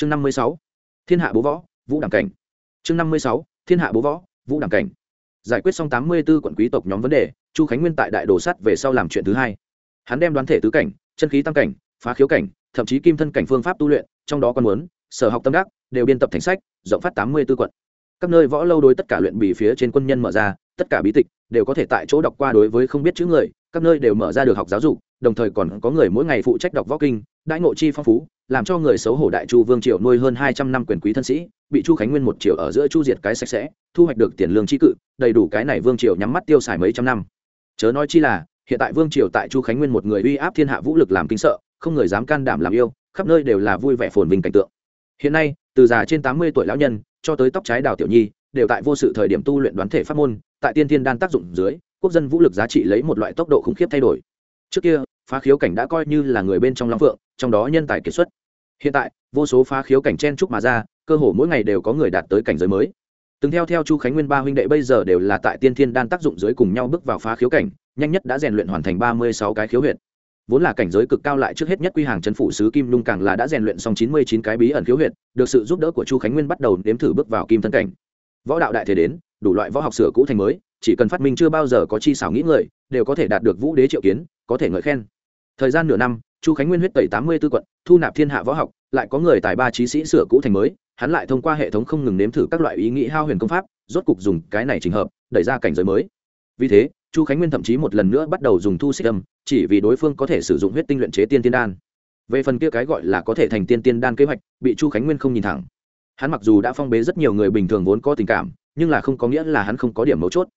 chương năm mươi sáu, thiên hạ bố võ, vũ đẳng cảnh. Chương năm mươi sáu, thiên hạ bố võ, vũ đẳng cảnh. Giải quyết xong tám mươi b ố quận quý tộc nhóm vấn đề, chu khánh nguyên tại đại đồ sắt về sau làm chuyện thứ hai. Hắn đem đoán thể tứ cảnh, chân khí tăng cảnh, phá khiếu cảnh, thậm chí kim thân cảnh phương pháp tu luyện, trong đó còn muốn, sở học tâm đắc, đều biên tập thành sách, rộng phát tám mươi b ố quận. Các nơi võ lâu đối tất cả luyện bì phía trên quân nhân mở ra, tất cả bí tịch đều có thể tại chỗ đọc qua đối với không biết chữ người, các nơi đều mở ra được học giáo dục, đồng thời còn có người mỗi ngày phụ trách đọc võ kinh đãi ngộ chi phong phú, làm cho người xấu hổ đại chu vương triều nuôi hơn hai trăm năm quyền quý thân sĩ, bị chu khánh nguyên một triều ở giữa chu diệt cái sạch sẽ, thu hoạch được tiền lương chi cự, đầy đủ cái này vương triều nhắm mắt tiêu xài mấy trăm năm. Chớ nói chi là, hiện tại vương triều tại chu khánh nguyên một người uy áp thiên hạ vũ lực làm kinh sợ, không người dám can đảm làm yêu, khắp nơi đều là vui vẻ phồn vinh cảnh tượng. Hiện nay, từ già trên tám mươi tuổi lão nhân, cho tới tóc trái đào tiểu nhi, đều tại vô sự thời điểm tu luyện đoán thể pháp môn, tại tiên thiên đan tác dụng dưới, quốc dân vũ lực giá trị lấy một loại tốc độ khủng khiếp thay đổi. Trước kia, phá khiếu cảnh đã coi như là người bên trong long phượng trong đó nhân tài kiệt xuất. Hiện tại, vô số phá khiếu cảnh chen trúc mà ra, cơ hồ mỗi ngày đều có người đạt tới cảnh giới mới. Từng theo theo chu khánh nguyên ba huynh đệ bây giờ đều là tại tiên thiên đan tác dụng dưới cùng nhau bước vào phá khiếu cảnh, nhanh nhất đã rèn luyện hoàn thành ba mươi sáu cái khiếu huyệt. Vốn là cảnh giới cực cao lại trước hết nhất quy hàng c phủ sứ kim lung càng là đã rèn luyện xong chín mươi chín cái bí ẩn khiếu huyệt, được sự giúp đỡ của chu khánh nguyên bắt đầu nếm thử bước vào kim thân cảnh. Võ đạo đại thế đến, đủ loại võ học sửa cũ thành mới, chỉ cần phát minh chưa bao giờ có chi xảo nghĩ người, đều có thể đạt được vũ đế triệu kiến, có thể ngợi khen thời gian nửa năm, chu khánh nguyên huyết tẩy tám mươi tư quận, thu nạp thiên hạ võ học, lại có người tài ba trí sĩ sửa cũ thành mới, hắn lại thông qua hệ thống không ngừng nếm thử các loại ý nghĩ hao huyền công pháp, rốt cục dùng cái này trình hợp, đẩy ra cảnh giới mới. Vì thế, chu khánh nguyên thậm chí một lần nữa bắt đầu dùng thu xích âm, chỉ vì đối phương có thể sử dụng huyết tinh luyện chế tiên tiên đan. Về phần kia cái gọi là có thể thành tiên tiên đan kế hoạch, bị chu khánh nguyên không nhìn thẳng. Hắn mặc dù đã phong bế rất nhiều người bình thường vốn có tình cảm, nhưng là không có nghĩa là hắn không có điểm mấu chốt.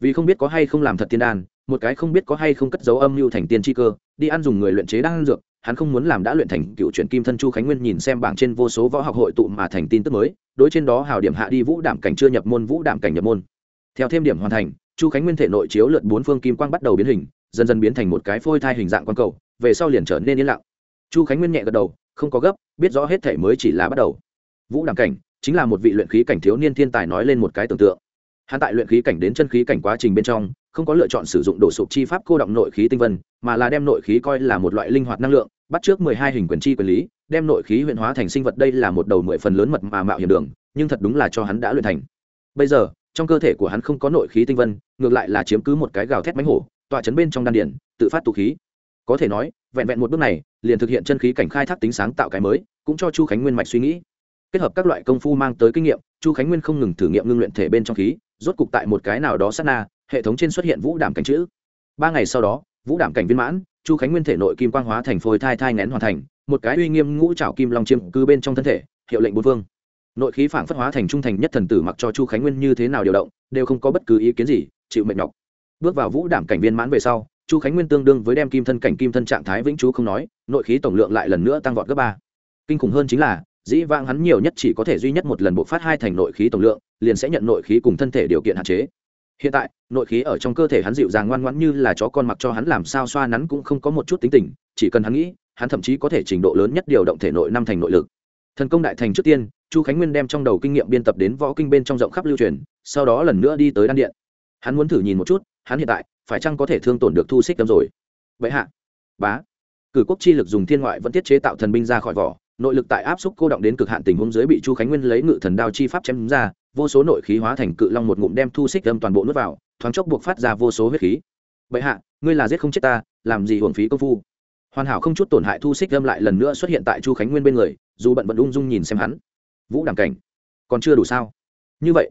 Vì không biết có hay không làm thật tiên đan một cái không biết có hay không cất dấu âm mưu thành tiên chi cơ, đi ăn dùng người luyện chế đan dược, hắn không muốn làm đã luyện thành cựu truyện kim thân chu khánh nguyên nhìn xem bảng trên vô số võ học hội tụ mà thành tin tức mới, đối trên đó hào điểm hạ đi vũ đảm cảnh chưa nhập môn, vũ đảm cảnh nhập môn. Theo thêm điểm hoàn thành, chu khánh nguyên thể nội chiếu lượt bốn phương kim quang bắt đầu biến hình, dần dần biến thành một cái phôi thai hình dạng quang cầu, về sau liền trở nên yên lặng. Chu khánh nguyên nhẹ gật đầu, không có gấp, biết rõ hết thể mới chỉ là bắt đầu. Vũ đảm cảnh chính là một vị luyện khí cảnh thiếu niên thiên tài nói lên một cái tưởng tượng. Hắn tại luyện khí cảnh đến chân khí cảnh quá trình bên trong không có lựa chọn sử dụng đổ sụp chi pháp cô động nội khí tinh vân, mà là đem nội khí coi là một loại linh hoạt năng lượng, bắt trước mười hai hình quyền chi quyền lý, đem nội khí huyện hóa thành sinh vật đây là một đầu mười phần lớn mật mà mạo hiểm đường, nhưng thật đúng là cho hắn đã luyện thành. Bây giờ, trong cơ thể của hắn không có nội khí tinh vân, ngược lại là chiếm cứ một cái gào thét mánh hổ, tọa chấn bên trong đan điển tự phát tụ khí. Có thể nói, vẹn vẹn một bước này, liền thực hiện chân khí cảnh khai thác tính sáng tạo cái mới, cũng cho chu khánh nguyên mạch suy nghĩ. Kết hợp các loại công phu mang tới kinh nghiệm, chu khánh nguyên không ngừng thử nghiệm ngưng luyện thể bên trong khí, rốt cục tại một cái nào đó sát na hệ thống trên xuất hiện vũ đảm cảnh chữ. Ba ngày sau đó, vũ đảm cảnh viên mãn, chu khánh nguyên thể nội kim quang hóa thành phôi thai thai ngén hoàn thành, một cái uy nghiêm ngũ trảo kim long chiêm cư bên trong thân thể, hiệu lệnh bốn phương. Nội khí phản phất hóa thành trung thành nhất thần tử mặc cho chu khánh nguyên như thế nào điều động, đều không có bất cứ ý kiến gì, chịu mệnh nhọc. Bước vào vũ đảm cảnh viên mãn về sau, chu khánh nguyên tương đương với đem kim thân cảnh kim thân trạng thái vĩnh chú không nói, nội khí tổng lượng lại lần nữa tăng vọt gấp ba. Kinh khủng hơn chính là, dĩ vãng hắn nhiều nhất chỉ có thể duy nhất một lần bộc phát hai thành nội khí tổng lượng, liền sẽ nhận nội khí cùng thân thể điều kiện hạn chế hiện tại, nội khí ở trong cơ thể hắn dịu dàng ngoan ngoãn như là chó con mặc cho hắn làm sao xoa nắn cũng không có một chút tính tình, chỉ cần hắn nghĩ, hắn thậm chí có thể trình độ lớn nhất điều động thể nội năm thành nội lực. Thần công đại thành trước tiên, chu khánh nguyên đem trong đầu kinh nghiệm biên tập đến võ kinh bên trong rộng khắp lưu truyền, sau đó lần nữa đi tới đan điện. Hắn muốn thử nhìn một chút, hắn hiện tại, phải chăng có thể thương tổn được thu xích tâm rồi? Vậy hạ. Bá. Cử quốc chi lực dùng thiên ngoại vẫn tiết chế tạo thần binh ra khỏi vỏ, nội lực tại áp xúc cô động đến cực hạn tình huống dưới bị chu khánh nguyên lấy ngự thần đao chi pháp chém ra vô số nội khí hóa thành cự long một ngụm đem thu xích âm toàn bộ nuốt vào, thoáng chốc buộc phát ra vô số huyết khí. Bệ hạ, ngươi là giết không chết ta, làm gì hưởng phí công phu? Hoàn hảo không chút tổn hại thu xích âm lại lần nữa xuất hiện tại chu khánh nguyên bên người, dù bận vẫn ung dung nhìn xem hắn. Vũ đẳng cảnh, còn chưa đủ sao? Như vậy.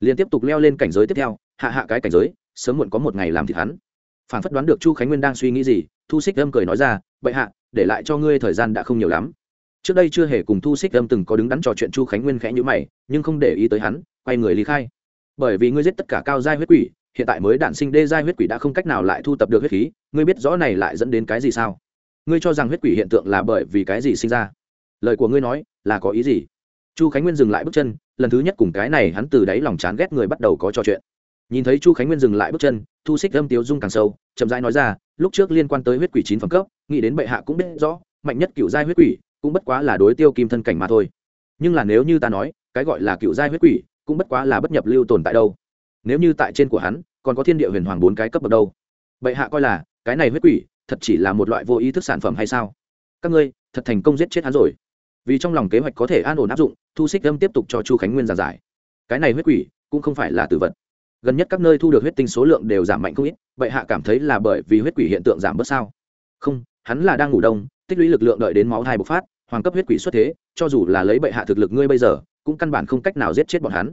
Liền tiếp tục leo lên cảnh giới tiếp theo, hạ hạ cái cảnh giới, sớm muộn có một ngày làm thịt hắn. Phản phất đoán được chu khánh nguyên đang suy nghĩ gì, thu xích âm cười nói ra, bệ hạ, để lại cho ngươi thời gian đã không nhiều lắm trước đây chưa hề cùng thu xích âm từng có đứng đắn trò chuyện chu khánh nguyên khẽ nhữ mày, nhưng không để ý tới hắn, quay người lý khai. Bởi vì ngươi giết tất cả cao giai huyết quỷ, hiện tại mới đản sinh đê giai huyết quỷ đã không cách nào lại thu tập được huyết khí, ngươi biết rõ này lại dẫn đến cái gì sao? Ngươi cho rằng huyết quỷ hiện tượng là bởi vì cái gì sinh ra? Lời của ngươi nói, là có ý gì? Chu khánh nguyên dừng lại bước chân, lần thứ nhất cùng cái này hắn từ đáy lòng chán ghét người bắt đầu có trò chuyện. Nhìn thấy chu khánh nguyên dừng lại bước chân, thu xích âm tiếu dung càng sâu, chậm rãi nói ra, lúc trước liên quan tới huyết quỷ chín phẩm cấp, nghĩ đến bệ hạ cũng biết rõ, mạnh nhất cựu giai huyết quỷ cũng bất quá là đối tiêu kim thân cảnh mà thôi. Nhưng là nếu như ta nói, cái gọi là cựu giai huyết quỷ, cũng bất quá là bất nhập lưu tồn tại đâu. Nếu như tại trên của hắn, còn có thiên địa huyền hoàng bốn cái cấp bậc đâu. Bệ hạ coi là, cái này huyết quỷ, thật chỉ là một loại vô ý thức sản phẩm hay sao? Các ngươi, thật thành công giết chết hắn rồi. Vì trong lòng kế hoạch có thể an ổn áp dụng, thu xích âm tiếp tục cho chu khánh nguyên giảng giải. Cái này huyết quỷ, cũng không phải là tử vật. Gần nhất các nơi thu được huyết tinh số lượng đều giảm mạnh không ít, bệ hạ cảm thấy là bởi vì huyết quỷ hiện tượng giảm bớt sao? Không, hắn là đang ngủ đông tích lũy lực lượng đợi đến máu thai bộc phát, hoàng cấp huyết quỷ xuất thế, cho dù là lấy bệ hạ thực lực ngươi bây giờ, cũng căn bản không cách nào giết chết bọn hắn.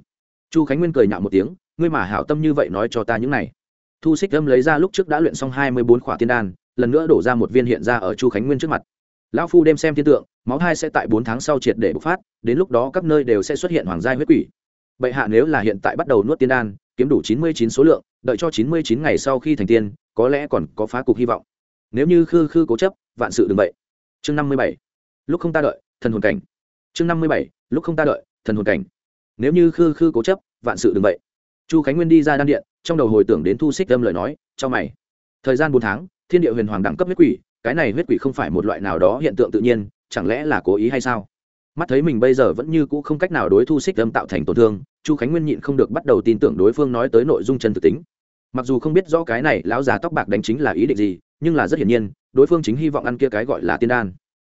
Chu khánh nguyên cười nhạo một tiếng, ngươi mà hảo tâm như vậy nói cho ta những này. Thu xích âm lấy ra lúc trước đã luyện xong hai mươi bốn khỏa tiên đan, lần nữa đổ ra một viên hiện ra ở chu khánh nguyên trước mặt. Lão phu đem xem thiên tượng, máu thai sẽ tại bốn tháng sau triệt để bộc phát, đến lúc đó các nơi đều sẽ xuất hiện hoàng gia huyết quỷ. Bệ hạ nếu là hiện tại bắt đầu nuốt tiên đan, kiếm đủ chín mươi chín số lượng, đợi cho chín mươi chín ngày sau khi thành tiên, có lẽ còn có phá cục hy vọng. Nếu như khư khư cố chấp, vạn sự đừng vậy chương năm mươi bảy. Lúc không ta đợi, thần hồn cảnh. Chương năm mươi bảy, lúc không ta đợi, thần hồn cảnh. Nếu như khư khư cố chấp, vạn sự đừng vậy. Chu khánh nguyên đi ra đan điện, trong đầu hồi tưởng đến thu xích âm lời nói, cho mày. Thời gian bốn tháng, thiên địa huyền hoàng đẳng cấp huyết quỷ, cái này huyết quỷ không phải một loại nào đó hiện tượng tự nhiên, chẳng lẽ là cố ý hay sao? Mắt thấy mình bây giờ vẫn như cũ không cách nào đối thu xích âm tạo thành tổn thương, chu khánh nguyên nhịn không được bắt đầu tin tưởng đối phương nói tới nội dung chân thực tính. Mặc dù không biết rõ cái này lão già tóc bạc đánh chính là ý định gì nhưng là rất hiển nhiên, đối phương chính hy vọng ăn kia cái gọi là tiên đan.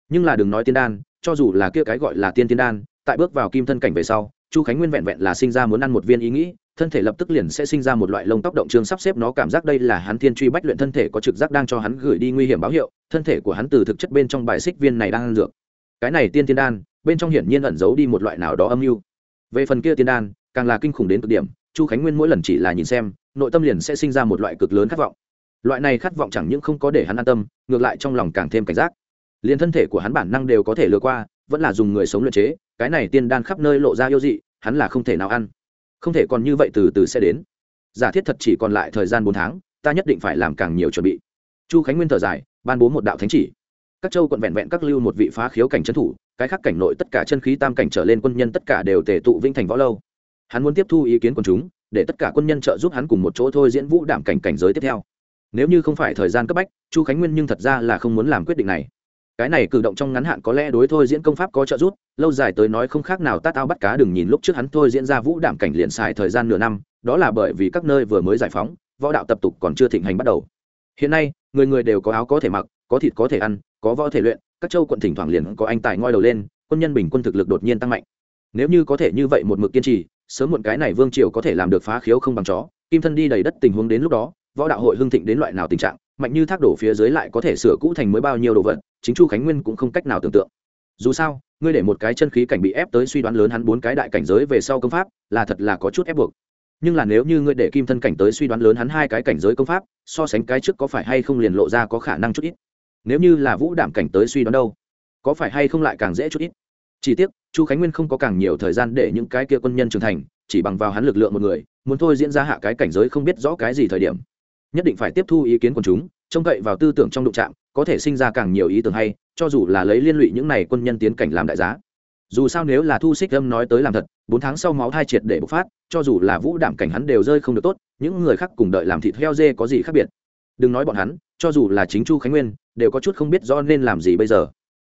Nhưng là đừng nói tiên đan, cho dù là kia cái gọi là tiên tiên đan, tại bước vào kim thân cảnh về sau, chu khánh nguyên vẹn vẹn là sinh ra muốn ăn một viên ý nghĩ, thân thể lập tức liền sẽ sinh ra một loại lông tóc động trường sắp xếp nó cảm giác đây là hắn thiên truy bách luyện thân thể có trực giác đang cho hắn gửi đi nguy hiểm báo hiệu, thân thể của hắn từ thực chất bên trong bài xích viên này đang ăn dược. Cái này tiên tiên đan, bên trong hiển nhiên ẩn giấu đi một loại nào đó âm mưu. Về phần kia tiên đan, càng là kinh khủng đến cực điểm, chu khánh nguyên mỗi lần chỉ là nhìn xem, nội tâm liền sẽ sinh ra một loại cực lớn khát vọng loại này khát vọng chẳng những không có để hắn an tâm, ngược lại trong lòng càng thêm cảnh giác. Liền thân thể của hắn bản năng đều có thể lừa qua, vẫn là dùng người sống luyện chế, cái này tiên đan khắp nơi lộ ra yêu dị, hắn là không thể nào ăn. Không thể còn như vậy từ từ sẽ đến. Giả thiết thật chỉ còn lại thời gian bốn tháng, ta nhất định phải làm càng nhiều chuẩn bị. Chu khánh nguyên thở dài, ban bố một đạo thánh chỉ. Các châu quận vẹn vẹn các lưu một vị phá khiếu cảnh trấn thủ, cái khác cảnh nội tất cả chân khí tam cảnh trở lên quân nhân tất cả đều tề tụ vinh thành võ lâu. Hắn muốn tiếp thu ý kiến quần chúng, để tất cả quân nhân trợ giúp hắn cùng một chỗ thôi diễn vũ đảm cảnh cảnh giới tiếp theo nếu như không phải thời gian cấp bách, chu khánh nguyên nhưng thật ra là không muốn làm quyết định này. Cái này cử động trong ngắn hạn có lẽ đối thôi diễn công pháp có trợ giúp, lâu dài tới nói không khác nào tát ao bắt cá đừng nhìn lúc trước hắn thôi diễn ra vũ đảm cảnh liền xài thời gian nửa năm, đó là bởi vì các nơi vừa mới giải phóng, võ đạo tập tục còn chưa thịnh hành bắt đầu. Hiện nay, người người đều có áo có thể mặc, có thịt có thể ăn, có võ thể luyện, các châu quận thỉnh thoảng liền có anh tài ngoi đầu lên, quân nhân bình quân thực lực đột nhiên tăng mạnh. Nếu như có thể như vậy một mực kiên trì, sớm muộn cái này vương triều có thể làm được phá khiếu không bằng chó, kim thân đi đầy đất tình huống đến lúc đó võ đạo hội hưng thịnh đến loại nào tình trạng, mạnh như thác đổ phía dưới lại có thể sửa cũ thành mới bao nhiêu đồ vật, chính chu khánh nguyên cũng không cách nào tưởng tượng. Dù sao, ngươi để một cái chân khí cảnh bị ép tới suy đoán lớn hắn bốn cái đại cảnh giới về sau công pháp, là thật là có chút ép buộc. Nhưng là nếu như ngươi để kim thân cảnh tới suy đoán lớn hắn hai cái cảnh giới công pháp, so sánh cái trước có phải hay không liền lộ ra có khả năng chút ít. Nếu như là vũ đảm cảnh tới suy đoán đâu, có phải hay không lại càng dễ chút ít. Chỉ tiếc, chu khánh nguyên không có càng nhiều thời gian để những cái kia quân nhân trưởng thành, chỉ bằng vào hắn lực lượng một người, muốn thôi diễn ra hạ cái cảnh giới không biết rõ cái gì thời điểm nhất định phải tiếp thu ý kiến của chúng, trông cậy vào tư tưởng trong đụng trạm có thể sinh ra càng nhiều ý tưởng hay, cho dù là lấy liên lụy những này quân nhân tiến cảnh làm đại giá. Dù sao nếu là thu xích âm nói tới làm thật, bốn tháng sau máu thai triệt để bộc phát, cho dù là vũ đảm cảnh hắn đều rơi không được tốt, những người khác cùng đợi làm thịt heo dê có gì khác biệt? Đừng nói bọn hắn, cho dù là chính chu khánh nguyên, đều có chút không biết do nên làm gì bây giờ.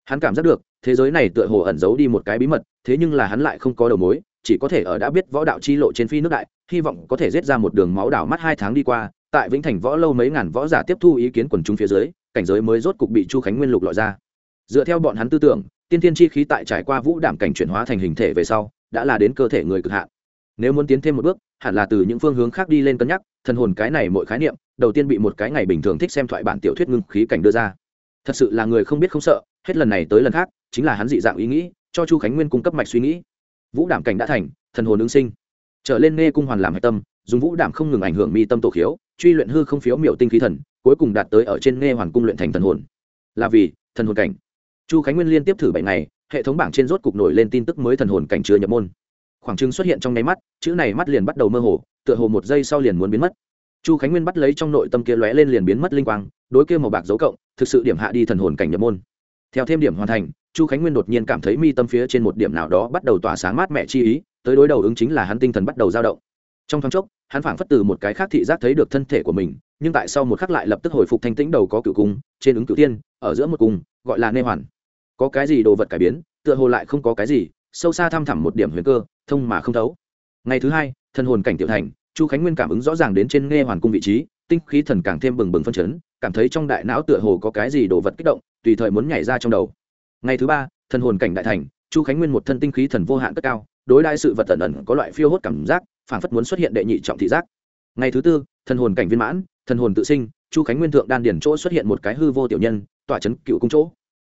Hắn cảm giác được, thế giới này tựa hồ ẩn giấu đi một cái bí mật, thế nhưng là hắn lại không có đầu mối, chỉ có thể ở đã biết võ đạo chi lộ trên phi nước đại, hy vọng có thể giết ra một đường máu đảo mắt hai tháng đi qua tại vĩnh thành võ lâu mấy ngàn võ giả tiếp thu ý kiến quần chúng phía dưới, cảnh giới mới rốt cục bị chu khánh nguyên lục lọi ra. Dựa theo bọn hắn tư tưởng, tiên tiên chi khí tại trải qua vũ đảm cảnh chuyển hóa thành hình thể về sau, đã là đến cơ thể người cực hạn. Nếu muốn tiến thêm một bước, hẳn là từ những phương hướng khác đi lên cân nhắc, thần hồn cái này mỗi khái niệm, đầu tiên bị một cái ngày bình thường thích xem thoại bản tiểu thuyết ngưng khí cảnh đưa ra. Thật sự là người không biết không sợ, hết lần này tới lần khác, chính là hắn dị dạng ý nghĩ, cho chu khánh nguyên cung cấp mạch suy nghĩ. Vũ đảm cảnh đã thành, thần hồn ứng sinh. Trở lên nghe cung hoàn làm hạch tâm, dùng vũ đảm không ngừng ảnh hưởng mi tâm tổ khiếu truy luyện hư không phiếu miểu tinh khí thần, cuối cùng đạt tới ở trên nghe hoàn cung luyện thành thần hồn. Là vì, thần hồn cảnh. Chu khánh nguyên liên tiếp thử bảy ngày, hệ thống bảng trên rốt cục nổi lên tin tức mới thần hồn cảnh chưa nhập môn. Khoảng trưng xuất hiện trong nháy mắt, chữ này mắt liền bắt đầu mơ hồ, tựa hồ một giây sau liền muốn biến mất. Chu khánh nguyên bắt lấy trong nội tâm kia lóe lên liền biến mất linh quang, đối kia màu bạc dấu cộng, thực sự điểm hạ đi thần hồn cảnh nhập môn. Theo thêm điểm hoàn thành, chu khánh nguyên đột nhiên cảm thấy mi tâm phía trên một điểm nào đó bắt đầu tỏa sáng mát mẹ chi ý, tới đối đầu ứng chính là hắn tinh thần bắt đầu dao động trong thoáng chốc, hắn phảng phất từ một cái khác thị giác thấy được thân thể của mình, nhưng tại sau một khắc lại lập tức hồi phục thanh tĩnh đầu có cựu cung, trên ứng cựu tiên ở giữa một cung, gọi là nê hoàn. Có cái gì đồ vật cải biến, tựa hồ lại không có cái gì, sâu xa thăm thẳm một điểm huyền cơ, thông mà không thấu. Ngày thứ hai thân hồn cảnh tiểu thành, chu khánh nguyên cảm ứng rõ ràng đến trên nghe hoàn cung vị trí, tinh khí thần càng thêm bừng bừng phân chấn, cảm thấy trong đại não tựa hồ có cái gì đồ vật kích động, tùy thời muốn nhảy ra trong đầu. Ngày thứ ba thân hồn cảnh đại thành, chu khánh nguyên một thân tinh khí thần vô hạn cất cao, đối đại sự vật tẩn ẩn có loại phiêu hốt cảm giác phảng phất muốn xuất hiện đệ nhị trọng thị giác. Ngày thứ tư, thần hồn cảnh viên mãn, thần hồn tự sinh, chu khánh nguyên thượng đan điển chỗ xuất hiện một cái hư vô tiểu nhân, tỏa chấn cựu cung chỗ.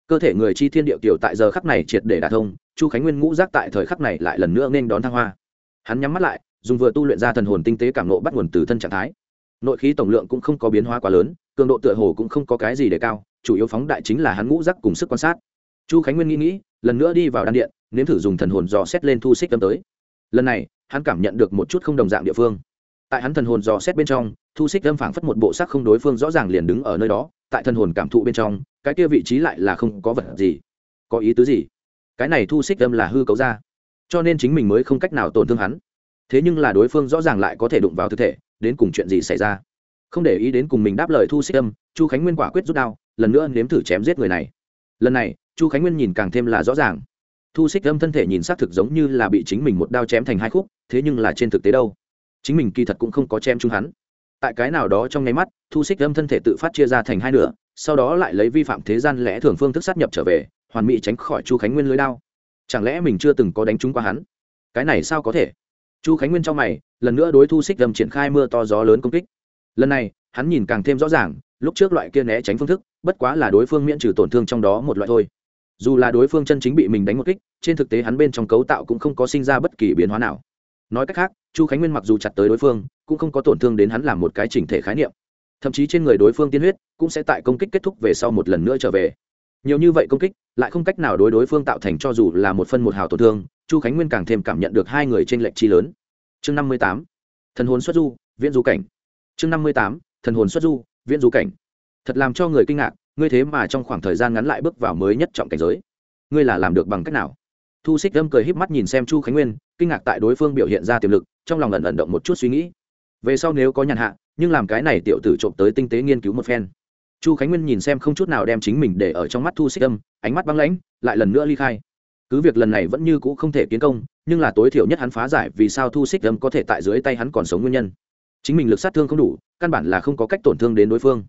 Cơ thể người chi thiên địa tiểu tại giờ khắc này triệt để đả thông, chu khánh nguyên ngũ giác tại thời khắc này lại lần nữa nên đón thăng hoa. Hắn nhắm mắt lại, dùng vừa tu luyện ra thần hồn tinh tế cảm nộ bắt nguồn từ thân trạng thái. Nội khí tổng lượng cũng không có biến hóa quá lớn, cường độ tựa hồ cũng không có cái gì để cao, chủ yếu phóng đại chính là hắn ngũ giác cùng sức quan sát. Chu khánh nguyên nghĩ nghĩ, lần nữa đi vào đan điện, nếm thử dùng thần hồn dò xét lên thu xích tâm tới. Lần này hắn cảm nhận được một chút không đồng dạng địa phương. Tại hắn thần hồn dò xét bên trong, thu xích âm phảng phất một bộ sắc không đối phương rõ ràng liền đứng ở nơi đó, tại thần hồn cảm thụ bên trong, cái kia vị trí lại là không có vật gì. Có ý tứ gì? Cái này thu xích âm là hư cấu ra, cho nên chính mình mới không cách nào tổn thương hắn. Thế nhưng là đối phương rõ ràng lại có thể đụng vào thực thể, đến cùng chuyện gì xảy ra? Không để ý đến cùng mình đáp lời thu xích âm, chu khánh nguyên quả quyết rút đao, lần nữa nếm thử chém giết người này. Lần này, chu khánh nguyên nhìn càng thêm là rõ ràng thu xích âm thân thể nhìn xác thực giống như là bị chính mình một đao chém thành hai khúc, thế nhưng là trên thực tế đâu? Chính mình kỳ thật cũng không có chém chúng hắn. Tại cái nào đó trong nháy mắt, thu xích âm thân thể tự phát chia ra thành hai nửa, sau đó lại lấy vi phạm thế gian lẽ thường phương thức sát nhập trở về, hoàn mỹ tránh khỏi chu khánh nguyên lưới đao. Chẳng lẽ mình chưa từng có đánh trúng qua hắn? Cái này sao có thể? Chu khánh nguyên trong mày, lần nữa đối thu xích âm triển khai mưa to gió lớn công kích. Lần này, hắn nhìn càng thêm rõ ràng, lúc trước loại kia né tránh phương thức, bất quá là đối phương miễn trừ tổn thương trong đó một loại thôi dù là đối phương chân chính bị mình đánh một kích, trên thực tế hắn bên trong cấu tạo cũng không có sinh ra bất kỳ biến hóa nào. Nói cách khác, chu khánh nguyên mặc dù chặt tới đối phương, cũng không có tổn thương đến hắn làm một cái chỉnh thể khái niệm. Thậm chí trên người đối phương tiên huyết cũng sẽ tại công kích kết thúc về sau một lần nữa trở về. Nhiều như vậy công kích, lại không cách nào đối đối phương tạo thành cho dù là một phân một hào tổn thương, chu khánh nguyên càng thêm cảm nhận được hai người t r ê n lệch chi lớn. Chương năm mươi tám, thần hồn xuất du, viễn du cảnh. Chương năm mươi tám, thần hồn xuất du, viễn du cảnh. Thật làm cho người kinh ngạc ngươi thế mà trong khoảng thời gian ngắn lại bước vào mới nhất trọng cảnh giới. Ngươi là làm được bằng cách nào? Thu xích lâm cười híp mắt nhìn xem chu khánh nguyên, kinh ngạc tại đối phương biểu hiện ra tiềm lực, trong lòng lần ẩn động một chút suy nghĩ. Về sau nếu có nhàn hạ, nhưng làm cái này tiểu tử trộm tới tinh tế nghiên cứu một phen. Chu khánh nguyên nhìn xem không chút nào đem chính mình để ở trong mắt thu xích âm, ánh mắt băng lãnh, lại lần nữa ly khai. Cứ việc lần này vẫn như c ũ không thể kiến công, nhưng là tối thiểu nhất hắn phá giải vì sao thu xích âm có thể tại dưới tay hắn còn sống nguyên nhân. Chính mình lực sát thương không đủ, căn bản là không có cách tổn thương đến đối phương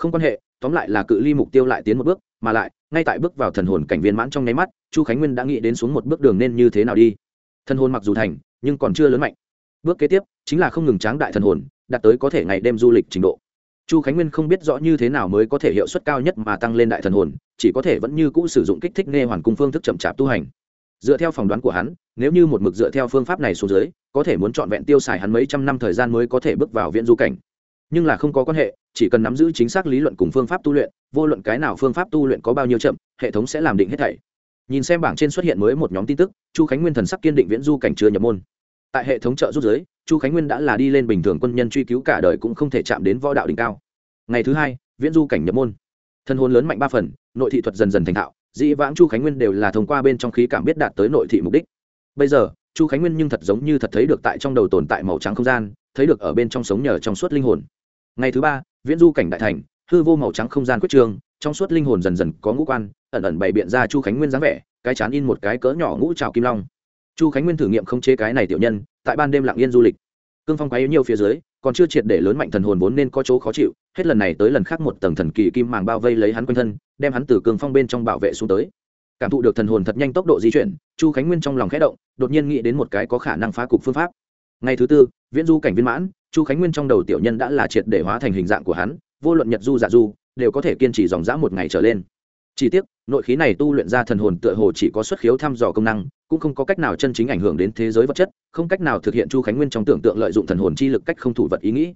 không quan hệ, tóm lại là cự ly mục tiêu lại tiến một bước, mà lại, ngay tại bước vào thần hồn cảnh viên mãn trong nháy mắt, chu khánh nguyên đã nghĩ đến xuống một bước đường nên như thế nào đi. Thần hồn mặc dù thành, nhưng còn chưa lớn mạnh. Bước kế tiếp, chính là không ngừng tráng đại thần hồn, đạt tới có thể ngày đêm du lịch trình độ. Chu khánh nguyên không biết rõ như thế nào mới có thể hiệu suất cao nhất mà tăng lên đại thần hồn, chỉ có thể vẫn như cũ sử dụng kích thích nghe hoàn cung phương thức chậm chạp tu hành. Dựa theo phỏng đoán của hắn, nếu như một mực dựa theo phương pháp này xuống dưới, có thể muốn trọn vẹn tiêu xài hắn mấy trăm năm thời gian mới có thể bước vào viện du cảnh nhưng là không có quan hệ, chỉ cần nắm giữ chính xác lý luận cùng phương pháp tu luyện, vô luận cái nào phương pháp tu luyện có bao nhiêu chậm, hệ thống sẽ làm định hết thảy. Nhìn xem bảng trên xuất hiện mới một nhóm tin tức, chu khánh nguyên thần sắc kiên định viễn du cảnh chưa nhập môn. Tại hệ thống trợ giúp giới chu khánh nguyên đã là đi lên bình thường quân nhân truy cứu cả đời cũng không thể chạm đến võ đạo đỉnh cao. Ngày thứ hai, viễn du cảnh nhập môn. Thân hôn lớn mạnh ba phần, nội thị thuật dần dần thành thạo, dĩ vãng chu khánh nguyên đều là thông qua bên trong khí cảm biết đạt tới nội thị mục đích. Bây giờ, chu khánh nguyên nhưng thật giống như thật thấy được tại trong đầu tồn tại màu trắng không gian, thấy được ở bên trong sống nhờ trong suốt linh hồn ngày thứ ba, viễn du cảnh đại thành, hư vô màu trắng không gian quyết trường, trong suốt linh hồn dần dần có ngũ quan, ẩn ẩn bày biện ra chu khánh nguyên dáng vẻ, cái chán in một cái cỡ nhỏ ngũ trào kim long. Chu khánh nguyên thử nghiệm không chế cái này tiểu nhân, tại ban đêm lặng yên du lịch. Cương phong quái nhiều phía dưới, còn chưa triệt để lớn mạnh thần hồn vốn nên có chỗ khó chịu, hết lần này tới lần khác một tầng thần kỳ kim màng bao vây lấy hắn quanh thân, đem hắn từ cương phong bên trong bảo vệ xuống tới. Cảm thụ được thần hồn thật nhanh tốc độ di chuyển, chu khánh nguyên trong lòng khẽ động, đột nhiên nghĩ đến một cái có khả năng phá cục phương pháp. Ngày thứ tư, viễn du cảnh viên mãn chu khánh nguyên trong đầu tiểu nhân đã là triệt để hóa thành hình dạng của hắn, vô luận nhật du dạ du, đều có thể kiên trì dòng dã một ngày trở lên. Chỉ tiếc, nội khí này tu luyện ra thần hồn tựa hồ chỉ có xuất khiếu thăm dò công năng, cũng không có cách nào chân chính ảnh hưởng đến thế giới vật chất, không cách nào thực hiện chu khánh nguyên trong tưởng tượng lợi dụng thần hồn chi lực cách không thủ vật ý nghĩ.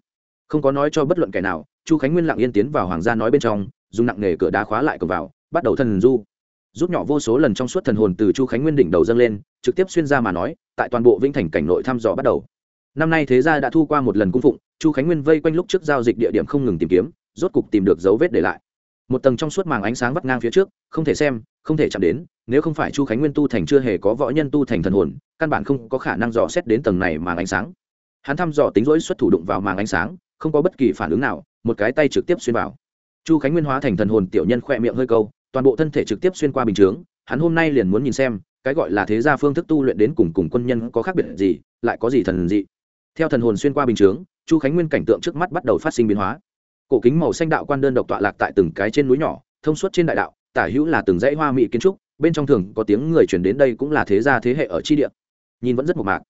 Không có nói cho bất luận kẻ nào, chu khánh nguyên lặng yên tiến vào hoàng gia nói bên trong, dùng nặng nghề cửa đá khóa lại cửa vào, bắt đầu thần du. Rút nhỏ vô số lần trong suốt thần hồn từ chu khánh nguyên đỉnh đầu dâng lên, trực tiếp xuyên ra mà nói, tại toàn bộ vĩnh thành cảnh nội thăm dò bắt đầu năm nay thế gia đã thu qua một lần cung phụng, chu khánh nguyên vây quanh lúc trước giao dịch địa điểm không ngừng tìm kiếm, rốt cục tìm được dấu vết để lại. Một tầng trong suốt màng ánh sáng vắt ngang phía trước, không thể xem, không thể chạm đến, nếu không phải chu khánh nguyên tu thành chưa hề có võ nhân tu thành thần hồn, căn bản không có khả năng dò xét đến tầng này màng ánh sáng. Hắn thăm dò tính rỗi xuất thủ đụng vào màng ánh sáng, không có bất kỳ phản ứng nào, một cái tay trực tiếp xuyên vào. Chu khánh nguyên hóa thành thần hồn tiểu nhân khỏe miệng hơi câu, toàn bộ thân thể trực tiếp xuyên qua bình chướng, hắn hôm nay liền muốn nhìn xem, cái gọi là thế gia phương thức tu luyện đến cùng cùng quân nhân có khác biệt gì, lại có gì thần dị theo thần hồn xuyên qua bình chướng, chu khánh nguyên cảnh tượng trước mắt bắt đầu phát sinh biến hóa. Cổ kính màu xanh đạo quan đơn độc tọa lạc tại từng cái trên núi nhỏ, thông suốt trên đại đạo, tả hữu là từng dãy hoa mỹ kiến trúc, bên trong thường có tiếng người chuyển đến đây cũng là thế gia thế hệ ở chi địa. Nhìn vẫn rất mộc mạc.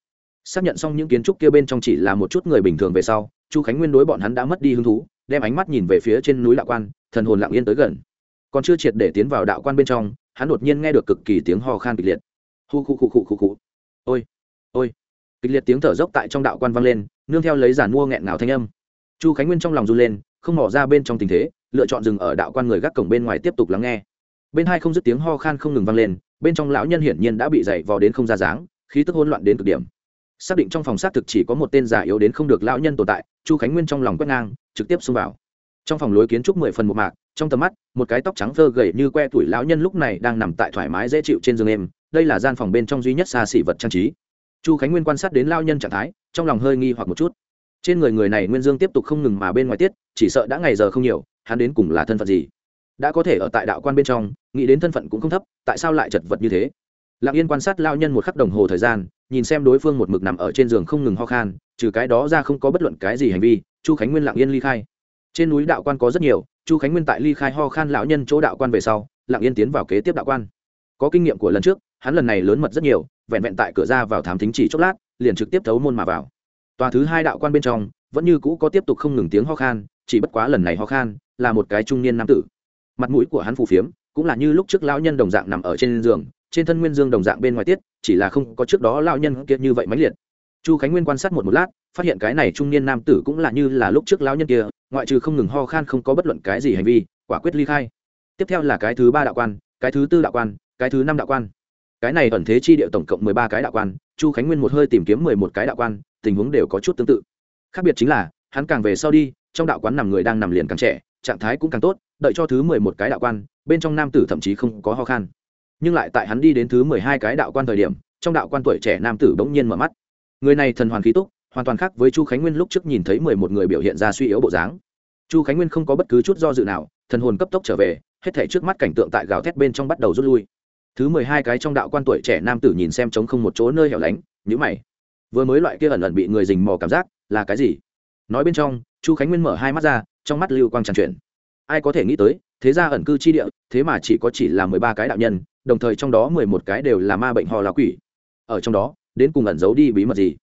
Xác nhận xong những kiến trúc kia bên trong chỉ là một chút người bình thường về sau, chu khánh nguyên đối bọn hắn đã mất đi hứng thú, đem ánh mắt nhìn về phía trên núi đạo quan, thần hồn lặng yên tới gần. Còn chưa triệt để tiến vào đạo quan bên trong, hắn đột nhiên nghe được cực kỳ tiếng ho khan kịch liệt. Hu khu khu khu khu khu. Ôi ôi kịch liệt tiếng thở dốc tại trong đạo quan vang lên, nương theo lấy giàn mua nghẹn ngào thanh âm. Chu khánh nguyên trong lòng run lên, không mỏ ra bên trong tình thế, lựa chọn dừng ở đạo quan người gác cổng bên ngoài tiếp tục lắng nghe. Bên hai không dứt tiếng ho khan không ngừng vang lên, bên trong lão nhân hiển nhiên đã bị dậy vò đến không ra dáng, khí tức hỗn loạn đến cực điểm. Xác định trong phòng xác thực chỉ có một tên giả yếu đến không được lão nhân tồn tại, chu khánh nguyên trong lòng quét ngang, trực tiếp xông vào. Trong phòng lối kiến trúc mười phần một mạc, trong tầm mắt, một cái tóc trắng phơ gầy như que tuổi lão nhân lúc này đang nằm tại thoải mái dễ chịu trên giường em đây là gian phòng bên trong duy nhất xa xỉ vật trang trí chu khánh nguyên quan sát đến lao nhân trạng thái, trong lòng hơi nghi hoặc một chút. Trên người người này nguyên dương tiếp tục không ngừng mà bên ngoài tiết, chỉ sợ đã ngày giờ không nhiều, hắn đến cùng là thân phận gì? Đã có thể ở tại đạo quan bên trong, nghĩ đến thân phận cũng không thấp, tại sao lại chật vật như thế? Lặng yên quan sát lao nhân một khắc đồng hồ thời gian, nhìn xem đối phương một mực nằm ở trên giường không ngừng ho khan, trừ cái đó ra không có bất luận cái gì hành vi, chu khánh nguyên lặng yên ly khai. Trên núi đạo quan có rất nhiều, chu khánh nguyên tại ly khai ho khan lão nhân chỗ đạo quan về sau, lặng yên tiến vào kế tiếp đạo quan. Có kinh nghiệm của lần trước, hắn lần này lớn mật rất nhiều vẹn vẹn tại cửa ra vào thám thính chỉ chốc lát, liền trực tiếp thấu môn mà vào. Tòa thứ hai đạo quan bên trong, vẫn như cũ có tiếp tục không ngừng tiếng ho khan, chỉ bất quá lần này ho khan là một cái trung niên nam tử. Mặt mũi của hắn phù phiếm, cũng là như lúc trước lão nhân đồng dạng nằm ở trên giường, trên thân nguyên dương đồng dạng bên ngoài tiết, chỉ là không có trước đó lão nhân kia như vậy mãnh liệt. Chu khánh nguyên quan sát một một lát, phát hiện cái này trung niên nam tử cũng là như là lúc trước lão nhân kia, ngoại trừ không ngừng ho khan không có bất luận cái gì hành vi, quả quyết ly khai. Tiếp theo là cái thứ ba đạo quan, cái thứ tư đạo quan, cái thứ năm đạo quan cái này ẩn thế chi địa tổng cộng mười ba cái đạo quan, chu khánh nguyên một hơi tìm kiếm mười một cái đạo quan, tình huống đều có chút tương tự. Khác biệt chính là, hắn càng về sau đi, trong đạo quán nằm người đang nằm liền càng trẻ, trạng thái cũng càng tốt, đợi cho thứ mười một cái đạo quan, bên trong nam tử thậm chí không có ho khan. Nhưng lại tại hắn đi đến thứ mười hai cái đạo quan thời điểm, trong đạo quan tuổi trẻ nam tử bỗng nhiên mở mắt. Người này thần hoàn khí túc, hoàn toàn khác với chu khánh nguyên lúc trước nhìn thấy mười một người biểu hiện ra suy yếu bộ dáng. Chu khánh nguyên không có bất cứ chút do dự nào, thần hồn cấp tốc trở về, hết thể trước mắt cảnh tượng tại gào thét bên trong bắt đầu rút lui thứ mười hai cái trong đạo quan tuổi trẻ nam tử nhìn xem trống không một chỗ nơi hẻo lánh nhữ mày. Vừa mới loại kia ẩn ẩn bị người dình mò cảm giác là cái gì? Nói bên trong, chu khánh nguyên mở hai mắt ra, trong mắt lưu quang tràn chuyển ai có thể nghĩ tới, thế ra ẩn cư chi địa, thế mà chỉ có chỉ là mười ba cái đạo nhân, đồng thời trong đó mười một cái đều là ma bệnh ho là quỷ. Ở trong đó, đến cùng ẩn giấu đi bí mật gì?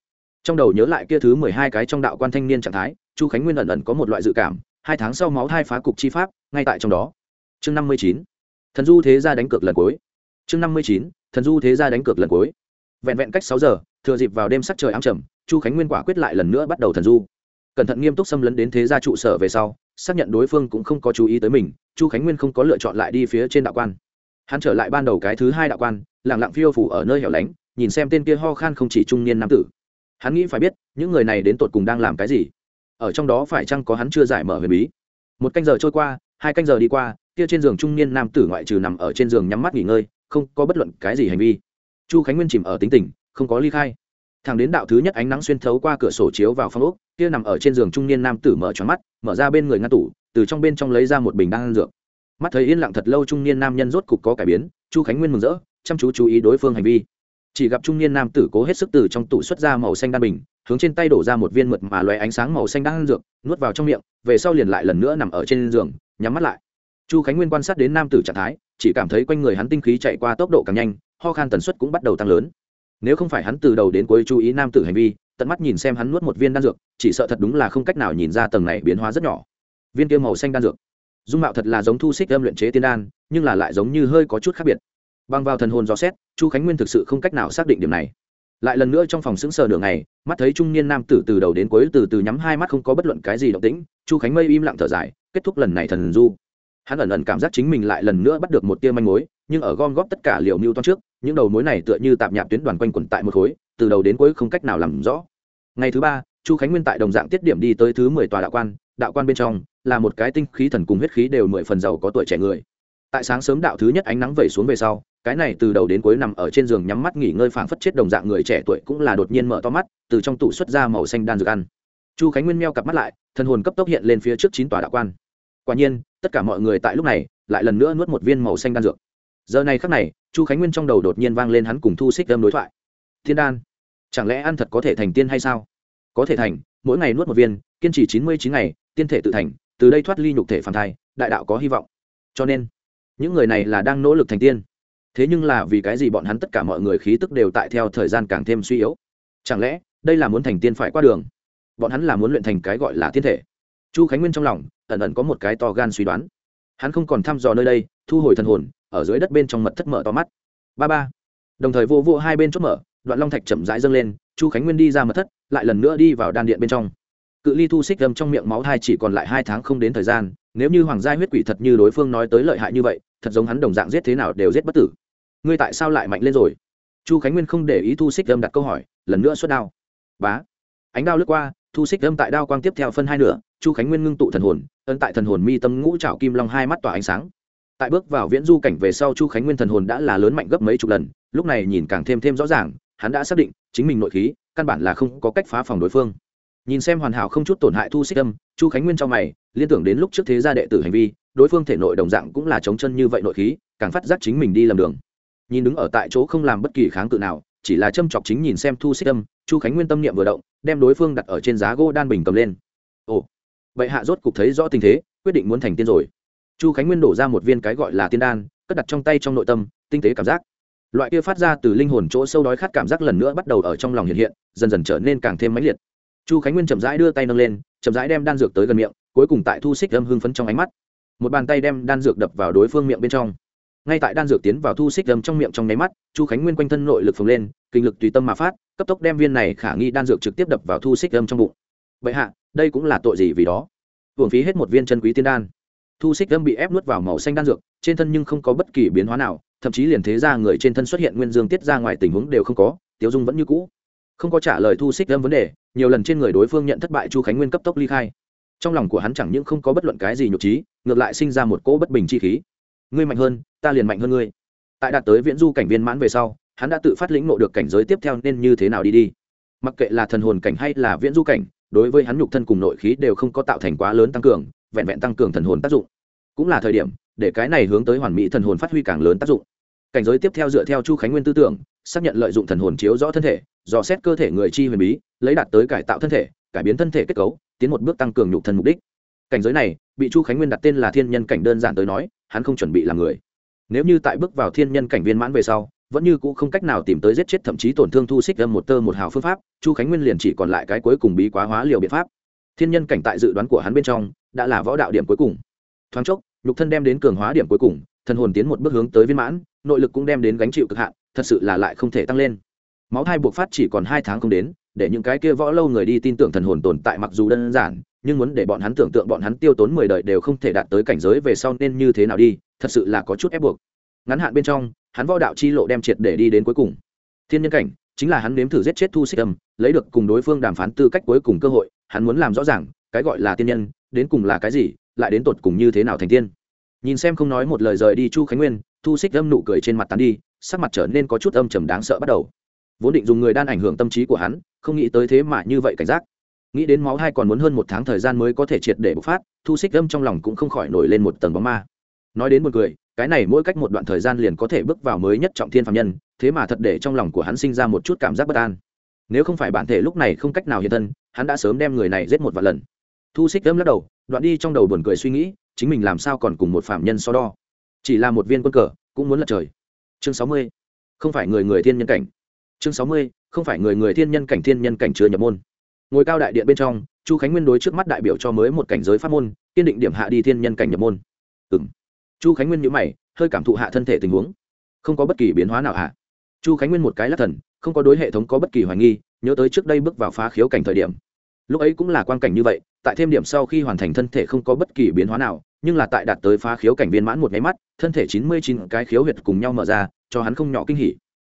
Trong đầu nhớ lại kia thứ mười hai cái trong đạo quan thanh niên trạng thái, chu khánh nguyên ẩn ẩn có một loại dự cảm, hai tháng sau máu thai phá cục chi pháp, ngay tại trong đó. Chương năm mươi chín. Thần du thế gia đánh cược lần cuối chương năm mươi chín, thần du thế gia đánh cược lần cuối. Vẹn vẹn cách sáu giờ, thừa dịp vào đêm sắc trời ám trầm, chu khánh nguyên quả quyết lại lần nữa bắt đầu thần du. Cẩn thận nghiêm túc xâm lấn đến thế gia trụ sở về sau, xác nhận đối phương cũng không có chú ý tới mình, chu khánh nguyên không có lựa chọn lại đi phía trên đạo quan. Hắn trở lại ban đầu cái thứ hai đạo quan lẳng lặng phiêu phủ ở nơi hẻo lánh, nhìn xem tên kia ho khan không chỉ trung niên nam tử. Hắn nghĩ phải biết, những người này đến tột cùng đang làm cái gì? Ở trong đó phải chăng có hắn chưa giải mở huyền bí? Một canh giờ trôi qua, hai canh giờ đi qua, kia trên giường trung niên nam tử ngoại trừ nằm ở trên giường nhắm mắt nghỉ ngơi không có bất luận cái gì hành vi. Chu khánh nguyên chìm ở tính tình, không có ly khai. Thằng đến đạo thứ nhất ánh nắng xuyên thấu qua cửa sổ chiếu vào phòng ốc, kia nằm ở trên giường trung niên nam tử mở tròn mắt, mở ra bên người ngăn tủ, từ trong bên trong lấy ra một bình đan dược. Mắt thấy yên lặng thật lâu trung niên nam nhân rốt cục có cải biến, chu khánh nguyên mừng rỡ, chăm chú chú ý đối phương hành vi. Chỉ gặp trung niên nam tử cố hết sức từ trong tủ xuất ra màu xanh đan bình, hướng trên tay đổ ra một viên mượt mà loé ánh sáng màu xanh đan dược, nuốt vào trong miệng, về sau liền lại lần nữa nằm ở trên giường, nhắm mắt lại chu khánh nguyên quan sát đến nam tử trạng thái, chỉ cảm thấy quanh người hắn tinh khí chạy qua tốc độ càng nhanh, ho khan tần suất cũng bắt đầu tăng lớn. Nếu không phải hắn từ đầu đến cuối chú ý nam tử hành vi, tận mắt nhìn xem hắn nuốt một viên đan dược, chỉ sợ thật đúng là không cách nào nhìn ra tầng này biến hóa rất nhỏ. Viên kia màu xanh đan dược. Dung mạo thật là giống thu xích âm luyện chế tiên đan, nhưng là lại giống như hơi có chút khác biệt. Bằng vào thần hồn dò xét, chu khánh nguyên thực sự không cách nào xác định điểm này. Lại lần nữa trong phòng xứng sờ nửa ngày, mắt thấy trung niên nam tử từ đầu đến cuối từ từ nhắm hai mắt không có bất luận cái gì động tĩnh, chu khánh mây im lặng thở dài, kết thúc lần này thần du hắn ẩn ẩn cảm giác chính mình lại lần nữa bắt được một tia manh mối, nhưng ở gom góp tất cả liều mưu toan trước, những đầu mối này tựa như tạm nhạp tuyến đoàn quanh quẩn tại một khối, từ đầu đến cuối không cách nào làm rõ. Ngày thứ ba, chu khánh nguyên tại đồng dạng tiết điểm đi tới thứ mười tòa đạo quan đạo quan bên trong, là một cái tinh khí thần cùng huyết khí đều mười phần giàu có tuổi trẻ người. Tại sáng sớm đạo thứ nhất ánh nắng vẩy xuống về sau, cái này từ đầu đến cuối nằm ở trên giường nhắm mắt nghỉ ngơi phảng phất chết đồng dạng người trẻ tuổi cũng là đột nhiên mở to mắt, từ trong tủ xuất ra màu xanh đan dược ăn. Chu khánh nguyên meo cặp mắt lại thân hồn cấp tốc hiện lên phía trước chín tòa đạo quan quả nhiên, tất cả mọi người tại lúc này lại lần nữa nuốt một viên màu xanh đan dược. Giờ này khắc này, chu khánh nguyên trong đầu đột nhiên vang lên hắn cùng thu xích đâm đối thoại. Thiên đan, chẳng lẽ ăn thật có thể thành tiên hay sao? Có thể thành, mỗi ngày nuốt một viên, kiên trì chín mươi chín ngày, tiên thể tự thành, từ đây thoát ly nhục thể phản thai, đại đạo có hy vọng. Cho nên, những người này là đang nỗ lực thành tiên. Thế nhưng là vì cái gì bọn hắn tất cả mọi người khí tức đều tại theo thời gian càng thêm suy yếu? Chẳng lẽ, đây là muốn thành tiên phải qua đường? Bọn hắn là muốn luyện thành cái gọi là thiên thể chu khánh nguyên trong lòng, ẩn ẩn có một cái to gan suy đoán. Hắn không còn thăm dò nơi đây, thu hồi thần hồn, ở dưới đất bên trong mật thất mở to mắt. Ba ba. Đồng thời vô vô hai bên chốt mở, đoạn long thạch chậm rãi dâng lên, chu khánh nguyên đi ra mật thất, lại lần nữa đi vào đan điện bên trong. Cự ly thu xích gầm trong miệng máu thai chỉ còn lại hai tháng không đến thời gian, nếu như hoàng gia huyết quỷ thật như đối phương nói tới lợi hại như vậy, thật giống hắn đồng dạng giết thế nào đều giết bất tử. Ngươi tại sao lại mạnh lên rồi? Chu khánh nguyên không để ý thu xích gầm đặt câu hỏi, lần nữa xuất đao. Bá. Ánh đao lướt qua, thu xích gầm tại đao quang tiếp theo phân hai nửa chu khánh nguyên ngưng tụ thần hồn, ấn tại thần hồn mi tâm ngũ trạo kim long hai mắt tỏa ánh sáng. Tại bước vào viễn du cảnh về sau, chu khánh nguyên thần hồn đã là lớn mạnh gấp mấy chục lần, lúc này nhìn càng thêm thêm rõ ràng, hắn đã xác định, chính mình nội khí, căn bản là không có cách phá phòng đối phương. Nhìn xem hoàn hảo không chút tổn hại thu xích âm, chu khánh nguyên trong mày, liên tưởng đến lúc trước thế gia đệ tử hành vi, đối phương thể nội đồng dạng cũng là chống chân như vậy nội khí, càng phát giác chính mình đi lầm đường. Nhìn đứng ở tại chỗ không làm bất kỳ kháng cự nào, chỉ là châm chọc chính nhìn xem thu xích âm, chu khánh nguyên tâm niệm vừa động, đem đối phương đặt ở trên giá gỗ đan bình cầm lên. Ồ vậy hạ rốt cục thấy rõ tình thế, quyết định muốn thành tiên rồi. Chu khánh nguyên đổ ra một viên cái gọi là tiên đan, cất đặt trong tay trong nội tâm, tinh tế cảm giác. Loại kia phát ra từ linh hồn chỗ sâu đói khát cảm giác lần nữa bắt đầu ở trong lòng hiện hiện, dần dần trở nên càng thêm mãnh liệt. Chu khánh nguyên chậm rãi đưa tay nâng lên, chậm rãi đem đan dược tới gần miệng, cuối cùng tại thu xích âm hưng phấn trong ánh mắt. Một bàn tay đem đan dược đập vào đối phương miệng bên trong. Ngay tại đan dược tiến vào thu xích âm trong miệng trong nháy mắt, chu khánh nguyên quanh thân nội lực phồng lên, kinh lực tùy tâm mà phát, cấp tốc đem viên này khả nghi đan dược trực tiếp đập vào thu xích âm trong bụng bệ hạ, đây cũng là tội gì vì đó? Hưởng phí hết một viên chân quý tiên đan. Thu xích đâm bị ép nuốt vào màu xanh đan dược, trên thân nhưng không có bất kỳ biến hóa nào, thậm chí liền thế ra người trên thân xuất hiện nguyên dương tiết ra ngoài tình huống đều không có tiêu dung vẫn như cũ. Không có trả lời thu xích đâm vấn đề, nhiều lần trên người đối phương nhận thất bại chu khánh nguyên cấp tốc ly khai. Trong lòng của hắn chẳng những không có bất luận cái gì nhục trí, ngược lại sinh ra một cỗ bất bình chi khí. Ngươi mạnh hơn, ta liền mạnh hơn ngươi. Tại đạt tới viễn du cảnh viên mãn về sau, hắn đã tự phát lĩnh nộ được cảnh giới tiếp theo nên như thế nào đi đi. Mặc kệ là thần hồn cảnh hay là viễn du cảnh đối với hắn nhục thân cùng nội khí đều không có tạo thành quá lớn tăng cường, vẹn vẹn tăng cường thần hồn tác dụng. Cũng là thời điểm để cái này hướng tới hoàn mỹ thần hồn phát huy càng lớn tác dụng. Cảnh giới tiếp theo dựa theo chu khánh nguyên tư tưởng, xác nhận lợi dụng thần hồn chiếu rõ thân thể, dò xét cơ thể người chi huyền bí, lấy đạt tới cải tạo thân thể, cải biến thân thể kết cấu, tiến một bước tăng cường nhục thân mục đích. Cảnh giới này bị chu khánh nguyên đặt tên là thiên nhân cảnh đơn giản tới nói, hắn không chuẩn bị làm người. Nếu như tại bước vào thiên nhân cảnh viên mãn về sau vẫn như cũ không cách nào tìm tới giết chết, thậm chí tổn thương thu xích âm một tơ một hào phương pháp, chu khánh nguyên liền chỉ còn lại cái cuối cùng bí quá hóa liều biện pháp. Thiên nhân cảnh tại dự đoán của hắn bên trong, đã là võ đạo điểm cuối cùng. Thoáng chốc, nhục thân đem đến cường hóa điểm cuối cùng, thần hồn tiến một bước hướng tới viên mãn, nội lực cũng đem đến gánh chịu cực hạn, thật sự là lại không thể tăng lên. Máu thai buộc phát chỉ còn hai tháng không đến, để những cái kia võ lâu người đi tin tưởng thần hồn tồn tại mặc dù đơn giản, nhưng muốn để bọn hắn tưởng tượng bọn hắn tiêu tốn mười đời đều không thể đạt tới cảnh giới về sau nên như thế nào đi, thật sự là có chút ép buộc. Ngắn hạn bên trong hắn võ đạo chi lộ đem triệt để đi đến cuối cùng. Thiên nhân cảnh, chính là hắn nếm thử giết chết thu xích âm, lấy được cùng đối phương đàm phán tư cách cuối cùng cơ hội, hắn muốn làm rõ ràng, cái gọi là tiên nhân, đến cùng là cái gì, lại đến tột cùng như thế nào thành tiên. Nhìn xem không nói một lời rời đi chu khánh nguyên, thu xích âm nụ cười trên mặt tán đi, sắc mặt trở nên có chút âm trầm đáng sợ bắt đầu. Vốn định dùng người đan ảnh hưởng tâm trí của hắn, không nghĩ tới thế mà như vậy cảnh giác. Nghĩ đến máu hai còn muốn hơn một tháng thời gian mới có thể triệt để bộc phát, thu xích âm trong lòng cũng không khỏi nổi lên một tầng bóng ma. Nói đến một người cái này mỗi cách một đoạn thời gian liền có thể bước vào mới nhất trọng thiên phạm nhân, thế mà thật để trong lòng của hắn sinh ra một chút cảm giác bất an. Nếu không phải bản thể lúc này không cách nào hiện thân, hắn đã sớm đem người này giết một vài lần. Thu xích đâm lắc đầu, đoạn đi trong đầu buồn cười suy nghĩ, chính mình làm sao còn cùng một phạm nhân so đo? Chỉ là một viên quân cờ, cũng muốn lật trời. Chương sáu mươi. Không phải người người thiên nhân cảnh. Chương sáu mươi, không phải người người thiên nhân cảnh thiên nhân cảnh chưa nhập môn. Ngồi cao đại điện bên trong, chu khánh nguyên đối trước mắt đại biểu cho mới một cảnh giới pháp môn, kiên định điểm hạ đi thiên nhân cảnh nhập môn. Ừ chu khánh nguyên nhữ mày, hơi cảm thụ hạ thân thể tình huống. Không có bất kỳ biến hóa nào hạ chu khánh nguyên một cái lắc thần, không có đối hệ thống có bất kỳ hoài nghi, nhớ tới trước đây bước vào phá khiếu cảnh thời điểm. Lúc ấy cũng là quan cảnh như vậy, tại thêm điểm sau khi hoàn thành thân thể không có bất kỳ biến hóa nào, nhưng là tại đạt tới phá khiếu cảnh viên mãn một nháy mắt, thân thể chín mươi chín cái khiếu huyệt cùng nhau mở ra, cho hắn không nhỏ kinh hỉ.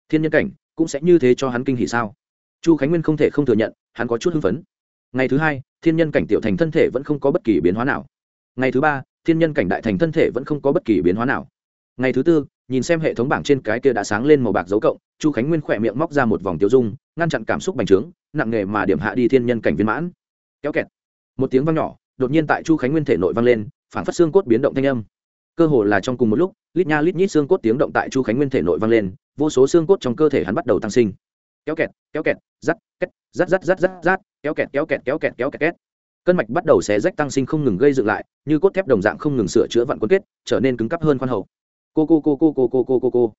Thiên nhân cảnh, cũng sẽ như thế cho hắn kinh hỉ sao? Chu khánh nguyên không thể không thừa nhận, hắn có chút hưng phấn. Ngày thứ hai, thiên nhân cảnh tiểu thành thân thể vẫn không có bất kỳ biến hóa nào. Ngày thứ ba thiên nhân cảnh đại thành thân thể vẫn không có bất kỳ biến hóa nào. Ngày thứ tư, nhìn xem hệ thống bảng trên cái kia đã sáng lên màu bạc dấu cộng, chu khánh nguyên khỏe miệng móc ra một vòng tiêu dung, ngăn chặn cảm xúc bành trướng, nặng nghề mà điểm hạ đi thiên nhân cảnh viên mãn. Kéo kẹt. Một tiếng vang nhỏ, đột nhiên tại chu khánh nguyên thể nội vang lên phản phát xương cốt biến động thanh âm. Cơ hồ là trong cùng một lúc, lít nha lít nhít xương cốt tiếng động tại chu khánh nguyên thể nội vang lên, vô số xương cốt trong cơ thể hắn bắt đầu tăng sinh. Kéo kẹt kéo kẹt rắt két rắt rắt rắt rắt rắt kéo kẹt kéo kẹt kéo kẹt kéo kẹt két cân mạch bắt đầu xé rách tăng sinh không ngừng gây dựng lại, như cốt thép đồng dạng không ngừng sửa chữa vặn quân kết, trở nên cứng cắp hơn khoan hậu. Cô cô cô cô cô cô cô cô cô.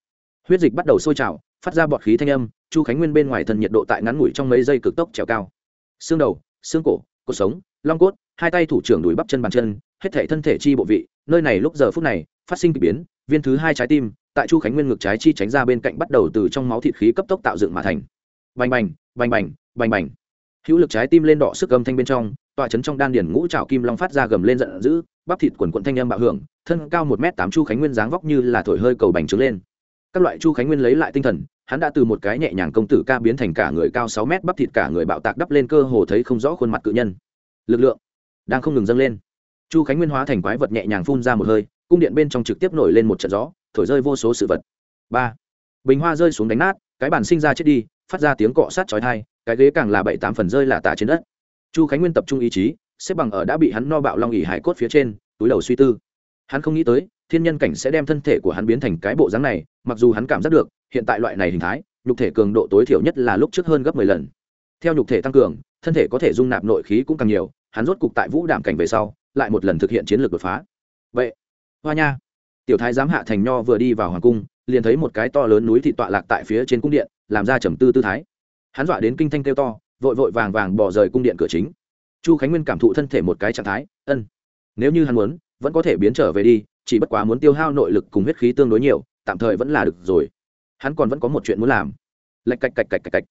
Huyết dịch bắt đầu sôi trào, phát ra bọt khí thanh âm, chu khánh nguyên bên ngoài thần nhiệt độ tại ngắn ngủi trong mấy giây cực tốc trèo cao. Xương đầu, xương cổ, cột sống, long cốt, hai tay thủ trưởng đùi bắp chân bàn chân, hết thể thân thể chi bộ vị, nơi này lúc giờ phút này, phát sinh k ỳ biến, viên thứ hai trái tim, tại chu khánh nguyên ngực trái chi tránh ra bên cạnh bắt đầu từ trong máu thịt khí cấp tốc tạo dựng mà thành. Bành bành bành bành bành bành. Hữu lực trái tim lên đỏ sức âm thanh bên trong tọa chấn trong đan điển ngũ trảo kim long phát ra gầm lên giận dữ, bắp thịt quần quận thanh âm bạo hưởng, thân cao một m tám chu khánh nguyên dáng vóc như là thổi hơi cầu bành trướng lên. Các loại chu khánh nguyên lấy lại tinh thần, hắn đã từ một cái nhẹ nhàng công tử ca biến thành cả người cao sáu mét, bắp thịt cả người bạo tạc đắp lên cơ hồ thấy không rõ khuôn mặt cự nhân. Lực lượng đang không ngừng dâng lên. Chu khánh nguyên hóa thành quái vật nhẹ nhàng phun ra một hơi, cung điện bên trong trực tiếp nổi lên một trận gió, thổi rơi vô số sự vật. Ba, bình hoa rơi xuống đánh nát, cái bàn sinh ra chết đi, phát ra tiếng cọ sát chói thai cái ghế càng là bảy tám phần rơi là tả trên đất chu khánh nguyên tập trung ý chí, xếp bằng ở đã bị hắn no bạo long ỉ hải cốt phía trên, túi đầu suy tư. Hắn không nghĩ tới, thiên nhân cảnh sẽ đem thân thể của hắn biến thành cái bộ dáng này, mặc dù hắn cảm giác được, hiện tại loại này hình thái, nhục thể cường độ tối thiểu nhất là lúc trước hơn gấp mười lần. Theo nhục thể tăng cường, thân thể có thể dung nạp nội khí cũng càng nhiều, hắn rốt cục tại vũ đảm cảnh về sau, lại một lần thực hiện chiến lược đột phá. Vậy, hoa nha. Tiểu thái giám hạ thành nho vừa đi vào hoàng cung, liền thấy một cái to lớn núi thị tọa lạc tại phía trên cung điện, làm ra trầm tư tư thái. Hắn dọa đến kinh thanh kêu to vội vội vàng vàng bỏ rời cung điện cửa chính. Chu khánh nguyên cảm thụ thân thể một cái trạng thái, ân, nếu như hắn muốn, vẫn có thể biến trở về đi, chỉ bất quá muốn tiêu hao nội lực cùng huyết khí tương đối nhiều, tạm thời vẫn là được rồi. Hắn còn vẫn có một chuyện muốn làm. Lạch cạch cạch cạch cạch cạch.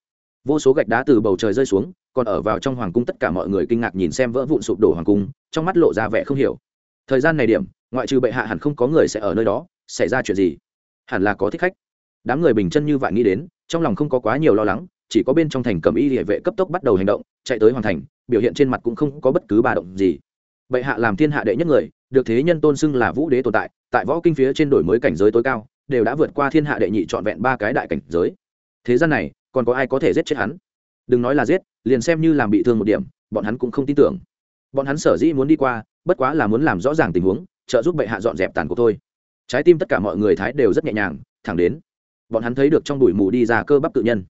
Vô số gạch đá từ bầu trời rơi xuống, còn ở vào trong hoàng cung tất cả mọi người kinh ngạc nhìn xem vỡ vụn sụp đổ hoàng cung, trong mắt lộ ra vẻ không hiểu. Thời gian này điểm, ngoại trừ bệ hạ hẳn không có người sẽ ở nơi đó, xảy ra chuyện gì? Hẳn là có thích khách. Đám người bình chân như vậy nghĩ đến, trong lòng không có quá nhiều lo lắng chỉ có bên trong thành cầm y địa vệ cấp tốc bắt đầu hành động, chạy tới hoàn thành, biểu hiện trên mặt cũng không có bất cứ ba động gì. Bệ hạ làm thiên hạ đệ nhất người, được thế nhân tôn xưng là vũ đế tồn tại tại võ kinh phía trên đổi mới cảnh giới tối cao, đều đã vượt qua thiên hạ đệ nhị trọn vẹn ba cái đại cảnh giới. Thế gian này, còn có ai có thể giết chết hắn? Đừng nói là giết, liền xem như làm bị thương một điểm, bọn hắn cũng không tin tưởng. Bọn hắn sở dĩ muốn đi qua, bất quá là muốn làm rõ ràng tình huống, trợ giúp bệ hạ dọn dẹp tàn cuộc thôi. Trái tim tất cả mọi người thái đều rất nhẹ nhàng, thẳng đến, bọn hắn thấy được trong bụi mù đi ra cơ bắp tự nhân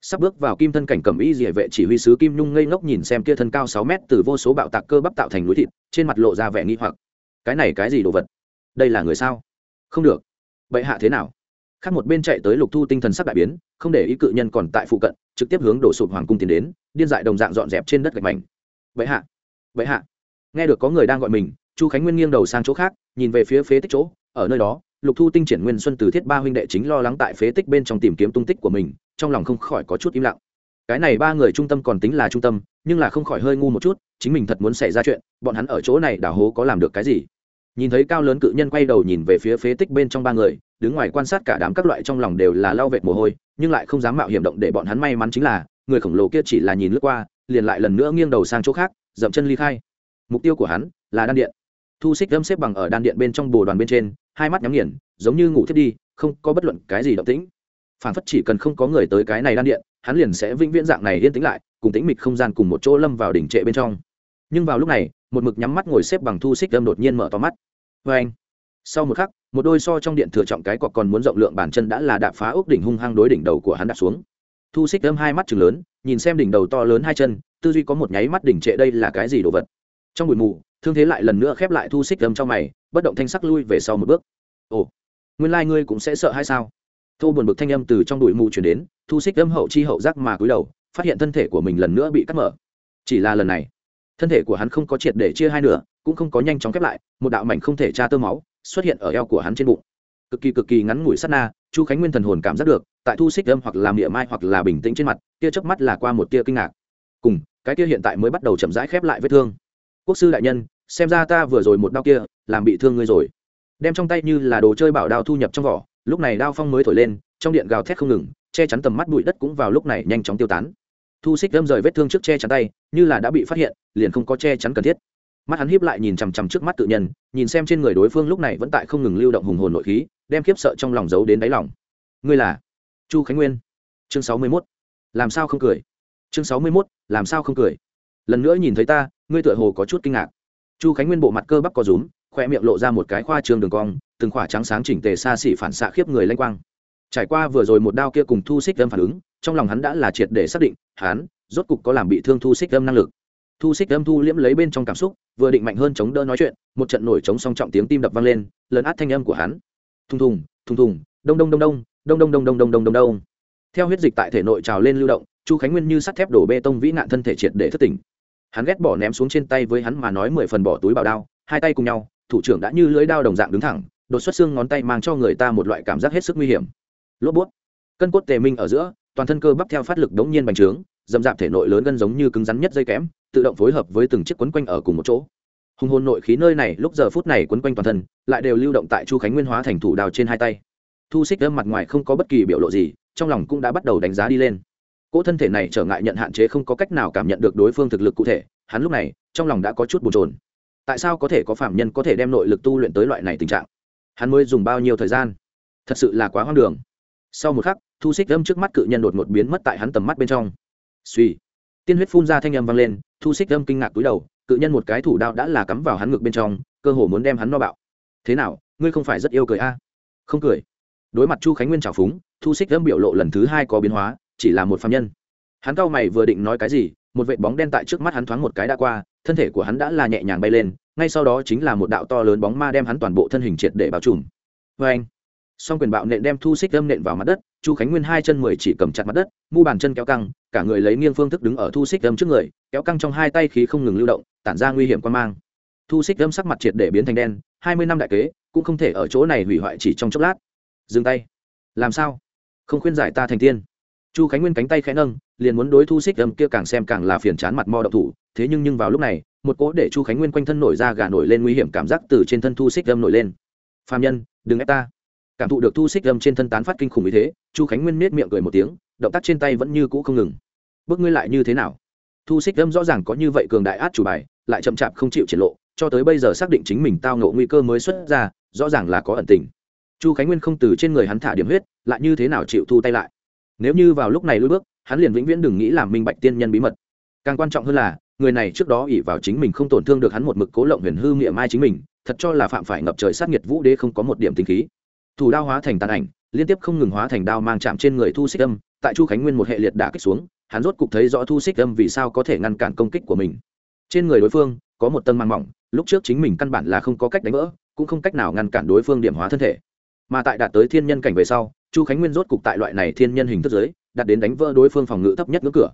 sắp bước vào kim thân cảnh cầm y địa vệ chỉ huy sứ kim nhung ngây ngốc nhìn xem kia thân cao sáu mét từ vô số bạo tạc cơ bắp tạo thành núi thịt, trên mặt lộ ra vẻ nghi hoặc. Cái này cái gì đồ vật? Đây là người sao? Không được. Vậy hạ thế nào? Khác một bên chạy tới lục thu tinh thần sắc đại biến, không để ý cự nhân còn tại phụ cận, trực tiếp hướng đổ sụp hoàng cung tiến đến, điên dại đồng dạng dọn dẹp trên đất gạch mảnh. Vậy hạ. Vậy hạ. Nghe được có người đang gọi mình, chu khánh nguyên nghiêng đầu sang chỗ khác, nhìn về phía phế tích chỗ, ở nơi đó lục thu tinh triển nguyên xuân từ thiết ba huynh đệ chính lo lắng tại phế tích bên trong tìm kiếm tung tích của mình, trong lòng không khỏi có chút im lặng. Cái này ba người trung tâm còn tính là trung tâm, nhưng là không khỏi hơi ngu một chút, chính mình thật muốn xảy ra chuyện, bọn hắn ở chỗ này đào hố có làm được cái gì? Nhìn thấy cao lớn cự nhân quay đầu nhìn về phía phế tích bên trong ba người, đứng ngoài quan sát cả đám các loại trong lòng đều là lau vệt mồ hôi, nhưng lại không dám mạo hiểm động để bọn hắn may mắn chính là, người khổng lồ kia chỉ là nhìn lướt qua, liền lại lần nữa nghiêng đầu sang chỗ khác, dậm chân ly khai. Mục tiêu của hắn là đan điện thu xích đâm xếp bằng ở đan điện bên trong bồ đoàn bên trên, hai mắt nhắm nghiền, giống như ngủ thiết đi, không có bất luận cái gì động tĩnh. Phản phất chỉ cần không có người tới cái này đan điện, hắn liền sẽ vĩnh viễn dạng này yên tĩnh lại, cùng tĩnh mịch không gian cùng một chỗ lâm vào đỉnh trệ bên trong. Nhưng vào lúc này, một mực nhắm mắt ngồi xếp bằng thu xích đâm đột nhiên mở to mắt. Vê anh, sau một khắc, một đôi so trong điện thừa trọng cái cọc còn muốn rộng lượng bàn chân đã là đạp phá ốc đỉnh hung hăng đối đỉnh đầu của hắn đạp xuống. Thu xích đâm hai mắt chừng lớn, nhìn xem đỉnh đầu to lớn hai chân, tư duy có một nháy mắt đỉnh trệ đây là cái gì đồ vật. Trong bụi mù thương thế lại lần nữa khép lại thu xích âm trong mày, bất động thanh sắc lui về sau một bước. Ồ, nguyên lai、like、ngươi cũng sẽ sợ hay sao? Thô buồn bực thanh âm từ trong đùi mù chuyển đến, thu xích âm hậu chi hậu giác mà cúi đầu, phát hiện thân thể của mình lần nữa bị cắt mở. Chỉ là lần này, thân thể của hắn không có triệt để chia hai nửa, cũng không có nhanh chóng khép lại, một đạo mảnh không thể tra tơ máu xuất hiện ở eo của hắn trên bụng. Cực kỳ cực kỳ ngắn ngủi sát na, chu khánh nguyên thần hồn cảm giác được, tại thu xích âm hoặc làm địa mai hoặc là bình tĩnh trên mặt tia chớp mắt là qua một tia kinh ngạc. Cùng, cái tia hiện tại mới bắt đầu chậm rãi khép lại vết thương quốc sư đại nhân, xem ra ta vừa rồi một đau kia, làm bị thương ngươi rồi. Đem trong tay như là đồ chơi bảo đao thu nhập trong vỏ, lúc này đao phong mới thổi lên, trong điện gào thét không ngừng, che chắn tầm mắt bụi đất cũng vào lúc này nhanh chóng tiêu tán. Thu xích đâm rời vết thương trước che chắn tay, như là đã bị phát hiện, liền không có che chắn cần thiết. Mắt hắn hiếp lại nhìn chằm chằm trước mắt tự nhân, nhìn xem trên người đối phương lúc này vẫn tại không ngừng lưu động hùng hồn nội khí, đem khiếp sợ trong lòng giấu đến đáy lòng. Ngươi là chu khánh nguyên. Chương sáu mươi mốt. Làm sao không cười? Chương sáu mươi mốt. Làm sao không cười? Lần nữa nhìn thấy ta, ngươi tựa hồ có chút kinh ngạc. Chu khánh nguyên bộ mặt cơ bắp có rúm, khoe miệng lộ ra một cái khoa trương đường cong, từng khỏa trắng sáng chỉnh tề xa xỉ phản xạ khiếp người lanh quang. Trải qua vừa rồi một đao kia cùng thu xích âm phản ứng, trong lòng hắn đã là triệt để xác định, hắn rốt cục có làm bị thương thu xích âm năng lực. Thu xích âm thu liễm lấy bên trong cảm xúc, vừa định mạnh hơn chống đỡ nói chuyện, một trận nổi chống song trọng tiếng tim đập vang lên lớn át thanh âm của hắn. Thùng thùng thùng thùng, đông đông đông đông đông đông đông đông đông đông đông đông. Theo huyết dịch tại thể nội trào lên lưu động, chu khánh nguyên như sắt thép đổ bê tông vĩ nạn thân thể triệt để thất tỉnh hắn ghét bỏ ném xuống trên tay với hắn mà nói mười phần bỏ túi bảo đao, hai tay cùng nhau, thủ trưởng đã như lưới đao đồng dạng đứng thẳng, đột xuất xương ngón tay mang cho người ta một loại cảm giác hết sức nguy hiểm. Lốp bút. Cân cốt tề minh ở giữa, toàn thân cơ bắp theo phát lực đống nhiên bành trướng, dầm dạp thể nội lớn gân giống như cứng rắn nhất dây kém, tự động phối hợp với từng chiếc quấn quanh ở cùng một chỗ. Hùng hồn nội khí nơi này lúc giờ phút này quấn quanh toàn thân, lại đều lưu động tại chu khánh nguyên hóa thành thủ đào trên hai tay. Thu xích đâm mặt ngoài không có bất kỳ biểu lộ gì, trong lòng cũng đã bắt đầu đánh giá đi lên cỗ thân thể này trở ngại nhận hạn chế không có cách nào cảm nhận được đối phương thực lực cụ thể, hắn lúc này, trong lòng đã có chút bồn trồn tại sao có thể có phạm nhân có thể đem nội lực tu luyện tới loại này tình trạng? Hắn mới dùng bao nhiêu thời gian? Thật sự là quá hoang đường. Sau một khắc, thu xích âm trước mắt cự nhân đột ngột biến mất tại hắn tầm mắt bên trong. Suy tiên huyết phun ra thanh âm vang lên, thu xích âm kinh ngạc túi đầu, cự nhân một cái thủ đao đã là cắm vào hắn ngực bên trong, cơ hồ muốn đem hắn no bạo. Thế nào, ngươi không phải rất yêu cười a? À? không cười. Đối mặt chu khánh nguyên trào phúng, thu xích âm biểu lộ lần thứ hai có biến hóa chỉ là một phạm nhân. Hắn cao mày vừa định nói cái gì, một vệ bóng đen tại trước mắt hắn thoáng một cái đã qua, thân thể của hắn đã là nhẹ nhàng bay lên, ngay sau đó chính là một đạo to lớn bóng ma đem hắn toàn bộ thân hình triệt để bao trùm. Vê anh, song quyền bạo nện đem thu xích đâm nện vào mặt đất, chu khánh nguyên hai chân mười chỉ cầm chặt mặt đất, mu bàn chân kéo căng, cả người lấy nghiêng phương thức đứng ở thu xích đâm trước người, kéo căng trong hai tay khí không ngừng lưu động, tản ra nguy hiểm quan mang. Thu xích đâm sắc mặt triệt để biến thành đen, hai mươi năm đại kế, cũng không thể ở chỗ này hủy hoại chỉ trong chốc lát. Dừng tay. Làm sao? Không khuyên giải ta thành tiên chu khánh nguyên cánh tay khẽ nâng, liền muốn đối thu xích âm kia càng xem càng là phiền chán mặt mò độc thủ, thế nhưng nhưng vào lúc này, một cỗ để chu khánh nguyên quanh thân nổi ra gà nổi lên nguy hiểm cảm giác từ trên thân thu xích âm nổi lên. Phạm nhân, đừng ép ta. Cảm thụ được thu xích âm trên thân tán phát kinh khủng như thế, chu khánh nguyên nết miệng cười một tiếng, động tác trên tay vẫn như cũ không ngừng. Bước ngươi lại như thế nào? Thu xích âm rõ ràng có như vậy cường đại át chủ bài, lại chậm chạp không chịu triển lộ, cho tới bây giờ xác định chính mình tao ngộ nguy cơ mới xuất ra, rõ ràng là có ẩn tình. Chu khánh nguyên không từ trên người hắn thả điểm huyết, lại như thế nào chịu thu tay lại? Nếu như vào lúc này lui bước, hắn liền vĩnh viễn đừng nghĩ làm minh bạch tiên nhân bí mật. Càng quan trọng hơn là, người này trước đó ỉ vào chính mình không tổn thương được hắn một mực cố lộng huyền hư nghĩa mai chính mình, thật cho là phạm phải ngập trời sát nhiệt vũ đế không có một điểm tinh khí. Thủ đao hóa thành tàn ảnh, liên tiếp không ngừng hóa thành đao mang chạm trên người thu xích âm, tại chu khánh nguyên một hệ liệt đã kích xuống, hắn rốt cục thấy rõ thu xích âm vì sao có thể ngăn cản công kích của mình. Trên người đối phương, có một tầng mang mỏng, lúc trước chính mình căn bản là không có cách đánh vỡ, cũng không cách nào ngăn cản đối phương điểm hóa thân thể. Mà tại đạt tới thiên nhân cảnh về sau chu khánh nguyên rốt cục tại loại này thiên nhân hình thức giới, đặt đến đánh vỡ đối phương phòng ngự thấp nhất ngưỡng cửa.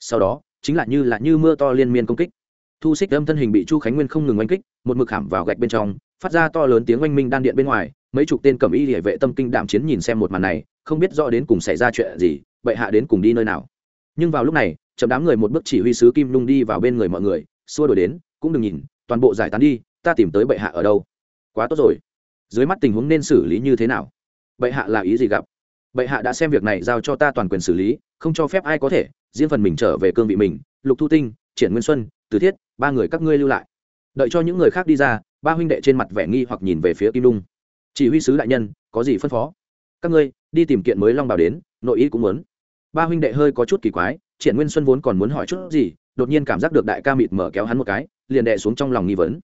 Sau đó, chính là như là như mưa to liên miên công kích. Thu xích âm thân hình bị chu khánh nguyên không ngừng oanh kích, một mực hẳm vào gạch bên trong, phát ra to lớn tiếng oanh minh đan điện bên ngoài, mấy chục tên cầm y địa vệ tâm kinh đạm chiến nhìn xem một màn này, không biết rõ đến cùng xảy ra chuyện gì bệ hạ đến cùng đi nơi nào. Nhưng vào lúc này, chậm đám người một bước chỉ huy sứ kim lung đi vào bên người mọi người, xua đổi đến, cũng đừng nhìn, toàn bộ giải tán đi, ta tìm tới bệ hạ ở đâu. Quá tốt rồi. Dưới mắt tình huống nên xử lý như thế nào? Bệ hạ là ý gì gặp? Bệ hạ đã xem việc này giao cho ta toàn quyền xử lý, không cho phép ai có thể, riêng phần mình trở về cương vị mình, lục thu tinh, triển nguyên xuân, từ thiết, ba người các ngươi lưu lại. Đợi cho những người khác đi ra, ba huynh đệ trên mặt vẻ nghi hoặc nhìn về phía kim đung chỉ huy sứ đại nhân, có gì phân phó? Các ngươi, đi tìm kiện mới long bảo đến, nội ý cũng muốn. Ba huynh đệ hơi có chút kỳ quái, triển nguyên xuân vốn còn muốn hỏi chút gì, đột nhiên cảm giác được đại ca mịt mở kéo hắn một cái, liền đè xuống trong lòng nghi vấn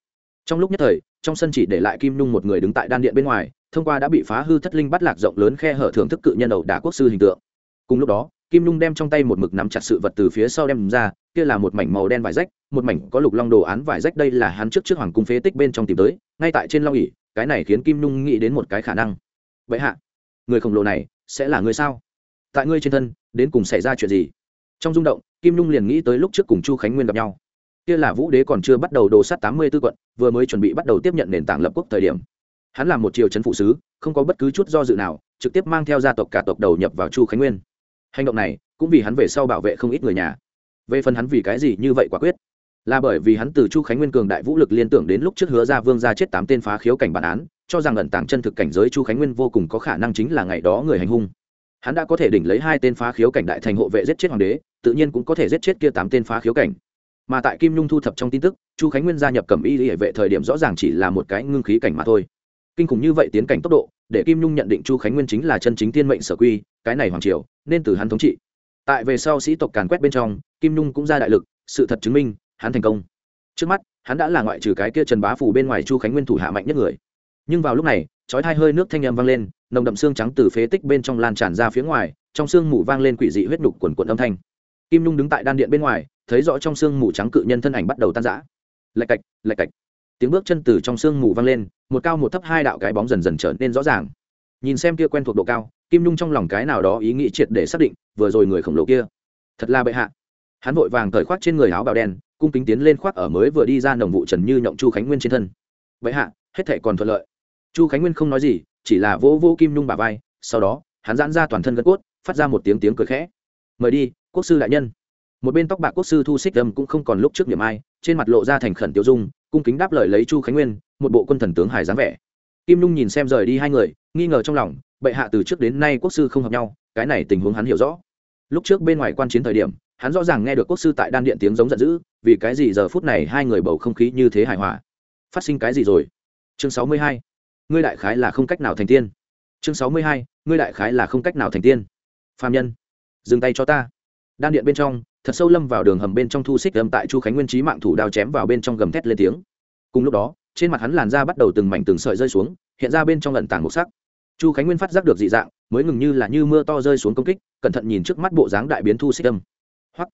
trong lúc nhất thời, trong sân chỉ để lại kim nhung một người đứng tại đan điện bên ngoài, thông qua đã bị phá hư thất linh bắt lạc rộng lớn khe hở thưởng thức cự nhân ẩu đả quốc sư hình tượng. Cùng lúc đó, kim nhung đem trong tay một mực nắm chặt sự vật từ phía sau đem ra, kia là một mảnh màu đen vải rách, một mảnh có lục long đồ án vải rách đây là hắn trước trước hoàng cung phế tích bên trong tìm tới, ngay tại trên long ỉ cái này khiến kim nhung nghĩ đến một cái khả năng. Vậy hạ, người khổng lồ này sẽ là người sao? Tại ngươi trên thân, đến cùng xảy ra chuyện gì? Trong rung động, kim nhung liền nghĩ tới lúc trước cùng chu khánh nguyên gặp nhau kia là vũ đế còn chưa bắt đầu đồ sát tám mươi tư quận, vừa mới chuẩn bị bắt đầu tiếp nhận nền tảng lập quốc thời điểm. Hắn là một triều trấn phụ sứ, không có bất cứ chút do dự nào, trực tiếp mang theo gia tộc cả tộc đầu nhập vào chu khánh nguyên. Hành động này, cũng vì hắn về sau bảo vệ không ít người nhà. Về phần hắn vì cái gì như vậy quả quyết? Là bởi vì hắn từ chu khánh nguyên cường đại vũ lực liên tưởng đến lúc trước hứa ra vương ra chết tám tên phá khiếu cảnh bản án, cho rằng ẩn tàng chân thực cảnh giới chu khánh nguyên vô cùng có khả năng chính là ngày đó người hành hung. Hắn đã có thể đỉnh lấy hai tên phá khiếu cảnh đại thành hộ vệ giết chết hoàng đế, tự nhiên cũng có thể giết chết kia tám tên phá khiếu cảnh mà tại kim nhung thu thập trong tin tức, chu khánh nguyên gia nhập cầm y hệ vệ thời điểm rõ ràng chỉ là một cái ngưng khí cảnh mà thôi. Kinh khủng như vậy tiến cảnh tốc độ, để kim nhung nhận định chu khánh nguyên chính là chân chính tiên mệnh sở quy, cái này hoàng triều, nên từ hắn thống trị. Tại về sau sĩ tộc càn quét bên trong, kim nhung cũng ra đại lực, sự thật chứng minh, hắn thành công. Trước mắt, hắn đã là ngoại trừ cái kia trần bá phủ bên ngoài chu khánh nguyên thủ hạ mạnh nhất người. Nhưng vào lúc này, chói hai hơi nước thanh âm vang lên, nồng đậm xương trắng từ phế tích bên trong lan tràn ra phía ngoài, trong xương mù vang lên quỷ dị huyết đục quần quần âm thanh. Kim nhung đứng tại đan điện bên ngoài thấy rõ trong xương mù trắng cự nhân thân ảnh bắt đầu tan rã. Lạch cạch lạch cạch. Tiếng bước chân từ trong xương mù vang lên, một cao một thấp hai đạo cái bóng dần dần trở nên rõ ràng. Nhìn xem kia quen thuộc độ cao, kim nhung trong lòng cái nào đó ý nghĩ triệt để xác định, vừa rồi người khổng lồ kia, thật là bệ hạ. Hắn vội vàng cởi khoác trên người áo bào đen, cung kính tiến lên khoác ở mới vừa đi ra nồng vụ trần như nhộng chu khánh nguyên trên thân. Bệ hạ, hết thể còn thuận lợi. Chu khánh nguyên không nói gì, chỉ là vỗ vỗ kim nhung bà vai, sau đó, hắn giãn ra toàn thân gân cốt, phát ra một tiếng tiếng cười khẽ. Mời đi, quốc sư đại nhân một bên tóc bạc quốc sư thu xích âm cũng không còn lúc trước niệm ai, trên mặt lộ ra thành khẩn tiêu dung, cung kính đáp lời lấy chu khánh nguyên, một bộ quân thần tướng hải dáng vẻ. Kim nhung nhìn xem rời đi hai người, nghi ngờ trong lòng, bệ hạ từ trước đến nay quốc sư không hợp nhau, cái này tình huống hắn hiểu rõ. Lúc trước bên ngoài quan chiến thời điểm, hắn rõ ràng nghe được quốc sư tại đan điện tiếng giống giận dữ, vì cái gì giờ phút này hai người bầu không khí như thế hài hòa? Phát sinh cái gì rồi? Chương sáu mươi hai, ngươi đại khái là không cách nào thành tiên. Chương sáu mươi hai, ngươi đại khái là không cách nào thành tiên. Phạm nhân, dừng tay cho ta. Đan điện bên trong thật sâu lâm vào đường hầm bên trong thu xích âm tại chu khánh nguyên trí mạng thủ đao chém vào bên trong gầm thét lên tiếng. Cùng lúc đó, trên mặt hắn làn da bắt đầu từng mảnh từng sợi rơi xuống, hiện ra bên trong lận tảng một sắc. Chu khánh nguyên phát giác được dị dạng, mới ngừng như là như mưa to rơi xuống công kích, cẩn thận nhìn trước mắt bộ dáng đại biến thu xích âm. Hoặc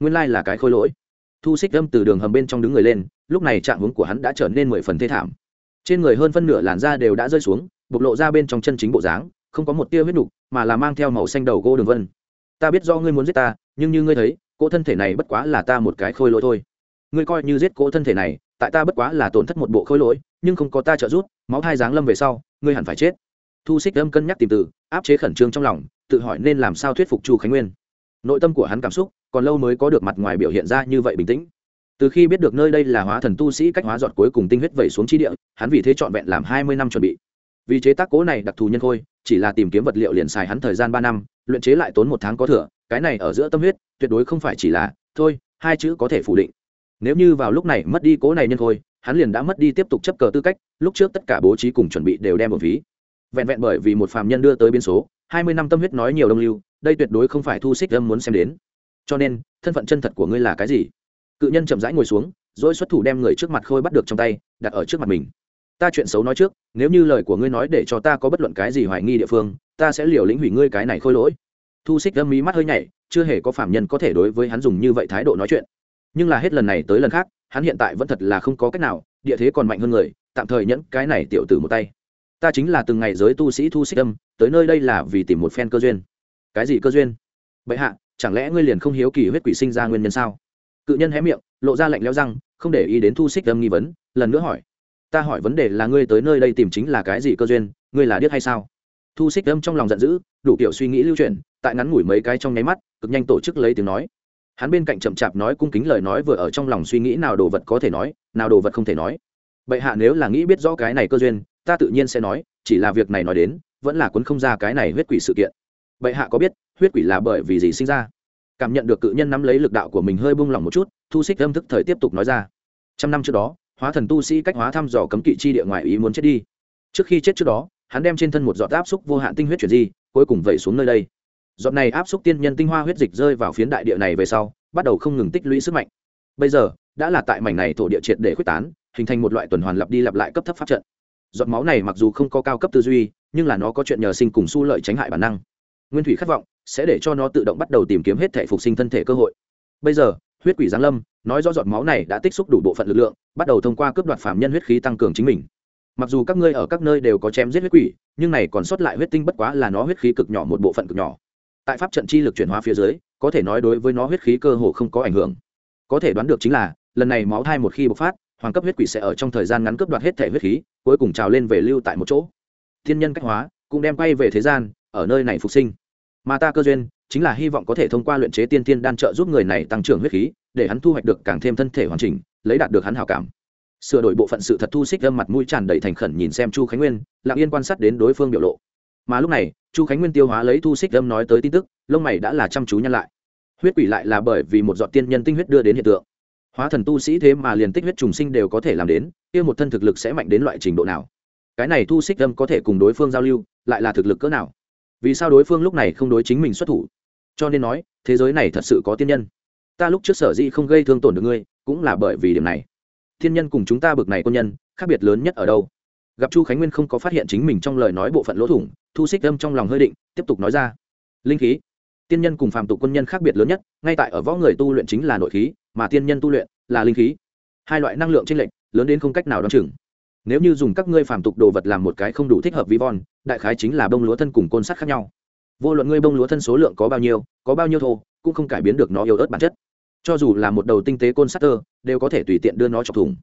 nguyên lai là cái khôi lỗi. Thu xích âm từ đường hầm bên trong đứng người lên, lúc này trạng hướng của hắn đã trở nên mười phần thê thảm. Trên người hơn phân nửa làn da đều đã rơi xuống, bộc lộ ra bên trong chân chính bộ dáng, không có một tia huyết nục, mà là mang theo màu xanh đầu gỗ đường vân. Ta biết do ngươi muốn giết ta, nhưng như ngươi thấy cỗ thân thể này bất quá là ta một cái khôi lỗi thôi. Ngươi coi như giết cỗ thân thể này, tại ta bất quá là tổn thất một bộ khôi lỗi, nhưng không có ta trợ giúp, máu thai giáng lâm về sau, ngươi hẳn phải chết. Thu xích âm cân nhắc tìm từ, áp chế khẩn trương trong lòng, tự hỏi nên làm sao thuyết phục chu khánh nguyên. Nội tâm của hắn cảm xúc, còn lâu mới có được mặt ngoài biểu hiện ra như vậy bình tĩnh. Từ khi biết được nơi đây là hóa thần tu sĩ cách hóa giọt cuối cùng tinh huyết vẩy xuống chi địa, hắn vì thế trọn vẹn làm hai mươi năm chuẩn bị. Vì chế tác cố này đặc thù nhân khôi, chỉ là tìm kiếm vật liệu liền xài hắn thời gian ba năm, luyện chế lại tốn một tháng có thừa, cái này ở giữa tâm huyết tuyệt đối không phải chỉ là, thôi, hai chữ có thể phủ định. Nếu như vào lúc này mất đi cố này nhân thôi, hắn liền đã mất đi tiếp tục chấp cờ tư cách, lúc trước tất cả bố trí cùng chuẩn bị đều đem một ví. Vẹn vẹn bởi vì một phàm nhân đưa tới biên số, hai mươi năm tâm huyết nói nhiều đông lưu, đây tuyệt đối không phải thu xích âm muốn xem đến. Cho nên, thân phận chân thật của ngươi là cái gì? Cự nhân chậm rãi ngồi xuống dỗi xuất thủ đem người trước mặt khôi bắt được trong tay, đặt ở trước mặt mình. Ta chuyện xấu nói trước, nếu như lời của ngươi nói để cho ta có bất luận cái gì hoài nghi địa phương, ta sẽ liều lĩnh hủy ngươi cái này khôi lỗi. Thu xích âm mí mắt hơi nhảy chưa hề có phạm nhân có thể đối với hắn dùng như vậy thái độ nói chuyện. Nhưng là hết lần này tới lần khác, hắn hiện tại vẫn thật là không có cách nào, địa thế còn mạnh hơn người, tạm thời nhẫn cái này tiểu tử một tay. Ta chính là từng ngày giới tu sĩ thu xích âm, tới nơi đây là vì tìm một phen cơ duyên. Cái gì cơ duyên? Bệ hạ, chẳng lẽ ngươi liền không hiếu kỳ huyết quỷ sinh ra nguyên nhân sao? Cự nhân hé miệng, lộ ra lạnh leo răng, không để ý đến thu xích âm nghi vấn, lần nữa hỏi. Ta hỏi vấn đề là ngươi tới nơi đây tìm chính là cái gì cơ duyên, ngươi là điếc hay sao? Thu xích âm trong lòng giận dữ, đủ kiểu suy nghĩ lưu chuyển, tại ngắn ngủi mấy cái trong nháy mắt, cực nhanh tổ chức lấy tiếng nói. Hắn bên cạnh chậm chạp nói cung kính lời nói vừa ở trong lòng suy nghĩ nào đồ vật có thể nói, nào đồ vật không thể nói. Bệ hạ nếu là nghĩ biết rõ cái này cơ duyên, ta tự nhiên sẽ nói, chỉ là việc này nói đến, vẫn là cuốn không ra cái này huyết quỷ sự kiện. Bệ hạ có biết, huyết quỷ là bởi vì gì sinh ra? Cảm nhận được cự nhân nắm lấy lực đạo của mình hơi buông lỏng một chút, thu xích âm thức thời tiếp tục nói ra. Trăm năm trước đó, hóa thần tu sĩ cách hóa thăm dò cấm kỵ chi địa ngoài ý muốn chết đi. Trước khi chết trước đó hắn đem trên thân một giọt áp xúc vô hạn tinh huyết chuyển di, cuối cùng vẩy xuống nơi đây. Giọt này áp xúc tiên nhân tinh hoa huyết dịch rơi vào phiến đại địa này về sau, bắt đầu không ngừng tích lũy sức mạnh. Bây giờ, đã là tại mảnh này thổ địa triệt để quyết tán, hình thành một loại tuần hoàn lặp đi lặp lại cấp thấp pháp trận. Giọt máu này mặc dù không có cao cấp tư duy, nhưng là nó có chuyện nhờ sinh cùng su lợi tránh hại bản năng. Nguyên thủy khát vọng sẽ để cho nó tự động bắt đầu tìm kiếm hết thể phục sinh thân thể cơ hội. Bây giờ, huyết quỷ giáng lâm, nói rõ giọt máu này đã tích xúc đủ bộ phận lực lượng, bắt đầu thông qua cướp đoạt phạm nhân huyết khí tăng cường chính mình mặc dù các ngươi ở các nơi đều có chém giết huyết quỷ, nhưng này còn sót lại huyết tinh bất quá là nó huyết khí cực nhỏ một bộ phận cực nhỏ. Tại pháp trận chi lực chuyển hóa phía dưới, có thể nói đối với nó huyết khí cơ hồ không có ảnh hưởng. Có thể đoán được chính là, lần này máu thai một khi bộc phát, hoàng cấp huyết quỷ sẽ ở trong thời gian ngắn cướp đoạt hết thể huyết khí, cuối cùng trào lên về lưu tại một chỗ. Thiên nhân cách hóa, cũng đem quay về thế gian, ở nơi này phục sinh. Mà ta cơ duyên, chính là hy vọng có thể thông qua luyện chế tiên tiên đan trợ giúp người này tăng trưởng huyết khí, để hắn thu hoạch được càng thêm thân thể hoàn chỉnh, lấy đạt được hắn hảo cảm sửa đổi bộ phận sự thật thu xích âm mặt mũi tràn đầy thành khẩn nhìn xem chu khánh nguyên, lặng yên quan sát đến đối phương biểu lộ. Mà lúc này, chu khánh nguyên tiêu hóa lấy thu xích âm nói tới tin tức, lông mày đã là chăm chú nhăn lại. Huyết quỷ lại là bởi vì một giọt tiên nhân tinh huyết đưa đến hiện tượng. Hóa thần tu sĩ thế mà liền tích huyết trùng sinh đều có thể làm đến, kia một thân thực lực sẽ mạnh đến loại trình độ nào? Cái này thu xích âm có thể cùng đối phương giao lưu, lại là thực lực cỡ nào? Vì sao đối phương lúc này không đối chính mình xuất thủ? Cho nên nói, thế giới này thật sự có tiên nhân. Ta lúc trước sở dĩ không gây thương tổn được ngươi, cũng là bởi vì điểm này thiên nhân cùng chúng ta bực này quân nhân, khác biệt lớn nhất ở đâu? Gặp chu khánh nguyên không có phát hiện chính mình trong lời nói bộ phận lỗ thủng, thu xích âm trong lòng hơi định, tiếp tục nói ra. Linh khí. Tiên nhân cùng phàm tục quân nhân khác biệt lớn nhất, ngay tại ở võ người tu luyện chính là nội khí, mà tiên nhân tu luyện là linh khí. Hai loại năng lượng t r ê n lệch, lớn đến không cách nào đ o chừng. Nếu như dùng các ngươi phàm tục đồ vật làm một cái không đủ thích hợp vi von đại khái chính là bông lúa thân cùng côn sắt khác nhau. Vô luận ngươi bông lúa thân số lượng có bao nhiêu, có bao nhiêu thô, cũng không cải biến được nó yếu ớt bản chất cho dù là một đầu tinh tế côn sắt tơ, đều có thể tùy tiện đưa nó chọc thủng.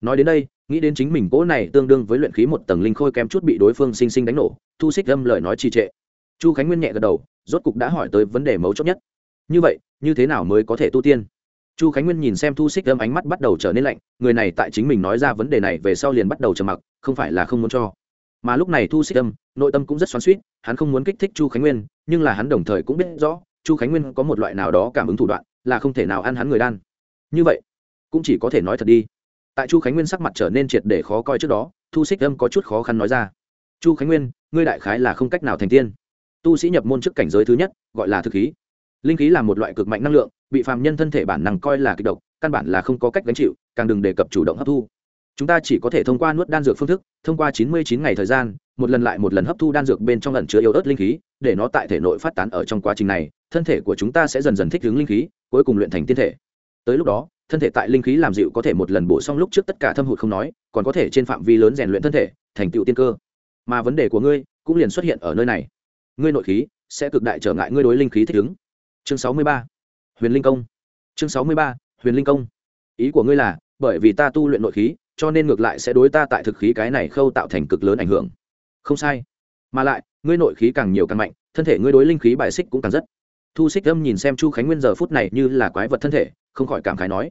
Nói đến đây, nghĩ đến chính mình cỗ này tương đương với luyện khí một tầng linh khôi kém chút bị đối phương sinh sinh đánh nổ, thu xích âm lời nói trì trệ. Chu khánh nguyên nhẹ gật đầu, rốt cục đã hỏi tới vấn đề mấu chốt nhất. Như vậy, như thế nào mới có thể tu tiên? Chu khánh nguyên nhìn xem thu xích âm ánh mắt bắt đầu trở nên lạnh, người này tại chính mình nói ra vấn đề này về sau liền bắt đầu trầm mặc, không phải là không muốn cho. Mà lúc này thu xích âm nội tâm cũng rất xoắn suýt hắn không muốn kích thích chu khánh nguyên, nhưng là hắn đồng thời cũng biết rõ, chu khánh nguyên có một loại nào đó cảm ứng thủ đoạn là không thể nào ăn hắn người đan. Như vậy, cũng chỉ có thể nói thật đi. Tại chu khánh nguyên sắc mặt trở nên triệt để khó coi trước đó, thu xích âm có chút khó khăn nói ra. Chu khánh nguyên, ngươi đại khái là không cách nào thành tiên. Tu sĩ nhập môn trước cảnh giới thứ nhất, gọi là thực khí. Linh khí là một loại cực mạnh năng lượng, bị phàm nhân thân thể bản năng coi là kịch độc, căn bản là không có cách gánh chịu, càng đừng đề cập chủ động hấp thu chúng ta chỉ có thể thông qua nuốt đan dược phương thức, thông qua chín mươi chín ngày thời gian, một lần lại một lần hấp thu đan dược bên trong lần chứa yếu ớt linh khí, để nó tại thể nội phát tán ở trong quá trình này, thân thể của chúng ta sẽ dần dần thích ứng linh khí, cuối cùng luyện thành tiên thể. Tới lúc đó, thân thể tại linh khí làm dịu có thể một lần bổ xong lúc trước tất cả thâm hụt không nói, còn có thể trên phạm vi lớn rèn luyện thân thể, thành tựu tiên cơ. Mà vấn đề của ngươi cũng liền xuất hiện ở nơi này. Ngươi nội khí sẽ cực đại trở ngại ngươi đối linh khí thích ứng. Chương sáu mươi ba, huyền linh công. Chương sáu mươi ba, huyền linh công. Ý của ngươi là, bởi vì ta tu luyện nội khí cho nên ngược lại sẽ đối ta tại thực khí cái này khâu tạo thành cực lớn ảnh hưởng. Không sai. Mà lại, ngươi nội khí càng nhiều càng mạnh, thân thể ngươi đối linh khí bài xích cũng càng rất. Thu xích âm nhìn xem chu khánh nguyên giờ phút này như là quái vật thân thể, không khỏi cảm khái nói,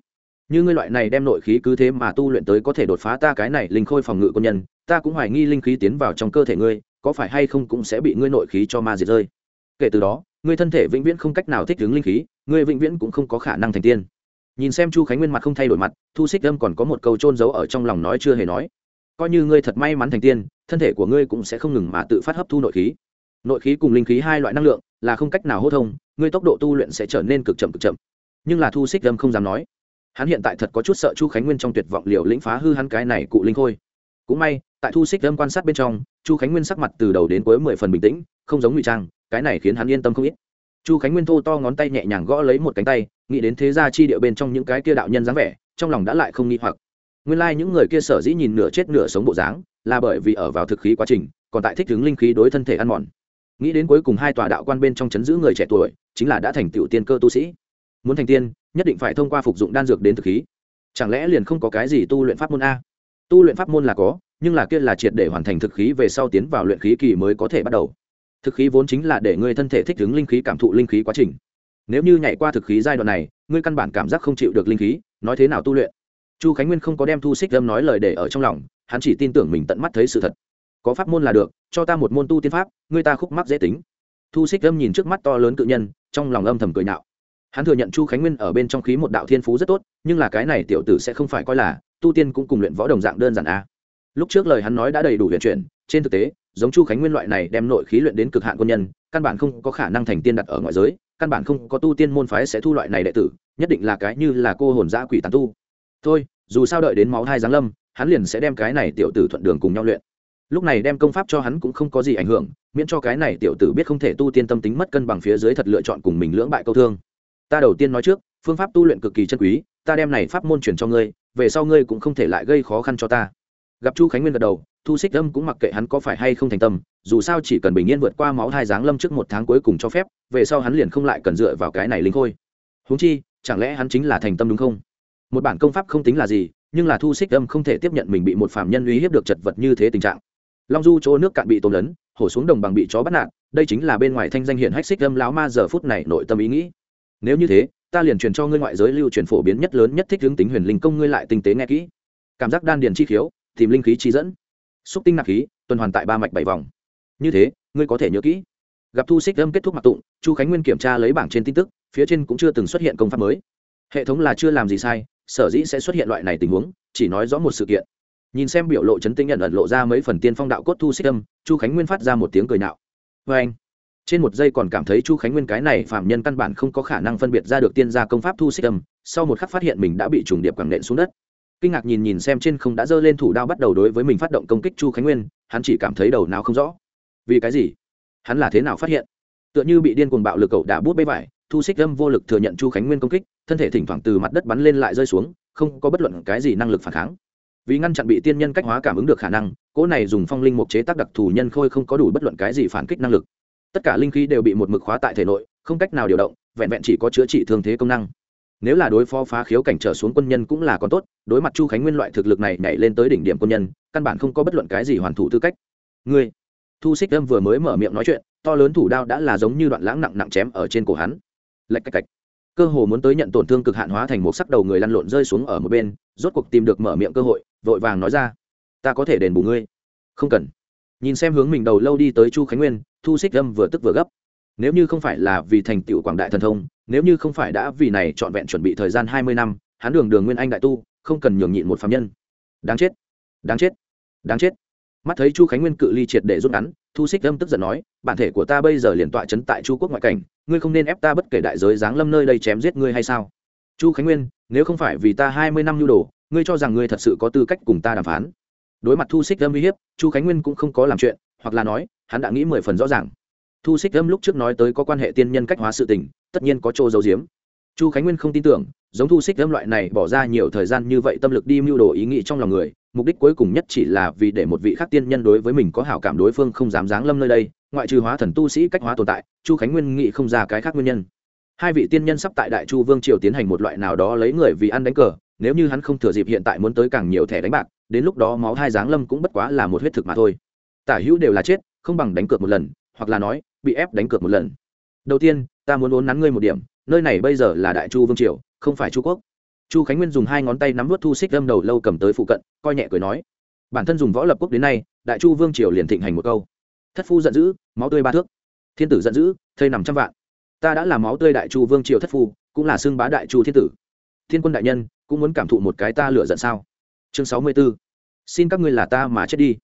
như ngươi loại này đem nội khí cứ thế mà tu luyện tới có thể đột phá ta cái này linh khôi phòng ngự quân nhân, ta cũng hoài nghi linh khí tiến vào trong cơ thể ngươi, có phải hay không cũng sẽ bị ngươi nội khí cho ma diệt rơi? Kể từ đó, ngươi thân thể vĩnh viễn không cách nào thích ứng linh khí, ngươi vĩnh viễn cũng không có khả năng thành tiên nhìn xem chu khánh nguyên mặt không thay đổi mặt, thu xích âm còn có một câu trôn giấu ở trong lòng nói chưa hề nói. Coi như ngươi thật may mắn thành tiên, thân thể của ngươi cũng sẽ không ngừng mà tự phát hấp thu nội khí. Nội khí cùng linh khí hai loại năng lượng, là không cách nào hô thông, ngươi tốc độ tu luyện sẽ trở nên cực chậm cực chậm. Nhưng là thu xích âm không dám nói. Hắn hiện tại thật có chút sợ chu khánh nguyên trong tuyệt vọng liều lĩnh phá hư hắn cái này cụ linh khôi. Cũng may, tại thu xích âm quan sát bên trong, chu khánh nguyên sắc mặt từ đầu đến cuối mười phần bình tĩnh, không giống ngụy trang, cái này khiến hắn yên tâm không ít chu khánh nguyên thô to ngón tay nhẹ nhàng gõ lấy một cánh tay, nghĩ đến thế gia chi địa bên trong những cái kia đạo nhân dáng vẻ, trong lòng đã lại không nghi hoặc. Nguyên lai、like、những người kia sở dĩ nhìn nửa chết nửa sống bộ dáng, là bởi vì ở vào thực khí quá trình, còn tại thích ứng linh khí đối thân thể ăn mòn. Nghĩ đến cuối cùng hai tòa đạo quan bên trong chấn giữ người trẻ tuổi, chính là đã thành tựu tiên cơ tu sĩ. Muốn thành tiên, nhất định phải thông qua phục dụng đan dược đến thực khí. Chẳng lẽ liền không có cái gì tu luyện pháp môn a? Tu luyện pháp môn là có, nhưng là kia là triệt để hoàn thành thực khí về sau tiến vào luyện khí kỳ mới có thể bắt đầu thực khí vốn chính là để ngươi thân thể thích ứng linh khí cảm thụ linh khí quá trình. Nếu như nhảy qua thực khí giai đoạn này, ngươi căn bản cảm giác không chịu được linh khí, nói thế nào tu luyện? Chu khánh nguyên không có đem thu xích lâm nói lời để ở trong lòng, hắn chỉ tin tưởng mình tận mắt thấy sự thật. Có pháp môn là được, cho ta một môn tu tiên pháp, ngươi ta khúc mắc dễ tính. Thu xích lâm nhìn trước mắt to lớn cự nhân, trong lòng âm thầm cười nạo. hắn thừa nhận chu khánh nguyên ở bên trong khí một đạo thiên phú rất tốt, nhưng là cái này tiểu tử sẽ không phải coi là tu tiên cũng cùng luyện võ đồng dạng đơn giản a lúc trước lời hắn nói đã đầy đủ huyền chuyển, trên thực tế giống chu khánh nguyên loại này đem nội khí luyện đến cực hạn quân nhân, căn bản không có khả năng thành tiên đặt ở ngoại giới, căn bản không có tu tiên môn phái sẽ thu loại này đệ tử, nhất định là cái như là cô hồn giã quỷ tàn tu. Thôi, dù sao đợi đến máu hai giáng lâm, hắn liền sẽ đem cái này tiểu tử thuận đường cùng nhau luyện. Lúc này đem công pháp cho hắn cũng không có gì ảnh hưởng, miễn cho cái này tiểu tử biết không thể tu tiên tâm tính mất cân bằng phía dưới thật lựa chọn cùng mình lưỡng bại câu thương. Ta đầu tiên nói trước, phương pháp tu luyện cực kỳ chân quý, ta đem này pháp môn truyền cho ngươi, về sau ngươi cũng không thể lại gây khó khăn cho ta. Gặp chu khánh nguyên gật đầu thu xích lâm cũng mặc kệ hắn có phải hay không thành tâm, dù sao chỉ cần bình yên vượt qua máu hai dáng lâm trước một tháng cuối cùng cho phép, về sau hắn liền không lại cần dựa vào cái này linh khôi. Húng chi, chẳng lẽ hắn chính là thành tâm đúng không? Một bản công pháp không tính là gì, nhưng là thu xích âm không thể tiếp nhận mình bị một phạm nhân uy hiếp được chật vật như thế tình trạng. Long du chỗ nước cạn bị tôm lấn, hổ xuống đồng bằng bị chó bắt nạt, đây chính là bên ngoài thanh danh hiện hách xích âm lão ma giờ phút này nội tâm ý nghĩ. Nếu như thế, ta liền truyền cho ngươi ngoại giới lưu truyền phổ biến nhất lớn nhất thích hướng tính huyền linh công ngươi lại tinh tế nghe kỹ. Cảm giác đan điền chi khiếu, tìm linh khí chi dẫn xúc tinh nạp khí, tuần hoàn tại ba mạch bảy vòng. Như thế, ngươi có thể nhớ kỹ. Gặp thu xích âm kết thúc mặc tụng, chu khánh nguyên kiểm tra lấy bảng trên tin tức, phía trên cũng chưa từng xuất hiện công pháp mới. Hệ thống là chưa làm gì sai, sở dĩ sẽ xuất hiện loại này tình huống, chỉ nói rõ một sự kiện. Nhìn xem biểu lộ chấn tinh nhận ẩn lộ ra mấy phần tiên phong đạo cốt thu xích âm, chu khánh nguyên phát ra một tiếng cười nạo. Vê anh, trên một giây còn cảm thấy chu khánh nguyên cái này phạm nhân căn bản không có khả năng phân biệt ra được tiên gia công pháp thu xích âm, sau một khắc phát hiện mình đã bị trùng điệp quẳng nện xuống đất kinh ngạc nhìn nhìn xem trên không đã giơ lên thủ đao bắt đầu đối với mình phát động công kích chu khánh nguyên, hắn chỉ cảm thấy đầu não không rõ. Vì cái gì? Hắn là thế nào phát hiện? Tựa như bị điên cuồng bạo lực cậu đã bút bê vải, thu xích âm vô lực thừa nhận chu khánh nguyên công kích, thân thể thỉnh thoảng từ mặt đất bắn lên lại rơi xuống, không có bất luận cái gì năng lực phản kháng. Vì ngăn chặn bị tiên nhân cách hóa cảm ứng được khả năng, cỗ này dùng phong linh mục chế tác đặc thù nhân khôi không có đủ bất luận cái gì phản kích năng lực. Tất cả linh khí đều bị một mực khóa tại thể nội, không cách nào điều động, vẹn vẹn chỉ có chữa trị thương thế công năng nếu là đối phó phá khiếu cảnh trở xuống quân nhân cũng là còn tốt, đối mặt chu khánh nguyên loại thực lực này nhảy lên tới đỉnh điểm quân nhân, căn bản không có bất luận cái gì hoàn thủ tư cách. Ngươi, thu xích âm vừa mới mở miệng nói chuyện, to lớn thủ đao đã là giống như đoạn lãng nặng nặng chém ở trên cổ hắn. Lạch cạch cạch. Cơ hồ muốn tới nhận tổn thương cực hạn hóa thành một sắc đầu người lăn lộn rơi xuống ở một bên, rốt cuộc tìm được mở miệng cơ hội, vội vàng nói ra, ta có thể đền bù ngươi. Không cần. Nhìn xem hướng mình đầu lâu đi tới chu khánh nguyên, thu xích âm vừa tức vừa gấp. Nếu như không phải là vì thành tựu quảng đại thần thông nếu như không phải đã vì này trọn vẹn chuẩn bị thời gian hai mươi năm, hắn đường đường nguyên anh đại tu, không cần nhường nhịn một phạm nhân. Đáng chết đáng chết đáng chết. Mắt thấy chu khánh nguyên cự ly triệt để rút ngắn, thu xích Lâm tức giận nói, bản thể của ta bây giờ liền tọa chấn tại chu quốc ngoại cảnh, ngươi không nên ép ta bất kể đại giới giáng lâm nơi đây chém giết ngươi hay sao? Chu khánh nguyên, nếu không phải vì ta hai mươi năm nhu đồ, ngươi cho rằng ngươi thật sự có tư cách cùng ta đàm phán? Đối mặt thu xích Lâm uy hiếp, chu khánh nguyên cũng không có làm chuyện, hoặc là nói, hắn đã nghĩ mười phần rõ ràng thu xích âm lúc trước nói tới có quan hệ tiên nhân cách hóa sự tình, tất nhiên có chỗ giấu diếm chu khánh nguyên không tin tưởng, giống thu xích âm loại này bỏ ra nhiều thời gian như vậy tâm lực đi mưu đồ ý nghĩ trong lòng người, mục đích cuối cùng nhất chỉ là vì để một vị khác tiên nhân đối với mình có hảo cảm đối phương không dám giáng lâm nơi đây, ngoại trừ hóa thần tu sĩ cách hóa tồn tại, chu khánh nguyên nghĩ không ra cái khác nguyên nhân. Hai vị tiên nhân sắp tại đại chu vương triều tiến hành một loại nào đó lấy người vì ăn đánh cờ, nếu như hắn không thừa dịp hiện tại muốn tới càng nhiều thẻ đánh bạc, đến lúc đó máu hai giáng lâm cũng bất quá là một huyết thực mà thôi. Tả hữu đều là chết, không bằng đánh cược một lần, hoặc là nói bị ép đánh cược một lần. Đầu tiên, ta muốn uốn nắn ngươi một điểm, nơi này bây giờ là đại chu vương triều, không phải chu quốc. Chu khánh nguyên dùng hai ngón tay nắm vớt thu xích đâm đầu lâu cầm tới phụ cận, coi nhẹ cười nói. Bản thân dùng võ lập quốc đến nay, đại chu vương triều liền thịnh hành một câu. Thất phu giận dữ, máu tươi ba thước. Thiên tử giận dữ, thây nằm trăm vạn. Ta đã là máu tươi đại chu vương triều thất phu, cũng là xương bá đại chu thiên tử. Thiên quân đại nhân, cũng muốn cảm thụ một cái ta lựa giận sao? Chương sáu mươi b ố xin các ngươi là ta mà chết đi.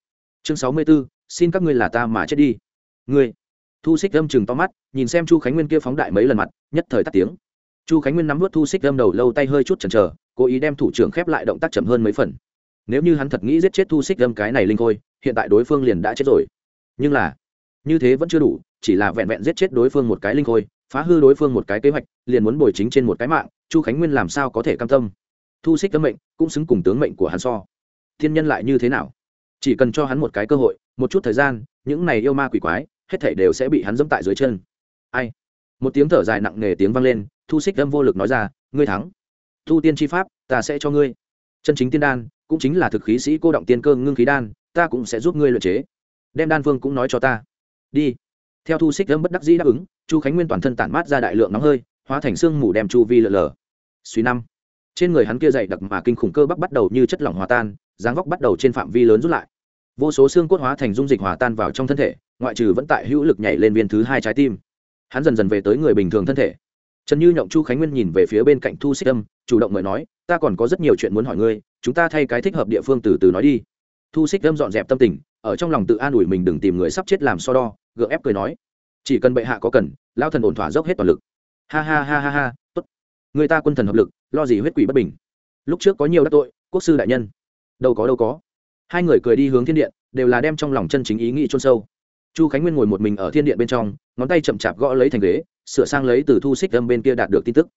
Chương sáu mươi b ố xin các ngươi là ta mà chết đi. Ngươi thu xích âm chừng to mắt, nhìn xem chu khánh nguyên kia phóng đại mấy lần mặt, nhất thời tắt tiếng. Chu khánh nguyên nắm vớt thu xích âm đầu lâu tay hơi chút chần chờ, cố ý đem thủ trưởng khép lại động tác chậm hơn mấy phần. Nếu như hắn thật nghĩ giết chết thu xích âm cái này linh khôi, hiện tại đối phương liền đã chết rồi. Nhưng là, như thế vẫn chưa đủ, chỉ là vẹn vẹn giết chết đối phương một cái linh khôi, phá hư đối phương một cái kế hoạch, liền muốn bồi chính trên một cái mạng, chu khánh nguyên làm sao có thể cam tâm? Thu xích âm mệnh, cũng xứng cùng tướng mệnh của hắn so. Thiên nhân lại như thế nào? Chỉ cần cho hắn một cái cơ hội, một chút thời gian, những này yêu ma quỷ quái hết thảy đều sẽ bị hắn dẫm tại dưới chân. Ai? Một tiếng thở dài nặng nề tiếng vang lên, thu xích âm vô lực nói ra, ngươi thắng. Thu tiên tri pháp, ta sẽ cho ngươi. Chân chính tiên đan, cũng chính là thực khí sĩ cô động tiên cơ ngưng khí đan, ta cũng sẽ giúp ngươi luyện chế. Đem đan vương cũng nói cho ta. Đi. Theo thu xích âm bất đắc dĩ đáp ứng, chu khánh nguyên toàn thân tản mát ra đại lượng nóng hơi, hóa thành xương mù đem chu vi lờ lờ suy năm. Trên người hắn kia dày đặc mà kinh khủng cơ bắp bắt đầu như chất lỏng hòa tan, dáng vóc bắt đầu trên phạm vi lớn rút lại. Vô số xương cốt hóa thành dung dịch hòa tan vào trong thân thể ngoại trừ vẫn tại hữu lực nhảy lên viên thứ hai trái tim. Hắn dần dần về tới người bình thường thân thể. Trần như nhộng chu khánh nguyên nhìn về phía bên cạnh thu xích âm, chủ động mời nói, ta còn có rất nhiều chuyện muốn hỏi ngươi, chúng ta thay cái thích hợp địa phương từ từ nói đi. Thu xích âm dọn dẹp tâm tình, ở trong lòng tự an ủi mình đừng tìm người sắp chết làm so đo, gượng ép cười nói, chỉ cần bệ hạ có cần, lao thần ổn thỏa dốc hết toàn lực. Ha ha ha ha ha, tốt. Người ta quân thần hợp lực, lo gì huyết quỷ bất bình. Lúc trước có nhiều đắc tội, quốc sư đại nhân. Đâu có đâu có. Hai người cười đi hướng thiên điện đều là đem trong lòng chân chính ý nghĩ chôn sâu chu khánh nguyên ngồi một mình ở thiên điện bên trong, ngón tay chậm chạp gõ lấy thành ghế, sửa sang lấy từ thu xích âm bên kia đạt được tin tức.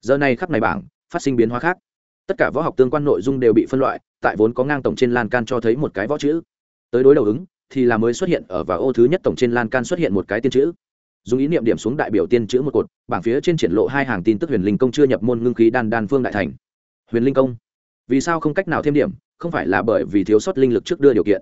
Giờ này khắp này bảng, phát sinh biến hóa khác. Tất cả võ học tương quan nội dung đều bị phân loại, tại vốn có ngang tổng trên lan can cho thấy một cái võ chữ. Tới đối đầu ứng, thì là mới xuất hiện ở và ô thứ nhất tổng trên lan can xuất hiện một cái tiên chữ. Dùng ý niệm điểm xuống đại biểu tiên chữ một cột, bảng phía trên triển lộ hai hàng tin tức huyền linh công chưa nhập môn ngưng khí đan đan phương đại thành. Huyền linh công. Vì sao không cách nào thêm điểm? Không phải là bởi vì thiếu sót linh lực trước đưa điều kiện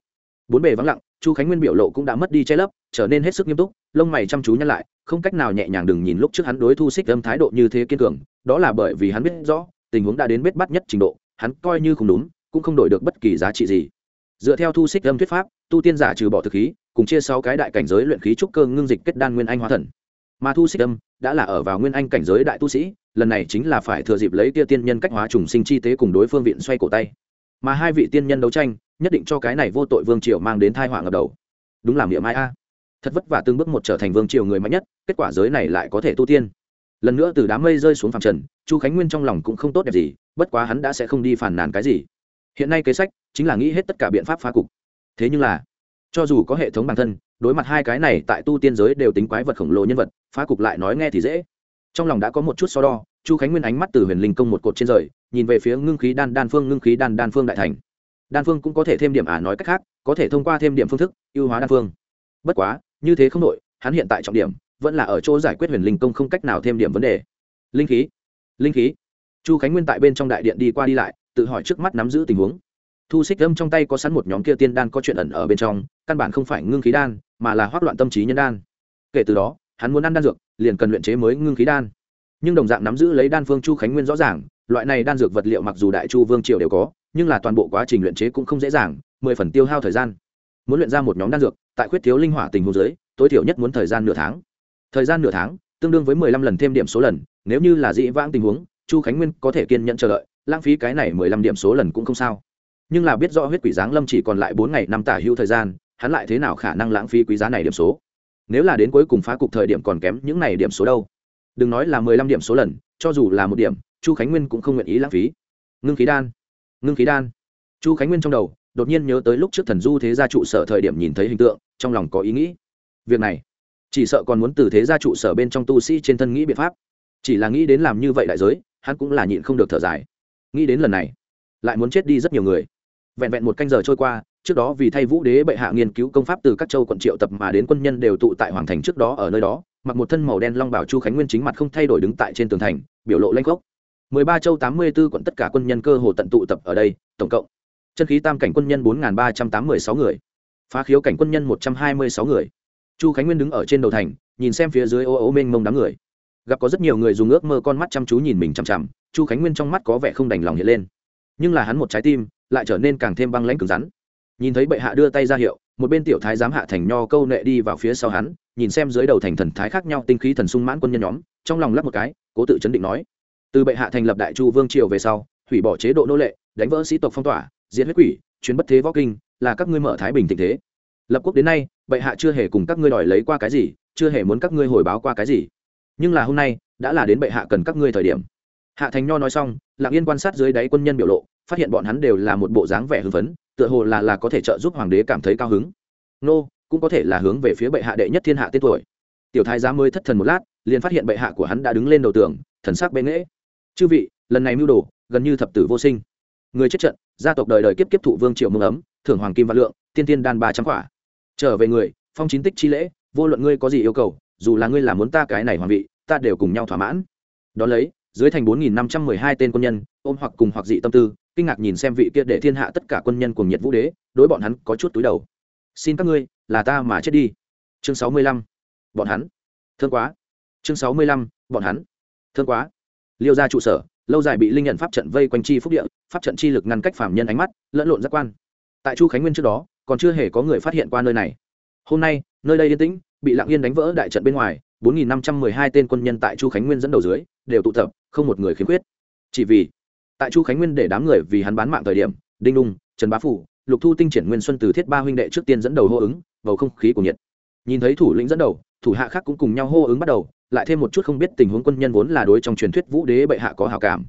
bốn bề vắng lặng, chu khánh nguyên biểu lộ cũng đã mất đi che lấp, trở nên hết sức nghiêm túc, lông mày chăm chú nhăn lại, không cách nào nhẹ nhàng đừng nhìn lúc trước hắn đối thu xích âm thái độ như thế kiên cường, đó là bởi vì hắn biết rõ, tình huống đã đến bết bắt nhất trình độ, hắn coi như không đúng, cũng không đổi được bất kỳ giá trị gì. Dựa theo thu xích âm thuyết pháp, tu tiên giả trừ bỏ thực khí, cùng chia sáu cái đại cảnh giới luyện khí trúc cơ ngưng dịch kết đan nguyên anh hóa thần. Mà thu xích âm đã là ở vào nguyên anh cảnh giới đại tu sĩ, lần này chính là phải thừa dịp lấy tia tiên nhân cách hóa trùng sinh chi tế cùng đối phương viện xoay cổ tay. Mà hai vị tiên nhân đấu tranh nhất định cho cái này vô tội vương triều mang đến thai họa ngập đầu. Đúng là miệng mai a. Thật vất vả từng bước một trở thành vương triều người mạnh nhất, kết quả giới này lại có thể tu tiên. Lần nữa từ đám mây rơi xuống phàm trần, chu khánh nguyên trong lòng cũng không tốt đẹp gì, bất quá hắn đã sẽ không đi phản nàn cái gì. Hiện nay kế sách chính là nghĩ hết tất cả biện pháp phá cục. Thế nhưng là, cho dù có hệ thống bản thân, đối mặt hai cái này tại tu tiên giới đều tính quái vật khổng lồ nhân vật, phá cục lại nói nghe thì dễ. Trong lòng đã có một chút so đo, chu khánh nguyên ánh mắt từ huyền linh công một cột trên rời, nhìn về phía ngưng khí đan đan phương, ngưng khí đan đan phương đại thành đan phương cũng có thể thêm điểm ả nói cách khác, có thể thông qua thêm điểm phương thức, ưu hóa đan phương. Bất quá, như thế không đội, hắn hiện tại trọng điểm vẫn là ở chỗ giải quyết huyền linh công không cách nào thêm điểm vấn đề. Linh khí linh khí. Chu khánh nguyên tại bên trong đại điện đi qua đi lại, tự hỏi trước mắt nắm giữ tình huống. Thu xích âm trong tay có sẵn một nhóm kia tiên đan có chuyện ẩn ở bên trong, căn bản không phải ngưng khí đan, mà là hoác loạn tâm trí nhân đan. Kể từ đó, hắn muốn ăn đan dược, liền cần luyện chế mới ngưng khí đan. Nhưng đồng dạng nắm giữ lấy đan phương chu khánh nguyên rõ ràng, loại này đan dược vật liệu mặc dù đại chu vương triều đều có nhưng là toàn bộ quá trình luyện chế cũng không dễ dàng, mười phần tiêu hao thời gian. Muốn luyện ra một nhóm đan dược, tại khuyết thiếu linh hỏa tình hồ dưới, tối thiểu nhất muốn thời gian nửa tháng. Thời gian nửa tháng, tương đương với mười lăm lần thêm điểm số lần, nếu như là dĩ vãng tình huống, chu khánh nguyên có thể kiên nhẫn chờ đợi, lãng phí cái này mười lăm điểm số lần cũng không sao. Nhưng là biết rõ huyết quỷ giáng lâm chỉ còn lại bốn ngày năm tả hữu thời gian, hắn lại thế nào khả năng lãng phí quý giá này điểm số? Nếu là đến cuối cùng phá cục thời điểm còn kém những này điểm số đâu? Đừng nói là mười lăm điểm số lần, cho dù là một điểm, chu khánh nguyên cũng không nguyện ý lãng phí. Ngưng khí đan ngưng khí đan. Chu khánh nguyên trong đầu, đột nhiên nhớ tới lúc trước thần du thế gia trụ sở thời điểm nhìn thấy hình tượng, trong lòng có ý nghĩ. Việc này, chỉ sợ còn muốn từ thế gia trụ sở bên trong tu sĩ trên thân nghĩ biện pháp. Chỉ là nghĩ đến làm như vậy đại giới, hắn cũng là nhịn không được thở dài. Nghĩ đến lần này, lại muốn chết đi rất nhiều người. Vẹn vẹn một canh giờ trôi qua, trước đó vì thay vũ đế bệ hạ nghiên cứu công pháp từ các châu quận triệu tập mà đến quân nhân đều tụ tại hoàng thành trước đó ở nơi đó, mặc một thân màu đen long bảo chu khánh nguyên chính mặt không thay đổi đứng tại trên tường thành, biểu lộ lanh gốc mười ba châu tám mươi b ố quận tất cả quân nhân cơ hồ tận tụ tập ở đây, tổng cộng. Chân khí tam cảnh quân nhân bốn ba trăm tám mươi sáu người. Phá khiếu cảnh quân nhân một trăm hai mươi sáu người. Chu khánh nguyên đứng ở trên đầu thành, nhìn xem phía dưới ô ô mênh mông đám người. Gặp có rất nhiều người dùng ước mơ con mắt chăm chú nhìn mình chằm chằm, chu khánh nguyên trong mắt có vẻ không đành lòng hiện lên. Nhưng là hắn một trái tim, lại trở nên càng thêm băng lãnh cứng rắn. Nhìn thấy bệ hạ đưa tay ra hiệu, một bên tiểu thái giám hạ thành nho câu nệ đi vào phía sau hắn, nhìn xem dưới đầu thành thần thái khác nhau, tinh khí thần sung mãn quân nhân nhóm, trong lòng lắp một cái, cố tự chấn định nói từ bệ hạ thành lập đại chu vương triều về sau, hủy bỏ chế độ nô lệ, đánh vỡ sĩ tộc phong tỏa diễn huyết quỷ chuyến bất thế võ kinh, là các ngươi mở thái bình tình thế. Lập quốc đến nay, bệ hạ chưa hề cùng các ngươi đòi lấy qua cái gì, chưa hề muốn các ngươi hồi báo qua cái gì. Nhưng là hôm nay, đã là đến bệ hạ cần các ngươi thời điểm. Hạ thành nho nói xong, lặng yên quan sát dưới đáy quân nhân biểu lộ, phát hiện bọn hắn đều là một bộ dáng vẻ hưng phấn, tựa hồ là là có thể trợ giúp hoàng đế cảm thấy cao hứng. Nô, cũng có thể là hướng về phía bệ hạ đệ nhất thiên hạ tên tuổi. Tiểu thái giá mới thất thần một lát, liền phát hiện bệ hạ của hắn đã đứng lên đầu tường, thần sắc bệ nghễ chư vị, lần này mưu đồ gần như thập tử vô sinh. Người chết trận, gia tộc đời đời kiếp kiếp thụ vương triệu mương ấm, thưởng hoàng kim văn lượng, tiên tiên đan ba trăm quả. Trở về người, phong chín tích chi lễ, vô luận ngươi có gì yêu cầu, dù là ngươi làm muốn ta cái này hoàng vị, ta đều cùng nhau thỏa mãn. Đ ó lấy, dưới thành bốn nghìn năm trăm mười hai tên quân nhân, ôm hoặc cùng hoặc dị tâm tư, kinh ngạc nhìn xem vị kia để thiên hạ tất cả quân nhân cùng nhiệt vũ đế, đối bọn hắn có chút túi đầu. Xin các ngươi, là ta mà chết đi. Chương sáu mươi lăm. Bọn hắn. Thương quá. Chương sáu mươi lăm. Bọn hắn. Thương quá liêu ra trụ sở, lâu dài bị linh nhận pháp trận vây quanh chi phúc địa, pháp trận chi lực ngăn cách phạm nhân ánh mắt, lẫn lộn giác quan. Tại chu khánh nguyên trước đó, còn chưa hề có người phát hiện qua nơi này. Hôm nay, nơi đây yên tĩnh, bị lặng yên đánh vỡ đại trận bên ngoài, bốn nghìn năm trăm mười hai tên quân nhân tại chu khánh nguyên dẫn đầu dưới, đều tụ tập, không một người khiếm khuyết. Chỉ vì, tại chu khánh nguyên để đám người vì hắn bán mạng thời điểm, đinh đung trần bá phủ, lục thu tinh triển nguyên xuân từ thiết ba huynh đệ trước tiên dẫn đầu hô ứng, bầu không khí của nhiệt. Nhìn thấy thủ lĩnh dẫn đầu, thủ hạ khác cũng cùng nhau hô ứng bắt đầu lại thêm một chút không biết tình huống quân nhân vốn là đối trong truyền thuyết vũ đế bệ hạ có hào cảm.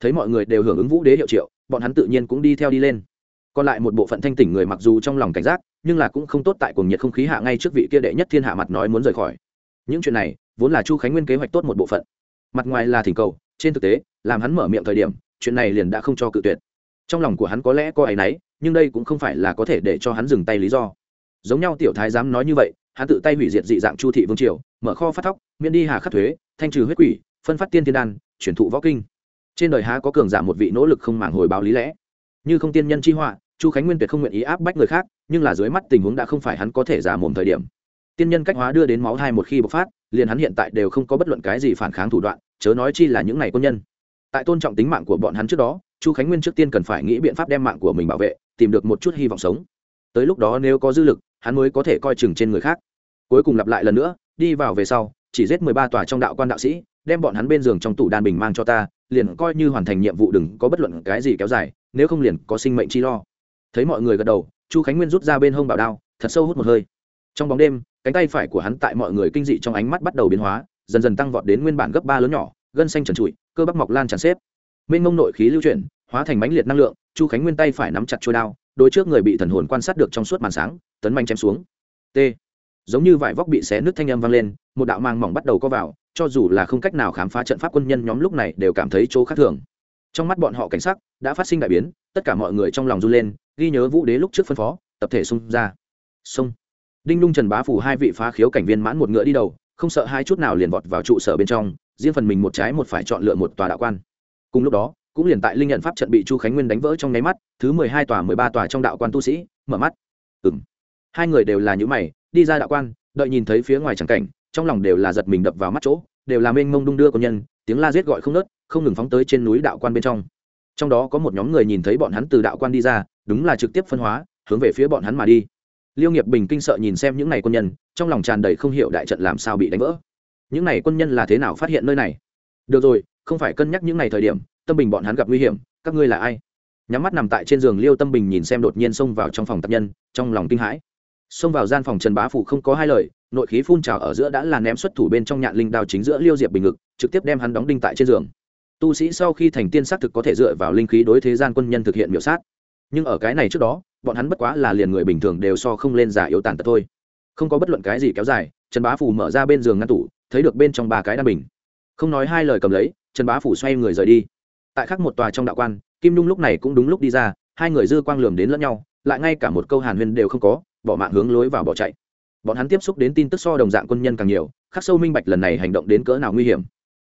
Thấy mọi người đều hưởng ứng vũ đế hiệu triệu, bọn hắn tự nhiên cũng đi theo đi lên. Còn lại một bộ phận thanh tỉnh người mặc dù trong lòng cảnh giác, nhưng là cũng không tốt tại cuồng nhiệt không khí hạ ngay trước vị kia đệ nhất thiên hạ mặt nói muốn rời khỏi. Những chuyện này, vốn là chu khánh nguyên kế hoạch tốt một bộ phận. Mặt ngoài là thỉnh cầu, trên thực tế, làm hắn mở miệng thời điểm, chuyện này liền đã không cho cự tuyệt. Trong lòng của hắn có lẽ có áy náy, nhưng đây cũng không phải là có thể để cho hắn dừng tay lý do. Giống nhau tiểu thái dám nói như vậy hắn tự tay hủy diệt dị dạng chu thị vương triều, mở kho phát thóc, miễn đi hà khắc thuế, thanh trừ huyết quỷ, phân phát tiên thiên đan, chuyển thụ võ kinh. Trên đời há có cường giả một vị nỗ lực không màng hồi báo lý lẽ. Như không tiên nhân chi họa, chu khánh nguyên tuyệt không nguyện ý áp bách người khác, nhưng là dưới mắt tình huống đã không phải hắn có thể giả mồm thời điểm. Tiên nhân cách hóa đưa đến máu thai một khi bộc phát, liền hắn hiện tại đều không có bất luận cái gì phản kháng thủ đoạn, chớ nói chi là những ngày quân nhân. Tại tôn trọng tính mạng của bọn hắn trước đó, chu khánh nguyên trước tiên cần phải nghĩ biện pháp đem mạng của mình bảo vệ, tìm được một chút hy vọng sống. Tới lúc đó nếu có dư lực hắn mới có thể coi chừng trên người khác. Cuối cùng lặp lại lần nữa, đi vào về sau, chỉ giết mười ba tòa trong đạo quan đạo sĩ, đem bọn hắn bên giường trong tủ đan bình mang cho ta, liền coi như hoàn thành nhiệm vụ đừng có bất luận cái gì kéo dài, nếu không liền có sinh mệnh chi lo. Thấy mọi người gật đầu, chu khánh nguyên rút ra bên hông bảo đao, thật sâu hút một hơi. Trong bóng đêm, cánh tay phải của hắn tại mọi người kinh dị trong ánh mắt bắt đầu biến hóa, dần dần tăng vọt đến nguyên bản gấp ba lớn nhỏ, gân xanh trần trụi, cơ bắp mọc lan tràn xếp. Mênh mông nội khí lưu chuyển, hóa thành mãnh liệt năng lượng, chu khánh nguyên tay phải nắm chặt trôi đao đôi trước người bị thần hồn quan sát được trong suốt màn sáng, tấn manh chém xuống. T. Giống như vải vóc bị xé nước thanh âm vang lên, một đạo mang mỏng bắt đầu có vào, cho dù là không cách nào khám phá trận pháp quân nhân nhóm lúc này đều cảm thấy chỗ khác thường. Trong mắt bọn họ cảnh sắc đã phát sinh đại biến, tất cả mọi người trong lòng run lên, ghi nhớ vũ đế lúc trước phân phó, tập thể xung ra. Xung. Đinh Lung trần bá phủ hai vị phá khiếu cảnh viên mãn một ngựa đi đầu, không sợ hai chút nào liền vọt vào trụ sở bên trong, riêng phần mình một trái một phải chọn lựa một tòa đạo quan. Cùng lúc đó cũng liền tại linh nhận pháp trận bị chu khánh nguyên đánh vỡ trong nháy mắt, thứ mười hai tòa mười ba tòa trong đạo quan tu sĩ mở mắt. Ừng hai người đều là những mày, đi ra đạo quan, đợi nhìn thấy phía ngoài tràng cảnh, trong lòng đều là giật mình đập vào mắt chỗ, đều là mênh mông đung đưa công nhân, tiếng la giết gọi không nớt không ngừng phóng tới trên núi đạo quan bên trong. Trong đó có một nhóm người nhìn thấy bọn hắn từ đạo quan đi ra, đúng là trực tiếp phân hóa, hướng về phía bọn hắn mà đi. Liêu nghiệp bình kinh sợ nhìn xem những n à y quân nhân, trong lòng tràn đầy không hiểu đại trận làm sao bị đánh vỡ. Những n à y quân nhân là thế nào phát hiện nơi này? Được rồi, không phải cân nhắc những n à y thời điểm tâm bình bọn hắn gặp nguy hiểm, các ngươi là ai? Nhắm mắt nằm tại trên giường liêu tâm bình nhìn xem đột nhiên xông vào trong phòng tập nhân, trong lòng kinh hãi. Xông vào gian phòng trần bá phủ không có hai lời, nội khí phun trào ở giữa đã là ném xuất thủ bên trong nhạn linh đao chính giữa liêu diệp bình ngực, trực tiếp đem hắn đóng đinh tại trên giường. Tu sĩ sau khi thành tiên xác thực có thể dựa vào linh khí đối thế gian quân nhân thực hiện miểu sát. Nhưng ở cái này trước đó, bọn hắn bất quá là liền người bình thường đều so không lên giả yếu tàn tật thôi. Không có bất luận cái gì kéo dài, trần bá phủ mở ra bên giường ngăn tủ, thấy được bên trong ba cái đan bình. Không nói hai lời cầm lấy, trần bá phủ xoay người rời đi tại khác một tòa trong đạo quan, kim nhung lúc này cũng đúng lúc đi ra, hai người dư quang lường đến lẫn nhau, lại ngay cả một câu hàn huyên đều không có, bỏ mạng hướng lối vào bỏ chạy. Bọn hắn tiếp xúc đến tin tức so đồng dạng quân nhân càng nhiều, khắc sâu minh bạch lần này hành động đến cỡ nào nguy hiểm.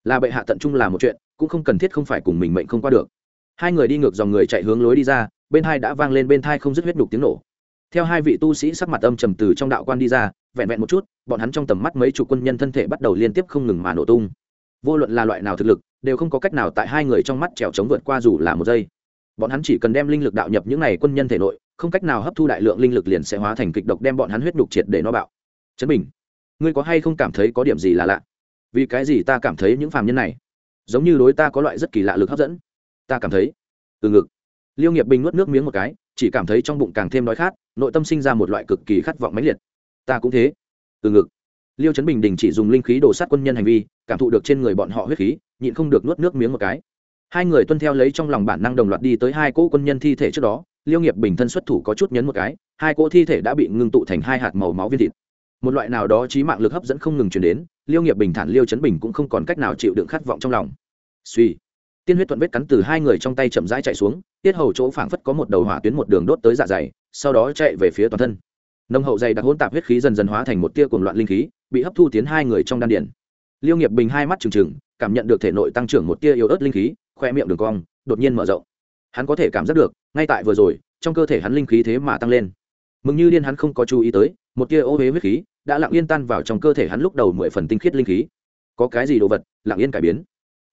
Là bệ hạ tận trung là một chuyện, cũng không cần thiết không phải cùng mình mệnh không qua được. Hai người đi ngược dòng người chạy hướng lối đi ra, bên hai đã vang lên bên thai không dứt huyết đục tiếng nổ. Theo hai vị tu sĩ sắc mặt âm trầm từ trong đạo quan đi ra, vẹn vẹn một chút, bọn hắn trong tầm mắt mấy chục quân nhân thân thể bắt đầu liên tiếp không ngừng mà nổ tung. Vô luận là loại nào thực lực đều không có cách nào tại hai người trong mắt trèo chống vượt qua dù là một giây. Bọn hắn chỉ cần đem linh lực đạo nhập những n à y quân nhân thể nội, không cách nào hấp thu đại lượng linh lực liền sẽ hóa thành kịch độc đem bọn hắn huyết nhục triệt để nó bạo. Chấn bình, ngươi có hay không cảm thấy có điểm gì là lạ? Vì cái gì ta cảm thấy những phàm nhân này giống như đối ta có loại rất kỳ lạ lực hấp dẫn? Ta cảm thấy, từ ngực. Liêu nghiệp bình nuốt nước miếng một cái, chỉ cảm thấy trong bụng càng thêm đói khát, nội tâm sinh ra một loại cực kỳ khát vọng mãnh liệt. Ta cũng thế, từ ngực liêu trấn bình đình chỉ dùng linh khí đổ sát quân nhân hành vi, cảm thụ được trên người bọn họ huyết khí, nhịn không được nuốt nước miếng một cái. Hai người tuân theo lấy trong lòng bản năng đồng loạt đi tới hai cỗ quân nhân thi thể trước đó, liêu nghiệp bình thân xuất thủ có chút nhấn một cái, hai cỗ thi thể đã bị ngưng tụ thành hai hạt màu máu viên thịt. Một loại nào đó trí mạng lực hấp dẫn không ngừng chuyển đến, liêu nghiệp bình thản liêu chấn bình cũng không còn cách nào chịu đựng khát vọng trong lòng. Suy. Tiên huyết thuận vết cắn từ hai người trong tay chậm rãi chạy xuống, tiết hầu chỗ phảng phất có một đầu hỏa tuyến một đường đốt tới dạ dày, sau đó chạy về phía toàn thân. Nông hậu dày đặc hỗn tạp huyết khí dần dần hóa thành một tia cuồng loạn linh khí bị hấp thu tiến hai người trong đan điển liêu nghiệp bình hai mắt trừng trừng, cảm nhận được thể nội tăng trưởng một tia yếu ớt linh khí, khoe miệng đường cong, đột nhiên mở rộng. Hắn có thể cảm giác được, ngay tại vừa rồi, trong cơ thể hắn linh khí thế mà tăng lên. Mừng như điên hắn không có chú ý tới, một tia ô huế huyết khí đã lặng yên tan vào trong cơ thể hắn lúc đầu mười phần tinh khiết linh khí. Có cái gì đồ vật, lặng yên cải biến.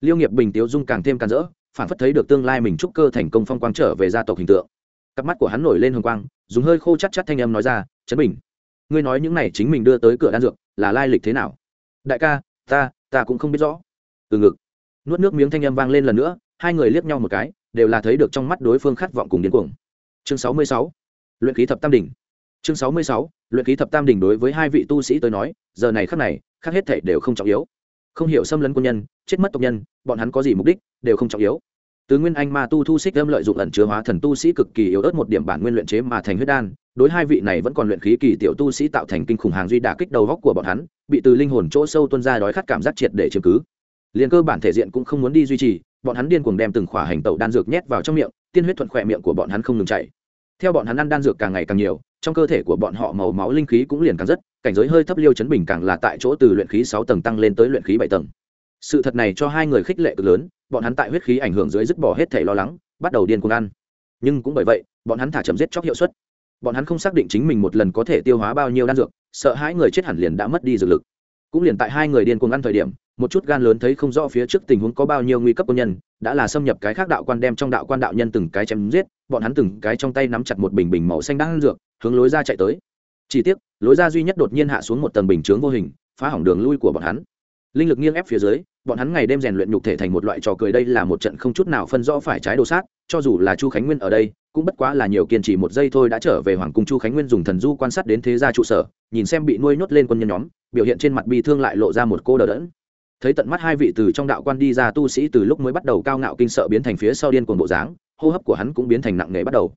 Liêu nghiệp bình tiếu dung càng thêm can rỡ, phản phất thấy được tương lai mình trúc cơ thành công phong quang trở về gia tộc hình tượng. Cặp mắt của hắn nổi lên hồng quang, dùng hơi khô chát chát thanh âm nói ra chấn bình, ngươi nói những này chính mình đưa tới cửa đan dược là lai lịch thế nào? Đại ca, ta ta cũng không biết rõ. Từ ngực, nuốt nước miếng thanh âm vang lên lần nữa, hai người liếc nhau một cái, đều là thấy được trong mắt đối phương khát vọng cùng điên cuồng. Chương sáu mươi sáu, luyện khí thập tam đỉnh. Chương sáu mươi sáu, luyện khí thập tam đỉnh đối với hai vị tu sĩ tới nói, giờ này khắc này, khác hết thể đều không trọng yếu. Không hiểu xâm lấn quân nhân, chết mất tộc nhân, bọn hắn có gì mục đích, đều không trọng yếu từ nguyên anh ma tu thu xích âm lợi dụng ẩn chứa hóa thần tu sĩ cực kỳ yếu ớt một điểm bản nguyên luyện chế mà thành huyết đan, đối hai vị này vẫn còn luyện khí kỳ tiểu tu sĩ tạo thành kinh khủng hàng duy đả kích đầu góc của bọn hắn, bị từ linh hồn chỗ sâu tuôn ra đói khát cảm giác triệt để chứng cứ. Liên cơ bản thể diện cũng không muốn đi duy trì, bọn hắn điên cuồng đem từng khỏa hành tẩu đan dược nhét vào trong miệng, tiên huyết thuận khỏe miệng của bọn hắn không ngừng chảy theo bọn hắn ăn đan dược càng ngày càng nhiều, trong cơ thể của bọn họ màu máu linh khí cũng liền càng rất, cảnh giới hơi thấp liêu chấn bình càng là tại chỗ từ luyện khí sáu tầng tăng lên tới luyện khí bảy tầng sự thật này cho hai người khích lệ cực lớn, bọn hắn tại huyết khí ảnh hưởng dưới dứt bỏ hết thể lo lắng, bắt đầu điên cuồng ăn. Nhưng cũng bởi vậy, bọn hắn thả chậm giết chóc hiệu suất. Bọn hắn không xác định chính mình một lần có thể tiêu hóa bao nhiêu đan dược, sợ hãi người chết hẳn liền đã mất đi dược lực. Cũng liền tại hai người điên cuồng ăn thời điểm, một chút gan lớn thấy không rõ phía trước tình huống có bao nhiêu nguy cấp quân nhân, đã là xâm nhập cái khác đạo quan đem trong đạo quan đạo nhân từng cái chém giết, bọn hắn từng cái trong tay nắm chặt một bình bình màu xanh đang dược, hướng lối ra chạy tới. Chỉ tiếc, lối ra duy nhất đột nhiên hạ xuống một tầng bình chướng vô hình, phá hỏng đường lui của bọn hắn linh lực nghiêng ép phía dưới, bọn hắn ngày đêm rèn luyện nhục thể thành một loại trò cười đây là một trận không chút nào phân rõ phải trái đồ sát, cho dù là chu khánh nguyên ở đây, cũng bất quá là nhiều kiên trì một giây thôi đã trở về hoàng cung chu khánh nguyên dùng thần du quan sát đến thế gia trụ sở, nhìn xem bị nuôi nhốt lên quân nhân nhóm, biểu hiện trên mặt bi thương lại lộ ra một cô đờ đẫn. Thấy tận mắt hai vị từ trong đạo quan đi ra tu sĩ từ lúc mới bắt đầu cao ngạo kinh sợ biến thành phía sau điên cuồng bộ dáng, hô hấp của hắn cũng biến thành nặng nề bắt đầu.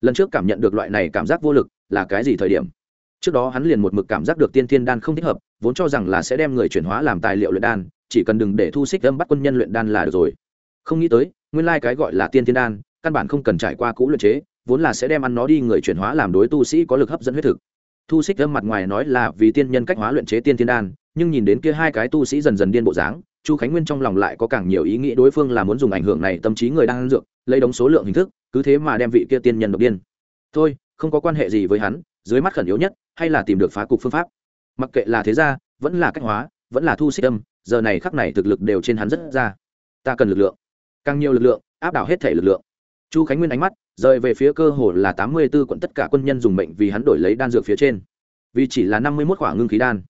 Lần trước cảm nhận được loại này cảm giác vô lực là cái gì thời điểm? Trước đó hắn liền một mực cảm giác được tiên thiên đan không thích hợp vốn cho rằng là sẽ đem người chuyển hóa làm tài liệu luyện đan, chỉ cần đừng để thu xích âm bắt quân nhân luyện đan là được rồi. Không nghĩ tới, nguyên lai cái gọi là tiên thiên đan, căn bản không cần trải qua cũ luyện chế, vốn là sẽ đem ăn nó đi người chuyển hóa làm đối tu sĩ có lực hấp dẫn huyết thực. Thu xích âm mặt ngoài nói là vì tiên nhân cách hóa luyện chế tiên thiên đan, nhưng nhìn đến kia hai cái tu sĩ dần dần điên bộ dáng, chu khánh nguyên trong lòng lại có càng nhiều ý nghĩ đối phương là muốn dùng ảnh hưởng này tâm trí người đang ăn dược, lấy đống số lượng hình thức, cứ thế mà đem vị kia tiên nhân độc điên. Thôi, không có quan hệ gì với hắn, dưới mắt khẩn yếu nhất, hay là tìm được phá cục phương pháp mặc kệ là thế gia, vẫn là cách hóa, vẫn là thu xích âm, giờ này khắc này thực lực đều trên hắn rất ra. Ta cần lực lượng. Càng nhiều lực lượng, áp đảo hết thể lực lượng. Chu khánh nguyên ánh mắt, rời về phía cơ hồ là tám mươi b ố quận tất cả quân nhân dùng mệnh vì hắn đổi lấy đan dược phía trên. Vì chỉ là năm mươi một khoảng ngưng khí đan.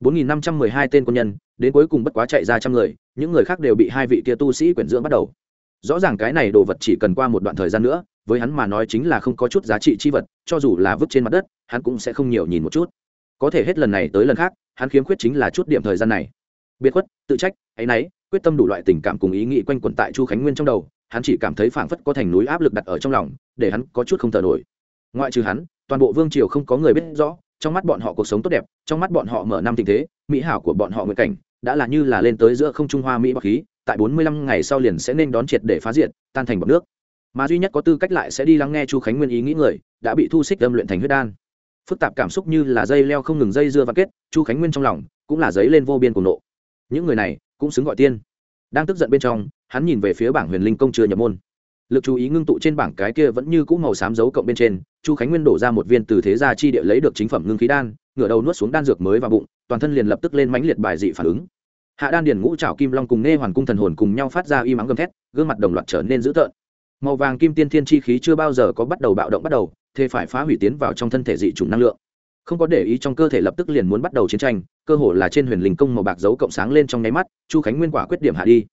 bốn nghìn năm trăm mười hai tên quân nhân, đến cuối cùng bất quá chạy ra trăm người, những người khác đều bị hai vị kia tu sĩ quyển dưỡng bắt đầu. Rõ ràng cái này đồ vật chỉ cần qua một đoạn thời gian nữa, với hắn mà nói chính là không có chút giá trị chi vật, cho dù là vứt trên mặt đất, hắn cũng sẽ không nhiều nhìn một chút có thể hết lần này tới lần khác, hắn khiếm khuyết chính là chút điểm thời gian này. Biệt khuất, tự trách, áy náy, quyết tâm đủ loại tình cảm cùng ý nghĩ quanh quẩn tại chu khánh nguyên trong đầu, hắn chỉ cảm thấy phảng phất có thành núi áp lực đặt ở trong lòng, để hắn có chút không thở nổi. Ngoại trừ hắn, toàn bộ vương triều không có người biết rõ, trong mắt bọn họ cuộc sống tốt đẹp, trong mắt bọn họ mở năm tình thế, mỹ hảo của bọn họ nguyện cảnh, đã là như là lên tới giữa không trung hoa mỹ bọc khí, tại bốn mươi lăm ngày sau liền sẽ nên đón triệt để phá diện tan thành bọc nước. Mà duy nhất có tư cách lại sẽ đi lắng nghe chu khánh nguyên ý nghĩ người, đã bị thu xích âm luyện thành huyết đan phức tạp cảm xúc như là dây leo không ngừng dây dưa và kết, chu khánh nguyên trong lòng cũng là giấy lên vô biên cùng nộ. Những người này cũng xứng gọi tiên. Đang tức giận bên trong, hắn nhìn về phía bảng huyền linh công chưa nhập môn. Lực chú ý ngưng tụ trên bảng cái kia vẫn như cũ màu xám dấu cộng bên trên, chu khánh nguyên đổ ra một viên từ thế gia chi địa lấy được chính phẩm ngưng khí đan, ngửa đầu nuốt xuống đan dược mới vào bụng, toàn thân liền lập tức lên mãnh liệt bài dị phản ứng. Hạ đan điền ngũ trảo kim long cùng nghe hoàn cung thần hồn cùng nhau phát ra y mắng gầm thét, gương mặt đồng loạt trở nên dữ tợn. Màu vàng kim tiên thiên chi khí chưa bao giờ có bắt đầu bạo động bắt đầu thế phải phá hủy tiến vào trong thân thể dị chủng năng lượng. Không có để ý trong cơ thể lập tức liền muốn bắt đầu chiến tranh, cơ hồ là trên huyền linh công màu bạc dấu cộng sáng lên trong nháy mắt, chu khánh nguyên quả quyết điểm hạ đi.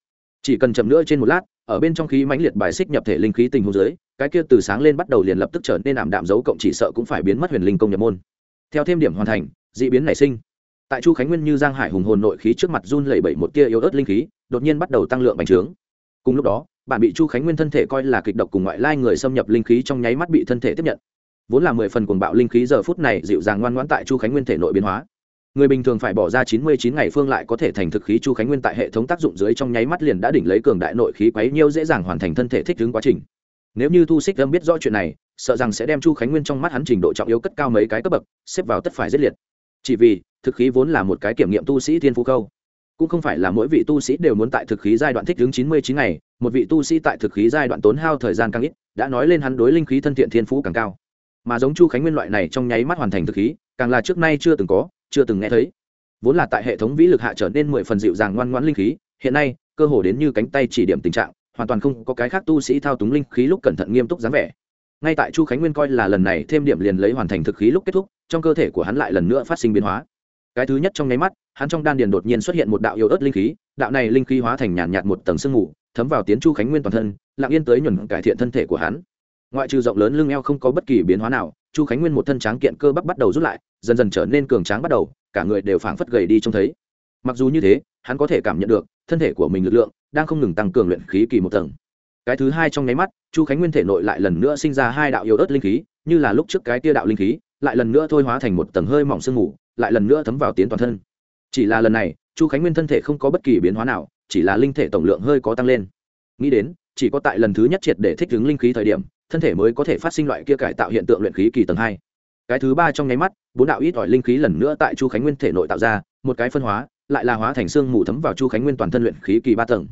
Chỉ cần chậm nữa trên một lát, ở bên trong khí mãnh liệt bài xích nhập thể linh khí tình huống dưới, cái kia từ sáng lên bắt đầu liền lập tức trở nên ảm đạm dấu cộng chỉ sợ cũng phải biến mất huyền linh công nhập môn. Theo thêm điểm hoàn thành, dị biến nảy sinh. Tại chu khánh nguyên như giang hải hùng hồn nội khí trước mặt run lẩy bẩy một tia yếu ớt linh khí, đột nhiên bắt đầu tăng lượng bành trướng. Cùng lúc đó bạn bị chu khánh nguyên thân thể coi là kịch độc cùng ngoại lai người xâm nhập linh khí trong nháy mắt bị thân thể tiếp nhận. Vốn là mười phần cuồng bạo linh khí giờ phút này dịu dàng ngoan ngoãn tại chu khánh nguyên thể nội biến hóa. Người bình thường phải bỏ ra chín mươi chín ngày phương lại có thể thành thực khí chu khánh nguyên tại hệ thống tác dụng dưới trong nháy mắt liền đã đỉnh lấy cường đại nội khí quấy nhiêu dễ dàng hoàn thành thân thể thích ứng quá trình. Nếu như thu xích lâm biết rõ chuyện này, sợ rằng sẽ đem chu khánh nguyên trong mắt hắn trình độ trọng yếu cất cao mấy cái cấp bậc, xếp vào tất phải giết liệt. Chỉ vì, thực khí vốn là một cái kiểm nghiệm tu sĩ thiên phú câu cũng không phải là mỗi vị tu sĩ đều muốn tại thực khí giai đoạn thích ứng chín mươi chín ngày, một vị tu sĩ tại thực khí giai đoạn tốn hao thời gian càng ít, đã nói lên hắn đối linh khí thân thiện thiên phú càng cao. Mà giống chu khánh nguyên loại này trong nháy mắt hoàn thành thực khí, càng là trước nay chưa từng có, chưa từng nghe thấy. Vốn là tại hệ thống vĩ lực hạ trở nên mười phần dịu dàng ngoan ngoãn linh khí, hiện nay, cơ hồ đến như cánh tay chỉ điểm tình trạng, hoàn toàn không có cái khác tu sĩ thao túng linh khí lúc cẩn thận nghiêm túc dáng vẻ. Ngay tại chu khánh nguyên coi là lần này thêm điểm liền lấy hoàn thành thực khí lúc kết thúc, trong cơ thể của hắn lại lần nữa phát sinh biến hóa. Cái thứ nhất trong nháy mắt hắn trong đan điền đột nhiên xuất hiện một đạo yếu ớt linh khí, đạo này linh khí hóa thành nhàn nhạt một tầng sương mù, thấm vào tiến chu khánh nguyên toàn thân, lặng yên tới nhuần cải thiện thân thể của hắn. Ngoại trừ rộng lớn lưng eo không có bất kỳ biến hóa nào, chu khánh nguyên một thân tráng kiện cơ bắp bắt đầu rút lại, dần dần trở nên cường tráng bắt đầu, cả người đều phảng phất gầy đi trông thấy. Mặc dù như thế, hắn có thể cảm nhận được, thân thể của mình lực lượng đang không ngừng tăng cường luyện khí kỳ một tầng. Cái thứ hai trong nháy mắt, chu khánh nguyên thể nội lại lần nữa sinh ra hai đạo yếu ớt linh khí, như là lúc trước cái tia đạo linh khí, lại lần nữa thôi hóa thành một tầng hơi mỏng sương mù, lại lần nữa thấm vào tiến toàn thân chỉ là lần này, chu khánh nguyên thân thể không có bất kỳ biến hóa nào, chỉ là linh thể tổng lượng hơi có tăng lên. Nghĩ đến, chỉ có tại lần thứ nhất triệt để thích ứng linh khí thời điểm, thân thể mới có thể phát sinh loại kia cải tạo hiện tượng luyện khí kỳ tầng hai. Cái thứ ba trong nháy mắt, bốn đạo ít ỏi linh khí lần nữa tại chu khánh nguyên thể nội tạo ra, một cái phân hóa, lại là hóa thành xương mù thấm vào chu khánh nguyên toàn thân luyện khí kỳ ba tầng.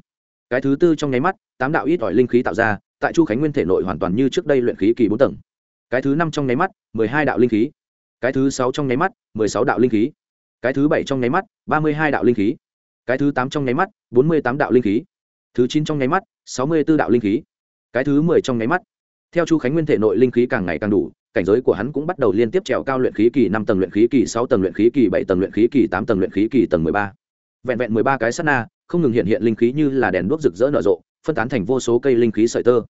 Cái thứ tư trong nháy mắt, tám đạo ít ỏi linh khí tạo ra, tại chu khánh nguyên thể nội hoàn toàn như trước đây luyện khí kỳ bốn tầng. Cái thứ năm trong nháy mắt, mười hai đạo linh khí. Cái thứ sáu trong nháy mắt, mười sáu đạo linh khí cái thứ bảy trong nháy mắt, ba mươi hai đạo linh khí. Cái thứ tám trong nháy mắt, bốn mươi tám đạo linh khí. Thứ chín trong nháy mắt, sáu mươi b ố đạo linh khí. Cái thứ mười trong nháy mắt. Theo chu khánh nguyên thể nội linh khí càng ngày càng đủ, cảnh giới của hắn cũng bắt đầu liên tiếp trèo cao luyện khí kỳ năm tầng luyện khí kỳ, sáu tầng luyện khí kỳ, bảy tầng luyện khí kỳ, tám tầng luyện khí kỳ, tầng mười ba. Vẹn vẹn mười ba cái sát na, không ngừng hiện hiện linh khí như là đèn đuốc rực rỡ nở rộ, phân tán thành vô số cây linh khí sợi tơ.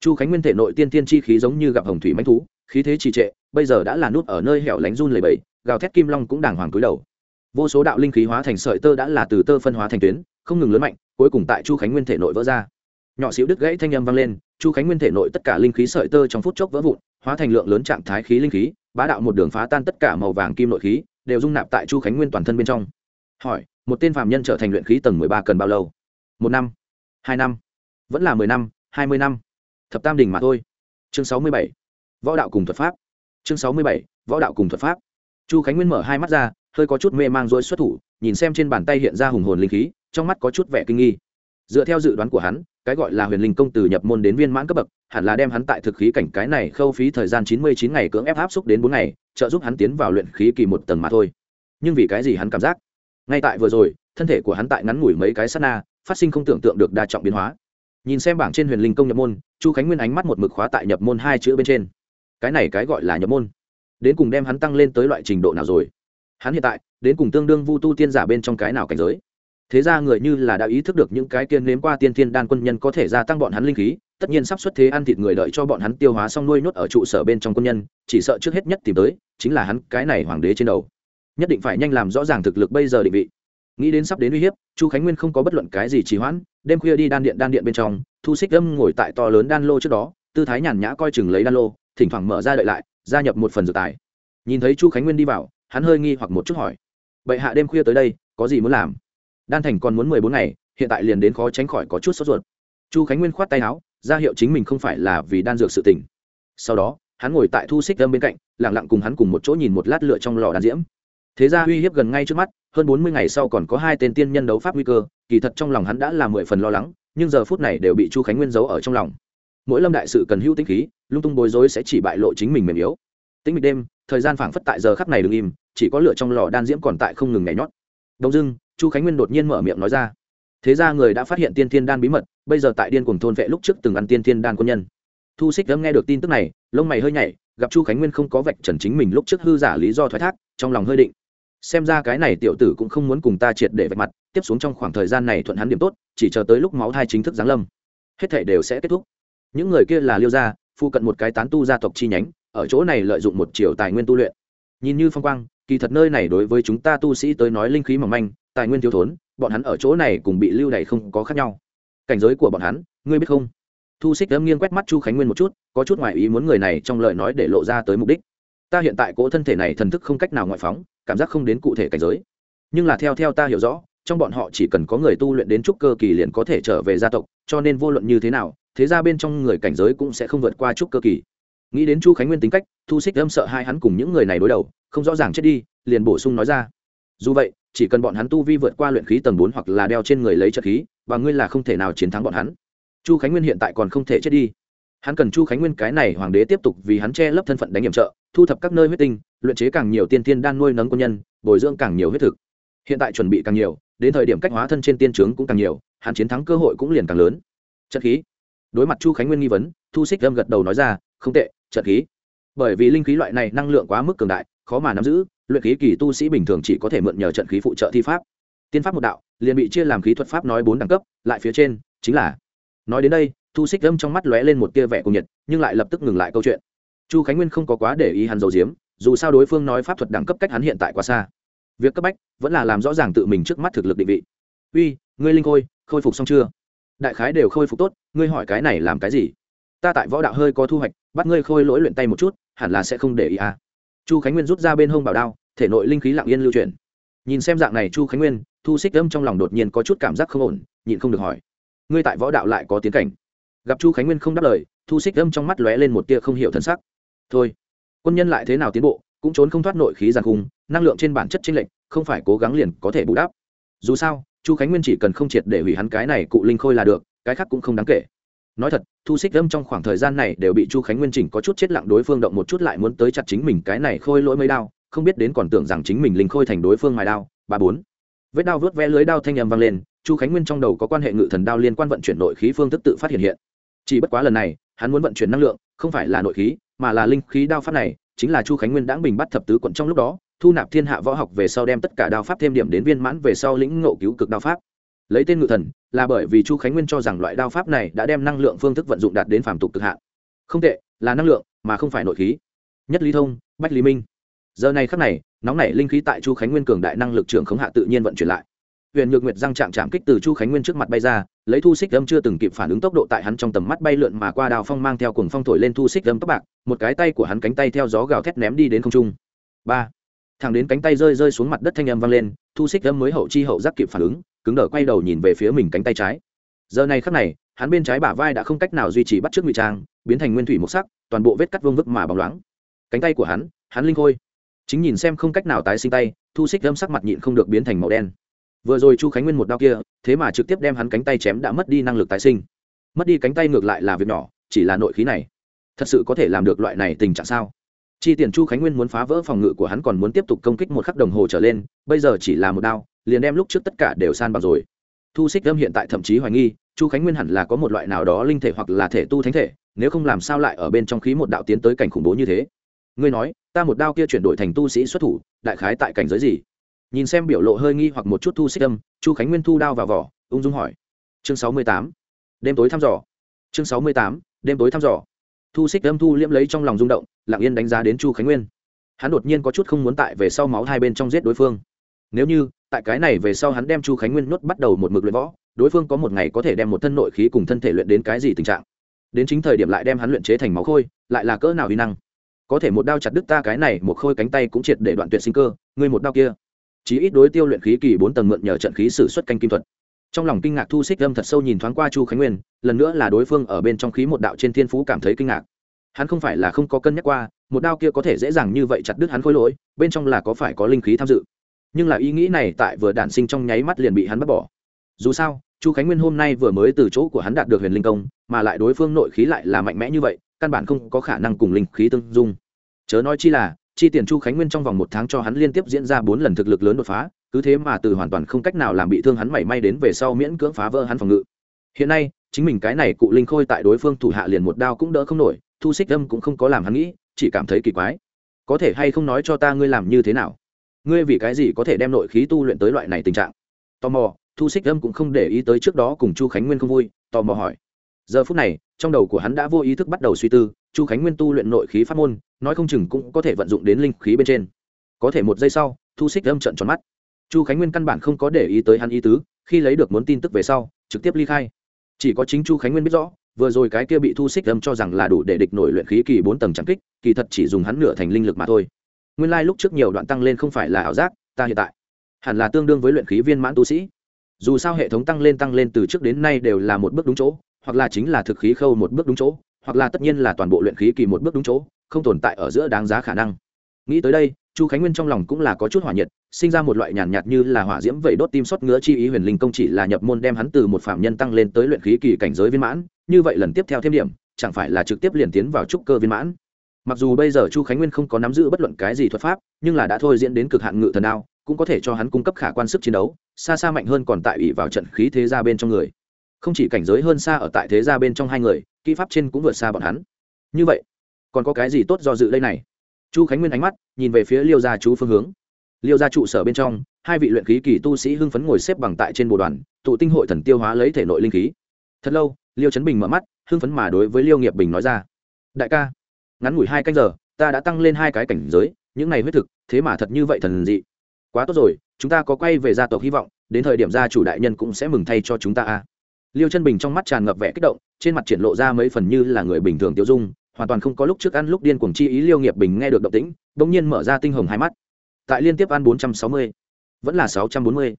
Chu khánh nguyên thể nội tiên tiên chi khí giống như gặp hồng thủy mánh thú, khí thế trì trệ, bây giờ đã là nút ở nơi hẻo lánh run lầy bầy, gào thét kim long cũng đàng hoàng cúi đầu vô số đạo linh khí hóa thành sợi tơ đã là từ tơ phân hóa thành tuyến, không ngừng lớn mạnh, cuối cùng tại chu khánh nguyên thể nội vỡ ra. Nhỏ xíu đứt gãy thanh âm vang lên, chu khánh nguyên thể nội tất cả linh khí sợi tơ trong phút chốc vỡ vụn, hóa thành lượng lớn trạng thái khí linh khí, bá đạo một đường phá tan tất cả màu vàng kim nội khí, đều dung nạp tại chu khánh nguyên toàn thân bên trong. Hỏi, một tên phạm nhân trở thành luyện khí tầng mười ba cần bao lâu? Một năm, hai năm, vẫn là mười năm, hai mươi năm. Thập tam đình mà thôi. Chương sáu mươi bảy, võ đạo cùng thuật pháp. Chương sáu mươi bảy, võ đạo cùng thuật pháp. Chu khánh nguyên mở hai mắt ra hơi có chút mê mang rối xuất thủ, nhìn xem trên bàn tay hiện ra hùng hồn linh khí, trong mắt có chút vẻ kinh nghi. Dựa theo dự đoán của hắn, cái gọi là huyền linh công từ nhập môn đến viên mãn cấp bậc, hẳn là đem hắn tại thực khí cảnh cái này khâu phí thời gian chín mươi chín ngày cưỡng ép áp xúc đến bốn ngày, trợ giúp hắn tiến vào luyện khí kỳ một tầng mà thôi. Nhưng vì cái gì hắn cảm giác? Ngay tại vừa rồi, thân thể của hắn tại ngắn ngủi mấy cái sát na, phát sinh không tưởng tượng được đa trọng biến hóa. Nhìn xem bảng trên huyền linh công nhập môn, chu khánh nguyên ánh mắt một mực khóa tại nhập môn hai chữ bên trên. Cái này cái gọi là nhập môn. Đến cùng đem hắn tăng lên tới loại trình độ nào rồi? Hắn hiện tại, đến cùng tương đương vu tu tiên giả bên trong cái nào cảnh giới. Thế ra người như là đã ý thức được những cái kiên nếm qua tiên thiên đan quân nhân có thể gia tăng bọn hắn linh khí, tất nhiên sắp xuất thế ăn thịt người đợi cho bọn hắn tiêu hóa xong nuôi nhốt ở trụ sở bên trong quân nhân, chỉ sợ trước hết nhất tìm tới, chính là hắn, cái này hoàng đế trên đầu. Nhất định phải nhanh làm rõ ràng thực lực bây giờ định vị. Nghĩ đến sắp đến uy hiếp, chu khánh nguyên không có bất luận cái gì trì hoãn, đêm khuya đi đan điện đan điện bên trong, thu xích âm ngồi tại to lớn đan lô trước đó, tư thái nhàn nhã coi chừng lấy đan lô, thỉnh thoảng mở ra đợi lại, gia nhập một phần dự tài. Nhìn thấy chu khánh nguyên đi vào hắn hơi nghi hoặc một chút hỏi. Vậy hạ đêm khuya tới đây, có gì muốn làm? Đan thành còn muốn mười bốn ngày, hiện tại liền đến khó tránh khỏi có chút sốt ruột. Chu khánh nguyên khoát tay áo, ra hiệu chính mình không phải là vì đan dược sự tình. Sau đó, hắn ngồi tại thu xích âm bên cạnh lẳng lặng cùng hắn cùng một chỗ nhìn một lát lửa trong lò đan diễm. Thế ra uy hiếp gần ngay trước mắt, hơn bốn mươi ngày sau còn có hai tên tiên nhân đấu pháp nguy cơ, kỳ thật trong lòng hắn đã là mười phần lo lắng, nhưng giờ phút này đều bị chu khánh nguyên giấu ở trong lòng. Mỗi lâm đại sự cần hữu tinh khí, lung tung bối rối sẽ chỉ bại lộ chính mình mềm yếu. Tính mịch đêm, thời gian phảng phất tại giờ khắc này đừng im chỉ có lửa trong lò đan diễm còn tại không ngừng nhảy nhót. Đông dưng chu khánh nguyên đột nhiên mở miệng nói ra. Thế ra người đã phát hiện tiên thiên đan bí mật, bây giờ tại điên cùng thôn vệ lúc trước từng ăn tiên thiên đan quân nhân. Thu xích đấm nghe được tin tức này, lông mày hơi nhảy, gặp chu khánh nguyên không có vạch trần chính mình lúc trước hư giả lý do thoái thác, trong lòng hơi định. Xem ra cái này tiểu tử cũng không muốn cùng ta triệt để vạch mặt, tiếp xuống trong khoảng thời gian này thuận hắn điểm tốt, chỉ chờ tới lúc máu thai chính thức giáng lâm. Hết thể đều sẽ kết thúc. Những người kia là liêu gia phụ cận một cái tán tu gia tộc chi nhánh, ở chỗ này lợi dụng một chiều tài nguyên tu luyện. Nhìn như phong quang kỳ thật nơi này đối với chúng ta tu sĩ tới nói linh khí mỏng manh, tài nguyên thiếu thốn, bọn hắn ở chỗ này cùng bị lưu đày không có khác nhau. Cảnh giới của bọn hắn, ngươi biết không? Thu xích âm nghiêng quét mắt chu khánh nguyên một chút, có chút ngoại ý muốn người này trong lời nói để lộ ra tới mục đích. Ta hiện tại cỗ thân thể này thần thức không cách nào ngoại phóng, cảm giác không đến cụ thể cảnh giới. Nhưng là theo theo ta hiểu rõ, trong bọn họ chỉ cần có người tu luyện đến trúc cơ kỳ liền có thể trở về gia tộc, cho nên vô luận như thế nào, thế ra bên trong người cảnh giới cũng sẽ không vượt qua trúc cơ kỳ. Nghĩ đến chu khánh nguyên tính cách, thu xích âm sợ hai hắn cùng những người này đối đầu không rõ ràng chết đi, liền bổ sung nói ra. Dù vậy, chỉ cần bọn hắn tu vi vượt qua luyện khí tầng bốn hoặc là đeo trên người lấy trợ khí, và ngươi là không thể nào chiến thắng bọn hắn. Chu khánh nguyên hiện tại còn không thể chết đi. Hắn cần chu khánh nguyên cái này hoàng đế tiếp tục vì hắn che lấp thân phận đánh hiểm trợ, thu thập các nơi huyết tinh, luyện chế càng nhiều tiên tiên đan nuôi nấng quân nhân, bồi dưỡng càng nhiều huyết thực. Hiện tại chuẩn bị càng nhiều, đến thời điểm cách hóa thân trên tiên trướng cũng càng nhiều, hắn chiến thắng cơ hội cũng liền càng lớn. Trận khí. Đối mặt chu khánh nguyên nghi vấn, thu xích lâm gật đầu nói ra, không tệ, trận khí. Bởi vì linh khí loại này năng lượng quá mức cường đại khó mà nắm giữ, luyện khí kỳ tu sĩ bình thường chỉ có thể mượn nhờ trận khí phụ trợ thi pháp. Tiên pháp một đạo, liền bị chia làm khí thuật pháp nói bốn đẳng cấp, lại phía trên chính là, nói đến đây, thu xích lâm trong mắt lóe lên một tia vẻ cùng nhiệt, nhưng lại lập tức ngừng lại câu chuyện. Chu khánh nguyên không có quá để ý hắn dầu diếm dù sao đối phương nói pháp thuật đẳng cấp cách hắn hiện tại quá xa. Việc cấp bách vẫn là làm rõ ràng tự mình trước mắt thực lực định vị. Uy, ngươi linh khôi khôi phục xong chưa? Đại khái đều khôi phục tốt, ngươi hỏi cái này làm cái gì? Ta tại võ đạo hơi có thu hoạch, bắt ngươi khôi lỗi luyện tay một chút, hẳn là sẽ không để ý à chu khánh nguyên rút ra bên hông bảo đao, thể nội linh khí lặng yên lưu chuyển. Nhìn xem dạng này chu khánh nguyên, thu xích âm trong lòng đột nhiên có chút cảm giác không ổn, nhịn không được hỏi, ngươi tại võ đạo lại có tiến cảnh? Gặp chu khánh nguyên không đáp lời, thu xích âm trong mắt lóe lên một tia không hiểu thân sắc. Thôi, quân nhân lại thế nào tiến bộ, cũng trốn không thoát nội khí giàn khung, năng lượng trên bản chất chênh lệch, không phải cố gắng liền có thể bù đắp. Dù sao, chu khánh nguyên chỉ cần không triệt để hủy hắn cái này cụ linh khôi là được, cái khác cũng không đáng kể nói thật, thu xích lâm trong khoảng thời gian này đều bị chu khánh nguyên chỉnh có chút chết lặng đối phương động một chút lại muốn tới chặt chính mình cái này khôi lỗi mấy đao, không biết đến còn tưởng rằng chính mình linh khôi thành đối phương mài đao. Ba bốn. Vết đao vớt vẽ lưới đao thanh âm vang lên, chu khánh nguyên trong đầu có quan hệ ngự thần đao liên quan vận chuyển nội khí phương thức tự phát hiện hiện. Chỉ bất quá lần này, hắn muốn vận chuyển năng lượng, không phải là nội khí, mà là linh khí đao pháp này, chính là chu khánh nguyên đãng bình bắt thập tứ quận trong lúc đó, thu nạp thiên hạ võ học về sau đem tất cả đao pháp thêm điểm đến viên mãn về sau lĩnh ngộ cứu cực đao pháp. Lấy tên ngự thần là bởi vì chu khánh nguyên cho rằng loại đao pháp này đã đem năng lượng phương thức vận dụng đạt đến phàm tục cực hạn. Không tệ, là năng lượng, mà không phải nội khí. Nhất lý thông, bách lý minh. Giờ này khắc này, nóng nảy linh khí tại chu khánh nguyên cường đại năng lực trưởng khống hạ tự nhiên vận chuyển lại. Huyền nhược nguyệt răng chạm chạm kích từ chu khánh nguyên trước mặt bay ra, lấy thu xích âm chưa từng kịp phản ứng tốc độ tại hắn trong tầm mắt bay lượn mà qua đào phong mang theo cùng phong thổi lên thu xích âm tóc bạc, một cái tay của hắn cánh tay theo gió gào thét ném đi đến không trung. Ba. Thẳng đến cánh tay rơi rơi xuống mặt đất thanh âm vang lên, thu xích âm mới hậu chi hậu giác kịp phản ứng cứng đờ quay đầu nhìn về phía mình cánh tay trái. Giờ này khắc này, hắn bên trái bả vai đã không cách nào duy trì bắt trước ngụy trang, biến thành nguyên thủy một sắc, toàn bộ vết cắt vương vức mà bóng loáng. Cánh tay của hắn hắn linh khôi. Chính nhìn xem không cách nào tái sinh tay, thu xích âm sắc mặt nhịn không được biến thành màu đen. Vừa rồi chu khánh nguyên một đao kia, thế mà trực tiếp đem hắn cánh tay chém đã mất đi năng lực tái sinh. Mất đi cánh tay ngược lại là việc nhỏ, chỉ là nội khí này. Thật sự có thể làm được loại này tình trạng sao? Chi tiền chu khánh nguyên muốn phá vỡ phòng ngự của hắn còn muốn tiếp tục công kích một khắc đồng hồ trở lên, bây giờ chỉ là một đao liền đem lúc trước tất cả đều san bằng rồi. Thu xích lâm hiện tại thậm chí hoài nghi, chu khánh nguyên hẳn là có một loại nào đó linh thể hoặc là thể tu thánh thể, nếu không làm sao lại ở bên trong khí một đạo tiến tới cảnh khủng bố như thế. Ngươi nói, ta một đao kia chuyển đổi thành tu sĩ xuất thủ, đại khái tại cảnh giới gì? Nhìn xem biểu lộ hơi nghi hoặc một chút thu xích âm chu khánh nguyên thu đao vào vỏ, ung dung hỏi. Chương sáu mươi tám. Đêm tối thăm dò. Chương sáu mươi tám. Đêm tối thăm dò. Thu xích âm thu liễm lấy trong lòng rung động, lặng yên đánh giá đến chu khánh nguyên. Hắn đột nhiên có chút không muốn tại về sau máu hai bên trong giết đối phương. Nếu như tại cái này về sau hắn đem chu khánh nguyên nuốt bắt đầu một mực luyện võ, đối phương có một ngày có thể đem một thân nội khí cùng thân thể luyện đến cái gì tình trạng. Đến chính thời điểm lại đem hắn luyện chế thành máu khôi, lại là cỡ nào uy năng. Có thể một đao chặt đứt ta cái này, một khôi cánh tay cũng triệt để đoạn tuyệt sinh cơ, ngươi một đao kia. Chí ít đối tiêu luyện khí kỳ bốn tầng mượn nhờ trận khí sử xuất canh kim thuật. Trong lòng kinh ngạc thu xích âm thật sâu nhìn thoáng qua chu khánh nguyên, lần nữa là đối phương ở bên trong khí một đạo trên thiên phú cảm thấy kinh ngạc. Hắn không phải là không có cân nhắc qua, một đao kia có thể dễ dàng như vậy chặt đứt hắn khối lỗi, bên trong là có phải có linh khí tham dự nhưng là ý nghĩ này tại vừa đản sinh trong nháy mắt liền bị hắn bắt bỏ. Dù sao, chu khánh nguyên hôm nay vừa mới từ chỗ của hắn đạt được huyền linh công, mà lại đối phương nội khí lại là mạnh mẽ như vậy, căn bản không có khả năng cùng linh khí tương dung. Chớ nói chi là, chi tiền chu khánh nguyên trong vòng một tháng cho hắn liên tiếp diễn ra bốn lần thực lực lớn đột phá, cứ thế mà từ hoàn toàn không cách nào làm bị thương hắn mảy may đến về sau miễn cưỡng phá vỡ hắn phòng ngự. Hiện nay, chính mình cái này cụ linh khôi tại đối phương thủ hạ liền một đao cũng đỡ không nổi, thu xích âm cũng không có làm hắn nghĩ, chỉ cảm thấy kỳ quái. Có thể hay không nói cho ta ngươi làm như thế nào? Ngươi vì cái gì có thể đem nội khí tu luyện tới loại này tình trạng? Tò mò, thu xích âm cũng không để ý tới trước đó cùng chu khánh nguyên không vui, tò mò hỏi. Giờ phút này, trong đầu của hắn đã vô ý thức bắt đầu suy tư, chu khánh nguyên tu luyện nội khí pháp môn, nói không chừng cũng có thể vận dụng đến linh khí bên trên. Có thể một giây sau, thu xích âm trận tròn mắt. Chu khánh nguyên căn bản không có để ý tới hắn ý tứ, khi lấy được muốn tin tức về sau, trực tiếp ly khai. Chỉ có chính chu khánh nguyên biết rõ, vừa rồi cái kia bị thu xích âm cho rằng là đủ để địch nổi luyện khí kỳ bốn tầng trắng kích, kỳ thật chỉ dùng hắn nửa thành linh lực mà thôi nguyên lai lúc trước nhiều đoạn tăng lên không phải là ảo giác ta hiện tại hẳn là tương đương với luyện khí viên mãn tu sĩ. Dù sao hệ thống tăng lên tăng lên từ trước đến nay đều là một bước đúng chỗ hoặc là chính là thực khí khâu một bước đúng chỗ hoặc là tất nhiên là toàn bộ luyện khí kỳ một bước đúng chỗ không tồn tại ở giữa đáng giá khả năng. Nghĩ tới đây chu khánh nguyên trong lòng cũng là có chút hỏa nhiệt sinh ra một loại nhàn nhạt, nhạt như là hỏa diễm vậy đốt tim xót ngứa chi ý huyền linh công chỉ là nhập môn đem hắn từ một phạm nhân tăng lên tới luyện khí kỳ cảnh giới viên mãn như vậy lần tiếp theo thêm điểm chẳng phải là trực tiếp liền tiến vào trúc cơ viên mãn mặc dù bây giờ chu khánh nguyên không có nắm giữ bất luận cái gì thuật pháp, nhưng là đã thôi diễn đến cực hạn ngự thần đao, cũng có thể cho hắn cung cấp khả quan sức chiến đấu, xa xa mạnh hơn còn tại ủy vào trận khí thế gia bên trong người. Không chỉ cảnh giới hơn xa ở tại thế gia bên trong hai người, kỹ pháp trên cũng vượt xa bọn hắn. Như vậy, còn có cái gì tốt do dự đây này? Chu khánh nguyên ánh mắt nhìn về phía liêu gia chú phương hướng. Liêu gia trụ sở bên trong, hai vị luyện khí kỳ tu sĩ hưng phấn ngồi xếp bằng tại trên bồ đoàn, tụ tinh hội thần tiêu hóa lấy thể nội linh khí. Thật lâu, liêu trấn bình mở mắt, hưng phấn mà đối với liêu nghiệp bình nói ra, đại ca ngắn ngủi hai canh giờ, ta đã tăng lên hai cái cảnh giới, những này huyết thực, thế mà thật như vậy thần dị. Quá tốt rồi, chúng ta có quay về gia tộc hy vọng, đến thời điểm gia chủ đại nhân cũng sẽ mừng thay cho chúng ta a. Liêu chân bình trong mắt tràn ngập vẻ kích động, trên mặt triển lộ ra mấy phần như là người bình thường tiêu dung, hoàn toàn không có lúc trước ăn lúc điên cuồng chi ý liêu nghiệp bình nghe được động tĩnh, bỗng nhiên mở ra tinh hồng hai mắt. Tại liên tiếp ăn bốn trăm sáu mươi, vẫn là sáu trăm bốn mươi.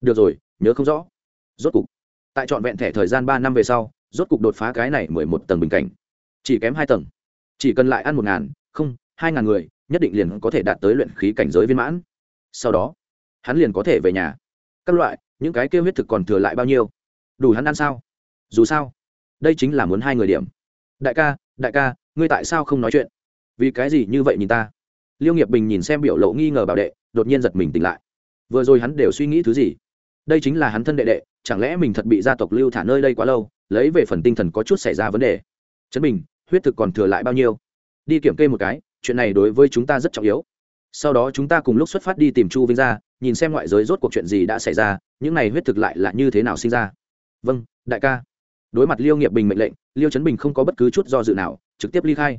Được rồi, nhớ không rõ. Rốt cục, tại trọn vẹn thẻ thời gian ba năm về sau, rốt cục đột phá cái này mười một tầng bình cảnh. Chỉ kém hai tầng chỉ cần lại ăn một ngàn, không, hai ngàn người, nhất định liền có thể đạt tới luyện khí cảnh giới viên mãn. Sau đó, hắn liền có thể về nhà. Các loại, những cái kêu huyết thực còn thừa lại bao nhiêu? Đủ hắn ăn sao? Dù sao, đây chính là muốn hai người điểm. Đại ca đại ca, ngươi tại sao không nói chuyện? Vì cái gì như vậy nhìn ta? Liêu nghiệp bình nhìn xem biểu lộ nghi ngờ bảo đệ, đột nhiên giật mình tỉnh lại. Vừa rồi hắn đều suy nghĩ thứ gì? Đây chính là hắn thân đệ đệ, chẳng lẽ mình thật bị gia tộc lưu thả nơi đây quá lâu, lấy về phần tinh thần có chút xảy ra vấn đề? Chấn bình huyết thực còn thừa lại bao nhiêu? Đi kiểm kê một cái, chuyện này đối với chúng ta rất trọng yếu. Sau đó chúng ta cùng lúc xuất phát đi tìm chu vinh ra, nhìn xem ngoại giới rốt cuộc chuyện gì đã xảy ra, những này huyết thực lại là như thế nào sinh ra. Vâng đại ca. Đối mặt liêu nghiệp bình mệnh lệnh, liêu trấn bình không có bất cứ chút do dự nào, trực tiếp ly khai.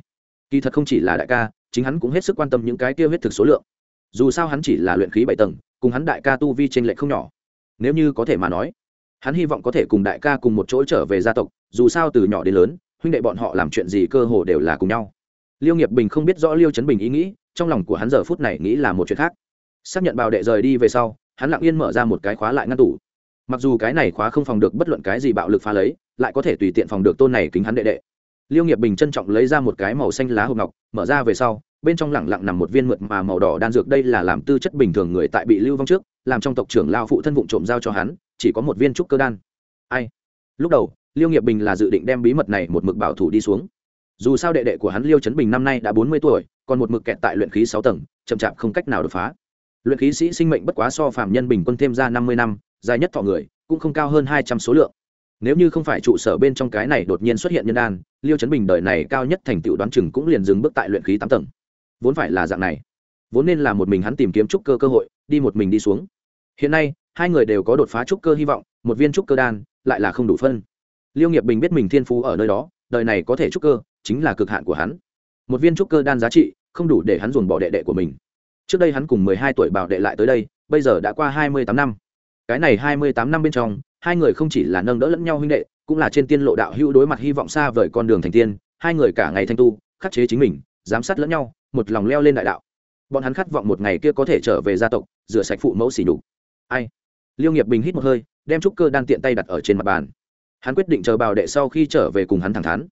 Kỳ thật không chỉ là đại ca, chính hắn cũng hết sức quan tâm những cái kia huyết thực số lượng. Dù sao hắn chỉ là luyện khí bảy tầng, cùng hắn đại ca tu vi t r ê n lệch không nhỏ. Nếu như có thể mà nói, hắn hy vọng có thể cùng đại ca cùng một chỗ trở về gia tộc, dù sao từ nhỏ đến lớn huynh đệ bọn họ làm chuyện gì cơ hồ đều là cùng nhau. Liêu nghiệp bình không biết rõ liêu chấn bình ý nghĩ, trong lòng của hắn giờ phút này nghĩ là một chuyện khác. Xác nhận bào đệ rời đi về sau, hắn lặng yên mở ra một cái khóa lại ngăn tủ. Mặc dù cái này khóa không phòng được bất luận cái gì bạo lực phá lấy, lại có thể tùy tiện phòng được tôn này kính hắn đệ đệ. Liêu nghiệp bình trân trọng lấy ra một cái màu xanh lá hộp ngọc, mở ra về sau, bên trong lẳng lặng nằm một viên mượt mà màu đỏ đan dược đây là làm tư chất bình thường người tại bị lưu vong trước, làm trong tộc trưởng lao phụ thân vụ trộm giao cho hắn, chỉ có một viên trúc cơ đan. Ai? Lúc đầu, liêu nghiệp bình là dự định đem bí mật này một mực bảo thủ đi xuống. Dù sao đệ đệ của hắn liêu trấn bình năm nay đã bốn mươi tuổi, còn một mực kẹt tại luyện khí sáu tầng, chậm chạp không cách nào đột phá. Luyện khí sĩ sinh mệnh bất quá so phạm nhân bình quân thêm ra năm mươi năm, dài nhất thọ người, cũng không cao hơn hai trăm số lượng. Nếu như không phải trụ sở bên trong cái này đột nhiên xuất hiện nhân đan, liêu trấn bình đời này cao nhất thành tựu đoán chừng cũng liền dừng bước tại luyện khí tám tầng. Vốn phải là dạng này, vốn nên là một mình hắn tìm kiếm trúc cơ cơ hội, đi một mình đi xuống. Hiện nay, hai người đều có đột phá trúc cơ hy vọng, một viên trúc cơ đan lại là không đủ phân. Liêu nghiệp bình biết mình thiên phú ở nơi đó, đời này có thể trúc cơ, chính là cực hạn của hắn. Một viên trúc cơ đan giá trị, không đủ để hắn dồn bỏ đệ đệ của mình. Trước đây hắn cùng mười hai tuổi bảo đệ lại tới đây, bây giờ đã qua hai mươi tám năm. Cái này hai mươi tám năm bên trong, hai người không chỉ là nâng đỡ lẫn nhau huynh đệ, cũng là trên tiên lộ đạo hữu đối mặt hy vọng xa vời con đường thành tiên, hai người cả ngày thanh tu, khắc chế chính mình, giám sát lẫn nhau, một lòng leo lên đại đạo. Bọn hắn khát vọng một ngày kia có thể trở về gia tộc, rửa sạch phụ mẫu xỉ đục ai? Liêu nghiệp bình hít một hơi, đem trúc cơ đan tiện tay đặt ở trên mặt bàn. Hắn quyết định chờ bào đệ sau khi trở về cùng hắn thẳng thắn.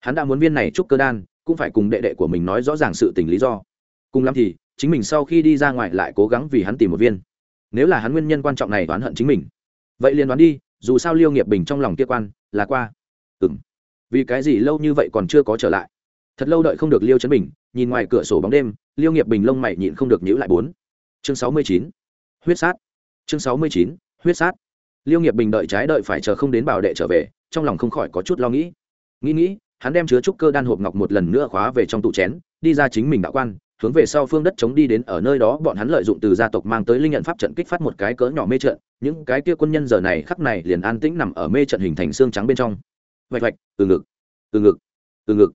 Hắn đã muốn viên này trúc cơ đan, cũng phải cùng đệ đệ của mình nói rõ ràng sự tình lý do. Cùng lắm thì, chính mình sau khi đi ra ngoài lại cố gắng vì hắn tìm một viên. Nếu là hắn nguyên nhân quan trọng này đoán hận chính mình. Vậy liền đoán đi, dù sao liêu nghiệp bình trong lòng kia quan, là qua. Ừng vì cái gì lâu như vậy còn chưa có trở lại? Thật lâu đợi không được liêu chấn bình, nhìn ngoài cửa sổ bóng đêm, liêu nghiệp bình lông mày nhịn không được nhữ lại bốn. Chương sáu mươi chín. Huyết sát chương sáu mươi chín, huyết sát. Liêu nghiệp bình đợi trái đợi phải chờ không đến bảo đệ trở về, trong lòng không khỏi có chút lo nghĩ. Nghĩ nghĩ, hắn đem chứa trúc cơ đan hộp ngọc một lần nữa khóa về trong tủ chén, đi ra chính mình đạo quan, hướng về sau phương đất chống đi đến ở nơi đó bọn hắn lợi dụng từ gia tộc mang tới linh nhận pháp trận kích phát một cái cỡ nhỏ mê trận, những cái kia quân nhân giờ này khắc này liền an tĩnh nằm ở mê trận hình thành xương trắng bên trong. Vạch vạch, từ ngực từ ngực từ ngực.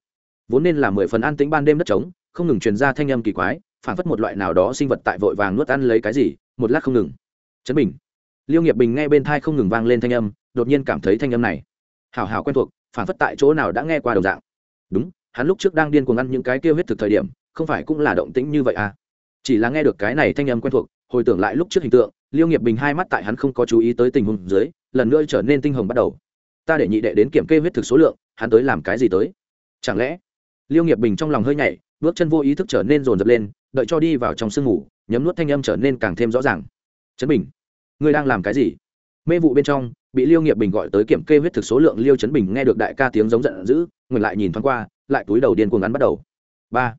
Vốn nên là mười phần an tĩnh ban đêm đất trống, không ngừng truyền ra thanh âm kỳ quái phản phất một loại nào đó sinh vật tại vội vàng nuốt ăn lấy cái gì, một lát không ngừng chấn bình. Liêu nghiệp bình nghe bên thai không ngừng vang lên thanh âm, đột nhiên cảm thấy thanh âm này. Hào hào quen thuộc, phản phất tại chỗ nào đã nghe qua đồng dạng. Đúng, hắn lúc trước đang điên cuồng ăn những cái kia huyết thực thời điểm, không phải cũng là động tĩnh như vậy à? Chỉ là nghe được cái này thanh âm quen thuộc, hồi tưởng lại lúc trước hình tượng, liêu nghiệp bình hai mắt tại hắn không có chú ý tới tình huống dưới, lần nữa trở nên tinh hồng bắt đầu. Ta để nhị đệ đến kiểm kê huyết thực số lượng, hắn tới làm cái gì tới? Chẳng lẽ? Liêu nghiệp bình trong lòng hơi nhảy, bước chân vô ý thức trở nên rồn rập lên, đợi cho đi vào trong sương ngủ, nhấm nuốt thanh âm trở nên càng thêm rõ ràng. Trấn bình ngươi đang làm cái gì? Mê vụ bên trong, bị liêu nghiệp bình gọi tới kiểm kê huyết thực số lượng, liêu Chấn bình nghe được đại ca tiếng giống giận dữ ngừng lại nhìn thoáng qua, lại túi đầu điên cuồng ngắn bắt đầu. Ba.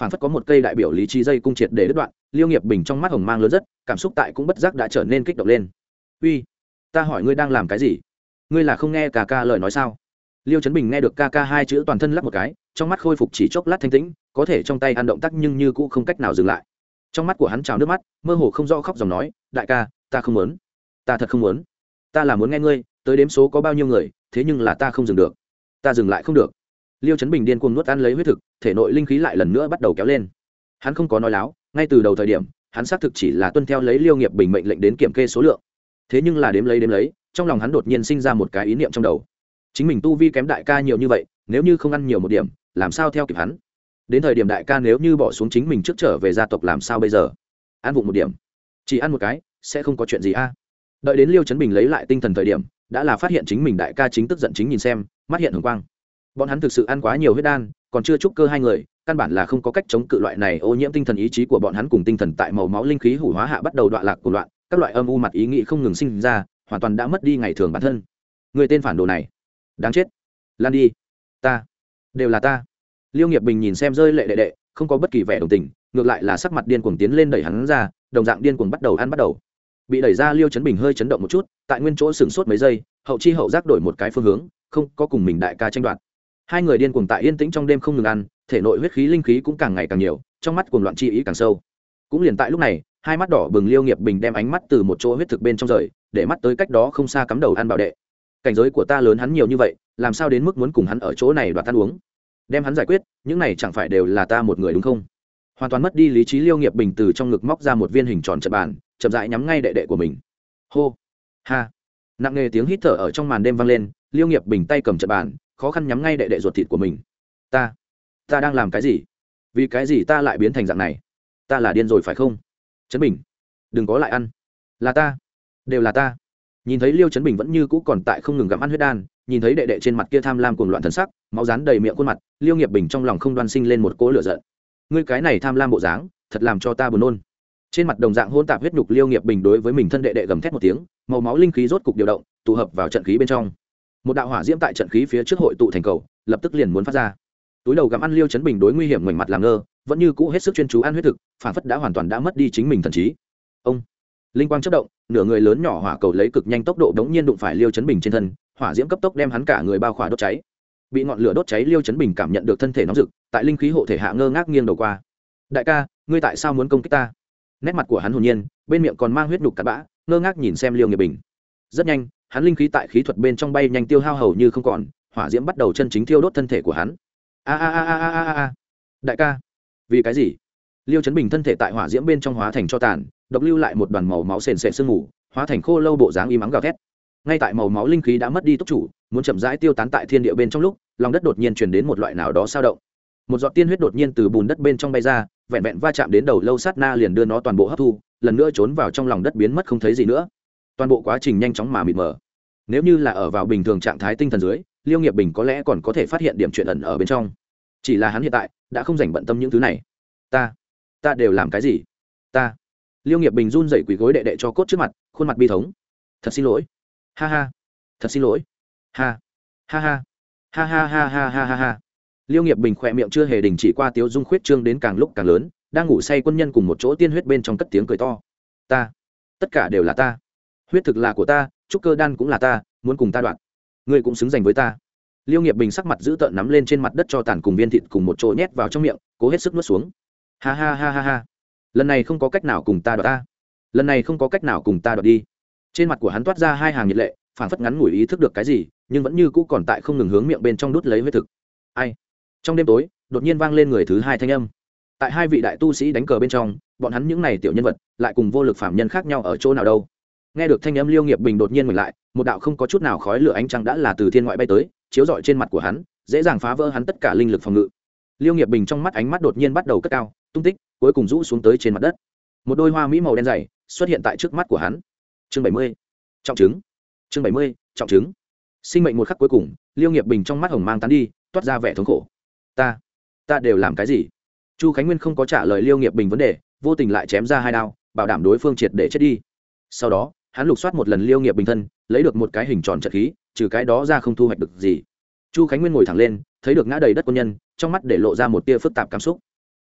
Phản phất có một cây đại biểu lý trí dây cung triệt để đứt đoạn, liêu nghiệp bình trong mắt hồng mang lớn rất, cảm xúc tại cũng bất giác đã trở nên kích động lên. Uy, ta hỏi ngươi đang làm cái gì? Ngươi là không nghe ca ca lời nói sao? Liêu Chấn bình nghe được ca ca hai chữ toàn thân lắc một cái, trong mắt khôi phục chỉ chốc lát thanh tĩnh, có thể trong tay ăn động tác nhưng như cũ không cách nào dừng lại. Trong mắt của hắn trào nước mắt, mơ hồ không rõ khóc dòng nói, đại ca ta không muốn. Ta thật không muốn. Ta là muốn nghe ngươi, tới đếm số có bao nhiêu người, thế nhưng là ta không dừng được. Ta dừng lại không được. Liêu trấn bình điên cuồng nuốt ăn lấy huyết thực, thể nội linh khí lại lần nữa bắt đầu kéo lên. Hắn không có nói láo, ngay từ đầu thời điểm, hắn xác thực chỉ là tuân theo lấy liêu nghiệp bình mệnh lệnh đến kiểm kê số lượng. Thế nhưng là đếm lấy đếm lấy, trong lòng hắn đột nhiên sinh ra một cái ý niệm trong đầu. Chính mình tu vi kém đại ca nhiều như vậy, nếu như không ăn nhiều một điểm, làm sao theo kịp hắn? Đến thời điểm đại ca nếu như bỏ xuống chính mình trước trở về gia tộc làm sao bây giờ? Ăn vụng một điểm. Chỉ ăn một cái sẽ không có chuyện gì a. Đợi đến liêu trấn bình lấy lại tinh thần thời điểm, đã là phát hiện chính mình đại ca chính tức giận chính nhìn xem, mắt hiện hồng quang. Bọn hắn thực sự ăn quá nhiều huyết đan, còn chưa chúc cơ hai người, căn bản là không có cách chống cự loại này ô nhiễm tinh thần ý chí của bọn hắn cùng tinh thần tại màu máu linh khí hủ hóa hạ bắt đầu đoạn lạc của loạn, các loại âm u mặt ý nghĩ không ngừng sinh ra, hoàn toàn đã mất đi ngày thường bản thân. Người tên phản đồ này, đáng chết. Lan đi. Ta, đều là ta. Liêu nghiệp bình nhìn xem rơi lệ đệ đệ, không có bất kỳ vẻ đồng tình, ngược lại là sắc mặt điên cuồng tiến lên đẩy hắn ra, đồng dạng điên cuồng bắt đầu ăn bắt đầu bị đẩy ra liêu chấn bình hơi chấn động một chút, tại nguyên chỗ sửng sốt mấy giây, hậu chi hậu giác đổi một cái phương hướng, không có cùng mình đại ca tranh đoạt. Hai người điên cuồng tại yên tĩnh trong đêm không ngừng ăn, thể nội huyết khí linh khí cũng càng ngày càng nhiều, trong mắt cuồng loạn chi ý càng sâu. Cũng liền tại lúc này, hai mắt đỏ bừng liêu nghiệp bình đem ánh mắt từ một chỗ huyết thực bên trong rời, để mắt tới cách đó không xa cắm đầu ăn bảo đệ. Cảnh giới của ta lớn hắn nhiều như vậy, làm sao đến mức muốn cùng hắn ở chỗ này đoạt ăn uống? Đem hắn giải quyết, những này chẳng phải đều là ta một người đúng không? Hoàn toàn mất đi lý trí liêu nghiệp bình từ trong ngực móc ra một viên hình tròn trận bàn, chậm rãi nhắm ngay đệ đệ của mình. Hô, ha. Nặng nề tiếng hít thở ở trong màn đêm vang lên, liêu nghiệp bình tay cầm trận bàn, khó khăn nhắm ngay đệ đệ ruột thịt của mình. Ta ta đang làm cái gì? Vì cái gì ta lại biến thành dạng này? Ta là điên rồi phải không? Trấn bình, đừng có lại ăn. Là ta, đều là ta. Nhìn thấy liêu trấn bình vẫn như cũ còn tại không ngừng gặm ăn huyết đan, nhìn thấy đệ đệ trên mặt kia tham lam cuồng loạn thần sắc, máu rán đầy miệng khuôn mặt, liêu nghiệp bình trong lòng không đoan sinh lên một cỗ lửa giận ngươi cái này tham lam bộ dáng, thật làm cho ta buồn nôn. Trên mặt đồng dạng hôn tạp huyết nhục liêu nghiệp bình đối với mình thân đệ đệ gầm thét một tiếng, màu máu linh khí rốt cục điều động, tụ hợp vào trận khí bên trong. Một đạo hỏa diễm tại trận khí phía trước hội tụ thành cầu, lập tức liền muốn phát ra. Túi đầu gặm ăn liêu chấn bình đối nguy hiểm ngoảnh mặt làm ngơ, vẫn như cũ hết sức chuyên chú ăn huyết thực, phản phất đã hoàn toàn đã mất đi chính mình thần trí. Ông, linh quang chất động, nửa người lớn nhỏ hỏa cầu lấy cực nhanh tốc độ đống nhiên đụng phải liêu chấn bình trên thân, hỏa diễm cấp tốc đem hắn cả người bao khỏa đốt cháy bị ngọn lửa đốt cháy liêu chấn bình cảm nhận được thân thể nóng rực, tại linh khí hộ thể hạ ngơ ngác nghiêng đầu qua. Đại ca, ngươi tại sao muốn công kích ta? Nét mặt của hắn hồn nhiên, bên miệng còn mang huyết nhục cắt bã, ngơ ngác nhìn xem liêu nghiệp bình. Rất nhanh, hắn linh khí tại khí thuật bên trong bay nhanh tiêu hao hầu như không còn, hỏa diễm bắt đầu chân chính thiêu đốt thân thể của hắn. A a a a a a a đại ca, vì cái gì? Liêu chấn bình thân thể tại hỏa diễm bên trong hóa thành cho tàn, độc lưu lại một đoàn màu máu sền sệt sương mù, hóa thành khô lâu bộ dáng y mắng gào thét. Ngay tại màu máu linh khí đã mất đi tốc chủ muốn chậm rãi tiêu tán tại thiên địa bên trong lúc, lòng đất đột nhiên truyền đến một loại nào đó sao động. Một giọt tiên huyết đột nhiên từ bùn đất bên trong bay ra, vẹn vẹn va chạm đến đầu lâu sát na liền đưa nó toàn bộ hấp thu, lần nữa trốn vào trong lòng đất biến mất không thấy gì nữa. Toàn bộ quá trình nhanh chóng mà mịt mờ. Nếu như là ở vào bình thường trạng thái tinh thần dưới, liêu nghiệp bình có lẽ còn có thể phát hiện điểm chuyện ẩn ở bên trong. Chỉ là hắn hiện tại đã không dành bận tâm những thứ này. Ta ta đều làm cái gì? Ta. Liêu nghiệp bình run dậy quỳ gối đệ đệ cho cốt trước mặt, khuôn mặt bi thống. Thật xin lỗi. Ha ha. Thật xin lỗi ha. Ha ha. Ha ha ha ha ha ha ha. Liêu nghiệp bình khỏe miệng chưa hề đình chỉ qua tiếu dung khuyết trương đến càng lúc càng lớn, đang ngủ say quân nhân cùng một chỗ tiên huyết bên trong cất tiếng cười to. Ta. Tất cả đều là ta. Huyết thực là của ta, trúc cơ đan cũng là ta, muốn cùng ta đoạn. Ngươi cũng xứng dành với ta. Liêu nghiệp bình sắc mặt giữ tợn nắm lên trên mặt đất cho tàn cùng viên thịt cùng một chỗ nhét vào trong miệng, cố hết sức nuốt xuống. Ha ha ha ha ha. Lần này không có cách nào cùng ta đoạt ta. Lần này không có cách nào cùng ta đoạt đi. Trên mặt của hắn toát ra hai hàng nhiệt lệ phản phất ngắn ngủi ý thức được cái gì, nhưng vẫn như cũ còn tại không ngừng hướng miệng bên trong đút lấy huyết thực. Ai? Trong đêm tối, đột nhiên vang lên người thứ hai thanh âm. Tại hai vị đại tu sĩ đánh cờ bên trong, bọn hắn những n à y tiểu nhân vật, lại cùng vô lực phạm nhân khác nhau ở chỗ nào đâu. Nghe được thanh âm liêu nghiệp bình đột nhiên ngừng lại, một đạo không có chút nào khói lửa ánh trăng đã là từ thiên ngoại bay tới, chiếu rọi trên mặt của hắn, dễ dàng phá vỡ hắn tất cả linh lực phòng ngự. Liêu nghiệp bình trong mắt ánh mắt đột nhiên bắt đầu cất cao, tung tích, cuối cùng rũ xuống tới trên mặt đất. Một đôi hoa mỹ màu đen dày xuất hiện tại trước mắt của hắn. Chương bảy mươi. Trọng chứng chương bảy mươi, trọng chứng. Sinh mệnh một khắc cuối cùng, liêu nghiệp bình trong mắt hồng mang tán đi, toát ra vẻ thống khổ. Ta ta đều làm cái gì? Chu khánh nguyên không có trả lời liêu nghiệp bình vấn đề, vô tình lại chém ra hai đao, bảo đảm đối phương triệt để chết đi. Sau đó, hắn lục soát một lần liêu nghiệp bình thân, lấy được một cái hình tròn trận khí, trừ cái đó ra không thu hoạch được gì. Chu khánh nguyên ngồi thẳng lên, thấy được ngã đầy đất quân nhân, trong mắt để lộ ra một tia phức tạp cảm xúc.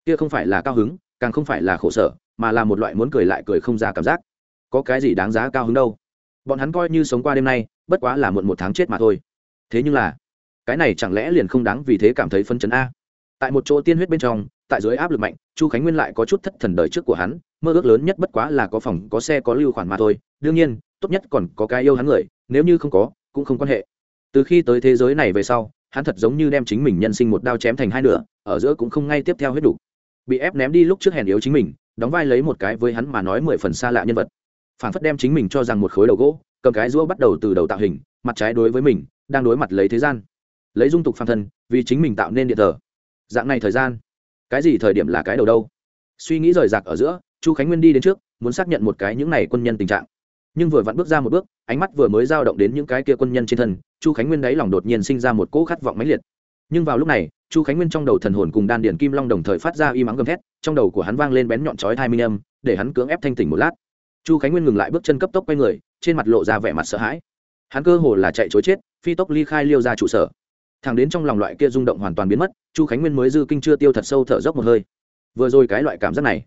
Kia không phải là cao hứng, càng không phải là khổ sở, mà là một loại muốn cười lại cười không ra cảm giác. Có cái gì đáng giá cao hứng đâu? Bọn hắn coi như sống qua đêm nay, bất quá là muộn một tháng chết mà thôi. Thế nhưng là, cái này chẳng lẽ liền không đáng vì thế cảm thấy phân chấn a? Tại một chỗ tiên huyết bên trong, tại dưới áp lực mạnh, chu khánh nguyên lại có chút thất thần đời trước của hắn, mơ ước lớn nhất bất quá là có phòng, có xe, có lưu khoản mà thôi. Đương nhiên, tốt nhất còn có cái yêu hắn người, nếu như không có, cũng không quan hệ. Từ khi tới thế giới này về sau, hắn thật giống như đem chính mình nhân sinh một đao chém thành hai nửa, ở giữa cũng không ngay tiếp theo huyết đủ. Bị ép ném đi lúc trước hèn yếu chính mình, đóng vai lấy một cái với hắn mà nói mười phần xa lạ nhân vật phản phất đem chính mình cho rằng một khối đầu gỗ, cầm cái rũa bắt đầu từ đầu tạo hình, mặt trái đối với mình, đang đối mặt lấy thế gian. Lấy dung tục phàm thân, vì chính mình tạo nên điện thờ. Dạng này thời gian, cái gì thời điểm là cái đầu đâu? Suy nghĩ rời rạc ở giữa, chu khánh nguyên đi đến trước, muốn xác nhận một cái những này quân nhân tình trạng. Nhưng vừa vặn bước ra một bước, ánh mắt vừa mới dao động đến những cái kia quân nhân trên thân, chu khánh nguyên đáy lòng đột nhiên sinh ra một cỗ khát vọng mãnh liệt. Nhưng vào lúc này, chu khánh nguyên trong đầu thần hồn cùng đan điền kim long đồng thời phát ra y mắng gầm thét, trong đầu của hắn vang lên bén nhọn chói thai minh âm, để hắn cưỡng ép thanh tỉnh một lát chu khánh nguyên ngừng lại bước chân cấp tốc quay người, trên mặt lộ ra vẻ mặt sợ hãi. Hắn cơ hồ là chạy chối chết, phi tốc ly khai liêu ra trụ sở. Thằng đến trong lòng loại kia rung động hoàn toàn biến mất, chu khánh nguyên mới dư kinh chưa tiêu thật sâu thở dốc một hơi. Vừa rồi cái loại cảm giác này,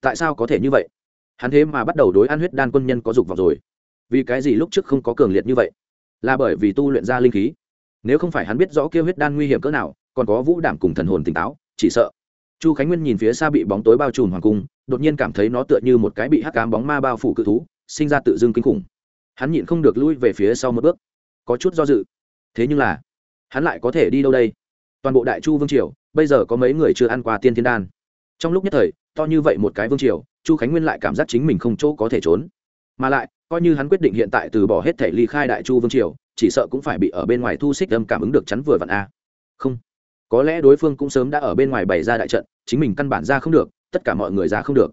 tại sao có thể như vậy? Hắn thế mà bắt đầu đối ăn huyết đan quân nhân có dục vào rồi. Vì cái gì lúc trước không có cường liệt như vậy? Là bởi vì tu luyện ra linh khí. Nếu không phải hắn biết rõ kia huyết đan nguy hiểm cỡ nào, còn có vũ đảm cùng thần hồn tỉnh táo, chỉ sợ. Chu khánh nguyên nhìn phía xa bị bóng tối bao trùm hoàng cung đột nhiên cảm thấy nó tựa như một cái bị hắc cám bóng ma bao phủ cự thú, sinh ra tự dưng kinh khủng. Hắn nhịn không được lui về phía sau một bước. Có chút do dự. Thế nhưng là, hắn lại có thể đi đâu đây? Toàn bộ đại chu vương triều, bây giờ có mấy người chưa ăn qua tiên thiên đan? Trong lúc nhất thời, to như vậy một cái vương triều, chu khánh nguyên lại cảm giác chính mình không chỗ có thể trốn. Mà lại, coi như hắn quyết định hiện tại từ bỏ hết thể ly khai đại chu vương triều, chỉ sợ cũng phải bị ở bên ngoài thu xích âm cảm ứng được chắn vừa vặn a. Không. Có lẽ đối phương cũng sớm đã ở bên ngoài bày ra đại trận, chính mình căn bản ra không được tất cả mọi người ra không được.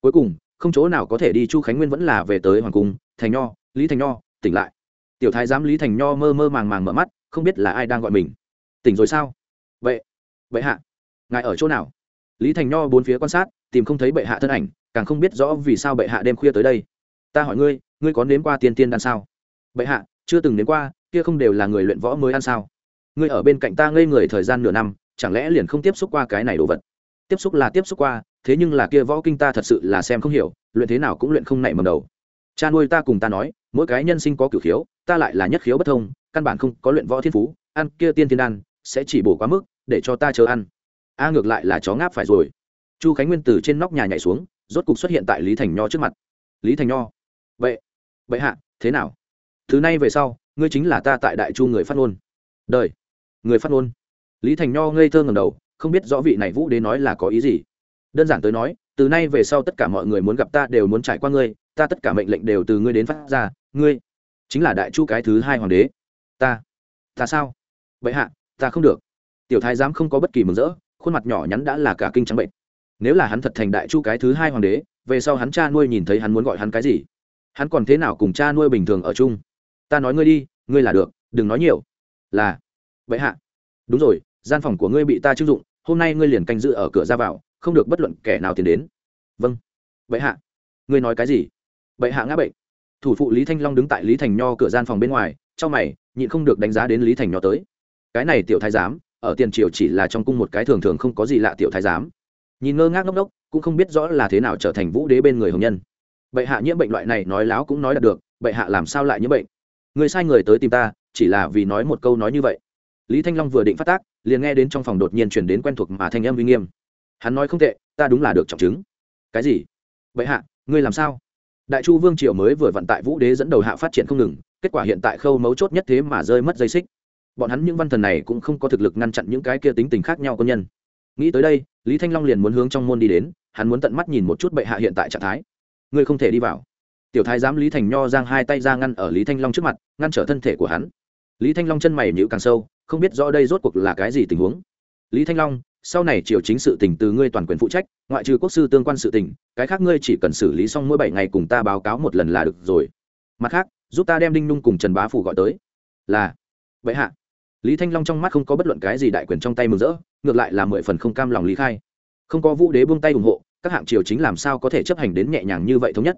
Cuối cùng, không chỗ nào có thể đi, chu khánh nguyên vẫn là về tới hoàng cung, thành nho, lý thành nho, tỉnh lại. Tiểu thái giám lý thành nho mơ mơ màng màng mở mắt, không biết là ai đang gọi mình. Tỉnh rồi sao? Vậy vậy hạ. Ngài ở chỗ nào? Lý thành nho bốn phía quan sát, tìm không thấy bệ hạ thân ảnh, càng không biết rõ vì sao bệ hạ đêm khuya tới đây. Ta hỏi ngươi ngươi có nếm qua tiên tiên đan sao? Bệ hạ, chưa từng nếm qua, kia không đều là người luyện võ mới ăn sao? Ngươi ở bên cạnh ta ngây người thời gian nửa năm, chẳng lẽ liền không tiếp xúc qua cái này đồ vật? Tiếp xúc là tiếp xúc qua, thế nhưng là kia võ kinh ta thật sự là xem không hiểu, luyện thế nào cũng luyện không nảy mầm đầu. Cha nuôi ta cùng ta nói, mỗi cái nhân sinh có cửu khiếu, ta lại là nhất khiếu bất thông, căn bản không có luyện võ thiên phú, ăn kia tiên tiên đan, sẽ chỉ bổ quá mức, để cho ta chờ ăn. A ngược lại là chó ngáp phải rồi. Chu khánh nguyên từ trên nóc nhà nhảy xuống, rốt cục xuất hiện tại lý thành nho trước mặt. Lý thành nho. Vậy vậy hạ, thế nào? Thứ này về sau, ngươi chính là ta tại đại chu người phát ngôn. Đời, người phát ngôn. Lý thành nho ngây thơ ngầm đầu không biết rõ vị này vũ đế nói là có ý gì. Đơn giản tới nói, từ nay về sau tất cả mọi người muốn gặp ta đều muốn trải qua ngươi, ta tất cả mệnh lệnh đều từ ngươi đến phát ra, ngươi chính là đại chu cái thứ hai hoàng đế. Ta ta sao? Vậy hạ, ta không được. Tiểu thái giám không có bất kỳ mừng rỡ, khuôn mặt nhỏ nhắn đã là cả kinh trắng bệnh. Nếu là hắn thật thành đại chu cái thứ hai hoàng đế, về sau hắn cha nuôi nhìn thấy hắn muốn gọi hắn cái gì? Hắn còn thế nào cùng cha nuôi bình thường ở chung? Ta nói ngươi đi, ngươi là được, đừng nói nhiều. Là vậy hạ. Đúng rồi, gian phòng của ngươi bị ta chưng dụng hôm nay ngươi liền canh giữ ở cửa ra vào, không được bất luận kẻ nào tiến đến. Vâng. Bệ hạ. Ngươi nói cái gì? Bệ hạ ngã bệnh. Thủ phụ lý thanh long đứng tại lý thành nho cửa gian phòng bên ngoài trong mày, nhịn không được đánh giá đến lý thành nho tới. Cái này tiểu thái giám, ở tiền triều chỉ là trong cung một cái thường thường không có gì lạ tiểu thái giám. Nhìn ngơ ngác ngốc ngốc, cũng không biết rõ là thế nào trở thành vũ đế bên người hồng nhân. Bệ hạ nhiễm bệnh loại này nói láo cũng nói đạt được, bệ hạ làm sao lại nhiễm bệnh? Người sai người tới tìm ta, chỉ là vì nói một câu nói như vậy lý thanh long vừa định phát tác, liền nghe đến trong phòng đột nhiên chuyển đến quen thuộc mà thanh âm uy nghiêm. Hắn nói không tệ, ta đúng là được trọng chứng. Cái gì? Bệ hạ, ngươi làm sao? Đại chu vương triều mới vừa vận tại vũ đế dẫn đầu hạ phát triển không ngừng, kết quả hiện tại khâu mấu chốt nhất thế mà rơi mất dây xích. Bọn hắn những văn thần này cũng không có thực lực ngăn chặn những cái kia tính tình khác nhau quân nhân. Nghĩ tới đây, lý thanh long liền muốn hướng trong môn đi đến, hắn muốn tận mắt nhìn một chút bệ hạ hiện tại trạng thái. Ngươi không thể đi vào. Tiểu thái giám lý thành nho giang hai tay ra ngăn ở lý thanh long trước mặt, ngăn trở thân thể của hắn. Lý thanh long chân mày nhữ càng sâu không biết rõ đây rốt cuộc là cái gì tình huống. Lý thanh long, sau này triều chính sự tình từ ngươi toàn quyền phụ trách, ngoại trừ quốc sư tương quan sự tình, cái khác ngươi chỉ cần xử lý xong mỗi bảy ngày cùng ta báo cáo một lần là được rồi. Mặt khác, giúp ta đem đinh nung cùng trần bá phủ gọi tới. Là. Vậy hạ. Lý thanh long trong mắt không có bất luận cái gì đại quyền trong tay mừng rỡ, ngược lại là mười phần không cam lòng lý khai. Không có vũ đế buông tay ủng hộ, các hạng triều chính làm sao có thể chấp hành đến nhẹ nhàng như vậy thống nhất?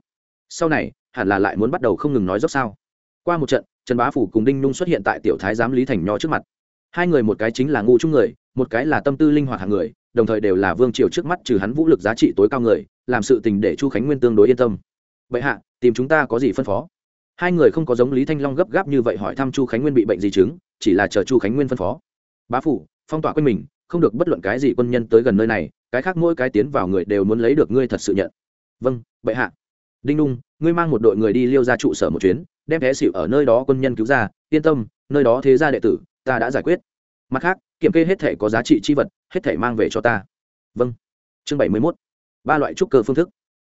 Sau này, hẳn là lại muốn bắt đầu không ngừng nói dốc sao? Qua một trận, trần bá phủ cùng đinh nung xuất hiện tại tiểu thái giám lý thành nho trước mặt hai người một cái chính là ngu chung người, một cái là tâm tư linh hoạt hàng người, đồng thời đều là vương triều trước mắt trừ hắn vũ lực giá trị tối cao người, làm sự tình để chu khánh nguyên tương đối yên tâm. Bệ hạ, tìm chúng ta có gì phân phó? Hai người không có giống lý thanh long gấp gáp như vậy hỏi thăm chu khánh nguyên bị bệnh gì chứng, chỉ là chờ chu khánh nguyên phân phó. Bá phủ, phong tỏa quanh mình, không được bất luận cái gì quân nhân tới gần nơi này, cái khác mỗi cái tiến vào người đều muốn lấy được ngươi thật sự nhận. Vâng bệ hạ. Đinh đung ngươi mang một đội người đi liêu ra trụ sở một chuyến, đem vé xịu ở nơi đó quân nhân cứu ra, yên tâm, nơi đó thế gia đệ tử ta đã giải quyết. Mặt khác, kiểm kê hết thể có giá trị chi vật, hết thể mang về cho ta. Vâng. Chương bảy mươi mốt. Ba loại trúc cơ phương thức.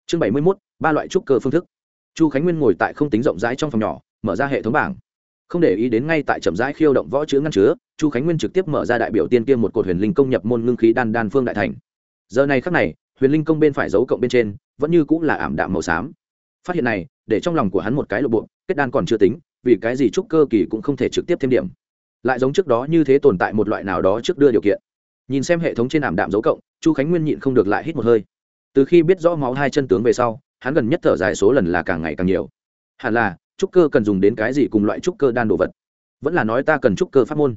Chương bảy mươi mốt, ba loại trúc cơ phương thức. Chu khánh nguyên ngồi tại không tính rộng rãi trong phòng nhỏ, mở ra hệ thống bảng. Không để ý đến ngay tại trầm rãi khiêu động võ chữ ngăn chứa, chu khánh nguyên trực tiếp mở ra đại biểu tiên kiêm một cột huyền linh công nhập môn ngưng khí đan đan phương đại thành. Giờ này khắc này, huyền linh công bên phải dấu cộng bên trên, vẫn như cũng là ảm đạm màu xám. Phát hiện này, để trong lòng của hắn một cái lộ bộ, kết đan còn chưa tính, vì cái gì trúc cơ kỳ cũng không thể trực tiếp thêm điểm lại giống trước đó như thế tồn tại một loại nào đó trước đưa điều kiện. Nhìn xem hệ thống trên ảm đạm dấu cộng, chu khánh nguyên nhịn không được lại hít một hơi. Từ khi biết rõ máu hai chân tướng về sau, hắn gần nhất thở dài số lần là càng ngày càng nhiều. Hẳn là, trúc cơ cần dùng đến cái gì cùng loại trúc cơ đan đồ vật? Vẫn là nói ta cần trúc cơ pháp môn.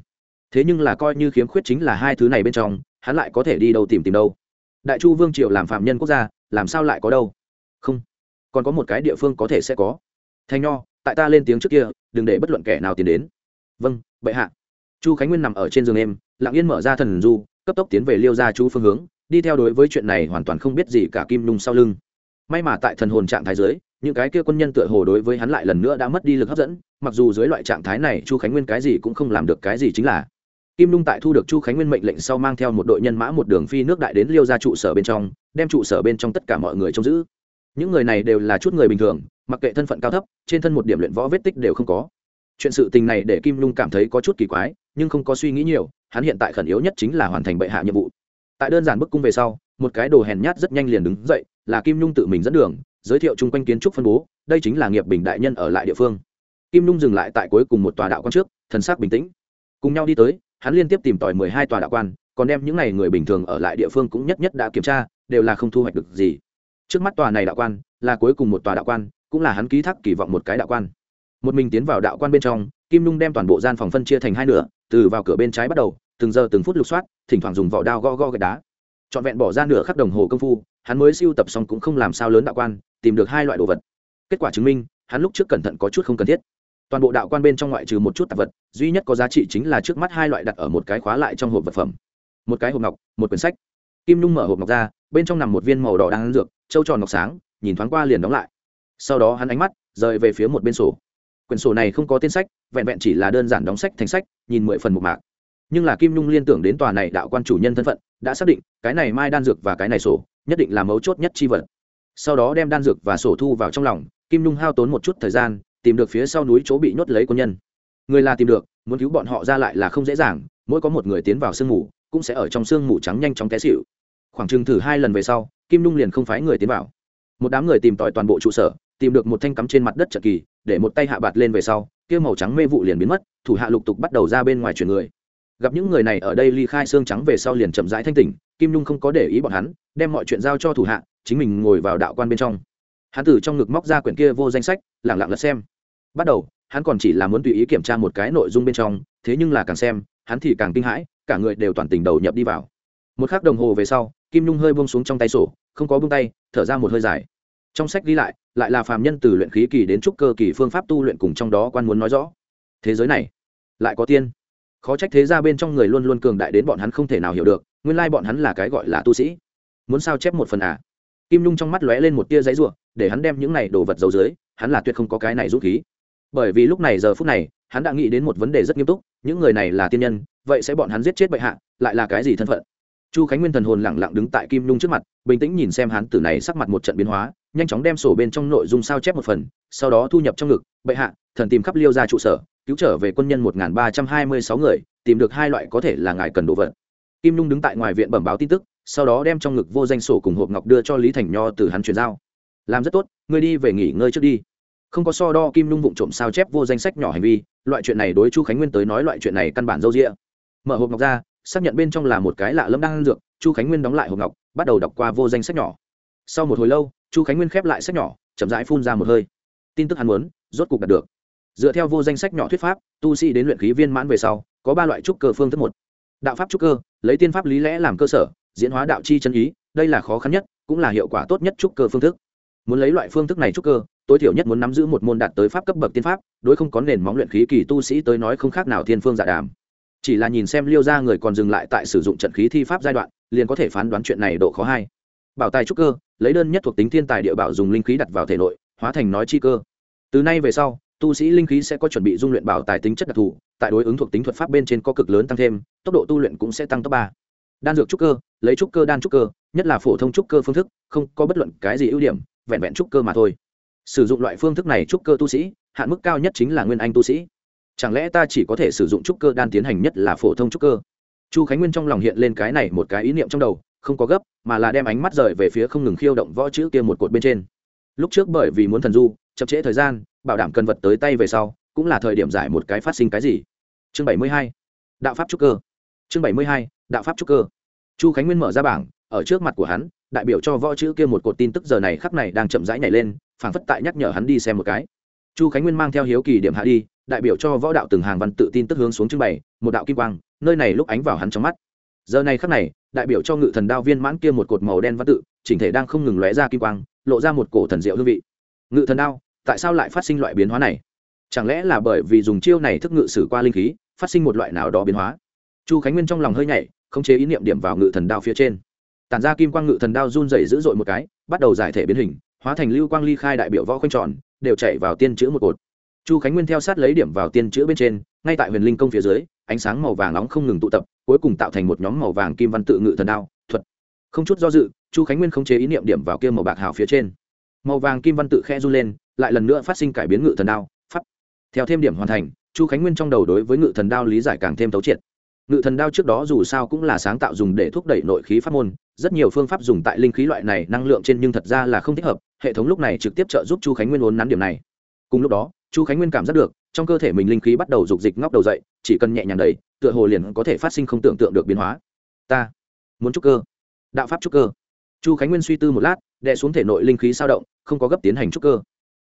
Thế nhưng là coi như khiếm khuyết chính là hai thứ này bên trong, hắn lại có thể đi đâu tìm tìm đâu. Đại chu vương triều làm phạm nhân quốc gia, làm sao lại có đâu? Không. Còn có một cái địa phương có thể sẽ có. Thanh nho, tại ta lên tiếng trước kia, đừng để bất luận kẻ nào tiến đến vâng bệ hạ. Chu khánh nguyên nằm ở trên giường em lặng yên mở ra thần du, cấp tốc tiến về liêu gia chu phương hướng, đi theo đối với chuyện này hoàn toàn không biết gì cả kim nung sau lưng. May mà tại thần hồn trạng thái dưới, những cái kia quân nhân tựa hồ đối với hắn lại lần nữa đã mất đi lực hấp dẫn, mặc dù dưới loại trạng thái này chu khánh nguyên cái gì cũng không làm được cái gì chính là. Kim nung tại thu được chu khánh nguyên mệnh lệnh sau mang theo một đội nhân mã một đường phi nước đại đến liêu ra trụ sở bên trong, đem trụ sở bên trong tất cả mọi người trông giữ. Những người này đều là chút người bình thường, mặc kệ thân phận cao thấp, trên thân một điểm luyện võ vết tích đều không có chuyện sự tình này để kim Nhung cảm thấy có chút kỳ quái, nhưng không có suy nghĩ nhiều, hắn hiện tại khẩn yếu nhất chính là hoàn thành bệ hạ nhiệm vụ. Tại đơn giản bức cung về sau, một cái đồ hèn nhát rất nhanh liền đứng dậy, là kim Nhung tự mình dẫn đường, giới thiệu chung quanh kiến trúc phân bố, đây chính là nghiệp bình đại nhân ở lại địa phương. Kim Nhung dừng lại tại cuối cùng một tòa đạo quan trước, thần sắc bình tĩnh. Cùng nhau đi tới, hắn liên tiếp tìm tòi mười hai tòa đạo quan, còn đem những n à y người bình thường ở lại địa phương cũng nhất nhất đã kiểm tra, đều là không thu hoạch được gì. Trước mắt tòa này đạo quan, là cuối cùng một tòa đạo quan, cũng là hắn ký thác kỳ vọng một cái đạo quan một mình tiến vào đạo quan bên trong, kim nung đem toàn bộ gian phòng phân chia thành hai nửa, từ vào cửa bên trái bắt đầu, từng giờ từng phút lục soát, thỉnh thoảng dùng vỏ đao go go gạch đá. Trọn vẹn bỏ ra nửa khắc đồng hồ công phu, hắn mới siêu tập xong cũng không làm sao lớn đạo quan, tìm được hai loại đồ vật. Kết quả chứng minh, hắn lúc trước cẩn thận có chút không cần thiết. Toàn bộ đạo quan bên trong ngoại trừ một chút tạp vật, duy nhất có giá trị chính là trước mắt hai loại đặt ở một cái khóa lại trong hộp vật phẩm. Một cái hộp ngọc, một quyển sách. Kim nhung mở hộp ngọc ra, bên trong nằm một viên màu đỏ đang ăn dược, trâu tròn ngọc sáng, nhìn thoáng qua liền đóng lại. Sau đó hắn ánh mắt rời về phía một bên sổ quyển sổ này không có tên sách, vẹn vẹn chỉ là đơn giản đóng sách thành sách, nhìn mười phần một mạc. Nhưng là kim nhung liên tưởng đến tòa này đạo quan chủ nhân thân phận, đã xác định, cái này mai đan dược và cái này sổ, nhất định là mấu chốt nhất chi vật. Sau đó đem đan dược và sổ thu vào trong lòng, kim nhung hao tốn một chút thời gian, tìm được phía sau núi chỗ bị nhốt lấy quân nhân. Người là tìm được, muốn cứu bọn họ ra lại là không dễ dàng, mỗi có một người tiến vào sương mù, cũng sẽ ở trong sương mù trắng nhanh chóng té xịu khoảng chừng thử hai lần về sau, kim nhung liền không phái người tiến vào. Một đám người tìm tòi toàn bộ trụ sở, tìm được một thanh cắm trên mặt đất trận kỳ để một tay hạ bạt lên về sau, kia màu trắng mê vụ liền biến mất, thủ hạ lục tục bắt đầu ra bên ngoài chuyển người. Gặp những người này ở đây ly khai xương trắng về sau liền chậm rãi thanh tỉnh, kim nhung không có để ý bọn hắn, đem mọi chuyện giao cho thủ hạ, chính mình ngồi vào đạo quan bên trong. Hắn từ trong ngực móc ra quyển kia vô danh sách lẳng lặng lật xem. Bắt đầu, hắn còn chỉ là muốn tùy ý kiểm tra một cái nội dung bên trong, thế nhưng là càng xem, hắn thì càng kinh hãi, cả người đều toàn tình đầu nhập đi vào. Một k h ắ c đồng hồ về sau, kim nhung hơi bông xuống trong tay sổ, không có bông tay, thở ra một hơi dài. Trong sách ghi lại lại là phàm nhân từ luyện khí kỳ đến trúc cơ kỳ phương pháp tu luyện cùng trong đó quan muốn nói rõ. Thế giới này, lại có tiên. Khó trách thế ra bên trong người luôn luôn cường đại đến bọn hắn không thể nào hiểu được, nguyên lai bọn hắn là cái gọi là tu sĩ. Muốn sao chép một phần à? Kim nhung trong mắt lóe lên một tia giấy ruộng để hắn đem những này đồ vật giấu dưới, hắn là tuyệt không có cái này rút khí. Bởi vì lúc này giờ phút này, hắn đã nghĩ đến một vấn đề rất nghiêm túc, những người này là tiên nhân, vậy sẽ bọn hắn giết chết bệ hạ, lại là cái gì thân phận? Chu khánh nguyên thần hồn lẳng lặng đứng tại kim nhung trước mặt, bình tĩnh nhìn xem hắn tử này sắc mặt một trận biến hóa nhanh chóng đem sổ bên trong nội dung sao chép một phần, sau đó thu nhập trong ngực, bệ hạ, thần tìm khắp liêu ra trụ sở, cứu trở về quân nhân một ba trăm hai mươi sáu người, tìm được hai loại có thể là ngài cần đồ vật. Kim nhung đứng tại ngoài viện bẩm báo tin tức, sau đó đem trong ngực vô danh sổ cùng hộp ngọc đưa cho lý thành nho từ hắn chuyển giao. Làm rất tốt, ngươi đi về nghỉ ngơi trước đi. Không có so đo, kim nhung vụng trộm sao chép vô danh sách nhỏ hành vi, loại chuyện này đối chu khánh nguyên tới nói loại chuyện này căn bản dâu dịa. mở hộp ngọc ra, xác nhận bên trong là một cái lạ lẫm đang dược, chu khánh nguyên đóng lại hộp ngọc, bắt đầu đọc qua vô danh sách nhỏ. Sau một hồi lâu chu khánh nguyên khép lại sách nhỏ, chậm rãi phun ra một hơi. Tin tức hắn muốn, rốt cục đạt được. Dựa theo vô danh sách nhỏ thuyết pháp, tu sĩ đến luyện khí viên mãn về sau, có ba loại trúc cơ phương thức một. Đạo pháp trúc cơ, lấy tiên pháp lý lẽ làm cơ sở, diễn hóa đạo chi chân ý, đây là khó khăn nhất, cũng là hiệu quả tốt nhất trúc cơ phương thức. Muốn lấy loại phương thức này trúc cơ, tối thiểu nhất muốn nắm giữ một môn đạt tới pháp cấp bậc tiên pháp, đối không có nền móng luyện khí kỳ tu sĩ tới nói không khác nào thiên phương giả đàm. Chỉ là nhìn xem liêu ra người còn dừng lại tại sử dụng trận khí thi pháp giai đoạn, liền có thể phán đoán chuyện này độ khó hai. Bảo tài trúc cơ lấy đơn nhất thuộc tính thiên tài địa bảo dùng linh khí đặt vào thể nội, hóa thành nói chi cơ. Từ nay về sau, tu sĩ linh khí sẽ có chuẩn bị dung luyện bảo tài tính chất đặc thù, tại đối ứng thuộc tính thuật pháp bên trên có cực lớn tăng thêm, tốc độ tu luyện cũng sẽ tăng tốc ba. Đan dược trúc cơ, lấy trúc cơ đan trúc cơ, nhất là phổ thông trúc cơ phương thức, không có bất luận cái gì ưu điểm, vẹn vẹn trúc cơ mà thôi. Sử dụng loại phương thức này trúc cơ tu sĩ, hạn mức cao nhất chính là nguyên anh tu sĩ. Chẳng lẽ ta chỉ có thể sử dụng trúc cơ đan tiến hành nhất là phổ thông trúc cơ? Chu khánh nguyên trong lòng hiện lên cái này một cái ý niệm trong đầu không có gấp, mà là đem ánh mắt rời về phía không ngừng khiêu động võ chữ kia một cột bên trên. Lúc trước bởi vì muốn thần du, chậm trễ thời gian, bảo đảm cần vật tới tay về sau, cũng là thời điểm giải một cái phát sinh cái gì. Chương bảy mươi hai, đạo pháp trúc cơ. Chương bảy mươi hai, đạo pháp trúc cơ. Chu khánh nguyên mở ra bảng, ở trước mặt của hắn, đại biểu cho võ chữ kia một cột tin tức giờ này khắc này đang chậm rãi nhảy lên, phảng phất tại nhắc nhở hắn đi xem một cái. Chu khánh nguyên mang theo hiếu kỳ điểm hạ đi, đại biểu cho võ đạo từng hàng văn tự tin tức hướng xuống trưng bày, một đạo kim quang, nơi này lúc ánh vào hắn trong mắt. Giờ này khắc này đại biểu cho ngự thần đao viên mãn kia một cột màu đen văn tự, chỉnh thể đang không ngừng lóe ra kim quang, lộ ra một cổ thần diệu hương vị. Ngự thần đao, tại sao lại phát sinh loại biến hóa này? Chẳng lẽ là bởi vì dùng chiêu này thức ngự sử qua linh khí, phát sinh một loại nào đó biến hóa? Chu khánh nguyên trong lòng hơi nhảy không chế ý niệm điểm vào ngự thần đao phía trên. Tản ra kim quang ngự thần đao run dày dữ dội một cái, bắt đầu giải thể biến hình, hóa thành lưu quang ly khai đại biểu võ khoanh tròn, đều chạy vào tiên chữ một cột. Chu khánh nguyên theo sát lấy điểm vào tiên chữ bên trên, ngay tại huyền linh công phía dưới, ánh sáng màu vàng nóng không ngừng tụ tập cuối cùng tạo thành một nhóm màu vàng kim văn tự ngự thần đao, thuật. Không chút do dự, chu khánh nguyên không chế ý niệm điểm vào kia màu bạc hào phía trên. Màu vàng kim văn tự khe run lên, lại lần nữa phát sinh cải biến ngự thần đao pháp theo thêm điểm hoàn thành, chu khánh nguyên trong đầu đối với ngự thần đao lý giải càng thêm thấu triệt. Ngự thần đao trước đó dù sao cũng là sáng tạo dùng để thúc đẩy nội khí pháp môn, rất nhiều phương pháp dùng tại linh khí loại này năng lượng trên nhưng thật ra là không thích hợp, hệ thống lúc này trực tiếp trợ giúp chu khánh nguyên uốn nắn điểm này. Cùng lúc đó, chu khánh nguyên cảm giác được, trong cơ thể mình linh khí bắt đầu rục dịch ngóc đầu dậy, chỉ cần nhẹ nhàng đầy tựa hồ liền có thể phát sinh không tưởng tượng được biến hóa. Ta muốn trúc cơ. Đạo pháp trúc cơ. Chu khánh nguyên suy tư một lát đệ xuống thể nội linh khí sao động, không có gấp tiến hành trúc cơ.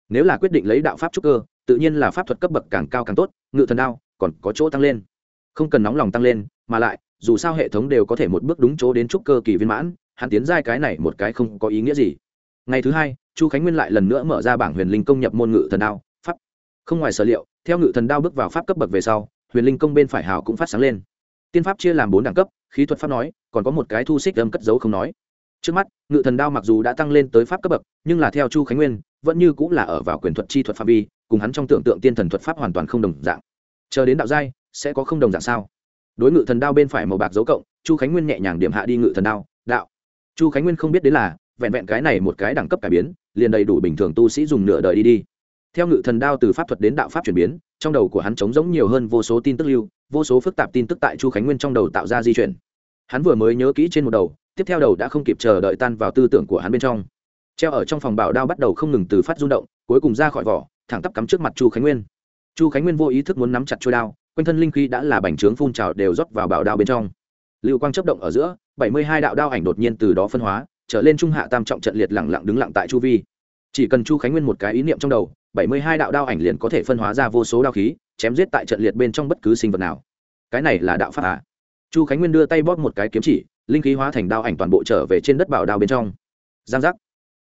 Nếu là quyết định lấy đạo pháp trúc cơ, tự nhiên là pháp thuật cấp bậc càng cao càng tốt, ngự thần đao còn có chỗ tăng lên. Không cần nóng lòng tăng lên, mà lại, dù sao hệ thống đều có thể một bước đúng chỗ đến trúc cơ kỳ viên mãn, hắn tiến giai cái này một cái không có ý nghĩa gì. Ngày thứ hai, chu khánh nguyên lại lần nữa mở ra bảng huyền linh công nhập môn ngự thần đao, pháp. Không ngoài sở liệu, theo ngự thần đao bước vào pháp cấp bậc về sau huyền linh công bên phải hào cũng phát sáng lên. Tiên pháp chia làm bốn đẳng cấp, khí thuật pháp nói, còn có một cái thu xích âm cất dấu không nói. Trước mắt, ngự thần đao mặc dù đã tăng lên tới pháp cấp bậc, nhưng là theo chu khánh nguyên, vẫn như cũng là ở vào quyền thuật chi thuật phạm vi, cùng hắn trong tưởng tượng tiên thần thuật pháp hoàn toàn không đồng dạng. Chờ đến đạo giai, sẽ có không đồng dạng sao? Đối ngự thần đao bên phải màu bạc dấu cộng, chu khánh nguyên nhẹ nhàng điểm hạ đi ngự thần đao, đạo. Chu khánh nguyên không biết đến là, vẹn vẹn cái này một cái đẳng cấp cải biến, liền đầy đủ bình thường tu sĩ dùng nửa đời đi đi theo ngự thần đao từ pháp thuật đến đạo pháp chuyển biến, trong đầu của hắn trống giống nhiều hơn vô số tin tức lưu, vô số phức tạp tin tức tại chu khánh nguyên trong đầu tạo ra di chuyển. Hắn vừa mới nhớ kỹ trên một đầu, tiếp theo đầu đã không kịp chờ đợi tan vào tư tưởng của hắn bên trong. Treo ở trong phòng bảo đao bắt đầu không ngừng từ phát rung động, cuối cùng ra khỏi vỏ, thẳng tắp cắm trước mặt chu khánh nguyên. Chu khánh nguyên vô ý thức muốn nắm chặt trôi đao, quanh thân linh khí đã là bành trướng phun trào đều rót vào bảo đao bên trong. Lưu quang chấp động ở giữa, bảy mươi hai đạo đao ảnh đột nhiên từ đó phân hóa, trở lên trung hạ tam trọng trận liệt lẳng lặng đứng lặng tại chu vi. Chỉ cần chu khánh nguyên một cái ý niệm trong đầu bảy mươi hai đạo đao ảnh liền có thể phân hóa ra vô số đao khí, chém giết tại trận liệt bên trong bất cứ sinh vật nào. Cái này là đạo pháp à? Chu khánh nguyên đưa tay bóp một cái kiếm chỉ, linh khí hóa thành đao ảnh toàn bộ trở về trên đất bảo đao bên trong. Giang giác.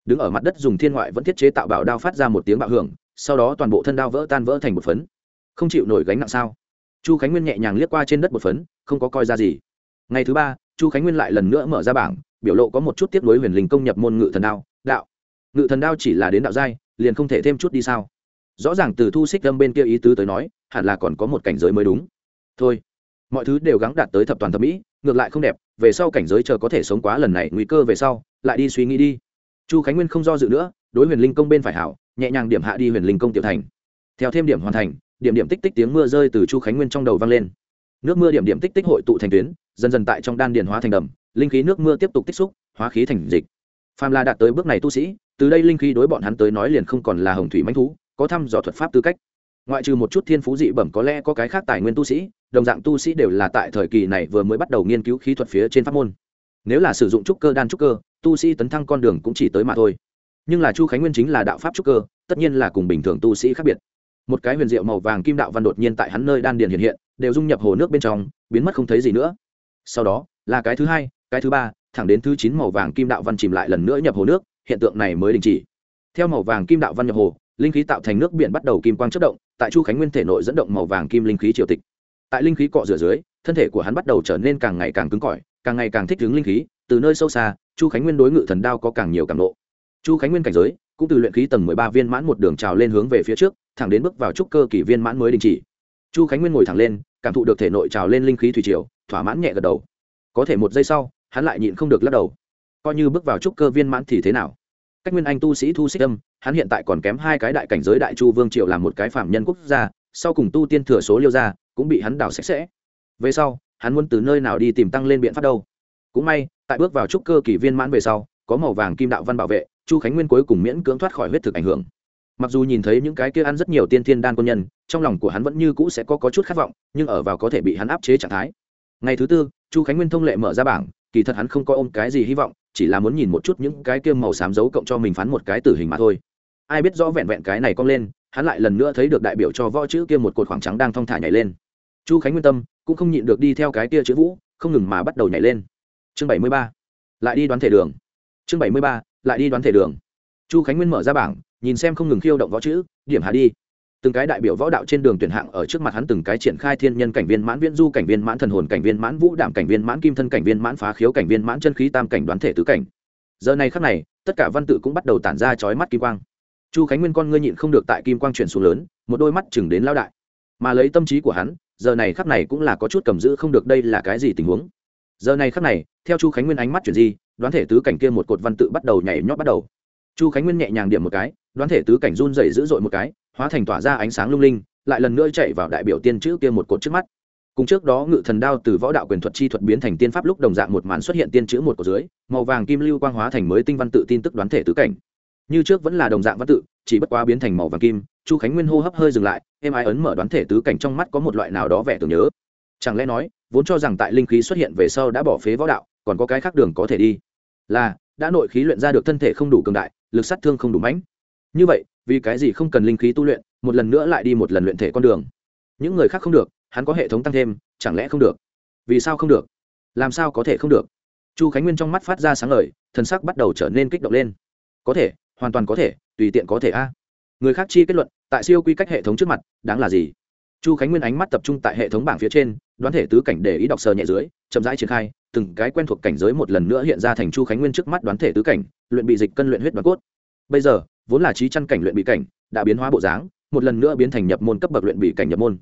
Đứng ở mặt đất dùng thiên ngoại vẫn thiết chế tạo bảo đao phát ra một tiếng bạo hưởng, sau đó toàn bộ thân đao vỡ tan vỡ thành một phấn. Không chịu nổi gánh nặng sao? Chu khánh nguyên nhẹ nhàng liếc qua trên đất một phấn, không có coi ra gì. Ngày thứ ba, chu khánh nguyên lại lần nữa mở ra bảng, biểu lộ có một chút tiếp nối huyền linh công nhập môn ngự thần đao, đạo. Ngự thần đao chỉ là đến đạo giai liền không thể thêm chút đi sao? Rõ ràng từ thu xích lâm bên kia ý tứ tới nói, hẳn là còn có một cảnh giới mới đúng. Thôi, mọi thứ đều gắng đạt tới thập toàn thẩm mỹ, ngược lại không đẹp, về sau cảnh giới chờ có thể sống quá lần này, nguy cơ về sau, lại đi suy nghĩ đi. Chu khánh nguyên không do dự nữa, đối huyền linh công bên phải hảo, nhẹ nhàng điểm hạ đi huyền linh công tiểu thành. Theo thêm điểm hoàn thành, điểm điểm tích tích tiếng mưa rơi từ chu khánh nguyên trong đầu vang lên. Nước mưa điểm điểm tích tích hội tụ thành tuyến, dần dần tại trong đan điền hóa thành đầm, linh khí nước mưa tiếp tục tích xúc, hóa khí thành dịch. Phàm là đạt tới bước này tu sĩ từ đây linh khí đối bọn hắn tới nói liền không còn là hồng thủy manh thú, có thăm dò thuật pháp tư cách. Ngoại trừ một chút thiên phú dị bẩm có lẽ có cái khác tài nguyên tu sĩ, đồng dạng tu sĩ đều là tại thời kỳ này vừa mới bắt đầu nghiên cứu khí thuật phía trên pháp môn. Nếu là sử dụng trúc cơ đan trúc cơ, tu sĩ tấn thăng con đường cũng chỉ tới mà thôi. Nhưng là chu khánh nguyên chính là đạo pháp trúc cơ, tất nhiên là cùng bình thường tu sĩ khác biệt. Một cái huyền diệu màu vàng kim đạo văn đột nhiên tại hắn nơi đan điền hiện hiện, đều dung nhập hồ nước bên trong, biến mất không thấy gì nữa. Sau đó, là cái thứ hai, cái thứ ba, thẳng đến thứ chín màu vàng kim đạo văn chìm lại lần nữa nhập hồ nước hiện tượng này mới đình chỉ. Theo màu vàng kim đạo văn nhập hồ, linh khí tạo thành nước biển bắt đầu kim quang chất động, tại chu khánh nguyên thể nội dẫn động màu vàng kim linh khí triều tịch. Tại linh khí cọ rửa dưới, thân thể của hắn bắt đầu trở nên càng ngày càng cứng cỏi, càng ngày càng thích ứng linh khí, từ nơi sâu xa, chu khánh nguyên đối ngự thần đao có càng nhiều càng lộ chu khánh nguyên cảnh giới, cũng từ luyện khí tầng mười ba viên mãn một đường trào lên hướng về phía trước, thẳng đến bước vào trúc cơ kỷ viên mãn mới đình chỉ. Chu khánh nguyên ngồi thẳng lên, cảm thụ được thể nội trào lên linh khí thủy triều, thỏa mãn nhẹ gật đầu. Có thể một giây sau, hắn lại nhịn không được lắc đầu coi như bước vào trúc cơ viên mãn thì thế nào? Cách nguyên anh tu sĩ thu xích âm hắn hiện tại còn kém hai cái đại cảnh giới đại chu vương triệu làm một cái phạm nhân quốc gia sau cùng tu tiên thừa số liêu ra cũng bị hắn đảo sạch sẽ. Về sau hắn muốn từ nơi nào đi tìm tăng lên biện pháp đâu? Cũng may tại bước vào trúc cơ kỷ viên mãn về sau có màu vàng kim đạo văn bảo vệ chu khánh nguyên cuối cùng miễn cưỡng thoát khỏi huyết thực ảnh hưởng. Mặc dù nhìn thấy những cái kia ăn rất nhiều tiên thiên đan quân nhân trong lòng của hắn vẫn như cũ sẽ có, có chút khát vọng nhưng ở vào có thể bị hắn áp chế trạng thái. Ngày thứ tư chu khánh nguyên thông lệ mở ra bảng kỳ thật hắn không có ôm cái gì hy vọng chỉ là muốn nhìn một chút những cái kia màu xám dấu cộng cho mình phán một cái tử hình mà thôi. Ai biết rõ vẹn vẹn cái này cong lên, hắn lại lần nữa thấy được đại biểu cho võ chữ kia một cột khoảng trắng đang thong thả nhảy lên. Chu khánh nguyên tâm cũng không nhịn được đi theo cái kia chữ vũ, không ngừng mà bắt đầu nhảy lên. Chương bảy mươi ba, lại đi đoán thể đường. Chương bảy mươi ba, lại đi đoán thể đường. Chu khánh nguyên mở ra bảng, nhìn xem không ngừng khiêu động võ chữ, điểm hạ đi từng cái đại biểu võ đạo trên đường tuyển hạng ở trước mặt hắn từng cái triển khai thiên nhân cảnh viên mãn viễn du, cảnh viên mãn thần hồn, cảnh viên mãn vũ đảm, cảnh viên mãn kim thân, cảnh viên mãn phá khiếu, cảnh viên mãn chân khí tam cảnh đoán thể tứ cảnh. Giờ này khắc này, tất cả văn tự cũng bắt đầu tản ra chói mắt kim quang. Chu khánh nguyên con ngươi nhịn không được tại kim quang chuyển xuống lớn, một đôi mắt chừng đến lao đại. Mà lấy tâm trí của hắn, giờ này khắc này cũng là có chút cầm giữ không được đây là cái gì tình huống. Giờ này khắc này, theo chu khánh nguyên ánh mắt chuyển di, đoán thể tứ cảnh kia một cột văn tự bắt đầu nhảy nhót bắt đầu. Chu khánh nguyên nhẹ nhàng điểm một cái đoán thể tứ cảnh run dày dữ dội một cái, hóa thành tỏa ra ánh sáng lung linh, lại lần nữa chạy vào đại biểu tiên chữ kia một cột trước mắt. Cùng trước đó ngự thần đao từ võ đạo quyền thuật chi thuật biến thành tiên pháp lúc đồng dạng một màn xuất hiện tiên chữ một cột dưới, màu vàng kim lưu quang hóa thành mới tinh văn tự tin tức đoán thể tứ cảnh. Như trước vẫn là đồng dạng văn tự, chỉ bất quá biến thành màu vàng kim, chu khánh nguyên hô hấp hơi dừng lại em ai ấn mở đoán thể tứ cảnh trong mắt có một loại nào đó vẻ tưởng nhớ. Chẳng lẽ nói, vốn cho rằng tại linh khí xuất hiện về sau đã bỏ phế võ đạo, còn có cái khác đường có thể đi. Là, đã nội khí luyện ra được thân thể không đủ cường đại, lực sát thương không đủ mãnh như vậy, vì cái gì không cần linh khí tu luyện, một lần nữa lại đi một lần luyện thể con đường? Những người khác không được, hắn có hệ thống tăng thêm, chẳng lẽ không được? Vì sao không được? Làm sao có thể không được? Chu khánh nguyên trong mắt phát ra sáng lời thần sắc bắt đầu trở nên kích động lên. Có thể, hoàn toàn có thể, tùy tiện có thể a. Người khác chi kết luận, tại siêu quy cách hệ thống trước mặt, đáng là gì? Chu khánh nguyên ánh mắt tập trung tại hệ thống bảng phía trên, đoán thể tứ cảnh để ý đọc sờ nhẹ dưới, chậm rãi triển khai, từng cái quen thuộc cảnh giới một lần nữa hiện ra thành chu khánh nguyên trước mắt đoán thể tứ cảnh, luyện bị dịch cân luyện huyết đoán cốt. Bây giờ vốn là trí chăn cảnh luyện bị cảnh, đã biến hóa bộ dáng, một lần nữa biến thành nhập môn cấp bậc luyện bị cảnh nhập môn.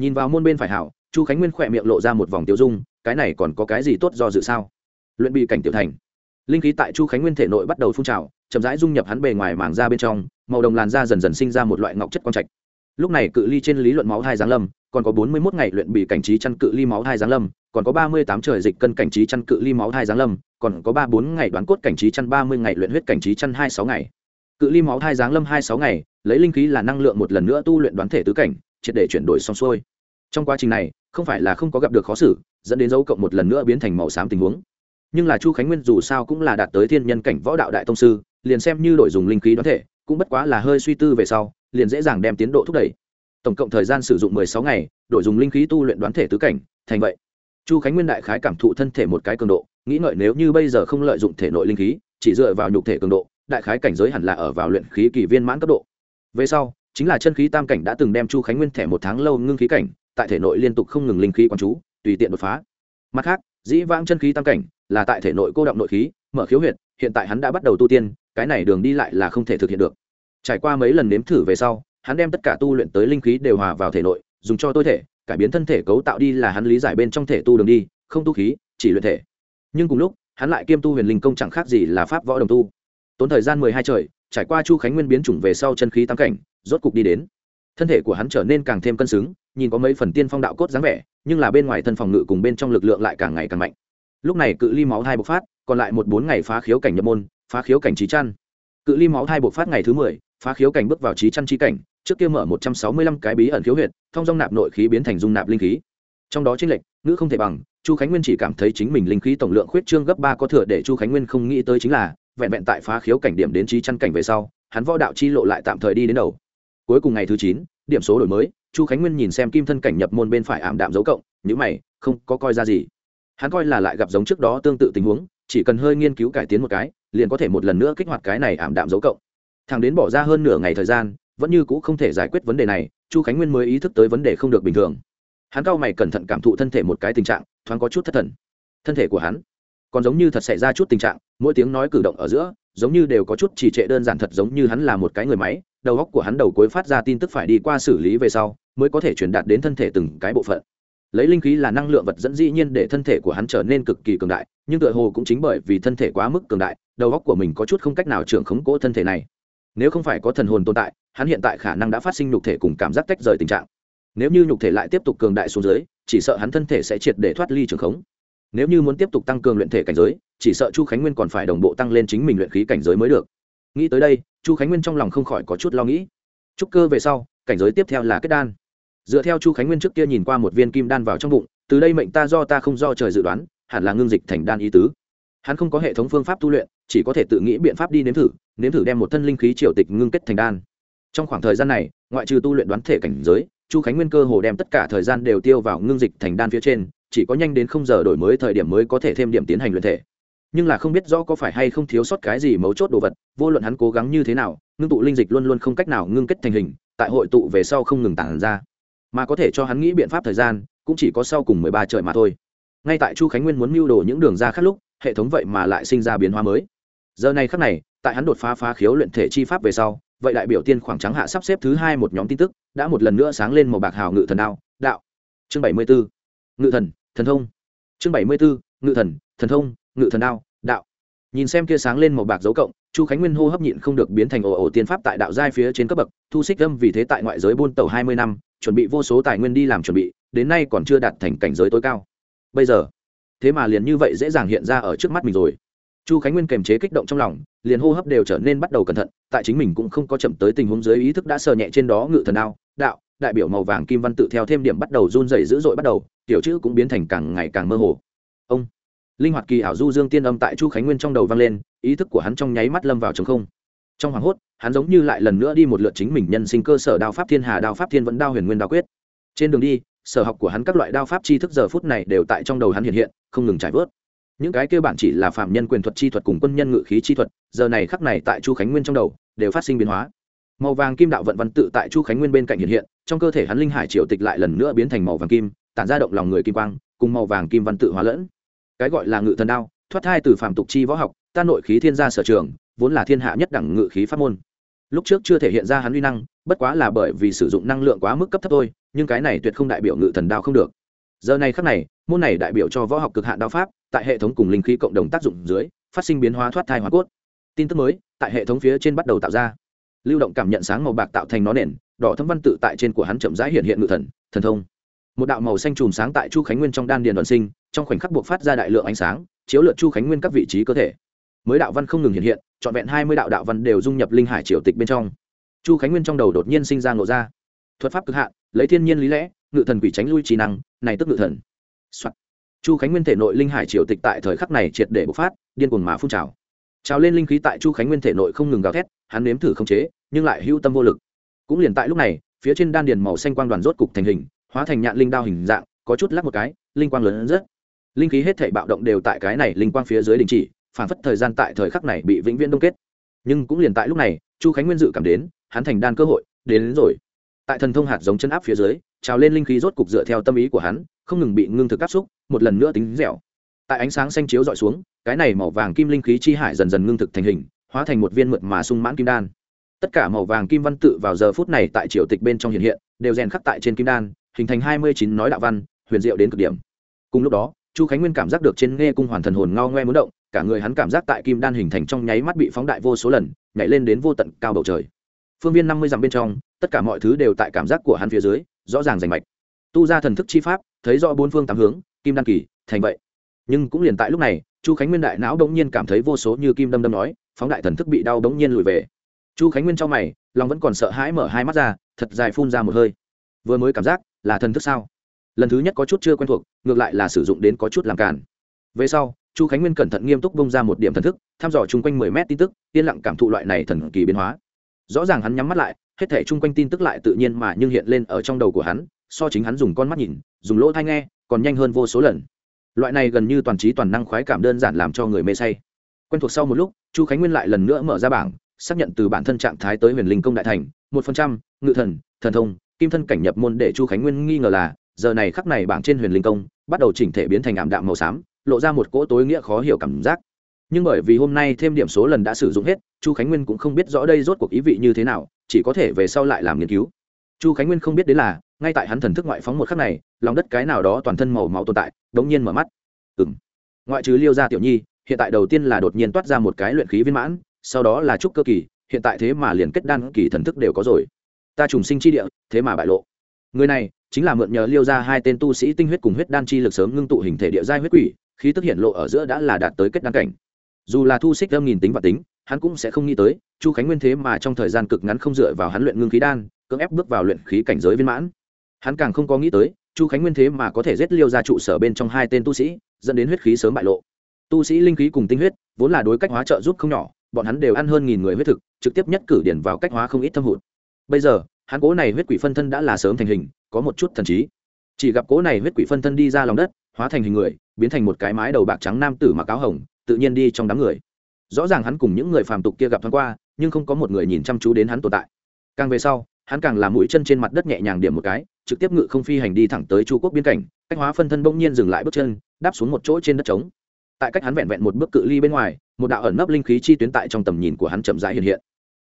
Nhìn vào môn bên phải hảo, chu khánh nguyên khỏe miệng lộ ra một vòng tiêu dung, cái này còn có cái gì tốt do dự sao? Luyện bị cảnh tiểu thành. Linh khí tại chu khánh nguyên thể nội bắt đầu phun trào, chậm rãi dung nhập hắn bề ngoài màng ra bên trong, màu đồng làn da dần dần sinh ra một loại ngọc chất quang trạch. Lúc này cự ly trên lý luận máu hai giáng lâm, còn có bốn mươi mốt ngày luyện bị cảnh trí chăn cự ly máu hai giáng lâm, còn có ba mươi tám trời dịch cân cảnh trí chăn cự ly máu hai giáng lâm, còn có ba bốn ngày đoán cốt cảnh trí chăn, ba mươi ngày luyện huyết cảnh trí chăn hai sáu ngày cự ly máu thai giáng lâm hai sáu ngày, lấy linh khí là năng lượng một lần nữa tu luyện đoán thể tứ cảnh, triệt để chuyển đổi xong xuôi. Trong quá trình này, không phải là không có gặp được khó xử, dẫn đến dấu cộng một lần nữa biến thành màu xám tình huống. Nhưng là chu khánh nguyên dù sao cũng là đạt tới thiên nhân cảnh võ đạo đại tông sư, liền xem như đổi dùng linh khí đoán thể, cũng bất quá là hơi suy tư về sau, liền dễ dàng đem tiến độ thúc đẩy. Tổng cộng thời gian sử dụng mười sáu ngày, đổi dùng linh khí tu luyện đoán thể tứ cảnh, thành vậy. Chu khánh nguyên đại khái cảm thụ thân thể một cái cường độ, nghĩ ngợi nếu như bây giờ không lợi dụng thể nội linh khí, chỉ dựa vào nhục thể cường độ đại khái cảnh giới hẳn là ở vào luyện khí kỳ viên mãn cấp độ. Về sau, chính là chân khí tam cảnh đã từng đem chu khánh nguyên thẻ một tháng lâu ngưng khí cảnh, tại thể nội liên tục không ngừng linh khí quán chú, tùy tiện đột phá. Mặt khác, dĩ vãng chân khí tam cảnh là tại thể nội cô động nội khí, mở khiếu huyệt, hiện tại hắn đã bắt đầu tu tiên, cái này đường đi lại là không thể thực hiện được. Trải qua mấy lần nếm thử về sau, hắn đem tất cả tu luyện tới linh khí đều hòa vào thể nội, dùng cho tôi thể, cải biến thân thể cấu tạo đi là hắn lý giải bên trong thể tu đường đi, không tu khí, chỉ luyện thể. Nhưng cùng lúc, hắn lại kiêm tu huyền linh công chẳng khác gì là pháp võ đồng tu tốn thời gian mười hai trời, trải qua chu khánh nguyên biến chủng về sau chân khí tam cảnh, rốt cục đi đến. Thân thể của hắn trở nên càng thêm cân xứng, nhìn có mấy phần tiên phong đạo cốt dáng vẻ, nhưng là bên ngoài thân phòng ngự cùng bên trong lực lượng lại càng ngày càng mạnh. Lúc này cự ly máu hai bộc phát, còn lại một bốn ngày phá khiếu cảnh nhập môn, phá khiếu cảnh trí chăn. Cự ly máu hai bộc phát ngày thứ mười, phá khiếu cảnh bước vào trí chăn trí cảnh, trước kia mở một trăm sáu mươi lăm cái bí ẩn khiếu huyệt, thông dong nạp nội khí biến thành dung nạp linh khí. Trong đó tranh lệnh ngữ không thể bằng, chu khánh nguyên chỉ cảm thấy chính mình linh khí tổng lượng khuyết trương gấp ba có thừa để chu khánh nguyên không nghĩ tới chính là vẹn vẹn tại phá khiếu cảnh điểm đến trí chăn cảnh về sau, hắn võ đạo chi lộ lại tạm thời đi đến đầu. Cuối cùng ngày thứ chín, điểm số đổi mới, chu khánh nguyên nhìn xem kim thân cảnh nhập môn bên phải ảm đạm dấu cộng nhữ mày, không có coi ra gì. Hắn coi là lại gặp giống trước đó tương tự tình huống, chỉ cần hơi nghiên cứu cải tiến một cái, liền có thể một lần nữa kích hoạt cái này ảm đạm dấu cộng. Thằng đến bỏ ra hơn nửa ngày thời gian, vẫn như c ũ không thể giải quyết vấn đề này, chu khánh nguyên mới ý thức tới vấn đề không được bình thường. Hắn cao mày cẩn thận cảm thụ thân thể một cái tình trạng, thoáng có chút thất thần. Thân thể của hắn còn giống như thật xảy ra chút tình trạng, mỗi tiếng nói cử động ở giữa, giống như đều có chút trì trệ đơn giản thật giống như hắn là một cái người máy, đầu góc của hắn đầu cuối phát ra tin tức phải đi qua xử lý về sau, mới có thể truyền đạt đến thân thể từng cái bộ phận. Lấy linh khí là năng lượng vật dẫn dĩ nhiên để thân thể của hắn trở nên cực kỳ cường đại, nhưng tựa hồ cũng chính bởi vì thân thể quá mức cường đại, đầu góc của mình có chút không cách nào trưởng khống cỗ thân thể này. Nếu không phải có thần hồn tồn tại, hắn hiện tại khả năng đã phát sinh nhục thể cùng cảm giác tách rời tình trạng. Nếu như nhục thể lại tiếp tục cường đại xuống dưới, chỉ sợ hắn thân thể sẽ triệt để thoát ly trường khống nếu như muốn tiếp tục tăng cường luyện thể cảnh giới, chỉ sợ chu khánh nguyên còn phải đồng bộ tăng lên chính mình luyện khí cảnh giới mới được. Nghĩ tới đây, chu khánh nguyên trong lòng không khỏi có chút lo nghĩ. Trúc cơ về sau, cảnh giới tiếp theo là kết đan. Dựa theo chu khánh nguyên trước kia nhìn qua một viên kim đan vào trong bụng, từ đây mệnh ta do ta không do trời dự đoán, hẳn là ngưng dịch thành đan ý tứ. Hắn không có hệ thống phương pháp tu luyện, chỉ có thể tự nghĩ biện pháp đi nếm thử nếm thử đem một thân linh khí triều tịch ngưng kết thành đan. Trong khoảng thời gian này, ngoại trừ tu luyện đoán thể cảnh giới, chu khánh nguyên cơ hồ đem tất cả thời gian đều tiêu vào ngưng dịch thành đan phía trên chỉ có nhanh đến không giờ đổi mới thời điểm mới có thể thêm điểm tiến hành luyện thể. Nhưng là không biết rõ có phải hay không thiếu sót cái gì mấu chốt đồ vật, vô luận hắn cố gắng như thế nào, ngưng tụ linh dịch luôn luôn không cách nào ngưng kết thành hình, tại hội tụ về sau không ngừng tản ra. Mà có thể cho hắn nghĩ biện pháp thời gian, cũng chỉ có sau cùng mười ba trời mà thôi. Ngay tại chu khánh nguyên muốn mưu đồ những đường ra khác lúc, hệ thống vậy mà lại sinh ra biến hóa mới. Giờ này khắc này, tại hắn đột phá phá khiếu luyện thể chi pháp về sau, vậy đại biểu tiên khoảng trắng hạ sắp xếp thứ hai một nhóm tin tức, đã một lần nữa sáng lên một bạc hào ngự thần đao, đạo. Chương bảy mươi bốn ngự thần thần thông. Chương bảy mươi bốn, ngự thần thần thông, ngự thần đao, đạo. Nhìn xem kia sáng lên một bạc dấu cộng, chu khánh nguyên hô hấp nhịn không được biến thành ồ ồ tiên pháp tại đạo giai phía trên cấp bậc, thu xích âm vì thế tại ngoại giới buôn tàu hai mươi năm, chuẩn bị vô số tài nguyên đi làm chuẩn bị, đến nay còn chưa đạt thành cảnh giới tối cao. Bây giờ, thế mà liền như vậy dễ dàng hiện ra ở trước mắt mình rồi. Chu khánh nguyên kềm chế kích động trong lòng, liền hô hấp đều trở nên bắt đầu cẩn thận, tại chính mình cũng không có chậm tới tình huống dưới ý thức đã sờ nhẹ trên đó ngự thần đao, đạo đại biểu màu vàng kim văn tự theo thêm điểm bắt đầu run rẩy dữ dội bắt đầu, tiểu chữ cũng biến thành càng ngày càng mơ hồ. Ông, linh hoạt kỳ ảo du dương tiên âm tại chu khánh nguyên trong đầu vang lên, ý thức của hắn trong nháy mắt lâm vào trống không. Trong hoảng hốt, hắn giống như lại lần nữa đi một lượt chính mình nhân sinh cơ sở đao pháp thiên hà đao pháp thiên vẫn đao huyền nguyên đao quyết. Trên đường đi, sở học của hắn các loại đao pháp tri thức giờ phút này đều tại trong đầu hắn hiện hiện, không ngừng trải vớt. Những cái kêu bản chỉ là phạm nhân quyền thuật chi thuật cùng quân nhân ngự khí chi thuật, giờ này khắc này tại chu khánh nguyên trong đầu, đều phát sinh biến hóa màu vàng kim đạo vận văn tự tại chu khánh nguyên bên cạnh hiện hiện, trong cơ thể hắn linh hải triều tịch lại lần nữa biến thành màu vàng kim, tản ra động lòng người kim quang, cùng màu vàng kim văn tự hóa lẫn. Cái gọi là ngự thần đao, thoát thai từ phạm tục chi võ học, ta nội khí thiên gia sở trường, vốn là thiên hạ nhất đẳng ngự khí pháp môn. Lúc trước chưa thể hiện ra hắn uy năng, bất quá là bởi vì sử dụng năng lượng quá mức cấp thấp thôi, nhưng cái này tuyệt không đại biểu ngự thần đao không được. Giờ này khắc này, môn này đại biểu cho võ học cực hạn đao pháp, tại hệ thống cùng linh khí cộng đồng tác dụng dưới, phát sinh biến hóa thoát thai hóa cốt. Tin tức mới, tại hệ thống phía trên bắt đầu tạo ra lưu động cảm nhận sáng màu bạc tạo thành nó nền, đỏ thâm văn tự tại trên của hắn chậm rãi hiện hiện ngự thần thần thông. Một đạo màu xanh chùm sáng tại chu khánh nguyên trong đan điền đoàn sinh, trong khoảnh khắc buộc phát ra đại lượng ánh sáng, chiếu lượt chu khánh nguyên các vị trí cơ thể. Mới đạo văn không ngừng hiện hiện, trọn vẹn hai mươi đạo đạo văn đều dung nhập linh hải triều tịch bên trong. Chu khánh nguyên trong đầu đột nhiên sinh ra ngộ ra. Thuật pháp cực hạn, lấy thiên nhiên lý lẽ, ngự thần quỷ tránh lui trí năng, này tức ngự thần、Soạn. chu khánh nguyên thể nội linh hải triều tịch tại thời khắc này triệt để bộc phát, điên cuồng mà phun trào trào lên linh khí tại chu khánh nguyên thể nội không ngừng gào thét hắn nếm thử khống chế nhưng lại hưu tâm vô lực. Cũng liền tại lúc này phía trên đan điền màu xanh quang đoàn rốt cục thành hình hóa thành nhạn linh đao hình dạng có chút lắc một cái linh quang lớn rất. Linh khí hết thảy bạo động đều tại cái này linh quang phía dưới đình chỉ phản phất thời gian tại thời khắc này bị vĩnh viễn đông kết. Nhưng cũng liền tại lúc này chu khánh nguyên dự cảm đến hắn thành đan cơ hội đến, đến rồi. Tại thần thông hạt giống chân áp phía dưới trào lên linh khí rốt cục dựa theo tâm ý của hắn không ngừng bị ngưng thực áp xúc một lần nữa tính dẻo. Tại ánh sáng xanh chiếu dọi xuống cái này màu vàng kim linh khí chi hải dần dần ngưng thực thành hình, hóa thành một viên mượt mà sung mãn kim đan. Tất cả màu vàng kim văn tự vào giờ phút này tại triều tịch bên trong hiện hiện, đều rèn khắc tại trên kim đan, hình thành hai mươi chín nói đạo văn, huyền diệu đến cực điểm. Cùng lúc đó, chu khánh nguyên cảm giác được trên nghe cung hoàn thần hồn ngao ngoe muốn động, cả người hắn cảm giác tại kim đan hình thành trong nháy mắt bị phóng đại vô số lần, nhảy lên đến vô tận cao bầu trời. Phương viên năm mươi dặm bên trong, tất cả mọi thứ đều tại cảm giác của hắn phía dưới, rõ ràng rành mạch. Tu ra thần thức chi pháp, thấy rõ bốn phương tám hướng, kim đan kỳ, thành vậy. Nhưng cũng liền tại lúc này chu khánh nguyên đại não đống nhiên cảm thấy vô số như kim đâm đâm nói, phóng đại thần thức bị đau đống nhiên lùi về. Chu khánh nguyên trong mày, lòng vẫn còn sợ hãi mở hai mắt ra, thật dài phun ra một hơi. Vừa mới cảm giác là thần thức sao? Lần thứ nhất có chút chưa quen thuộc, ngược lại là sử dụng đến có chút làm cản về sau, chu khánh nguyên cẩn thận nghiêm túc bông ra một điểm thần thức, thăm dò chung quanh mười mét tin tức, yên lặng cảm thụ loại này thần kỳ biến hóa. Rõ ràng hắn nhắm mắt lại, hết thể chung quanh tin tức lại tự nhiên mà nhưng hiện lên ở trong đầu của hắn, so chính hắn dùng con mắt nhìn, dùng lỗ thai nghe, còn nhanh hơn vô số lần loại này gần như toàn trí toàn năng khoái cảm đơn giản làm cho người mê say. Quen thuộc sau một lúc, chu khánh nguyên lại lần nữa mở ra bảng, xác nhận từ bản thân trạng thái tới huyền linh công đại thành, một phần trăm, ngự thần thần thông, kim thân cảnh nhập môn để chu khánh nguyên nghi ngờ là, giờ này khắc này bảng trên huyền linh công bắt đầu chỉnh thể biến thành ảm đạm màu xám, lộ ra một cỗ tối nghĩa khó hiểu cảm giác. Nhưng bởi vì hôm nay thêm điểm số lần đã sử dụng hết, chu khánh nguyên cũng không biết rõ đây rốt cuộc ý vị như thế nào, chỉ có thể về sau lại làm nghiên cứu chu khánh nguyên không biết đến là, ngay tại hắn thần thức ngoại phóng một khắc này, lòng đất cái nào đó toàn thân màu máu tồn tại, đống nhiên mở mắt. Ừ m ngoại trừ liêu gia tiểu nhi, hiện tại đầu tiên là đột nhiên toát ra một cái luyện khí viên mãn, sau đó là trúc cơ kỳ, hiện tại thế mà liền kết đan kỳ thần thức đều có rồi. Ta trùng sinh chi địa, thế mà bại lộ. Người này, chính là mượn nhờ liêu ra hai tên tu sĩ tinh huyết cùng huyết đan chi lực sớm ngưng tụ hình thể địa giai huyết quỷ, khí tức hiện lộ ở giữa đã là đạt tới kết đan cảnh. Dù là thu xích âm nghìn tính và tính, hắn cũng sẽ không nghĩ tới, chu khánh nguyên thế mà trong thời gian cực ngắn không dựa vào hắn luyện ngưng khí đan cưỡng ép bước vào luyện khí cảnh giới viên mãn. Hắn càng không có nghĩ tới, chu khánh nguyên thế mà có thể giết liêu ra trụ sở bên trong hai tên tu sĩ, dẫn đến huyết khí sớm bại lộ. Tu sĩ linh khí cùng tinh huyết, vốn là đối cách hóa trợ giúp không nhỏ, bọn hắn đều ăn hơn nghìn người huyết thực, trực tiếp nhất cử điển vào cách hóa không ít thâm hụt. Bây giờ, hắn cố này huyết quỷ phân thân đã là sớm thành hình, có một chút thần trí. Chỉ gặp cố này huyết quỷ phân thân đi ra lòng đất, hóa thành hình người, biến thành một cái mái đầu bạc trắng nam tử mặc áo hồng, tự nhiên đi trong đám người. Rõ ràng hắn cùng những người phàm tục kia gặp thoáng qua, nhưng không có một người nhìn chăm chú đến hắn tồn tại. Càng về sau hắn càng làm mũi chân trên mặt đất nhẹ nhàng điểm một cái, trực tiếp ngự không phi hành đi thẳng tới chu quốc biên cảnh, cách hóa phân thân bỗng nhiên dừng lại bước chân, đáp xuống một chỗ trên đất trống. Tại cách hắn vẹn vẹn một bước cự ly bên ngoài, một đạo ẩn nấp linh khí chi tuyến tại trong tầm nhìn của hắn chậm rãi hiện hiện.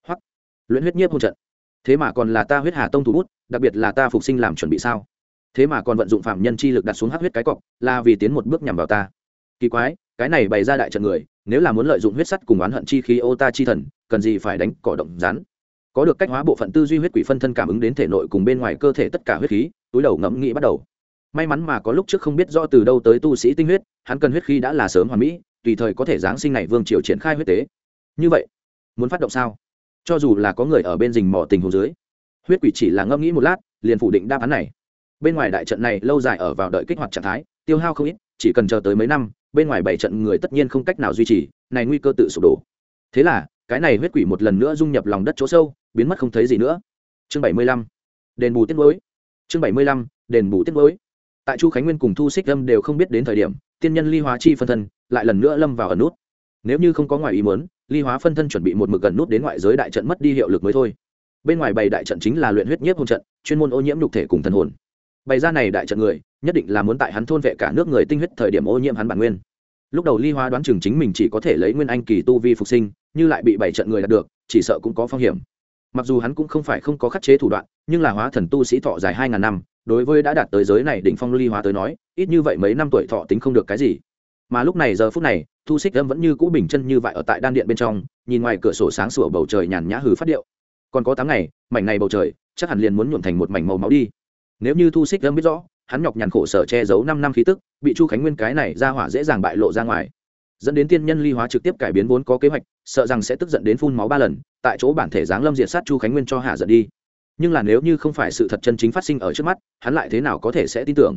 Hoặc luyện huyết nhiếp hôn trận. Thế mà còn là ta huyết hà tông thủ bút, đặc biệt là ta phục sinh làm chuẩn bị sao? Thế mà còn vận dụng phạm nhân chi lực đặt xuống hát huyết cái cọc, là vì tiến một bước nhằm vào ta. Kỳ quái, cái này bày ra đại trận người, nếu là muốn lợi dụng huyết sắt cùng oán hận chi khí ô ta chi thần, cần gì phải đánh cỏ động rắn? Có được cách hóa bộ phận tư duy huyết quỷ phân thân cảm ứng đến thể nội cùng bên ngoài cơ thể tất cả huyết khí, túi đầu ngẫm nghĩ bắt đầu. May mắn mà có lúc trước không biết do từ đâu tới tu sĩ tinh huyết, hắn cần huyết khí đã là sớm hoàn mỹ, tùy thời có thể giáng sinh này vương triều triển khai huyết tế. Như vậy, muốn phát động sao? Cho dù là có người ở bên rình mò tình hồ dưới, huyết quỷ chỉ là ngẫm nghĩ một lát, liền phủ định đáp án này. Bên ngoài đại trận này lâu dài ở vào đợi kích hoạt trạng thái, tiêu hao không ít, chỉ cần chờ tới mấy năm, bên ngoài bảy trận người tất nhiên không cách nào duy trì, này nguy cơ tự sụp đổ. Thế là, cái này huyết quỷ một lần nữa dung nhập lòng đất chỗ sâu biến mất không thấy gì nữa. Chương bảy mươi lăm, đền bù tiết mới chương bảy mươi lăm, đền bù tiết mới tại chu khánh nguyên cùng thu xích lâm đều không biết đến thời điểm, tiên nhân ly hóa chi phân thân lại lần nữa lâm vào ẩn nút. Nếu như không có ngoài ý muốn, ly hóa phân thân chuẩn bị một mực gần nút đến ngoại giới đại trận mất đi hiệu lực mới thôi. Bên ngoài bày đại trận chính là luyện huyết nhiếp hôn trận, chuyên môn ô nhiễm nhục thể cùng thần hồn. Bày ra này đại trận người, nhất định là muốn tại hắn thôn vệ cả nước người tinh huyết thời điểm ô nhiễm hắn bản nguyên. Lúc đầu ly hóa đoán chừng chính mình chỉ có thể lấy nguyên anh kỳ tu vi phục sinh, như lại bị bảy trận người đạt được, chỉ sợ cũng có phong hiểm mặc dù hắn cũng không phải không có khắc chế thủ đoạn, nhưng là hóa thần tu sĩ thọ dài hai ngàn năm, đối với đã đạt tới giới này đỉnh phong ly hóa tới nói, ít như vậy mấy năm tuổi thọ tính không được cái gì. Mà lúc này giờ phút này, thu xích âm vẫn như cũ bình chân như vậy ở tại đan điện bên trong, nhìn ngoài cửa sổ sáng sủa bầu trời nhàn nhã hừ phát điệu. Còn có tám ngày, mảnh này bầu trời, chắc hẳn liền muốn nhuộm thành một mảnh màu máu đi. Nếu như thu xích âm biết rõ, hắn nhọc nhằn khổ sở che giấu năm năm khí tức, bị chu khánh nguyên cái này ra hỏa dễ dàng bại lộ ra ngoài dẫn đến tiên nhân ly hóa trực tiếp cải biến vốn có kế hoạch, sợ rằng sẽ tức giận đến phun máu ba lần, tại chỗ bản thể giáng lâm diện sát chu khánh nguyên cho hạ giận đi. Nhưng là nếu như không phải sự thật chân chính phát sinh ở trước mắt, hắn lại thế nào có thể sẽ tin tưởng?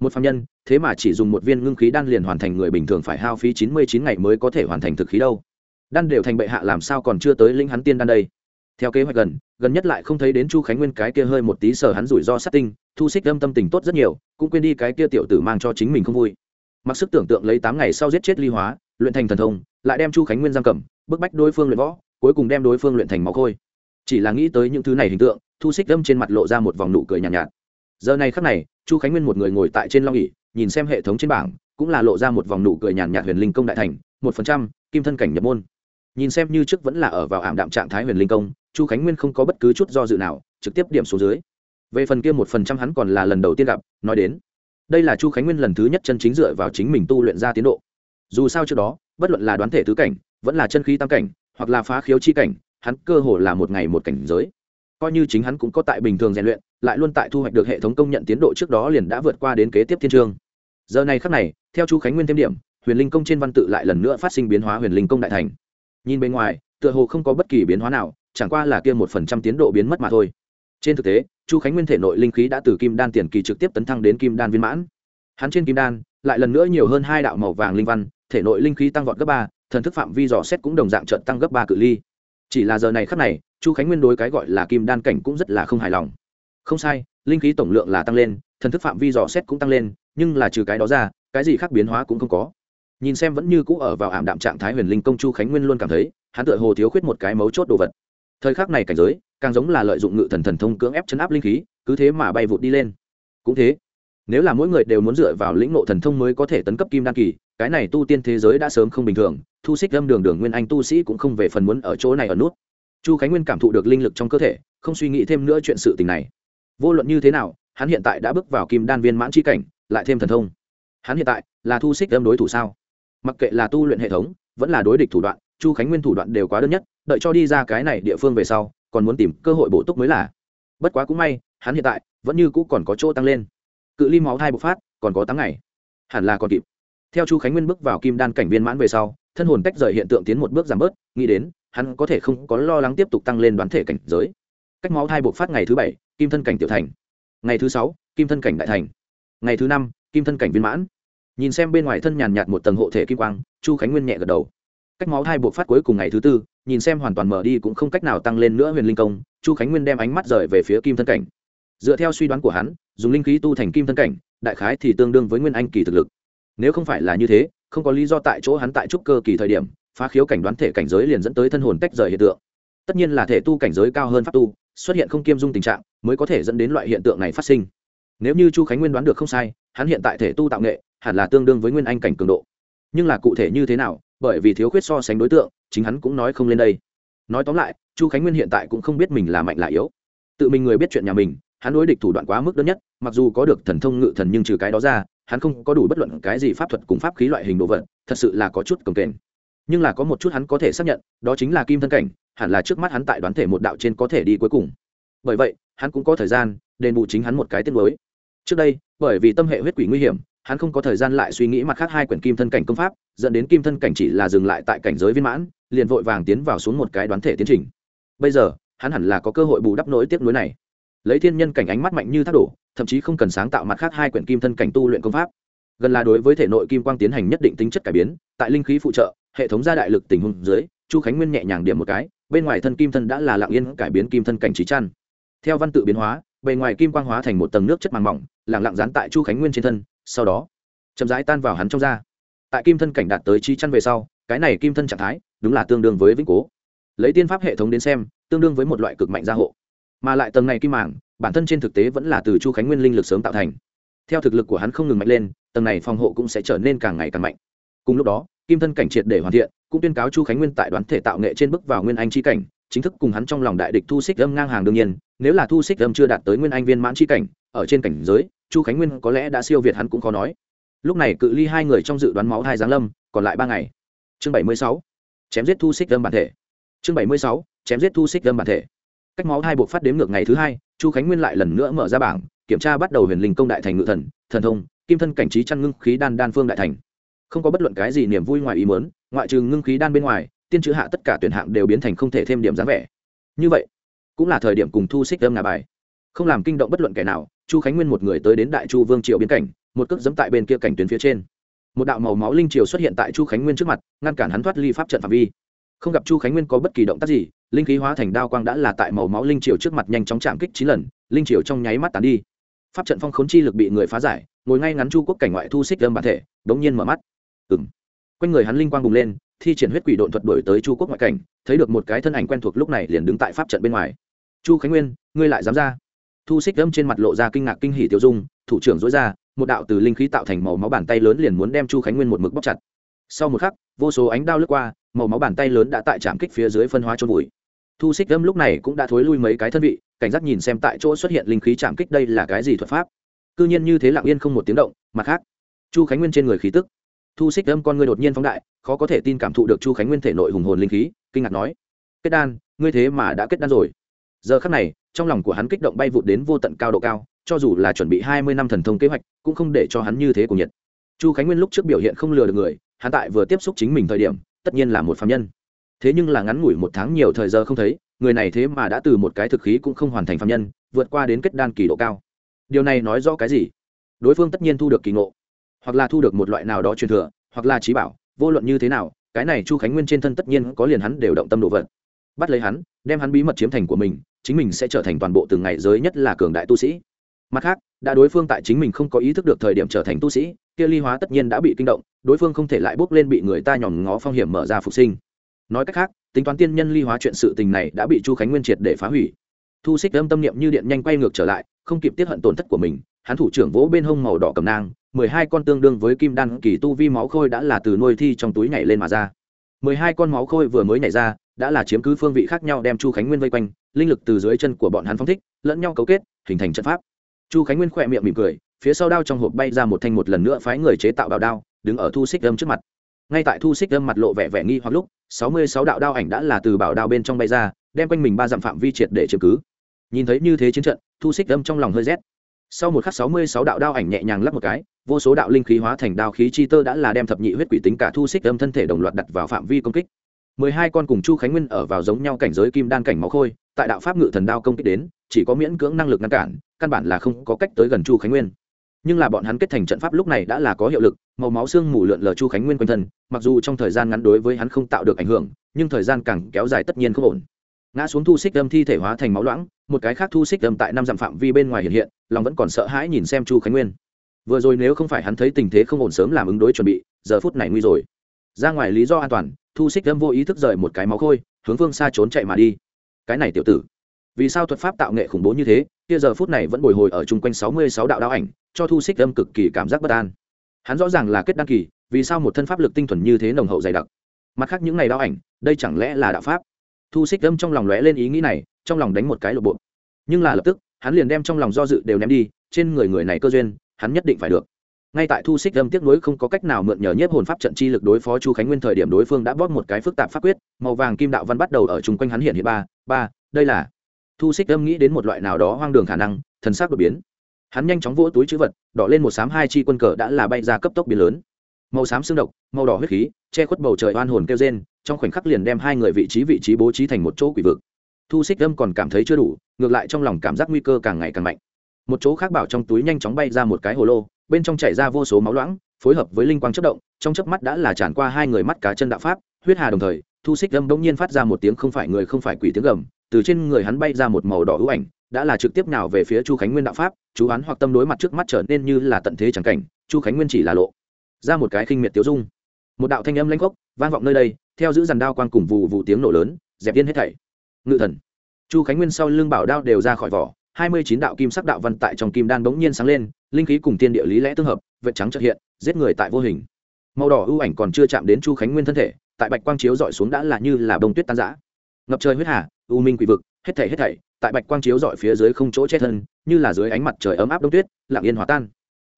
Một phạm nhân, thế mà chỉ dùng một viên ngưng khí đan liền hoàn thành người bình thường phải hao phí chín mươi chín ngày mới có thể hoàn thành thực khí đâu. Đan đều thành bệ hạ làm sao còn chưa tới linh hắn tiên đan đây? Theo kế hoạch gần gần nhất lại không thấy đến chu khánh nguyên cái kia hơi một tí sờ hắn rủi ro sát tinh, thu xích âm tâm tình tốt rất nhiều, cũng quên đi cái kia tiểu tử mang cho chính mình không vui mặc sức tưởng tượng lấy tám ngày sau giết chết ly hóa luyện thành thần thông lại đem chu khánh nguyên giam cầm bức bách đối phương luyện võ cuối cùng đem đối phương luyện thành máu khôi. Chỉ là nghĩ tới những thứ này hình tượng thu xích đâm trên mặt lộ ra một vòng nụ cười nhàn nhạt, nhạt. Giờ này khắc này chu khánh nguyên một người ngồi tại trên long ỉ nhìn xem hệ thống trên bảng cũng là lộ ra một vòng nụ cười nhàn nhạt huyền linh công đại thành một phần trăm kim thân cảnh nhập môn. Nhìn xem như trước vẫn là ở vào ảm đạm trạng thái huyền linh công chu khánh nguyên không có bất cứ chút do dự nào trực tiếp điểm số dưới. Về phần kia một phần trăm hắn còn là lần đầu tiên gặp nói đến đây là chu khánh nguyên lần thứ nhất chân chính dựa vào chính mình tu luyện ra tiến độ. Dù sao trước đó, bất luận là đoán thể tứ cảnh, vẫn là chân khí tam cảnh, hoặc là phá khiếu chi cảnh, hắn cơ hồ là một ngày một cảnh giới. Coi như chính hắn cũng có tại bình thường rèn luyện, lại luôn tại thu hoạch được hệ thống công nhận tiến độ trước đó liền đã vượt qua đến kế tiếp thiên trường. giờ này khắc này, theo chu khánh nguyên thêm điểm, huyền linh công trên văn tự lại lần nữa phát sinh biến hóa huyền linh công đại thành. Nhìn bên ngoài, tựa hồ không có bất kỳ biến hóa nào, chẳng qua là kia một phần trăm tiến độ biến mất mà thôi. Trên thực tế chu khánh nguyên thể nội linh khí đã từ kim đan tiền kỳ trực tiếp tấn thăng đến kim đan viên mãn. Hắn trên kim đan lại lần nữa nhiều hơn hai đạo màu vàng linh văn, thể nội linh khí tăng vọt gấp ba, thần thức phạm vi dò xét cũng đồng dạng trận tăng gấp ba cự ly. Chỉ là giờ này khắc này, chu khánh nguyên đối cái gọi là kim đan cảnh cũng rất là không hài lòng. Không sai, linh khí tổng lượng là tăng lên, thần thức phạm vi dò xét cũng tăng lên, nhưng là trừ cái đó ra, cái gì khác biến hóa cũng không có. Nhìn xem vẫn như cũ ở vào ảm đạm trạng thái huyền linh công chu khánh nguyên luôn cảm thấy, hắn tựa hồ thiếu khuyết một cái mấu chốt đồ vật. Thời khắc này cảnh giới càng giống là lợi dụng ngự thần thần thông cưỡng ép chấn áp linh khí, cứ thế mà bay vụt đi lên. Cũng thế, nếu là mỗi người đều muốn dựa vào lĩnh ngộ thần thông mới có thể tấn cấp kim đan kỳ, cái này tu tiên thế giới đã sớm không bình thường, thu xích lâm đường đường nguyên anh tu sĩ cũng không về phần muốn ở chỗ này ở nút. Chu khánh nguyên cảm thụ được linh lực trong cơ thể, không suy nghĩ thêm nữa chuyện sự tình này. Vô luận như thế nào, hắn hiện tại đã bước vào kim đan viên mãn tri cảnh, lại thêm thần thông. Hắn hiện tại là thu xích lâm đối thủ sao? Mặc kệ là tu luyện hệ thống, vẫn là đối địch thủ đoạn, chu khánh nguyên thủ đoạn đều quá đơn nhất, đợi cho đi ra cái này địa phương về sau còn muốn tìm cơ hội bổ túc mới là. Bất quá cũng may, hắn hiện tại vẫn như cũ còn có chỗ tăng lên. Cự ly máu thai bộc phát, còn có tám ngày. Hẳn là còn kịp. Theo chu khánh nguyên bước vào kim đan cảnh viên mãn về sau, thân hồn tách rời hiện tượng tiến một bước giảm bớt, nghĩ đến, hắn có thể không có lo lắng tiếp tục tăng lên đoán thể cảnh giới. Cách máu thai bộc phát ngày thứ bảy, kim thân cảnh tiểu thành. Ngày thứ sáu, kim thân cảnh đại thành. Ngày thứ năm, kim thân cảnh viên mãn. Nhìn xem bên ngoài thân nhàn nhạt một tầng hộ thể kim quang, chu khánh nguyên nhẹ gật đầu. Cách máu thai bộc phát cuối cùng ngày thứ tư nhìn xem hoàn toàn mở đi cũng không cách nào tăng lên nữa huyền linh công, chu khánh nguyên đem ánh mắt rời về phía kim thân cảnh. Dựa theo suy đoán của hắn, dùng linh khí tu thành kim thân cảnh, đại khái thì tương đương với nguyên anh kỳ thực lực. Nếu không phải là như thế, không có lý do tại chỗ hắn tại trúc cơ kỳ thời điểm, phá khiếu cảnh đoán thể cảnh giới liền dẫn tới thân hồn tách rời hiện tượng. Tất nhiên là thể tu cảnh giới cao hơn pháp tu, xuất hiện không kiêm dung tình trạng, mới có thể dẫn đến loại hiện tượng này phát sinh. Nếu như chu khánh nguyên đoán được không sai, hắn hiện tại thể tu tạo nghệ, hẳn là tương đương với nguyên anh cảnh cường độ. Nhưng là cụ thể như thế nào bởi vì thiếu khuyết so sánh đối tượng, chính hắn cũng nói không lên đây. Nói tóm lại, chu khánh nguyên hiện tại cũng không biết mình là mạnh là yếu. Tự mình người biết chuyện nhà mình, hắn đối địch thủ đoạn quá mức đơn nhất, mặc dù có được thần thông ngự thần nhưng trừ cái đó ra, hắn không có đủ bất luận cái gì pháp thuật cùng pháp khí loại hình đồ vật, thật sự là có chút cồng kềnh. Nhưng là có một chút hắn có thể xác nhận, đó chính là kim thân cảnh, hẳn là trước mắt hắn tại đoán thể một đạo trên có thể đi cuối cùng. Bởi vậy, hắn cũng có thời gian đền bù chính hắn một cái tiết mới. Trước đây, bởi vì tâm hệ huyết quỷ nguy hiểm hắn không có thời gian lại suy nghĩ mặt khác hai quyển kim thân cảnh công pháp, dẫn đến kim thân cảnh chỉ là dừng lại tại cảnh giới viên mãn, liền vội vàng tiến vào xuống một cái đoán thể tiến trình. Bây giờ, hắn hẳn là có cơ hội bù đắp nỗi tiếc nuối này. Lấy thiên nhân cảnh ánh mắt mạnh như thác đổ, thậm chí không cần sáng tạo mặt khác hai quyển kim thân cảnh tu luyện công pháp. Gần là đối với thể nội kim quang tiến hành nhất định tính chất cải biến, tại linh khí phụ trợ, hệ thống gia đại lực tình huống dưới, chu khánh nguyên nhẹ nhàng điểm một cái, bên ngoài thân kim thân đã là lặng yên cải biến kim thân cảnh trí chăn. Theo văn tự biến hóa, bề ngoài kim quang hóa thành một tầng nước chất màng mỏng lẳng lặng dán tại chu khánh nguyên trên thân sau đó, chậm rãi tan vào hắn trong da. Tại kim thân cảnh đạt tới chi chăn về sau, cái này kim thân trạng thái đúng là tương đương với vĩnh cố. Lấy tiên pháp hệ thống đến xem, tương đương với một loại cực mạnh gia hộ. Mà lại tầng này kim mảng bản thân trên thực tế vẫn là từ chu khánh nguyên linh lực sớm tạo thành. Theo thực lực của hắn không ngừng mạnh lên, tầng này phòng hộ cũng sẽ trở nên càng ngày càng mạnh. Cùng lúc đó, kim thân cảnh triệt để hoàn thiện, cũng tuyên cáo chu khánh nguyên tại đoán thể tạo nghệ trên bước vào nguyên anh c cảnh, chính thức cùng hắn trong lòng đại địch thu xích âm ngang hàng đương nhiên, nếu là thu xích âm chưa đạt tới nguyên anh viên mãn c cảnh, ở trên cảnh giới chu khánh nguyên có lẽ đã siêu việt hắn cũng khó nói. Lúc này cự ly hai người trong dự đoán máu hai giáng lâm, còn lại ba ngày. Chương bảy mươi sáu, chém giết thu xích lâm bản thể. Chương bảy mươi sáu, chém giết thu xích lâm bản thể. Cách máu hai buộc phát đến ngược ngày thứ hai, chu khánh nguyên lại lần nữa mở ra bảng, kiểm tra bắt đầu huyền linh công đại thành ngự thần thần thông, kim thân cảnh trí chăn ngưng khí đan đan phương đại thành. Không có bất luận cái gì niềm vui ngoài ý mớn ngoại trừ ngưng khí đan bên ngoài, tiên chữ hạ tất cả tuyển hạng đều biến thành không thể thêm điểm dáng vẻ. Như vậy, cũng là thời điểm cùng thu xích lâm ngà bài. Không làm kinh động bất luận kẻ nào chu khánh nguyên một người tới đến đại chu vương triều biên cảnh, một cước dẫm tại bên kia cảnh tuyến phía trên. Một đạo màu máu linh triều xuất hiện tại chu khánh nguyên trước mặt, ngăn cản hắn thoát ly pháp trận phạm vi. Không gặp chu khánh nguyên có bất kỳ động tác gì, linh khí hóa thành đao quang đã là tại màu máu linh triều trước mặt nhanh chóng chạm kích chín lần, linh triều trong nháy mắt tàn đi. Pháp trận phong khốn chi lực bị người phá giải, ngồi ngay ngắn chu quốc cảnh ngoại thu xích lâm bản thể, đống nhiên mở mắt. Ừng quanh người hắn linh quang bùng lên, thi triển huyết quỷ độn thuật đổi tới chu quốc ngoại cảnh, thấy được một cái thân ảnh quen thuộc lúc này liền đứng tại pháp trận bên ngoài. Chu khánh nguyên, ngươi lại dám ra? Thu xích âm trên mặt lộ ra kinh ngạc kinh hỉ tiêu dung, thủ trưởng dối ra, một đạo từ linh khí tạo thành màu máu bàn tay lớn liền muốn đem chu khánh nguyên một mực bóc chặt. Sau một khắc, vô số ánh đao lướt qua, màu máu bàn tay lớn đã tại trạm kích phía dưới phân hóa trôn vùi. Thu xích âm lúc này cũng đã thối lui mấy cái thân vị, cảnh giác nhìn xem tại chỗ xuất hiện linh khí chạm kích đây là cái gì thuật pháp. Cư nhiên như thế lặng yên không một tiếng động, mặt khác, chu khánh nguyên trên người khí tức. Thu xích âm con ngươi đột nhiên phóng đại, khó có thể tin cảm thụ được chu khánh nguyên thể nội hùng hồn linh khí, kinh ngạc nói, kết đan, ngươi thế mà đã kết đan rồi giờ khắc này, trong lòng của hắn kích động bay vụt đến vô tận cao độ cao, cho dù là chuẩn bị hai mươi năm thần thông kế hoạch, cũng không để cho hắn như thế của nhiệt. Chu khánh nguyên lúc trước biểu hiện không lừa được người, hắn tại vừa tiếp xúc chính mình thời điểm, tất nhiên là một phạm nhân. Thế nhưng là ngắn ngủi một tháng nhiều thời giờ không thấy, người này thế mà đã từ một cái thực khí cũng không hoàn thành phạm nhân, vượt qua đến kết đan kỳ độ cao. Điều này nói rõ cái gì? Đối phương tất nhiên thu được kỳ ngộ, hoặc là thu được một loại nào đó truyền thừa, hoặc là trí bảo, vô luận như thế nào, cái này chu khánh nguyên trên thân tất nhiên có liền hắn đều động tâm đồ vật. Bắt lấy hắn, đem hắn bí mật chiếm thành của mình chính mình sẽ trở thành toàn bộ từng ngày giới nhất là cường đại tu sĩ. Mặt khác, đã đối phương tại chính mình không có ý thức được thời điểm trở thành tu sĩ, kia ly hóa tất nhiên đã bị kinh động, đối phương không thể lại bước lên bị người ta nhòm ngó phong hiểm mở ra phục sinh. Nói cách khác, tính toán tiên nhân ly hóa chuyện sự tình này đã bị chu khánh nguyên triệt để phá hủy. Thu xích âm tâm niệm như điện nhanh quay ngược trở lại, không kịp tiếp hận tổn thất của mình, hắn thủ trưởng vỗ bên hông màu đỏ cầm nang, mười hai con tương đương với kim đan kỳ tu vi máu khôi đã là từ nuôi thi trong túi nhảy lên mà ra. mười hai con máu khôi vừa mới nhảy ra đã là chiếm cứ phương vị khác nhau đem chu khánh nguyên vây quanh, linh lực từ dưới chân của bọn hắn phong thích, lẫn nhau cấu kết, hình thành trận pháp. Chu khánh nguyên khỏe miệng mỉm cười, phía sau đao trong hộp bay ra một thanh một lần nữa phái người chế tạo bảo đao, đứng ở thu xích âm trước mặt. Ngay tại thu xích âm mặt lộ vẻ vẻ nghi hoặc lúc, sáu mươi sáu đạo đao ảnh đã là từ bảo đao bên trong bay ra, đem quanh mình ba dặm phạm vi triệt để chứng cứ. Nhìn thấy như thế chiến trận, thu xích âm trong lòng hơi rét. Sau một khắc sáu mươi sáu đạo đao ảnh nhẹ nhàng lắp một cái, vô số đạo linh khí hóa thành đao khí chi tơ đã là đem thập nhị huyết quỷ tính cả thu xích âm thân thể đồng loạt đặt vào phạm vi công kích mười hai con cùng chu khánh nguyên ở vào giống nhau cảnh giới kim đan cảnh máu khôi, tại đạo pháp ngự thần đao công kích đến, chỉ có miễn cưỡng năng lực ngăn cản, căn bản là không có cách tới gần chu khánh nguyên. Nhưng là bọn hắn kết thành trận pháp lúc này đã là có hiệu lực, màu máu xương mù lượn lờ chu khánh nguyên quanh thân, mặc dù trong thời gian ngắn đối với hắn không tạo được ảnh hưởng, nhưng thời gian càng kéo dài tất nhiên không ổn. Ngã xuống thu xích âm thi thể hóa thành máu loãng, một cái khác thu xích âm tại năm dặm phạm vi bên ngoài hiện hiện, lòng vẫn còn sợ hãi nhìn xem chu khánh nguyên. Vừa rồi nếu không phải hắn thấy tình thế không ổn sớm làm ứng đối chuẩn bị, giờ phút này nguy rồi. Ra ngoài lý do an toàn thu xích Lâm vô ý thức rời một cái máu khôi, hướng phương xa trốn chạy mà đi. Cái này tiểu tử, vì sao thuật pháp tạo nghệ khủng bố như thế, kia giờ phút này vẫn bồi hồi ở chung quanh sáu mươi sáu đạo đạo ảnh, cho thu xích Lâm cực kỳ cảm giác bất an. Hắn rõ ràng là kết đăng kỳ, vì sao một thân pháp lực tinh thuần như thế nồng hậu dày đặc. Mặt khác những này đạo ảnh, đây chẳng lẽ là đạo pháp? Thu xích Lâm trong lòng lóe lên ý nghĩ này, trong lòng đánh một cái lộp bộ. Nhưng là lập tức, hắn liền đem trong lòng do dự đều ném đi, trên người người này cơ duyên, hắn nhất định phải được ngay tại thu xích âm tiếc nuối không có cách nào mượn nhờ nhiếp hồn pháp trận chi lực đối phó chu khánh nguyên thời điểm đối phương đã bóp một cái phức tạp pháp quyết, màu vàng kim đạo văn bắt đầu ở chung quanh hắn hiện hiện ba ba, đây là. Thu xích âm nghĩ đến một loại nào đó hoang đường khả năng, thần sắc đột biến. Hắn nhanh chóng vỗ túi chữ vật, đỏ lên một sám hai chi quân cờ đã là bay ra cấp tốc biến lớn. Màu xám xương độc, màu đỏ huyết khí, che khuất bầu trời oan hồn kêu trên trong khoảnh khắc liền đem hai người vị trí vị trí bố trí thành một chỗ quỷ vực. Thu xích âm còn cảm thấy chưa đủ, ngược lại trong lòng cảm giác nguy cơ càng ngày càng mạnh. Một chỗ khác bảo trong túi nhanh chóng bay ra một cái hồ lô bên trong chảy ra vô số máu loãng, phối hợp với linh quang chất động, trong chớp mắt đã là tràn qua hai người mắt cá chân đạo pháp, huyết hà đồng thời, thu xích lâm bỗng nhiên phát ra một tiếng không phải người không phải quỷ tiếng gầm, từ trên người hắn bay ra một màu đỏ hữu ảnh, đã là trực tiếp nào về phía chu khánh nguyên đạo pháp, chú hắn hoặc tâm đối mặt trước mắt trở nên như là tận thế chẳng cảnh, chu khánh nguyên chỉ là lộ ra một cái khinh miệt tiêu dung. Một đạo thanh âm lãnh gốc, vang vọng nơi đây, theo giữ dàn đao quan cùng vụ vụ tiếng nổ lớn, dẹp yên hết thảy. Ngự thần. Chu khánh nguyên sau lưng bảo đao đều ra khỏi vỏ hai mươi chín đạo kim sắc đạo văn tại trong kim đan bỗng nhiên sáng lên, linh khí cùng tiên địa lý lẽ tương hợp, vệt trắng trợ hiện, giết người tại vô hình. Màu đỏ ưu ảnh còn chưa chạm đến chu khánh nguyên thân thể, tại bạch quang chiếu dọi xuống đã là như là bông tuyết tan giã ngập trời huyết hà, u minh quỷ vực, hết thảy hết thảy, tại bạch quang chiếu dọi phía dưới không chỗ che thân, như là dưới ánh mặt trời ấm áp đông tuyết, lặng yên hòa tan.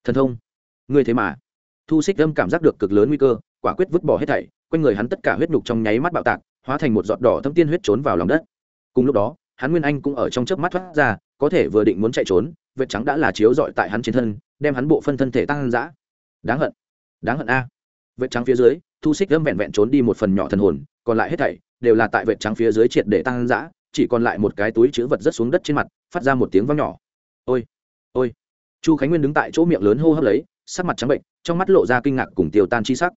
Thần thông người thế mà. Thu xích âm cảm giác được cực lớn nguy cơ, quả quyết vứt bỏ hết thảy, quanh người hắn tất cả huyết nhục trong nháy mắt bạo tạc, hóa thành một giọt đỏ thâm tiên huyết trốn vào lòng đất. Cùng lúc đó, hắn nguyên anh cũng ở trong chớp mắt thoát ra có thể vừa định muốn chạy trốn, vệt trắng đã là chiếu dọi tại hắn trên thân, đem hắn bộ phân thân thể tăng dã. Đáng hận. Đáng hận a. Vệt trắng phía dưới, thu xích âm vẹn vẹn trốn đi một phần nhỏ thần hồn, còn lại hết thảy đều là tại vệt trắng phía dưới triệt để tăng dã, chỉ còn lại một cái túi chứa vật rất xuống đất trên mặt, phát ra một tiếng vang nhỏ. Ôi ôi. Chu khánh nguyên đứng tại chỗ miệng lớn hô hấp lấy, sắc mặt trắng bệnh, trong mắt lộ ra kinh ngạc cùng tiêu tan chi sắc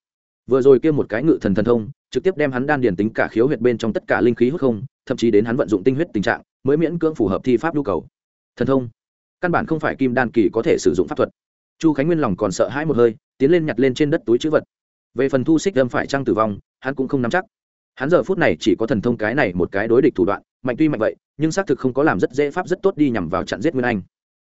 vừa rồi kia một cái ngự thần thần thông, trực tiếp đem hắn đan điền tính cả khiếu huyệt bên trong tất cả linh khí hút không, thậm chí đến hắn vận dụng tinh huyết tình trạng, mới miễn cưỡng phù hợp thi pháp nhu cầu. Thần thông? Căn bản không phải kim đan kỳ có thể sử dụng pháp thuật. Chu khánh nguyên lòng còn sợ hãi một hơi, tiến lên nhặt lên trên đất túi chữ vật. Về phần thu xích lâm phải trăng tử vong, hắn cũng không nắm chắc. Hắn giờ phút này chỉ có thần thông cái này một cái đối địch thủ đoạn, mạnh tuy mạnh vậy, nhưng xác thực không có làm rất dễ pháp rất tốt đi nhằm vào chặn giết nguyên anh.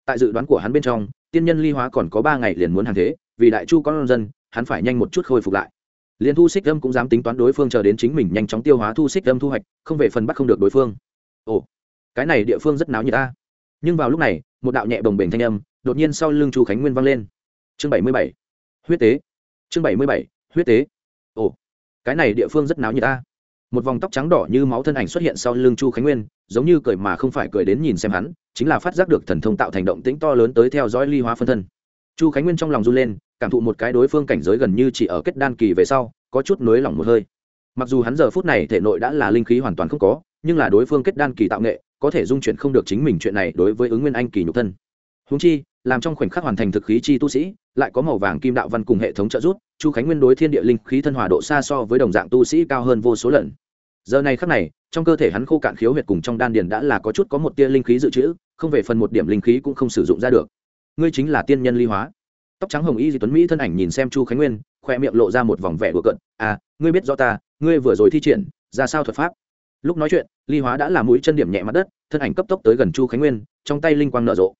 Tại dự đoán của hắn bên trong, tiên nhân ly hóa còn có ba ngày liền muốn hàng thế, vì đại chu con dân, hắn phải nhanh một chút khôi phục lại liền thu xích âm cũng dám tính toán đối phương chờ đến chính mình nhanh chóng tiêu hóa thu xích âm thu hoạch, không về phần bắt không được đối phương. Ồ, cái này địa phương rất náo như ta nhưng vào lúc này, một đạo nhẹ bồng bềnh thanh âm, đột nhiên sau lưng chu khánh nguyên vang lên. Chương bảy mươi bảy. Huyết tế. Chương bảy mươi bảy. Huyết tế. Ồ, cái này địa phương rất náo như ta một vòng tóc trắng đỏ như máu thân ảnh xuất hiện sau lưng chu khánh nguyên, giống như cười mà không phải cười đến nhìn xem hắn, chính là phát giác được thần thông tạo thành động tĩnh to lớn tới theo dõi ly hóa phân thân chu khánh nguyên trong lòng run lên, cảm thụ một cái đối phương cảnh giới gần như chỉ ở kết đan kỳ về sau, có chút nới lỏng một hơi. Mặc dù hắn giờ phút này thể nội đã là linh khí hoàn toàn không có, nhưng là đối phương kết đan kỳ tạo nghệ, có thể dung chuyển không được chính mình chuyện này đối với ứng nguyên anh kỳ nhục thân. Húng chi, làm trong khoảnh khắc hoàn thành thực khí chi tu sĩ, lại có màu vàng kim đạo văn cùng hệ thống trợ giúp, chu khánh nguyên đối thiên địa linh khí thân hòa độ xa so với đồng dạng tu sĩ cao hơn vô số lần. Giờ này khắc này, trong cơ thể hắn khô cạn khiếu huyệt cùng trong đan điền đã là có chút có một tia linh khí dự trữ, không về phần một điểm linh khí cũng không sử dụng ra được ngươi chính là tiên nhân ly hóa. Tóc trắng hồng y di tuấn mỹ thân ảnh nhìn xem chu khánh nguyên, khoe miệng lộ ra một vòng vẻ đùa cận à ngươi biết rõ ta, ngươi vừa rồi thi triển, ra sao thuật pháp? Lúc nói chuyện, ly hóa đã làm mũi chân điểm nhẹ mặt đất, thân ảnh cấp tốc tới gần chu khánh nguyên, trong tay linh quang nở rộ.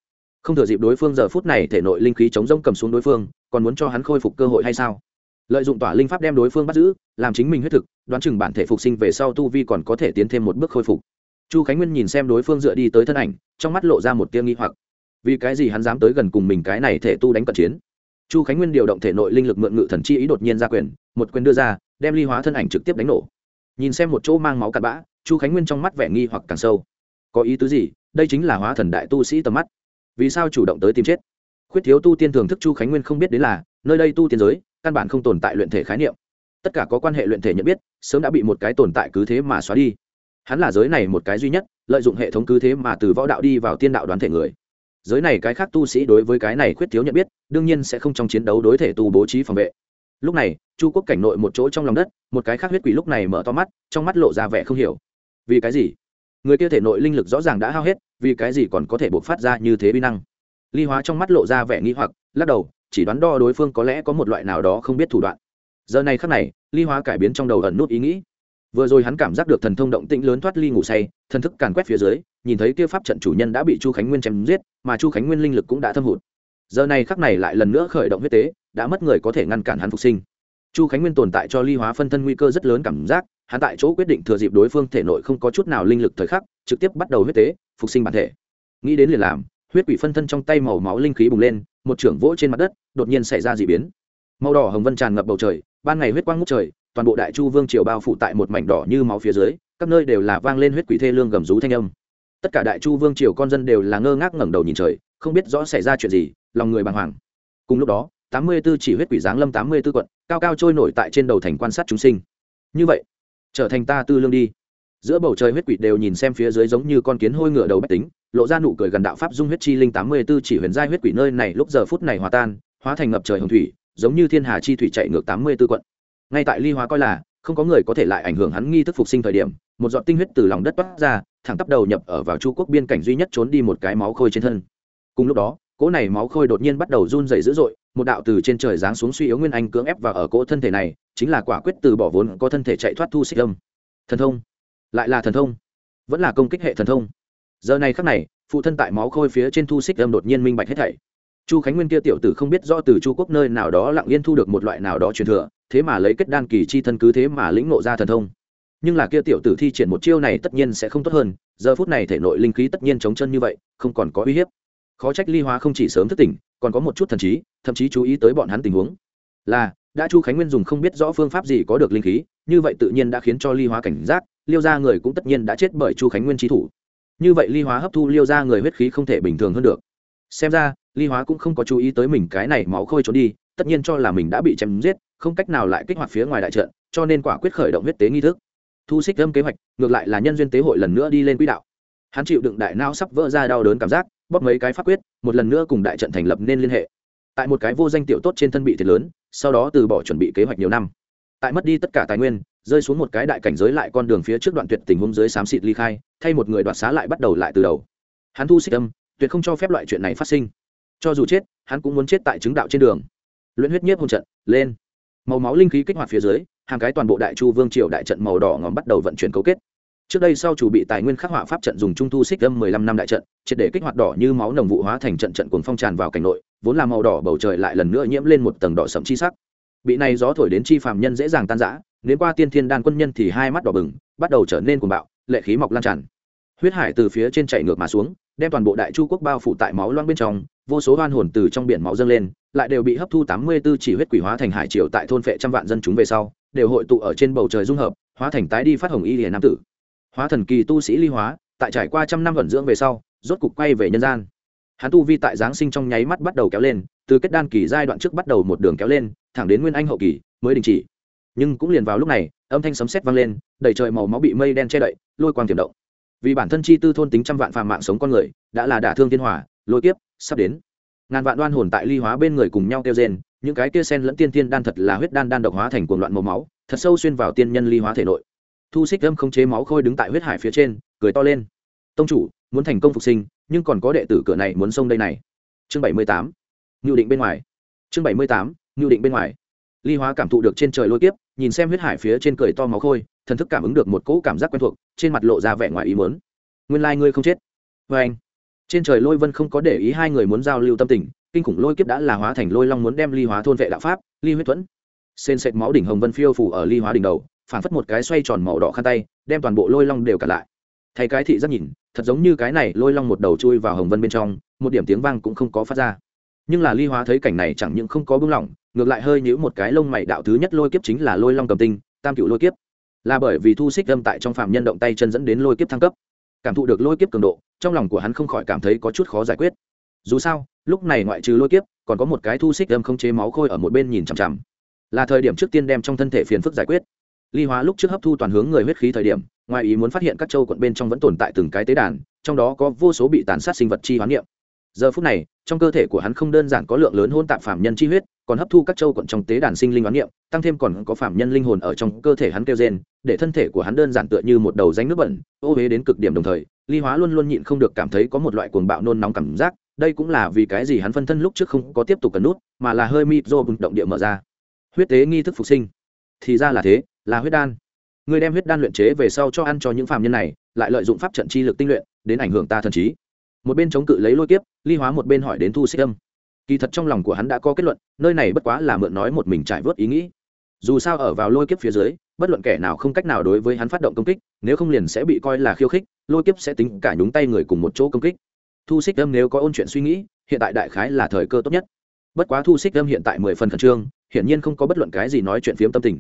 Không thừa dịp đối phương giờ phút này thể nội linh khí chống rông cầm xuống đối phương, còn muốn cho hắn khôi phục cơ hội hay sao? Lợi dụng tỏa linh pháp đem đối phương bắt giữ, làm chính mình huyết thực, đoán chừng bản thể phục sinh về sau tu vi còn có thể tiến thêm một bước khôi phục. Chu khánh nguyên nhìn xem đối phương dựa đi tới thân ảnh, trong mắt lộ ra một tia nghi hoặc vì cái gì hắn dám tới gần cùng mình cái này thể tu đánh cận chiến? Chu khánh nguyên điều động thể nội linh lực mượn ngự thần chi ý đột nhiên ra quyền, một quyền đưa ra, đem ly hóa thân ảnh trực tiếp đánh nổ. Nhìn xem một chỗ mang máu cặn bã, chu khánh nguyên trong mắt vẻ nghi hoặc càng sâu. Có ý tứ gì? Đây chính là hóa thần đại tu sĩ tầm mắt. Vì sao chủ động tới tìm chết? Khuyết thiếu tu tiên thường thức chu khánh nguyên không biết đến là, nơi đây tu tiên giới, căn bản không tồn tại luyện thể khái niệm. Tất cả có quan hệ luyện thể nhận biết, sớm đã bị một cái tồn tại cứ thế mà xóa đi. Hắn là giới này một cái duy nhất, lợi dụng hệ thống cứ thế mà từ võ đạo đi vào tiên đạo đoán thể người giới này cái khác tu sĩ đối với cái này khuyết thiếu nhận biết, đương nhiên sẽ không trong chiến đấu đối thể tu bố trí phòng vệ. Lúc này, chu quốc cảnh nội một chỗ trong lòng đất, một cái khác huyết quỷ lúc này mở to mắt, trong mắt lộ ra vẻ không hiểu. Vì cái gì? Người kia thể nội linh lực rõ ràng đã hao hết, vì cái gì còn có thể buộc phát ra như thế bi năng? Ly hóa trong mắt lộ ra vẻ nghi hoặc, lắc đầu, chỉ đoán đo đối phương có lẽ có một loại nào đó không biết thủ đoạn. Giờ này khắc này, ly hóa cải biến trong đầu ẩn nút ý nghĩ vừa rồi hắn cảm giác được thần thông động tĩnh lớn thoát ly ngủ say, thần thức càn quét phía dưới, nhìn thấy kia pháp trận chủ nhân đã bị chu khánh nguyên chém giết, mà chu khánh nguyên linh lực cũng đã thâm hụt. Giờ này khắc này lại lần nữa khởi động huyết tế, đã mất người có thể ngăn cản hắn phục sinh. Chu khánh nguyên tồn tại cho ly hóa phân thân nguy cơ rất lớn cảm giác, hắn tại chỗ quyết định thừa dịp đối phương thể nội không có chút nào linh lực thời khắc, trực tiếp bắt đầu huyết tế, phục sinh bản thể. Nghĩ đến liền làm, huyết quỷ phân thân trong tay màu máu linh khí bùng lên, một trưởng vỗ trên mặt đất, đột nhiên xảy ra d ị biến. Màu đỏ hồng vân tràn ngập bầu trời, ban ngày huyết quang ngút trời toàn bộ đại chu vương triều bao phủ tại một mảnh đỏ như máu phía dưới, các nơi đều là vang lên huyết quỷ thê lương gầm rú thanh âm. Tất cả đại chu vương triều con dân đều là ngơ ngác ngẩng đầu nhìn trời, không biết rõ xảy ra chuyện gì, lòng người bàng hoàng. Cùng lúc đó, tám mươi b ố chỉ huyết quỷ giáng lâm tám mươi b ố quận, cao cao trôi nổi tại trên đầu thành quan sát chúng sinh. Như vậy, trở thành ta tư lương đi. Giữa bầu trời huyết quỷ đều nhìn xem phía dưới giống như con kiến hôi ngựa đầu bách tính, lộ ra nụ cười gần đạo pháp dung huyết chi linh tám mươi b ố chỉ huyền giai huyết quỷ nơi này lúc giờ phút này hòa tan, hóa thành ngập trời hồng thủy, giống như thiên hà chi thủy chạy ngược tám mươi b ố quận ngay tại ly hóa coi là, không có người có thể lại ảnh hưởng hắn nghi thức phục sinh thời điểm, một giọt tinh huyết từ lòng đất toát ra, thẳng tắp đầu nhập ở vào chu quốc biên cảnh duy nhất trốn đi một cái máu khôi trên thân. Cùng lúc đó, cỗ này máu khôi đột nhiên bắt đầu run dày dữ dội, một đạo từ trên trời giáng xuống suy yếu nguyên anh cưỡng ép vào ở cỗ thân thể này, chính là quả quyết từ bỏ vốn có thân thể chạy thoát thu xích âm. Thần thông. Lại là thần thông. Vẫn là công kích hệ thần thông. Giờ này khắc này, phụ thân tại máu khôi phía trên thu xích âm đột nhiên minh bạch hết thảy chu khánh nguyên kia tiểu tử không biết rõ từ chu quốc nơi nào đó lặng yên thu được một loại nào đó truyền thừa, thế mà lấy kết đan kỳ chi thân cứ thế mà lĩnh ngộ ra thần thông. Nhưng là kia tiểu tử thi triển một chiêu này tất nhiên sẽ không tốt hơn, giờ phút này thể nội linh khí tất nhiên chống chân như vậy, không còn có uy hiếp. Khó trách ly hóa không chỉ sớm thức tỉnh, còn có một chút thần trí, thậm chí chú ý tới bọn hắn tình huống. Là, đã chu khánh nguyên dùng không biết rõ phương pháp gì có được linh khí, như vậy tự nhiên đã khiến cho ly hóa cảnh giác, liêu ra người cũng tất nhiên đã chết bởi chu khánh nguyên trí thủ. Như vậy ly hóa hấp thu liêu ra người huyết khí không thể bình thường hơn được xem ra ly hóa cũng không có chú ý tới mình cái này máu khôi trốn đi, tất nhiên cho là mình đã bị chém giết, không cách nào lại kích hoạt phía ngoài đại trận, cho nên quả quyết khởi động huyết tế nghi thức. Thu xích âm kế hoạch, ngược lại là nhân duyên tế hội lần nữa đi lên quỹ đạo. Hắn chịu đựng đại não sắp vỡ ra đau đớn cảm giác, bóp mấy cái pháp quyết, một lần nữa cùng đại trận thành lập nên liên hệ. Tại một cái vô danh tiểu tốt trên thân bị thiệt lớn, sau đó từ bỏ chuẩn bị kế hoạch nhiều năm. Tại mất đi tất cả tài nguyên, rơi xuống một cái đại cảnh giới lại con đường phía trước đoạn tuyệt tình huống dưới xám xịt ly khai, thay một người đoạt xá lại bắt đầu lại từ đầu. Hắn thu xích âm tuyệt không cho phép loại chuyện này phát sinh. Cho dù chết, hắn cũng muốn chết tại chứng đạo trên đường. Luyện huyết nhiếp hôn trận, lên. Màu máu linh khí kích hoạt phía dưới, hàng cái toàn bộ đại chu vương triều đại trận màu đỏ ngòm bắt đầu vận chuyển cấu kết. Trước đây sau chủ bị tài nguyên khắc họa pháp trận dùng trung thu xích âm mười lăm năm đại trận, triệt để kích hoạt đỏ như máu nồng vụ hóa thành trận trận cuồng phong tràn vào cảnh nội, vốn là màu đỏ bầu trời lại lần nữa nhiễm lên một tầng đỏ sẫm chi sắc. Bị này gió thổi đến chi phàm nhân dễ dàng tan rã nếu qua tiên thiên đan quân nhân thì hai mắt đỏ bừng, bắt đầu trở nên cuồng bạo, lệ khí mọc lan tràn. Huyết hải từ phía trên chạy ngược mà xuống đem toàn bộ đại chu quốc bao phủ tại máu loang bên trong, vô số oan hồn từ trong biển máu dâng lên, lại đều bị hấp thu tám mươi 84 chỉ huyết quỷ hóa thành hải triều tại thôn phệ trăm vạn dân chúng về sau, đều hội tụ ở trên bầu trời dung hợp, hóa thành tái đi phát hồng y hiền nam tử. Hóa thần kỳ tu sĩ ly hóa, tại trải qua trăm năm vận dưỡng về sau, rốt cục quay về nhân gian. Hắn tu vi tại giáng sinh trong nháy mắt bắt đầu kéo lên, từ kết đan kỳ giai đoạn trước bắt đầu một đường kéo lên, thẳng đến nguyên anh hậu kỳ mới đình chỉ. Nhưng cũng liền vào lúc này, âm thanh sấm sét vang lên, đầy trời màu máu bị mây đen che đậy, lôi quang tiềm động vì bản thân chi tư thôn tính trăm vạn phàm mạng sống con người, đã là đả thương thiên hòa, lôi kiếp, sắp đến. Ngàn vạn đoan hồn tại ly hóa bên người cùng nhau kêu rên, những cái kia sen lẫn tiên thiên đan thật là huyết đan đan độc hóa thành cuồng loạn màu máu, thật sâu xuyên vào tiên nhân ly hóa thể nội. Thu xích âm không chế máu khôi đứng tại huyết hải phía trên, cười to lên. Tông chủ, muốn thành công phục sinh, nhưng còn có đệ tử cửa này muốn xông đây này. Chương bảy mươi tám. Ngưu định bên ngoài. Chương bảy mươi tám, ngưu định bên ngoài. Ly hóa cảm thụ được trên trời lôi kiếp, nhìn xem huyết hải phía trên cười to máu khôi thần thức cảm ứng được một cỗ cảm giác quen thuộc, trên mặt lộ ra vẻ ngoài ý muốn. Nguyên lai、like、ngươi không chết. Vê anh, trên trời lôi vân không có để ý hai người muốn giao lưu tâm tình, kinh khủng lôi kiếp đã là hóa thành lôi long muốn đem ly hóa thôn vệ đạo pháp, ly huyết thuẫn. Sên sệt máu đỉnh hồng vân phiêu phủ ở ly hóa đỉnh đầu phản phất một cái xoay tròn màu đỏ khăn tay, đem toàn bộ lôi long đều cả lại. Thay cái thị rất nhìn, thật giống như cái này lôi long một đầu chui vào hồng vân bên trong, một điểm tiếng vang cũng không có phát ra. Nhưng là ly hóa thấy cảnh này chẳng những không có bưng lỏng, ngược lại hơi nhữ một cái lông mày đạo thứ nhất lôi kiếp chính là lôi long cầm tinh, tam cựu lôi kiếp là bởi vì thu xích âm tại trong phạm nhân động tay chân dẫn đến lôi kiếp thăng cấp. Cảm thụ được lôi kiếp cường độ, trong lòng của hắn không khỏi cảm thấy có chút khó giải quyết. Dù sao, lúc này ngoại trừ lôi kiếp, còn có một cái thu xích âm không chế máu khôi ở một bên nhìn chằm chằm. Là thời điểm trước tiên đem trong thân thể phiền phức giải quyết. Ly hóa lúc trước hấp thu toàn hướng người huyết khí thời điểm, ngoài ý muốn phát hiện các châu quận bên trong vẫn tồn tại từng cái tế đàn, trong đó có vô số bị tàn sát sinh vật chi hoán niệm giờ phút này, trong cơ thể của hắn không đơn giản có lượng lớn hôn tạp phạm nhân chi huyết, còn hấp thu các châu quận trong tế đàn sinh linh oán niệm, tăng thêm còn có phạm nhân linh hồn ở trong cơ thể hắn kêu gen để thân thể của hắn đơn giản tựa như một đầu danh nước bẩn, ô huế đến cực điểm đồng thời, ly hóa luôn luôn nhịn không được cảm thấy có một loại cuồng bạo nôn nóng cảm giác, đây cũng là vì cái gì hắn phân thân lúc trước không có tiếp tục cần nút, mà là hơi mịt rô bừng động địa mở ra. Huyết tế nghi thức phục sinh. Thì ra là thế, là huyết đan. Người đem huyết đan luyện chế về sau cho ăn cho những phạm nhân này, lại lợi dụng pháp trận chi lực tinh luyện, đến ảnh hưởng ta thần trí một bên chống cự lấy lôi kiếp, ly hóa một bên hỏi đến thu xích âm. Kỳ thật trong lòng của hắn đã có kết luận, nơi này bất quá là mượn nói một mình trải vớt ý nghĩ. Dù sao ở vào lôi kiếp phía dưới, bất luận kẻ nào không cách nào đối với hắn phát động công kích, nếu không liền sẽ bị coi là khiêu khích, lôi kiếp sẽ tính cả nhúng tay người cùng một chỗ công kích. Thu xích âm nếu có ôn chuyện suy nghĩ, hiện tại đại khái là thời cơ tốt nhất. Bất quá thu xích âm hiện tại mười phần khẩn trương, hiển nhiên không có bất luận cái gì nói chuyện phiếm tâm tình.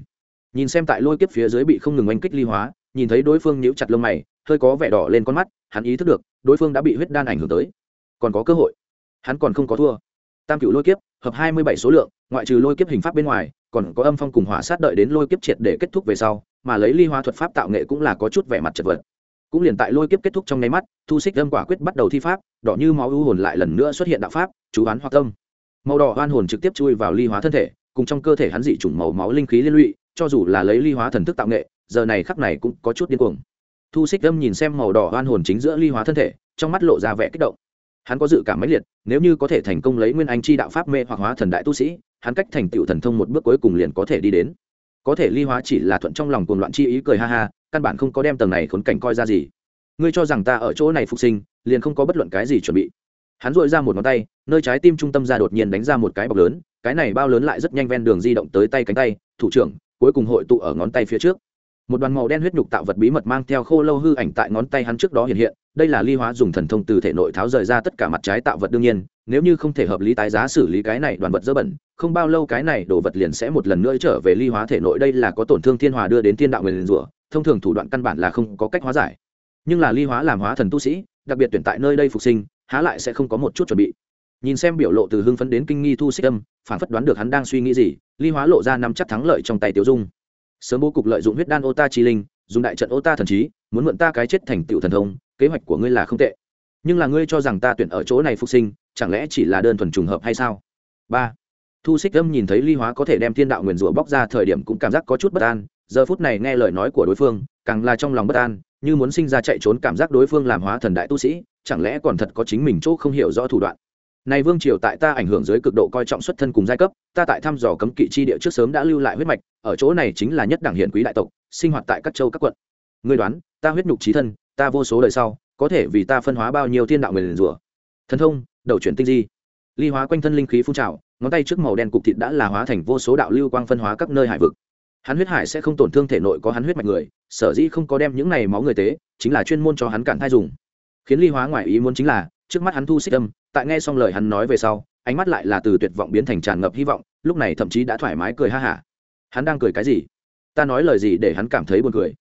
Nhìn xem tại lôi kiếp phía dưới bị không ngừng oanh kích ly hóa, nhìn thấy đối phương nhíu chặt lông mày, hơi có vẻ đỏ lên con mắt, hắn ý thức được đối phương đã bị huyết đan ảnh hưởng tới. Còn có cơ hội. Hắn còn không có thua. Tam cựu lôi kiếp, hợp hai mươi bảy số lượng, ngoại trừ lôi kiếp hình pháp bên ngoài, còn có âm phong cùng hỏa sát đợi đến lôi kiếp triệt để kết thúc về sau, mà lấy ly hóa thuật pháp tạo nghệ cũng là có chút vẻ mặt chật vật. Cũng liền tại lôi kiếp kết thúc trong nháy mắt, thu xích âm quả quyết bắt đầu thi pháp, đỏ như máu u hồn lại lần nữa xuất hiện đạo pháp, chú oán hoặc tâm. Màu đỏ oan hồn trực tiếp chui vào ly hóa thân thể, cùng trong cơ thể hắn dị chủng màu máu linh khí liên lụy, cho dù là lấy ly hóa thần thức tạo nghệ, giờ này khắc này cũng có chút điên cuồng thu xích âm nhìn xem màu đỏ oan hồn chính giữa ly hóa thân thể, trong mắt lộ ra vẻ kích động. Hắn có dự cảm mãnh liệt, nếu như có thể thành công lấy nguyên anh chi đạo pháp mê hoặc hóa thần đại tu sĩ, hắn cách thành tựu thần thông một bước cuối cùng liền có thể đi đến. Có thể ly hóa chỉ là thuận trong lòng cuồng loạn chi ý cười ha ha, căn bản không có đem tầng này khốn cảnh coi ra gì. Ngươi cho rằng ta ở chỗ này phục sinh, liền không có bất luận cái gì chuẩn bị. Hắn dội ra một ngón tay, nơi trái tim trung tâm ra đột nhiên đánh ra một cái bọc lớn, cái này bao lớn lại rất nhanh ven đường di động tới tay cánh tay, thủ trưởng, cuối cùng hội tụ ở ngón tay phía trước một đoàn màu đen huyết nhục tạo vật bí mật mang theo khô lâu hư ảnh tại ngón tay hắn trước đó hiện hiện, đây là ly hóa dùng thần thông từ thể nội tháo rời ra tất cả mặt trái tạo vật đương nhiên, nếu như không thể hợp lý tái giá xử lý cái này đoàn vật dơ bẩn, không bao lâu cái này đồ vật liền sẽ một lần nữa trở về ly hóa thể nội, đây là có tổn thương thiên hòa đưa đến thiên đạo người liền rủa, thông thường thủ đoạn căn bản là không có cách hóa giải. Nhưng là ly hóa làm hóa thần tu sĩ, đặc biệt tuyển tại nơi đây phục sinh, há lại sẽ không có một chút chuẩn bị. Nhìn xem biểu lộ từ hưng phấn đến kinh nghi thu xích âm, phản phất đoán được hắn đang suy nghĩ gì, ly hóa lộ ra nắm chắc thắng lợi trong tay tiêu dung sớm bố cục lợi dụng huyết đan ô ta chi linh, dùng đại trận ô ta thần trí, muốn mượn ta cái chết thành tựu thần thông, kế hoạch của ngươi là không tệ. Nhưng là ngươi cho rằng ta tuyển ở chỗ này phục sinh, chẳng lẽ chỉ là đơn thuần trùng hợp hay sao? Ba. Thu xích âm nhìn thấy ly hóa có thể đem thiên đạo nguyền rủa bóc ra thời điểm cũng cảm giác có chút bất an, giờ phút này nghe lời nói của đối phương, càng là trong lòng bất an, như muốn sinh ra chạy trốn cảm giác đối phương làm hóa thần đại tu sĩ, chẳng lẽ còn thật có chính mình chỗ không hiểu rõ thủ đoạn? Này vương triều tại ta ảnh hưởng dưới cực độ coi trọng xuất thân cùng giai cấp, ta tại thăm dò cấm kỵ chi địa trước sớm đã lưu lại huyết mạch, ở chỗ này chính là nhất đẳng hiển quý đại tộc, sinh hoạt tại các châu các quận. Ngươi đoán, ta huyết nhục trí thân, ta vô số đời sau, có thể vì ta phân hóa bao nhiêu thiên đạo người liền rủa? Thần thông, đầu chuyển tinh di. Ly hóa quanh thân linh khí phun trào, ngón tay trước màu đen cục thịt đã là hóa thành vô số đạo lưu quang phân hóa các nơi hải vực. Hắn huyết hải sẽ không tổn thương thể nội có hắn huyết mạch người, sở dĩ không có đem những này máu người tế, chính là chuyên môn cho hắn cản thai dùng. Khiến ly hóa ngoài ý muốn chính là trước mắt hắn thu xích âm, tại nghe xong lời hắn nói về sau, ánh mắt lại là từ tuyệt vọng biến thành tràn ngập hy vọng, lúc này thậm chí đã thoải mái cười ha hả. Hắn đang cười cái gì? Ta nói lời gì để hắn cảm thấy buồn cười?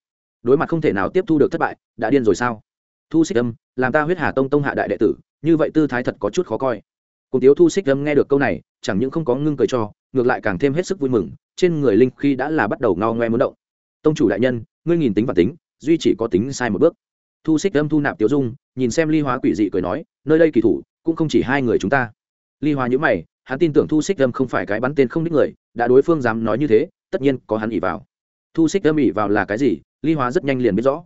Đối mặt không thể nào tiếp thu được thất bại, đã điên rồi sao? Thu xích âm, làm ta huyết hà tông tông hạ đại đệ tử, như vậy tư thái thật có chút khó coi. Cùng tiếu thu xích âm nghe được câu này, chẳng những không có ngưng cười cho, ngược lại càng thêm hết sức vui mừng, trên người linh khi đã là bắt đầu ngao ngoe muốn động. Tông chủ đại nhân, ngươi nhìn tính và tính, duy chỉ có tính sai một bước thu xích âm thu nạp tiêu dung, nhìn xem ly hóa quỷ dị cười nói, nơi đây kỳ thủ, cũng không chỉ hai người chúng ta. Ly hóa nhữ mày, hắn tin tưởng thu xích âm không phải cái bắn tên không đích người, đã đối phương dám nói như thế, tất nhiên có hắn ỉ vào. Thu xích âm ỉ vào là cái gì, ly hóa rất nhanh liền biết rõ.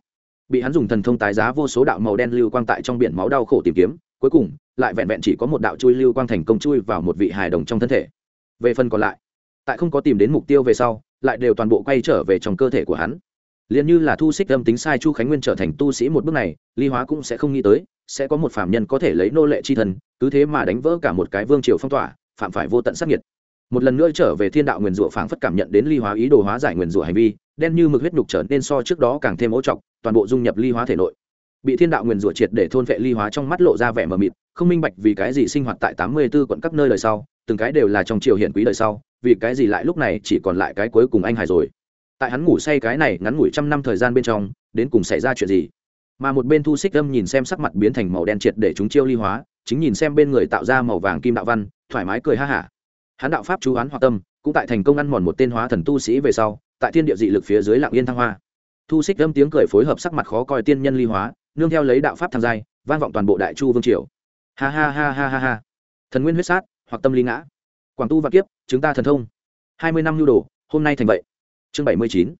Bị hắn dùng thần thông tái giá vô số đạo màu đen lưu quang tại trong biển máu đau khổ tìm kiếm, cuối cùng, lại vẹn vẹn chỉ có một đạo chui lưu quang thành công chui vào một vị hài đồng trong thân thể. Về phần còn lại, tại không có tìm đến mục tiêu về sau, lại đều toàn bộ quay trở về trong cơ thể của hắn liền như là thu xích âm tính sai chu khánh nguyên trở thành tu sĩ một bước này ly hóa cũng sẽ không nghĩ tới, sẽ có một phạm nhân có thể lấy nô lệ c h i thần, cứ thế mà đánh vỡ cả một cái vương triều phong tỏa, phạm phải vô tận sắc nhiệt một lần nữa trở về thiên đạo nguyền rủa phảng phất cảm nhận đến ly hóa ý đồ hóa giải nguyền rủa hành vi, đen như mực huyết nhục trở nên so trước đó càng thêm ố trọng toàn bộ dung nhập ly hóa thể nội. Bị thiên đạo nguyền rủa triệt để thôn vệ ly hóa trong mắt lộ ra vẻ mờ mịt, không minh bạch vì cái gì sinh hoạt tại tám mươi b ố quận các nơi đời sau, từng cái đều là trong triều hiển quý đời sau, vì cái gì lại lúc này chỉ còn lại cái cuối cùng anh hải rồi tại hắn ngủ say cái này ngắn ngủi trăm năm thời gian bên trong, đến cùng xảy ra chuyện gì? Mà một bên thu xích âm nhìn xem sắc mặt biến thành màu đen triệt để chúng chiêu ly hóa, chính nhìn xem bên người tạo ra màu vàng kim đạo văn, thoải mái cười ha hả. Hắn đạo pháp chú hoán hòa tâm, cũng tại thành công ăn mòn một tên hóa thần tu sĩ về sau, tại thiên địa dị lực phía dưới lạng yên thăng hoa. Thu xích âm tiếng cười phối hợp sắc mặt khó coi tiên nhân ly hóa, nương theo lấy đạo pháp tham giai, vang vọng toàn bộ đại chu vương triều. Ha ha ha ha ha ha. Thần nguyên huyết sát hoặc tâm ly ngã. Quảng tu và kiếp chúng ta thần thông. Hai mươi năm nhu đồ, hôm nay thành vậy chương bảy mươi chín,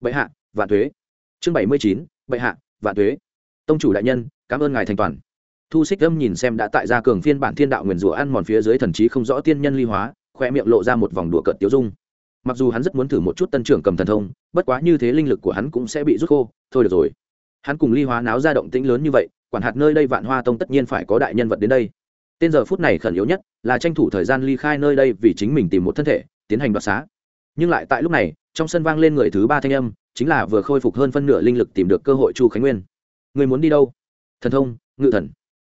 bệ hạ, vạn thuế. Chương bảy mươi chín, bệ hạ, vạn thuế. Tông chủ đại nhân, cảm ơn ngài thành toàn. Thu xích âm nhìn xem đã tại gia cường phiên bản thiên đạo nguyền rủa ăn mòn phía dưới thần trí không rõ tiên nhân ly hóa, khoe miệng lộ ra một vòng đùa cợt tiêu dung. Mặc dù hắn rất muốn thử một chút tân trưởng cầm thần thông, bất quá như thế linh lực của hắn cũng sẽ bị rút khô, thôi được rồi. Hắn cùng ly hóa náo ra động tĩnh lớn như vậy, quản hạt nơi đây vạn hoa tông tất nhiên phải có đại nhân vật đến đây. Tên giờ phút này khẩn yếu nhất là tranh thủ thời gian ly khai nơi đây vì chính mình tìm một thân thể, tiến hành đoạt xá nhưng lại tại lúc này, trong sân vang lên người thứ ba thanh âm, chính là vừa khôi phục hơn phân nửa linh lực tìm được cơ hội chu khánh nguyên. Người muốn đi đâu? Thần thông, ngự thần.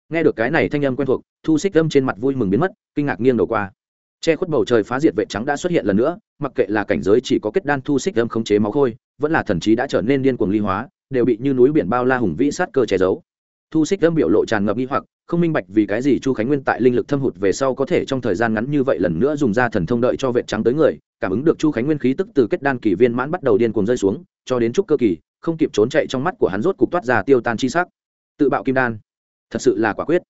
Nghe được cái này thanh âm quen thuộc, thu xích âm trên mặt vui mừng biến mất, kinh ngạc nghiêng đầu qua. Che khuất bầu trời phá diệt vệ trắng đã xuất hiện lần nữa, mặc kệ là cảnh giới chỉ có kết đan thu xích âm khống chế máu khôi, vẫn là thần trí đã trở nên điên cuồng ly hóa, đều bị như núi biển bao la hùng vĩ sát cơ che giấu thu xích Đâm biểu lộ tràn ngập nghi hoặc, không minh bạch vì cái gì chu khánh nguyên tại linh lực thâm hụt về sau có thể trong thời gian ngắn như vậy lần nữa dùng ra thần thông đợi cho vệ trắng tới người, cảm ứng được chu khánh nguyên khí tức từ kết đan kỳ viên mãn bắt đầu điên cuồng rơi xuống, cho đến trúc cơ kỳ, không kịp trốn chạy trong mắt của hắn rốt cục toát ra tiêu tan chi sắc. Tự bạo kim đan. Thật sự là quả quyết.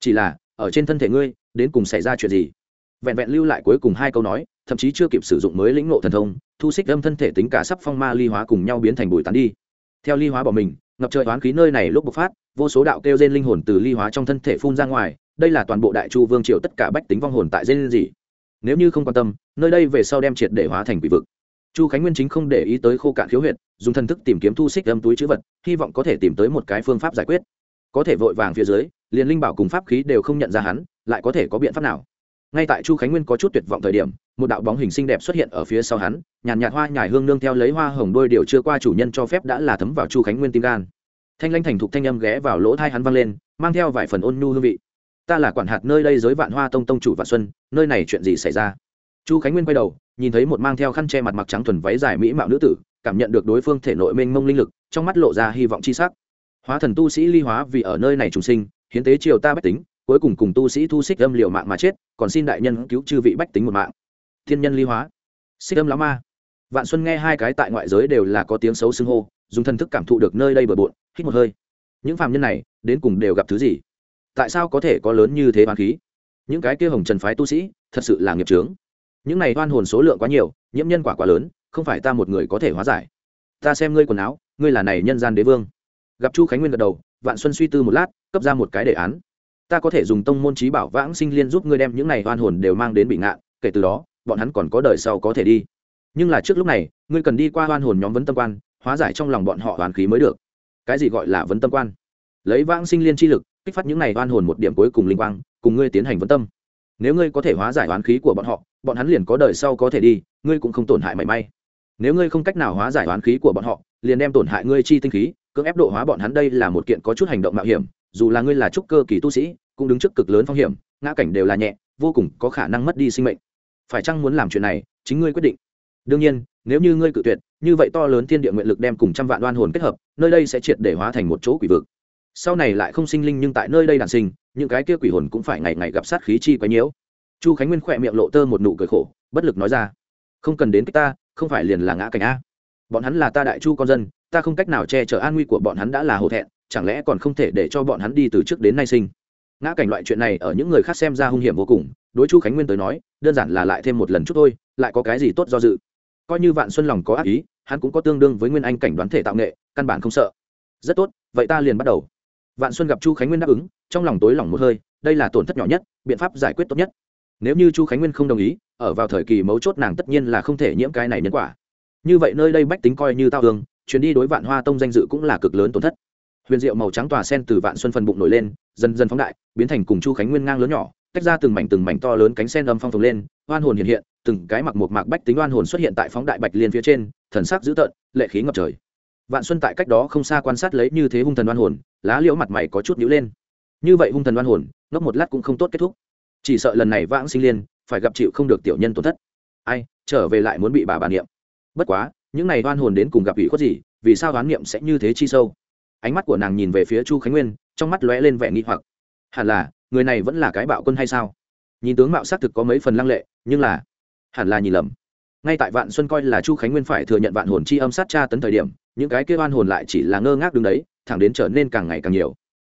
Chỉ là, ở trên thân thể ngươi, đến cùng xảy ra chuyện gì? Vẹn vẹn lưu lại cuối cùng hai câu nói, thậm chí chưa kịp sử dụng mới lĩnh ngộ thần thông, thu xích âm thân thể tính cả sắp phong ma ly hóa cùng nhau biến thành bụi tán đi. Theo ly hóa bỏ mình ngập trời oán khí nơi này lúc bộc phát, vô số đạo kêu trên linh hồn từ ly hóa trong thân thể phun ra ngoài, đây là toàn bộ đại chu vương triều tất cả bách tính vong hồn tại dên gì. Nếu như không quan tâm, nơi đây về sau đem triệt để hóa thành quỷ vực. Chu khánh nguyên chính không để ý tới khô cạn khiếu huyệt, dùng thần thức tìm kiếm thu xích âm túi chữ vật, hy vọng có thể tìm tới một cái phương pháp giải quyết. Có thể vội vàng phía dưới, liền linh bảo cùng pháp khí đều không nhận ra hắn, lại có thể có biện pháp nào? Ngay tại chu khánh nguyên có chút tuyệt vọng thời điểm, một đạo bóng hình xinh đẹp xuất hiện ở phía sau hắn, nhàn nhạt hoa nhài hương nương theo lấy hoa hồng đôi điều chưa qua chủ nhân cho phép đã là thấm vào chu khánh nguyên tim gan. Thanh lanh thành thục thanh âm ghé vào lỗ thai hắn vang lên, mang theo vài phần ôn nhu hương vị. Ta là quản hạt nơi đây giới vạn hoa tông tông chủ vạn xuân, nơi này chuyện gì xảy ra? Chu khánh nguyên quay đầu, nhìn thấy một mang theo khăn che mặt mặc trắng thuần váy dài mỹ mạo nữ tử, cảm nhận được đối phương thể nội mênh mông linh lực, trong mắt lộ ra hy vọng chi sắc. Hóa thần tu sĩ ly hóa vì ở nơi này trùng sinh, hiến tế triều ta bách tính cuối cùng cùng tu sĩ thu xích âm liệu mạng mà chết, còn xin đại nhân cứu chư vị bách tính một mạng. Thiên nhân ly hóa. Xích âm lão ma. Vạn xuân nghe hai cái tại ngoại giới đều là có tiếng xấu xưng hô, dùng thân thức cảm thụ được nơi đây bừa bộn, hít một hơi. Những phàm nhân này, đến cùng đều gặp thứ gì? Tại sao có thể có lớn như thế hoàn khí? Những cái kia hồng trần phái tu sĩ, thật sự là nghiệp trướng những này oan hồn số lượng quá nhiều, nhiễm nhân quả quá lớn, không phải ta một người có thể hóa giải. Ta xem ngươi quần áo, ngươi là này nhân gian đế vương. Gặp chu khánh nguyên gật đầu, vạn xuân suy tư một lát, cấp ra một cái đề án ta có thể dùng tông môn trí bảo vãng sinh liên giúp ngươi đem những này oan hồn đều mang đến bị ngạn, kể từ đó, bọn hắn còn có đời sau có thể đi. Nhưng là trước lúc này, ngươi cần đi qua oan hồn nhóm vấn tâm quan, hóa giải trong lòng bọn họ hoàn khí mới được. Cái gì gọi là vấn tâm quan? Lấy vãng sinh liên chi lực, kích phát những này oan hồn một điểm cuối cùng linh quang, cùng ngươi tiến hành vấn tâm. Nếu ngươi có thể hóa giải oán khí của bọn họ, bọn hắn liền có đời sau có thể đi, ngươi cũng không tổn hại mảy may. Nếu ngươi không cách nào hóa giải oán khí của bọn họ, liền đem tổn hại ngươi chi tinh khí, cưỡng ép độ hóa bọn hắn đây là một kiện có chút hành động mạo hiểm dù là ngươi là trúc cơ kỳ tu sĩ, cũng đứng trước cực lớn phong hiểm, ngã cảnh đều là nhẹ, vô cùng có khả năng mất đi sinh mệnh. Phải chăng muốn làm chuyện này, chính ngươi quyết định. Đương nhiên, nếu như ngươi cự tuyệt, như vậy to lớn thiên địa nguyện lực đem cùng trăm vạn đoan hồn kết hợp, nơi đây sẽ triệt để hóa thành một chỗ quỷ vực. Sau này lại không sinh linh nhưng tại nơi đây đàn sinh, những cái kia quỷ hồn cũng phải ngày ngày gặp sát khí chi quấy nhiễu. Chu khánh nguyên khỏe miệng lộ tơ một nụ cười khổ, bất lực nói ra, không cần đến cách ta, không phải liền là ngã cảnh a. Bọn hắn là ta đại chu con dân, ta không cách nào che chở an nguy của bọn hắn đã là hổ thẹn chẳng lẽ còn không thể để cho bọn hắn đi từ trước đến nay sinh? Ngã cảnh loại chuyện này ở những người khác xem ra hung hiểm vô cùng, đối chu khánh nguyên tới nói, đơn giản là lại thêm một lần chút thôi, lại có cái gì tốt do dự? Coi như vạn xuân lòng có ác ý, hắn cũng có tương đương với nguyên anh cảnh đoán thể tạo nghệ, căn bản không sợ. Rất tốt, vậy ta liền bắt đầu. Vạn xuân gặp chu khánh nguyên đáp ứng, trong lòng tối lòng một hơi, đây là tổn thất nhỏ nhất, biện pháp giải quyết tốt nhất. Nếu như chu khánh nguyên không đồng ý, ở vào thời kỳ mấu chốt nàng tất nhiên là không thể nhiễm cái này nhân quả. Như vậy nơi đây bách tính coi như tao hương chuyến đi đối vạn hoa tông danh dự cũng là cực lớn tổn thất huyền diệu màu trắng tỏa sen từ vạn xuân phần bụng nổi lên, dần dần phóng đại, biến thành cùng chu khánh nguyên ngang lớn nhỏ, tách ra từng mảnh từng mảnh to lớn cánh sen âm phong phồng lên, oan hồn hiện hiện, từng cái mặc một mạc bách tính oan hồn xuất hiện tại phóng đại bạch liên phía trên, thần sắc dữ tợn, lệ khí ngập trời. Vạn xuân tại cách đó không xa quan sát lấy như thế hung thần oan hồn, lá liễu mặt mày có chút nhíu lên. Như vậy hung thần oan hồn, ngốc một lát cũng không tốt kết thúc. Chỉ sợ lần này vãng sinh liên, phải gặp chịu không được tiểu nhân tổn thất. Ai, trở về lại muốn bị bà bà niệm. Bất quá, những này oan hồn đến cùng gặp ủy khuất gì, vì sao đoán niệm sẽ như thế chi sâu? Ánh mắt của nàng nhìn về phía chu khánh nguyên, trong mắt lóe lên vẻ nghi hoặc. Hẳn là, người này vẫn là cái bạo quân hay sao? Nhìn tướng mạo xác thực có mấy phần lăng lệ, nhưng là, hẳn là nhìn lầm. Ngay tại vạn xuân coi là chu khánh nguyên phải thừa nhận vạn hồn chi âm sát tra tấn thời điểm, những cái kia oan hồn lại chỉ là ngơ ngác đứng đấy, thẳng đến trở nên càng ngày càng nhiều.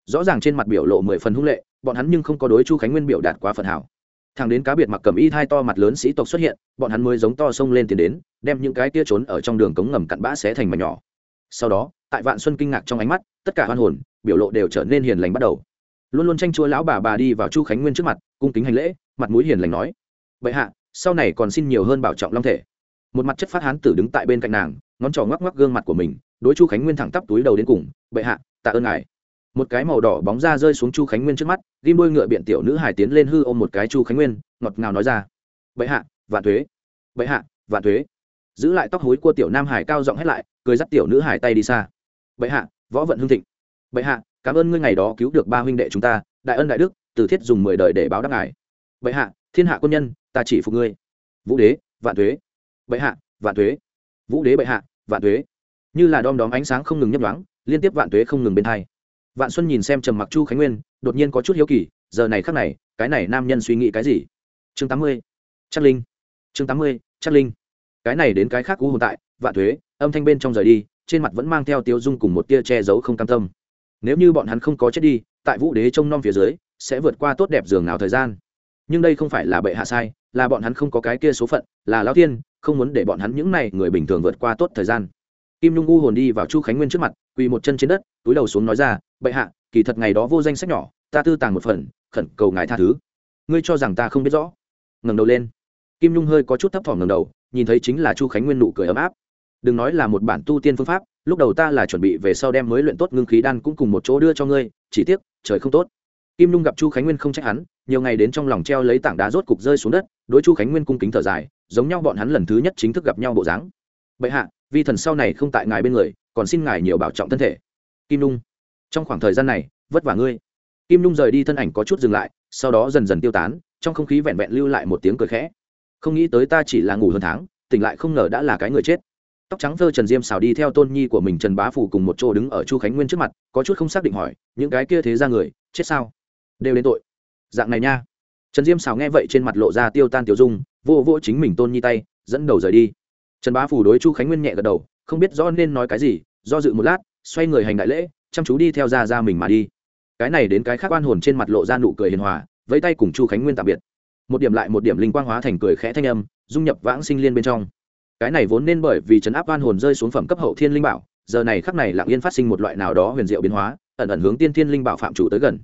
Rõ ràng trên mặt biểu lộ mười phần hung lệ, bọn hắn nhưng không có đối chu khánh nguyên biểu đạt quá phần hảo. Thằng đến cá biệt mặc cầm y thai to mặt lớn sĩ tộc xuất hiện, bọn hắn mới giống to sông lên tiến đến, đem những cái tia trốn ở trong đường cống ngầm cặn bã xé thành mà nhỏ. Sau đó tại vạn xuân kinh ngạc trong ánh mắt, tất cả hoan hồn, biểu lộ đều trở nên hiền lành bắt đầu. Luôn luôn tranh chúa lão bà bà đi vào chu khánh nguyên trước mặt, cung kính hành lễ, mặt mũi hiền lành nói, Bệ hạ, sau này còn xin nhiều hơn bảo trọng long thể. Một mặt chất phát hán tử đứng tại bên cạnh nàng, ngón trỏ ngoắc ngoắc gương mặt của mình, đối chu khánh nguyên thẳng tắp túi đầu đến cùng, bệ hạ, tạ ơn ngài. Một cái màu đỏ bóng ra rơi xuống chu khánh nguyên trước mắt, ghim đôi ngựa biện tiểu nữ hải tiến lên hư ôm một cái chu khánh nguyên, ngọt ngào nói ra, bệ hạ, vạn thuế, bệ hạ, vạn thuế. Giữ lại tóc hối của tiểu nam hải cao giọng hét lại, cười dắt tiểu nữ hải tay đi xa bệ hạ, võ vận hương thịnh. Bệ hạ, cảm ơn ngươi ngày đó cứu được ba huynh đệ chúng ta, đại ân đại đức, từ thiết dùng mười đời để báo đáp ngài. Bệ hạ, thiên hạ quân nhân, ta chỉ phục ngươi. Vũ đế, vạn thuế bệ hạ, vạn thuế vũ đế bệ hạ, vạn thuế như là đom đóm ánh sáng không ngừng nhấp đoáng liên tiếp vạn thuế không ngừng bên thay vạn xuân nhìn xem trầm mặc chu khánh nguyên, đột nhiên có chút hiếu kỳ, giờ này khắc này, cái này nam nhân suy nghĩ cái gì? Chương tám mươi chắc linh. Chương tám mươi chắc linh. Cái này đến cái khác cú hồn tại, vạn thuế âm thanh bên trong rời đi trên mặt vẫn mang theo tiêu dung cùng một tia che giấu không cam tâm. Nếu như bọn hắn không có chết đi, tại vũ đế trông nom phía dưới, sẽ vượt qua tốt đẹp giường nào thời gian? Nhưng đây không phải là bệ hạ sai, là bọn hắn không có cái kia số phận, là lão thiên, không muốn để bọn hắn những này người bình thường vượt qua tốt thời gian. Kim nhung u hồn đi vào chu khánh nguyên trước mặt, quỳ một chân trên đất, túi đầu xuống nói ra, bệ hạ, kỳ thật ngày đó vô danh sách nhỏ, ta tư tàng một phần, khẩn cầu ngài tha thứ. Ngươi cho rằng ta không biết rõ. Ngẩng đầu lên. Kim nhung hơi có chút thấp thỏm ngẩng đầu, nhìn thấy chính là chu khánh nguyên nụ cười ấm áp đừng nói là một bản tu tiên phương pháp, lúc đầu ta là chuẩn bị về sau đem mới luyện tốt ngưng khí đan cũng cùng một chỗ đưa cho ngươi, chỉ tiếc, trời không tốt. Kim nhung gặp chu khánh nguyên không trách hắn, nhiều ngày đến trong lòng treo lấy tảng đá rốt cục rơi xuống đất, đối chu khánh nguyên cung kính thở dài, giống nhau bọn hắn lần thứ nhất chính thức gặp nhau bộ dáng. Bệ hạ, vi thần sau này không tại ngài bên người, còn xin ngài nhiều bảo trọng thân thể. Kim nhung, trong khoảng thời gian này, vất vả ngươi. Kim nhung rời đi thân ảnh có chút dừng lại, sau đó dần dần tiêu tán, trong không khí vẹn vẹn lưu lại một tiếng cười khẽ. Không nghĩ tới ta chỉ là ngủ hơn tháng, tỉnh lại không ngờ đã là cái người chết tóc trắng thơ trần diêm xào đi theo tôn nhi của mình trần bá phủ cùng một chỗ đứng ở chu khánh nguyên trước mặt, có chút không xác định hỏi, những cái kia thế ra người, chết sao? Đều đến tội. Dạng này nha. Trần diêm xào nghe vậy trên mặt lộ ra tiêu tan tiêu dung, vô vô chính mình tôn nhi tay, dẫn đầu rời đi. Trần bá phủ đối chu khánh nguyên nhẹ gật đầu, không biết rõ nên nói cái gì, do dự một lát, xoay người hành đại lễ, chăm chú đi theo ra ra mình mà đi. Cái này đến cái khác oan hồn trên mặt lộ ra nụ cười hiền hòa, vẫy tay cùng chu khánh nguyên tạm biệt. Một điểm lại một điểm linh quang hóa thành cười khẽ thanh âm, dung nhập vãng sinh liên bên trong cái này vốn nên bởi vì chấn áp oan hồn rơi xuống phẩm cấp hậu thiên linh bảo, giờ này khắc này lặng yên phát sinh một loại nào đó huyền diệu biến hóa, ẩn ẩn hướng tiên thiên linh bảo phạm chủ tới gần.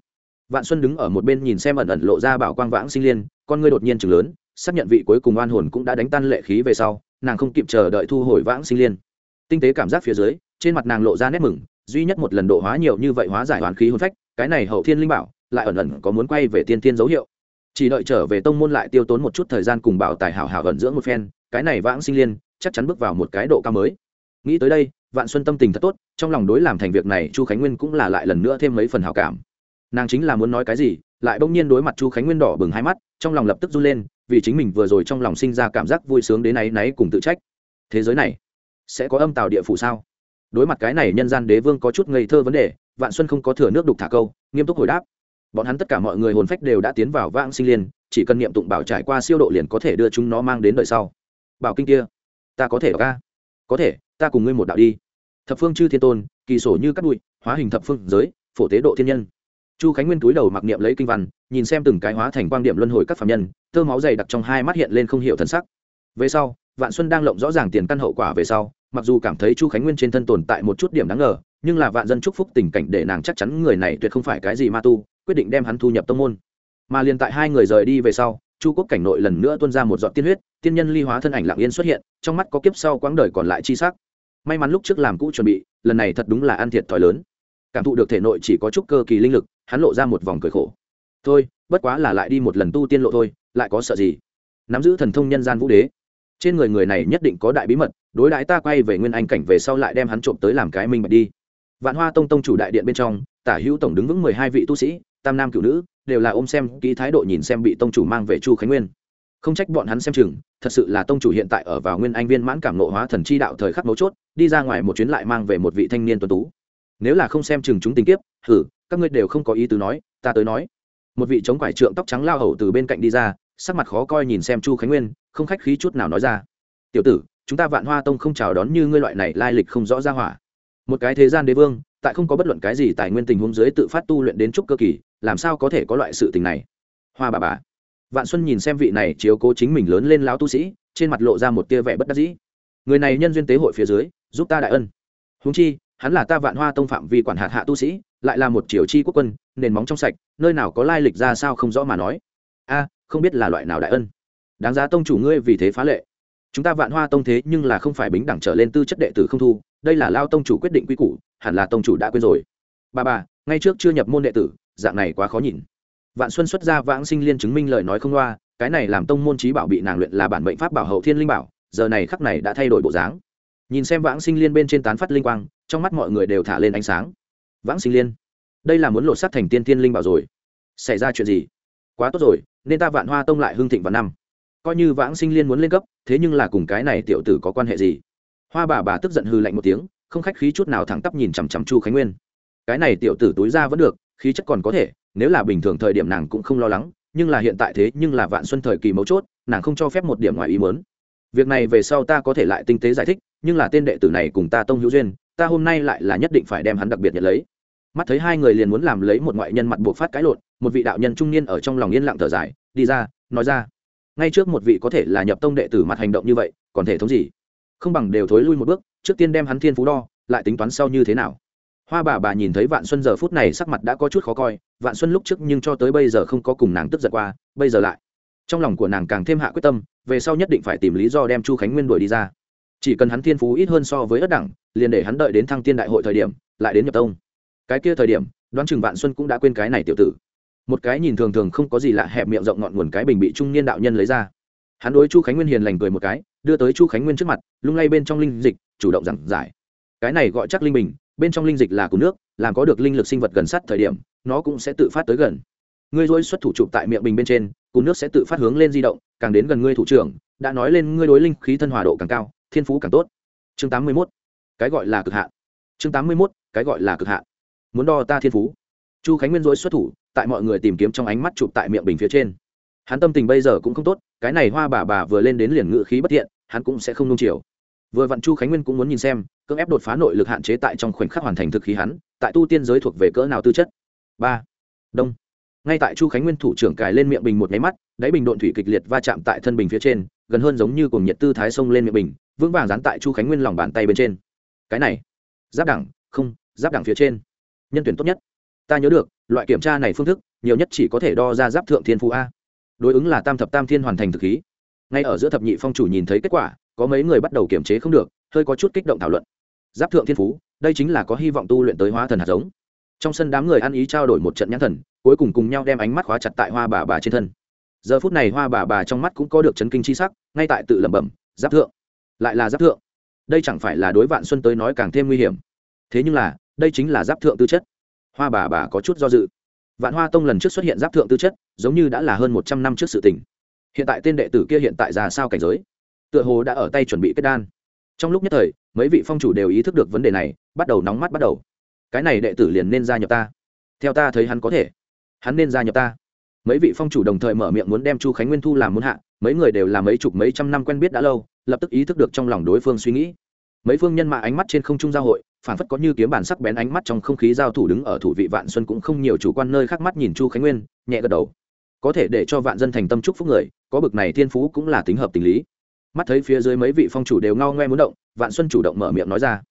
Vạn xuân đứng ở một bên nhìn xem ẩn ẩn lộ ra bảo quang vãng sinh liên, con ngươi đột nhiên chừng lớn, xác nhận vị cuối cùng oan hồn cũng đã đánh tan lệ khí về sau, nàng không kịp chờ đợi thu hồi vãng sinh liên. Tinh tế cảm giác phía dưới, trên mặt nàng lộ ra nét mừng, duy nhất một lần độ hóa nhiều như vậy hóa giải hoàn khí hồn phách, cái này hậu thiên linh bảo lại ẩn ẩn có muốn quay về tiên thiên dấu hiệu. Chỉ đợi trở về tông môn lại tiêu tốn một chút thời gian cùng bảo tài hảo hảo ẩn dưỡng một phen, cái này vãng sinh liên chắc chắn bước vào một cái độ cao mới. Nghĩ tới đây, vạn xuân tâm tình thật tốt, trong lòng đối làm thành việc này chu khánh nguyên cũng là lại lần nữa thêm mấy phần hảo cảm. Nàng chính là muốn nói cái gì, lại bỗng nhiên đối mặt chu khánh nguyên đỏ bừng hai mắt, trong lòng lập tức run lên, vì chính mình vừa rồi trong lòng sinh ra cảm giác vui sướng đến náy náy cùng tự trách. Thế giới này sẽ có âm tào địa phủ sao? Đối mặt cái này nhân gian đế vương có chút ngây thơ vấn đề, vạn xuân không có thừa nước đục thả câu, nghiêm túc hồi đáp. Bọn hắn tất cả mọi người hồn phách đều đã tiến vào vãng sinh liên, chỉ cần niệm tụng bảo trải qua siêu độ liền có thể đưa chúng nó mang đến đời sau. Bảo kinh kia ta có thể đọc ca. Có thể, ta cùng ngươi một đạo đi. Thập phương chư thiên tôn, kỳ sổ như cắt bụi, hóa hình thập phương giới, phổ tế độ thiên nhân. Chu khánh nguyên túi đầu mặc niệm lấy kinh văn, nhìn xem từng cái hóa thành quan điểm luân hồi các phạm nhân, tơ máu dày đặc trong hai mắt hiện lên không hiểu thân sắc. Về sau, vạn xuân đang lộng rõ ràng tiền căn hậu quả về sau, mặc dù cảm thấy chu khánh nguyên trên thân tồn tại một chút điểm đáng ngờ, nhưng là vạn dân chúc phúc tình cảnh để nàng chắc chắn người này tuyệt không phải cái gì ma tu, quyết định đem hắn thu nhập tông môn. Mà liền tại hai người rời đi về sau chu quốc cảnh nội lần nữa tuôn ra một giọt tiên huyết, tiên nhân ly hóa thân ảnh lặng yên xuất hiện, trong mắt có kiếp sau quãng đời còn lại chi sắc. May mắn lúc trước làm cũ chuẩn bị, lần này thật đúng là ăn thiệt thòi lớn. Cảm thụ được thể nội chỉ có chút cơ kỳ linh lực, hắn lộ ra một vòng cười khổ. Thôi, bất quá là lại đi một lần tu tiên lộ thôi, lại có sợ gì? Nắm giữ thần thông nhân gian vũ đế. Trên người người này nhất định có đại bí mật, đối đãi ta quay về nguyên anh cảnh về sau lại đem hắn trộm tới làm cái minh bạch đi. Vạn hoa tông tông chủ đại điện bên trong, tả hữu tổng đứng vững mười hai vị tu sĩ, tam nam cửu nữ đều là ôm xem kỹ thái độ nhìn xem bị tông chủ mang về chu khánh nguyên. Không trách bọn hắn xem chừng, thật sự là tông chủ hiện tại ở vào nguyên anh viên mãn cảm nộ hóa thần chi đạo thời khắc mấu chốt, đi ra ngoài một chuyến lại mang về một vị thanh niên tuấn tú. Nếu là không xem chừng chúng tình kiếp, hử, các ngươi đều không có ý tứ nói, ta tới nói. Một vị chống quải trượng tóc trắng lao hầu từ bên cạnh đi ra, sắc mặt khó coi nhìn xem chu khánh nguyên, không khách khí chút nào nói ra. Tiểu tử, chúng ta vạn hoa tông không chào đón như ngươi loại này lai lịch không rõ ra hỏa. Một cái thế gian đế vương tại không có bất luận cái gì tài nguyên tình huống dưới tự phát tu luyện đến trúc cơ kỳ, làm sao có thể có loại sự tình này? Hoa bà bà. Vạn xuân nhìn xem vị này chiếu cố chính mình lớn lên lão tu sĩ, trên mặt lộ ra một tia vẻ bất đắc dĩ. Người này nhân duyên tế hội phía dưới, giúp ta đại ân. Húng chi, hắn là ta vạn hoa tông phạm vi quản hạt hạ tu sĩ, lại là một triều chi quốc quân, nền móng trong sạch, nơi nào có lai lịch ra sao không rõ mà nói. A, không biết là loại nào đại ân. Đáng giá tông chủ ngươi vì thế phá lệ. Chúng ta vạn hoa tông thế nhưng là không phải bính đẳng trở lên tư chất đệ tử không thu đây là lao tông chủ quyết định quy củ, hẳn là tông chủ đã quên rồi. Bà bà, ngay trước chưa nhập môn đệ tử, dạng này quá khó nhìn. Vạn xuân xuất ra vãng sinh liên chứng minh lời nói không loa, cái này làm tông môn trí bảo bị nàng luyện là bản bệnh pháp bảo hậu thiên linh bảo, giờ này khắc này đã thay đổi bộ dáng. Nhìn xem vãng sinh liên bên trên tán phát linh quang, trong mắt mọi người đều thả lên ánh sáng. Vãng sinh liên, đây là muốn lột sắt thành tiên thiên linh bảo rồi. Xảy ra chuyện gì? Quá tốt rồi, nên ta vạn hoa tông lại hưng thịnh vào năm. Coi như vãng sinh liên muốn lên cấp, thế nhưng là cùng cái này tiểu tử có quan hệ gì? Hoa bà bà tức giận hư lạnh một tiếng, không khách khí chút nào thẳng tắp nhìn chằm chằm chu khánh nguyên. Cái này tiểu tử túi ra vẫn được, khí chất còn có thể, nếu là bình thường thời điểm nàng cũng không lo lắng, nhưng là hiện tại thế nhưng là vạn xuân thời kỳ mấu chốt, nàng không cho phép một điểm ngoài ý mớn việc này về sau ta có thể lại tinh tế giải thích, nhưng là tên đệ tử này cùng ta tông hữu duyên, ta hôm nay lại là nhất định phải đem hắn đặc biệt nhận lấy. Mắt thấy hai người liền muốn làm lấy một ngoại nhân mặt buộc phát cãi lộn, một vị đạo nhân trung niên ở trong lòng yên lặng thở dài, đi ra, nói ra. Ngay trước một vị có thể là nhập tông đệ tử mặt hành động như vậy, còn thể thống gì? Không bằng đều thối lui một bước, trước tiên đem hắn thiên phú đo, lại tính toán sau như thế nào. Hoa bà bà nhìn thấy vạn xuân giờ phút này sắc mặt đã có chút khó coi, vạn xuân lúc trước nhưng cho tới bây giờ không có cùng nàng tức giận qua, bây giờ lại. Trong lòng của nàng càng thêm hạ quyết tâm, về sau nhất định phải tìm lý do đem chu khánh nguyên đuổi đi ra. Chỉ cần hắn thiên phú ít hơn so với ất đẳng, liền để hắn đợi đến thăng tiên đại hội thời điểm, lại đến nhập tông. Cái kia thời điểm, đoán chừng vạn xuân cũng đã quên cái này tiểu tử. Một cái nhìn thường thường không có gì lạ hẹp miệng rộng ngọn nguồn cái bình bị trung niên đạo nhân lấy ra. Hắn đối chu khánh nguyên hiền lành cười một cái đưa tới chu khánh nguyên trước mặt, lung lay bên trong linh dịch, chủ động giảng giải. Cái này gọi chắc linh bình, bên trong linh dịch là của nước, làm có được linh lực sinh vật gần sát thời điểm, nó cũng sẽ tự phát tới gần. Ngươi dối xuất thủ chụp tại miệng bình bên trên cú nước sẽ tự phát hướng lên di động, càng đến gần ngươi thủ trưởng, đã nói lên ngươi đối linh khí thân hòa độ càng cao, thiên phú càng tốt. Chương tám mươi mốt, cái gọi là cực hạn. Chương tám mươi mốt, cái gọi là cực hạn. Muốn đo ta thiên phú. Chu khánh nguyên dối xuất thủ, tại mọi người tìm kiếm trong ánh mắt chụp tại miệng bình phía trên. Hắn tâm tình bây giờ cũng không tốt, cái này hoa bà bà vừa lên đến liền ngự khí bất thiện hắn cũng sẽ không nung chiều. Vừa vặn chu khánh nguyên cũng muốn nhìn xem, cưỡng ép đột phá nội lực hạn chế tại trong khoảnh khắc hoàn thành thực khí hắn, tại tu tiên giới thuộc về cỡ nào tư chất. Ba. Đông. Ngay tại chu khánh nguyên thủ trưởng cài lên miệng bình một máy mắt, đáy bình độn thủy kịch liệt va chạm tại thân bình phía trên, gần hơn giống như cùng nhiệt tư thái sông lên miệng bình, vững vàng dán tại chu khánh nguyên lòng bàn tay bên trên. Cái này, giáp đẳng, không, giáp đẳng phía trên. Nhân tuyển tốt nhất. Ta nhớ được, loại kiểm tra này phương thức, nhiều nhất chỉ có thể đo ra giáp thượng thiên phú a. Đối ứng là tam thập tam thiên hoàn thành thực khí ngay ở giữa thập nhị phong chủ nhìn thấy kết quả, có mấy người bắt đầu kiểm chế không được, hơi có chút kích động thảo luận. Giáp thượng thiên phú, đây chính là có hy vọng tu luyện tới hóa thần hạt giống. Trong sân đám người ăn ý trao đổi một trận nhãn thần, cuối cùng cùng nhau đem ánh mắt khóa chặt tại hoa bà bà trên thân. Giờ phút này hoa bà bà trong mắt cũng có được chấn kinh c h i sắc, ngay tại tự lẩm bẩm, giáp thượng, lại là giáp thượng. Đây chẳng phải là đối vạn xuân tới nói càng thêm nguy hiểm. Thế nhưng là, đây chính là giáp thượng tư chất. Hoa bà bà có chút do dự. Vạn hoa tông lần trước xuất hiện giáp thượng tư chất, giống như đã là hơn một trăm năm trước sự tình hiện tại tên đệ tử kia hiện tại ra sao cảnh giới? Tựa hồ đã ở tay chuẩn bị kết đan. Trong lúc nhất thời, mấy vị phong chủ đều ý thức được vấn đề này, bắt đầu nóng mắt bắt đầu. Cái này đệ tử liền nên gia nhập ta. Theo ta thấy hắn có thể. Hắn nên gia nhập ta. Mấy vị phong chủ đồng thời mở miệng muốn đem chu khánh nguyên thu làm muốn hạ, mấy người đều là mấy chục mấy trăm năm quen biết đã lâu, lập tức ý thức được trong lòng đối phương suy nghĩ. Mấy phương nhân mạ ánh mắt trên không trung giao hội phản phất có như kiếm bản sắc bén ánh mắt trong không khí giao thủ đứng ở thủ vị vạn xuân cũng không nhiều chủ quan nơi khác mắt nhìn chu khánh nguyên, nhẹ gật đầu. Có thể để cho vạn dân thành tâm chúc phúc người có bực này thiên phú cũng là tính hợp tình lý. Mắt thấy phía dưới mấy vị phong chủ đều ngao ngoe muốn động, vạn xuân chủ động mở miệng nói ra.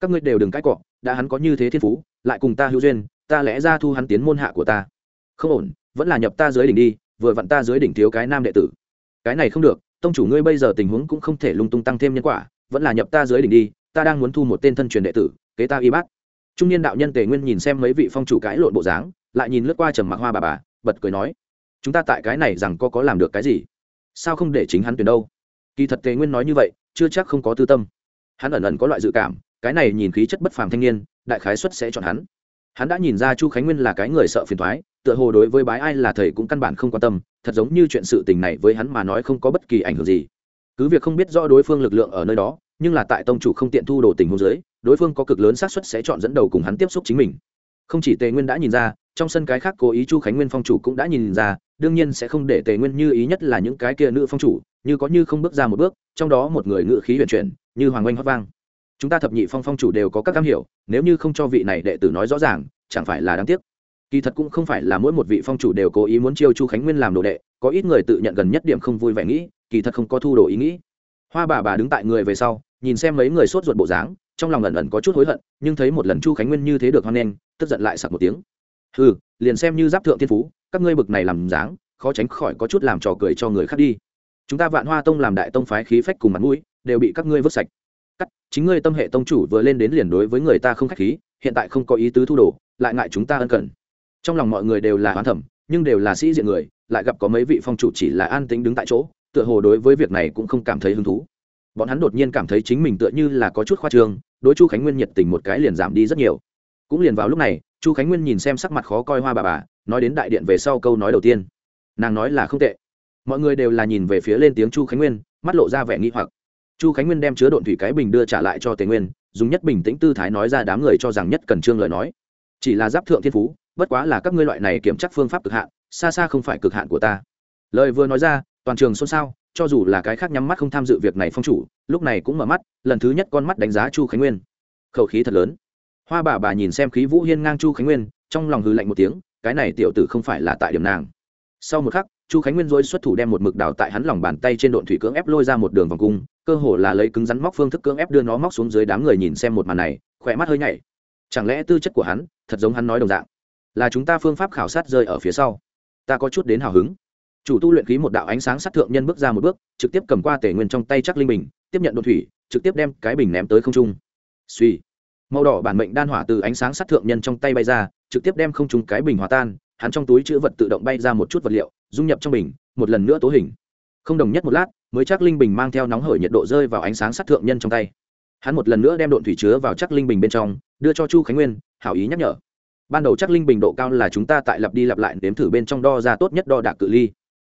Các ngươi đều đừng cãi cọ, đã hắn có như thế thiên phú, lại cùng ta hữu duyên, ta lẽ ra thu hắn tiến môn hạ của ta. Không ổn, vẫn là nhập ta dưới đỉnh đi, vừa vặn ta dưới đỉnh thiếu cái nam đệ tử. Cái này không được, tông chủ ngươi bây giờ tình huống cũng không thể lung tung tăng thêm nhân quả, vẫn là nhập ta dưới đỉnh đi, ta đang muốn thu một tên thân truyền đệ tử, kế ta y bác trung niên đạo nhân tề nguyên nhìn xem mấy vị phong chủ cãi lộn bộ dáng, lại nhìn lướt qua trầm mặc hoa bà bà, bật cười nói, chúng ta tại cái này rằng có có làm được cái gì? Sao không để chính hắn tuyển đâu? Kỳ thật tề nguyên nói như vậy, chưa chắc không có tư tâm. Hắn ẩn ẩn có loại dự cảm, cái này nhìn khí chất bất phàm thanh niên, đại khái xuất sẽ chọn hắn. Hắn đã nhìn ra chu khánh nguyên là cái người sợ phiền thoái tựa hồ đối với bái ai là thầy cũng căn bản không quan tâm, thật giống như chuyện sự tình này với hắn mà nói không có bất kỳ ảnh hưởng gì. Cứ việc không biết rõ đối phương lực lượng ở nơi đó, nhưng là tại tông chủ không tiện thu đồ tình hôn giới đối phương có cực lớn xác suất sẽ chọn dẫn đầu cùng hắn tiếp xúc chính mình. Không chỉ tề nguyên đã nhìn ra, trong sân cái khác cố ý chu khánh nguyên phong chủ cũng đã nhìn ra đương nhiên sẽ không để tề nguyên như ý nhất là những cái kia nữ phong chủ, như có như không bước ra một bước, trong đó một người ngự khí huyền chuyển, như hoàng oanh hót vang. Chúng ta thập nhị phong phong chủ đều có các cam hiểu, nếu như không cho vị này đệ tử nói rõ ràng, chẳng phải là đáng tiếc. Kỳ thật cũng không phải là mỗi một vị phong chủ đều cố ý muốn chiêu chu khánh nguyên làm đồ đệ, có ít người tự nhận gần nhất điểm không vui vẻ nghĩ, kỳ thật không có thu đồ ý nghĩ. Hoa bà bà đứng tại người về sau, nhìn xem mấy người sốt ruột bộ dáng, trong lòng ẩn ẩn có chút hối hận, nhưng thấy một lần chu khánh nguyên như thế được hoan nghênh, tức giận lại sặc một tiếng. Ừ liền xem như giáp thượng thiên phú các ngươi bực này làm dáng, khó tránh khỏi có chút làm trò cười cho người khác đi. Chúng ta vạn hoa tông làm đại tông phái khí phách cùng mặt mũi, đều bị các ngươi vứt sạch. Cắt, chính ngươi tâm hệ tông chủ vừa lên đến liền đối với người ta không khách khí, hiện tại không có ý tứ thu đồ, lại ngại chúng ta ân cần. Trong lòng mọi người đều là hoán thẩm nhưng đều là sĩ diện người, lại gặp có mấy vị phong chủ chỉ là an tính đứng tại chỗ, tựa hồ đối với việc này cũng không cảm thấy hứng thú. Bọn hắn đột nhiên cảm thấy chính mình tựa như là có chút khoa trương, đối chu khánh nguyên nhiệt tình một cái liền giảm đi rất nhiều. Cũng liền vào lúc này, chu khánh nguyên nhìn xem sắc mặt khó coi hoa bà bà nói đến đại điện về sau câu nói đầu tiên. Nàng nói là không tệ. Mọi người đều là nhìn về phía lên tiếng chu khánh nguyên, mắt lộ ra vẻ nghi hoặc. Chu khánh nguyên đem chứa độn thủy cái bình đưa trả lại cho tề nguyên, dùng nhất bình tĩnh tư thái nói ra đám người cho rằng nhất cần trương lời nói. Chỉ là giáp thượng thiên phú, bất quá là các ngươi loại này kiểm chắc phương pháp cực hạn, xa xa không phải cực hạn của ta. Lời vừa nói ra, toàn trường xôn xao, cho dù là cái khác nhắm mắt không tham dự việc này phong chủ, lúc này cũng mở mắt, lần thứ nhất con mắt đánh giá chu khánh nguyên. Khẩu khí thật lớn. Hoa bà bà nhìn xem khí vũ hiên ngang chu khánh nguyên, trong lòng hư lạnh một tiếng cái này tiểu tử không phải là tại điểm nàng. Sau một khắc, chu khánh nguyên dối xuất thủ đem một mực đào tại hắn lòng bàn tay trên độn thủy cưỡng ép lôi ra một đường vòng cung, cơ hồ là lấy cứng rắn móc phương thức cưỡng ép đưa nó móc xuống dưới đám người nhìn xem một màn này, khỏe mắt hơi nhảy. Chẳng lẽ tư chất của hắn, thật giống hắn nói đồng dạng, là chúng ta phương pháp khảo sát rơi ở phía sau? Ta có chút đến hào hứng. Chủ tu luyện khí một đạo ánh sáng sát thượng nhân bước ra một bước, trực tiếp cầm qua tể nguyên trong tay chắc linh bình, tiếp nhận đột thủy, trực tiếp đem cái bình ném tới không trung. Suy màu đỏ bản mệnh đan hỏa từ ánh sáng sát thượng nhân trong tay bay ra trực tiếp đem không trung cái bình hòa tan, hắn trong túi chữ vật tự động bay ra một chút vật liệu, dung nhập trong bình, một lần nữa tố hình. Không đồng nhất một lát, mới chắc linh bình mang theo nóng hởi nhiệt độ rơi vào ánh sáng sát thượng nhân trong tay. Hắn một lần nữa đem độn thủy chứa vào chắc linh bình bên trong, đưa cho chu khánh nguyên, hảo ý nhắc nhở. Ban đầu chắc linh bình độ cao là chúng ta tại lặp đi lặp lại đếm thử bên trong đo ra tốt nhất đo đạc cự ly.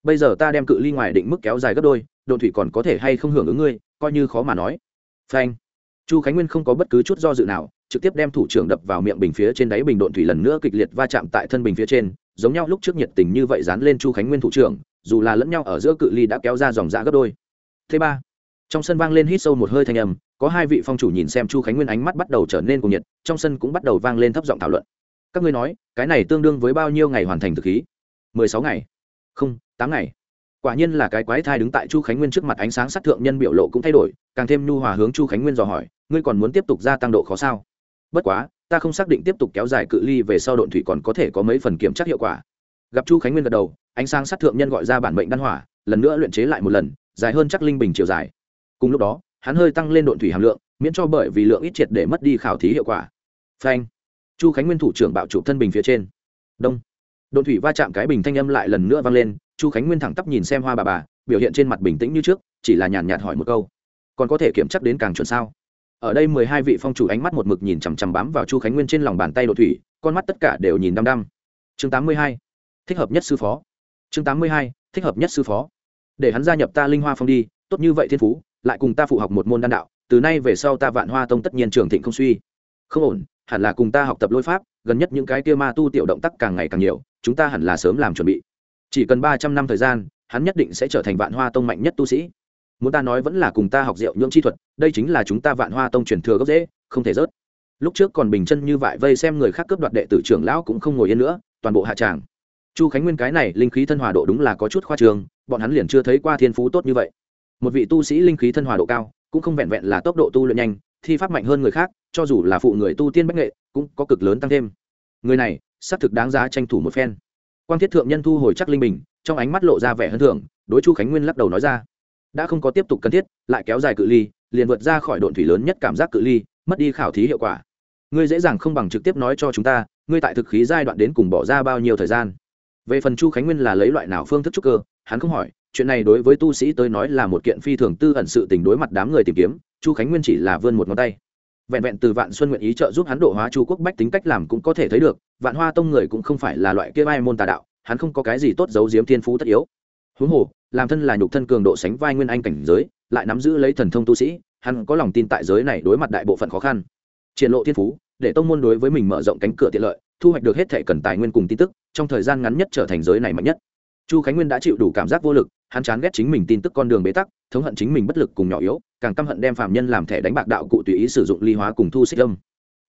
Bây giờ ta đem cự ly ngoài định mức kéo dài gấp đôi, độn thủy còn có thể hay không hưởng ứng ngươi, coi như khó mà nói. Phanh. Chu khánh nguyên không có bất cứ chút do dự nào trực tiếp đem thủ trưởng đập vào miệng bình phía trên đáy bình độn thủy lần nữa kịch liệt va chạm tại thân bình phía trên, giống nhau lúc trước nhiệt tình như vậy dán lên chu khánh nguyên thủ trưởng, dù là lẫn nhau ở giữa cự ly đã kéo ra dòng dã gấp đôi. Thứ ba, trong sân vang lên hít sâu một hơi thanh âm, có hai vị phong chủ nhìn xem chu khánh nguyên ánh mắt bắt đầu trở nên cuồng nhiệt, trong sân cũng bắt đầu vang lên thấp giọng thảo luận. Các ngươi nói, cái này tương đương với bao nhiêu ngày hoàn thành thực khí? Mười sáu ngày. Không, tám ngày. Quả nhiên là cái quái thai đứng tại chu khánh nguyên trước mặt ánh sáng sát thượng nhân biểu lộ cũng thay đổi, càng thêm nhu hòa hướng chu khánh nguyên dò hỏi, ngươi còn muốn tiếp tục gia tăng độ khó sao? Bất quá, ta không xác định tiếp tục kéo dài cự ly về sau độn thủy còn có thể có mấy phần kiểm tra hiệu quả. Gặp chu khánh nguyên gật đầu, ánh sáng sát thượng nhân gọi ra bản mệnh đan hỏa, lần nữa luyện chế lại một lần, dài hơn chắc linh bình chiều dài. Cùng lúc đó, hắn hơi tăng lên độn thủy hàm lượng, miễn cho bởi vì lượng ít triệt để mất đi khảo thí hiệu quả. Phanh. Chu khánh nguyên thủ trưởng bạo trụ thân bình phía trên. Đông. Độn thủy va chạm cái bình thanh âm lại lần nữa vang lên, chu khánh nguyên thẳng tắp nhìn xem hoa bà bà, biểu hiện trên mặt bình tĩnh như trước, chỉ là nhàn nhạt hỏi một câu. Còn có thể kiểm chắc đến càng chuẩn sao? Ở đây mười hai vị phong chủ ánh mắt một mực nhìn chằm chằm bám vào chu khánh nguyên trên lòng bàn tay đồ thủy, con mắt tất cả đều nhìn đăm đăm. Chương tám mươi hai, thích hợp nhất sư phó. Chương tám mươi hai, thích hợp nhất sư phó. Để hắn gia nhập ta linh hoa phong đi, tốt như vậy thiên phú, lại cùng ta phụ học một môn đan đạo, từ nay về sau ta vạn hoa tông tất nhiên trường thịnh không suy. Không ổn, hẳn là cùng ta học tập lôi pháp, gần nhất những cái kia ma tu tiểu động tác càng ngày càng nhiều, chúng ta hẳn là sớm làm chuẩn bị. Chỉ cần ba trăm năm thời gian, hắn nhất định sẽ trở thành vạn hoa tông mạnh nhất tu sĩ muốn ta nói vẫn là cùng ta học rượu nhưỡng chi thuật, đây chính là chúng ta vạn hoa tông truyền thừa gốc dễ không thể rớt. Lúc trước còn bình chân như vại vây xem người khác cướp đoạt đệ tử trưởng lão cũng không ngồi yên nữa, toàn bộ hạ tràng. Chu khánh nguyên cái này linh khí thân hòa độ đúng là có chút khoa trường bọn hắn liền chưa thấy qua thiên phú tốt như vậy. Một vị tu sĩ linh khí thân hòa độ cao, cũng không vẹn vẹn là tốc độ tu luyện nhanh, thi pháp mạnh hơn người khác, cho dù là phụ người tu tiên bách nghệ, cũng có cực lớn tăng thêm. Người này, xác thực đáng giá tranh thủ một phen. Quan thiết thượng nhân thu hồi chắc linh bình, trong ánh mắt lộ ra vẻ hơn thường đối chu khánh nguyên lắc đầu nói ra đã không có tiếp tục cần thiết, lại kéo dài cự ly, liền vượt ra khỏi độn thủy lớn nhất cảm giác cự ly, mất đi khảo thí hiệu quả. Ngươi dễ dàng không bằng trực tiếp nói cho chúng ta, ngươi tại thực khí giai đoạn đến cùng bỏ ra bao nhiêu thời gian? Về phần chu khánh nguyên là lấy loại nào phương thức trúc cơ, hắn không hỏi, chuyện này đối với tu sĩ tới nói là một kiện phi thường tư ẩn sự tình đối mặt đám người tìm kiếm, chu khánh nguyên chỉ là vươn một ngón tay. Vẹn vẹn từ vạn xuân nguyện ý trợ giúp hắn độ hóa chu quốc bách tính cách làm cũng có thể thấy được, vạn hoa tông người cũng không phải là loại kia ai môn tà đạo, hắn không có cái gì tốt giấu giếm thiên phú tất yếu huống hồ, làm thân là nhục thân cường độ sánh vai nguyên anh cảnh giới, lại nắm giữ lấy thần thông tu sĩ, hắn có lòng tin tại giới này đối mặt đại bộ phận khó khăn. Triển lộ thiên phú, để tông môn đối với mình mở rộng cánh cửa tiện lợi, thu hoạch được hết thể cần tài nguyên cùng tin tức, trong thời gian ngắn nhất trở thành giới này mạnh nhất. Chu khánh nguyên đã chịu đủ cảm giác vô lực, hắn chán ghét chính mình tin tức con đường bế tắc, thống hận chính mình bất lực cùng nhỏ yếu, càng căm hận đem phạm nhân làm thẻ đánh bạc đạo cụ tùy ý sử dụng ly hóa cùng thu xích âm.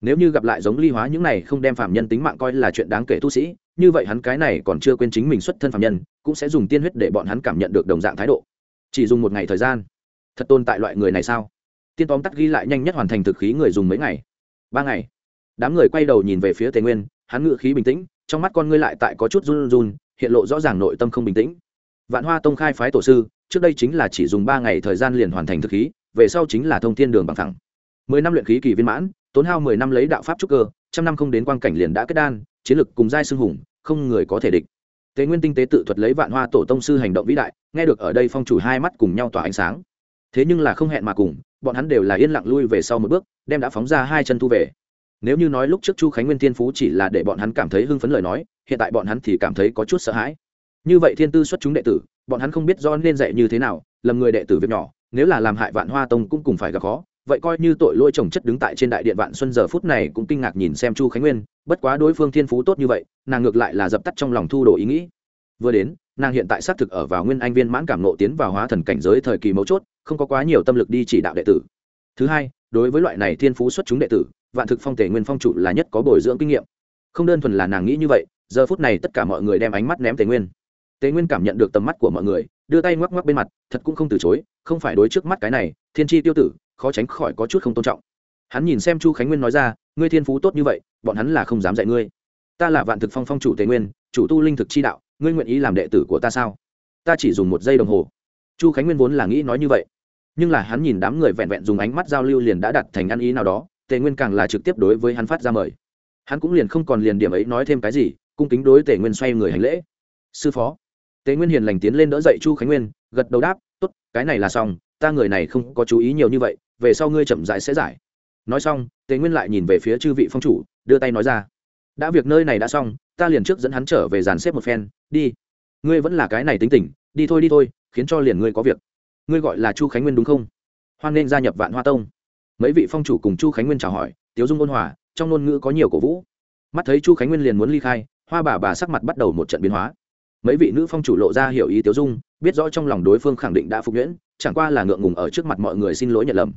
Nếu như gặp lại giống ly hóa những này không đem phạm nhân tính mạng coi là chuyện đáng kể tu sĩ như vậy hắn cái này còn chưa quên chính mình xuất thân phạm nhân, cũng sẽ dùng tiên huyết để bọn hắn cảm nhận được đồng dạng thái độ. Chỉ dùng một ngày thời gian. Thật tồn tại loại người này sao? Tiên tóm tắt ghi lại nhanh nhất hoàn thành thực khí người dùng mấy ngày. Ba ngày. Đám người quay đầu nhìn về phía tề nguyên, hắn ngự khí bình tĩnh, trong mắt con ngươi lại tại có chút run run, hiện lộ rõ ràng nội tâm không bình tĩnh. Vạn hoa tông khai phái tổ sư, trước đây chính là chỉ dùng ba ngày thời gian liền hoàn thành thực khí, về sau chính là thông thiên đường bằng thẳng. Mười năm luyện khí kỳ viên mãn, tốn hao mười năm lấy đạo pháp trúc cơ, trăm năm không đến quang cảnh liền đã kết đan chiến lực cùng giai xưng hùng, không người có thể địch. Tế nguyên tinh tế tự thuật lấy vạn hoa tổ tông sư hành động vĩ đại, nghe được ở đây phong chủ hai mắt cùng nhau tỏa ánh sáng. Thế nhưng là không hẹn mà cùng, bọn hắn đều là yên lặng lui về sau một bước, đem đã phóng ra hai chân thu về. Nếu như nói lúc trước chu khánh nguyên thiên phú chỉ là để bọn hắn cảm thấy hưng phấn lời nói, hiện tại bọn hắn thì cảm thấy có chút sợ hãi. Như vậy thiên tư xuất chúng đệ tử, bọn hắn không biết do nên dạy như thế nào, lầm người đệ tử việc nhỏ, nếu là làm hại vạn hoa tông cũng cùng phải gặp khó. Vậy coi như tội lỗi chồng chất đứng tại trên đại điện vạn xuân giờ phút này cũng kinh ngạc nhìn xem chu khánh nguyên bất quá đối phương thiên phú tốt như vậy, nàng ngược lại là dập tắt trong lòng thu đồ ý nghĩ. Vừa đến, nàng hiện tại xác thực ở vào nguyên anh viên mãn cảm nộ tiến vào hóa thần cảnh giới thời kỳ mấu chốt, không có quá nhiều tâm lực đi chỉ đạo đệ tử. Thứ hai, đối với loại này thiên phú xuất chúng đệ tử, vạn thực phong tề nguyên phong trụ là nhất có bồi dưỡng kinh nghiệm. Không đơn thuần là nàng nghĩ như vậy, giờ phút này tất cả mọi người đem ánh mắt ném tề nguyên. Tề nguyên cảm nhận được tầm mắt của mọi người, đưa tay ngoắc ngoắc bên mặt, thật cũng không từ chối, không phải đối trước mắt cái này, thiên tri tiêu tử, khó tránh khỏi có chút không tôn trọng hắn nhìn xem chu khánh nguyên nói ra, ngươi thiên phú tốt như vậy, bọn hắn là không dám dạy ngươi. Ta là vạn thực phong phong chủ tề nguyên, chủ tu linh thực chi đạo, ngươi nguyện ý làm đệ tử của ta sao? Ta chỉ dùng một giây đồng hồ. Chu khánh nguyên vốn là nghĩ nói như vậy, nhưng là hắn nhìn đám người vẹn vẹn dùng ánh mắt giao lưu liền đã đặt thành ăn ý nào đó, tề nguyên càng là trực tiếp đối với hắn phát ra mời. Hắn cũng liền không còn liền điểm ấy nói thêm cái gì, cung kính đối tề nguyên xoay người hành lễ. Sư phó. Tề nguyên hiền lành tiến lên đỡ dậy chu khánh nguyên, gật đầu đáp t ố t cái này là xong, ta người này không có chú ý nhiều như vậy, về sau ngươi chậm dại sẽ giải nói xong, tề nguyên lại nhìn về phía chư vị phong chủ, đưa tay nói ra. Đã việc nơi này đã xong, ta liền trước dẫn hắn trở về dàn xếp một phen, đi. Ngươi vẫn là cái này tính tình, đi thôi đi thôi, khiến cho liền ngươi có việc. Ngươi gọi là chu khánh nguyên đúng không? Hoan nên gia nhập vạn hoa tông. Mấy vị phong chủ cùng chu khánh nguyên chào hỏi, tiếu dung ôn hòa, trong ngôn ngữ có nhiều cổ vũ. Mắt thấy chu khánh nguyên liền muốn ly khai, hoa bà bà sắc mặt bắt đầu một trận biến hóa. Mấy vị nữ phong chủ lộ ra hiểu ý tiếu dung, biết rõ trong lòng đối phương khẳng định đã phục nhuyễn, chẳng qua là ngượng ngùng ở trước mặt mọi người xin lỗi nhận lầm.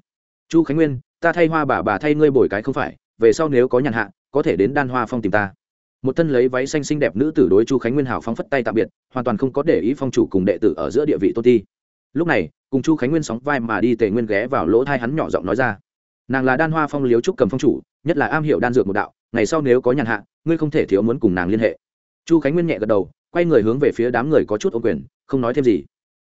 Chu khánh nguyên ta thay hoa bà bà thay ngươi bồi cái không phải, về sau nếu có nhàn hạ, có thể đến đan hoa phong tìm ta. Một thân lấy váy xanh xinh đẹp nữ tử đối chu khánh nguyên hào phóng phất tay tạm biệt, hoàn toàn không có để ý phong chủ cùng đệ tử ở giữa địa vị tôn ti. Lúc này, cùng chu khánh nguyên sóng vai mà đi, tề nguyên ghé vào lỗ thai hắn nhỏ giọng nói ra. Nàng là đan hoa phong liếu trúc cầm phong chủ, nhất là am hiểu đan dược một đạo, ngày sau nếu có nhàn hạ, ngươi không thể thiếu muốn cùng nàng liên hệ. Chu khánh nguyên nhẹ gật đầu, quay người hướng về phía đám người có chút ô quyền, không nói thêm gì.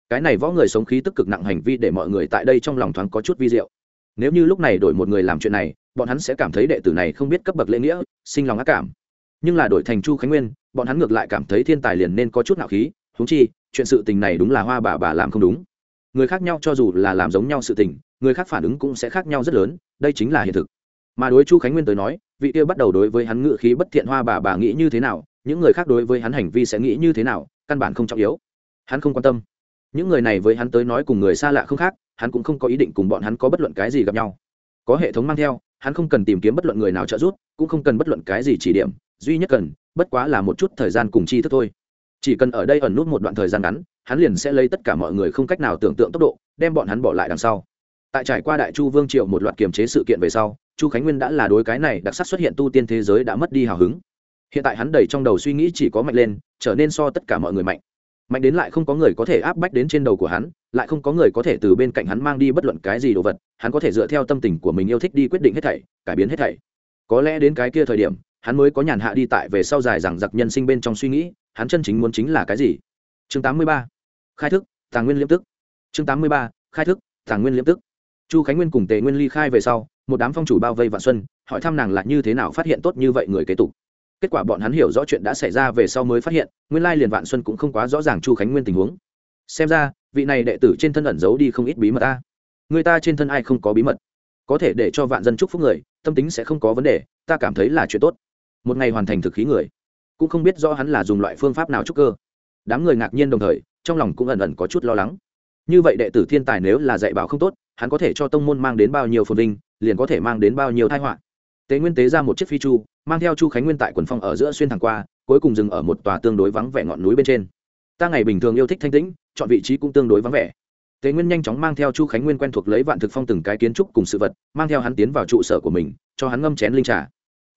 Cái này võ người sống khí tức cực nặng hành vi để mọi người tại đây trong lòng thoáng có chút vi diệu nếu như lúc này đổi một người làm chuyện này, bọn hắn sẽ cảm thấy đệ tử này không biết cấp bậc lễ nghĩa, sinh lòng ác cảm. Nhưng là đổi thành chu khánh nguyên, bọn hắn ngược lại cảm thấy thiên tài liền nên có chút nạo khí húng chi, chuyện sự tình này đúng là hoa bà bà làm không đúng. Người khác nhau cho dù là làm giống nhau sự tình, người khác phản ứng cũng sẽ khác nhau rất lớn, đây chính là hiện thực. Mà đối chu khánh nguyên tới nói, vị kia bắt đầu đối với hắn ngự khí bất thiện hoa bà bà nghĩ như thế nào, những người khác đối với hắn hành vi sẽ nghĩ như thế nào, căn bản không trọng yếu. Hắn không quan tâm những người này với hắn tới nói cùng người xa lạ không khác, hắn cũng không có ý định cùng bọn hắn có bất luận cái gì gặp nhau. Có hệ thống mang theo, hắn không cần tìm kiếm bất luận người nào trợ giúp, cũng không cần bất luận cái gì chỉ điểm, duy nhất cần, bất quá là một chút thời gian cùng chi thức thôi. Chỉ cần ở đây ẩn nút một đoạn thời gian ngắn, hắn liền sẽ lấy tất cả mọi người không cách nào tưởng tượng tốc độ, đem bọn hắn bỏ lại đằng sau. Tại trải qua đại chu vương triều một loạt kiềm chế sự kiện về sau, chu khánh nguyên đã là đối cái này đặc sắc xuất hiện tu tiên thế giới đã mất đi hào hứng. Hiện tại hắn đầy trong đầu suy nghĩ chỉ có mạnh lên, trở nên so tất cả mọi người mạnh mạnh đến lại không có người có thể áp bách đến trên đầu của hắn, lại không có người có thể từ bên cạnh hắn mang đi bất luận cái gì đồ vật, hắn có thể dựa theo tâm tình của mình yêu thích đi quyết định hết thảy, cải biến hết thảy có lẽ đến cái kia thời điểm, hắn mới có nhàn hạ đi tại về sau dài rằng giặc nhân sinh bên trong suy nghĩ, hắn chân chính muốn chính là cái gì chương 83. khai thức tàng nguyên liêm tức chương 83. khai thức tàng nguyên liêm tức chu khánh nguyên cùng tề nguyên ly khai về sau, một đám phong chủ bao vây vạn xuân, hỏi thăm nàng là như thế nào phát hiện tốt như vậy người kế tục kết quả bọn hắn hiểu rõ chuyện đã xảy ra về sau mới phát hiện, nguyên lai liền vạn xuân cũng không quá rõ ràng chu khánh nguyên tình huống. Xem ra, vị này đệ tử trên thân ẩn giấu đi không ít bí mật ta người ta trên thân ai không có bí mật? Có thể để cho vạn dân chúc phúc người, tâm tính sẽ không có vấn đề, ta cảm thấy là chuyện tốt. Một ngày hoàn thành thực khí người, cũng không biết rõ hắn là dùng loại phương pháp nào trúc cơ. Đám người ngạc nhiên đồng thời, trong lòng cũng ẩn ẩn có chút lo lắng. Như vậy đệ tử thiên tài nếu là dạy bảo không tốt, hắn có thể cho tông môn mang đến bao nhiêu phồn vinh, liền có thể mang đến bao nhiêu tai họa. Tế nguyên tế ra một chiếc phi chu mang theo chu khánh nguyên tại quần phong ở giữa xuyên thẳng qua, cuối cùng dừng ở một tòa tương đối vắng vẻ ngọn núi bên trên. Ta ngày bình thường yêu thích thanh tĩnh, chọn vị trí cũng tương đối vắng vẻ. Tề nguyên nhanh chóng mang theo chu khánh nguyên quen thuộc lấy vạn thực phong từng cái kiến trúc cùng sự vật, mang theo hắn tiến vào trụ sở của mình, cho hắn ngâm chén linh trà.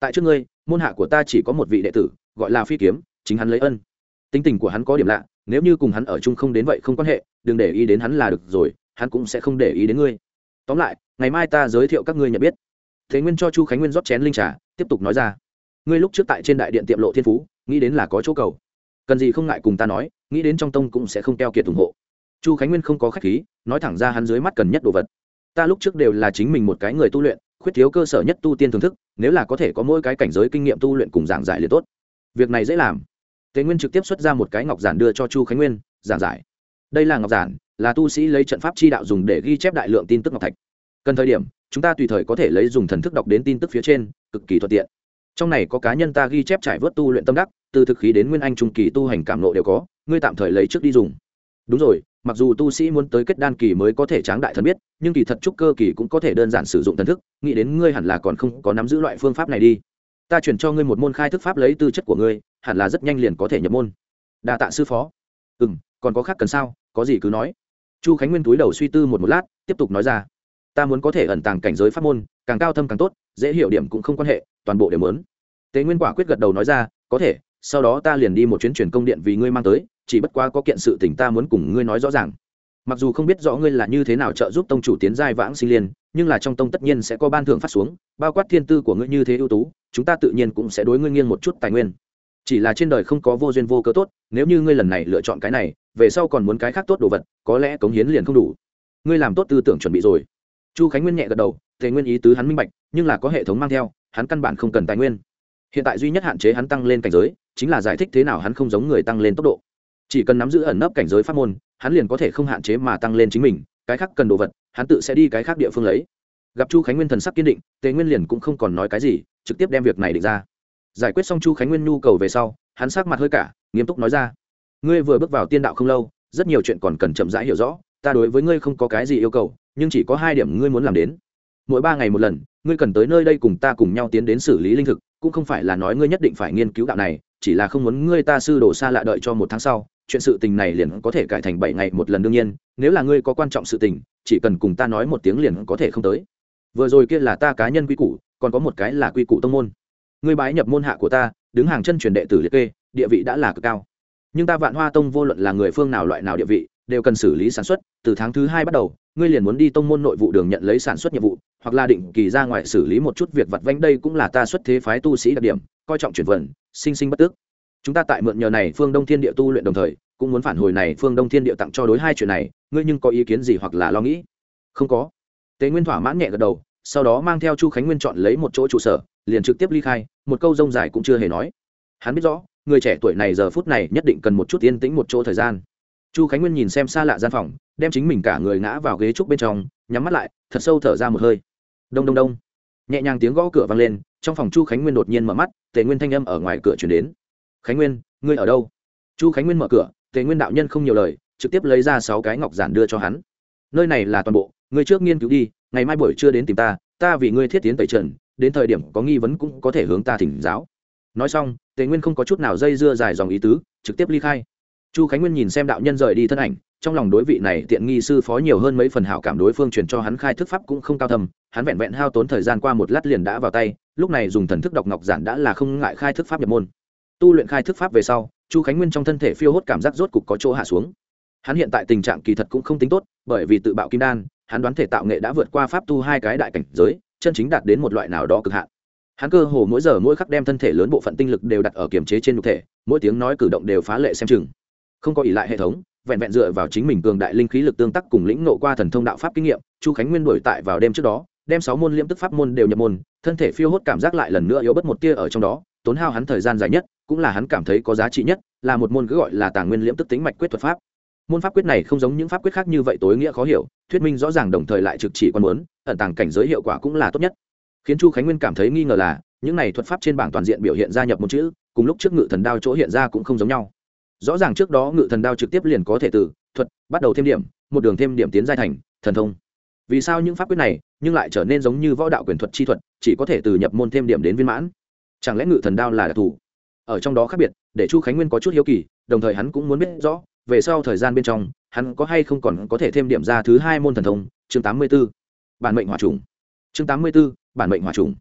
Tại trước ngươi, môn hạ của ta chỉ có một vị đệ tử, gọi là phi kiếm, chính hắn lấy ân. Tính tình của hắn có điểm lạ, nếu như cùng hắn ở chung không đến vậy không quan hệ, đừng để ý đến hắn là được rồi, hắn cũng sẽ không để ý đến ngươi. Tóm lại, ngày mai ta giới thiệu các ngươi nhận biết thế nguyên cho chu khánh nguyên rót chén linh trà, tiếp tục nói ra. Ngươi lúc trước tại trên đại điện tiệm lộ thiên phú, nghĩ đến là có chỗ cầu. Cần gì không ngại cùng ta nói, nghĩ đến trong tông cũng sẽ không keo kiệt ủng hộ. Chu khánh nguyên không có khách khí, nói thẳng ra hắn dưới mắt cần nhất đồ vật. Ta lúc trước đều là chính mình một cái người tu luyện, khuyết thiếu cơ sở nhất tu tiên thưởng thức, nếu là có thể có mỗi cái cảnh giới kinh nghiệm tu luyện cùng giảng giải liền tốt. Việc này dễ làm. Tề nguyên trực tiếp xuất ra một cái ngọc giản đưa cho chu khánh nguyên, giảng giải. Đây là ngọc giản, là tu sĩ lấy trận pháp chi đạo dùng để ghi chép đại lượng tin tức ngọc thạch. Cần thời điểm chúng ta tùy thời có thể lấy dùng thần thức đọc đến tin tức phía trên, cực kỳ thuận tiện. Trong này có cá nhân ta ghi chép trải vớt tu luyện tâm đắc, từ thực khí đến nguyên anh trung kỳ tu hành cảm nộ đều có, ngươi tạm thời lấy trước đi dùng. Đúng rồi, mặc dù tu sĩ muốn tới kết đan kỳ mới có thể tráng đại thần biết, nhưng kỳ thật trúc cơ kỳ cũng có thể đơn giản sử dụng thần thức, nghĩ đến ngươi hẳn là còn không có nắm giữ loại phương pháp này đi. Ta chuyển cho ngươi một môn khai thức pháp lấy tư chất của ngươi, hẳn là rất nhanh liền có thể nhập môn. Đa tạ sư phó. Ừ m còn có khác cần sao? Có gì cứ nói. Chu khánh nguyên túi đầu suy tư một một lát, tiếp tục nói ra ta muốn có thể ẩn tàng cảnh giới pháp môn, càng cao thâm càng tốt, dễ hiểu điểm cũng không quan hệ, toàn bộ đều muốn. Tế nguyên quả quyết gật đầu nói ra, có thể, sau đó ta liền đi một chuyến truyền công điện vì ngươi mang tới, chỉ bất quá có kiện sự tình ta muốn cùng ngươi nói rõ ràng. Mặc dù không biết rõ ngươi là như thế nào trợ giúp tông chủ tiến giai vãng sinh liên, nhưng là trong tông tất nhiên sẽ có ban thưởng phát xuống, bao quát thiên tư của ngươi như thế ưu tú, chúng ta tự nhiên cũng sẽ đối ngươi nghiêng một chút tài nguyên. Chỉ là trên đời không có vô duyên vô cớ tốt, nếu như ngươi lần này lựa chọn cái này, về sau còn muốn cái khác tốt đồ vật, có lẽ cống hiến liền không đủ. Ngươi làm tốt tư tưởng chuẩn bị rồi chu khánh nguyên nhẹ gật đầu, tề nguyên ý tứ hắn minh bạch, nhưng là có hệ thống mang theo, hắn căn bản không cần tài nguyên. Hiện tại duy nhất hạn chế hắn tăng lên cảnh giới, chính là giải thích thế nào hắn không giống người tăng lên tốc độ. Chỉ cần nắm giữ ẩn nấp cảnh giới pháp môn, hắn liền có thể không hạn chế mà tăng lên chính mình, cái khác cần đồ vật, hắn tự sẽ đi cái khác địa phương lấy. Gặp chu khánh nguyên thần sắc kiên định, tề nguyên liền cũng không còn nói cái gì, trực tiếp đem việc này định ra. Giải quyết xong chu khánh nguyên nhu cầu về sau, hắn sắc mặt hơi cả, nghiêm túc nói ra, ngươi vừa bước vào tiên đạo không lâu, rất nhiều chuyện còn cần chậm rãi hiểu rõ ta đối với ngươi không có cái gì yêu cầu, nhưng chỉ có hai điểm ngươi muốn làm đến. Mỗi ba ngày một lần, ngươi cần tới nơi đây cùng ta cùng nhau tiến đến xử lý linh thực, cũng không phải là nói ngươi nhất định phải nghiên cứu đạo này, chỉ là không muốn ngươi ta sư đồ xa lạ đợi cho một tháng sau, chuyện sự tình này liền có thể cải thành bảy ngày một lần đương nhiên, nếu là ngươi có quan trọng sự tình, chỉ cần cùng ta nói một tiếng liền có thể không tới. Vừa rồi kia là ta cá nhân quy củ, còn có một cái là quy củ tông môn. Ngươi bái nhập môn hạ của ta, đứng hàng chân truyền đệ tử liệt kê, địa vị đã là cực cao. Nhưng ta vạn hoa tông vô luận là người phương nào loại nào địa vị đều cần xử lý sản xuất, từ tháng thứ hai bắt đầu, ngươi liền muốn đi tông môn nội vụ đường nhận lấy sản xuất nhiệm vụ, hoặc là định kỳ ra ngoài xử lý một chút việc vặt vanh đây cũng là ta xuất thế phái tu sĩ đặc điểm, coi trọng chuyển vận, sinh sinh bất tức. chúng ta tại mượn nhờ này phương đông thiên địa tu luyện đồng thời, cũng muốn phản hồi này phương đông thiên địa tặng cho đối hai chuyện này, ngươi nhưng có ý kiến gì hoặc là lo nghĩ? Không có. Tế nguyên thỏa mãn nhẹ gật đầu, sau đó mang theo chu khánh nguyên chọn lấy một chỗ trụ sở, liền trực tiếp ly khai, một câu rông dài cũng chưa hề nói. Hắn biết rõ, người trẻ tuổi này giờ phút này nhất định cần một chút yên tĩnh một chỗ thời gian chu khánh nguyên nhìn xem xa lạ gian phòng, đem chính mình cả người ngã vào ghế trúc bên trong, nhắm mắt lại, thật sâu thở ra một hơi. Đông đông đông. Nhẹ nhàng tiếng gõ cửa vang lên, trong phòng chu khánh nguyên đột nhiên mở mắt, tề nguyên thanh âm ở ngoài cửa chuyển đến. Khánh nguyên, ngươi ở đâu? Chu khánh nguyên mở cửa, tề nguyên đạo nhân không nhiều lời, trực tiếp lấy ra sáu cái ngọc giản đưa cho hắn. Nơi này là toàn bộ, ngươi trước nghiên cứu đi, ngày mai buổi trưa đến tìm ta ta vì ngươi thiết tiến tẩy trần, đến thời điểm có nghi vấn cũng có thể hướng ta thỉnh giáo. Nói xong, tề nguyên không có chút nào dây dưa dài dòng ý tứ, trực tiếp ly khai chu khánh nguyên nhìn xem đạo nhân rời đi thân ảnh, trong lòng đối vị này tiện nghi sư phó nhiều hơn mấy phần hảo cảm đối phương truyền cho hắn khai thức pháp cũng không cao thầm hắn vẹn vẹn hao tốn thời gian qua một lát liền đã vào tay, lúc này dùng thần thức đọc ngọc giản đã là không ngại khai thức pháp nhập môn. Tu luyện khai thức pháp về sau, chu khánh nguyên trong thân thể phiêu hốt cảm giác rốt cục có chỗ hạ xuống. Hắn hiện tại tình trạng kỳ thật cũng không tính tốt, bởi vì tự bạo kim đan, hắn đoán thể tạo nghệ đã vượt qua pháp tu hai cái đại cảnh giới, chân chính đạt đến một loại nào đó cực hạn. Hắn cơ hồ mỗi giờ mỗi khắc đem thân thể lớn bộ phận tinh lực đều đặt ở kiềm chế trên nhục thể, mỗi tiếng nói cử động đều phá lệ xem chừng không có ỷ lại hệ thống, vẹn vẹn dựa vào chính mình cường đại linh khí lực tương tác cùng lĩnh nộ qua thần thông đạo pháp kinh nghiệm, chu khánh nguyên đổi tại vào đêm trước đó, đem sáu môn liễm tức pháp môn đều nhập môn, thân thể phiêu hốt cảm giác lại lần nữa yếu bất một tia ở trong đó, tốn hao hắn thời gian dài nhất, cũng là hắn cảm thấy có giá trị nhất, là một môn cứ gọi là tàng nguyên liễm tức tính mạch quyết thuật pháp. Môn pháp quyết này không giống những pháp quyết khác như vậy tối nghĩa khó hiểu, thuyết minh rõ ràng đồng thời lại trực chỉ quan muốn, ẩn tàng cảnh giới hiệu quả cũng là tốt nhất. Khiến chu khánh nguyên cảm thấy nghi ngờ là, những này thuật pháp trên bảng toàn diện biểu hiện gia nhập một chữ, cùng lúc trước ngự thần đao chỗ hiện ra cũng không giống nhau rõ ràng trước đó ngự thần đao trực tiếp liền có thể từ thuật bắt đầu thêm điểm, một đường thêm điểm tiến giai thành, thần thông. Vì sao những pháp quyết này nhưng lại trở nên giống như võ đạo quyền thuật chi thuật, chỉ có thể từ nhập môn thêm điểm đến viên mãn? Chẳng lẽ ngự thần đao là đặc thù? Ở trong đó khác biệt, để chu khánh nguyên có chút hiếu kỳ, đồng thời hắn cũng muốn biết rõ, về sau thời gian bên trong, hắn có hay không còn có thể thêm điểm ra thứ hai môn thần thông? Chương tám mươi b ố bản mệnh hòa trùng. Chương tám mươi b ố bản mệnh hòa trùng.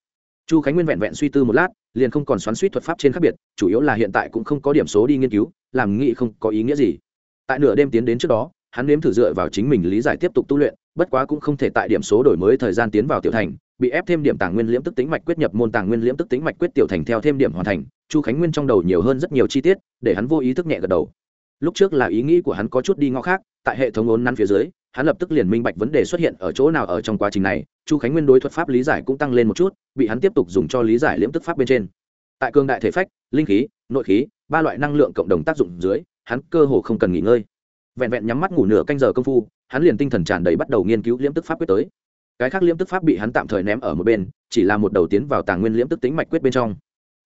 Chu khánh nguyên vẹn vẹn suy tư một lát liền không còn xoắn suýt thuật pháp trên khác biệt, chủ yếu là hiện tại cũng không có điểm số đi nghiên cứu, làm nghị không có ý nghĩa gì. Tại nửa đêm tiến đến trước đó, hắn nếm thử dựa vào chính mình lý giải tiếp tục tu luyện, bất quá cũng không thể tại điểm số đổi mới thời gian tiến vào tiểu thành, bị ép thêm điểm tàng nguyên liễm tức tính mạch quyết nhập môn tàng nguyên liễm tức tính mạch quyết tiểu thành theo thêm điểm hoàn thành, chu khánh nguyên trong đầu nhiều hơn rất nhiều chi tiết, để hắn vô ý thức nhẹ gật đầu. Lúc trước là ý nghĩ của hắn có chút đi ngõ khác, tại hệ thống ốn nắn phía dưới hắn lập tức liền minh bạch vấn đề xuất hiện ở chỗ nào ở trong quá trình này, chu khánh nguyên đối thuật pháp lý giải cũng tăng lên một chút, bị hắn tiếp tục dùng cho lý giải liễm tức pháp bên trên. Tại cương đại thể phách, linh khí, nội khí, ba loại năng lượng cộng đồng tác dụng dưới, hắn cơ hồ không cần nghỉ ngơi. Vẹn vẹn nhắm mắt ngủ nửa canh giờ công phu, hắn liền tinh thần tràn đầy bắt đầu nghiên cứu liễm tức pháp quyết tới. Cái khác liễm tức pháp bị hắn tạm thời ném ở một bên, chỉ là một đầu tiến vào tàng nguyên liễm tức tính mạch quyết bên trong.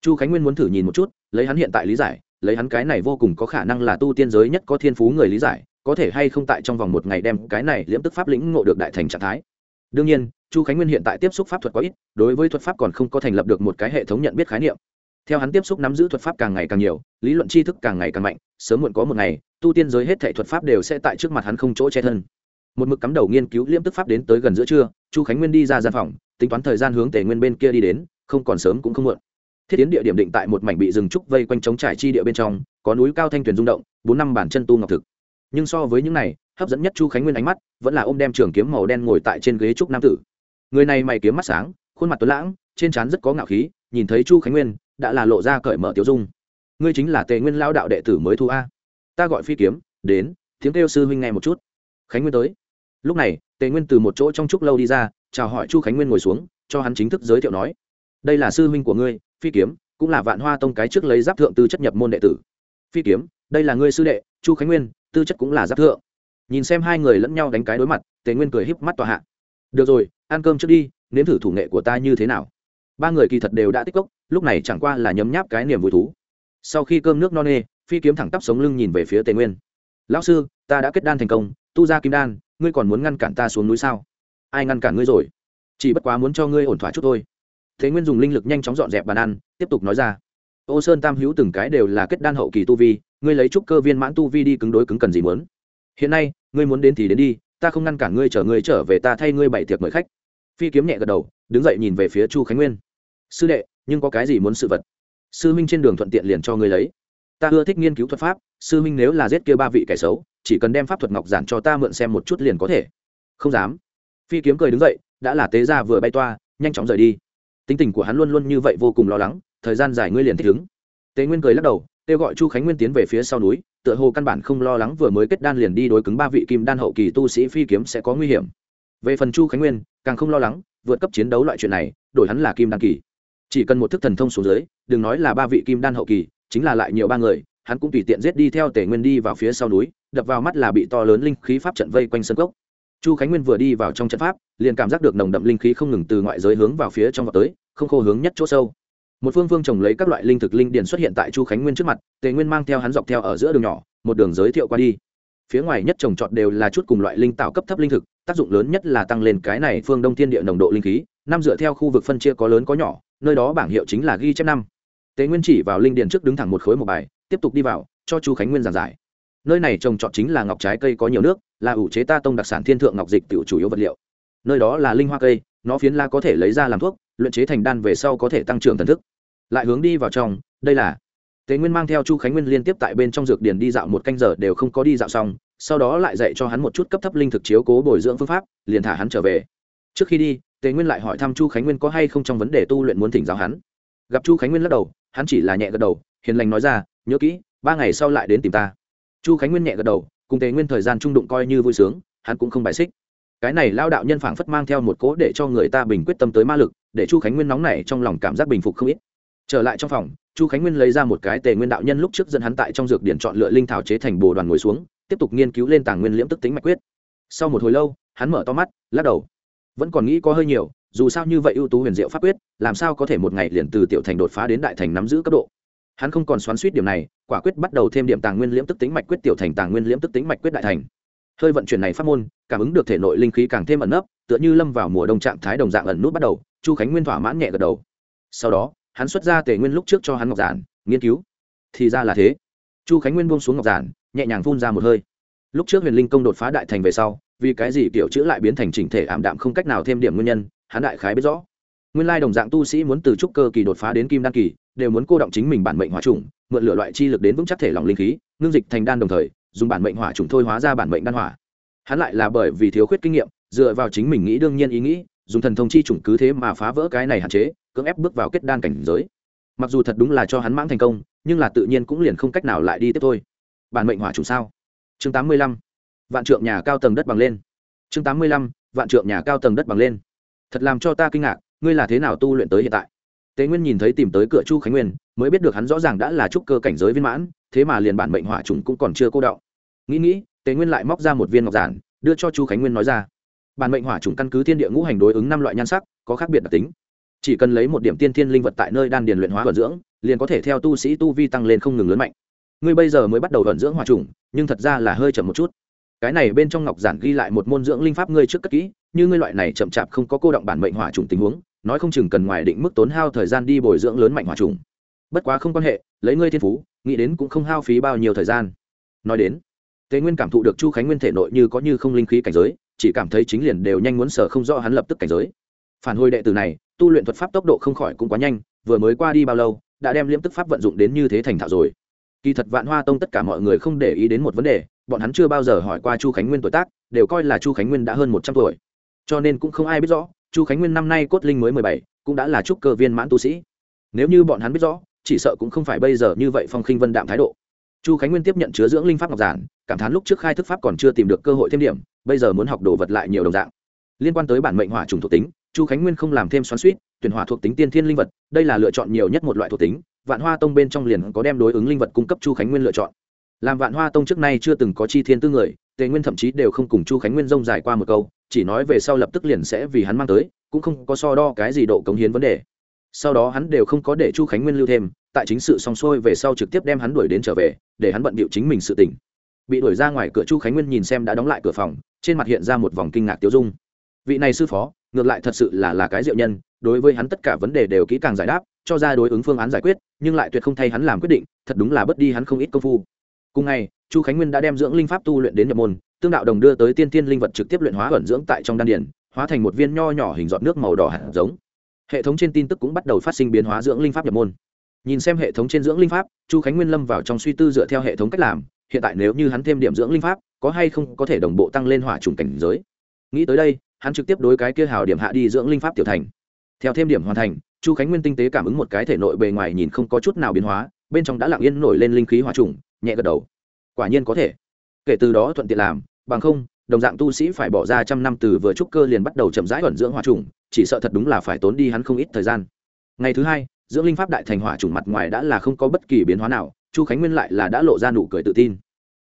Chu khánh nguyên muốn thử nhìn một chút, lấy hắn hiện tại lý giải, lấy hắn cái này vô cùng có khả năng là tu tiên giới nhất có thiên phú người lý giải có thể hay không tại trong vòng một ngày đem cái này liễm tức pháp lĩnh ngộ được đại thành trạng thái. Đương nhiên, chu khánh nguyên hiện tại tiếp xúc pháp thuật quá ít, đối với thuật pháp còn không có thành lập được một cái hệ thống nhận biết khái niệm. Theo hắn tiếp xúc nắm giữ thuật pháp càng ngày càng nhiều, lý luận tri thức càng ngày càng mạnh, sớm muộn có một ngày, tu tiên giới hết thể thuật pháp đều sẽ tại trước mặt hắn không chỗ che thân. Một mực cắm đầu nghiên cứu liễm tức pháp đến tới gần giữa trưa, chu khánh nguyên đi ra gian phòng, tính toán thời gian hướng tề nguyên bên kia đi đến, không còn sớm cũng không muộn. Thiết tiến địa điểm định tại một mảnh bị rừng trúc vây quanh trống trải chi địa bên trong, có núi cao thanh tuyền rung động, bốn năm bản chân tu ngọc thực nhưng so với những này, hấp dẫn nhất chu khánh nguyên ánh mắt, vẫn là ô m đem trường kiếm màu đen ngồi tại trên ghế trúc nam tử. Người này mày kiếm mắt sáng, khuôn mặt tuấn lãng, trên trán rất có ngạo khí, nhìn thấy chu khánh nguyên, đã là lộ ra cởi mở tiểu dung. Ngươi chính là tề nguyên lao đạo đệ tử mới thu a. Ta gọi phi kiếm, đến, tiếng kêu sư huynh nghe một chút. Khánh nguyên tới. Lúc này, tề nguyên từ một chỗ trong trúc lâu đi ra, chào hỏi chu khánh nguyên ngồi xuống, cho hắn chính thức giới thiệu nói. Đây là sư huynh của ngươi, phi kiếm, cũng là vạn hoa tông cái trước lấy giáp thượng tư chất nhập môn đệ tử. Phi kiếm, đây là ngươi sư đệ, chu khánh nguyên tư chất cũng là giáp thượng. Nhìn xem hai người lẫn nhau đánh cái đối mặt, tề nguyên cười híp mắt tòa hạ. Được rồi, ăn cơm trước đi, nếm thử thủ nghệ của ta như thế nào? Ba người kỳ thật đều đã tích cốc, lúc này chẳng qua là nhấm nháp cái niềm vui thú. Sau khi cơm nước no nê, phi kiếm thẳng tắp sống lưng nhìn về phía tề nguyên. Lão sư, ta đã kết đan thành công, tu ra kim đan, ngươi còn muốn ngăn cản ta xuống núi sao? Ai ngăn cản ngươi rồi? Chỉ bất quá muốn cho ngươi ổn thỏa chút thôi. Thế nguyên dùng linh lực nhanh chóng dọn dẹp bàn ăn, tiếp tục nói ra ô sơn tam hữu từng cái đều là kết đan hậu kỳ tu vi, ngươi lấy trúc cơ viên mãn tu vi đi cứng đối cứng cần gì muốn? Hiện nay, ngươi muốn đến thì đến đi, ta không ngăn cản ngươi chở ngươi trở về ta thay ngươi bảy tiệc mời khách. Phi kiếm nhẹ gật đầu, đứng dậy nhìn về phía chu khánh nguyên. Sư đệ, nhưng có cái gì muốn sự vật? Sư minh trên đường thuận tiện liền cho ngươi lấy. Ta ưa thích nghiên cứu thuật pháp, sư minh nếu là giết kia ba vị kẻ xấu, chỉ cần đem pháp thuật ngọc giản cho ta mượn xem một chút liền có thể. Không dám. Phi kiếm cười đứng dậy, đã là tế ra vừa bay toa, nhanh chóng rời đi. Tính tình của hắn luôn luôn như vậy vô cùng lo lắng thời gian dài ngươi liền thích ứng. Tề nguyên cười lắc đầu, kêu gọi chu khánh nguyên tiến về phía sau núi, tựa hồ căn bản không lo lắng vừa mới kết đan liền đi đối cứng ba vị kim đan hậu kỳ tu sĩ phi kiếm sẽ có nguy hiểm. Về phần chu khánh nguyên, càng không lo lắng, vượt cấp chiến đấu loại chuyện này, đổi hắn là kim đan kỳ. Chỉ cần một thức thần thông xuống dưới, đừng nói là ba vị kim đan hậu kỳ, chính là lại nhiều ba người, hắn cũng tùy tiện giết đi theo tề nguyên đi vào phía sau núi, đập vào mắt là bị to lớn linh khí pháp trận vây quanh sân cốc. Chu khánh nguyên vừa đi vào trong trận pháp, liền cảm giác được nồng đậm linh khí không ngừng từ ngoại giới hướng vào phía trong vào tới, không khô hướng nhất chỗ sâu một phương phương trồng lấy các loại linh thực linh điền xuất hiện tại chu khánh nguyên trước mặt, tề nguyên mang theo hắn dọc theo ở giữa đường nhỏ, một đường giới thiệu qua đi. Phía ngoài nhất trồng trọt đều là chút cùng loại linh tạo cấp thấp linh thực, tác dụng lớn nhất là tăng lên cái này phương đông thiên địa nồng độ linh khí, năm dựa theo khu vực phân chia có lớn có nhỏ, nơi đó bảng hiệu chính là ghi chép năm. Tề nguyên chỉ vào linh điền trước đứng thẳng một khối một bài, tiếp tục đi vào, cho chu khánh nguyên giảng giải. Nơi này trồng trọt chính là ngọc trái cây có nhiều nước, là ủ chế ta tông đặc sản thiên thượng ngọc dịch tiểu chủ yếu vật liệu. Nơi đó là linh hoa cây, nó phiến la có thể lấy ra làm thuốc, luyện chế thành đan về sau có thể tăng trưởng thần thức lại hướng đi vào trong, đây là. Tề nguyên mang theo chu khánh nguyên liên tiếp tại bên trong dược điền đi dạo một canh giờ đều không có đi dạo xong, sau đó lại dạy cho hắn một chút cấp thấp linh thực chiếu cố bồi dưỡng phương pháp, liền thả hắn trở về. Trước khi đi tề nguyên lại hỏi thăm chu khánh nguyên có hay không trong vấn đề tu luyện muốn thỉnh giáo hắn. Gặp chu khánh nguyên lắc đầu, hắn chỉ là nhẹ gật đầu, hiền lành nói ra, nhớ kỹ, ba ngày sau lại đến tìm ta. Chu khánh nguyên nhẹ gật đầu, cùng tề nguyên thời gian trung đụng coi như vui sướng, hắn cũng không bài xích. Cái này lao đạo nhân phảng phất mang theo một cố để cho người ta bình quyết tâm tới ma lực, để chu khánh nguyên nóng nảy trong lòng cảm giác bình phục không ít trở lại trong phòng, chu khánh nguyên lấy ra một cái tề nguyên đạo nhân lúc trước dẫn hắn tại trong dược điển chọn lựa linh thảo chế thành bồ đoàn ngồi xuống, tiếp tục nghiên cứu lên tàng nguyên liễm tức tính mạch quyết sau một hồi lâu, hắn mở to mắt, lắc đầu. Vẫn còn nghĩ có hơi nhiều, dù sao như vậy ưu tú huyền diệu pháp quyết, làm sao có thể một ngày liền từ tiểu thành đột phá đến đại thành nắm giữ cấp độ? Hắn không còn xoắn suýt điểm này, quả quyết bắt đầu thêm điểm tàng nguyên liễm tức tính mạch quyết tiểu thành tàng nguyên liễm tức tính mạch quyết đại thành. Hơi vận chuyển này pháp môn, cảm ứng được thể nội linh khí càng thêm ẩn nấp, tựa như lâm vào mùa đông trạng thái đồng dạng ẩn nút bắt đầu, chu khánh nguyên thỏa mãn nhẹ gật đầu. Sau đó hắn xuất ra tề nguyên lúc trước cho hắn ngọc giản, nghiên cứu. Thì ra là thế. Chu khánh nguyên buông xuống ngọc giản, nhẹ nhàng phun ra một hơi. Lúc trước huyền linh công đột phá đại thành về sau, vì cái gì kiểu chữ lại biến thành chỉnh thể ảm đạm không cách nào thêm điểm nguyên nhân, hắn đại khái biết rõ. Nguyên lai đồng dạng tu sĩ muốn từ trúc cơ kỳ đột phá đến kim đan kỳ, đều muốn cô động chính mình bản mệnh hỏa trùng, mượn lửa loại chi lực đến vững chắc thể lòng linh khí, ngưng dịch thành đan đồng thời, dùng bản mệnh hỏa trùng thôi hóa ra bản mệnh đan hỏa. Hắn lại là bởi vì thiếu khuyết kinh nghiệm, dựa vào chính mình nghĩ đương nhiên ý nghĩ, dùng thần thông chi trùng cứ thế mà phá vỡ cái này hạn chế cưỡng ép bước vào kết đan cảnh giới. Mặc dù thật đúng là cho hắn mãng thành công, nhưng là tự nhiên cũng liền không cách nào lại đi tiếp thôi. Bản mệnh hỏa trùng sao? Chương tám mươi lăm, vạn trượng nhà cao tầng đất bằng lên. Chương tám mươi lăm, vạn trượng nhà cao tầng đất bằng lên. Thật làm cho ta kinh ngạc, ngươi là thế nào tu luyện tới hiện tại? Tế nguyên nhìn thấy tìm tới cửa chu khánh nguyên, mới biết được hắn rõ ràng đã là trúc cơ cảnh giới viên mãn, thế mà liền bản mệnh hỏa trùng cũng còn chưa cô đọng. Nghĩ nghĩ, tế nguyên lại móc ra một viên ngọc giản, đưa cho chu khánh nguyên nói ra. Bản mệnh hỏa trùng căn cứ thiên địa ngũ hành đối ứng năm loại nhan sắc, có khác biệt đặc tính chỉ cần lấy một điểm tiên thiên linh vật tại nơi đan điền luyện hóa vận dưỡng, liền có thể theo tu sĩ tu vi tăng lên không ngừng lớn mạnh. Ngươi bây giờ mới bắt đầu vận dưỡng hỏa trùng nhưng thật ra là hơi chậm một chút. Cái này bên trong ngọc giản ghi lại một môn dưỡng linh pháp ngươi trước cất kỹ, như ngươi loại này chậm chạp không có cô động bản mệnh hỏa trùng tình huống, nói không chừng cần ngoài định mức tốn hao thời gian đi bồi dưỡng lớn mạnh hỏa trùng bất quá không quan hệ, lấy ngươi thiên phú, nghĩ đến cũng không hao phí bao nhiêu thời gian. Nói đến tế nguyên cảm thụ được chu khánh nguyên thể nội như có như không linh khí cảnh giới, chỉ cảm thấy chính liền đều nhanh muốn sở không rõ hắn lập tức cảnh giới phản hồi đệ tử này, tu luyện thuật pháp tốc độ không khỏi cũng quá nhanh, vừa mới qua đi bao lâu, đã đem liễm tức pháp vận dụng đến như thế thành thạo rồi. Kỳ thật vạn hoa tông tất cả mọi người không để ý đến một vấn đề, bọn hắn chưa bao giờ hỏi qua chu khánh nguyên tuổi tác, đều coi là chu khánh nguyên đã hơn một trăm tuổi. Cho nên cũng không ai biết rõ, chu khánh nguyên năm nay cốt linh mới mười bảy, cũng đã là trúc cơ viên mãn tu sĩ. Nếu như bọn hắn biết rõ, chỉ sợ cũng không phải bây giờ như vậy phong khinh vân đạm thái độ. Chu khánh nguyên tiếp nhận chứa dưỡng linh pháp ngọc giản, cảm thán lúc trước khai thức pháp còn chưa tìm được cơ hội thêm điểm, bây giờ muốn học đồ vật lại nhiều đồng dạng. Liên quan tới bản mệnh hỏa trùng thuộc tính chu khánh nguyên không làm thêm xoắn suýt, tuyển hỏa thuộc tính tiên thiên linh vật, đây là lựa chọn nhiều nhất một loại thuộc tính, vạn hoa tông bên trong liền có đem đối ứng linh vật cung cấp chu khánh nguyên lựa chọn. Làm vạn hoa tông trước nay chưa từng có chi thiên tư người, tề nguyên thậm chí đều không cùng chu khánh nguyên rông dài qua một câu, chỉ nói về sau lập tức liền sẽ vì hắn mang tới, cũng không có so đo cái gì độ cống hiến vấn đề. Sau đó hắn đều không có để chu khánh nguyên lưu thêm, tại chính sự xong xuôi về sau trực tiếp đem hắn đuổi đến trở về, để hắn bận bịu chính mình sự tỉnh bị đuổi ra ngoài cửa chu khánh nguyên nhìn xem đã đóng lại cửa phòng, trên mặt hiện ra một vòng kinh ngạc tiêu dung vị này sư phó, ngược lại thật sự là là cái diệu nhân, đối với hắn tất cả vấn đề đều kỹ càng giải đáp, cho ra đối ứng phương án giải quyết, nhưng lại tuyệt không thay hắn làm quyết định, thật đúng là bất đi hắn không ít công phu. Cùng ngày, chu khánh nguyên đã đem dưỡng linh pháp tu luyện đến nhập môn, tương đạo đồng đưa tới tiên tiên linh vật trực tiếp luyện hóa ẩn dưỡng tại trong đan điển hóa thành một viên nho nhỏ hình giọt nước màu đỏ hạt giống. Hệ thống trên tin tức cũng bắt đầu phát sinh biến hóa dưỡng linh pháp nhập môn. Nhìn xem hệ thống trên dưỡng linh pháp, chu khánh nguyên lâm vào trong suy tư dựa theo hệ thống cách làm, hiện tại nếu như hắn thêm điểm dưỡng linh pháp, có hay không có thể đồng bộ tăng lên hỏa trùng cảnh giới. Nghĩ tới đây hắn trực tiếp đối cái kia hào điểm hạ đi dưỡng linh pháp tiểu thành. Theo thêm điểm hoàn thành, chu khánh nguyên tinh tế cảm ứng một cái thể nội bề ngoài nhìn không có chút nào biến hóa, bên trong đã lặng yên nổi lên linh khí hỏa trùng, nhẹ gật đầu. Quả nhiên có thể. Kể từ đó thuận tiện làm, bằng không, đồng dạng tu sĩ phải bỏ ra trăm năm từ vừa trúc cơ liền bắt đầu chậm rãi ẩn dưỡng hỏa trùng, chỉ sợ thật đúng là phải tốn đi hắn không ít thời gian. Ngày thứ hai, dưỡng linh pháp đại thành hỏa trùng mặt ngoài đã là không có bất kỳ biến hóa nào, chu khánh nguyên lại là đã lộ ra nụ cười tự tin.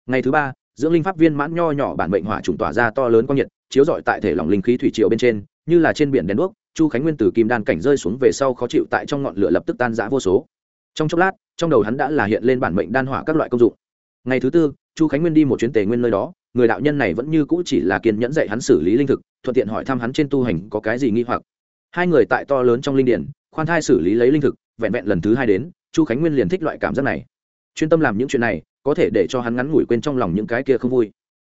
Ngày thứ ba, dưỡng linh pháp viên mãn nho nhỏ bản mệnh hỏa trùng tỏa ra to lớn quang nhiệt chiếu rọi tại thể lỏng linh khí thủy triều bên trên, như là trên biển đèn đuốc, chu khánh nguyên từ kim đan cảnh rơi xuống về sau khó chịu tại trong ngọn lửa lập tức tan rã vô số. Trong chốc lát, trong đầu hắn đã là hiện lên bản mệnh đan hỏa các loại công dụng. Ngày thứ tư, chu khánh nguyên đi một chuyến tề nguyên nơi đó, người đạo nhân này vẫn như cũ chỉ là kiên nhẫn dạy hắn xử lý linh thực, thuận tiện hỏi thăm hắn trên tu hành có cái gì nghi hoặc. Hai người tại to lớn trong linh điển khoan thai xử lý lấy linh thực, vẹn vẹn lần thứ hai đến, chu khánh nguyên liền thích loại cảm giác này. Chuyên tâm làm những chuyện này, có thể để cho hắn ngắn ngủi quên trong lòng những cái kia không vui.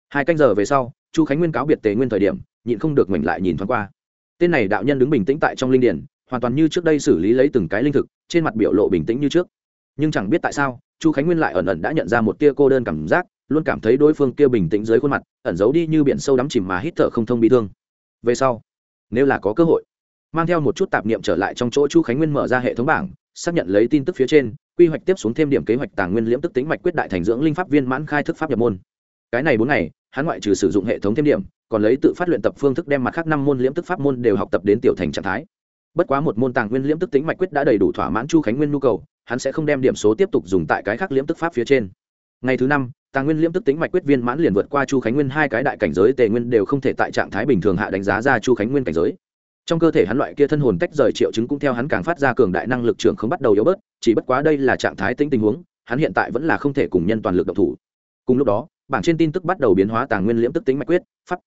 Hai canh giờ về sau chu khánh nguyên cáo biệt tề nguyên thời điểm, nhịn không được mình lại nhìn thoáng qua. Tên này đạo nhân đứng bình tĩnh tại trong linh điển hoàn toàn như trước đây xử lý lấy từng cái linh thực, trên mặt biểu lộ bình tĩnh như trước. Nhưng chẳng biết tại sao, chu khánh nguyên lại ẩn ẩn đã nhận ra một tia cô đơn cảm giác, luôn cảm thấy đối phương kia bình tĩnh dưới khuôn mặt, ẩn giấu đi như biển sâu đắm chìm mà hít thở không thông bị thương. Về sau, nếu là có cơ hội, mang theo một chút tạp niệm trở lại trong chỗ chu khánh nguyên mở ra hệ thống bảng, xác nhận lấy tin tức phía trên, quy hoạch tiếp xuống thêm điểm kế hoạch tàng nguyên liễm tức tính mạch quyết đại thành dưỡng linh pháp viên mãn khai thức pháp nhập môn. Cái này bốn ngày hắn ngoại trừ sử dụng hệ thống thêm điểm, còn lấy tự phát luyện tập phương thức đem mặt khác năm môn liễm tức pháp môn đều học tập đến tiểu thành trạng thái. Bất quá một môn tàng nguyên liễm tức tính mạch quyết đã đầy đủ thỏa mãn chu khánh nguyên nhu cầu, hắn sẽ không đem điểm số tiếp tục dùng tại cái khác liễm tức pháp phía trên. Ngày thứ năm, tàng nguyên liễm tức tính mạch quyết viên mãn liền vượt qua chu khánh nguyên hai cái đại cảnh giới, tề nguyên đều không thể tại trạng thái bình thường hạ đánh giá ra chu khánh nguyên cảnh giới. Trong cơ thể hắn loại kia thân hồn tách rời triệu chứng cũng theo hắn càng phát ra cường đại năng lực trưởng không bắt đầu yếu bớt, chỉ bất quá đây là trạng thái tính tình huống, hắn hiện tại vẫn là không thể cùng nhân toàn lực độc thủ. Cùng lúc đó bảng trên tin tức bắt đầu biến hóa tàng nguyên liễm tức tính mạch quyết, pháp.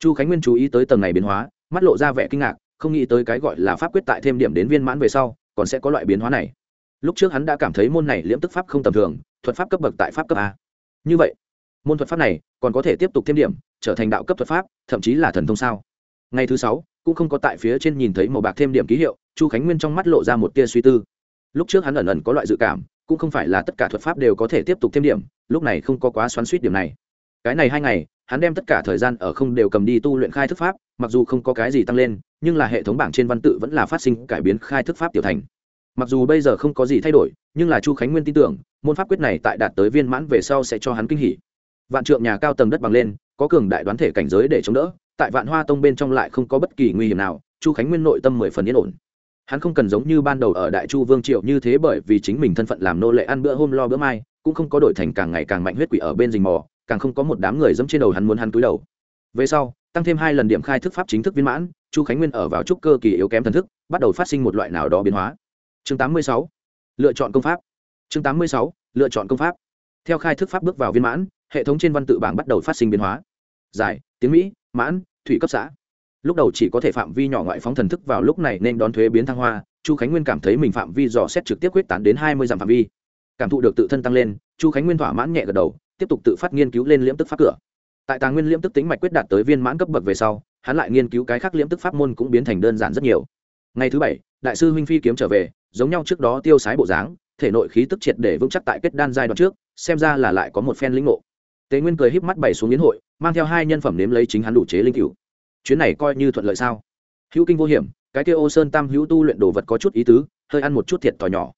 Chu khánh nguyên chú ý tới tầng này biến hóa, mắt lộ ra vẻ kinh ngạc, không nghĩ tới cái gọi là pháp quyết tại thêm điểm đến viên mãn về sau, còn sẽ có loại biến hóa này. Lúc trước hắn đã cảm thấy môn này liễm tức pháp không tầm thường, thuật pháp cấp bậc tại pháp cấp a. Như vậy, môn thuật pháp này còn có thể tiếp tục thêm điểm, trở thành đạo cấp thuật pháp, thậm chí là thần thông sao? Ngày thứ sáu, cũng không có tại phía trên nhìn thấy màu bạc thêm điểm ký hiệu, chu khánh nguyên trong mắt lộ ra một tia suy tư. Lúc trước hắn ẩn ẩn có loại dự cảm cũng không phải là tất cả thuật pháp đều có thể tiếp tục thêm điểm, lúc này không có quá xoắn suýt điểm này. Cái này hai ngày, hắn đem tất cả thời gian ở không đều cầm đi tu luyện khai thức pháp, mặc dù không có cái gì tăng lên, nhưng là hệ thống bảng trên văn tự vẫn là phát sinh cải biến khai thức pháp tiểu thành. Mặc dù bây giờ không có gì thay đổi, nhưng là chu khánh nguyên tin tưởng, môn pháp quyết này tại đạt tới viên mãn về sau sẽ cho hắn kinh hỉ. Vạn trượng nhà cao tầng đất bằng lên, có cường đại đoán thể cảnh giới để chống đỡ, tại vạn hoa tông bên trong lại không có bất kỳ nguy hiểm nào, chu khánh nguyên nội tâm mười phần yên ổn hắn không cần giống như ban đầu ở đại chu vương triệu như thế bởi vì chính mình thân phận làm nô lệ ăn bữa hôm lo bữa mai, cũng không có đổi thành càng ngày càng mạnh huyết quỷ ở bên rình mò, càng không có một đám người dẫm trên đầu hắn muốn hắn túi đầu về sau, tăng thêm hai lần điểm khai thức pháp chính thức viên mãn, chu khánh nguyên ở vào trúc cơ kỳ yếu kém thần thức, bắt đầu phát sinh một loại nào đó biến hóa chương 86. lựa chọn công pháp chương 86. lựa chọn công pháp theo khai thức pháp bước vào viên mãn, hệ thống trên văn tự bảng bắt đầu phát sinh biến hóa giải, tiếng mỹ, mãn, thủy cấp xã lúc đầu chỉ có thể phạm vi nhỏ ngoại phóng thần thức vào lúc này nên đón thuế biến thăng hoa, chu khánh nguyên cảm thấy mình phạm vi dò xét trực tiếp quyết tán đến hai mươi dặm phạm vi. Cảm thụ được tự thân tăng lên, chu khánh nguyên thỏa mãn nhẹ gật đầu, tiếp tục tự phát nghiên cứu lên liễm tức pháp cửa. Tại tàng nguyên liễm tức tính mạch quyết đạt tới viên mãn cấp bậc về sau, hắn lại nghiên cứu cái khác liễm tức pháp môn cũng biến thành đơn giản rất nhiều. Ngày thứ bảy, đại sư huynh phi kiếm trở về, giống nhau trước đó tiêu sái bộ dáng, thể nội khí tức triệt để vững chắc tại kết đan giai đoạn trước, xem ra là lại có một phen lĩnh ngộ. Tế nguyên cười híp mắt bày xuống yến hội, mang theo hai nhân phẩm nếm lấy chính hắn đủ chế linh cửu chuyến này coi như thuận lợi sao? Hữu kinh vô hiểm, cái kia ô sơn tam hữu tu luyện đồ vật có chút ý tứ, hơi ăn một chút thiệt thòi nhỏ.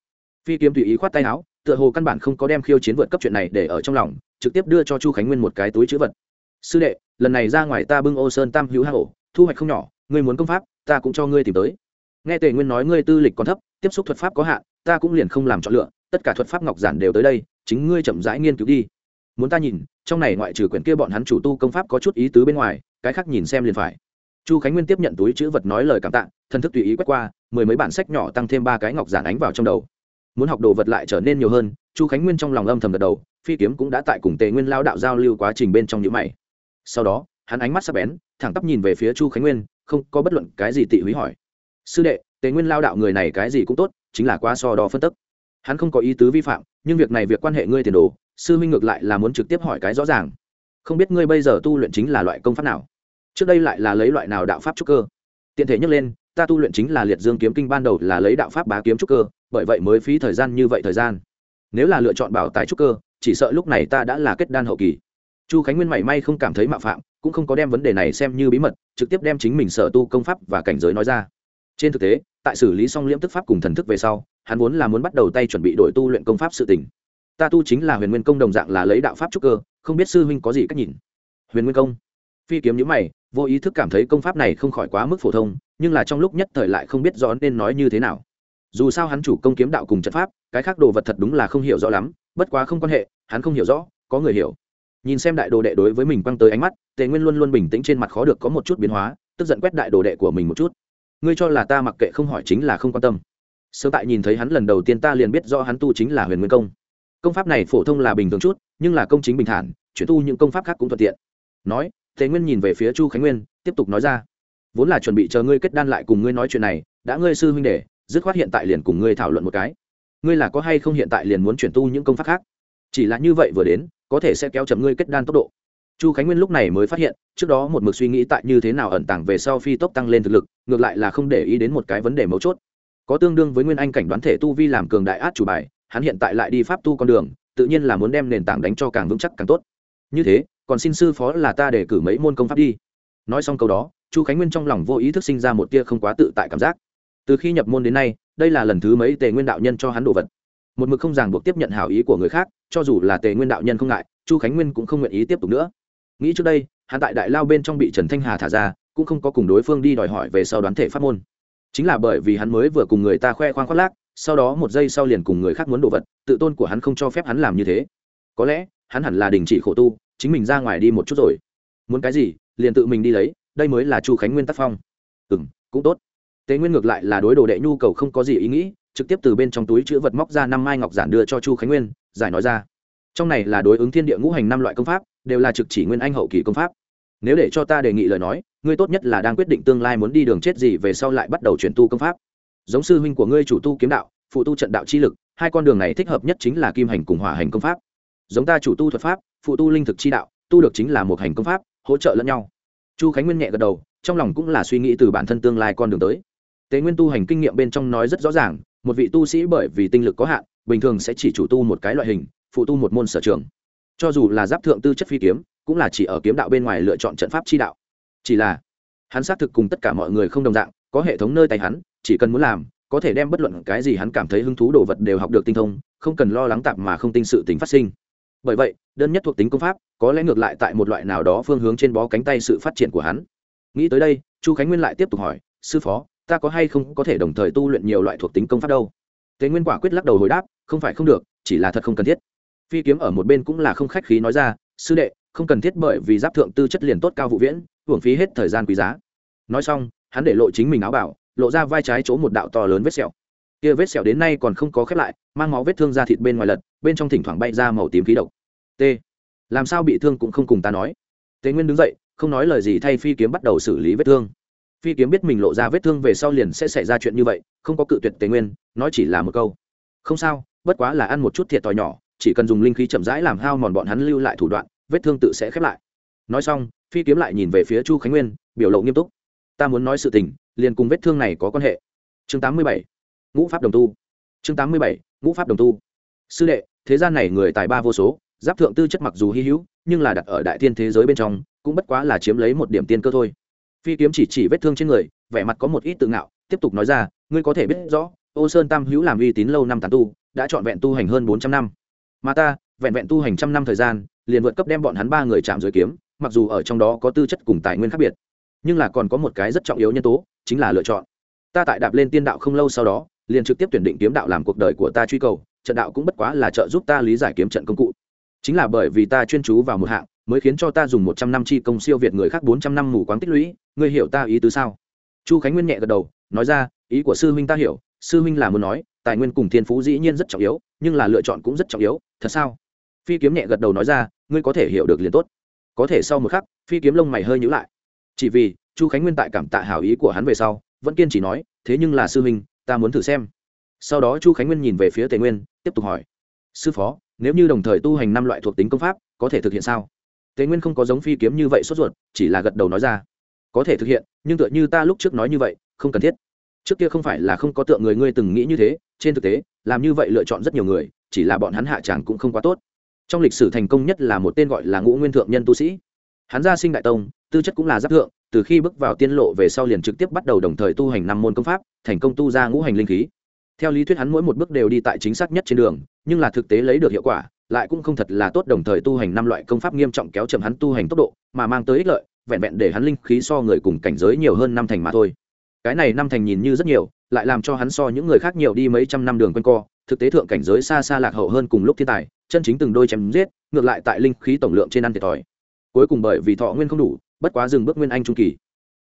Phi kiếm tùy ý khoát tay áo, tựa hồ căn bản không có đem khiêu chiến vượt cấp chuyện này để ở trong lòng, trực tiếp đưa cho chu khánh nguyên một cái túi chữ vật. Sư đệ, lần này ra ngoài ta bưng ô sơn tam hữu hạ hổ, thu hoạch không nhỏ, ngươi muốn công pháp, ta cũng cho ngươi tìm tới. Nghe tề nguyên nói ngươi tư lịch còn thấp, tiếp xúc thuật pháp có hạn, ta cũng liền không làm chọn lựa, tất cả thuật pháp ngọc giản đều tới đây, chính ngươi chậm rãi nghiên cứu đi. Muốn ta nhìn trong này ngoại trừ quyển kia bọn hắn chủ tu công pháp có chút ý tứ bên ngoài, cái khác nhìn xem liền phải. Chu khánh nguyên tiếp nhận túi chữ vật nói lời cảm tạ, thân thức tùy ý quét qua, mười mấy bản sách nhỏ tăng thêm ba cái ngọc giản ánh vào trong đầu. Muốn học đồ vật lại trở nên nhiều hơn, chu khánh nguyên trong lòng âm thầm gật đầu, phi kiếm cũng đã tại cùng tề nguyên lao đạo giao lưu quá trình bên trong những mày. Sau đó, hắn ánh mắt sắp bén, thẳng tắp nhìn về phía chu khánh nguyên, không có bất luận cái gì tị húy hỏi. Sư đệ, tề nguyên lao đạo người này cái gì cũng tốt, chính là quá so đo phân tức. Hắn không có ý tứ vi phạm, nhưng việc này việc quan hệ ngươi tiền đồ sư minh ngược lại là muốn trực tiếp hỏi cái rõ ràng. Không biết ngươi bây giờ tu luyện chính là loại công pháp nào? Trước đây lại là lấy loại nào đạo pháp trúc cơ? Tiện thể nhắc lên, ta tu luyện chính là liệt dương kiếm kinh ban đầu là lấy đạo pháp bá kiếm trúc cơ, bởi vậy mới phí thời gian như vậy thời gian. Nếu là lựa chọn bảo tài trúc cơ, chỉ sợ lúc này ta đã là kết đan hậu kỳ. Chu khánh nguyên mảy may không cảm thấy mạo phạm, cũng không có đem vấn đề này xem như bí mật, trực tiếp đem chính mình sở tu công pháp và cảnh giới nói ra. Trên thực tế, tại xử lý xong liễm tức pháp cùng thần thức về sau, hắn vốn là muốn bắt đầu tay chuẩn bị đổi tu luyện công pháp sự tỉnh ta tu chính là huyền nguyên công đồng dạng là lấy đạo pháp trúc cơ, không biết sư huynh có gì cách nhìn. Huyền nguyên công. Phi kiếm nhữ mày, vô ý thức cảm thấy công pháp này không khỏi quá mức phổ thông, nhưng là trong lúc nhất thời lại không biết rõ nên nói như thế nào. Dù sao hắn chủ công kiếm đạo cùng trận pháp, cái khác đồ vật thật đúng là không hiểu rõ lắm, bất quá không quan hệ, hắn không hiểu rõ, có người hiểu. Nhìn xem đại đồ đệ đối với mình quăng tới ánh mắt, tề nguyên luôn luôn bình tĩnh trên mặt khó được có một chút biến hóa, tức giận quét đại đồ đệ của mình một chút. Ngươi cho là ta mặc kệ không hỏi chính là không quan tâm. Sơ tại nhìn thấy hắn lần đầu tiên ta liền biết do hắn tu chính là huyền nguyên công công pháp này phổ thông là bình thường chút, nhưng là công chính bình thản, chuyển tu những công pháp khác cũng thuận tiện. Nói Thế nguyên nhìn về phía chu khánh nguyên, tiếp tục nói ra. Vốn là chuẩn bị chờ ngươi kết đan lại cùng ngươi nói chuyện này, đã ngươi sư huynh để dứt khoát hiện tại liền cùng ngươi thảo luận một cái. Ngươi là có hay không hiện tại liền muốn chuyển tu những công pháp khác? Chỉ là như vậy vừa đến, có thể sẽ kéo chậm ngươi kết đan tốc độ. Chu khánh nguyên lúc này mới phát hiện, trước đó một mực suy nghĩ tại như thế nào ẩn tàng về sau phi tốc tăng lên thực lực, ngược lại là không để ý đến một cái vấn đề mấu chốt. Có tương đương với nguyên anh cảnh đoán thể tu vi làm cường đại át chủ bài hắn hiện tại lại đi pháp tu con đường, tự nhiên là muốn đem nền tảng đánh cho càng vững chắc càng tốt. Như thế, còn xin sư phó là ta để cử mấy môn công pháp đi. Nói xong câu đó, chu khánh nguyên trong lòng vô ý thức sinh ra một tia không quá tự tại cảm giác. Từ khi nhập môn đến nay, đây là lần thứ mấy tề nguyên đạo nhân cho hắn đồ vật. Một mực không ràng buộc tiếp nhận hảo ý của người khác, cho dù là tề nguyên đạo nhân không ngại, chu khánh nguyên cũng không nguyện ý tiếp tục nữa. Nghĩ trước đây, hắn tại đại lao bên trong bị trần thanh hà thả ra, cũng không có cùng đối phương đi đòi hỏi về sau đoán thể pháp môn. Chính là bởi vì hắn mới vừa cùng người ta khoe khoang khoác lác sau đó một giây sau liền cùng người khác muốn đồ vật, tự tôn của hắn không cho phép hắn làm như thế. Có lẽ, hắn hẳn là đình chỉ khổ tu, chính mình ra ngoài đi một chút rồi. Muốn cái gì, liền tự mình đi lấy, đây mới là chu khánh nguyên tác phong. Ừ m cũng tốt. Tế nguyên ngược lại là đối đồ đệ nhu cầu không có gì ý nghĩ, trực tiếp từ bên trong túi chữ vật móc ra năm mai ngọc giản đưa cho chu khánh nguyên, giải nói ra. Trong này là đối ứng thiên địa ngũ hành năm loại công pháp, đều là trực chỉ nguyên anh hậu kỳ công pháp. Nếu để cho ta đề nghị lời nói, ngươi tốt nhất là đang quyết định tương lai muốn đi đường chết gì về sau lại bắt đầu chuyển tu công pháp giống sư huynh của ngươi chủ tu kiếm đạo, phụ tu trận đạo chi lực, hai con đường này thích hợp nhất chính là kim hành cùng hỏa hành công pháp. Giống ta chủ tu thuật pháp, phụ tu linh thực chi đạo, tu được chính là một hành công pháp, hỗ trợ lẫn nhau. Chu khánh nguyên nhẹ gật đầu, trong lòng cũng là suy nghĩ từ bản thân tương lai con đường tới. Tế nguyên tu hành kinh nghiệm bên trong nói rất rõ ràng, một vị tu sĩ bởi vì tinh lực có hạn, bình thường sẽ chỉ chủ tu một cái loại hình, phụ tu một môn sở trường. Cho dù là giáp thượng tư chất phi kiếm, cũng là chỉ ở kiếm đạo bên ngoài lựa chọn trận pháp chi đạo. Chỉ là, hắn xác thực cùng tất cả mọi người không đồng dạng có hệ thống nơi tay hắn, chỉ cần muốn làm, có thể đem bất luận cái gì hắn cảm thấy hứng thú đồ vật đều học được tinh thông, không cần lo lắng tạp mà không tinh sự tính phát sinh. Bởi vậy, đơn nhất thuộc tính công pháp, có lẽ ngược lại tại một loại nào đó phương hướng trên bó cánh tay sự phát triển của hắn. Nghĩ tới đây, chu khánh nguyên lại tiếp tục hỏi, sư phó, ta có hay không có thể đồng thời tu luyện nhiều loại thuộc tính công pháp đâu? Thế nguyên quả quyết lắc đầu hồi đáp, không phải không được, chỉ là thật không cần thiết. Phi kiếm ở một bên cũng là không khách khí nói ra, sư đệ, không cần thiết bởi vì giáp thượng tư chất liền tốt cao vụ viễn, hưởng phí hết thời gian quý giá. Nói xong hắn để lộ chính mình áo bảo, lộ ra vai trái chỗ một đạo to lớn vết sẹo. Kia vết sẹo đến nay còn không có khép lại, mang máu vết thương ra thịt bên ngoài lật, bên trong thỉnh thoảng bay ra màu tím khí độc. T. Làm sao bị thương cũng không cùng ta nói. Tế nguyên đứng dậy, không nói lời gì thay phi kiếm bắt đầu xử lý vết thương. Phi kiếm biết mình lộ ra vết thương về sau liền sẽ xảy ra chuyện như vậy, không có cự tuyệt tế nguyên, nói chỉ là một câu. Không sao, bất quá là ăn một chút thiệt thòi nhỏ, chỉ cần dùng linh khí chậm rãi làm hao mòn bọn hắn lưu lại thủ đoạn, vết thương tự sẽ khép lại. Nói xong, phi kiếm lại nhìn về phía chu khánh nguyên, biểu lộ nghiêm túc ta muốn nói sự tình, liền cùng vết thương này có quan hệ. Chương tám mươi bảy, ngũ pháp đồng tu. Chương tám mươi bảy, ngũ pháp đồng tu. Sư đệ, thế gian này người tài ba vô số, giáp thượng tư chất mặc dù hy hữu, nhưng là đặt ở đại thiên thế giới bên trong, cũng bất quá là chiếm lấy một điểm tiên cơ thôi. Phi kiếm chỉ chỉ vết thương trên người, vẻ mặt có một ít tự ngạo, tiếp tục nói ra, ngươi có thể biết rõ, ô sơn tam hữu làm uy tín lâu năm tán tu, đã trọn vẹn tu hành hơn bốn trăm năm. Mà ta, vẹn vẹn tu hành trăm năm thời gian, liền vượt cấp đem bọn hắn ba người chạm dưới kiếm, mặc dù ở trong đó có tư chất cùng tài nguyên khác biệt nhưng là còn có một cái rất trọng yếu nhân tố, chính là lựa chọn. Ta tại đạp lên tiên đạo không lâu sau đó, liền trực tiếp tuyển định kiếm đạo làm cuộc đời của ta truy cầu, trận đạo cũng bất quá là trợ giúp ta lý giải kiếm trận công cụ. Chính là bởi vì ta chuyên chú vào một hạng, mới khiến cho ta dùng một trăm năm chi công siêu việt người khác bốn trăm năm mù quáng tích lũy, ngươi hiểu ta ý tứ sao? Chu khánh nguyên nhẹ gật đầu, nói ra, ý của sư huynh ta hiểu, sư huynh là muốn nói, tài nguyên cùng thiên phú dĩ nhiên rất trọng yếu, nhưng là lựa chọn cũng rất trọng yếu, thật sao? Phi kiếm nhẹ gật đầu nói ra, ngươi có thể hiểu được liền tốt. Có thể sau một khắc, phi kiếm lông mày hơi nhữ lại chỉ vì, chu khánh nguyên tại cảm tạ hảo ý của hắn về sau, vẫn kiên trì nói, thế nhưng là sư huynh, ta muốn thử xem. Sau đó chu khánh nguyên nhìn về phía tề nguyên, tiếp tục hỏi, sư phó, nếu như đồng thời tu hành năm loại thuộc tính công pháp, có thể thực hiện sao? Tề nguyên không có giống phi kiếm như vậy sốt ruột, chỉ là gật đầu nói ra, có thể thực hiện, nhưng tựa như ta lúc trước nói như vậy, không cần thiết. Trước kia không phải là không có tượng người ngươi từng nghĩ như thế, trên thực tế, làm như vậy lựa chọn rất nhiều người, chỉ là bọn hắn hạ tràng cũng không quá tốt. Trong lịch sử thành công nhất là một tên gọi là ngũ nguyên thượng nhân tu sĩ hắn gia sinh đại tông, tư chất cũng là giáp thượng, từ khi bước vào tiên lộ về sau liền trực tiếp bắt đầu đồng thời tu hành năm môn công pháp, thành công tu ra ngũ hành linh khí. Theo lý thuyết hắn mỗi một bước đều đi tại chính xác nhất trên đường, nhưng là thực tế lấy được hiệu quả, lại cũng không thật là tốt đồng thời tu hành năm loại công pháp nghiêm trọng kéo chậm hắn tu hành tốc độ, mà mang tới ích lợi, vẹn vẹn để hắn linh khí so người cùng cảnh giới nhiều hơn năm thành mà thôi. Cái này năm thành nhìn như rất nhiều, lại làm cho hắn so những người khác nhiều đi mấy trăm năm đường quanh co, thực tế thượng cảnh giới xa xa lạc hậu hơn cùng lúc thiên tài, chân chính từng đôi chém giết, ngược lại tại linh khí tổng lượng trên ăn thiệt thòi cuối cùng bởi vì thọ nguyên không đủ, bất quá dừng bước nguyên anh trung kỳ.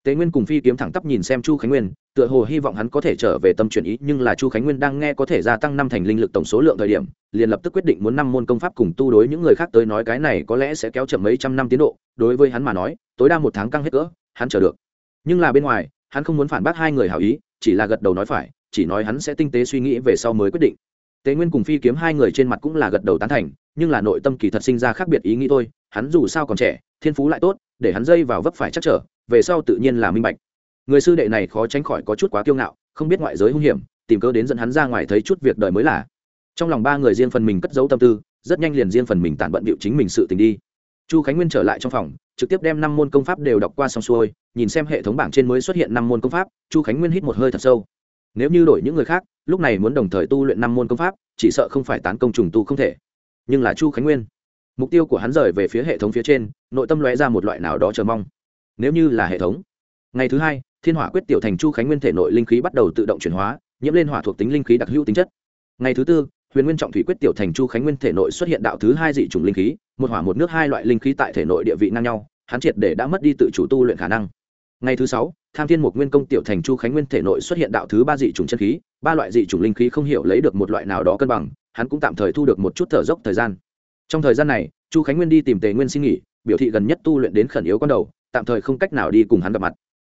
Tế nguyên cùng phi kiếm thẳng tắp nhìn xem chu khánh nguyên, tựa hồ hy vọng hắn có thể trở về tâm chuyển ý, nhưng là chu khánh nguyên đang nghe có thể gia tăng năm thành linh lực tổng số lượng thời điểm, liền lập tức quyết định muốn năm môn công pháp cùng tu đối những người khác tới nói cái này có lẽ sẽ kéo chậm mấy trăm năm tiến độ, đối với hắn mà nói, tối đa một tháng căng hết cỡ, hắn chờ được. Nhưng là bên ngoài, hắn không muốn phản bác hai người hảo ý, chỉ là gật đầu nói phải, chỉ nói hắn sẽ tinh tế suy nghĩ về sau mới quyết định. Tế nguyên cùng phi kiếm hai người trên mặt cũng là gật đầu tán thành, nhưng là nội tâm kỳ thật sinh ra khác biệt ý nghĩ thôi hắn dù sao còn trẻ, thiên phú lại tốt, để hắn dây vào vấp phải chắc trở, về sau tự nhiên là minh bạch. Người sư đệ này khó tránh khỏi có chút quá kiêu ngạo, không biết ngoại giới hung hiểm, tìm cơ đến dẫn hắn ra ngoài thấy chút việc đời mới là. Trong lòng ba người riêng phần mình cất giấu tâm tư, rất nhanh liền riêng phần mình tản bận bịu chính mình sự tình đi. Chu khánh nguyên trở lại trong phòng, trực tiếp đem năm môn công pháp đều đọc qua xong xuôi, nhìn xem hệ thống bảng trên mới xuất hiện năm môn công pháp, chu khánh nguyên hít một hơi thật sâu. Nếu như đổi những người khác, lúc này muốn đồng thời tu luyện năm môn công pháp, chỉ sợ không phải tán công trùng tu không thể. Nhưng là chu khánh nguyên mục tiêu của hắn rời về phía hệ thống phía trên, nội tâm lóe ra một loại nào đó chờ mong. Nếu như là hệ thống, ngày thứ hai, thiên hỏa quyết tiểu thành chu khánh nguyên thể nội linh khí bắt đầu tự động chuyển hóa, nhiễm lên hỏa thuộc tính linh khí đặc hữu tính chất. Ngày thứ tư, huyền nguyên trọng thủy quyết tiểu thành chu khánh nguyên thể nội xuất hiện đạo thứ hai dị chủng linh khí, một hỏa một nước hai loại linh khí tại thể nội địa vị ngang nhau, hắn triệt để đã mất đi tự chủ tu luyện khả năng. Ngày thứ sáu, tham thiên mục nguyên công tiểu thành chu khánh nguyên thể nội xuất hiện đạo thứ ba dị chủng chân khí, ba loại dị chủng linh khí không hiểu lấy được một loại nào đó cân bằng, hắn cũng tạm thời thu được một chút thở dốc thời gian trong thời gian này, chu khánh nguyên đi tìm tề nguyên xin nghỉ, biểu thị gần nhất tu luyện đến khẩn yếu con đầu, tạm thời không cách nào đi cùng hắn gặp mặt.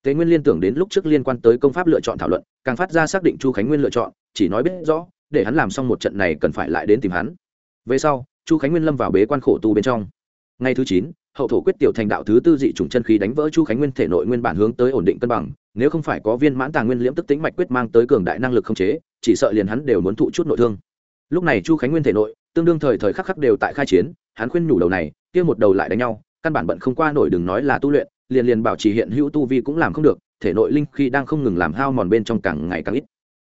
Tề nguyên liên tưởng đến lúc trước liên quan tới công pháp lựa chọn thảo luận, càng phát ra xác định chu khánh nguyên lựa chọn, chỉ nói biết rõ, để hắn làm xong một trận này cần phải lại đến tìm hắn. Về sau, chu khánh nguyên lâm vào bế quan khổ tu bên trong. Ngày thứ chín, hậu thổ quyết tiểu thành đạo thứ tư dị trùng chân khí đánh vỡ chu khánh nguyên thể nội nguyên bản hướng tới ổn định cân bằng, nếu không phải có viên mãn tàng nguyên liễm tức tính mạch quyết mang tới cường đại năng lực không chế, chỉ sợ liền hắn đều muốn thụ chút nội thương. Lúc này chu khánh nguyên thể nội tương đương thời thời khắc khắc đều tại khai chiến, hắn khuyên nhủ đầu này, kia một đầu lại đánh nhau, căn bản bận không qua nổi đừng nói là tu luyện, liền liền bảo trì hiện hữu tu vi cũng làm không được, thể nội linh khi đang không ngừng làm hao mòn bên trong càng ngày càng ít.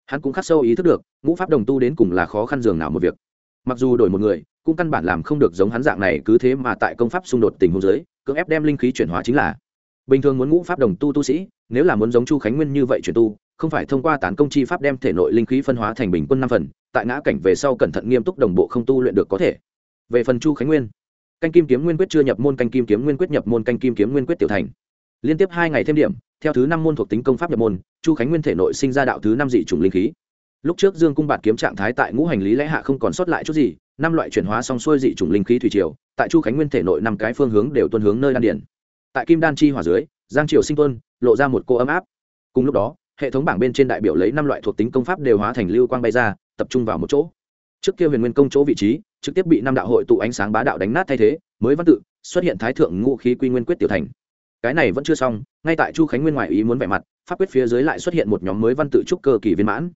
Hắn cũng khắc sâu ý thức được, ngũ pháp đồng tu đến cùng là khó khăn dường nào một việc. Mặc dù đổi một người, cũng căn bản làm không được giống hắn dạng này cứ thế mà tại công pháp xung đột tình huống giới cưỡng ép đem linh khí chuyển hóa chính là. Bình thường muốn ngũ pháp đồng tu tu sĩ, nếu là muốn giống chu khánh nguyên như vậy chuyển tu không phải thông qua tán công chi pháp đem thể nội linh khí phân hóa thành bình quân năm phần, tại ngã cảnh về sau cẩn thận nghiêm túc đồng bộ không tu luyện được có thể. Về phần chu khánh nguyên, canh kim kiếm nguyên quyết chưa nhập môn, canh kim kiếm nguyên quyết nhập môn, canh kim kiếm nguyên quyết tiểu thành. Liên tiếp hai ngày thêm điểm, theo thứ năm môn thuộc tính công pháp nhập môn, chu khánh nguyên thể nội sinh ra đạo thứ năm dị chủng linh khí. Lúc trước dương cung bạt kiếm trạng thái tại ngũ hành lý lẽ hạ không còn sót lại chút gì, năm loại chuyển hóa song xuôi dị chủng linh khí thủy triều, tại chu khánh nguyên thể nội năm cái phương hướng đều tuân hướng nơi đan điển tại kim đan chi hỏa dưới, giang triều sinh tuân, lộ ra một cô ấm áp. Cùng lúc đó hệ thống bảng bên trên đại biểu lấy năm loại thuộc tính công pháp đều hóa thành lưu quang bay ra, tập trung vào một chỗ. Trước kia huyền nguyên công chỗ vị trí, trực tiếp bị năm đạo hội tụ ánh sáng bá đạo đánh nát thay thế, mới văn tự, xuất hiện thái thượng ngũ khí quy nguyên quyết tiểu thành. Cái này vẫn chưa xong, ngay tại chu khánh nguyên ngoại ý muốn vẻ mặt, pháp quyết phía dưới lại xuất hiện một nhóm mới văn tự trúc cơ kỳ viên mãn.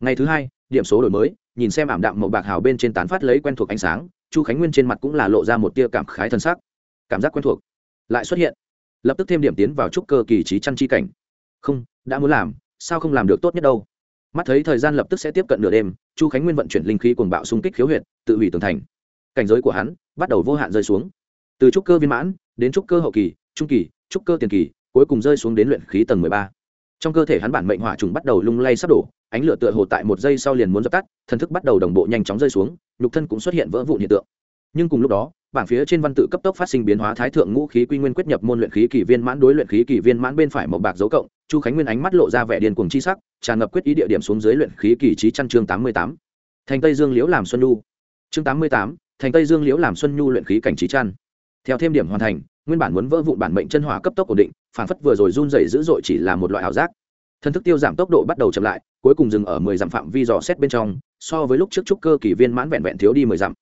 Ngày thứ hai, điểm số đổi mới, nhìn xem ảm đạm màu bạc hào bên trên tán phát lấy quen thuộc ánh sáng, chu khánh nguyên trên mặt cũng là lộ ra một tia cảm khái thân sắc. Cảm giác quen thuộc. Lại xuất hiện. Lập tức thêm điểm tiến vào trúc cơ kỳ trí chăn chi cảnh. Không, đã muốn làm sao không làm được tốt nhất đâu? Mắt thấy thời gian lập tức sẽ tiếp cận nửa đêm, chu khánh nguyên vận chuyển linh khí cuồng bạo xung kích khiếu huyệt, tự hủy tường thành. Cảnh giới của hắn bắt đầu vô hạn rơi xuống. Từ trúc cơ viên mãn đến trúc cơ hậu kỳ, trung kỳ, trúc cơ tiền kỳ, cuối cùng rơi xuống đến luyện khí tầng mười ba. Trong cơ thể hắn bản mệnh hỏa trùng bắt đầu lung lay sắp đổ, ánh lửa tựa hồ tại một giây sau liền muốn dập tắt, thần thức bắt đầu đồng bộ nhanh chóng rơi xuống, nhục thân cũng xuất hiện vỡ vụn hiện tượng. Nhưng cùng lúc đó bảng phía trên văn tự cấp tốc phát sinh biến hóa thái thượng ngũ khí quy nguyên quyết nhập môn luyện khí kỳ viên mãn đối luyện khí kỳ viên mãn bên phải một bạc dấu cộng, chu khánh nguyên ánh mắt lộ ra vẻ điên cuồng chi sắc, tràn ngập quyết ý địa điểm xuống dưới luyện khí kỳ trí chăn chương tám mươi tám. Thành tây dương liễu làm xuân nhu. Chương tám mươi tám, thành tây dương liễu làm xuân nhu luyện khí cảnh trí chăn. Theo thêm điểm hoàn thành, nguyên bản muốn vỡ vụn bản mệnh chân hỏa cấp tốc ổn định, phản phất vừa rồi run rẩy dữ dội chỉ là một loại ảo giác. Thân thức tiêu giảm tốc độ bắt đầu chậm lại, cuối cùng dừng ở mười dặm phạm vi dò xét bên trong, so với lúc trước trúc cơ kỳ viên mãn vẹn vẹn thiếu đi mười dặm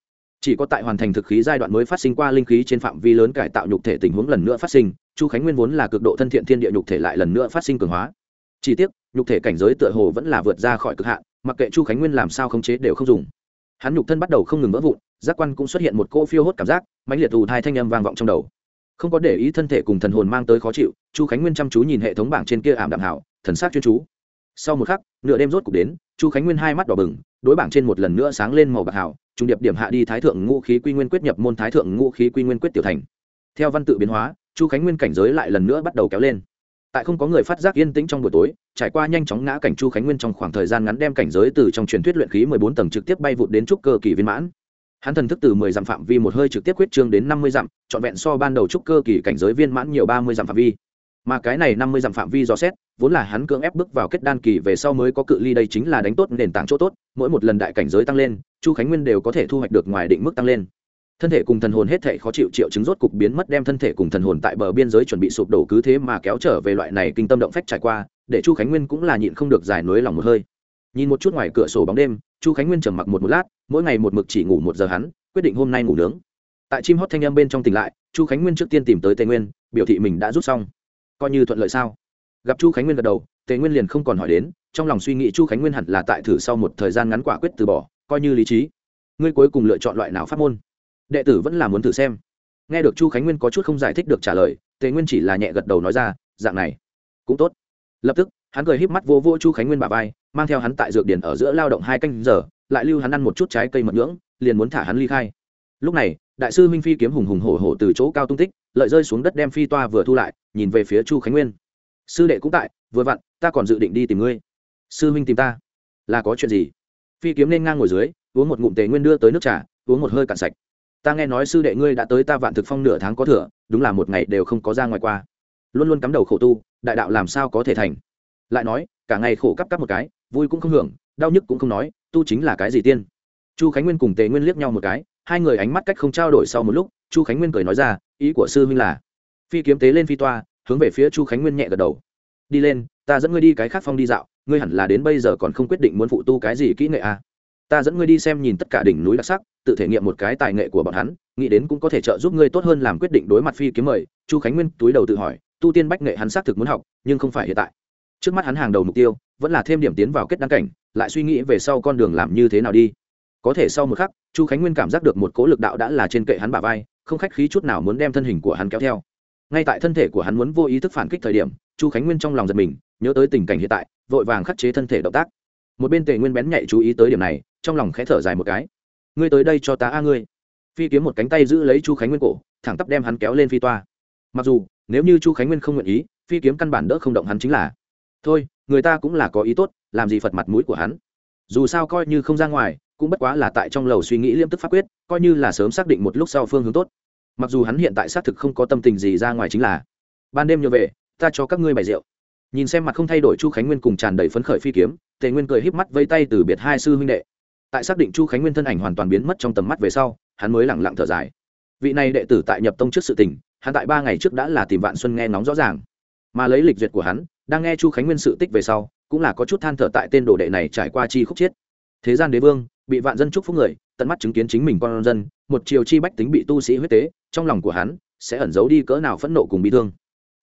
chỉ có tại hoàn thành thực khí giai đoạn mới phát sinh qua linh khí trên phạm vi lớn cải tạo nhục thể tình huống lần nữa phát sinh, chu khánh nguyên vốn là cực độ thân thiện thiên địa nhục thể lại lần nữa phát sinh cường hóa. Chỉ tiếc, nhục thể cảnh giới tựa hồ vẫn là vượt ra khỏi cực hạn, mặc kệ chu khánh nguyên làm sao khống chế đều không dùng. Hắn nhục thân bắt đầu không ngừng vỡ vụn, giác quan cũng xuất hiện một cô phiêu hốt cảm giác, mãnh liệt ù thai thanh âm vang vọng trong đầu. Không có để ý thân thể cùng thần hồn mang tới khó chịu, chu khánh nguyên chăm chú nhìn hệ thống bảng trên kia ảm đạm hảo, thần sát chuyên chú. Sau một khắc, nửa đêm rốt cục đến, chu khánh nguyên hai mắt đỏ bừng, đối bảng trên một lần nữa sáng lên màu bạc hảo trung điệp điểm hạ đi thái thượng ngũ khí quy nguyên quyết nhập môn thái thượng ngũ khí quy nguyên quyết tiểu thành. Theo văn tự biến hóa, chu khánh nguyên cảnh giới lại lần nữa bắt đầu kéo lên. Tại không có người phát giác yên tĩnh trong buổi tối, trải qua nhanh chóng ngã cảnh chu khánh nguyên trong khoảng thời gian ngắn đem cảnh giới từ trong truyền thuyết luyện khí mười bốn tầng trực tiếp bay vụt đến trúc cơ kỳ viên mãn. Hắn thần thức từ mười dặm phạm vi một hơi trực tiếp quyết trương đến năm mươi dặm, trọn vẹn so ban đầu trúc cơ kỳ cảnh giới viên mãn nhiều ba mươi dặm phạm vi mà cái này năm mươi dặm phạm vi dò xét, vốn là hắn cưỡng ép bước vào kết đan kỳ về sau mới có cự ly đây chính là đánh tốt nền tảng chỗ tốt, mỗi một lần đại cảnh giới tăng lên, chu khánh nguyên đều có thể thu hoạch được ngoài định mức tăng lên. Thân thể cùng thần hồn hết thể khó chịu triệu chứng rốt cục biến mất đem thân thể cùng thần hồn tại bờ biên giới chuẩn bị sụp đổ cứ thế mà kéo trở về loại này kinh tâm động phách trải qua, để chu khánh nguyên cũng là nhịn không được giải nối lòng một hơi. Nhìn một chút ngoài cửa sổ bóng đêm, chu khánh nguyên trầm mặc một một lát, mỗi ngày một mực chỉ ngủ một giờ hắn, quyết định hôm nay ngủ nướng. Tại chim hót thanh âm bên trong tỉnh lại, chu khánh nguyên trước tiên tìm tới tề nguyên, biểu thị mình đã rút xong coi như thuận lợi sao? Gặp chu khánh nguyên gật đầu, tề nguyên liền không còn hỏi đến, trong lòng suy nghĩ chu khánh nguyên hẳn là tại thử sau một thời gian ngắn quả quyết từ bỏ, coi như lý trí. Ngươi cuối cùng lựa chọn loại nào pháp môn? Đệ tử vẫn là muốn thử xem. Nghe được chu khánh nguyên có chút không giải thích được trả lời, tề nguyên chỉ là nhẹ gật đầu nói ra, dạng này, cũng tốt. Lập tức, hắn cười híp mắt vô vô chu khánh nguyên bà vai, mang theo hắn tại dược điển ở giữa lao động hai canh giờ, lại lưu hắn ăn một chút trái cây mật nhưỡng, liền muốn thả hắn ly khai lúc này, đại sư minh phi kiếm hùng hùng hổ hổ từ chỗ cao tung tích, lợi rơi xuống đất đem phi toa vừa thu lại, nhìn về phía chu khánh nguyên. Sư đệ cũng tại, vừa vặn, ta còn dự định đi tìm ngươi. Sư huynh tìm ta? Là có chuyện gì? Phi kiếm nên ngang ngồi dưới, uống một ngụm tề nguyên đưa tới nước trà, uống một hơi cạn sạch. Ta nghe nói sư đệ ngươi đã tới ta vạn thực phong nửa tháng có thừa, đúng là một ngày đều không có ra ngoài qua. Luôn luôn cắm đầu khổ tu, đại đạo làm sao có thể thành? Lại nói, cả ngày khổ cắp cắp một cái, vui cũng không hưởng, đau nhức cũng không nói, tu chính là cái gì tiên? Chu khánh nguyên cùng tề nguyên liếc nhau một cái hai người ánh mắt cách không trao đổi sau một lúc, chu khánh nguyên cười nói ra, ý của sư huynh là. Phi kiếm tế lên phi toa, hướng về phía chu khánh nguyên nhẹ gật đầu. Đi lên, ta dẫn ngươi đi cái khác phong đi dạo, ngươi hẳn là đến bây giờ còn không quyết định muốn phụ tu cái gì kỹ nghệ à. ta dẫn ngươi đi xem nhìn tất cả đỉnh núi đặc sắc, tự thể nghiệm một cái tài nghệ của bọn hắn, nghĩ đến cũng có thể trợ giúp ngươi tốt hơn làm quyết định đối mặt phi kiếm mời. Chu khánh nguyên túi đầu tự hỏi, tu tiên bách nghệ hắn xác thực muốn học, nhưng không phải hiện tại. Trước mắt hắn hàng đầu mục tiêu, vẫn là thêm điểm tiến vào kết đăng cảnh, lại suy nghĩ về sau con đường làm như thế nào đi có thể sau một khắc, chu khánh nguyên cảm giác được một cố lực đạo đã là trên kệ hắn bả vai, không khách khí chút nào muốn đem thân hình của hắn kéo theo. Ngay tại thân thể của hắn muốn vô ý thức phản kích thời điểm, chu khánh nguyên trong lòng giật mình, nhớ tới tình cảnh hiện tại, vội vàng khắc chế thân thể động tác. Một bên tề nguyên bén nhạy chú ý tới điểm này, trong lòng khẽ thở dài một cái. Ngươi tới đây cho ta a ngươi. Phi kiếm một cánh tay giữ lấy chu khánh nguyên cổ, thẳng tắp đem hắn kéo lên phi toa. Mặc dù, nếu như chu khánh nguyên không nguyện ý, phi kiếm căn bản đỡ không động hắn chính là, thôi, người ta cũng là có ý tốt, làm gì phật mặt mũi của hắn. Dù sao coi như không ra ngoài cũng bất quá là tại trong lầu suy nghĩ liêm tức pháp quyết, coi như là sớm xác định một lúc sau phương hướng tốt. Mặc dù hắn hiện tại xác thực không có tâm tình gì ra ngoài chính là, ban đêm nhờ về, ta cho các ngươi bày rượu. Nhìn xem mặt không thay đổi chu khánh nguyên cùng tràn đầy phấn khởi phi kiếm, tề nguyên cười híp mắt vây tay từ biệt hai sư huynh đệ. Tại xác định chu khánh nguyên thân ảnh hoàn toàn biến mất trong tầm mắt về sau, hắn mới lẳng lặng thở dài. Vị này đệ tử tại nhập tông trước sự tình, hắn tại ba ngày trước đã là tìm vạn xuân nghe nóng rõ ràng. Mà lấy lịch duyệt của hắn, đang nghe chu khánh nguyên sự tích về sau, cũng là có chút than thở tại tên đồ đệ này trải qua chi khúc chiết thế gian đế vương bị vạn dân chúc phúc người, tận mắt chứng kiến chính mình con dân, một chiều chi bách tính bị tu sĩ huyết tế, trong lòng của hắn sẽ ẩn giấu đi cỡ nào phẫn nộ cùng bị thương.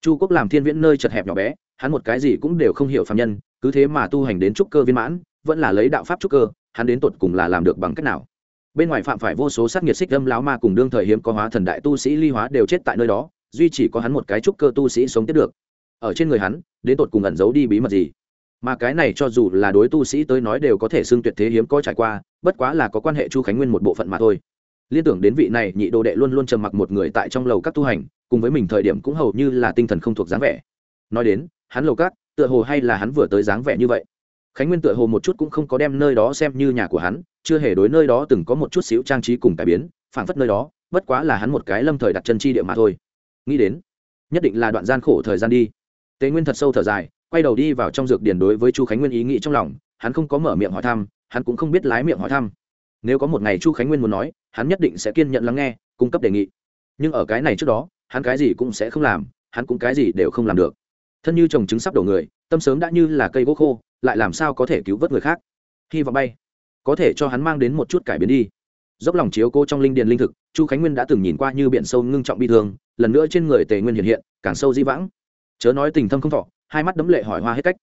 Chu quốc làm thiên viễn nơi chật hẹp nhỏ bé, hắn một cái gì cũng đều không hiểu phạm nhân, cứ thế mà tu hành đến trúc cơ viên mãn, vẫn là lấy đạo pháp trúc cơ, hắn đến tột cùng là làm được bằng cách nào? Bên ngoài phạm phải vô số sát nghiệt xích âm láo ma cùng đương thời hiếm có hóa thần đại tu sĩ ly hóa đều chết tại nơi đó, duy chỉ có hắn một cái trúc cơ tu sĩ sống tiếp được. Ở trên người hắn, đến tột cùng ẩn giấu đi bí mật gì? Mà cái này cho dù là đối tu sĩ tới nói đều có thể xưng tuyệt thế hiếm có trải qua bất quá là có quan hệ chu khánh nguyên một bộ phận mà thôi. Liên tưởng đến vị này, nhị đồ đệ luôn luôn trầm mặc một người tại trong lầu các tu hành, cùng với mình thời điểm cũng hầu như là tinh thần không thuộc dáng vẻ. Nói đến, hắn lầu các, tựa hồ hay là hắn vừa tới dáng vẻ như vậy. Khánh nguyên tựa hồ một chút cũng không có đem nơi đó xem như nhà của hắn, chưa hề đối nơi đó từng có một chút xíu trang trí cùng cải biến phản phất nơi đó, bất quá là hắn một cái lâm thời đặt chân chi địa mà thôi. Nghĩ đến, nhất định là đoạn gian khổ thời gian đi. Tế nguyên thật sâu thở dài, quay đầu đi vào trong dược điển đối với chu khánh nguyên ý nghĩ trong lòng, hắn không có mở miệng hỏi thăm hắn cũng không biết lái miệng hỏi thăm. Nếu có một ngày chu khánh nguyên muốn nói, hắn nhất định sẽ kiên nhận lắng nghe, cung cấp đề nghị. Nhưng ở cái này trước đó, hắn cái gì cũng sẽ không làm, hắn cũng cái gì đều không làm được. Thân như trồng trứng sắp đổ người, tâm sớm đã như là cây gỗ khô, lại làm sao có thể cứu vớt người khác? Hy vọng bay. Có thể cho hắn mang đến một chút cải biến đi. Dốc lòng chiếu cô trong linh điền linh thực, chu khánh nguyên đã từng nhìn qua như biển sâu ngưng trọng bi thương, lần nữa trên người tề nguyên hiện hiện, càng sâu di vãng. Chớ nói tình thâm không thọ, hai mắt đấm lệ hỏi hoa hết cách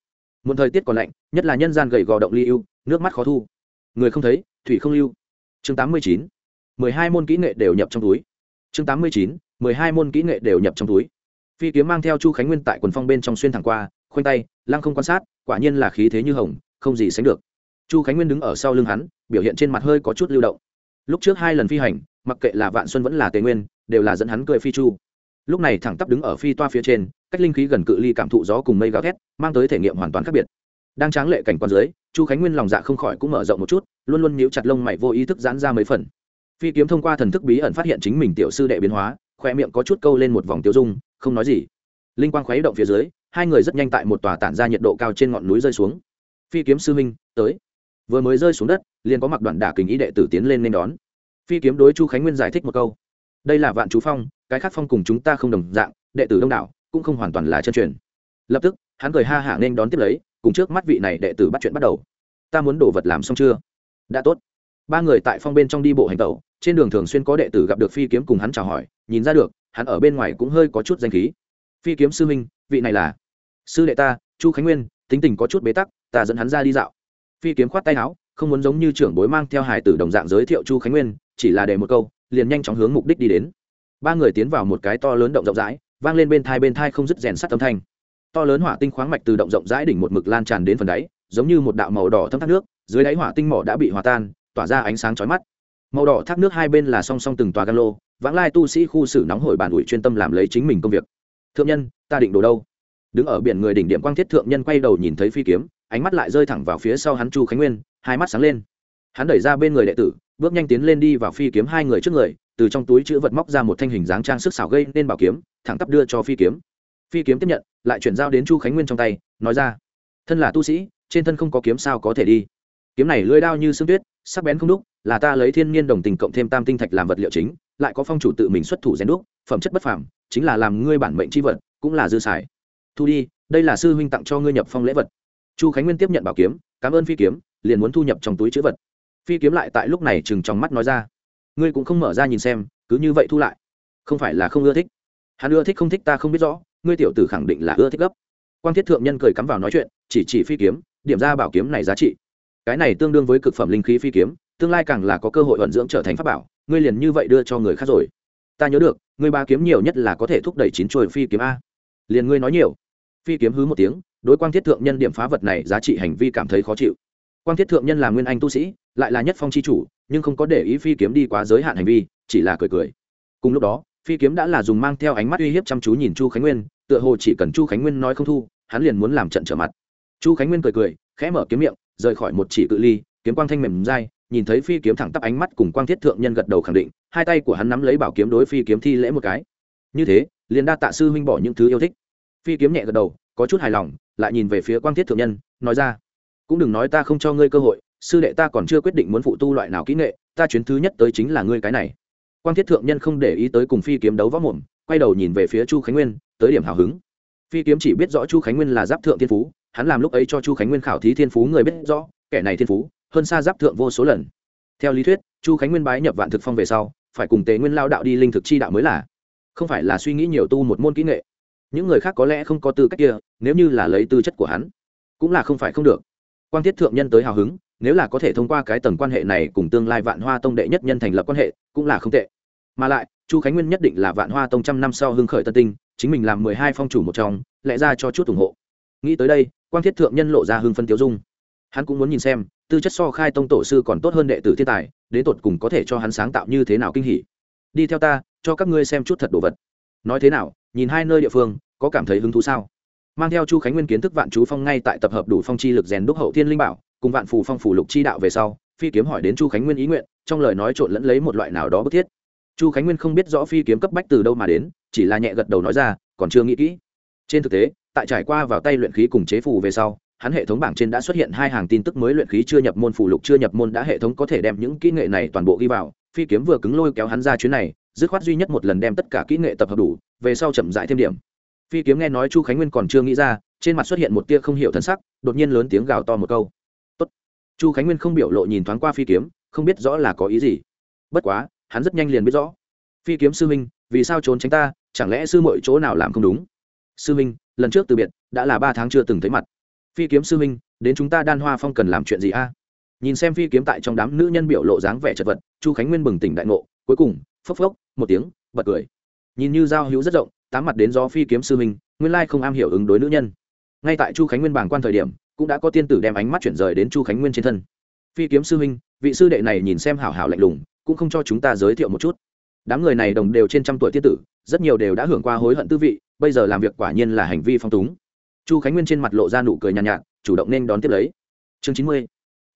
một thời tiết còn lạnh, nhất là nhân gian gầy gò động ly ưu, nước mắt khó thu. Người không thấy, thủy không lưu. Chương tám mươi chín, mười hai môn kỹ nghệ đều nhập trong túi. Chương tám mươi chín, mười hai môn kỹ nghệ đều nhập trong túi. Phi kiếm mang theo chu khánh nguyên tại quần phong bên trong xuyên thẳng qua, khoanh tay, lăng không quan sát, quả nhiên là khí thế như hồng, không gì sánh được. Chu khánh nguyên đứng ở sau lưng hắn, biểu hiện trên mặt hơi có chút lưu động. Lúc trước hai lần phi hành, mặc kệ là vạn xuân vẫn là tề nguyên, đều là dẫn hắn cười phi chu. Lúc này thẳng tắp đứng ở phi toa phía trên cách linh khí gần cự ly cảm thụ gió cùng mây gào thét, mang tới thể nghiệm hoàn toàn khác biệt. Đang tráng lệ cảnh quan dưới, chu khánh nguyên lòng dạ không khỏi cũng mở rộng một chút, luôn luôn níu chặt lông mày vô ý thức giãn ra mấy phần. Phi kiếm thông qua thần thức bí ẩn phát hiện chính mình tiểu sư đệ biến hóa khoe miệng có chút câu lên một vòng tiêu dung, không nói gì. Linh quang khuấy động phía dưới, hai người rất nhanh tại một tòa tản ra nhiệt độ cao trên ngọn núi rơi xuống. Phi kiếm sư minh tới. Vừa mới rơi xuống đất, liền có mặc đoạn đả kình ý đệ tử tiến lên nên đón. Phi kiếm đối chu khánh nguyên giải thích một câu. Đây là vạn chú phong, cái khác phong cùng chúng ta không đồng dạng, đệ tử đông đảo cũng không hoàn toàn là chân truyền. Lập tức, hắn cười ha hả nên đón tiếp lấy, cùng trước mắt vị này đệ tử bắt chuyện bắt đầu. Ta muốn đồ vật làm xong chưa? Đã tốt. Ba người tại phong bên trong đi bộ hành tẩu, trên đường thường xuyên có đệ tử gặp được phi kiếm cùng hắn chào hỏi, nhìn ra được, hắn ở bên ngoài cũng hơi có chút danh khí. Phi kiếm sư minh vị này là? Sư đệ ta, chu khánh nguyên, tính tình có chút bế tắc, ta dẫn hắn ra đi dạo. Phi kiếm khoát tay áo, không muốn giống như trưởng bối mang theo hải tử đồng dạng giới thiệu chu khánh nguyên, chỉ là để một câu, liền nhanh chóng hướng mục đích đi đến. Ba người tiến vào một cái to lớn động rộng rãi vang lên bên thai bên thai không dứt rèn sắt âm thanh. To lớn hỏa tinh khoáng mạch từ động rộng rãi đỉnh một mực lan tràn đến phần đáy, giống như một đạo màu đỏ thâm thác nước, dưới đáy hỏa tinh mỏ đã bị hòa tan, tỏa ra ánh sáng chói mắt. Màu đỏ thác nước hai bên là song song từng tòa gan lô vãng lai tu sĩ khu xử nóng hổi bản ủi chuyên tâm làm lấy chính mình công việc. Thượng nhân, ta định đồ đâu? Đứng ở biển người đỉnh điểm quang thiết thượng nhân quay đầu nhìn thấy phi kiếm, ánh mắt lại rơi thẳng vào phía sau hắn chu khánh nguyên, hai mắt sáng lên. Hắn đẩy ra bên người đệ tử, bước nhanh tiến lên đi vào phi kiếm hai người trước người từ trong túi chữ vật móc ra một thanh hình dáng trang sức xảo gây nên bảo kiếm, thẳng tắp đưa cho phi kiếm. Phi kiếm tiếp nhận, lại chuyển giao đến chu khánh nguyên trong tay, nói ra, thân là tu sĩ, trên thân không có kiếm sao có thể đi. Kiếm này lưỡi đao như sương tuyết, sắc bén không đúc, là ta lấy thiên nhiên đồng tình cộng thêm tam tinh thạch làm vật liệu chính, lại có phong chủ tự mình xuất thủ rèn đúc, phẩm chất bất phàm, chính là làm ngươi bản mệnh chi vật, cũng là dư xài. Thu đi, đây là sư huynh tặng cho ngươi nhập phong lễ vật. Chu khánh nguyên tiếp nhận bảo kiếm, cảm ơn phi kiếm, liền muốn thu nhập trong túi chữ vật. Phi kiếm lại tại lúc này chừng trong mắt nói ra ngươi cũng không mở ra nhìn xem, cứ như vậy thu lại. Không phải là không ưa thích. Hắn ưa thích không thích ta không biết rõ, ngươi tiểu tử khẳng định là ưa thích gấp. Quan thiết thượng nhân cười cắm vào nói chuyện, chỉ chỉ phi kiếm, điểm ra bảo kiếm này giá trị. Cái này tương đương với cực phẩm linh khí phi kiếm, tương lai càng là có cơ hội vận dưỡng trở thành pháp bảo, ngươi liền như vậy đưa cho người khác rồi. Ta nhớ được, ngươi ba kiếm nhiều nhất là có thể thúc đẩy chín chuôi phi kiếm a. Liền ngươi nói nhiều. Phi kiếm hứ một tiếng, đối quan thiết thượng nhân điểm phá vật này giá trị hành vi cảm thấy khó chịu. Quan thiết thượng nhân là nguyên anh tu sĩ lại là nhất phong c h i chủ, nhưng không có để ý phi kiếm đi quá giới hạn hành vi, chỉ là cười cười. Cùng lúc đó, phi kiếm đã là dùng mang theo ánh mắt uy hiếp chăm chú nhìn chu khánh nguyên, tựa hồ chỉ cần chu khánh nguyên nói không thu, hắn liền muốn làm trận trở mặt. Chu khánh nguyên cười cười, khẽ mở kiếm miệng, rời khỏi một chỉ cự ly, kiếm quang thanh mềm dai, nhìn thấy phi kiếm thẳng tắp ánh mắt cùng quang thiết thượng nhân gật đầu khẳng định, hai tay của hắn nắm lấy bảo kiếm đối phi kiếm thi lễ một cái. Như thế, liền đa tạ sư huynh bỏ những thứ yêu thích. Phi kiếm nhẹ gật đầu, có chút hài lòng, lại nhìn về phía quang thiết thượng nhân, nói ra, cũng đừng nói ta không cho ngươi cơ hội sư đệ ta còn chưa quyết định muốn phụ tu loại nào kỹ nghệ, ta chuyến thứ nhất tới chính là ngươi cái này. Quang thiết thượng nhân không để ý tới cùng phi kiếm đấu võ mồm, quay đầu nhìn về phía chu khánh nguyên, tới điểm hào hứng. Phi kiếm chỉ biết rõ chu khánh nguyên là giáp thượng thiên phú, hắn làm lúc ấy cho chu khánh nguyên khảo thí thiên phú người biết rõ, kẻ này thiên phú, hơn xa giáp thượng vô số lần. Theo lý thuyết, chu khánh nguyên bái nhập vạn thực phong về sau, phải cùng tế nguyên lao đạo đi linh thực chi đạo mới là. Không phải là suy nghĩ nhiều tu một môn kỹ nghệ. Những người khác có lẽ không có tư cách kia, nếu như là lấy tư chất của hắn, cũng là không phải không được. Quan thiết thượng nhân tới hào hứng nếu là có thể thông qua cái tầng quan hệ này cùng tương lai vạn hoa tông đệ nhất nhân thành lập quan hệ, cũng là không tệ. Mà lại, chu khánh nguyên nhất định là vạn hoa tông trăm năm sau hưng khởi tân tinh, chính mình làm mười hai phong chủ một trong, lẽ ra cho chút ủng hộ. Nghĩ tới đây quan thiết thượng nhân lộ ra hưng phân tiêu dung. Hắn cũng muốn nhìn xem, tư chất so khai tông tổ sư còn tốt hơn đệ tử thiên tài, đến tột cùng có thể cho hắn sáng tạo như thế nào kinh hỉ. Đi theo ta, cho các ngươi xem chút thật đồ vật. Nói thế nào, nhìn hai nơi địa phương, có cảm thấy hứng thú sao? Mang theo chu khánh nguyên kiến thức vạn chú phong ngay tại tập hợp đủ phong chi lực rèn đúc hậu thiên linh bảo cùng vạn phù phong phủ lục chi đạo về sau, phi kiếm hỏi đến chu khánh nguyên ý nguyện, trong lời nói trộn lẫn lấy một loại nào đó bức thiết. Chu khánh nguyên không biết rõ phi kiếm cấp bách từ đâu mà đến, chỉ là nhẹ gật đầu nói ra, còn chưa nghĩ kỹ. Trên thực tế, tại trải qua vào tay luyện khí cùng chế phù về sau, hắn hệ thống bảng trên đã xuất hiện hai hàng tin tức mới luyện khí chưa nhập môn phù lục chưa nhập môn đã hệ thống có thể đem những kỹ nghệ này toàn bộ ghi vào. Phi kiếm vừa cứng lôi kéo hắn ra chuyến này, dứt khoát duy nhất một lần đem tất cả kỹ nghệ tập hợp đủ, về sau chậm rãi thêm điểm. Phi kiếm nghe nói chu khánh nguyên còn chưa nghĩ ra, trên mặt xuất hiện một tia không hiểu thân sắc, đột nhiên lớn tiếng gào to một câu chu khánh nguyên không biểu lộ nhìn thoáng qua phi kiếm, không biết rõ là có ý gì. Bất quá, hắn rất nhanh liền biết rõ. Phi kiếm sư minh vì sao trốn tránh ta, chẳng lẽ sư mọi chỗ nào làm không đúng? Sư minh lần trước từ biệt, đã là ba tháng chưa từng thấy mặt. Phi kiếm sư minh đến chúng ta đan hoa phong cần làm chuyện gì a? Nhìn xem phi kiếm tại trong đám nữ nhân biểu lộ dáng vẻ chật vật, chu khánh nguyên bừng tỉnh đại ngộ, cuối cùng, phốc phốc, một tiếng, bật cười. Nhìn như giao hữu rất rộng, tám mặt đến do phi kiếm sư minh nguyên lai không am hiểu ứng đối nữ nhân. Ngay tại chu khánh nguyên bảng quan thời điểm cũng đã có tiên tử đem ánh mắt chuyển rời đến chu khánh nguyên trên thân. Phi kiếm sư huynh, vị sư đệ này nhìn xem hảo hảo lạnh lùng cũng không cho chúng ta giới thiệu một chút. Đám người này đồng đều trên trăm tuổi tiên tử rất nhiều đều đã hưởng qua hối hận tư vị bây giờ làm việc quả nhiên là hành vi phong túng. Chu khánh nguyên trên mặt lộ ra nụ cười nhàn nhạt, nhạt chủ động nên đón tiếp lấy. Chương chín mươi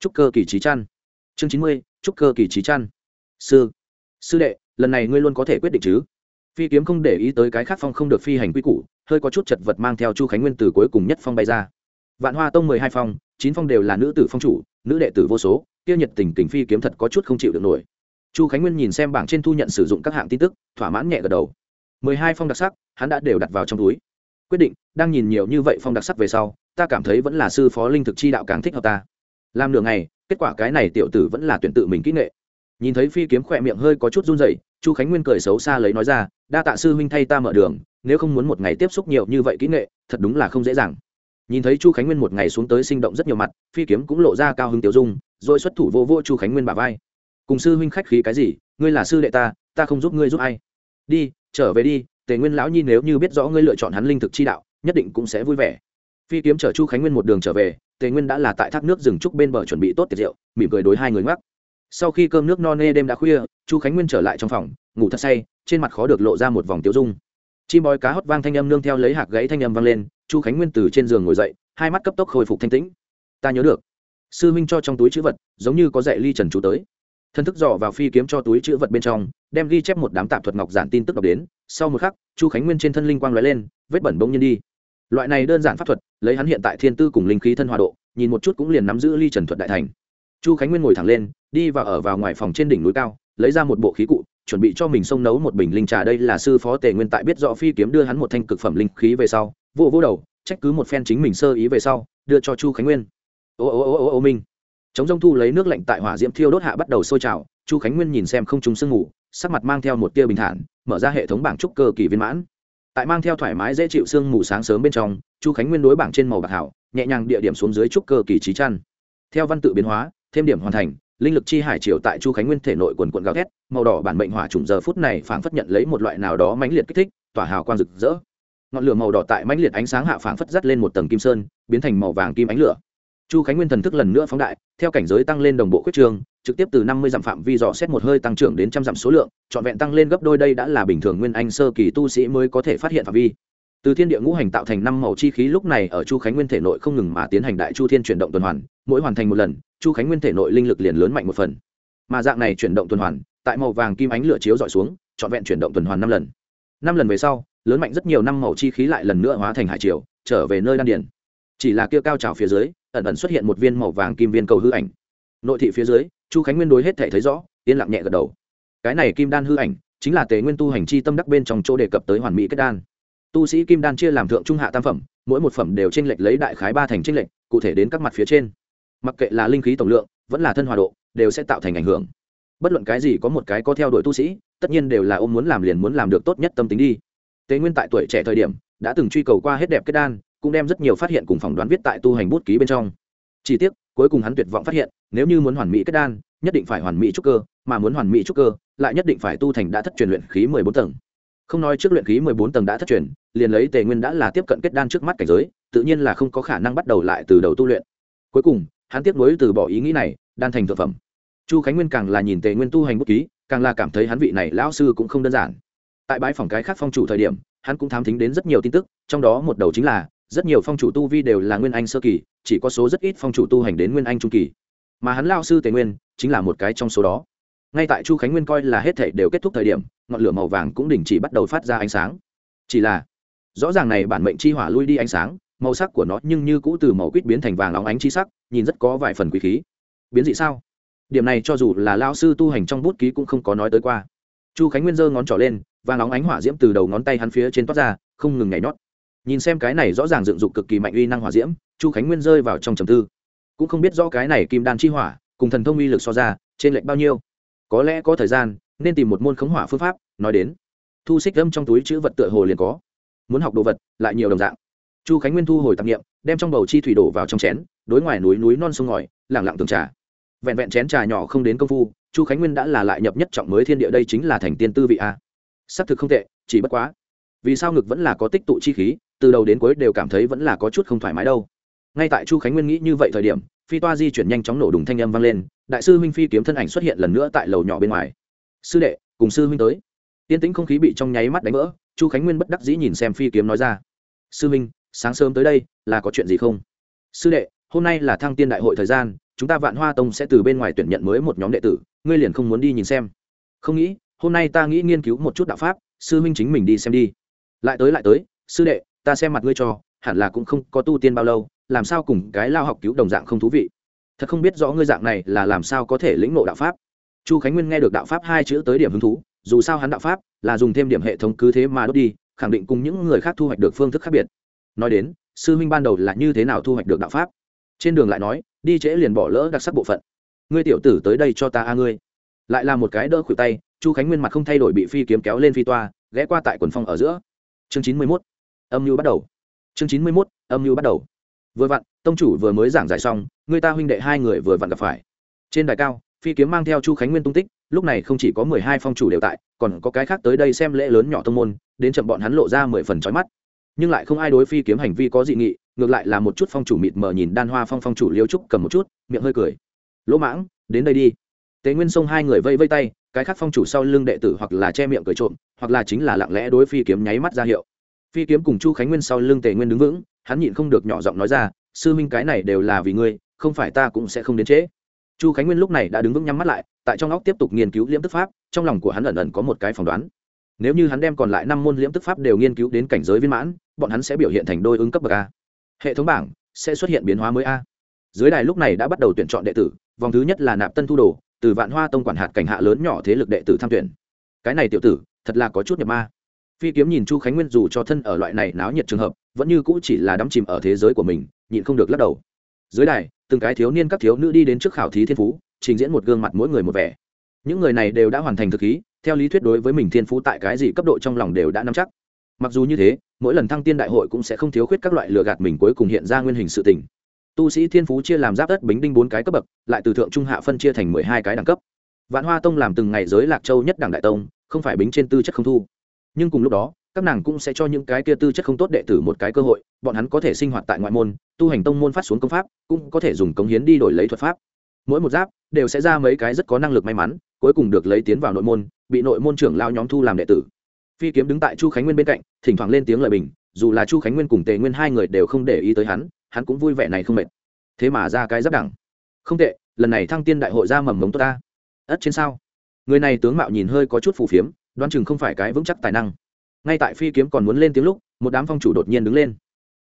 chúc cơ kỳ trí chăn. Chương chín mươi chúc cơ kỳ trí chăn. Sư sư đệ lần này ngươi luôn có thể quyết định chứ? Phi kiếm không để ý tới cái khác phong không được phi hành quy củ hơi có chút chật vật mang theo chu khánh nguyên từ cuối cùng nhất phong bay ra vạn hoa tông mười hai phong, chín phong đều là nữ tử phong chủ, nữ đệ tử vô số tiêu nhiệt tình tình phi kiếm thật có chút không chịu được nổi. Chu khánh nguyên nhìn xem bảng trên thu nhận sử dụng các hạng tin tức, thỏa mãn nhẹ gật đầu. Mười hai phong đặc sắc, hắn đã đều đặt vào trong túi. Quyết định, đang nhìn nhiều như vậy phong đặc sắc về sau, ta cảm thấy vẫn là sư phó linh thực chi đạo càng thích hợp ta. Làm nửa ngày, kết quả cái này tiểu tử vẫn là tuyển tự mình kỹ nghệ. Nhìn thấy phi kiếm khỏe miệng hơi có chút run dậy chu khánh nguyên cười xấu xa lấy nói ra, đa tạ sư huynh thay ta mở đường, nếu không muốn một ngày tiếp xúc nhiều như vậy kỹ nghệ, thật đúng là không dễ dàng nhìn thấy chu khánh nguyên một ngày xuống tới sinh động rất nhiều mặt, phi kiếm cũng lộ ra cao hứng tiểu dung, rồi xuất thủ vô vô chu khánh nguyên bà vai. Cùng sư huynh khách khí cái gì? Ngươi là sư đệ ta ta không giúp ngươi giúp ai. Đi, trở về đi, tề nguyên lão nhi nếu như biết rõ ngươi lựa chọn hắn linh thực chi đạo, nhất định cũng sẽ vui vẻ. Phi kiếm chở chu khánh nguyên một đường trở về, tề nguyên đã là tại thác nước rừng trúc bên bờ chuẩn bị tốt tiệc rượu, mỉm cười đối hai người ngoắc. Sau khi cơm nước no nê đêm đã khuya, chu khánh nguyên trở lại trong phòng, ngủ thật say, trên mặt khó được lộ ra một vòng tiêu dung. Chim bói cá hót vang thanh âm nương theo lấy hạc gãy thanh âm vang lên chu khánh nguyên từ trên giường ngồi dậy, hai mắt cấp tốc khôi phục thanh tĩnh. Ta nhớ được. Sư minh cho trong túi chữ vật, giống như có dạy ly trần chú tới. Thân thức dò vào phi kiếm cho túi chữ vật bên trong, đem ghi chép một đám tạp thuật ngọc giản tin tức đọc đến. Sau một khắc, chu khánh nguyên trên thân linh quang lóe lên, vết bẩn bỗng nhiên đi. Loại này đơn giản pháp thuật, lấy hắn hiện tại thiên tư cùng linh khí thân hòa độ, nhìn một chút cũng liền nắm giữ ly trần thuật đại thành. Chu khánh nguyên ngồi thẳng lên, đi và ở vào ngoài phòng trên đỉnh núi cao, lấy ra một bộ khí cụ, chuẩn bị cho mình xông nấu một bình linh trà. Đây là sư phó tề nguyên tại biết rõ phi kiếm đưa hắn một thanh cực phẩm linh khí về sau vô vô đầu, trách cứ một phen chính mình sơ ý về sau, đưa cho chu khánh nguyên. Ô ô ô ô ô minh. Chống rông thu lấy nước lạnh tại hỏa diễm thiêu đốt hạ bắt đầu sôi trào, chu khánh nguyên nhìn xem không trùng sương ngủ sắc mặt mang theo một tia bình thản, mở ra hệ thống bảng trúc cơ kỳ viên mãn. Tại mang theo thoải mái dễ chịu sương mù sáng sớm bên trong, chu khánh nguyên đối bảng trên màu bạc hảo, nhẹ nhàng địa điểm xuống dưới trúc cơ kỳ trí chăn. Theo văn tự biến hóa, thêm điểm hoàn thành, linh lực chi hải triều tại chu khánh nguyên thể nội quần quận gào thét, màu đỏ bản mệnh hỏa trùng giờ phút này phảng phất nhận lấy một loại nào đó mãnh liệt kích thích, tỏa hào quang rực rỡ ngọn lửa màu đỏ tại mãnh liệt ánh sáng hạ phảng phất dắt lên một tầng kim sơn, biến thành màu vàng kim ánh lửa. Chu khánh nguyên thần thức lần nữa phóng đại, theo cảnh giới tăng lên đồng bộ khuyết trường, trực tiếp từ năm mươi dặm phạm vi dò xét một hơi tăng trưởng đến trăm dặm số lượng, trọn vẹn tăng lên gấp đôi đây đã là bình thường nguyên anh sơ kỳ tu sĩ mới có thể phát hiện phạm vi. Từ thiên địa ngũ hành tạo thành năm màu chi khí lúc này ở chu khánh nguyên thể nội không ngừng mà tiến hành đại chu thiên chuyển động tuần hoàn, mỗi hoàn thành một lần, chu khánh nguyên thể nội linh lực liền lớn mạnh một phần. Mà dạng này chuyển động tuần hoàn, tại màu vàng kim ánh lửa chiếu dọi xuống, trọn vẹn chuyển động tuần hoàn năm lần. Năm lần về sau lớn mạnh rất nhiều năm màu chi khí lại lần nữa hóa thành hải triều, trở về nơi đan điền. Chỉ là kia cao trào phía dưới, ẩn ẩn xuất hiện một viên màu vàng kim viên cầu hư ảnh. Nội thị phía dưới, chu khánh nguyên đối hết thể thấy rõ, yên lặng nhẹ gật đầu. Cái này kim đan hư ảnh, chính là tế nguyên tu hành chi tâm đắc bên trong chỗ đề cập tới hoàn mỹ kết đan. Tu sĩ kim đan chia làm thượng trung hạ tam phẩm, mỗi một phẩm đều tranh lệch lấy đại khái ba thành tranh lệch, cụ thể đến các mặt phía trên. Mặc kệ là linh khí tổng lượng, vẫn là thân hòa độ, đều sẽ tạo thành ảnh hưởng. Bất luận cái gì có một cái có theo đuổi tu sĩ, tất nhiên đều là ôm muốn làm liền muốn làm được tốt nhất tâm tính đi tế nguyên tại tuổi trẻ thời điểm, đã từng truy cầu qua hết đẹp kết đan, cũng đem rất nhiều phát hiện cùng phỏng đoán viết tại tu hành bút ký bên trong. Chỉ tiếc, cuối cùng hắn tuyệt vọng phát hiện, nếu như muốn hoàn mỹ kết đan, nhất định phải hoàn mỹ trúc cơ, mà muốn hoàn mỹ trúc cơ, lại nhất định phải tu thành đã thất truyền luyện khí mười bốn tầng. Không nói trước luyện khí mười bốn tầng đã thất truyền, liền lấy tề nguyên đã là tiếp cận kết đan trước mắt cảnh giới, tự nhiên là không có khả năng bắt đầu lại từ đầu tu luyện. Cuối cùng, hắn tiếp nối từ bỏ ý nghĩ này, đan thành thực phẩm. Chu khánh nguyên càng là nhìn tề nguyên tu hành bút ký, càng là cảm thấy hắn vị này lão sư cũng không đơn giản tại bãi phòng cái khác phong chủ thời điểm, hắn cũng thám thính đến rất nhiều tin tức, trong đó một đầu chính là, rất nhiều phong chủ tu vi đều là nguyên anh sơ kỳ, chỉ có số rất ít phong chủ tu hành đến nguyên anh trung kỳ. Mà hắn lao sư tề nguyên, chính là một cái trong số đó. Ngay tại chu khánh nguyên coi là hết thể đều kết thúc thời điểm, ngọn lửa màu vàng cũng đình chỉ bắt đầu phát ra ánh sáng. Chỉ là, rõ ràng này bản mệnh chi hỏa lui đi ánh sáng, màu sắc của nó nhưng như cũ từ màu quýt biến thành vàng óng ánh chi sắc, nhìn rất có vài phần quý khí. Biến dị sao? Điểm này cho dù là lao sư tu hành trong bút ký cũng không có nói tới qua. Chu khánh nguyên giơ ngón trỏ lên và nóng ánh hỏa diễm từ đầu ngón tay hắn phía trên toát ra, không ngừng nhảy nhót. Nhìn xem cái này rõ ràng dựng dục cực kỳ mạnh uy năng hỏa diễm, chu khánh nguyên rơi vào trong trầm tư. Cũng không biết rõ cái này kim đan chi hỏa, cùng thần thông uy lực so ra, trên lệnh bao nhiêu. Có lẽ có thời gian, nên tìm một môn khống hỏa phương pháp, nói đến. Thu xích âm trong túi chữ vật tựa hồ liền có. Muốn học đồ vật, lại nhiều đồng dạng. Chu khánh nguyên thu hồi tạp nghiệm đem trong bầu chi thủy đổ vào trong chén, đối ngoài núi núi non sông ngòi, lẳng lặng tường trà. Vẹn vẹn chén trà nhỏ không đến công phu, chu khánh nguyên đã là lại nhập nhất trọng mới thiên địa đây chính là thành tiên tư vị a xác thực không tệ, chỉ bất quá. Vì sao ngực vẫn là có tích tụ chi khí, từ đầu đến cuối đều cảm thấy vẫn là có chút không thoải mái đâu. Ngay tại chu khánh nguyên nghĩ như vậy thời điểm, phi toa di chuyển nhanh chóng nổ đùng thanh âm vang lên, đại sư huynh phi kiếm thân ảnh xuất hiện lần nữa tại lầu nhỏ bên ngoài. Sư đệ, cùng sư huynh tới. Tiên tĩnh không khí bị trong nháy mắt đánh vỡ, chu khánh nguyên bất đắc dĩ nhìn xem phi kiếm nói ra. Sư huynh, sáng sớm tới đây, là có chuyện gì không? Sư đệ, hôm nay là thăng tiên đại hội thời gian, chúng ta vạn hoa tông sẽ từ bên ngoài tuyển nhận mới một nhóm đệ tử, ngươi liền không muốn đi nhìn xem. Không nghĩ hôm nay ta nghĩ nghiên cứu một chút đạo pháp, sư huynh chính mình đi xem đi. Lại tới lại tới, sư đệ, ta xem mặt ngươi cho, hẳn là cũng không có tu tiên bao lâu, làm sao cùng cái lao học cứu đồng dạng không thú vị. Thật không biết rõ ngươi dạng này là làm sao có thể lĩnh ngộ đạo pháp. Chu khánh nguyên nghe được đạo pháp hai chữ tới điểm hứng thú, dù sao hắn đạo pháp là dùng thêm điểm hệ thống cứ thế mà đốt đi, khẳng định cùng những người khác thu hoạch được phương thức khác biệt. Nói đến, sư huynh ban đầu là như thế nào thu hoạch được đạo pháp? Trên đường lại nói, đi trễ liền bỏ lỡ đặc sắc bộ phận. Ngươi tiểu tử tới đây cho ta a ngươi. Lại là một cái đỡ khuỷu tay chu khánh nguyên mặt không thay đổi bị phi kiếm kéo lên phi toa, ghé qua tại quần phong ở giữa. Chương chín mươi mốt, âm mưu bắt đầu. Chương chín mươi mốt, âm mưu bắt đầu. Vừa vặn, tông chủ vừa mới giảng giải xong, người ta huynh đệ hai người vừa vặn gặp phải. Trên đài cao, phi kiếm mang theo chu khánh nguyên tung tích, lúc này không chỉ có mười hai phong chủ đều tại, còn có cái khác tới đây xem lễ lớn nhỏ thông môn, đến chậm bọn hắn lộ ra mười phần trói mắt. Nhưng lại không ai đối phi kiếm hành vi có dị nghị, ngược lại là một chút phong chủ mịt mờ nhìn đan hoa phong phong chủ liêu trúc cầm một chút, miệng hơi cười. Lỗ mãng, đến đây đi. Tế nguyên sông hai người vây vây tay cái khác phong chủ sau lưng đệ tử hoặc là che miệng cười trộm, hoặc là chính là lặng lẽ đối phi kiếm nháy mắt ra hiệu. Phi kiếm cùng chu khánh nguyên sau lưng tề nguyên đứng vững, hắn nhịn không được nhỏ giọng nói ra, sư minh, cái này đều là vì ngươi, không phải ta cũng sẽ không đến trễ. Chu khánh nguyên lúc này đã đứng vững nhắm mắt lại, tại trong óc tiếp tục nghiên cứu liễm tức pháp, trong lòng của hắn ẩn ẩn có một cái phỏng đoán. Nếu như hắn đem còn lại năm môn liễm tức pháp đều nghiên cứu đến cảnh giới viên mãn, bọn hắn sẽ biểu hiện thành đôi ứng cấp bậc a. Hệ thống bảng sẽ xuất hiện biến hóa mới a. Dưới đài lúc này đã bắt đầu tuyển chọn đệ tử, vòng thứ nhất là nạp tân thu đồ từ vạn hoa tông quản hạt cảnh hạ lớn nhỏ thế lực đệ tử tham tuyển. Cái này tiểu tử, thật là có chút nhập ma. Phi kiếm nhìn chu khánh nguyên dù cho thân ở loại này náo nhiệt trường hợp, vẫn như cũ chỉ là đắm chìm ở thế giới của mình, nhịn không được lắc đầu. Dưới đài, từng cái thiếu niên các thiếu nữ đi đến trước khảo thí thiên phú, trình diễn một gương mặt mỗi người một vẻ. Những người này đều đã hoàn thành thực khí, theo lý thuyết đối với mình thiên phú tại cái gì cấp độ trong lòng đều đã nắm chắc. Mặc dù như thế, mỗi lần thăng tiên đại hội cũng sẽ không thiếu khuyết các loại lừa gạt mình cuối cùng hiện ra nguyên hình sự tình tu sĩ thiên phú chia làm giáp đất bính đinh bốn cái cấp bậc, lại từ thượng trung hạ phân chia thành mười hai cái đẳng cấp. Vạn hoa tông làm từng ngày giới lạc châu nhất đảng đại tông, không phải bính trên tư chất không thu. Nhưng cùng lúc đó, các nàng cũng sẽ cho những cái kia tư chất không tốt đệ tử một cái cơ hội, bọn hắn có thể sinh hoạt tại ngoại môn, tu hành tông môn phát xuống công pháp, cũng có thể dùng cống hiến đi đổi lấy thuật pháp. Mỗi một giáp đều sẽ ra mấy cái rất có năng lực may mắn, cuối cùng được lấy tiến vào nội môn, bị nội môn trưởng lao nhóm thu làm đệ tử. Phi kiếm đứng tại chu khánh nguyên bên cạnh, thỉnh thoảng lên tiếng lời bình, dù là chu khánh nguyên cùng tề nguyên hai người đều không để ý tới hắn hắn cũng vui vẻ này không mệt. Thế mà ra cái giáp đẳng. Không tệ, lần này thăng tiên đại hội ra mầm mống tốt ta. Ất trên sao? Người này tướng mạo nhìn hơi có chút phù phiếm, đoán chừng không phải cái vững chắc tài năng. Ngay tại phi kiếm còn muốn lên tiếng lúc, một đám phong chủ đột nhiên đứng lên.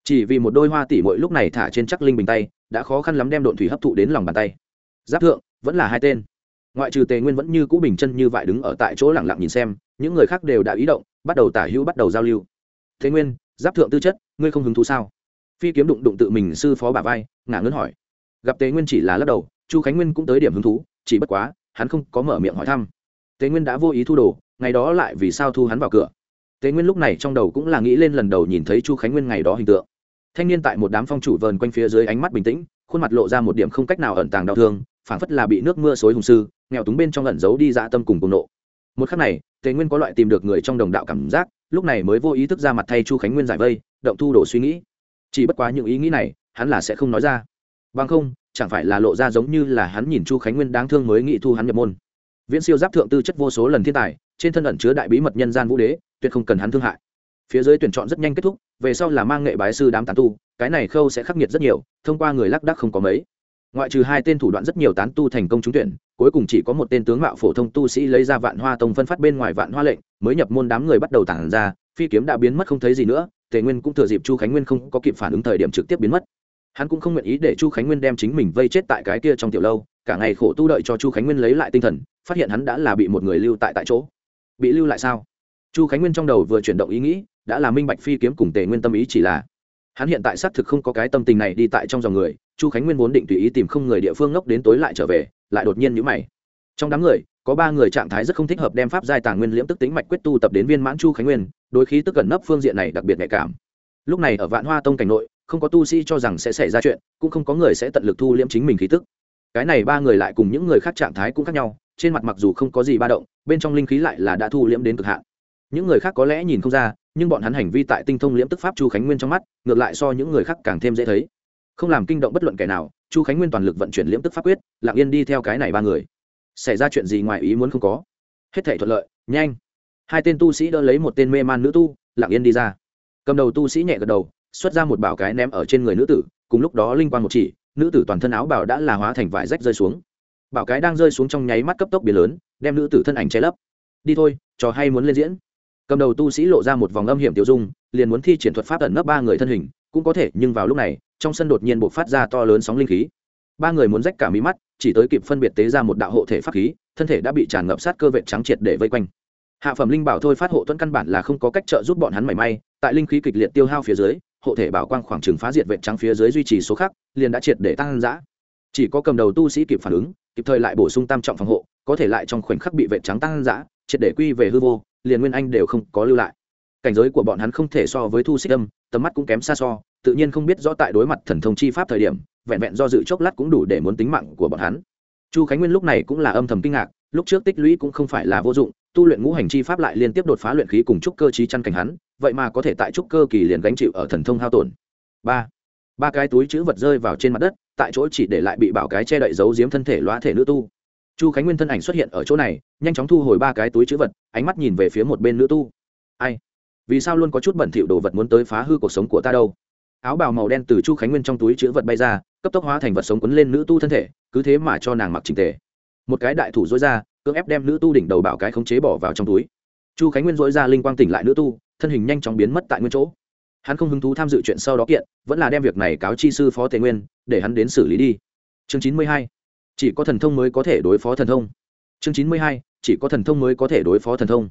Chỉ vì một đôi hoa tỷ mỗi lúc này thả trên chắc linh bình tay, đã khó khăn lắm đem độn thủy hấp thụ đến lòng bàn tay. Giáp thượng, vẫn là hai tên. Ngoại trừ tề nguyên vẫn như cũ bình chân như vậy đứng ở tại chỗ lẳng lặng nhìn xem, những người khác đều đã ý động, bắt đầu tả hữu bắt đầu giao lưu. Thế nguyên, giáp thượng tư chất, ngươi không hứng thú sao? Phi kiếm đụng đụng tự mình sư phó bà vai, ngả ngớn hỏi. Gặp Tế nguyên chỉ là lắc đầu, chu khánh nguyên cũng tới điểm hứng thú, chỉ bất quá, hắn không có mở miệng hỏi thăm. Tế nguyên đã vô ý thu đồ, ngày đó lại vì sao thu hắn vào cửa. Tế nguyên lúc này trong đầu cũng là nghĩ lên lần đầu nhìn thấy chu khánh nguyên ngày đó hình tượng. Thanh niên tại một đám phong chủ vờn quanh phía dưới ánh mắt bình tĩnh, khuôn mặt lộ ra một điểm không cách nào ẩn tàng đau thương, phảng phất là bị nước mưa xối hùng sư, nghèo túng bên trong ẩn giấu đi dạ tâm cùng cùng nộ. Một khắc này tề nguyên có loại tìm được người trong đồng đạo cảm giác, lúc này mới vô ý thức ra mặt thay chu khánh nguyên giải vây, động thu đổ suy nghĩ chỉ bất quá những ý nghĩ này, hắn là sẽ không nói ra. Bằng không, chẳng phải là lộ ra giống như là hắn nhìn chu khánh nguyên đáng thương mới nghĩ thu hắn nhập môn. Viễn siêu giáp thượng tư chất vô số lần thiên tài, trên thân ẩn chứa đại bí mật nhân gian vũ đế, tuyệt không cần hắn thương hại. Phía dưới tuyển chọn rất nhanh kết thúc, về sau là mang nghệ bái sư đám tán tu, cái này khâu sẽ khắc nghiệt rất nhiều, thông qua người lác đắc không có mấy. Ngoại trừ hai tên thủ đoạn rất nhiều tán tu thành công trúng tuyển, cuối cùng chỉ có một tên tướng mạo phổ thông tu sĩ lấy ra vạn hoa tông phân phát bên ngoài vạn hoa lệnh, mới nhập môn đám người bắt đầu tản ra, phi kiếm đã biến mất không thấy gì nữa tề nguyên cũng thừa dịp chu khánh nguyên không có kịp phản ứng thời điểm trực tiếp biến mất. Hắn cũng không nguyện ý để chu khánh nguyên đem chính mình vây chết tại cái kia trong tiểu lâu, cả ngày khổ tu đợi cho chu khánh nguyên lấy lại tinh thần, phát hiện hắn đã là bị một người lưu tại tại chỗ. Bị lưu lại sao? Chu khánh nguyên trong đầu vừa chuyển động ý nghĩ, đã là minh bạch phi kiếm cùng tề nguyên tâm ý chỉ là. Hắn hiện tại xác thực không có cái tâm tình này đi tại trong dòng người, chu khánh nguyên vốn định tùy ý tìm không người địa phương ngốc đến tối lại trở về, lại đột nhiên nhữ mày. Trong đám người có ba người trạng thái rất không thích hợp đem pháp giai tàng nguyên liễm tức tính mạch quyết tu tập đến viên mãn chu khánh nguyên, đôi khí tức gần nấp phương diện này đặc biệt nhạy cảm. Lúc này ở vạn hoa tông cảnh nội, không có tu sĩ cho rằng sẽ xảy ra chuyện, cũng không có người sẽ tận lực thu liễm chính mình khí tức. Cái này ba người lại cùng những người khác trạng thái cũng khác nhau, trên mặt mặc dù không có gì ba động, bên trong linh khí lại là đã thu liễm đến cực hạn. Những người khác có lẽ nhìn không ra, nhưng bọn hắn hành vi tại tinh thông liễm tức pháp chu khánh nguyên trong mắt, ngược lại so những người khác càng thêm dễ thấy. Không làm kinh động bất luận kẻ nào, chu khánh nguyên toàn lực vận chuyển liễm tức pháp quyết, lặng yên đi theo cái này ba người xảy ra chuyện gì ngoài ý muốn không có. Hết thể thuận lợi, nhanh. Hai tên tu sĩ đỡ lấy một tên mê man nữ tu, lặng yên đi ra. Cầm đầu tu sĩ nhẹ gật đầu, xuất ra một bảo cái ném ở trên người nữ tử, cùng lúc đó linh quan một chỉ, nữ tử toàn thân áo bảo đã là hóa thành vải rách rơi xuống. Bảo cái đang rơi xuống trong nháy mắt cấp tốc biển lớn, đem nữ tử thân ảnh che lấp. Đi thôi, trò hay muốn lên diễn. Cầm đầu tu sĩ lộ ra một vòng âm hiểm tiêu dung, liền muốn thi triển thuật pháp tận nấp ba người thân hình, cũng có thể, nhưng vào lúc này, trong sân đột nhiên buộc phát ra to lớn sóng linh khí ba người muốn rách cả mí mắt, chỉ tới kịp phân biệt tế ra một đạo hộ thể pháp khí, thân thể đã bị tràn ngập sát cơ vệ trắng triệt để vây quanh. Hạ phẩm linh bảo thôi phát hộ tuấn căn bản là không có cách trợ giúp bọn hắn mảy may, tại linh khí kịch liệt tiêu hao phía dưới, hộ thể bảo quang khoảng trừng phá diệt vệ trắng phía dưới duy trì số khác liền đã triệt để tăng giã chỉ có cầm đầu tu sĩ kịp phản ứng, kịp thời lại bổ sung tam trọng phòng hộ, có thể lại trong khoảnh khắc bị vệ trắng tăng giã triệt để quy về hư vô, liền nguyên anh đều không có lưu lại. Cảnh giới của bọn hắn không thể so với thu xích âm, tầm mắt cũng kém xa so, tự nhiên không biết rõ tại đối mặt thần thông chi pháp thời điểm vẹn vẹn do dự chốc lát cũng đủ để muốn tính mạng của bọn hắn. Chu khánh nguyên lúc này cũng là âm thầm kinh ngạc, lúc trước tích lũy cũng không phải là vô dụng, tu luyện ngũ hành chi pháp lại liên tiếp đột phá luyện khí cùng trúc cơ trí chăn cảnh hắn, vậy mà có thể tại trúc cơ kỳ liền gánh chịu ở thần thông hao tổn. Ba ba cái túi chữ vật rơi vào trên mặt đất, tại chỗ chỉ để lại bị bảo cái che đậy giấu giếm thân thể loa thể nữ tu. Chu khánh nguyên thân ảnh xuất hiện ở chỗ này, nhanh chóng thu hồi ba cái túi chữ vật, ánh mắt nhìn về phía một bên nữ tu. Ai? Vì sao luôn có chút bẩn thỉu đồ vật muốn tới phá hư cuộc sống của ta đâu? Áo bào màu đen từ chu khánh nguyên trong túi chữ vật bay ra, cấp tốc hóa thành vật sống quấn lên nữ tu thân thể, cứ thế mà cho nàng mặc trình tề. Một cái đại thủ dối ra, cưỡng ép đem nữ tu đỉnh đầu bảo cái khống chế bỏ vào trong túi. Chu khánh nguyên dối ra linh quang tỉnh lại nữ tu, thân hình nhanh chóng biến mất tại nguyên chỗ. Hắn không hứng thú tham dự chuyện sau đó kiện, vẫn là đem việc này cáo chi sư phó tề nguyên, để hắn đến xử lý đi. Chương chín mươi hai, chỉ có thần thông mới có thể đối phó thần thông. Chương chín mươi hai, chỉ có thần thông mới có thể đối phó thần thông.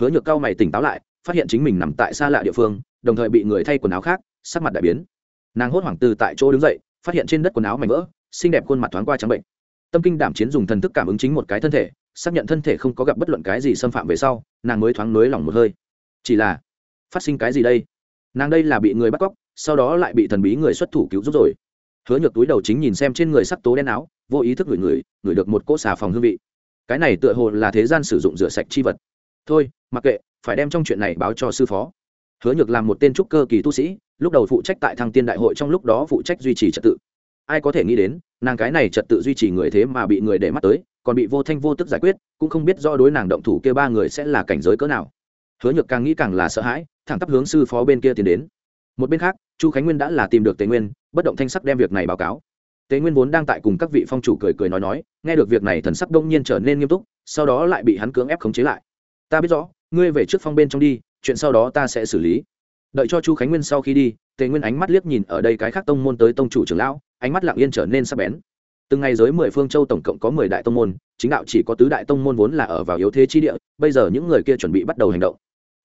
Hứa nhược cao mày tỉnh táo lại, phát hiện chính mình nằm tại xa lạ địa phương, đồng thời bị người thay quần áo khác sắc mặt đại biến. Nàng hốt hoảng từ tại chỗ đứng dậy, phát hiện trên đất quần áo mảnh vỡ, xinh đẹp khuôn mặt thoáng qua trắng bệnh. Tâm kinh đảm chiến dùng thần thức cảm ứng chính một cái thân thể, xác nhận thân thể không có gặp bất luận cái gì xâm phạm về sau, nàng mới thoáng nới lỏng một hơi. Chỉ là, phát sinh cái gì đây? Nàng đây là bị người bắt cóc, sau đó lại bị thần bí người xuất thủ cứu giúp rồi. Hứa nhược túi đầu chính nhìn xem trên người sắc tố đen áo, vô ý thức ngửi ngửi ngửi được một cỗ xà phòng hương vị. Cái này tựa hồ là thế gian sử dụng rửa sạch chi vật. Thôi, mặc kệ, phải đem trong chuyện này báo cho sư phó hứa nhược làm một tên trúc cơ kỳ tu sĩ, lúc đầu phụ trách tại thăng tiên đại hội trong lúc đó phụ trách duy trì trật tự. Ai có thể nghĩ đến, nàng cái này trật tự duy trì người thế mà bị người để mắt tới, còn bị vô thanh vô tức giải quyết, cũng không biết do đối nàng động thủ kia ba người sẽ là cảnh giới cỡ nào. Hứa nhược càng nghĩ càng là sợ hãi, thẳng tắp hướng sư phó bên kia tiến đến. Một bên khác, chu khánh nguyên đã là tìm được tề nguyên, bất động thanh sắc đem việc này báo cáo. Tề nguyên vốn đang tại cùng các vị phong chủ cười cười nói nói, nghe được việc này thần sắc đông nhiên trở nên nghiêm túc, sau đó lại bị hắn cưỡng ép khống chế lại. Ta biết rõ, ngươi về trước phong bên trong đi chuyện sau đó ta sẽ xử lý. Đợi cho chu khánh nguyên sau khi đi, tề nguyên ánh mắt liếc nhìn ở đây cái khác tông môn tới tông chủ trưởng lão, ánh mắt lặng yên trở nên sắc bén. Từng ngày giới mười phương châu tổng cộng có mười đại tông môn, chính đạo chỉ có tứ đại tông môn vốn là ở vào yếu thế chi địa, bây giờ những người kia chuẩn bị bắt đầu hành động.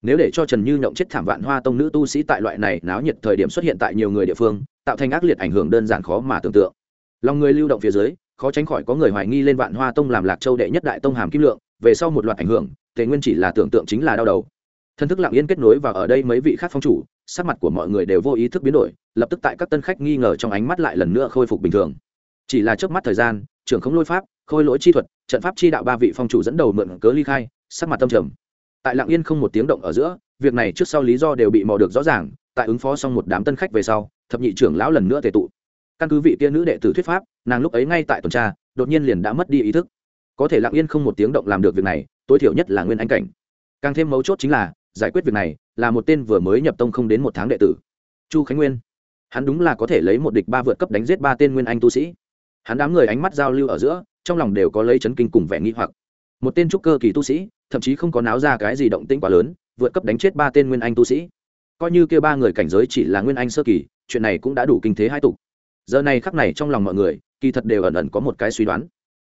Nếu để cho trần như nhộng chết thảm vạn hoa tông nữ tu sĩ tại loại này náo nhiệt thời điểm xuất hiện tại nhiều người địa phương, tạo thành ác liệt ảnh hưởng đơn giản khó mà tưởng tượng. Lòng người lưu động phía dưới, khó tránh khỏi có người hoài nghi lên vạn hoa tông làm lạc châu đệ nhất đại tông hàm kim lượng, về sau một loạt ảnh hưởng, tề nguyên chỉ là tưởng tượng chính là đau đầu thân thức lặng yên kết nối và ở đây mấy vị khác phong chủ, sắc mặt của mọi người đều vô ý thức biến đổi, lập tức tại các tân khách nghi ngờ trong ánh mắt lại lần nữa khôi phục bình thường. Chỉ là trước mắt thời gian, trưởng không lôi pháp, khôi lỗi chi thuật, trận pháp chi đạo ba vị phong chủ dẫn đầu mượn cớ ly khai, sắc mặt tâm trầm. Tại lặng yên không một tiếng động ở giữa, việc này trước sau lý do đều bị mò được rõ ràng, tại ứng phó xong một đám tân khách về sau, thập nhị trưởng lão lần nữa tề tụ. Căn cứ vị kia nữ đệ tử thuyết pháp, nàng lúc ấy ngay tại tuần tra, đột nhiên liền đã mất đi ý thức. Có thể lặng yên không một tiếng động làm được việc này, tối thiểu nhất là nguyên anh cảnh. Càng thêm mấu chốt chính là giải quyết việc này là một tên vừa mới nhập tông không đến một tháng đệ tử, chu khánh nguyên. Hắn đúng là có thể lấy một địch ba vượt cấp đánh giết ba tên nguyên anh tu sĩ. Hắn đám người ánh mắt giao lưu ở giữa, trong lòng đều có lấy chấn kinh cùng vẻ nghi hoặc. Một tên trúc cơ kỳ tu sĩ, thậm chí không có náo ra cái gì động tĩnh quá lớn, vượt cấp đánh chết ba tên nguyên anh tu sĩ. Coi như kêu ba người cảnh giới chỉ là nguyên anh sơ kỳ, chuyện này cũng đã đủ kinh thế hai tục. Giờ này khắc này trong lòng mọi người, kỳ thật đều ẩn ẩn có một cái suy đoán.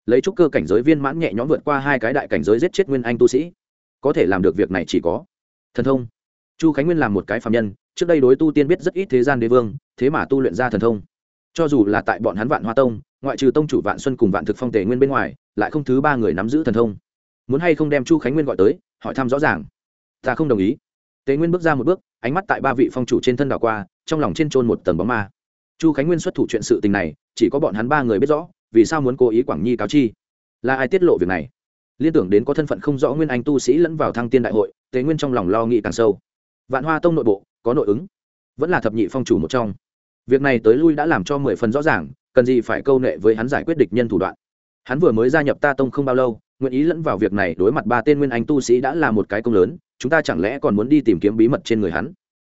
Lấy trúc cơ cảnh giới viên mãn nhẹ nhõm vượt qua hai cái đại cảnh giới giết chết nguyên anh tu sĩ, có thể làm được việc này chỉ có thần thông. Chu khánh nguyên là một cái phạm nhân, trước đây đối tu tiên biết rất ít thế gian đế vương, thế mà tu luyện ra thần thông. Cho dù là tại bọn hắn vạn hoa tông, ngoại trừ tông chủ vạn xuân cùng vạn thực phong tề nguyên bên ngoài, lại không thứ ba người nắm giữ thần thông. Muốn hay không đem chu khánh nguyên gọi tới, hỏi thăm rõ ràng. Ta không đồng ý. Tề nguyên bước ra một bước, ánh mắt tại ba vị phong chủ trên thân đảo qua, trong lòng trên trôn một tầng bóng ma. Chu khánh nguyên xuất thủ chuyện sự tình này, chỉ có bọn hắn ba người biết rõ, vì sao muốn cố ý quảng nhi cáo chi. Là ai tiết lộ việc này? Liên tưởng đến có thân phận không rõ nguyên anh tu sĩ lẫn vào thăng tiên đại hội tề nguyên trong lòng lo nghĩ càng sâu. Vạn hoa tông nội bộ có nội ứng, vẫn là thập nhị phong chủ một trong. Việc này tới lui đã làm cho mười phần rõ ràng, cần gì phải câu nệ với hắn giải quyết địch nhân thủ đoạn. Hắn vừa mới gia nhập ta tông không bao lâu, nguyện ý lẫn vào việc này đối mặt ba tên nguyên anh tu sĩ đã là một cái công lớn, chúng ta chẳng lẽ còn muốn đi tìm kiếm bí mật trên người hắn?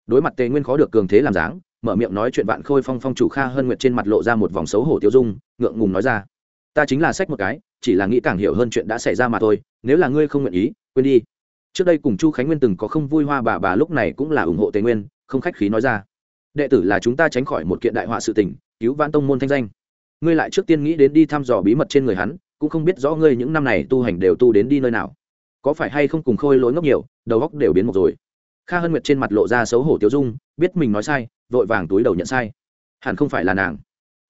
Đối mặt tề nguyên khó được cường thế làm dáng, mở miệng nói chuyện vạn khôi phong phong chủ kha hơn nguyệt trên mặt lộ ra một vòng xấu hổ tiêu dung, ngượng ngùng nói ra. Ta chính là sách một cái, chỉ là nghĩ càng hiểu hơn chuyện đã xảy ra mà thôi, nếu là ngươi không nguyện ý, quên đi trước đây cùng chu khánh nguyên từng có không vui hoa bà bà lúc này cũng là ủng hộ tề nguyên, không khách khí nói ra. Đệ tử là chúng ta tránh khỏi một kiện đại họa sự tình, cứu vãn tông môn thanh danh. Ngươi lại trước tiên nghĩ đến đi thăm dò bí mật trên người hắn, cũng không biết rõ ngươi những năm này tu hành đều tu đến đi nơi nào. Có phải hay không cùng khôi lối ngốc nhiều, đầu góc đều biến một rồi. Kha hân nguyệt trên mặt lộ ra xấu hổ tiêu dung, biết mình nói sai, vội vàng túi đầu nhận sai. Hẳn không phải là nàng.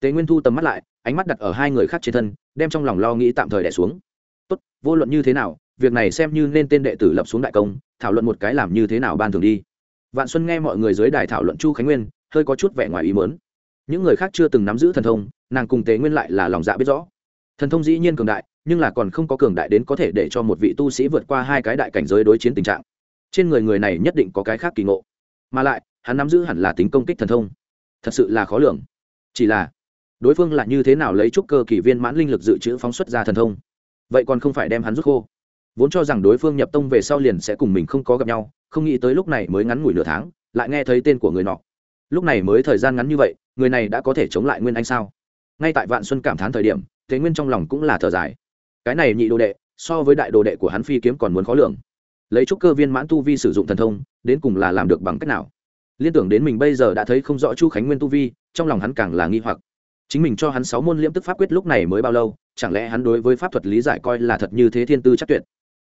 Tế nguyên thu tầm mắt lại, ánh mắt đặt ở hai người khác trên thân, đem trong lòng lo nghĩ tạm thời đẻ xuống. Tốt, vô luận như thế nào việc này xem như nên tên đệ tử lập xuống đại công, thảo luận một cái làm như thế nào ban thường đi. Vạn xuân nghe mọi người dưới đài thảo luận chu khánh nguyên, hơi có chút vẻ ngoài ý mớn những người khác chưa từng nắm giữ thần thông, nàng cùng tế nguyên lại là lòng dạ biết rõ. Thần thông dĩ nhiên cường đại, nhưng là còn không có cường đại đến có thể để cho một vị tu sĩ vượt qua hai cái đại cảnh giới đối chiến tình trạng. Trên người người này nhất định có cái khác kỳ ngộ. Mà lại, hắn nắm giữ hẳn là tính công kích thần thông. Thật sự là khó lường. Chỉ là, đối phương là như thế nào lấy chút cơ kỳ viên mãn linh lực dự trữ phóng xuất ra thần thông? Vậy còn không phải đem hắn rút khô? Vốn cho rằng đối phương nhập tông về sau liền sẽ cùng mình không có gặp nhau, không nghĩ tới lúc này mới ngắn ngủi nửa tháng, lại nghe thấy tên của người nọ. Lúc này mới thời gian ngắn như vậy, người này đã có thể chống lại nguyên anh sao? Ngay tại vạn xuân cảm thán thời điểm, thế nguyên trong lòng cũng là thở dài. Cái này nhị đồ đệ, so với đại đồ đệ của hắn phi kiếm còn muốn khó lường. Lấy trúc cơ viên mãn tu vi sử dụng thần thông, đến cùng là làm được bằng cách nào? Liên tưởng đến mình bây giờ đã thấy không rõ chu khánh nguyên tu vi, trong lòng hắn càng là nghi hoặc. Chính mình cho hắn sáu môn liễm tức pháp quyết lúc này mới bao lâu, chẳng lẽ hắn đối với pháp thuật lý giải coi là thật như thế thiên tư chắc tuyệt?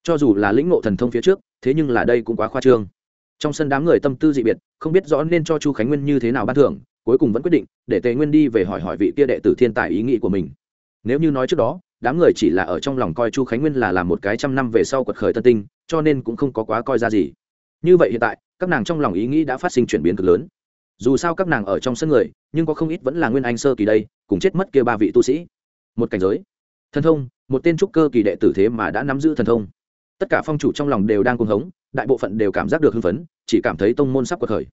Cho dù là lĩnh ngộ thần thông phía trước, thế nhưng là đây cũng quá khoa trương. Trong sân đám người tâm tư dị biệt, không biết rõ nên cho chu khánh nguyên như thế nào ban thưởng, cuối cùng vẫn quyết định để tề nguyên đi về hỏi hỏi vị kia đệ tử thiên tài ý nghĩ của mình. Nếu như nói trước đó, đám người chỉ là ở trong lòng coi chu khánh nguyên là làm một cái trăm năm về sau quật khởi tân tinh, cho nên cũng không có quá coi ra gì. Như vậy hiện tại, các nàng trong lòng ý nghĩ đã phát sinh chuyển biến cực lớn. Dù sao các nàng ở trong sân người, nhưng có không ít vẫn là nguyên anh sơ kỳ đây, cùng chết mất kia ba vị tu sĩ. Một cảnh giới. Thần thông, một tên trúc cơ kỳ đệ tử thế mà đã nắm giữ thần thông tất cả phong chủ trong lòng đều đang cuồng hống, đại bộ phận đều cảm giác được hưng phấn, chỉ cảm thấy tông môn sắp cuộc khởi.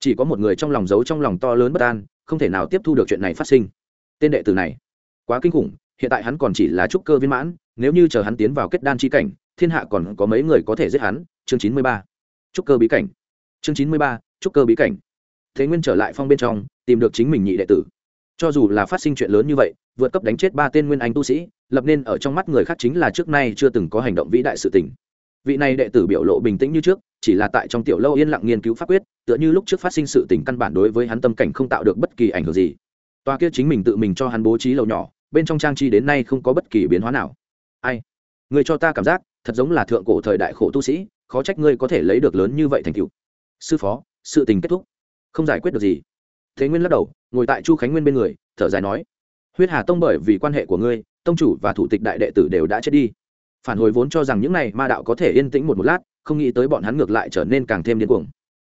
Chỉ có một người trong lòng giấu trong lòng to lớn bất an, không thể nào tiếp thu được chuyện này phát sinh. Tên đệ tử này, quá kinh khủng, hiện tại hắn còn chỉ là trúc cơ viên mãn, nếu như chờ hắn tiến vào kết đan chi cảnh, thiên hạ còn có mấy người có thể giết hắn? Chương chín mươi ba. Trúc cơ bí cảnh. Chương chín mươi ba, trúc cơ bí cảnh. Thế nguyên trở lại phong bên trong, tìm được chính mình nhị đệ tử. Cho dù là phát sinh chuyện lớn như vậy, vượt cấp đánh chết ba tên nguyên anh tu sĩ lập nên ở trong mắt người khác chính là trước nay chưa từng có hành động vĩ đại sự tình. Vị này đệ tử biểu lộ bình tĩnh như trước, chỉ là tại trong tiểu lâu yên lặng nghiên cứu pháp quyết, tựa như lúc trước phát sinh sự tình căn bản đối với hắn tâm cảnh không tạo được bất kỳ ảnh hưởng gì. Toa kia chính mình tự mình cho hắn bố trí lầu nhỏ, bên trong trang trí đến nay không có bất kỳ biến hóa nào. Ai? Người cho ta cảm giác, thật giống là thượng cổ thời đại khổ tu sĩ, khó trách ngươi có thể lấy được lớn như vậy thành tựu. Sư phó, sự tình kết thúc. Không giải quyết được gì. Thế nguyên lắc đầu, ngồi tại chu khánh nguyên bên người, thở dài nói, huyết hà tông bởi vì quan hệ của ngươi tông chủ và thủ tịch đại đệ tử đều đã chết đi phản hồi vốn cho rằng những này ma đạo có thể yên tĩnh một một lát không nghĩ tới bọn hắn ngược lại trở nên càng thêm điên cuồng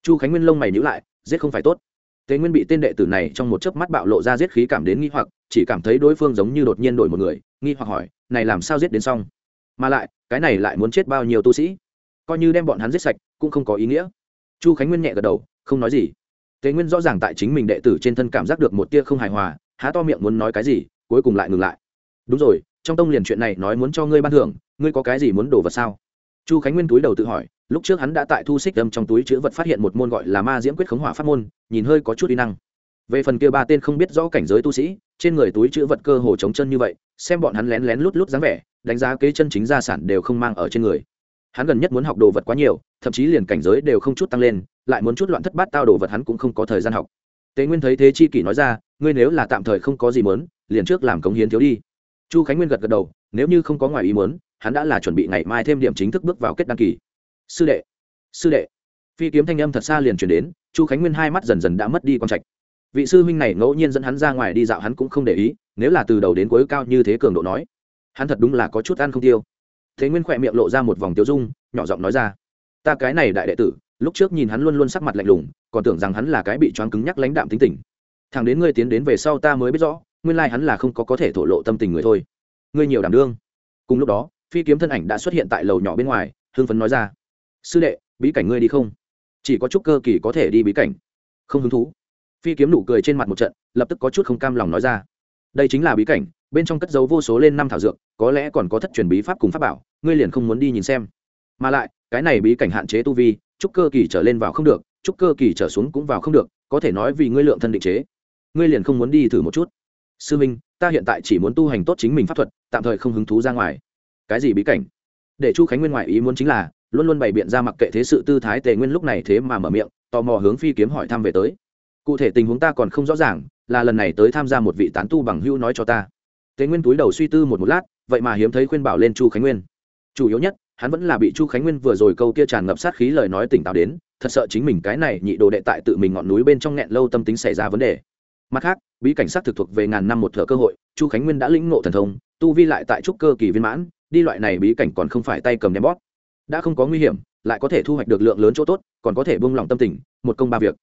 chu khánh nguyên lông mày nhữ lại giết không phải tốt Tế Nguyên bị tên đệ tử này trong một chớp mắt bạo lộ ra giết khí cảm đến nghi hoặc, chỉ cảm thấy đối phương giống như đột nhiên đổi một người, nghi hoặc hỏi, này làm sao giết đến xong? Mà lại, cái này lại muốn chết bao nhiêu tu sĩ? Coi như đem bọn hắn giết sạch, cũng không có ý nghĩa. Chu Khánh Nguyên nhẹ gật đầu, không nói gì. Tế Nguyên rõ ràng tại chính mình đệ tử trên thân cảm giác được một tia không hài hòa, há to miệng muốn nói cái gì, cuối cùng lại ngừng lại. Đúng rồi, trong tông liền chuyện này nói muốn cho ngươi ban thưởng, ngươi có cái gì muốn đổ vật sao? Chu Khánh Nguyên túi đầu tự hỏi, lúc trước hắn đã tại thu xích đâm trong túi chữ vật phát hiện một môn gọi là ma diễm quyết khống hỏa pháp môn nhìn hơi có chút uy năng. Về phần kia ba tên không biết rõ cảnh giới tu sĩ trên người túi chữ vật cơ hồ trống chân như vậy xem bọn hắn lén lén lút lút dáng vẻ đánh giá kế chân chính gia sản đều không mang ở trên người. Hắn gần nhất muốn học đồ vật quá nhiều thậm chí liền cảnh giới đều không chút tăng lên lại muốn chút loạn thất bát tao đồ vật hắn cũng không có thời gian học. Tế nguyên thấy thế chi kỷ nói ra ngươi nếu là tạm thời không có gì mớn liền trước làm cống hiến thiếu đi chu khánh nguyên gật gật đầu nếu như không có ngoài ý muốn, hắn đã là chuẩn bị ngày mai thêm điểm chính thức bước vào kết đăng kỳ. Sư đệ sư đệ. Phi kiếm thanh âm thật xa liền chuyển đến chu khánh nguyên hai mắt dần dần đã mất đi con trạch. Vị sư huynh này ngẫu nhiên dẫn hắn ra ngoài đi dạo hắn cũng không để ý nếu là từ đầu đến cuối cao như thế cường độ nói hắn thật đúng là có chút ăn không tiêu. Thế nguyên khỏe miệng lộ ra một vòng tiêu dung nhỏ giọng nói ra ta cái này đại đệ tử lúc trước nhìn hắn luôn luôn sắc mặt lạnh lùng còn tưởng rằng hắn là cái bị choáng cứng nhắc lãnh đạm tính tình. Thằng đến ngươi tiến đến về sau ta mới biết rõ nguyên lai hắn là không có có thể thổ lộ tâm tình người thôi. Ngươi nhiều đảm đương. Cùng lúc đó, phi kiếm thân ảnh đã xuất hiện tại lầu nhỏ bên ngoài hương phấn nói ra. Sư đệ, bí cảnh ngươi đi không? Chỉ có chút cơ kỳ có thể đi bí cảnh. Không hứng thú. Phi kiếm nụ cười trên mặt một trận, lập tức có chút không cam lòng nói ra. Đây chính là bí cảnh, bên trong cất dấu vô số lên năm thảo dược, có lẽ còn có thất truyền bí pháp cùng pháp bảo, ngươi liền không muốn đi nhìn xem. Mà lại, cái này bí cảnh hạn chế tu vi trúc cơ kỳ trở lên vào không được trúc cơ kỳ trở xuống cũng vào không được, có thể nói vì ngươi lượng thân định chế. Ngươi liền không muốn đi thử một chút sư minh, ta hiện tại chỉ muốn tu hành tốt chính mình pháp thuật, tạm thời không hứng thú ra ngoài. Cái gì bí cảnh? Để chu khánh nguyên ngoại ý muốn chính là, luôn luôn bày biện ra mặc kệ thế sự tư thái tề nguyên lúc này thế mà mở miệng, tò mò hướng phi kiếm hỏi thăm về tới. Cụ thể tình huống ta còn không rõ ràng, là lần này tới tham gia một vị tán tu bằng hữu nói cho ta. Tề nguyên túi đầu suy tư một một lát, vậy mà hiếm thấy khuyên bảo lên chu khánh nguyên. Chủ yếu nhất, hắn vẫn là bị chu khánh nguyên vừa rồi câu kia tràn ngập sát khí lời nói tỉnh táo đến, thật sợ chính mình cái này nhị đồ đệ tại tự mình ngọn núi bên trong nghẹn lâu tâm tính xảy ra vấn đề mặt khác bí cảnh sát thực thuộc về ngàn năm một thợ cơ hội chu khánh nguyên đã lĩnh ngộ thần thông tu vi lại tại trúc cơ kỳ viên mãn đi loại này bí cảnh còn không phải tay cầm đem bót, đã không có nguy hiểm lại có thể thu hoạch được lượng lớn chỗ tốt còn có thể buông lỏng tâm tình một công ba việc.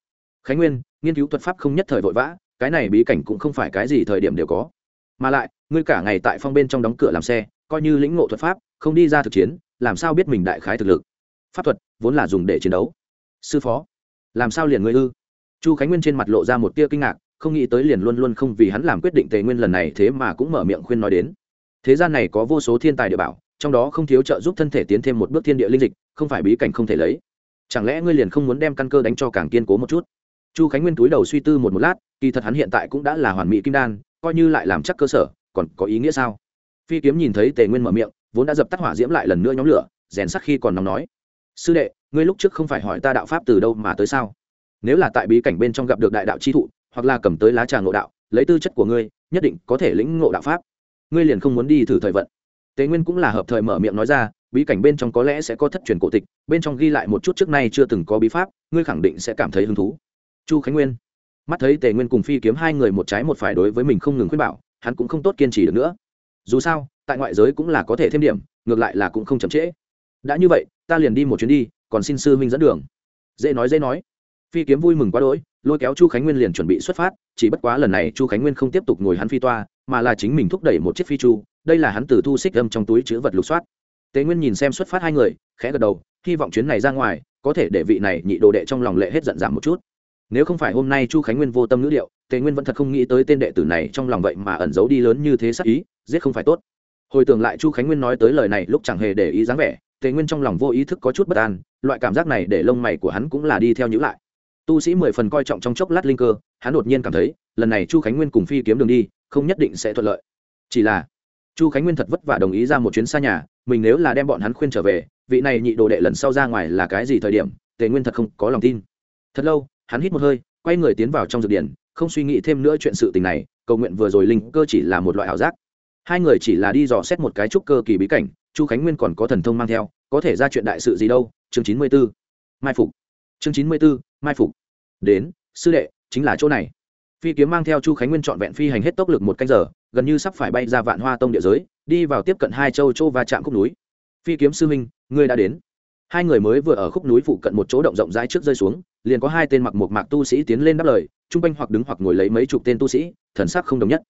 Khánh nguyên nghiên cứu thuật pháp không nhất thời vội vã cái này bí cảnh cũng không phải cái gì thời điểm đều có. Mà lại ngươi cả ngày tại phong bên trong đóng cửa làm xe coi như lĩnh ngộ thuật pháp không đi ra thực chiến làm sao biết mình đại khái thực lực? Pháp thuật vốn là dùng để chiến đấu. Sư phó làm sao liền ngươi ư? Chu khánh nguyên trên mặt lộ ra một tia kinh ngạc không nghĩ tới liền luôn luôn không vì hắn làm quyết định tề nguyên lần này thế mà cũng mở miệng khuyên nói đến. Thế gian này có vô số thiên tài địa bảo, trong đó không thiếu trợ giúp thân thể tiến thêm một bước thiên địa linh dịch, không phải bí cảnh không thể lấy. Chẳng lẽ ngươi liền không muốn đem căn cơ đánh cho càng kiên cố một chút? Chu khánh nguyên túi đầu suy tư một một lát, kỳ thật hắn hiện tại cũng đã là hoàn mỹ kim đan, coi như lại làm chắc cơ sở, còn có ý nghĩa sao? Phi kiếm nhìn thấy tề nguyên mở miệng, vốn đã dập tắt hỏa diễm lại lần nữa nhóm lửa, rèn sắc khi còn nóng nói. Sư đệ, ngươi lúc trước không phải hỏi ta đạo pháp từ đâu mà tới sao? Nếu là tại bí cảnh bên trong gặp được đại đạo chi thụ hoặc là cầm tới lá trà ngộ đạo lấy tư chất của ngươi nhất định có thể lĩnh ngộ đạo pháp ngươi liền không muốn đi thử thời vận Tế Nguyên cũng là hợp thời mở miệng nói ra, bí cảnh bên trong có lẽ sẽ có thất truyền cổ tịch, bên trong ghi lại một chút trước nay chưa từng có bí pháp, ngươi khẳng định sẽ cảm thấy hứng thú. Chu Khánh Nguyên, mắt thấy Tề Nguyên cùng Phi kiếm hai người một trái một phải đối với mình không ngừng khuyên bảo, hắn cũng không tốt kiên trì được nữa. Dù sao, tại ngoại giới cũng là có thể thêm điểm, ngược lại là cũng không chậm trễ. Đã như vậy, ta liền đi một chuyến đi, còn xin sư huynh dẫn đường. Dễ nói dễ nói. Phi kiếm vui mừng quá đỗi, lôi kéo Chu Khánh Nguyên liền chuẩn bị xuất phát, chỉ bất quá lần này Chu Khánh Nguyên không tiếp tục ngồi hắn phi toa, mà là chính mình thúc đẩy một chiếc phi chu, đây là hắn từ thu xích âm trong túi chứa vật lục soát. Tế nguyên nhìn xem xuất phát hai người khẽ gật đầu hy vọng chuyến này ra ngoài có thể để vị này nhị đồ đệ trong lòng lệ hết giận giảm một chút. Nếu không phải hôm nay chu khánh nguyên vô tâm ngữ điệu tế nguyên vẫn thật không nghĩ tới tên đệ tử này trong lòng vậy mà ẩn giấu đi lớn như thế sắc ý giết không phải tốt. Hồi tưởng lại chu khánh nguyên nói tới lời này lúc chẳng hề để ý dáng vẻ tế nguyên trong lòng vô ý thức có chút bất an loại cảm giác này để lông mày của hắn cũng là đi theo nhữ lại tu sĩ mười phần coi trọng trong chốc lát linh cơ, hắn đột nhiên cảm thấy, lần này chu khánh nguyên cùng phi kiếm đường đi, không nhất định sẽ thuận lợi. Chỉ là, chu khánh nguyên thật vất vả đồng ý ra một chuyến xa nhà, mình nếu là đem bọn hắn khuyên trở về, vị này nhị đồ đệ lần sau ra ngoài là cái gì thời điểm, tề nguyên thật không có lòng tin. Thật lâu, hắn hít một hơi, quay người tiến vào trong dược điển không suy nghĩ thêm nữa chuyện sự tình này, cầu nguyện vừa rồi linh cơ chỉ là một loại ảo giác. Hai người chỉ là đi dò xét một cái trúc cơ kỳ bí cảnh, chu khánh nguyên còn có thần thông mang theo, có thể ra chuyện đại sự gì đâu, chương chín mươi b ố mai phục. Chương chín mươi b ố mai phục. Đến, sư đệ, chính là chỗ này. Phi kiếm mang theo chu khánh nguyên trọn vẹn phi hành hết tốc lực một canh giờ, gần như sắp phải bay ra vạn hoa tông địa giới, đi vào tiếp cận hai châu châu và chạm khúc núi. Phi kiếm sư minh ngươi đã đến. Hai người mới vừa ở khúc núi phụ cận một chỗ động rộng rãi trước rơi xuống, liền có hai tên mặc một mạc tu sĩ tiến lên đáp lời chung quanh hoặc đứng hoặc ngồi lấy mấy chục tên tu sĩ, thần sắc không đồng nhất.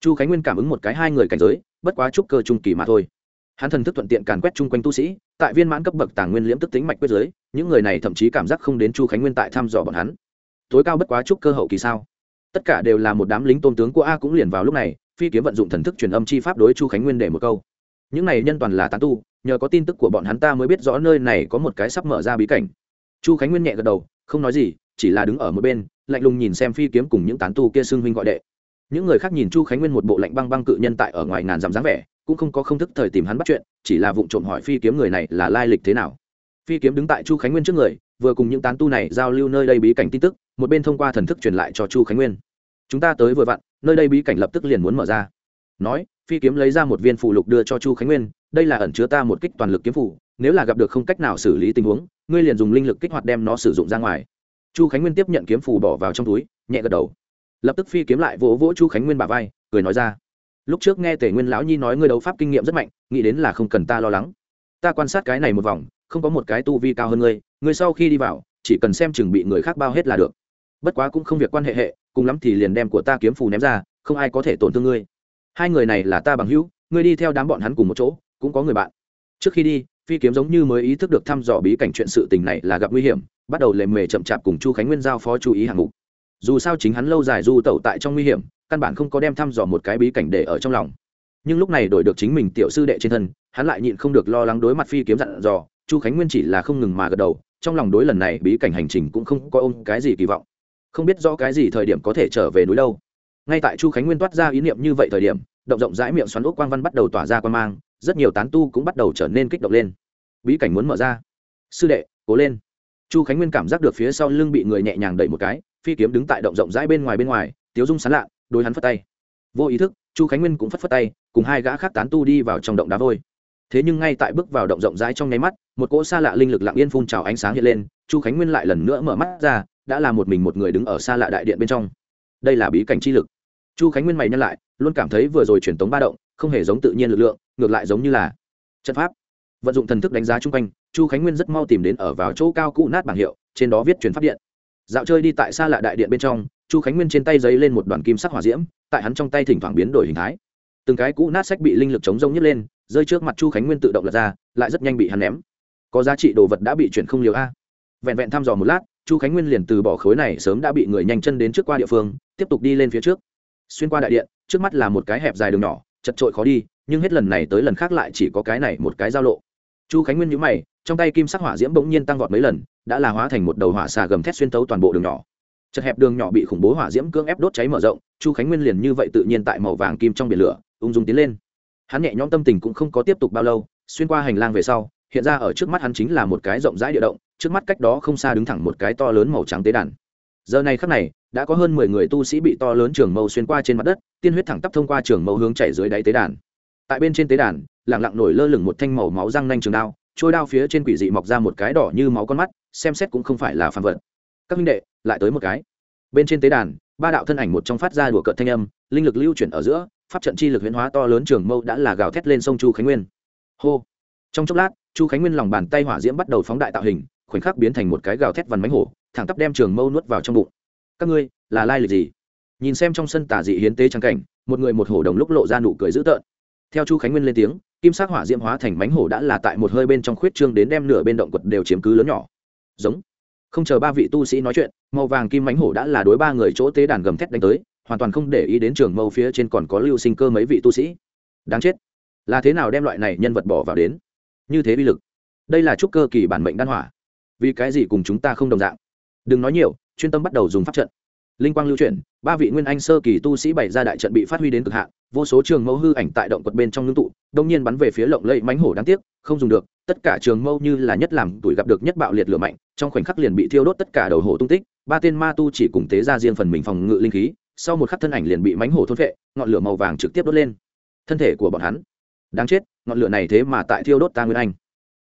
Chu khánh nguyên cảm ứng một cái hai người cảnh giới, bất quá trúc cơ trung kỳ mà thôi hắn thần thức thuận tiện càn quét chung quanh tu sĩ, tại viên mãn cấp bậc tàng nguyên liễm tức tính mạch quyết giới, những người này thậm chí cảm giác không đến chu khánh nguyên tại thăm dò bọn hắn. Tối cao bất quá chúc cơ hậu kỳ sao? Tất cả đều là một đám lính tôn tướng của a cũng liền vào lúc này, phi kiếm vận dụng thần thức truyền âm chi pháp đối chu khánh nguyên để một câu. Những này nhân toàn là tán tu, nhờ có tin tức của bọn hắn ta mới biết rõ nơi này có một cái sắp mở ra bí cảnh. Chu khánh nguyên nhẹ gật đầu, không nói gì, chỉ là đứng ở một bên, lạnh lùng nhìn xem phi kiếm cùng những tán tu kia xưng huynh gọi đệ. Những người khác nhìn chu khánh nguyên một bộ lạnh băng băng cự nhân tại ở ngoài ngàn dặm dáng vẻ cũng không có không thức thời tìm hắn bắt chuyện, chỉ là vụ trộm hỏi phi kiếm người này là lai lịch thế nào. Phi kiếm đứng tại chu khánh nguyên trước người, vừa cùng những tán tu này giao lưu nơi đây bí cảnh tin tức, một bên thông qua thần thức truyền lại cho chu khánh nguyên. Chúng ta tới vừa vặn, nơi đây bí cảnh lập tức liền muốn mở ra. Nói, phi kiếm lấy ra một viên phụ lục đưa cho chu khánh nguyên, đây là ẩn chứa ta một kích toàn lực kiếm phủ nếu là gặp được không cách nào xử lý tình huống, ngươi liền dùng linh lực kích hoạt đem nó sử dụng ra ngoài. Chu khánh nguyên tiếp nhận kiếm phủ bỏ vào trong túi, nhẹ gật đầu. Lập tức phi kiếm lại vỗ vỗ chu khánh nguyên bà vai, cười nói ra lúc trước nghe tể nguyên lão nhi nói ngươi đấu pháp kinh nghiệm rất mạnh, nghĩ đến là không cần ta lo lắng. Ta quan sát cái này một vòng, không có một cái tu vi cao hơn ngươi ngươi sau khi đi vào, chỉ cần xem chừng bị người khác bao hết là được. Bất quá cũng không việc quan hệ hệ, cùng lắm thì liền đem của ta kiếm phù ném ra, không ai có thể tổn thương ngươi. Hai người này là ta bằng hữu, ngươi đi theo đám bọn hắn cùng một chỗ, cũng có người bạn. Trước khi đi, phi kiếm giống như mới ý thức được thăm dò bí cảnh chuyện sự tình này là gặp nguy hiểm, bắt đầu lề mề chậm chạp cùng chu khánh nguyên giao phó chú ý hạng mục. Dù sao chính hắn lâu dài du tẩu tại trong nguy hiểm căn bản không có đem thăm dò một cái bí cảnh để ở trong lòng. Nhưng lúc này đổi được chính mình tiểu sư đệ trên thân, hắn lại nhịn không được lo lắng đối mặt phi kiếm dặn dò, chu khánh nguyên chỉ là không ngừng mà gật đầu, trong lòng đối lần này bí cảnh hành trình cũng không có ôm cái gì kỳ vọng. Không biết rõ cái gì thời điểm có thể trở về núi đâu. Ngay tại chu khánh nguyên toát ra ý niệm như vậy thời điểm, động rộng rãi miệng xoắn ốc quang văn bắt đầu tỏa ra quan mang, rất nhiều tán tu cũng bắt đầu trở nên kích động lên. Bí cảnh muốn mở ra. Sư đệ, cố lên. Chu khánh nguyên cảm giác được phía sau lưng bị người nhẹ nhàng đẩy một cái, phi kiếm đứng tại động rộng rãi bên ngoài bên ngoài, tiếu dung sán lạ đối hắn phất tay. Vô ý thức, chu khánh nguyên cũng phất phất tay, cùng hai gã khác tán tu đi vào trong động đá vôi. Thế nhưng ngay tại bước vào động rộng rãi trong nháy mắt, một cỗ xa lạ linh lực lặng yên phun trào ánh sáng hiện lên, chu khánh nguyên lại lần nữa mở mắt ra, đã là một mình một người đứng ở xa lạ đại điện bên trong. Đây là bí cảnh chi lực. Chu khánh nguyên mày nhân lại, luôn cảm thấy vừa rồi truyền tống ba động, không hề giống tự nhiên lực lượng, ngược lại giống như là trận pháp. Vận dụng thần thức đánh giá chung quanh, chu khánh nguyên rất mau tìm đến ở vào chỗ cao cũ nát bảng hiệu, trên đó viết truyền pháp điện. Dạo chơi đi tại xa lạ đại điện bên trong chu khánh nguyên trên tay giấy lên một đoàn kim sắc hỏa diễm, tại hắn trong tay thỉnh thoảng biến đổi hình thái. Từng cái cũ nát sách bị linh lực chống rông nhấc lên, rơi trước mặt chu khánh nguyên tự động lật ra, lại rất nhanh bị hắn ném. Có giá trị đồ vật đã bị chuyển không liều a. Vẹn vẹn thăm dò một lát, chu khánh nguyên liền từ bỏ khối này sớm đã bị người nhanh chân đến trước qua địa phương, tiếp tục đi lên phía trước. Xuyên qua đại điện, trước mắt là một cái hẹp dài đường nhỏ, chật trội khó đi, nhưng hết lần này tới lần khác lại chỉ có cái này một cái giao lộ. Chu khánh nguyên nhữ mày, trong tay kim sắc hỏa diễm bỗng nhiên tăng vọt mấy lần, đã là hóa thành một đầu hỏa xà gầm thét xuyên tấu toàn bộ đường nhỏ chật hẹp đường nhỏ bị khủng bố hỏa diễm cưỡng ép đốt cháy mở rộng, chu khánh nguyên liền như vậy tự nhiên tại màu vàng kim trong biển lửa, ung dung tiến lên. Hắn nhẹ nhõm tâm tình cũng không có tiếp tục bao lâu, xuyên qua hành lang về sau, hiện ra ở trước mắt hắn chính là một cái rộng rãi địa động, trước mắt cách đó không xa đứng thẳng một cái to lớn màu trắng tế đàn. Giờ này khắc này, đã có hơn mười người tu sĩ bị to lớn trường mâu xuyên qua trên mặt đất, tiên huyết thẳng tắp thông qua trường mâu hướng chảy dưới đáy tế đàn. Tại bên trên tế đàn lẳng lặng nổi lơ lửng một thanh màu máu răng nanh trường đao, trôi đao phía trên quỷ dị mọc ra một cái đỏ như máu con mắt, xem xét cũng không phải là phản vật. Các minh đệ lại tới một cái. Bên trên tế đàn, ba đạo thân ảnh một trong phát ra đùa cợt thanh âm, linh lực lưu chuyển ở giữa, pháp trận chi lực huyễn hóa to lớn trường mâu đã là gào thét lên sông chu khánh nguyên. Hô! Trong chốc lát, chu khánh nguyên lòng bàn tay hỏa diễm bắt đầu phóng đại tạo hình, khoảnh khắc biến thành một cái gào thét vằn mánh hổ, thẳng tắp đem trường mâu nuốt vào trong bụng. Các ngươi, là lai lịch gì? Nhìn xem trong sân tả dị hiến tế trang cảnh, một người một hổ đồng lúc lộ ra nụ cười dữ tợn. Theo chu khánh nguyên lên tiếng, kim sắc hỏa diễm hóa thành mánh hổ đã là tại một hơi bên trong khuyết trương đến đem nửa bên động quật đều chiếm cứ lớn nhỏ. Giống không chờ ba vị tu sĩ nói chuyện, màu vàng kim mánh hổ đã là đối ba người chỗ tế đàn gầm thét đánh tới, hoàn toàn không để ý đến trường mâu phía trên còn có lưu sinh cơ mấy vị tu sĩ. Đáng chết. Là thế nào đem loại này nhân vật bỏ vào đến? Như thế bi lực. Đây là trúc cơ kỳ bản mệnh đan hỏa. Vì cái gì cùng chúng ta không đồng dạng? Đừng nói nhiều, chuyên tâm bắt đầu dùng pháp trận linh quang lưu chuyển, ba vị nguyên anh sơ kỳ tu sĩ bày ra đại trận bị phát huy đến cực hạn, vô số trường mâu hư ảnh tại động quật bên trong ngưng tụ, đông nhiên bắn về phía lộng lẫy mánh hổ đáng tiếc, không dùng được, tất cả trường mâu như là nhất làm tuổi gặp được nhất bạo liệt lửa mạnh, trong khoảnh khắc liền bị thiêu đốt tất cả đầu hổ tung tích, ba tên ma tu chỉ cùng tế ra riêng phần mình phòng ngự linh khí, sau một khắc thân ảnh liền bị mánh hổ thôn vệ ngọn lửa màu vàng trực tiếp đốt lên. Thân thể của bọn hắn, đáng chết, ngọn lửa này thế mà tại thiêu đốt ta nguyên anh.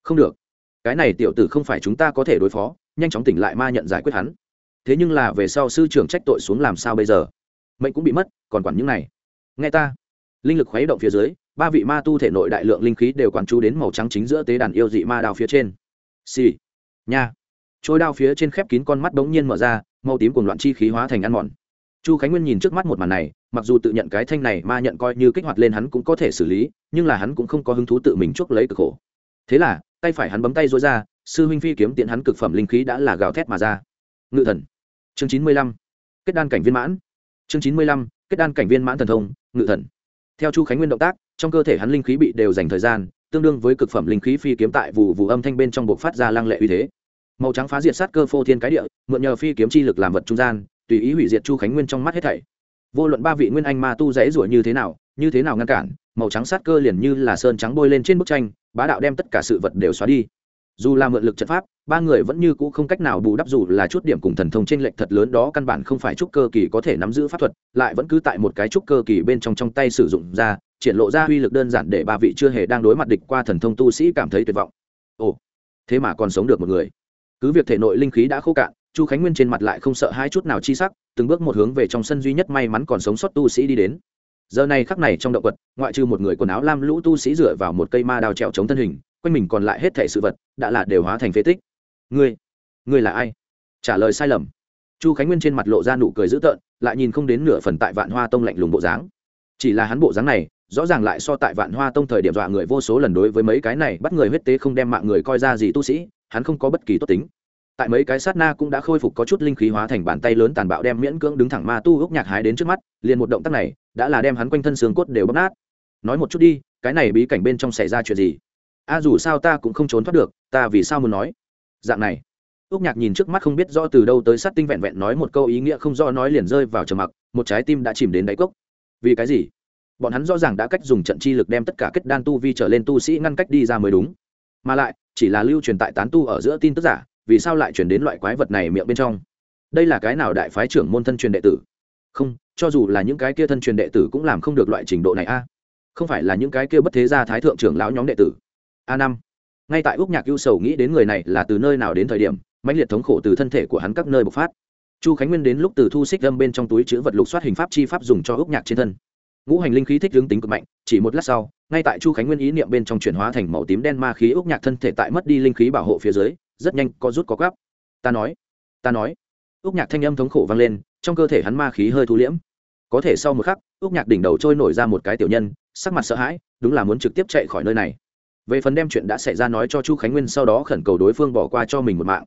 Không được, cái này tiểu tử không phải chúng ta có thể đối phó, nhanh chóng tỉnh lại ma nhận giải quyết hắn thế nhưng là về sau sư trưởng trách tội xuống làm sao bây giờ? Mệnh cũng bị mất, còn quản những này. Nghe ta. Linh lực khuấy động phía dưới, ba vị ma tu thể nội đại lượng linh khí đều quán chú đến màu trắng chính giữa tế đàn yêu dị ma đao phía trên. Xì、sì. nha. Trôi đao phía trên khép kín con mắt bỗng nhiên mở ra, màu tím cùng loạn chi khí hóa thành ăn mòn. Chu khánh nguyên nhìn trước mắt một màn này, mặc dù tự nhận cái thanh này ma nhận coi như kích hoạt lên hắn cũng có thể xử lý, nhưng là hắn cũng không có hứng thú tự mình chuốc lấy cực khổ. Thế là, tay phải hắn bấm tay dối ra, sư huynh phi kiếm tiện hắn cực phẩm linh khí đã là gào thét mà ra. Ngự thần chương chín mươi lăm, kết đan cảnh viên mãn. Chương chín mươi lăm, kết đan cảnh viên mãn thần thông, ngự thần. Theo chu khánh nguyên động tác, trong cơ thể hắn linh khí bị đều dành thời gian, tương đương với cực phẩm linh khí phi kiếm tại vụ vụ âm thanh bên trong buộc phát ra lăng lệ uy thế. Màu trắng phá diệt sát cơ phô thiên cái địa, mượn nhờ phi kiếm chi lực làm vật trung gian, tùy ý hủy diệt chu khánh nguyên trong mắt hết thảy. Vô luận ba vị nguyên anh ma tu dễ rủa như thế nào, như thế nào ngăn cản, màu trắng sát cơ liền như là sơn trắng bôi lên trên bức tranh, bá đạo đem tất cả sự vật đều xóa đi dù là mượn lực trận pháp, ba người vẫn như cũ không cách nào bù đắp dù là chút điểm cùng thần thông trên lệnh thật lớn đó căn bản không phải trúc cơ kỳ có thể nắm giữ pháp thuật, lại vẫn cứ tại một cái trúc cơ kỳ bên trong trong tay sử dụng ra, triển lộ ra uy lực đơn giản để ba vị chưa hề đang đối mặt địch qua thần thông tu sĩ cảm thấy tuyệt vọng. Ồ, thế mà còn sống được một người. Cứ việc thể nội linh khí đã khô cạn, chu khánh nguyên trên mặt lại không sợ hai chút nào chi sắc, từng bước một hướng về trong sân duy nhất may mắn còn sống sót tu sĩ đi đến. Giờ này khắc này trong động vật ngoại trừ một người quần áo lam lũ tu sĩ dựa vào một cây ma đào trèo chống thân hình quanh mình còn lại hết thể sự vật, đã là đều hóa thành phế tích. Ngươi ngươi là ai? Trả lời sai lầm. Chu khánh nguyên trên mặt lộ ra nụ cười dữ tợn, lại nhìn không đến nửa phần tại vạn hoa tông lạnh lùng bộ dáng. Chỉ là hắn bộ dáng này, rõ ràng lại so tại vạn hoa tông thời điểm dọa người vô số lần đối với mấy cái này bắt người huyết tế không đem mạng người coi ra gì tu sĩ, hắn không có bất kỳ tốt tính. Tại mấy cái sát na cũng đã khôi phục có chút linh khí hóa thành bàn tay lớn tàn bạo đem miễn cưỡng đứng thẳng ma tu gốc nhạc hái đến trước mắt, liền một động tác này, đã là đem hắn quanh thân xương cốt đều bóp nát. Nói một chút đi, cái này bí cảnh bên trong xảy ra chuyện gì? A, dù sao ta cũng không trốn thoát được, ta vì sao muốn nói? Dạng này ước nhạc nhìn trước mắt không biết rõ từ đâu tới sát tinh vẹn vẹn nói một câu ý nghĩa không do nói liền rơi vào trầm mặc, một trái tim đã chìm đến đáy cốc. Vì cái gì? Bọn hắn rõ ràng đã cách dùng trận chi lực đem tất cả kết đan tu vi trở lên tu sĩ ngăn cách đi ra mới đúng. Mà lại, chỉ là lưu truyền tại tán tu ở giữa tin tức giả, vì sao lại chuyển đến loại quái vật này miệng bên trong? Đây là cái nào đại phái trưởng môn thân truyền đệ tử? Không, cho dù là những cái kia thân truyền đệ tử cũng làm không được loại trình độ này a. Không phải là những cái kia bất thế gia thái thượng trưởng lão nhóm đệ tử a năm. Ngay tại úc nhạc ưu sầu nghĩ đến người này là từ nơi nào đến thời điểm, mãnh liệt thống khổ từ thân thể của hắn các nơi bộc phát. Chu khánh nguyên đến lúc từ thu xích đâm bên trong túi chữ vật lục soát hình pháp chi pháp dùng cho úc nhạc trên thân. Ngũ hành linh khí thích hướng tính cực mạnh, chỉ một lát sau, ngay tại chu khánh nguyên ý niệm bên trong chuyển hóa thành màu tím đen ma khí úc nhạc thân thể tại mất đi linh khí bảo hộ phía dưới, rất nhanh có rút có gáp ta nói ta nói. Úc nhạc thanh âm thống khổ vang lên, trong cơ thể hắn ma khí hơi thu liễm. Có thể sau một khắc, úc nhạc đỉnh đầu trôi nổi ra một cái tiểu nhân, sắc mặt sợ hãi, đúng là muốn trực tiếp chạy khỏi nơi này về phần đem chuyện đã xảy ra nói cho chu khánh nguyên sau đó khẩn cầu đối phương bỏ qua cho mình một mạng.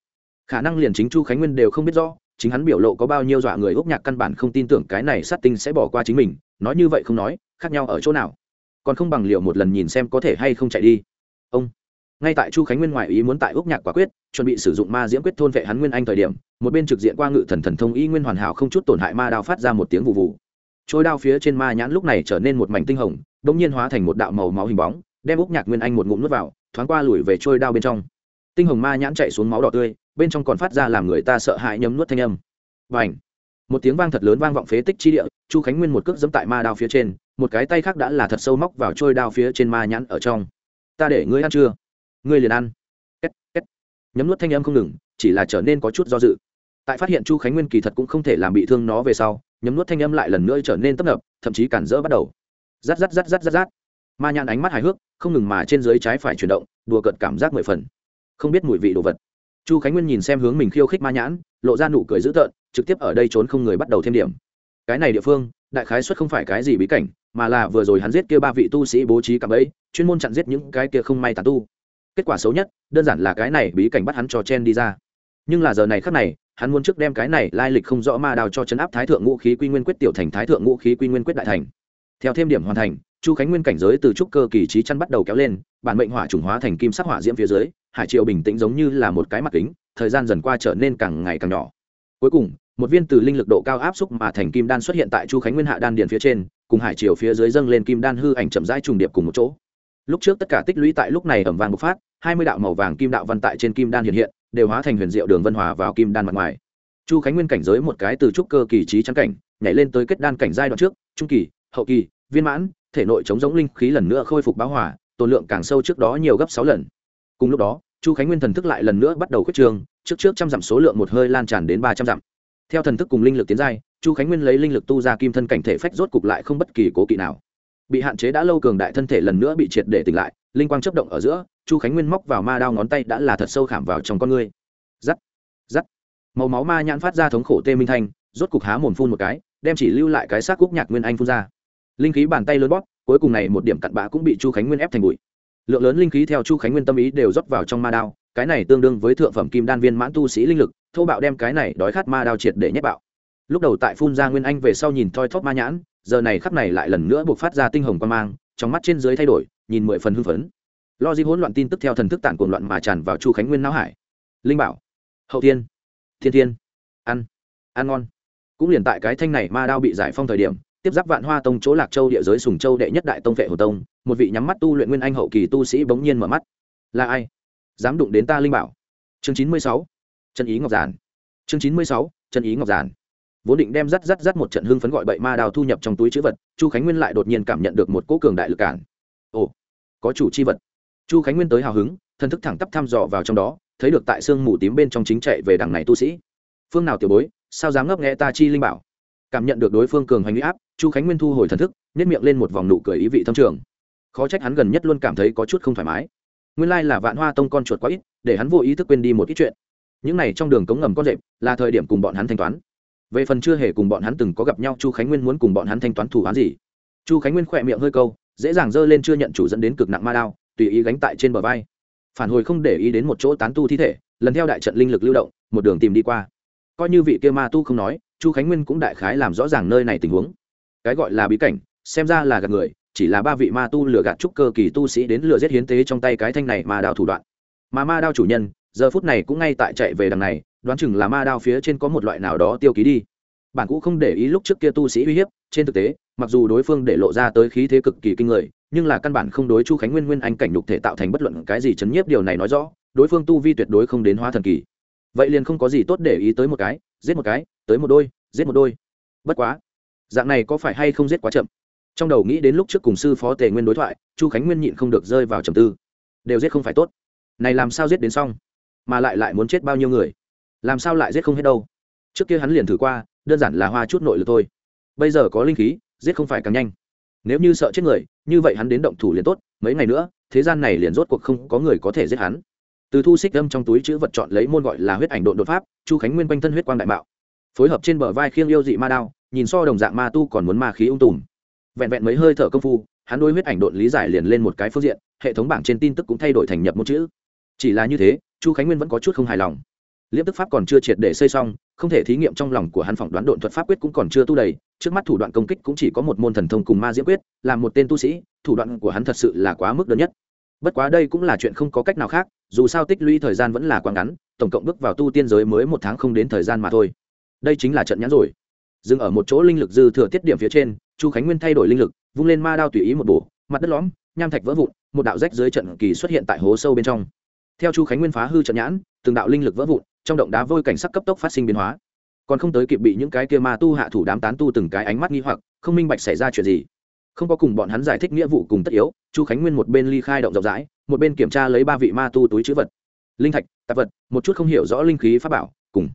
Khả năng liền chính chu khánh nguyên đều không biết rõ, chính hắn biểu lộ có bao nhiêu dọa người úc nhạc căn bản không tin tưởng cái này sát tinh sẽ bỏ qua chính mình, nói như vậy không nói, khác nhau ở chỗ nào? Còn không bằng liệu một lần nhìn xem có thể hay không chạy đi. Ông. Ngay tại chu khánh nguyên ngoại ý muốn tại úc nhạc quả quyết, chuẩn bị sử dụng ma diễm quyết thôn vệ hắn nguyên anh thời điểm, một bên trực diện qua ngự thần thần thông y nguyên hoàn hảo không chút tổn hại ma đao phát ra một tiếng vụ vụ. Trôi đao phía trên ma nhãn lúc này trở nên một mảnh tinh hồng đ ỗ n g nhiên hóa thành một đạo màu máu hình bóng đem úc nhạc nguyên anh một ngụm nuốt vào, thoáng qua lùi về trôi đao bên trong. Tinh hồng ma nhãn chạy xuống máu đỏ tươi, bên trong còn phát ra làm người ta sợ hãi nhấm nuốt thanh âm. Và ảnh một tiếng vang thật lớn vang vọng phế tích chi địa, chu khánh nguyên một cước dẫm tại ma đao phía trên, một cái tay khác đã là thật sâu móc vào trôi đao phía trên ma nhãn ở trong. Ta để ngươi ăn chưa? Ngươi liền ăn. Két két. Nhấm nuốt thanh âm không ngừng, chỉ là trở nên có chút do dự. Tại phát hiện chu khánh nguyên kỳ thật cũng không thể làm bị thương nó về sau, nhấm nuốt thanh âm lại lần nữa trở nên tấp nập, thậm chí cản rỡ bắt đầu. Rát rát rát rát rát rát ma nhãn ánh mắt hài hước, không ngừng mà trên dưới trái phải chuyển động, đùa cợt cảm giác mười phần. Không biết mùi vị đồ vật. Chu khánh nguyên nhìn xem hướng mình khiêu khích ma nhãn, lộ ra nụ cười dữ tợn, trực tiếp ở đây trốn không người bắt đầu thêm điểm. Cái này địa phương, đại khái xuất không phải cái gì bí cảnh, mà là vừa rồi hắn giết kia ba vị tu sĩ bố trí cặp ấy chuyên môn chặn giết những cái kia không may tàn tu. Kết quả xấu nhất, đơn giản là cái này bí cảnh bắt hắn cho chen đi ra. Nhưng là giờ này khác này, hắn muốn trước đem cái này lai lịch không rõ ma đào cho chấn áp thái thượng ngũ khí quy nguyên quyết tiểu thành, thái thượng ngũ khí quy nguyên quyết đại thành. Theo thêm điểm hoàn thành chu khánh nguyên cảnh giới từ trúc cơ kỳ trí chăn bắt đầu kéo lên, bản mệnh hỏa trùng hóa thành kim sắc hỏa diễm phía dưới, hải triều bình tĩnh giống như là một cái mặt kính, thời gian dần qua trở nên càng ngày càng nhỏ. Cuối cùng, một viên từ linh lực độ cao áp xúc mà thành kim đan xuất hiện tại chu khánh nguyên hạ đan điền phía trên, cùng hải triều phía dưới dâng lên kim đan hư ảnh chậm rãi trùng điệp cùng một chỗ. Lúc trước tất cả tích lũy tại lúc này ẩm vàng bộc phát, hai mươi đạo màu vàng kim đạo văn tại trên kim đan hiện hiện, đều hóa thành huyền diệu đường vân hòa vào kim đan mặt ngoài. Chu khánh nguyên cảnh giới một cái từ trúc cơ kỳ trí trắng cảnh, nhảy lên tới kết đan cảnh giai đoạn trước, trung kỳ, hậu kỳ, viên mãn thể nội chống giống linh khí lần nữa khôi phục báo hỏa tồn lượng càng sâu trước đó nhiều gấp sáu lần. Cùng lúc đó, chu khánh nguyên thần thức lại lần nữa bắt đầu khuyết trường trước trước trăm dặm số lượng một hơi lan tràn đến ba trăm dặm. Theo thần thức cùng linh lực tiến giai, chu khánh nguyên lấy linh lực tu ra kim thân cảnh thể phách rốt cục lại không bất kỳ cố kỵ nào. Bị hạn chế đã lâu cường đại thân thể lần nữa bị triệt để tỉnh lại, linh quang chấp động ở giữa, chu khánh nguyên móc vào ma đao ngón tay đã là thật sâu khảm vào trong con ngươi. Giắt giắt màu máu ma nhãn phát ra thống khổ tê minh thanh, rốt cục há mồm phun một cái, đem chỉ lưu lại cái xác cúc nhạc nguyên anh phun ra linh khí bàn tay lớn bóp, cuối cùng này một điểm cặn bã cũng bị chu khánh nguyên ép thành bụi. Lượng lớn linh khí theo chu khánh nguyên tâm ý đều rót vào trong ma đao, cái này tương đương với thượng phẩm kim đan viên mãn tu sĩ linh lực, thô bạo đem cái này đói khát ma đao triệt để nhét bạo. Lúc đầu tại phun ra nguyên anh về sau nhìn thoi thóp ma nhãn, giờ này khắp này lại lần nữa buộc phát ra tinh hồng quan mang, trong mắt trên dưới thay đổi, nhìn mười phần hưng phấn. Lo di hỗn loạn tin tức theo thần thức tản cuồng loạn mà tràn vào chu khánh nguyên não hải. Linh bảo, hậu thiên thiên thiên, ăn ăn ngon. Cũng liền tại cái thanh này ma đao bị giải phong thời điểm tiếp giáp vạn hoa tông chỗ lạc châu địa giới sùng châu đệ nhất đại tông vệ hồ tông, một vị nhắm mắt tu luyện nguyên anh hậu kỳ tu sĩ bỗng nhiên mở mắt. Là ai? Dám đụng đến ta linh bảo. Chương chín mươi sáu, chân ý ngọc giản. Chương chín mươi sáu, chân ý ngọc giản. Vốn định đem rắt rắt rắt một trận hưng phấn gọi bậy ma đào thu nhập trong túi chữ vật, chu khánh nguyên lại đột nhiên cảm nhận được một cỗ cường đại lực cản. Ồ, có chủ chi vật. Chu khánh nguyên tới hào hứng, thân thức thẳng tắp thăm dò vào trong đó, thấy được tại sương mù tím bên trong chính chạy về đằng này tu sĩ. Phương nào tiểu bối, sao dám ngấp nghe ta chi linh bảo? Cảm nhận được đối phương cường hành huy áp chu khánh nguyên thu hồi thần thức nhét miệng lên một vòng nụ cười ý vị thâm trường. Khó trách hắn gần nhất luôn cảm thấy có chút không thoải mái. Nguyên lai là vạn hoa tông con chuột quá ít, để hắn vô ý thức quên đi một ít chuyện. Những này trong đường cống ngầm con rệp, là thời điểm cùng bọn hắn thanh toán. Về phần chưa hề cùng bọn hắn từng có gặp nhau, chu khánh nguyên muốn cùng bọn hắn thanh toán thủ án gì? Chu khánh nguyên khỏe miệng hơi câu, dễ dàng dơ lên chưa nhận chủ dẫn đến cực nặng ma đao, tùy ý gánh tại trên bờ vai. Phản hồi không để ý đến một chỗ tán tu thi thể, lần theo đại trận linh lực lưu động, một đường tìm đi qua. Coi như vị kia ma tu không nói, chu khánh nguyên cũng đại khái làm rõ ràng nơi này tình huống cái gọi là bí cảnh, xem ra là gạt người, chỉ là ba vị ma tu lừa gạt trúc cơ kỳ tu sĩ đến lừa giết hiến tế trong tay cái thanh này mà đào thủ đoạn. Mà ma đao chủ nhân, giờ phút này cũng ngay tại chạy về đằng này, đoán chừng là ma đao phía trên có một loại nào đó tiêu ký đi. Bản cũ không để ý lúc trước kia tu sĩ uy hiếp, trên thực tế, mặc dù đối phương để lộ ra tới khí thế cực kỳ kinh người, nhưng là căn bản không đối chu khánh nguyên nguyên anh cảnh đục thể tạo thành bất luận cái gì chấn nhiếp điều này nói rõ, đối phương tu vi tuyệt đối không đến hóa thần kỳ. Vậy liền không có gì tốt để ý tới một cái, giết một cái, tới một đôi, giết một đôi. Bất quá dạng này có phải hay không giết quá chậm? Trong đầu nghĩ đến lúc trước cùng sư phó tề nguyên đối thoại, chu khánh nguyên nhịn không được rơi vào trầm tư. Đều giết không phải tốt. Này làm sao giết đến xong? Mà lại lại muốn chết bao nhiêu người? Làm sao lại giết không hết đâu? Trước kia hắn liền thử qua, đơn giản là hoa chút nội lực thôi. Bây giờ có linh khí, giết không phải càng nhanh. Nếu như sợ chết người, như vậy hắn đến động thủ liền tốt, mấy ngày nữa, thế gian này liền rốt cuộc không có người có thể giết hắn. Từ thu xích âm trong túi chữ vật chọn lấy môn gọi là huyết ảnh độn đột pháp, chu khánh nguyên quanh thân huyết quang đại mạo, phối hợp trên bờ vai khiêng yêu dị ma đao nhìn so đồng dạng ma tu còn muốn ma khí ung tùm. Vẹn vẹn mấy hơi thở công phu, hắn đôi huyết ảnh độn lý giải liền lên một cái phương diện, hệ thống bảng trên tin tức cũng thay đổi thành nhập một chữ. Chỉ là như thế, chu khánh nguyên vẫn có chút không hài lòng. Liếp tức pháp còn chưa triệt để xây xong, không thể thí nghiệm trong lòng của hắn phỏng đoán độn thuật pháp quyết cũng còn chưa tu đầy, trước mắt thủ đoạn công kích cũng chỉ có một môn thần thông cùng ma diễn quyết là một tên tu sĩ, thủ đoạn của hắn thật sự là quá mức đơn nhất. Bất quá đây cũng là chuyện không có cách nào khác, dù sao tích lũy thời gian vẫn là quá ngắn, tổng cộng bước vào tu tiên giới mới một tháng không đến thời gian mà thôi. Đây chính là trận nhãn rồi dừng ở một chỗ linh lực dư thừa tiết điểm phía trên, chu khánh nguyên thay đổi linh lực, vung lên ma đao tùy ý một bổ, mặt đất lõm, nham thạch vỡ vụn, một đạo rách dưới trận kỳ xuất hiện tại hố sâu bên trong. Theo chu khánh nguyên phá hư trận nhãn, từng đạo linh lực vỡ vụn, trong động đá vôi cảnh sắc cấp tốc phát sinh biến hóa. Còn không tới kịp bị những cái kia ma tu hạ thủ đám tán tu từng cái ánh mắt nghi hoặc, không minh bạch xảy ra chuyện gì. Không có cùng bọn hắn giải thích nghĩa vụ cùng tất yếu, chu khánh nguyên một bên ly khai động rộng rãi, một bên kiểm tra lấy ba vị ma tu túi chữ vật. Linh thạch, tạp vật, một chút không hiểu rõ linh khí pháp bảo, cùng.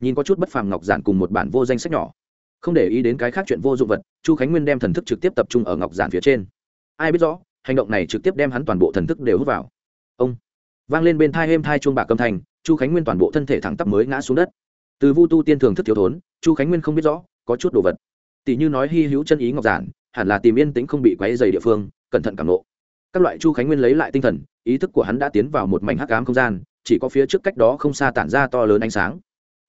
Nhìn có chút bất phàm ngọc giản cùng một bản vô danh sách nhỏ không để ý đến cái khác chuyện vô dụng vật, chu khánh nguyên đem thần thức trực tiếp tập trung ở ngọc giản phía trên. Ai biết rõ, hành động này trực tiếp đem hắn toàn bộ thần thức đều hút vào. Ông vang lên bên thai êm thai chuông bạc âm thanh, chu khánh nguyên toàn bộ thân thể thẳng tắp mới ngã xuống đất. Từ vu tu tiên thường thức thiếu thốn, chu khánh nguyên không biết rõ, có chút đồ vật. Tỷ như nói hy hữu chân ý ngọc giản, hẳn là tìm yên tĩnh không bị quấy dày địa phương, cẩn thận cảm nộ các loại chu khánh nguyên lấy lại tinh thần, ý thức của hắn đã tiến vào một mảnh hắc ám không gian, chỉ có phía trước cách đó không xa tản ra to lớn ánh sáng.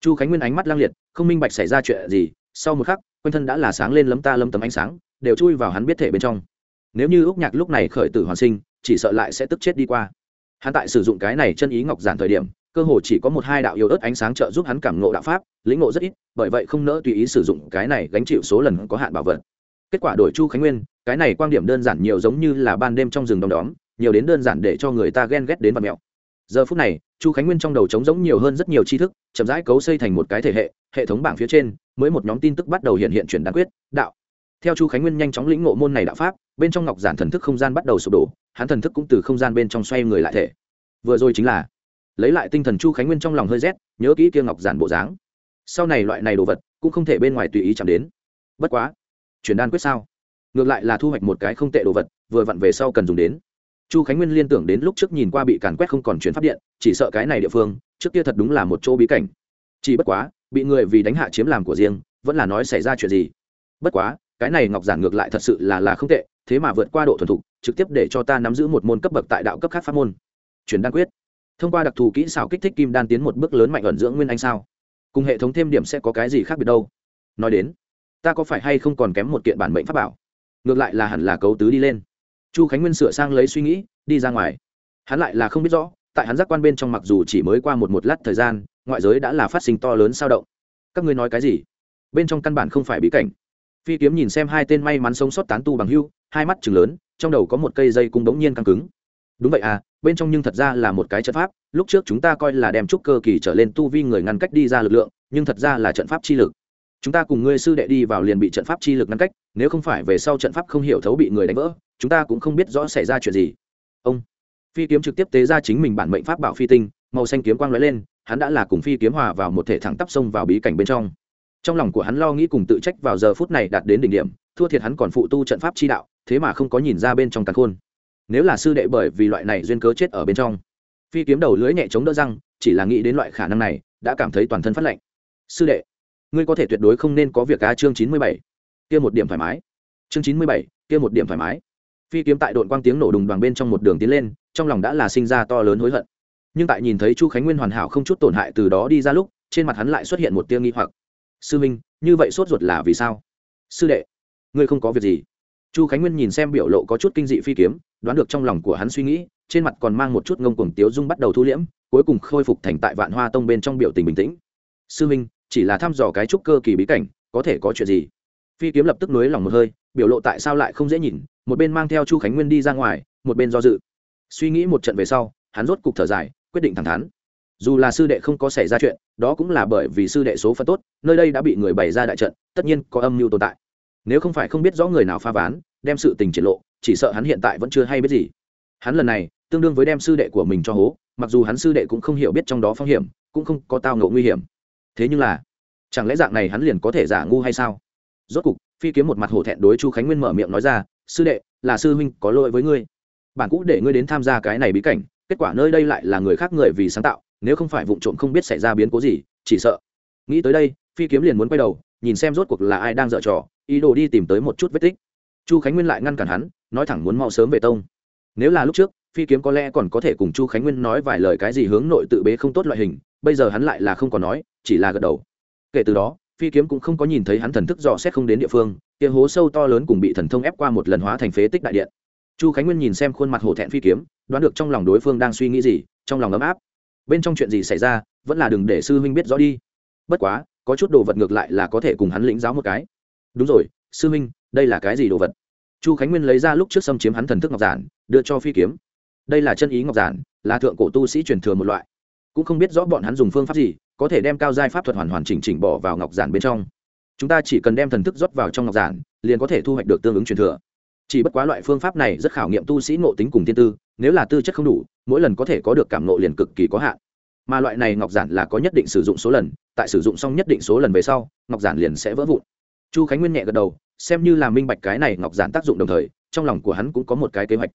Chu khánh nguyên ánh mắt lang liệt, không minh bạch xảy ra chuyện gì sau một khắc, quanh thân đã là sáng lên lấm ta lấm tấm ánh sáng, đều chui vào hắn biết thể bên trong. Nếu như úc nhạc lúc này khởi tử hoàn sinh, chỉ sợ lại sẽ tức chết đi qua. Hắn tại sử dụng cái này chân ý ngọc giản thời điểm, cơ hồ chỉ có một hai đạo yếu ớt ánh sáng trợ giúp hắn cảm ngộ đạo pháp, lĩnh ngộ rất ít, bởi vậy không nỡ tùy ý sử dụng cái này gánh chịu số lần có hạn bảo vật. Kết quả đổi chu khánh nguyên, cái này quan điểm đơn giản nhiều giống như là ban đêm trong rừng đom đóm, nhiều đến đơn giản để cho người ta ghen ghét đến vật mẹo giờ phút này, chu khánh nguyên trong đầu trống giống nhiều hơn rất nhiều tri thức, chậm rãi cấu xây thành một cái thể hệ hệ thống bảng phía trên, mới một nhóm tin tức bắt đầu hiện hiện chuyển đàn quyết, đạo. Theo chu khánh nguyên nhanh chóng lĩnh ngộ môn này đạo pháp, bên trong ngọc giản thần thức không gian bắt đầu sụp đổ, hắn thần thức cũng từ không gian bên trong xoay người lại thể. Vừa rồi chính là, lấy lại tinh thần chu khánh nguyên trong lòng hơi rét, nhớ kỹ kia ngọc giản bộ dáng. Sau này loại này đồ vật, cũng không thể bên ngoài tùy ý chạm đến. Bất quá, chuyển đan quyết sao? Ngược lại là thu hoạch một cái không tệ đồ vật, vừa vặn về sau cần dùng đến chu khánh nguyên liên tưởng đến lúc trước nhìn qua bị càn quét không còn chuyển p điện, chỉ sợ cái này địa phương, trước kia thật đúng là một chỗ bí cảnh. Chỉ bất quá, bị người vì đánh hạ chiếm làm của riêng, vẫn là nói xảy ra chuyện gì? Bất quá, cái này ngọc giản ngược lại thật sự là là không tệ, thế mà vượt qua độ thuần thục, trực tiếp để cho ta nắm giữ một môn cấp bậc tại đạo cấp khác pháp môn. Chuyển đan quyết. Thông qua đặc thù kỹ xảo kích thích kim đan tiến một bước lớn mạnh ẩn dưỡng nguyên anh sao? Cùng hệ thống thêm điểm sẽ có cái gì khác biệt đâu? Nói đến, ta có phải hay không còn kém một kiện bản mệnh pháp bảo? Ngược lại là hẳn là cấu tứ đi lên chu khánh nguyên sửa sang lấy suy nghĩ, đi ra ngoài. Hắn lại là không biết rõ, tại hắn giác quan bên trong mặc dù chỉ mới qua một một lát thời gian, ngoại giới đã là phát sinh to lớn sao động. Các ngươi nói cái gì? Bên trong căn bản không phải bí cảnh. Phi kiếm nhìn xem hai tên may mắn sống sót tán tu bằng hưu, hai mắt chừng lớn, trong đầu có một cây dây cung bỗng nhiên căng cứng. Đúng vậy à bên trong nhưng thật ra là một cái trận pháp, lúc trước chúng ta coi là đem trúc cơ kỳ trở lên tu vi người ngăn cách đi ra lực lượng, nhưng thật ra là trận pháp chi lực. Chúng ta cùng ngươi sư đệ đi vào liền bị trận pháp chi lực ngăn cách, nếu không phải về sau trận pháp không hiểu thấu bị người đánh vỡ chúng ta cũng không biết rõ xảy ra chuyện gì. Ông phi kiếm trực tiếp tế ra chính mình bản mệnh pháp bảo phi tinh, màu xanh kiếm quang lóe lên, hắn đã là cùng phi kiếm hòa vào một thể thẳng tắp sông vào bí cảnh bên trong. Trong lòng của hắn lo nghĩ cùng tự trách vào giờ phút này đạt đến đỉnh điểm, thua thiệt hắn còn phụ tu trận pháp chi đạo, thế mà không có nhìn ra bên trong tàn khôn. Nếu là sư đệ bởi vì loại này duyên cớ chết ở bên trong, phi kiếm đầu lưới nhẹ chống đỡ răng, chỉ là nghĩ đến loại khả năng này, đã cảm thấy toàn thân phát lạnh. Sư đệ, ngươi có thể tuyệt đối không nên có việc cá chương chín mươi bảy. Kia một điểm thoải mái. Chương chín mươi bảy, kia một điểm thoải mái phi kiếm tại đội quang tiếng nổ đùng đoàn bên trong một đường tiến lên, trong lòng đã là sinh ra to lớn hối hận. Nhưng tại nhìn thấy chu khánh nguyên hoàn hảo không chút tổn hại từ đó đi ra lúc, trên mặt hắn lại xuất hiện một tiêu nghi hoặc. Sư minh, như vậy sốt ruột là vì sao? Sư đệ, ngươi không có việc gì. Chu khánh nguyên nhìn xem biểu lộ có chút kinh dị phi kiếm, đoán được trong lòng của hắn suy nghĩ, trên mặt còn mang một chút ngông cuồng tiếu dung bắt đầu thu liễm, cuối cùng khôi phục thành tại vạn hoa tông bên trong biểu tình bình tĩnh. Sư minh, chỉ là thăm dò cái trúc cơ kỳ bí cảnh, có thể có chuyện gì? Phi kiếm lập tức nối lòng một hơi biểu lộ tại sao lại không dễ nhìn, một bên mang theo chu khánh nguyên đi ra ngoài, một bên do dự. Suy nghĩ một trận về sau, hắn rốt cục thở dài, quyết định thẳng thắn. Dù là sư đệ không có xảy ra chuyện, đó cũng là bởi vì sư đệ số phận tốt, nơi đây đã bị người bày ra đại trận, tất nhiên có âm mưu tồn tại. Nếu không phải không biết rõ người nào pha ván, đem sự tình triển lộ, chỉ sợ hắn hiện tại vẫn chưa hay biết gì. Hắn lần này, tương đương với đem sư đệ của mình cho hố, mặc dù hắn sư đệ cũng không hiểu biết trong đó phong hiểm, cũng không có tao ngộ nguy hiểm. Thế nhưng là, chẳng lẽ dạng này hắn liền có thể giả ngu hay sao? Rốt cục phi kiếm một mặt hổ thẹn đối chu khánh nguyên mở miệng nói ra, sư đệ, là sư huynh có lỗi với ngươi. Bản cũ để ngươi đến tham gia cái này bí cảnh, kết quả nơi đây lại là người khác người vì sáng tạo, nếu không phải vụ trộm không biết xảy ra biến cố gì, chỉ sợ. Nghĩ tới đây, phi kiếm liền muốn quay đầu, nhìn xem rốt cuộc là ai đang dở trò, ý đồ đi tìm tới một chút vết tích. Chu khánh nguyên lại ngăn cản hắn, nói thẳng muốn mau sớm về tông. Nếu là lúc trước, phi kiếm có lẽ còn có thể cùng chu khánh nguyên nói vài lời cái gì hướng nội tự bế không tốt loại hình, bây giờ hắn lại là không còn nói, chỉ là gật đầu. Kể từ đó phi kiếm cũng không có nhìn thấy hắn thần thức dò xét không đến địa phương, kia hố sâu to lớn cùng bị thần thông ép qua một lần hóa thành phế tích đại điện. Chu khánh nguyên nhìn xem khuôn mặt hổ thẹn phi kiếm, đoán được trong lòng đối phương đang suy nghĩ gì, trong lòng ấm áp. Bên trong chuyện gì xảy ra, vẫn là đừng để sư huynh biết rõ đi. Bất quá, có chút đồ vật ngược lại là có thể cùng hắn lĩnh giáo một cái. Đúng rồi, sư huynh, đây là cái gì đồ vật? Chu khánh nguyên lấy ra lúc trước xâm chiếm hắn thần thức ngọc giản, đưa cho phi kiếm. Đây là chân ý ngọc giản, là thượng cổ tu sĩ truyền thừa một loại. Cũng không biết rõ bọn hắn dùng phương pháp gì có thể đem cao giai pháp thuật hoàn hoàn chỉnh chỉnh bỏ vào ngọc giản bên trong. Chúng ta chỉ cần đem thần thức rót vào trong ngọc giản, liền có thể thu hoạch được tương ứng truyền thừa. Chỉ bất quá loại phương pháp này rất khảo nghiệm tu sĩ ngộ tính cùng tiên tư, nếu là tư chất không đủ, mỗi lần có thể có được cảm ngộ liền cực kỳ có hạn. Mà loại này ngọc giản là có nhất định sử dụng số lần, tại sử dụng xong nhất định số lần về sau, ngọc giản liền sẽ vỡ vụn. Chu khánh nguyên nhẹ gật đầu, xem như là minh bạch cái này ngọc giản tác dụng đồng thời, trong lòng của hắn cũng có một cái kế hoạch.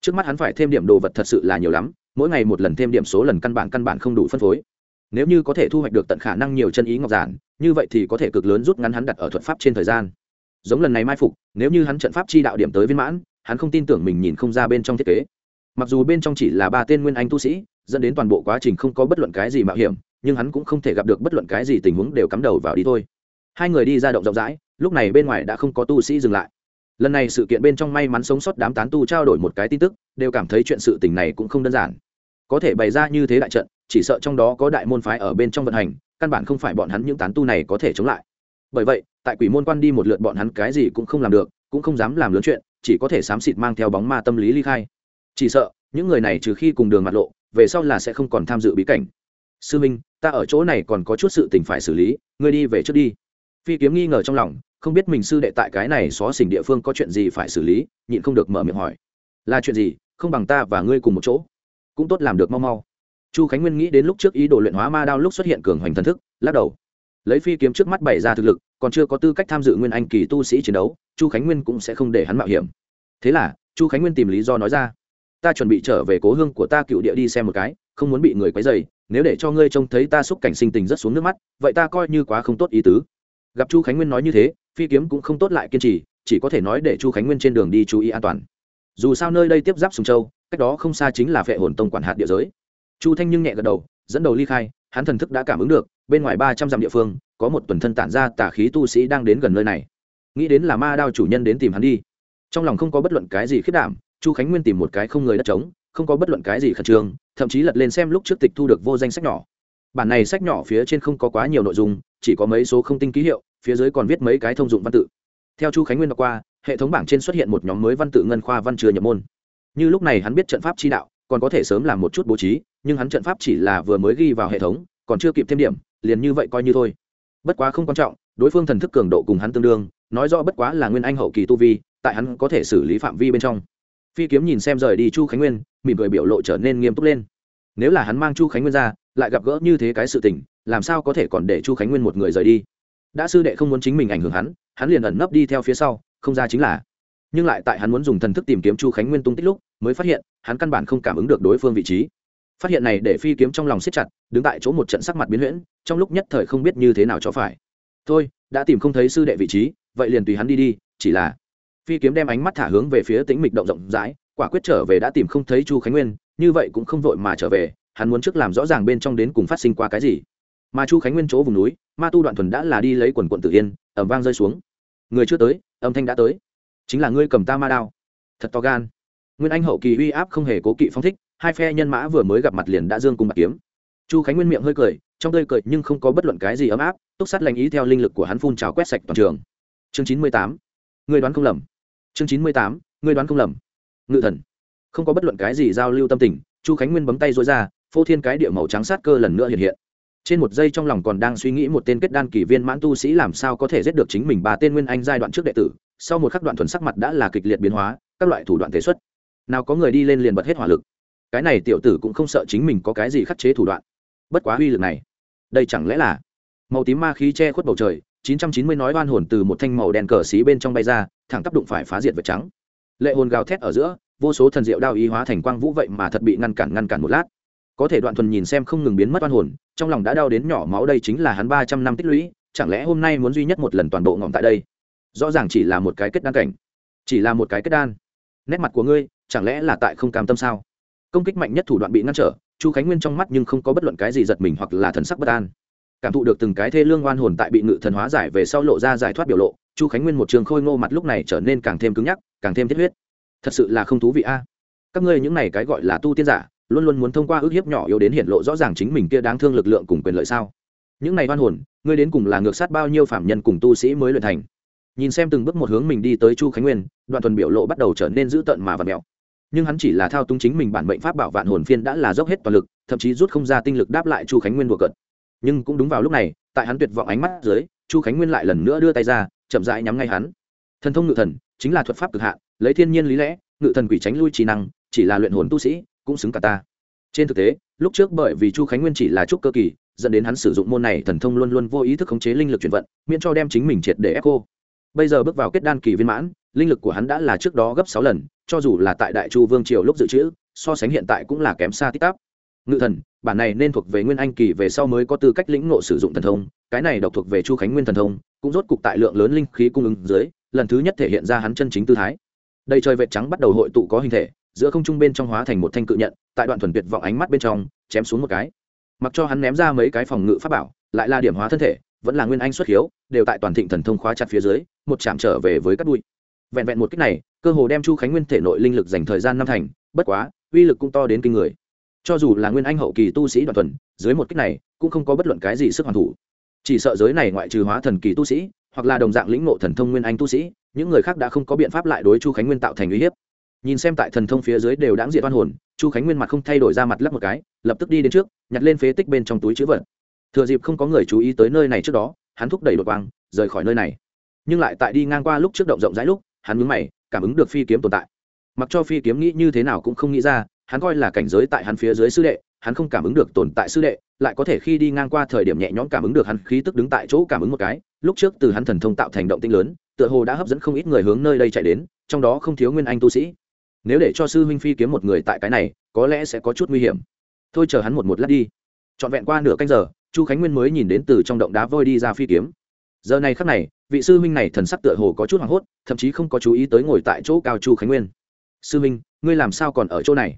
Trước mắt hắn phải thêm điểm đồ vật thật sự là nhiều lắm, mỗi ngày một lần thêm điểm số lần căn bản căn bản không đủ phân phối nếu như có thể thu hoạch được tận khả năng nhiều chân ý ngọc giản, như vậy thì có thể cực lớn rút ngắn hắn đặt ở thuật pháp trên thời gian. Giống lần này mai phục, nếu như hắn trận pháp chi đạo điểm tới viên mãn, hắn không tin tưởng mình nhìn không ra bên trong thiết kế. Mặc dù bên trong chỉ là ba tên nguyên anh tu sĩ, dẫn đến toàn bộ quá trình không có bất luận cái gì mạo hiểm, nhưng hắn cũng không thể gặp được bất luận cái gì tình huống đều cắm đầu vào đi thôi. Hai người đi ra động rộng rãi, lúc này bên ngoài đã không có tu sĩ dừng lại. Lần này sự kiện bên trong may mắn sống sót đám tán tu trao đổi một cái tin tức, đều cảm thấy chuyện sự tình này cũng không đơn giản. Có thể bày ra như thế đại trận chỉ sợ trong đó có đại môn phái ở bên trong vận hành, căn bản không phải bọn hắn những tán tu này có thể chống lại. Bởi vậy, tại quỷ môn quan đi một lượt bọn hắn cái gì cũng không làm được, cũng không dám làm lớn chuyện, chỉ có thể xám xịt mang theo bóng ma tâm lý ly khai. Chỉ sợ, những người này trừ khi cùng đường mặt lộ, về sau là sẽ không còn tham dự bí cảnh. Sư minh, ta ở chỗ này còn có chút sự tình phải xử lý, ngươi đi về trước đi. Phi kiếm nghi ngờ trong lòng, không biết mình sư đệ tại cái này xó xỉnh địa phương có chuyện gì phải xử lý, nhịn không được mở miệng hỏi. Là chuyện gì, không bằng ta và ngươi cùng một chỗ. Cũng tốt làm được mau mau chu khánh nguyên nghĩ đến lúc trước ý đồ luyện hóa ma đao lúc xuất hiện cường hoành thần thức, lắc đầu. Lấy phi kiếm trước mắt bày ra thực lực, còn chưa có tư cách tham dự nguyên anh kỳ tu sĩ chiến đấu, chu khánh nguyên cũng sẽ không để hắn mạo hiểm. Thế là, chu khánh nguyên tìm lý do nói ra, ta chuẩn bị trở về cố hương của ta cựu địa đi xem một cái, không muốn bị người quấy dày nếu để cho ngươi trông thấy ta xúc cảnh sinh tình rất xuống nước mắt, vậy ta coi như quá không tốt ý tứ. Gặp chu khánh nguyên nói như thế, phi kiếm cũng không tốt lại kiên trì, chỉ có thể nói để chu khánh nguyên trên đường đi chú ý an toàn. Dù sao nơi đây tiếp giáp sùng châu, cách đó không xa chính là vệ hồn tông quản hạt địa giới chu thanh nhưng nhẹ gật đầu, dẫn đầu ly khai, hắn thần thức đã cảm ứng được, bên ngoài ba trăm dặm địa phương, có một tuần thân tản ra tả khí tu sĩ đang đến gần nơi này. Nghĩ đến là ma đao chủ nhân đến tìm hắn đi. Trong lòng không có bất luận cái gì khiết đảm, chu khánh nguyên tìm một cái không người đất trống, không có bất luận cái gì khẩn trương, thậm chí lật lên xem lúc trước tịch thu được vô danh sách nhỏ. Bản này sách nhỏ phía trên không có quá nhiều nội dung, chỉ có mấy số không tinh ký hiệu, phía dưới còn viết mấy cái thông dụng văn tự. Theo chu khánh nguyên đọc qua, hệ thống bảng trên xuất hiện một nhóm mới văn tự ngân khoa văn chưa nhập môn. Như lúc này hắn biết trận pháp chi đạo còn có thể sớm làm một chút bố trí, nhưng hắn trận pháp chỉ là vừa mới ghi vào hệ thống, còn chưa kịp thêm điểm, liền như vậy coi như thôi. Bất quá không quan trọng, đối phương thần thức cường độ cùng hắn tương đương, nói rõ bất quá là nguyên anh hậu kỳ tu vi, tại hắn có thể xử lý phạm vi bên trong. Phi kiếm nhìn xem rời đi chu khánh nguyên, mỉm cười biểu lộ trở nên nghiêm túc lên. Nếu là hắn mang chu khánh nguyên ra, lại gặp gỡ như thế cái sự tình, làm sao có thể còn để chu khánh nguyên một người rời đi? Đã sư đệ không muốn chính mình ảnh hưởng hắn hắn liền ẩn nấp đi theo phía sau, không ra chính là. Nhưng lại tại hắn muốn dùng thần thức tìm kiếm chu khánh nguyên tung tích lúc mới phát hiện, hắn căn bản không cảm ứng được đối phương vị trí. Phát hiện này để phi kiếm trong lòng siết chặt, đứng tại chỗ một trận sắc mặt biến huyễn, trong lúc nhất thời không biết như thế nào cho phải. Thôi, đã tìm không thấy sư đệ vị trí, vậy liền tùy hắn đi đi, chỉ là phi kiếm đem ánh mắt thả hướng về phía tĩnh mịch động rộng rãi, quả quyết trở về đã tìm không thấy chu khánh nguyên, như vậy cũng không vội mà trở về, hắn muốn trước làm rõ ràng bên trong đến cùng phát sinh qua cái gì. Mà chu khánh nguyên chỗ vùng núi, ma tu đoạn thuần đã là đi lấy quần quận tự yên ẩm vang rơi xuống. Người chưa tới, âm thanh đã tới. Chính là ngươi cầm ta ma đao. Thật to gan nguyên anh hậu kỳ uy áp không hề cố kỵ phong thích, hai phe nhân mã vừa mới gặp mặt liền đã dương cùng bạc kiếm. Chu khánh nguyên miệng hơi cười, trong tơi cười nhưng không có bất luận cái gì ấm áp, túc sắt lành ý theo linh lực của hắn phun trào quét sạch toàn trường. Chương chín mươi tám. Người đoán không lầm. Chương chín mươi tám. Người đoán không lầm. Ngự thần. Không có bất luận cái gì giao lưu tâm tình, chu khánh nguyên bấm tay dối ra, phô thiên cái địa màu trắng sát cơ lần nữa hiện hiện. Trên một giây trong lòng còn đang suy nghĩ một tên kết đan kỳ viên mãn tu sĩ làm sao có thể giết được chính mình ba tên nguyên anh giai đoạn trước đệ tử, sau một khắc đoạn thuần sắc mặt đã là kịch liệt biến hóa, các loại thủ đoạn thể xuất nào có người đi lên liền bật hết hỏa lực. Cái này tiểu tử cũng không sợ chính mình có cái gì khắc chế thủ đoạn. Bất quá uy lực này, đây chẳng lẽ là màu tím ma khí che khuất bầu trời 990 nói oan hồn từ một thanh màu đen cờ xí bên trong bay ra, thẳng tắp đụng phải phá diệt vật trắng. Lệ hồn gào thét ở giữa, vô số thần diệu đao ý hóa thành quang vũ vậy mà thật bị ngăn cản ngăn cản một lát. Có thể đoạn thuần nhìn xem không ngừng biến mất oan hồn, trong lòng đã đau đến nhỏ máu đây chính là hắn ba trăm năm tích lũy, chẳng lẽ hôm nay muốn duy nhất một lần toàn bộ ngọn tại đây? Rõ ràng chỉ là một cái kết đan cảnh, chỉ là một cái kết đan. Nét mặt của ngươi chẳng lẽ là tại không cam tâm sao? Công kích mạnh nhất thủ đoạn bị ngăn trở, chu khánh nguyên trong mắt nhưng không có bất luận cái gì giật mình hoặc là thần sắc bất an. Cảm thụ được từng cái thê lương oan hồn tại bị ngự thần hóa giải về sau lộ ra giải thoát biểu lộ, chu khánh nguyên một trường khôi ngô mặt lúc này trở nên càng thêm cứng nhắc, càng thêm thiết huyết. Thật sự là không thú vị a. Các ngươi những này cái gọi là tu tiên giả, luôn luôn muốn thông qua ước hiếp nhỏ yếu đến hiện lộ rõ ràng chính mình kia đáng thương lực lượng cùng quyền lợi sao? Những này oan hồn, ngươi đến cùng là ngược sát bao nhiêu phạm nhân cùng tu sĩ mới luyện thành? Nhìn xem từng bước một hướng mình đi tới chu khánh nguyên, đoạn thuần biểu lộ bắt đầu trở nên dữ tợn mà và mẹo nhưng hắn chỉ là thao túng chính mình bản mệnh pháp bảo vạn hồn phiên đã là dốc hết toàn lực, thậm chí rút không ra tinh lực đáp lại chu khánh nguyên đùa cợt. Nhưng cũng đúng vào lúc này, tại hắn tuyệt vọng ánh mắt dưới, chu khánh nguyên lại lần nữa đưa tay ra, chậm rãi nhắm ngay hắn. Thần thông ngự thần, chính là thuật pháp cực hạn, lấy thiên nhiên lý lẽ, ngự thần quỷ tránh lui trí năng, chỉ là luyện hồn tu sĩ, cũng xứng cả ta. Trên thực tế, lúc trước bởi vì chu khánh nguyên chỉ là trúc cơ kỳ, dẫn đến hắn sử dụng môn này thần thông luôn luôn vô ý thức khống chế linh lực chuyển vận, miễn cho đem chính mình triệt để ép cô bây giờ bước vào kết đan kỳ viên mãn, linh lực của hắn đã là trước đó gấp sáu lần, cho dù là tại đại chu vương triều lúc dự trữ, so sánh hiện tại cũng là kém xa tích tắp. Ngự thần, bản này nên thuộc về nguyên anh kỳ về sau mới có tư cách lĩnh ngộ sử dụng thần thông, cái này độc thuộc về chu khánh nguyên thần thông, cũng rốt cục tại lượng lớn linh khí cung ứng dưới, lần thứ nhất thể hiện ra hắn chân chính tư thái. Đầy trời vệt trắng bắt đầu hội tụ có hình thể, giữa không trung bên trong hóa thành một thanh cự nhận, tại đoạn thuần tuyệt vọng ánh mắt bên trong, chém xuống một cái. Mặc cho hắn ném ra mấy cái phòng ngự pháp bảo, lại là điểm hóa thân thể vẫn là nguyên anh xuất hiếu đều tại toàn thịnh thần thông khóa chặt phía dưới, một chạm trở về với các đuôi vẹn vẹn một cách này, cơ hồ đem chu khánh nguyên thể nội linh lực dành thời gian năm thành, bất quá, uy lực cũng to đến kinh người. Cho dù là nguyên anh hậu kỳ tu sĩ đoàn thuần, dưới một cách này, cũng không có bất luận cái gì sức hoàn thủ. Chỉ sợ giới này ngoại trừ hóa thần kỳ tu sĩ, hoặc là đồng dạng lĩnh ngộ thần thông nguyên anh tu sĩ, những người khác đã không có biện pháp lại đối chu khánh nguyên tạo thành uy hiếp. Nhìn xem tại thần thông phía dưới đều đáng diệt oan hồn, chu khánh nguyên mặt không thay đổi ra mặt lắp một cái, lập tức đi đến trước, nhặt lên phế tích bên trong túi chữ vật thừa dịp không có người chú ý tới nơi này trước đó, hắn thúc đẩy đột quang, rời khỏi nơi này. Nhưng lại tại đi ngang qua lúc trước động rộng rãi lúc, hắn mướn mày, cảm ứng được phi kiếm tồn tại. Mặc cho phi kiếm nghĩ như thế nào cũng không nghĩ ra, hắn coi là cảnh giới tại hắn phía dưới sư đệ, hắn không cảm ứng được tồn tại sư đệ, lại có thể khi đi ngang qua thời điểm nhẹ nhõm cảm ứng được hắn khí tức đứng tại chỗ cảm ứng một cái, lúc trước từ hắn thần thông tạo thành động tinh lớn, tựa hồ đã hấp dẫn không ít người hướng nơi đây chạy đến, trong đó không thiếu nguyên anh tu sĩ. Nếu để cho sư huynh phi kiếm một người tại cái này, có lẽ sẽ có chút nguy hiểm. Thôi chờ hắn một một lát đi. Trọn vẹn qua nửa canh giờ chu khánh nguyên mới nhìn đến từ trong động đá vôi đi ra phi kiếm. Giờ này khắc này, vị sư huynh này thần sắc tựa hồ có chút hoảng hốt, thậm chí không có chú ý tới ngồi tại chỗ cao chu khánh nguyên. Sư huynh, ngươi làm sao còn ở chỗ này?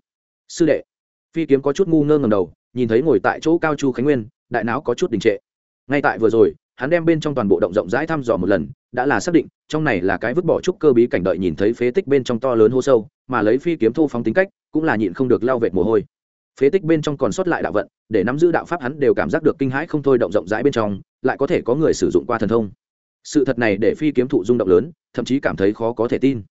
Sư đệ. Phi kiếm có chút ngu ngơ ngầm đầu, nhìn thấy ngồi tại chỗ cao chu khánh nguyên, đại não có chút đình trệ. Ngay tại vừa rồi, hắn đem bên trong toàn bộ động rộng rãi thăm dò một lần, đã là xác định, trong này là cái vứt bỏ trúc cơ bí cảnh đợi nhìn thấy phế tích bên trong to lớn hô sâu, mà lấy phi kiếm thu phóng tính cách, cũng là nhịn không được lao vệt mồ hôi phế tích bên trong còn sót lại đạo vận, để nắm giữ đạo pháp hắn đều cảm giác được kinh hãi không thôi, động rộng rãi bên trong, lại có thể có người sử dụng qua thần thông. Sự thật này để phi kiếm thụ rung động lớn, thậm chí cảm thấy khó có thể tin.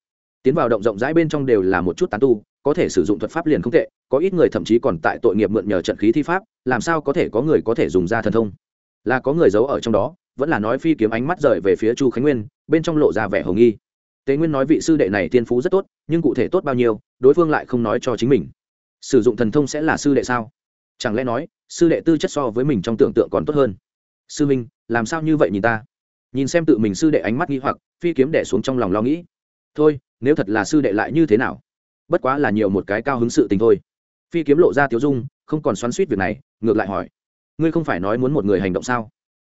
Tiến vào động rộng rãi bên trong đều là một chút tán tu, có thể sử dụng thuật pháp liền không tệ, có ít người thậm chí còn tại tội nghiệp mượn nhờ trận khí thi pháp, làm sao có thể có người có thể dùng ra thần thông? Là có người giấu ở trong đó, vẫn là nói phi kiếm ánh mắt rời về phía chu khánh nguyên, bên trong lộ ra vẻ hồng nghi. Tế nguyên nói vị sư đệ này tiên phú rất tốt, nhưng cụ thể tốt bao nhiêu, đối phương lại không nói cho chính mình sử dụng thần thông sẽ là sư đệ sao? Chẳng lẽ nói, sư đệ tư chất so với mình trong tưởng tượng còn tốt hơn? Sư minh, làm sao như vậy nhìn ta? Nhìn xem tự mình sư đệ ánh mắt nghi hoặc, phi kiếm đẻ xuống trong lòng lo nghĩ. Thôi, nếu thật là sư đệ lại như thế nào? Bất quá là nhiều một cái cao hứng sự tình thôi. Phi kiếm lộ ra tiếu dung, không còn xoắn suýt việc này, ngược lại hỏi. Ngươi không phải nói muốn một người hành động sao?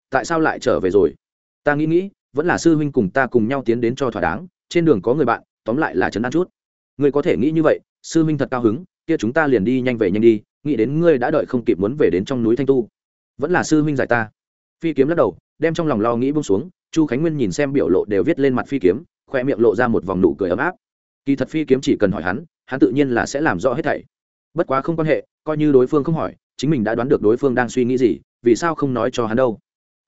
Tại sao lại trở về rồi? Ta nghĩ nghĩ, vẫn là sư huynh cùng ta cùng nhau tiến đến cho thỏa đáng, trên đường có người bạn, tóm lại là chấn an chút. Ngươi có thể nghĩ như vậy, sư huynh thật cao hứng kia chúng ta liền đi nhanh về nhanh đi, nghĩ đến ngươi đã đợi không kịp muốn về đến trong núi thanh tu. Vẫn là sư huynh giải ta. Phi kiếm lắc đầu, đem trong lòng lo nghĩ bông xuống, chu khánh nguyên nhìn xem biểu lộ đều viết lên mặt phi kiếm, khoe miệng lộ ra một vòng nụ cười ấm áp. Kỳ thật phi kiếm chỉ cần hỏi hắn hắn tự nhiên là sẽ làm rõ hết thảy. Bất quá không quan hệ, coi như đối phương không hỏi, chính mình đã đoán được đối phương đang suy nghĩ gì, vì sao không nói cho hắn đâu.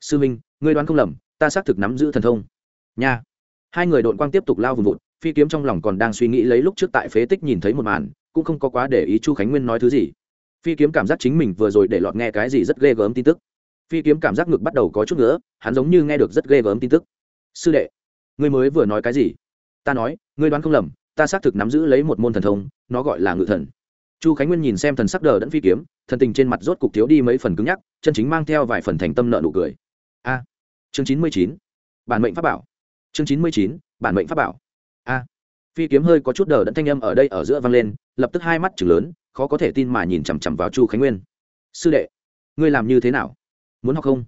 Sư minh ngươi đoán không lầm, ta xác thực nắm giữ thần thông. Nha. Hai người đội quang tiếp tục lao vùng vụt, phi kiếm trong lòng còn đang suy nghĩ lấy lúc trước tại phế tích nhìn thấy một màn cũng không có quá để ý chu khánh nguyên nói thứ gì. Phi kiếm cảm giác chính mình vừa rồi để lọt nghe cái gì rất ghê gớm tin tức. Phi kiếm cảm giác ngực bắt đầu có chút nữa hắn giống như nghe được rất ghê gớm tin tức. Sư đệ, ngươi mới vừa nói cái gì? Ta nói, ngươi đoán không lầm, ta xác thực nắm giữ lấy một môn thần thông, nó gọi là ngự thần. Chu khánh nguyên nhìn xem thần sắc đờ đẫn phi kiếm, thần tình trên mặt rốt cục thiếu đi mấy phần cứng nhắc, chân chính mang theo vài phần thành tâm nợ nụ cười. A, chương chín mươi chín, bản mệnh pháp bảo, chương chín mươi chín, bản mệnh pháp bảo, a phi kiếm hơi có chút đờ đẫn thanh âm ở đây ở giữa vang lên, lập tức hai mắt chừng lớn, khó có thể tin mà nhìn chằm chằm vào chu khánh nguyên. Sư đệ, ngươi làm như thế nào? Muốn học không?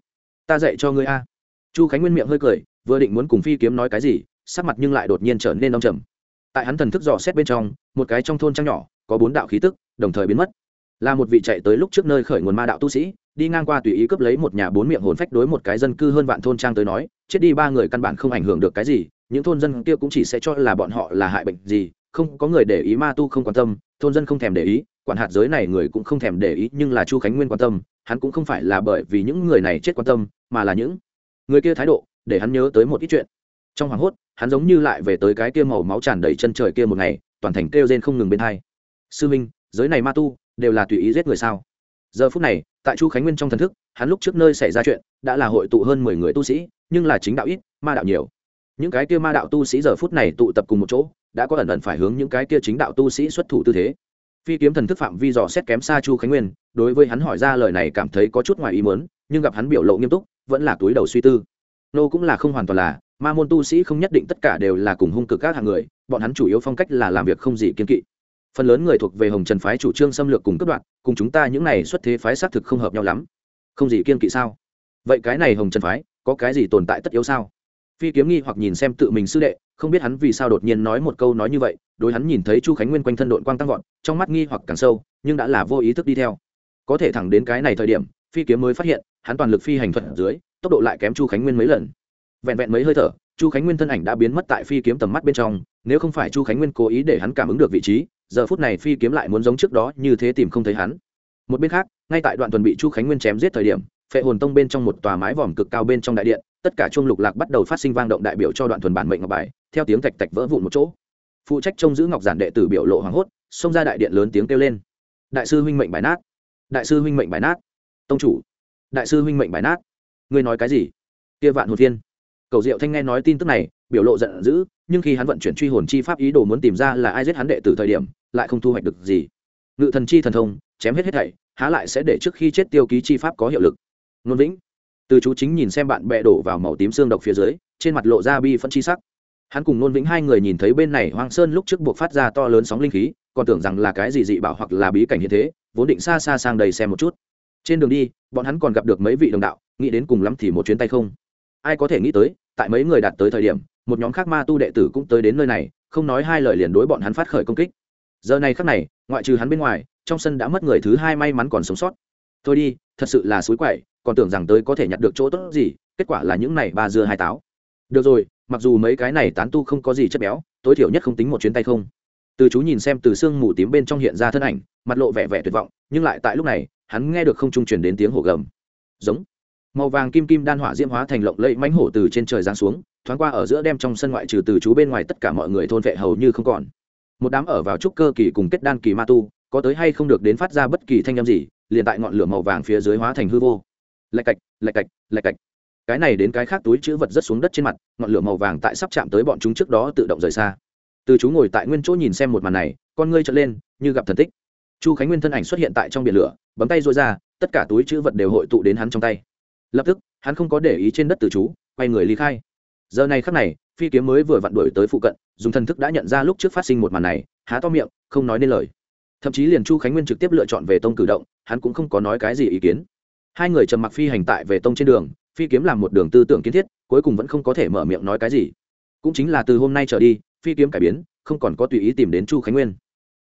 Ta dạy cho ngươi a. Chu khánh nguyên miệng hơi cười, vừa định muốn cùng phi kiếm nói cái gì, sắc mặt nhưng lại đột nhiên trở nên đông trầm. Tại hắn thần thức dò xét bên trong, một cái trong thôn trang nhỏ, có bốn đạo khí tức, đồng thời biến mất. Là một vị chạy tới lúc trước nơi khởi nguồn ma đạo tu sĩ, đi ngang qua tùy ý cướp lấy một nhà bốn miệng hồn phách đối một cái dân cư hơn vạn thôn trang tới nói, chết đi ba người căn bản không ảnh hưởng được cái gì những thôn dân kia cũng chỉ sẽ cho là bọn họ là hại bệnh gì, không có người để ý ma tu không quan tâm, thôn dân không thèm để ý, quản hạt giới này người cũng không thèm để ý, nhưng là chu khánh nguyên quan tâm, hắn cũng không phải là bởi vì những người này chết quan tâm, mà là những người kia thái độ, để hắn nhớ tới một ít chuyện. Trong hoảng hốt, hắn giống như lại về tới cái kia màu máu tràn đầy chân trời kia một ngày, toàn thành kêu rên không ngừng bên hai. Sư minh, giới này ma tu đều là tùy ý giết người sao? Giờ phút này, tại chu khánh nguyên trong thần thức, hắn lúc trước nơi xảy ra chuyện, đã là hội tụ hơn mười người tu sĩ, nhưng là chính đạo ít, ma đạo nhiều những cái kia ma đạo tu sĩ giờ phút này tụ tập cùng một chỗ, đã có ẩn ẩn phải hướng những cái kia chính đạo tu sĩ xuất thủ tư thế. Phi kiếm thần thức phạm vi dò xét kém xa chu khánh nguyên, đối với hắn hỏi ra lời này cảm thấy có chút ngoài ý mớn nhưng gặp hắn biểu lộ nghiêm túc, vẫn là túi đầu suy tư. Nô cũng là không hoàn toàn là, ma môn tu sĩ không nhất định tất cả đều là cùng hung cực các hạng người, bọn hắn chủ yếu phong cách là làm việc không gì kiên kỵ. Phần lớn người thuộc về hồng trần phái chủ trương xâm lược cùng cấp đoạn cùng chúng ta những này xuất thế phái xác thực không hợp nhau lắm. Không gì kiên kỵ sao? Vậy cái này hồng trần phái, có cái gì tồn tại tất yếu sao? Phi kiếm nghi hoặc nhìn xem tự mình sư đệ, không biết hắn vì sao đột nhiên nói một câu nói như vậy, đối hắn nhìn thấy chu khánh nguyên quanh thân đội quang tăng vọt, trong mắt nghi hoặc càng sâu, nhưng đã là vô ý thức đi theo. Có thể thẳng đến cái này thời điểm, phi kiếm mới phát hiện, hắn toàn lực phi hành thuật dưới, tốc độ lại kém chu khánh nguyên mấy lần. Vẹn vẹn mấy hơi thở, chu khánh nguyên thân ảnh đã biến mất tại phi kiếm tầm mắt bên trong, nếu không phải chu khánh nguyên cố ý để hắn cảm ứng được vị trí, giờ phút này phi kiếm lại muốn giống trước đó như thế tìm không thấy hắn. Một bên khác, ngay tại đoạn tuần bị chu khánh nguyên chém giết thời điểm, phệ hồn tông bên trong một tòa mái vòm cực cao bên trong đại điện tất cả chuông lục lạc bắt đầu phát sinh vang động đại biểu cho đoạn thuần bản mệnh ngọc bài, theo tiếng tạch tạch vỡ vụn một chỗ. Phụ trách trông giữ ngọc giản đệ tử biểu lộ hoảng hốt, xông ra đại điện lớn tiếng kêu lên. Đại sư huynh mệnh bài nát. Đại sư huynh mệnh bài nát. Tông chủ. Đại sư huynh mệnh bài nát. Ngươi nói cái gì? Kia vạn hồn thiên. Cầu diệu thanh nghe nói tin tức này, biểu lộ giận dữ, nhưng khi hắn vận chuyển truy hồn chi pháp ý đồ muốn tìm ra là ai giết hắn đệ tử thời điểm, lại không thu hoạch được gì. Ngự thần chi thần thông, chém hết hết thảy, há lại sẽ để trước khi chết tiêu ký chi pháp có hiệu lực. Nôn vĩnh từ chú chính nhìn xem bạn bè đổ vào màu tím xương độc phía dưới, trên mặt lộ ra bi phân chi sắc. Hắn cùng nôn vĩnh hai người nhìn thấy bên này hoang sơn lúc trước buộc phát ra to lớn sóng linh khí, còn tưởng rằng là cái gì dị bảo hoặc là bí cảnh như thế, vốn định xa xa sang đầy xem một chút. Trên đường đi, bọn hắn còn gặp được mấy vị đồng đạo, nghĩ đến cùng lắm thì một chuyến tay không. Ai có thể nghĩ tới, tại mấy người đạt tới thời điểm, một nhóm khác ma tu đệ tử cũng tới đến nơi này, không nói hai lời liền đối bọn hắn phát khởi công kích. Giờ này khắc này, ngoại trừ hắn bên ngoài, trong sân đã mất người thứ hai may mắn còn sống sót. Thôi đi, thật sự là suối quậy còn tưởng rằng tới có thể nhặt được chỗ tốt gì, kết quả là những này ba dưa hai táo. Được rồi, mặc dù mấy cái này tán tu không có gì chất béo, tối thiểu nhất không tính một chuyến tay không. Từ chú nhìn xem từ xương mù tím bên trong hiện ra thân ảnh, mặt lộ vẻ vẻ tuyệt vọng, nhưng lại tại lúc này, hắn nghe được không trung truyền đến tiếng hổ gầm. Giống. Màu vàng kim kim đan hỏa diễm hóa thành lộng lẫy mãnh hổ từ trên trời giáng xuống, thoáng qua ở giữa đem trong sân ngoại trừ từ chú bên ngoài tất cả mọi người thôn vệ hầu như không còn. Một đám ở vào trúc cơ kỳ cùng kết đan kỳ ma tu, có tới hay không được đến phát ra bất kỳ thanh âm gì, liền tại ngọn lửa màu vàng phía dưới hóa thành hư vô lạch cạch lạch cạch lạch cạch. Cái này đến cái khác túi chữ vật rất xuống đất trên mặt, ngọn lửa màu vàng tại sắp chạm tới bọn chúng trước đó tự động rời xa. Từ chú ngồi tại nguyên chỗ nhìn xem một màn này, con ngươi trở lên, như gặp thần tích. Chu khánh nguyên thân ảnh xuất hiện tại trong biển lửa, bấm tay rối ra, tất cả túi chữ vật đều hội tụ đến hắn trong tay. Lập tức, hắn không có để ý trên đất từ chú, quay người ly khai. Giờ này khắc này, phi kiếm mới vừa vặn đuổi tới phụ cận, dùng thần thức đã nhận ra lúc trước phát sinh một màn này, há to miệng, không nói nên lời. Thậm chí liền chu khánh nguyên trực tiếp lựa chọn về tông cử động, hắn cũng không có nói cái gì ý kiến hai người trầm mặc phi hành tại về tông trên đường, phi kiếm làm một đường tư tưởng kiến thiết, cuối cùng vẫn không có thể mở miệng nói cái gì. Cũng chính là từ hôm nay trở đi, phi kiếm cải biến, không còn có tùy ý tìm đến chu khánh nguyên.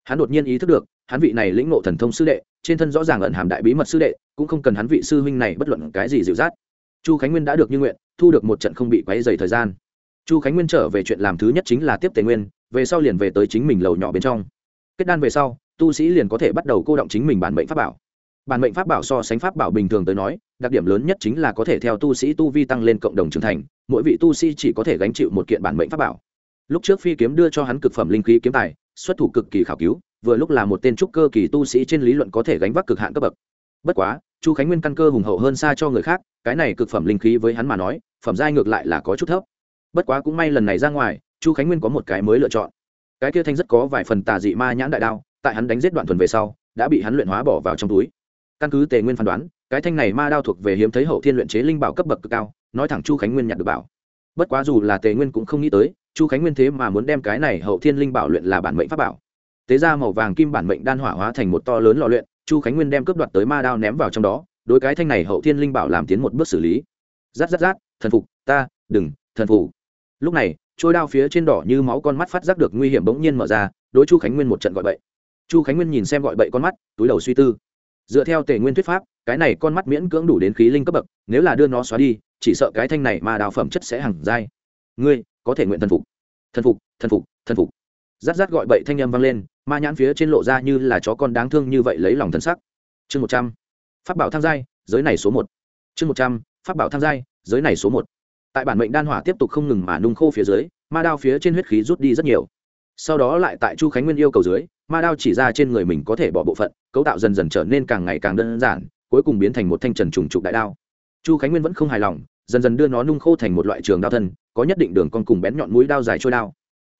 Hắn đột nhiên ý thức được, hắn vị này lĩnh ngộ thần thông sư đệ, trên thân rõ ràng ẩn hàm đại bí mật sư đệ, cũng không cần hắn vị sư huynh này bất luận cái gì dịu dắt. Chu khánh nguyên đã được như nguyện, thu được một trận không bị quấy dày thời gian. Chu khánh nguyên trở về chuyện làm thứ nhất chính là tiếp tề nguyên, về sau liền về tới chính mình lầu nhỏ bên trong. Kết đan về sau, tu sĩ liền có thể bắt đầu cô động chính mình bản mệnh pháp bảo bản mệnh pháp bảo so sánh pháp bảo bình thường tới nói, đặc điểm lớn nhất chính là có thể theo tu sĩ tu vi tăng lên cộng đồng trưởng thành, mỗi vị tu sĩ chỉ có thể gánh chịu một kiện bản mệnh pháp bảo. Lúc trước phi kiếm đưa cho hắn cực phẩm linh khí kiếm tài, xuất thủ cực kỳ khảo cứu, vừa lúc là một tên trúc cơ kỳ tu sĩ trên lý luận có thể gánh vác cực hạn cấp bậc. Bất quá, chu khánh nguyên căn cơ hùng hậu hơn xa cho người khác, cái này cực phẩm linh khí với hắn mà nói, phẩm giai ngược lại là có chút thấp. Bất quá cũng may lần này ra ngoài, chu khánh nguyên có một cái mới lựa chọn. Cái kia thanh rất có vài phần tà dị ma nhãn đại đao, tại hắn đánh giết đoạn thuần về sau, đã bị hắn luyện hóa bỏ vào trong túi căn cứ tề nguyên phán đoán, cái thanh này ma đao thuộc về hiếm thấy hậu thiên luyện chế linh bảo cấp bậc cực cao, nói thẳng chu khánh nguyên nhặt được bảo. Bất quá dù là tề nguyên cũng không nghĩ tới, chu khánh nguyên thế mà muốn đem cái này hậu thiên linh bảo luyện là bản mệnh pháp bảo. Tế ra màu vàng kim bản mệnh đan hỏa hóa thành một to lớn lò luyện, chu khánh nguyên đem cướp đoạt tới ma đao ném vào trong đó, đối cái thanh này hậu thiên linh bảo làm tiến một bước xử lý. Rát rát rát, thần phục, ta, đừng, thần phục. Lúc này trôi đao phía trên đỏ như máu con mắt phát giác được nguy hiểm bỗng nhiên mở ra, đối chu khánh nguyên một trận gọi bậy. Chu khánh nguyên nhìn xem gọi bậy con mắt, túi đầu suy tư dựa theo tề nguyên thuyết pháp, cái này con mắt miễn cưỡng đủ đến khí linh cấp bậc, nếu là đưa nó xóa đi, chỉ sợ cái thanh này mà đào phẩm chất sẽ hẳn dai. Ngươi, có thể nguyện thần phục. Thần phục thần phục thần phục. Rát rát gọi bậy thanh â m vang lên, ma nhãn phía trên lộ ra như là chó con đáng thương như vậy lấy lòng thân sắc. Chương một trăm. Phát bảo tham giai, giới này số một. Chương một trăm. Phát bảo tham giai, giới này số một. Tại bản mệnh đan hỏa tiếp tục không ngừng mà nung khô phía dưới, ma đao phía trên huyết khí rút đi rất nhiều. Sau đó lại tại chu khánh nguyên yêu cầu dưới ma đao chỉ ra trên người mình có thể bỏ bộ phận, cấu tạo dần dần trở nên càng ngày càng đơn giản, cuối cùng biến thành một thanh trần trùng trục đại đao. Chu khánh nguyên vẫn không hài lòng, dần dần đưa nó nung khô thành một loại trường đao thân, có nhất định đường con cùng bén nhọn mũi đao dài trôi đao.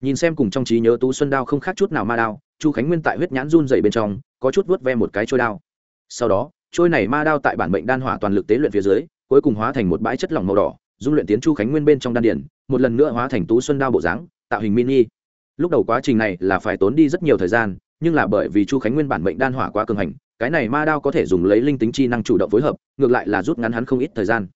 Nhìn xem cùng trong trí nhớ tú xuân đao không khác chút nào ma đao, chu khánh nguyên tại huyết nhãn run dày bên trong, có chút vớt ve một cái trôi đao. Sau đó, trôi này ma đao tại bản mệnh đan hỏa toàn lực tế luyện phía dưới, cuối cùng hóa thành một bãi chất lỏng màu đỏ, dung luyện tiến chu khánh nguyên bên trong đan điển một lần nữa hóa thành tú xuân đao bộ dáng, tạo hình mini lúc đầu quá trình này là phải tốn đi rất nhiều thời gian, nhưng là bởi vì chu khánh nguyên bản mệnh đan hỏa quá cường hành, cái này ma đao có thể dùng lấy linh tính chi năng chủ động phối hợp, ngược lại là rút ngắn hắn không ít thời gian.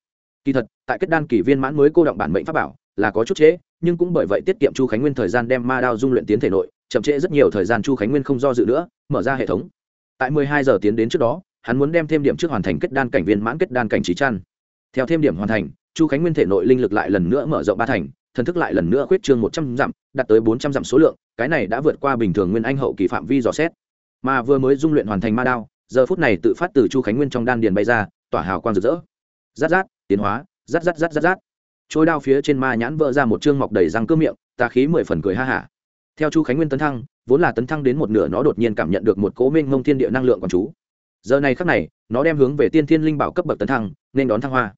Kỳ thật, tại kết đan kỳ viên mãn mới cô động bản mệnh pháp bảo là có chút trễ, nhưng cũng bởi vậy tiết kiệm chu khánh nguyên thời gian đem ma đao dung luyện tiến thể nội, chậm trễ rất nhiều thời gian chu khánh nguyên không do dự nữa, mở ra hệ thống. Tại mười hai giờ tiến đến trước đó, hắn muốn đem thêm điểm trước hoàn thành kết đan cảnh viên mãn kết đan cảnh trí trăn theo thêm điểm hoàn thành, chu khánh nguyên thể nội linh lực lại lần nữa mở rộng ba thành thần thức lại lần nữa khuyết trương một trăm dặm, đạt tới bốn trăm dặm số lượng, cái này đã vượt qua bình thường nguyên anh hậu kỳ phạm vi dò xét. Mà vừa mới dung luyện hoàn thành ma đao, giờ phút này tự phát từ chu khánh nguyên trong đan điền bay ra, tỏa hào quang rực rỡ. Rát rát, tiến hóa, rát rát rát rát rát. Trôi đao phía trên ma nhãn vỡ ra một chương mọc đầy răng cơm miệng tà khí mười phần cười ha hả. Theo chu khánh nguyên tấn thăng, vốn là tấn thăng đến một nửa nó đột nhiên cảm nhận được một cố minh ngông thiên địa năng lượng còn chú. Giờ này khắc này, nó đem hướng về tiên thiên linh bảo cấp bậc tấn thăng, nên đón thăng hoa.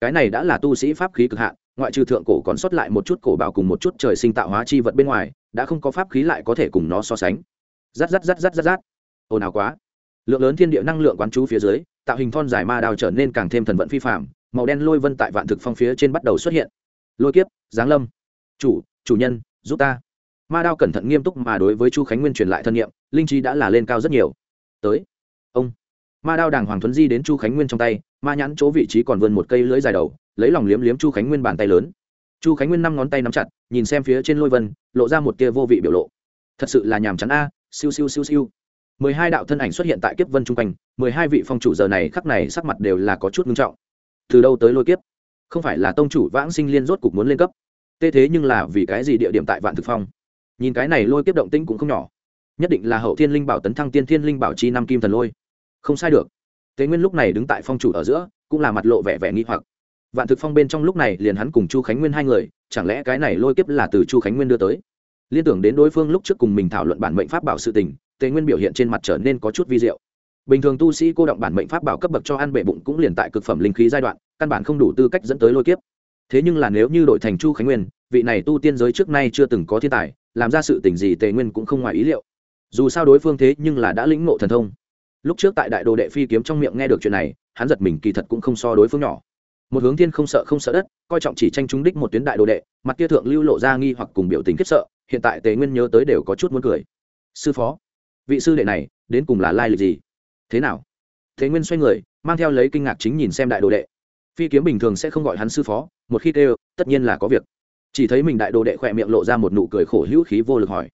Cái này đã là tu sĩ pháp khí cực hạn ngoại trừ thượng cổ còn sót lại một chút cổ bảo cùng một chút trời sinh tạo hóa chi vật bên ngoài, đã không có pháp khí lại có thể cùng nó so sánh. Rát rát rát rát rát rát. Ồn ào quá. Lượng lớn thiên địa năng lượng quán chú phía dưới, tạo hình thon dài ma đao trở nên càng thêm thần vận phi phạm màu đen lôi vân tại vạn thực phong phía trên bắt đầu xuất hiện. Lôi kiếp, giáng lâm. Chủ chủ nhân, giúp ta. Ma đao cẩn thận nghiêm túc mà đối với chu khánh nguyên truyền lại thân nhiệm linh trí đã là lên cao rất nhiều. Tới. Ông. Ma đao đàng hoàng thuấn di đến chu khánh nguyên trong tay, ma nhãn chỗ vị trí còn vươn một cây lưỡi dài đầu lấy lòng liếm liếm chu khánh nguyên bàn tay lớn. Chu khánh nguyên năm ngón tay nắm chặt, nhìn xem phía trên lôi vân, lộ ra một tia vô vị biểu lộ. Thật sự là nhàm chán a, siêu siêu siêu siêu. Mười hai đạo thân ảnh xuất hiện tại kiếp vân chung quanh, mười hai vị phong chủ giờ này khắc này sắc mặt đều là có chút nghiêm trọng. Từ đâu tới lôi kiếp? Không phải là tông chủ vãng sinh liên rốt cục muốn lên cấp. Tê thế nhưng là vì cái gì địa điểm tại vạn thực phong? Nhìn cái này lôi kiếp động tĩnh cũng không nhỏ. Nhất định là hậu thiên linh bảo tấn thăng tiên thiên linh bảo chi năm kim thần lôi. Không sai được. Tế nguyên lúc này đứng tại phong chủ ở giữa, cũng là mặt lộ vẻ vẻ nghi hoặc vạn thực phong bên trong lúc này liền hắn cùng chu khánh nguyên hai người, chẳng lẽ cái này lôi kiếp là từ chu khánh nguyên đưa tới? Liên tưởng đến đối phương lúc trước cùng mình thảo luận bản mệnh pháp bảo sự tình, Tề nguyên biểu hiện trên mặt trở nên có chút vi diệu. Bình thường tu sĩ cô động bản mệnh pháp bảo cấp bậc cho ăn bệ bụng cũng liền tại cực phẩm linh khí giai đoạn, căn bản không đủ tư cách dẫn tới lôi kiếp. Thế nhưng là nếu như đội thành chu khánh nguyên, vị này tu tiên giới trước nay chưa từng có thiên tài, làm ra sự tình gì tề nguyên cũng không ngoài ý liệu. Dù sao đối phương thế nhưng là đã lĩnh ngộ thần thông. Lúc trước tại đại đồ đệ phi kiếm trong miệng nghe được chuyện này, hắn giật mình kỳ thật cũng không so đối phương nhỏ một hướng thiên không sợ không sợ đất, coi trọng chỉ tranh trúng đích một tuyến đại đồ đệ, mặt kia thượng lưu lộ ra nghi hoặc cùng biểu tình khiếp sợ, hiện tại tề nguyên nhớ tới đều có chút muốn cười. Sư phó, vị sư đệ này, đến cùng là lai lịch gì? Thế nào? Thế nguyên xoay người, mang theo lấy kinh ngạc chính nhìn xem đại đồ đệ. Phi kiếm bình thường sẽ không gọi hắn sư phó, một khi kêu, tất nhiên là có việc. Chỉ thấy mình đại đồ đệ khỏe miệng lộ ra một nụ cười khổ hữu khí vô lực hỏi.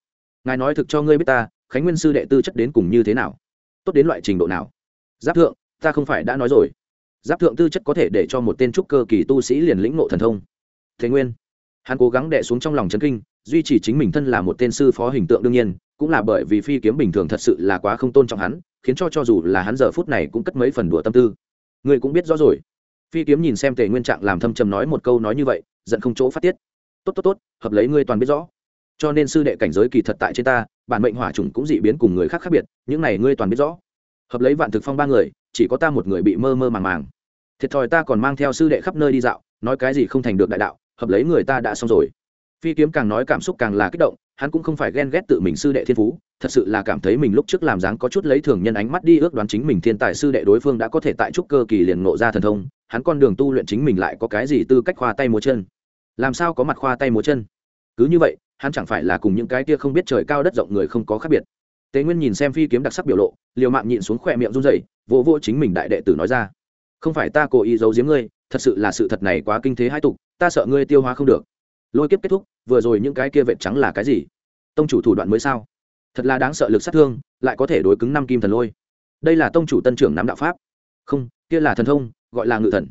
Ngài nói thực cho ngươi biết ta, khánh nguyên sư đệ tư chất đến cùng như thế nào? Tốt đến loại trình độ nào? Giáp thượng, ta không phải đã nói rồi giáp thượng tư chất có thể để cho một tên trúc cơ kỳ tu sĩ liền lĩnh ngộ thần thông. Thế nguyên, hắn cố gắng đệ xuống trong lòng c kinh, duy trì chính mình thân là một tên sư phó hình tượng đương nhiên, cũng là bởi vì phi kiếm bình thường thật sự là quá không tôn trọng hắn, khiến cho cho dù là hắn giờ phút này cũng cất mấy phần đùa tâm tư. Người cũng biết rõ rồi. Phi kiếm nhìn xem tề nguyên trạng làm thâm trầm nói một câu nói như vậy, giận không chỗ phát tiết. Tốt tốt tốt, hợp lấy ngươi toàn biết rõ. Cho nên sư đệ cảnh giới kỳ thật tại trên ta, bản mệnh hỏa trùng cũng dị biến cùng người khác khác biệt, những này ngươi toàn biết rõ. Hợp lấy vạn thực phong ba người, chỉ có ta một người bị mơ mơ màng màng thiệt thòi ta còn mang theo sư đệ khắp nơi đi dạo, nói cái gì không thành được đại đạo, hợp lấy người ta đã xong rồi. Phi kiếm càng nói cảm xúc càng là kích động, hắn cũng không phải ghen ghét tự mình sư đệ thiên phú, thật sự là cảm thấy mình lúc trước làm dáng có chút lấy thường nhân ánh mắt đi ước đoán chính mình thiên tài sư đệ đối phương đã có thể tại trúc cơ kỳ liền ngộ ra thần thông, hắn con đường tu luyện chính mình lại có cái gì tư cách khoa tay múa chân? Làm sao có mặt khoa tay múa chân? Cứ như vậy, hắn chẳng phải là cùng những cái kia không biết trời cao đất rộng người không có khác biệt. Tế nguyên nhìn xem phi kiếm đặc sắc biểu lộ, liều mạng nhịn xuống khỏe miệng run rẩy, vỗ vỗ chính mình đại đệ tử nói ra không phải ta cố ý giấu giếm ngươi, thật sự là sự thật này quá kinh thế hai tục, ta sợ ngươi tiêu hóa không được. Lôi kiếp kết thúc, vừa rồi những cái kia vệt trắng là cái gì? Tông chủ thủ đoạn mới sao? Thật là đáng sợ lực sát thương, lại có thể đối cứng năm kim thần lôi. Đây là tông chủ tân trưởng nắm đạo pháp. Không, kia là thần thông, gọi là ngự thần.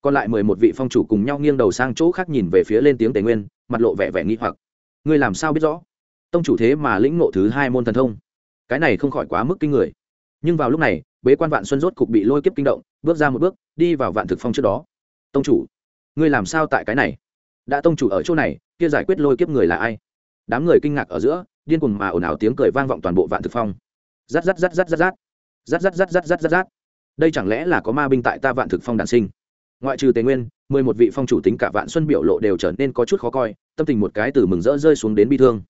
Còn lại mười một vị phong chủ cùng nhau nghiêng đầu sang chỗ khác nhìn về phía lên tiếng tề nguyên, mặt lộ vẻ vẻ nghi hoặc. Ngươi làm sao biết rõ? Tông chủ thế mà lĩnh ngộ thứ hai môn thần thông. Cái này không khỏi quá mức kinh người. Nhưng vào lúc này bế quan vạn xuân rốt cục bị lôi kiếp kinh động, bước ra một bước, đi vào vạn thực phong trước đó. Tông chủ, ngươi làm sao tại cái này? Đã tông chủ ở chỗ này, kia giải quyết lôi kiếp người là ai? Đám người kinh ngạc ở giữa, điên cuồng mà ồn ào tiếng cười vang vọng toàn bộ vạn thực phong. Rát rát rát rát rát rát. Rát rát rát rát rát rát rát. Đây chẳng lẽ là có ma binh tại ta vạn thực phong đản sinh? Ngoại trừ tề nguyên, mười một vị phong chủ tính cả vạn xuân biểu lộ đều trở nên có chút khó coi, tâm tình một cái từ mừng rỡ rơi xuống đến bi thương.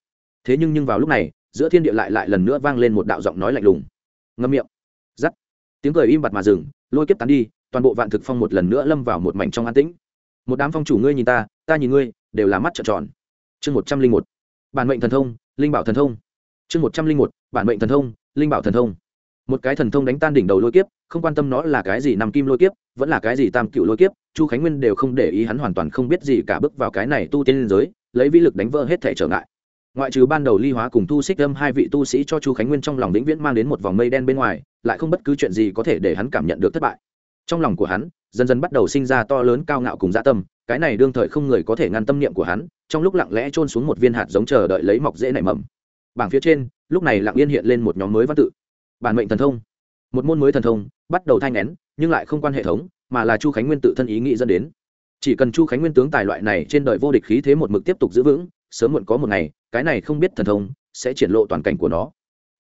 Thế nhưng nhưng vào lúc này, giữa thiên địa lại lại lần nữa vang lên một đạo giọng nói lạnh lùng. Ngâm miệng tiếng cười im bặt mà dừng, lôi kiếp tán đi, toàn bộ vạn thực phong một lần nữa lâm vào một mảnh trong an tĩnh. Một đám phong chủ ngươi nhìn ta ta nhìn ngươi, đều là mắt trợn tròn. Chương một trăm linh một, bản mệnh thần thông, linh bảo thần thông. Chương một trăm linh một, bản mệnh thần thông, linh bảo thần thông. Một cái thần thông đánh tan đỉnh đầu lôi kiếp, không quan tâm nó là cái gì nằm kim lôi kiếp, vẫn là cái gì tam cựu lôi kiếp, chu khánh nguyên đều không để ý hắn hoàn toàn không biết gì cả bước vào cái này tu tiên liên giới, lấy vĩ lực đánh vỡ hết thể trở ngại ngoại trừ ban đầu ly hóa cùng tu xích âm hai vị tu sĩ cho chu khánh nguyên trong lòng lĩnh viễn mang đến một vòng mây đen bên ngoài, lại không bất cứ chuyện gì có thể để hắn cảm nhận được thất bại. Trong lòng của hắn, dần dần bắt đầu sinh ra to lớn cao ngạo cùng dạ tâm, cái này đương thời không người có thể ngăn tâm niệm của hắn, trong lúc lặng lẽ trôn xuống một viên hạt giống chờ đợi lấy mọc dễ nảy mầm. Bảng phía trên, lúc này lặng yên hiện lên một nhóm mới văn tự. Bản mệnh thần thông. Một môn mới thần thông, bắt đầu thai ngén nhưng lại không quan hệ thống, mà là chu khánh nguyên tự thân ý nghĩ dẫn đến. Chỉ cần chu khánh nguyên tướng tài loại này trên đời vô địch khí thế một mực tiếp tục giữ vững sớm muộn có một ngày, cái này không biết thần thông, sẽ triển lộ toàn cảnh của nó.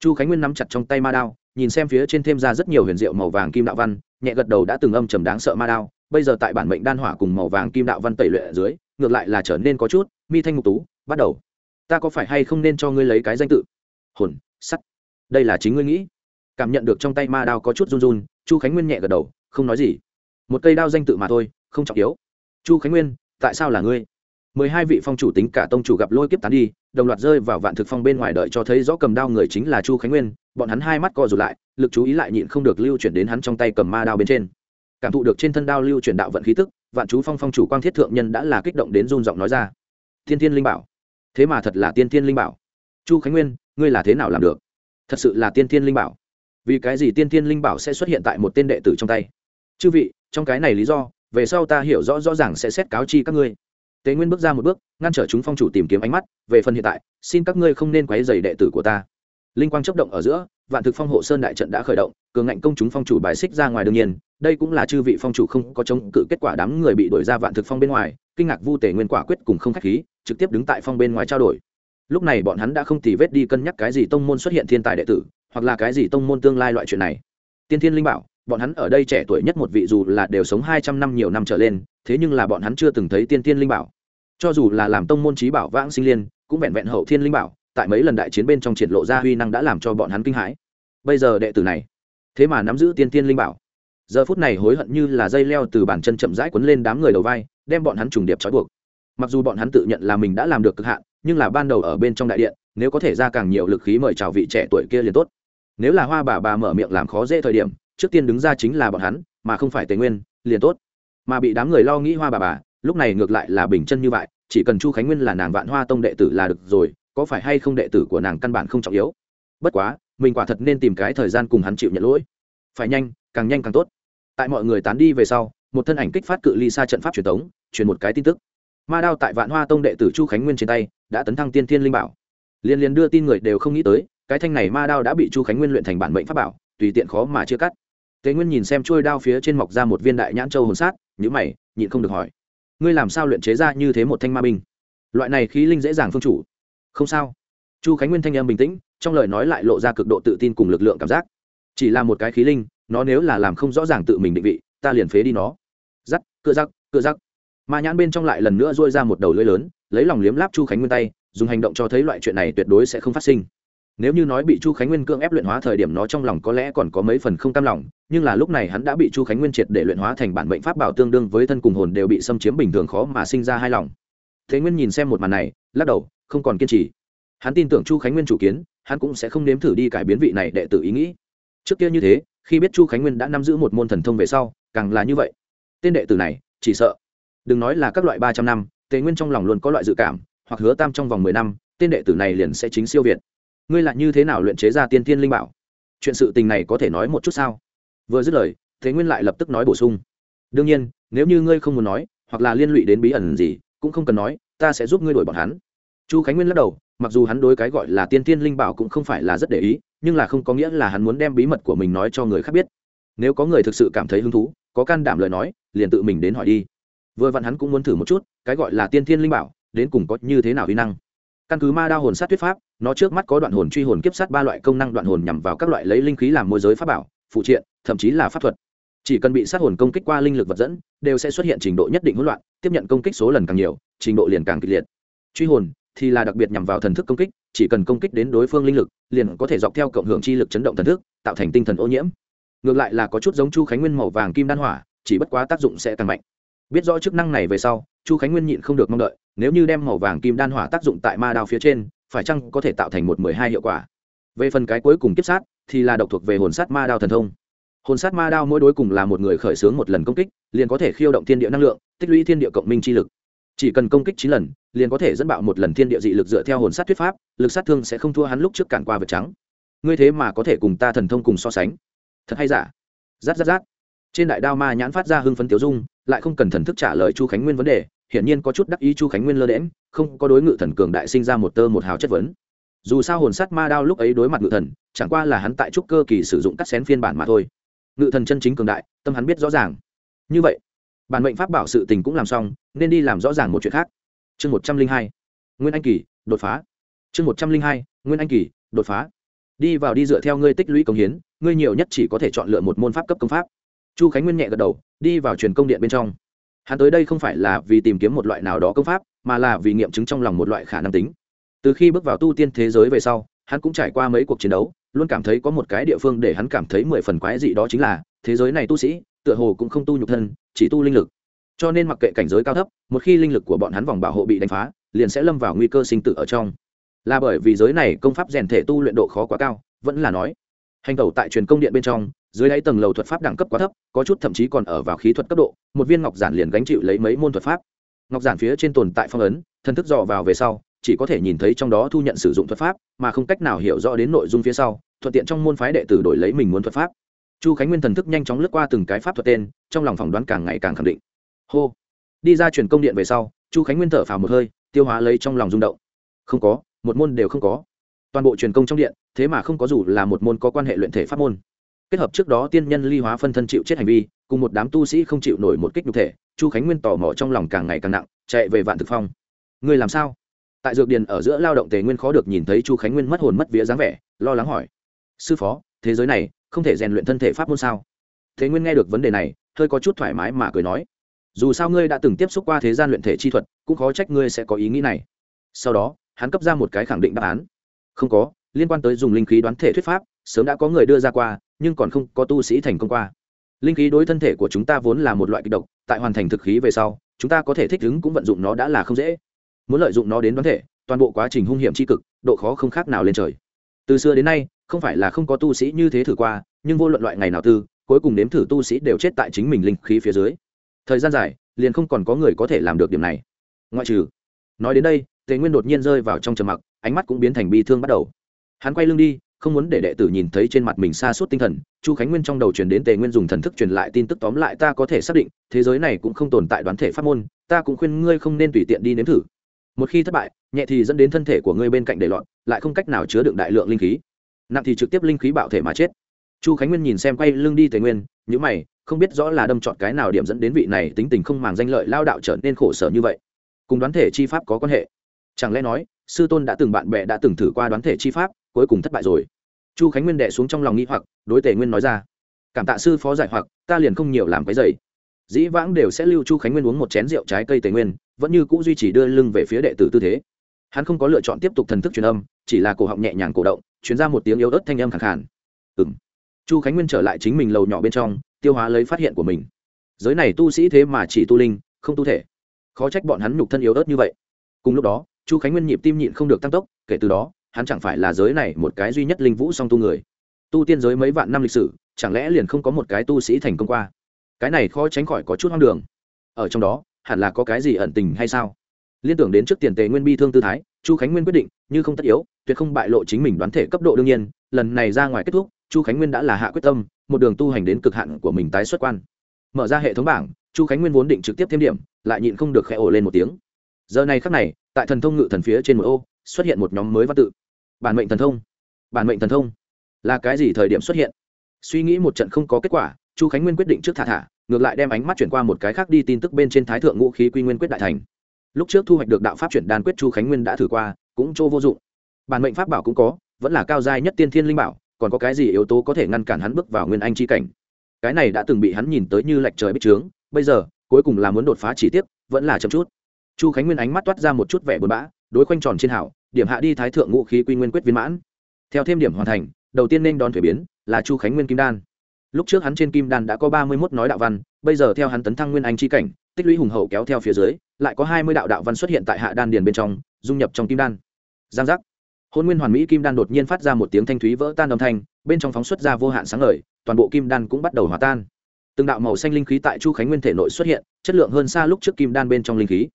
Chu khánh nguyên nắm chặt trong tay ma đao, nhìn xem phía trên thêm ra rất nhiều huyền diệu màu vàng kim đạo văn, nhẹ gật đầu đã từng âm trầm đáng sợ ma đao, bây giờ tại bản mệnh đan hỏa cùng màu vàng kim đạo văn tẩy luyện ở dưới, ngược lại là trở nên có chút, mi thanh mục tú, bắt đầu. Ta có phải hay không nên cho ngươi lấy cái danh tự? Hồn, sắt. Đây là chính ngươi nghĩ. Cảm nhận được trong tay ma đao có chút run run, chu khánh nguyên nhẹ gật đầu, không nói gì. Một cây đao danh tự mà thôi, không trọng yếu. Chu khánh nguyên, tại sao là ngươi? Mười hai vị phong chủ tính cả tông chủ gặp lôi kiếp tán đi, đồng loạt rơi vào vạn thực phong bên ngoài đợi cho thấy rõ cầm đao người chính là chu khánh nguyên, bọn hắn hai mắt co rụt lại, lực chú ý lại nhịn không được lưu chuyển đến hắn trong tay cầm ma đao bên trên. Cảm thụ được trên thân đao lưu chuyển đạo vận khí tức, vạn chú phong phong chủ quang thiết thượng nhân đã là kích động đến run giọng nói ra. Thiên thiên linh bảo. Thế mà thật là tiên thiên linh bảo. Chu khánh nguyên, ngươi là thế nào làm được? Thật sự là tiên thiên linh bảo. Vì cái gì tiên thiên linh bảo sẽ xuất hiện tại một tên đệ tử trong tay? Chư vị, trong cái này lý do, về sau ta hiểu rõ rõ ràng sẽ xét cáo chi các ngươi tế nguyên bước ra một bước, ngăn trở chúng phong chủ tìm kiếm ánh mắt, về phần hiện tại, xin các ngươi không nên quấy rầy đệ tử của ta. Linh quang chớp động ở giữa, vạn thực phong hộ sơn đại trận đã khởi động, cường ngạnh công chúng phong chủ bài xích ra ngoài đương nhiên, đây cũng là chư vị phong chủ không có chống cự kết quả đám người bị đuổi ra vạn thực phong bên ngoài, kinh ngạc vu tề nguyên quả quyết cùng không khách khí, trực tiếp đứng tại phong bên ngoài trao đổi. Lúc này bọn hắn đã không tì vết đi cân nhắc cái gì tông môn xuất hiện thiên tài đệ tử, hoặc là cái gì tông môn tương lai loại chuyện này. Tiên thiên linh bảo bọn hắn ở đây trẻ tuổi nhất một vị dù là đều sống hai trăm năm nhiều năm trở lên, thế nhưng là bọn hắn chưa từng thấy tiên tiên linh bảo. Cho dù là làm tông môn trí bảo vãng sinh liên, cũng vẹn vẹn hậu thiên linh bảo, tại mấy lần đại chiến bên trong triển lộ ra huy năng đã làm cho bọn hắn kinh hãi. Bây giờ đệ tử này, thế mà nắm giữ tiên tiên linh bảo. Giờ phút này hối hận như là dây leo từ bàn chân chậm rãi quấn lên đám người đầu vai, đem bọn hắn trùng điệp trói buộc. Mặc dù bọn hắn tự nhận là mình đã làm được cực hạn, nhưng là ban đầu ở bên trong đại điện, nếu có thể ra càng nhiều lực khí mời chào vị trẻ tuổi kia liền tốt. Nếu là hoa bà bà mở miệng làm khó dễ thời điểm trước tiên đứng ra chính là bọn hắn, mà không phải tề nguyên, liền tốt. Mà bị đám người lo nghĩ hoa bà bà, lúc này ngược lại là bình chân như vậy, chỉ cần chu khánh nguyên là nàng vạn hoa tông đệ tử là được rồi, có phải hay không đệ tử của nàng căn bản không trọng yếu? Bất quá, mình quả thật nên tìm cái thời gian cùng hắn chịu nhận lỗi. Phải nhanh, càng nhanh càng tốt. Tại mọi người tán đi về sau, một thân ảnh kích phát cự ly xa trận pháp truyền thống truyền một cái tin tức. Ma đao tại vạn hoa tông đệ tử chu khánh nguyên trên tay, đã tấn thăng tiên thiên linh bảo. Liên liên đưa tin người đều không nghĩ tới, cái thanh này ma đao đã bị chu khánh nguyên luyện thành bản mệnh pháp bảo, tùy tiện khó mà chưa cắt tế nguyên nhìn xem chuôi đao phía trên mọc ra một viên đại nhãn châu hồn sát nhíu mày nhịn không được hỏi. Ngươi làm sao luyện chế ra như thế một thanh ma binh? Loại này khí linh dễ dàng phương chủ. Không sao. Chu khánh nguyên thanh em bình tĩnh trong lời nói lại lộ ra cực độ tự tin cùng lực lượng cảm giác. Chỉ là một cái khí linh nó nếu là làm không rõ ràng tự mình định vị ta liền phế đi nó. Rắc, cựa rắc, cựa rắc. ma nhãn bên trong lại lần nữa rôi ra một đầu lưỡi lớn lấy lòng liếm láp chu khánh nguyên tay dùng hành động cho thấy loại chuyện này tuyệt đối sẽ không phát sinh nếu như nói bị chu khánh nguyên cưỡng ép luyện hóa thời điểm nó trong lòng có lẽ còn có mấy phần không cam lòng, nhưng là lúc này hắn đã bị chu khánh nguyên triệt để luyện hóa thành bản mệnh pháp bảo tương đương với thân cùng hồn đều bị xâm chiếm bình thường khó mà sinh ra hai lòng. Thế nguyên nhìn xem một màn này, lắc đầu, không còn kiên trì. Hắn tin tưởng chu khánh nguyên chủ kiến, hắn cũng sẽ không nếm thử đi cải biến vị này đệ tử ý nghĩ. Trước kia như thế, khi biết chu khánh nguyên đã nắm giữ một môn thần thông về sau, càng là như vậy. Tên đệ tử này, chỉ sợ. Đừng nói là các loại ba trăm năm tề nguyên trong lòng luôn có loại dự cảm, hoặc hứa tam trong vòng mười năm, tên đệ tử này liền sẽ chính siêu việt ngươi lại như thế nào luyện chế ra tiên tiên linh bảo? Chuyện sự tình này có thể nói một chút sao? Vừa dứt lời, thế nguyên lại lập tức nói bổ sung. Đương nhiên, nếu như ngươi không muốn nói, hoặc là liên lụy đến bí ẩn gì, cũng không cần nói, ta sẽ giúp ngươi đổi bọn hắn. Chu khánh nguyên lắc đầu, mặc dù hắn đối cái gọi là tiên tiên linh bảo cũng không phải là rất để ý, nhưng là không có nghĩa là hắn muốn đem bí mật của mình nói cho người khác biết. Nếu có người thực sự cảm thấy hứng thú, có can đảm lời nói, liền tự mình đến hỏi đi. Vừa vặn hắn cũng muốn thử một chút, cái gọi là tiên thiên linh bảo, đến cùng có như thế nào huy năng. Căn cứ ma đao hồn sát tuyết pháp nó trước mắt có đoạn hồn truy hồn kiếp sát ba loại công năng đoạn hồn nhằm vào các loại lấy linh khí làm môi giới pháp bảo, phụ triện, thậm chí là pháp thuật. Chỉ cần bị sát hồn công kích qua linh lực vật dẫn, đều sẽ xuất hiện trình độ nhất định hỗn loạn, tiếp nhận công kích số lần càng nhiều, trình độ liền càng kịch liệt. Truy hồn thì là đặc biệt nhằm vào thần thức công kích, chỉ cần công kích đến đối phương linh lực, liền có thể dọc theo cộng hưởng chi lực chấn động thần thức, tạo thành tinh thần ô nhiễm. Ngược lại là có chút giống chu khánh nguyên màu vàng kim đan hỏa, chỉ bất quá tác dụng sẽ càng mạnh. Biết rõ chức năng này về sau, chu khánh nguyên nhịn không được mong đợi, nếu như đem màu vàng kim đan hỏa tác dụng tại ma đao phía trên phải chăng có thể tạo thành một mười hai hiệu quả? Về phần cái cuối cùng kiếp sát, thì là độc thuộc về hồn sát ma đao thần thông. Hồn sát ma đao mỗi đối cùng là một người khởi xướng một lần công kích, liền có thể khiêu động thiên địa năng lượng, tích lũy thiên địa cộng minh chi lực. Chỉ cần công kích chín lần, liền có thể dẫn bạo một lần thiên địa dị lực dựa theo hồn sát thuyết pháp, lực sát thương sẽ không thua hắn lúc trước cản qua vật trắng. Ngươi thế mà có thể cùng ta thần thông cùng so sánh. Thật hay giả? Rát rát rát. Trên đại đao ma nhãn phát ra hưng phấn tiểu dung, lại không cần thần thức trả lời chu khánh nguyên vấn đề hiển nhiên có chút đắc ý chu khánh nguyên lơ đễm không có đối ngự thần cường đại sinh ra một tơ một hào chất vấn. Dù sao hồn sắt ma đao lúc ấy đối mặt ngự thần, chẳng qua là hắn tại trúc cơ kỳ sử dụng cắt xén phiên bản mà thôi. Ngự thần chân chính cường đại, tâm hắn biết rõ ràng. Như vậy, bản mệnh pháp bảo sự tình cũng làm xong, nên đi làm rõ ràng một chuyện khác. Chương một trăm linh hai, nguyên anh kỳ, đột phá. Chương một trăm linh hai, nguyên anh kỳ, đột phá. Đi vào đi dựa theo ngươi tích lũy công hiến, ngươi nhiều nhất chỉ có thể chọn lựa một môn pháp cấp công pháp. Chu khánh nguyên nhẹ gật đầu, đi vào truyền công điện bên trong hắn tới đây không phải là vì tìm kiếm một loại nào đó công pháp, mà là vì nghiệm chứng trong lòng một loại khả năng tính. Từ khi bước vào tu tiên thế giới về sau, hắn cũng trải qua mấy cuộc chiến đấu, luôn cảm thấy có một cái địa phương để hắn cảm thấy mười phần quái dị đó chính là, thế giới này tu sĩ, tựa hồ cũng không tu nhục thân, chỉ tu linh lực. Cho nên mặc kệ cảnh giới cao thấp, một khi linh lực của bọn hắn vòng bảo hộ bị đánh phá, liền sẽ lâm vào nguy cơ sinh tử ở trong. Là bởi vì giới này công pháp rèn thể tu luyện độ khó quá cao, vẫn là nói, hành tẩu tại truyền công điện bên trong dưới đáy tầng lầu thuật pháp đẳng cấp quá thấp, có chút thậm chí còn ở vào khí thuật cấp độ, một viên ngọc giản liền gánh chịu lấy mấy môn thuật pháp. Ngọc giản phía trên tồn tại phong ấn, thần thức dò vào về sau, chỉ có thể nhìn thấy trong đó thu nhận sử dụng thuật pháp, mà không cách nào hiểu rõ đến nội dung phía sau, thuận tiện trong môn phái đệ tử đổi lấy mình muốn thuật pháp. Chu khánh nguyên thần thức nhanh chóng lướt qua từng cái pháp thuật tên, trong lòng phỏng đoán càng ngày càng khẳng định. Hô! Đi ra truyền công điện về sau, chu khánh nguyên thở phào một hơi, tiêu hóa lấy trong lòng rung động. Không có, một môn đều không có. Toàn bộ truyền công trong điện, thế mà không có dù là một môn có quan hệ luyện thể pháp môn kết hợp trước đó tiên nhân ly hóa phân thân chịu chết hành vi, cùng một đám tu sĩ không chịu nổi một kích nhục thể, chu khánh nguyên tò mò trong lòng càng ngày càng nặng, chạy về vạn thực phong. Người làm sao? Tại dược điền ở giữa lao động tề nguyên khó được nhìn thấy chu khánh nguyên mất hồn mất vía dáng vẻ, lo lắng hỏi. Sư phó, thế giới này, không thể rèn luyện thân thể pháp môn sao? Thế nguyên nghe được vấn đề này, hơi có chút thoải mái mà cười nói. Dù sao ngươi đã từng tiếp xúc qua thế gian luyện thể chi thuật, cũng khó trách ngươi sẽ có ý nghĩ này. Sau đó, hắn cấp ra một cái khẳng định đáp án. Không có, liên quan tới dùng linh khí đoán thể thuyết pháp, sớm đã có người đưa ra qua nhưng còn không có tu sĩ thành công qua. Linh khí đối thân thể của chúng ta vốn là một loại kịch độc, tại hoàn thành thực khí về sau, chúng ta có thể thích ứng cũng vận dụng nó đã là không dễ. Muốn lợi dụng nó đến đoán thể, toàn bộ quá trình hung hiểm tri cực, độ khó không khác nào lên trời. Từ xưa đến nay, không phải là không có tu sĩ như thế thử qua, nhưng vô luận loại ngày nào tư, cuối cùng nếm thử tu sĩ đều chết tại chính mình linh khí phía dưới. Thời gian dài, liền không còn có người có thể làm được điểm này. Ngoại trừ, nói đến đây, tề nguyên đột nhiên rơi vào trong trầm mặc, ánh mắt cũng biến thành bi thương bắt đầu. Hắn quay lưng đi không muốn để đệ tử nhìn thấy trên mặt mình xa suốt tinh thần, chu khánh nguyên trong đầu truyền đến tề nguyên dùng thần thức truyền lại tin tức tóm lại ta có thể xác định, thế giới này cũng không tồn tại đoán thể pháp môn, ta cũng khuyên ngươi không nên tùy tiện đi nếm thử. Một khi thất bại, nhẹ thì dẫn đến thân thể của ngươi bên cạnh để lọt lại không cách nào chứa đựng đại lượng linh khí. Nặng thì trực tiếp linh khí bạo thể mà chết. Chu khánh nguyên nhìn xem quay lưng đi tề nguyên nhữ mày, không biết rõ là đâm chọn cái nào điểm dẫn đến vị này tính tình không màng danh lợi lao đạo trở nên khổ sở như vậy. Cùng đoán thể chi pháp có quan hệ. Chẳng lẽ nói, sư tôn đã từng bạn bè đã từng thử qua đoán thể chi pháp, cuối cùng thất bại rồi? Chu khánh nguyên đệ xuống trong lòng nghĩ hoặc, đối tề nguyên nói ra, cảm tạ sư phó giải hoặc, ta liền không nhiều làm cái dày dĩ vãng đều sẽ lưu chu khánh nguyên uống một chén rượu trái cây tề nguyên, vẫn như c ũ duy trì đưa lưng về phía đệ tử tư thế. Hắn không có lựa chọn tiếp tục thần thức truyền âm, chỉ là cổ họng nhẹ nhàng cổ động chuyển ra một tiếng yếu ớt thanh âm khẳng khản ừ m chu khánh nguyên trở lại chính mình lầu nhỏ bên trong, tiêu hóa lấy phát hiện của mình. Giới này tu sĩ thế mà chỉ tu linh, không tu thể. Khó trách bọn hắn nhục thân yếu ớt như vậy. Cùng lúc đó, chu khánh nguyên nhịp tim nhịn không được tăng tốc, kể từ đó hắn chẳng phải là giới này một cái duy nhất linh vũ song tu người. Tu tiên giới mấy vạn năm lịch sử, chẳng lẽ liền không có một cái tu sĩ thành công qua? Cái này khó tránh khỏi có chút hoang đường. Ở trong đó, hẳn là có cái gì ẩn tình hay sao? Liên tưởng đến trước tiền tề nguyên bi thương tư thái, chu khánh nguyên quyết định, như không tất yếu, tuyệt không bại lộ chính mình đoán thể cấp độ đương nhiên, lần này ra ngoài kết thúc, chu khánh nguyên đã là hạ quyết tâm, một đường tu hành đến cực hạn của mình tái xuất quan. Mở ra hệ thống bảng, chu khánh nguyên vốn định trực tiếp thêm điểm, lại nhịn không được khẽ ổ lên một tiếng. Giờ này khắc này, tại thần thông ngự thần phía trên một ô, xuất hiện một nhóm mới văn tự bản mệnh thần thông. Bản mệnh thần thông là cái gì thời điểm xuất hiện? Suy nghĩ một trận không có kết quả, chu khánh nguyên quyết định trước thả thả, ngược lại đem ánh mắt chuyển qua một cái khác đi tin tức bên trên thái thượng ngũ khí quy nguyên quyết đại thành. Lúc trước thu hoạch được đạo pháp chuyển đan quyết chu khánh nguyên đã thử qua, cũng chỗ vô dụng. Bản mệnh pháp bảo cũng có, vẫn là cao giai nhất tiên thiên linh bảo, còn có cái gì yếu tố có thể ngăn cản hắn bước vào nguyên anh chi cảnh? Cái này đã từng bị hắn nhìn tới như lệch trời bích trướng, bây giờ, cuối cùng là muốn đột phá chỉ tiếp vẫn là chậm chút. Chu khánh nguyên ánh mắt toát ra một chút vẻ buồn bã, đối khoanh tròn trên hảo điểm hạ đi thái thượng ngũ khí quy nguyên quyết viên mãn. Theo thêm điểm hoàn thành, đầu tiên nên đón thuế biến là chu khánh nguyên kim đan. Lúc trước hắn trên kim đan đã có ba mươi mốt nói đạo văn, bây giờ theo hắn tấn thăng nguyên anh chi cảnh, tích lũy hùng hậu kéo theo phía dưới, lại có hai mươi đạo đạo văn xuất hiện tại hạ đan điền bên trong, dung nhập trong kim đan. Giang giác. Hôn nguyên hoàn mỹ kim đan đột nhiên phát ra một tiếng thanh thúy vỡ tan âm thanh, bên trong phóng xuất ra vô hạn sáng ngời, toàn bộ kim đan cũng bắt đầu hòa tan. Từng đạo màu xanh linh khí tại chu khánh nguyên thể nội xuất hiện, chất lượng hơn xa lúc trước kim đan bên trong linh khí.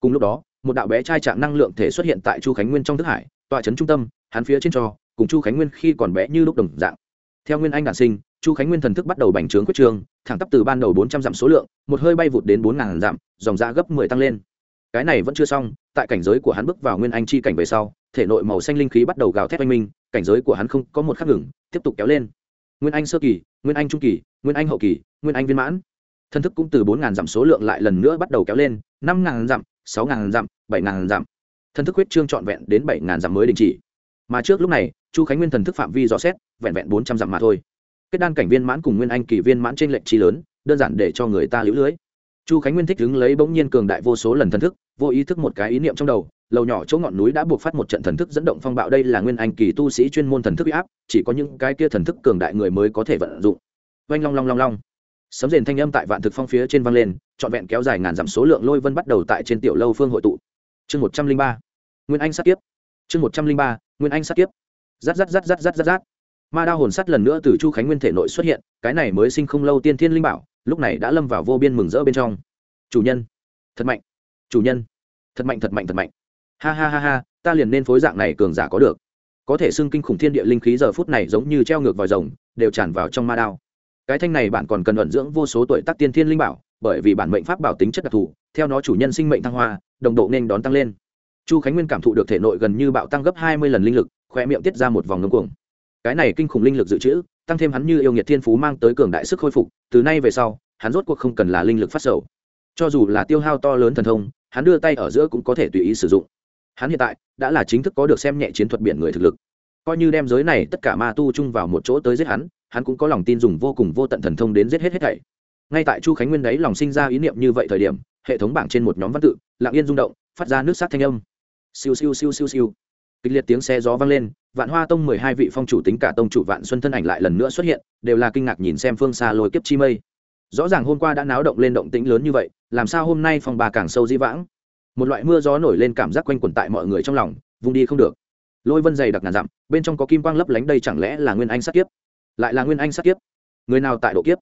Cùng lúc đó một đạo bé trai trạng năng lượng thể xuất hiện tại chu khánh nguyên trong thức hải, tọa trấn trung tâm, hắn phía trên trò cùng chu khánh nguyên khi còn bé như lúc đồng dạng. Theo nguyên anh đản sinh, chu khánh nguyên thần thức bắt đầu bành trướng quyết trường, thẳng tắp từ ban đầu bốn trăm dặm số lượng, một hơi bay vụt đến bốn ngàn dặm, dòng ra gấp mười tăng lên. Cái này vẫn chưa xong, tại cảnh giới của hắn bước vào nguyên anh chi cảnh về sau, thể nội màu xanh linh khí bắt đầu gào thét oanh minh, cảnh giới của hắn không có một khắc ngừng, tiếp tục kéo lên. Nguyên anh sơ kỳ, nguyên anh trung kỳ, nguyên anh hậu kỳ, nguyên anh viên mãn. Thân thức cũng từ bốn ngàn dặm số lượng lại lần nữa bắt đầu kéo lên, năm ngàn dặm sáu ngàn dặm, bảy ngàn dặm. Thần thức huyết trương trọn vẹn đến bảy ngàn dặm mới đình chỉ. Mà trước lúc này, chu khánh nguyên thần thức phạm vi dò xét, vẹn vẹn bốn trăm dặm mà thôi. Kết đan cảnh viên mãn cùng nguyên anh kỳ viên mãn trên lệnh chi lớn, đơn giản để cho người ta lũ lưới. Chu khánh nguyên thích đứng lấy bỗng nhiên cường đại vô số lần thần thức, vô ý thức một cái ý niệm trong đầu, lầu nhỏ chỗ ngọn núi đã buộc phát một trận thần thức dẫn động phong bạo. Đây là nguyên anh kỳ tu sĩ chuyên môn thần thức bị áp, chỉ có những cái kia thần thức cường đại người mới có thể vận dụng. Oanh long long long long sấm rền thanh âm tại vạn thực phong phía trên vang lên, trọn vẹn kéo dài ngàn dặm số lượng lôi vân bắt đầu tại trên tiểu lâu phương hội tụ. Chương một trăm linh ba. Nguyên anh sát tiếp chương một trăm linh ba, nguyên anh sát tiếp rát rát rát rát rát rát rát. Ma đao hồn sắt lần nữa từ chu khánh nguyên thể nội xuất hiện, cái này mới sinh không lâu tiên thiên linh bảo, lúc này đã lâm vào vô biên mừng rỡ bên trong. Chủ nhân. Thật mạnh. Chủ nhân. Thật mạnh thật mạnh thật mạnh. Ha ha ha ha, ta liền nên phối dạng này cường giả có được. Có thể xưng kinh khủng thiên địa linh khí giờ phút này giống như treo ngược vòi rồng, đều tràn vào trong ma đao cái thanh này bạn còn cần ẩn dưỡng vô số tuổi tác tiên thiên linh bảo, bởi vì bản mệnh pháp bảo tính chất đặc thù, theo nó chủ nhân sinh mệnh thăng hoa, đồng độ nên đón tăng lên. Chu khánh nguyên cảm thụ được thể nội gần như bạo tăng gấp hai mươi lần linh lực khoe miệng tiết ra một vòng ngưng cuồng. Cái này kinh khủng linh lực dự trữ, tăng thêm hắn như yêu nghiệt thiên phú mang tới cường đại sức khôi phục, từ nay về sau, hắn rốt cuộc không cần là linh lực phát sầu. Cho dù là tiêu hao to lớn thần thông, hắn đưa tay ở giữa cũng có thể tùy ý sử dụng. Hắn hiện tại, đã là chính thức có được xem nhẹ chiến thuật biển người thực lực. Coi như đem giới này tất cả ma tu chung vào một chỗ tới giết hắn hắn cũng có lòng tin dùng vô cùng vô tận thần thông đến giết hết hết thảy. Ngay tại chu khánh nguyên đấy lòng sinh ra ý niệm như vậy thời điểm, hệ thống bảng trên một nhóm văn tự, lặng yên rung động, phát ra nước sát thanh âm. Siêu siêu siêu siêu siêu. Kịch liệt tiếng xe gió vang lên, vạn hoa tông mười hai vị phong chủ tính cả tông chủ vạn xuân thân ảnh lại lần nữa xuất hiện, đều là kinh ngạc nhìn xem phương xa lôi kiếp chi mây. Rõ ràng hôm qua đã náo động lên động tĩnh lớn như vậy, làm sao hôm nay phòng bà càng sâu di vãng? Một loại mưa gió nổi lên cảm giác quanh quẩn tại mọi người trong lòng vùng đi không được. Lôi vân dày đặc ngàn dặm, bên trong có kim quang lấp lánh đây chẳng lẽ là nguyên anh sát kiếp? Lại là nguyên anh sát kiếp. Người nào tại độ kiếp?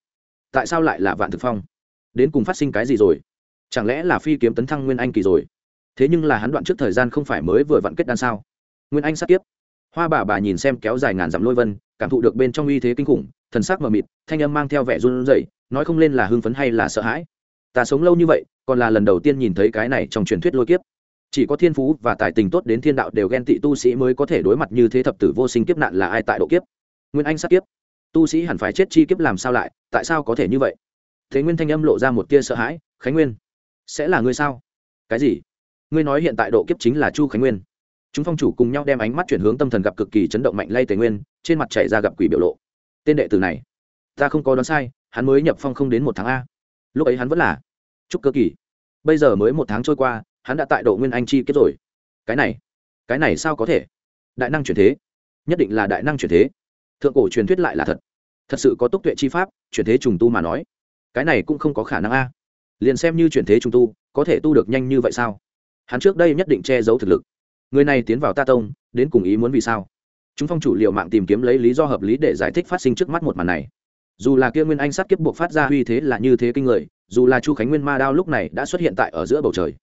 Tại sao lại là vạn thực phong? Đến cùng phát sinh cái gì rồi? Chẳng lẽ là phi kiếm tấn thăng nguyên anh kỳ rồi? Thế nhưng là hắn đoạn trước thời gian không phải mới vừa vặn kết đan sao? Nguyên anh sát kiếp. Hoa bà bà nhìn xem kéo dài ngàn dặm lôi vân, cảm thụ được bên trong uy thế kinh khủng, thần sắc mờ mịt, thanh âm mang theo vẻ run rẩy, nói không lên là hưng phấn hay là sợ hãi. Ta sống lâu như vậy, còn là lần đầu tiên nhìn thấy cái này trong truyền thuyết lôi kiếp. Chỉ có thiên phú và tài tình tốt đến thiên đạo đều ghen tị tu sĩ mới có thể đối mặt như thế thập tử vô sinh kiếp nạn là ai tại độ kiếp? Nguyên anh sát kiếp tu sĩ hẳn phải chết chi kiếp làm sao lại, tại sao có thể như vậy? Thế nguyên thanh âm lộ ra một tia sợ hãi, khánh nguyên, sẽ là ngươi sao? Cái gì? Ngươi nói hiện tại độ kiếp chính là chu khánh nguyên. Chúng phong chủ cùng nhau đem ánh mắt chuyển hướng tâm thần gặp cực kỳ chấn động mạnh lay tề nguyên, trên mặt chảy ra gặp quỷ biểu lộ. Tên đệ tử này, ta không có đoán sai, hắn mới nhập phong không đến một tháng a. Lúc ấy hắn vẫn là chúc cơ kỳ. Bây giờ mới một tháng trôi qua, hắn đã tại độ nguyên anh chi kiếp rồi. Cái này cái này sao có thể? Đại năng chuyển thế, nhất định là đại năng chuyển thế. Thượng cổ truyền thuyết lại là thật thật sự có túc tuệ chi pháp, chuyển thế trùng tu mà nói. Cái này cũng không có khả năng a. Liền xem như chuyển thế trùng tu, có thể tu được nhanh như vậy sao? Hắn trước đây nhất định che giấu thực lực. Người này tiến vào ta tông, đến cùng ý muốn vì sao? Chúng phong chủ liệu mạng tìm kiếm lấy lý do hợp lý để giải thích phát sinh trước mắt một màn này. Dù là kia nguyên anh sát kiếp buộc phát ra uy thế là như thế kinh người, dù là chu khánh nguyên ma đao lúc này đã xuất hiện tại ở giữa bầu trời,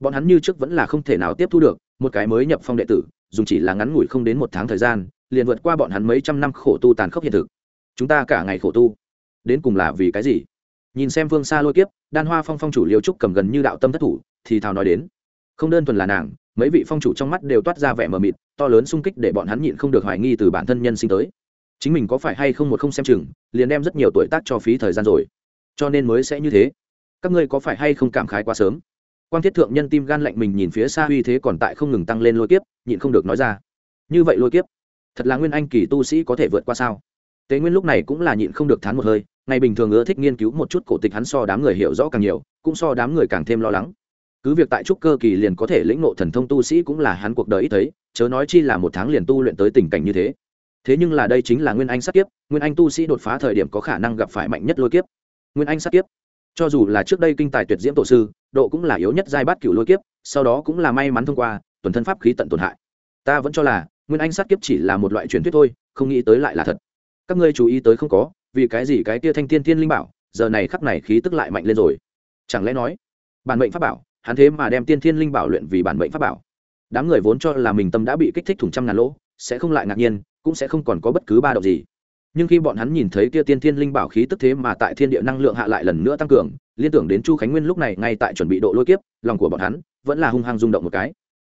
bọn hắn như trước vẫn là không thể nào tiếp thu được, một cái mới nhập phong đệ tử dùng chỉ là ngắn ngủi không đến một tháng thời gian, liền vượt qua bọn hắn mấy trăm năm khổ tu tàn khốc hiện thực chúng ta cả ngày khổ tu. Đến cùng là vì cái gì? Nhìn xem phương xa lôi kiếp, đan hoa phong phong chủ liêu trúc cầm gần như đạo tâm thất thủ, thì thào nói đến. Không đơn thuần là nàng, mấy vị phong chủ trong mắt đều toát ra vẻ mờ mịt, to lớn sung kích để bọn hắn nhịn không được hoài nghi từ bản thân nhân sinh tới. Chính mình có phải hay không một không xem chừng, liền đem rất nhiều tuổi tác cho phí thời gian rồi. Cho nên mới sẽ như thế. Các ngươi có phải hay không cảm khái quá sớm? Quan thiết thượng nhân tim gan lạnh mình nhìn phía xa uy thế còn tại không ngừng tăng lên lôi kiếp, nhịn không được nói ra. Như vậy lôi kiếp, thật là nguyên anh kỳ tu sĩ có thể vượt qua sao? Tế nguyên lúc này cũng là nhịn không được thán một hơi, ngày bình thường ưa thích nghiên cứu một chút cổ tịch hắn so đám người hiểu rõ càng nhiều, cũng so đám người càng thêm lo lắng. Cứ việc tại trúc cơ kỳ liền có thể lĩnh ngộ thần thông tu sĩ cũng là hắn cuộc đời ít thấy, chớ nói chi là một tháng liền tu luyện tới tình cảnh như thế. Thế nhưng là đây chính là nguyên anh sát kiếp, nguyên anh tu sĩ đột phá thời điểm có khả năng gặp phải mạnh nhất lôi kiếp. Nguyên anh sát kiếp. Cho dù là trước đây kinh tài tuyệt diễm tổ sư, độ cũng là yếu nhất giai bát cựu lôi kiếp, sau đó cũng là may mắn thông qua, tuần thân pháp khí tận tổn hại. Ta vẫn cho là, nguyên anh sát kiếp chỉ là một loại truyền thuyết thôi, không nghĩ tới lại là thật các ngươi chú ý tới không có, vì cái gì cái tia thanh thiên thiên linh bảo, giờ này khắc này khí tức lại mạnh lên rồi. Chẳng lẽ nói, bản mệnh pháp bảo, hắn thế mà đem tiên thiên linh bảo luyện vì bản mệnh pháp bảo? Đám người vốn cho là mình tâm đã bị kích thích thủng trăm ngàn lỗ, sẽ không lại ngạc nhiên, cũng sẽ không còn có bất cứ ba động gì. Nhưng khi bọn hắn nhìn thấy kia tiên thiên linh bảo khí tức thế mà tại thiên địa năng lượng hạ lại lần nữa tăng cường, liên tưởng đến chu khánh nguyên lúc này ngay tại chuẩn bị độ lôi kiếp, lòng của bọn hắn vẫn là hung hăng rung động một cái.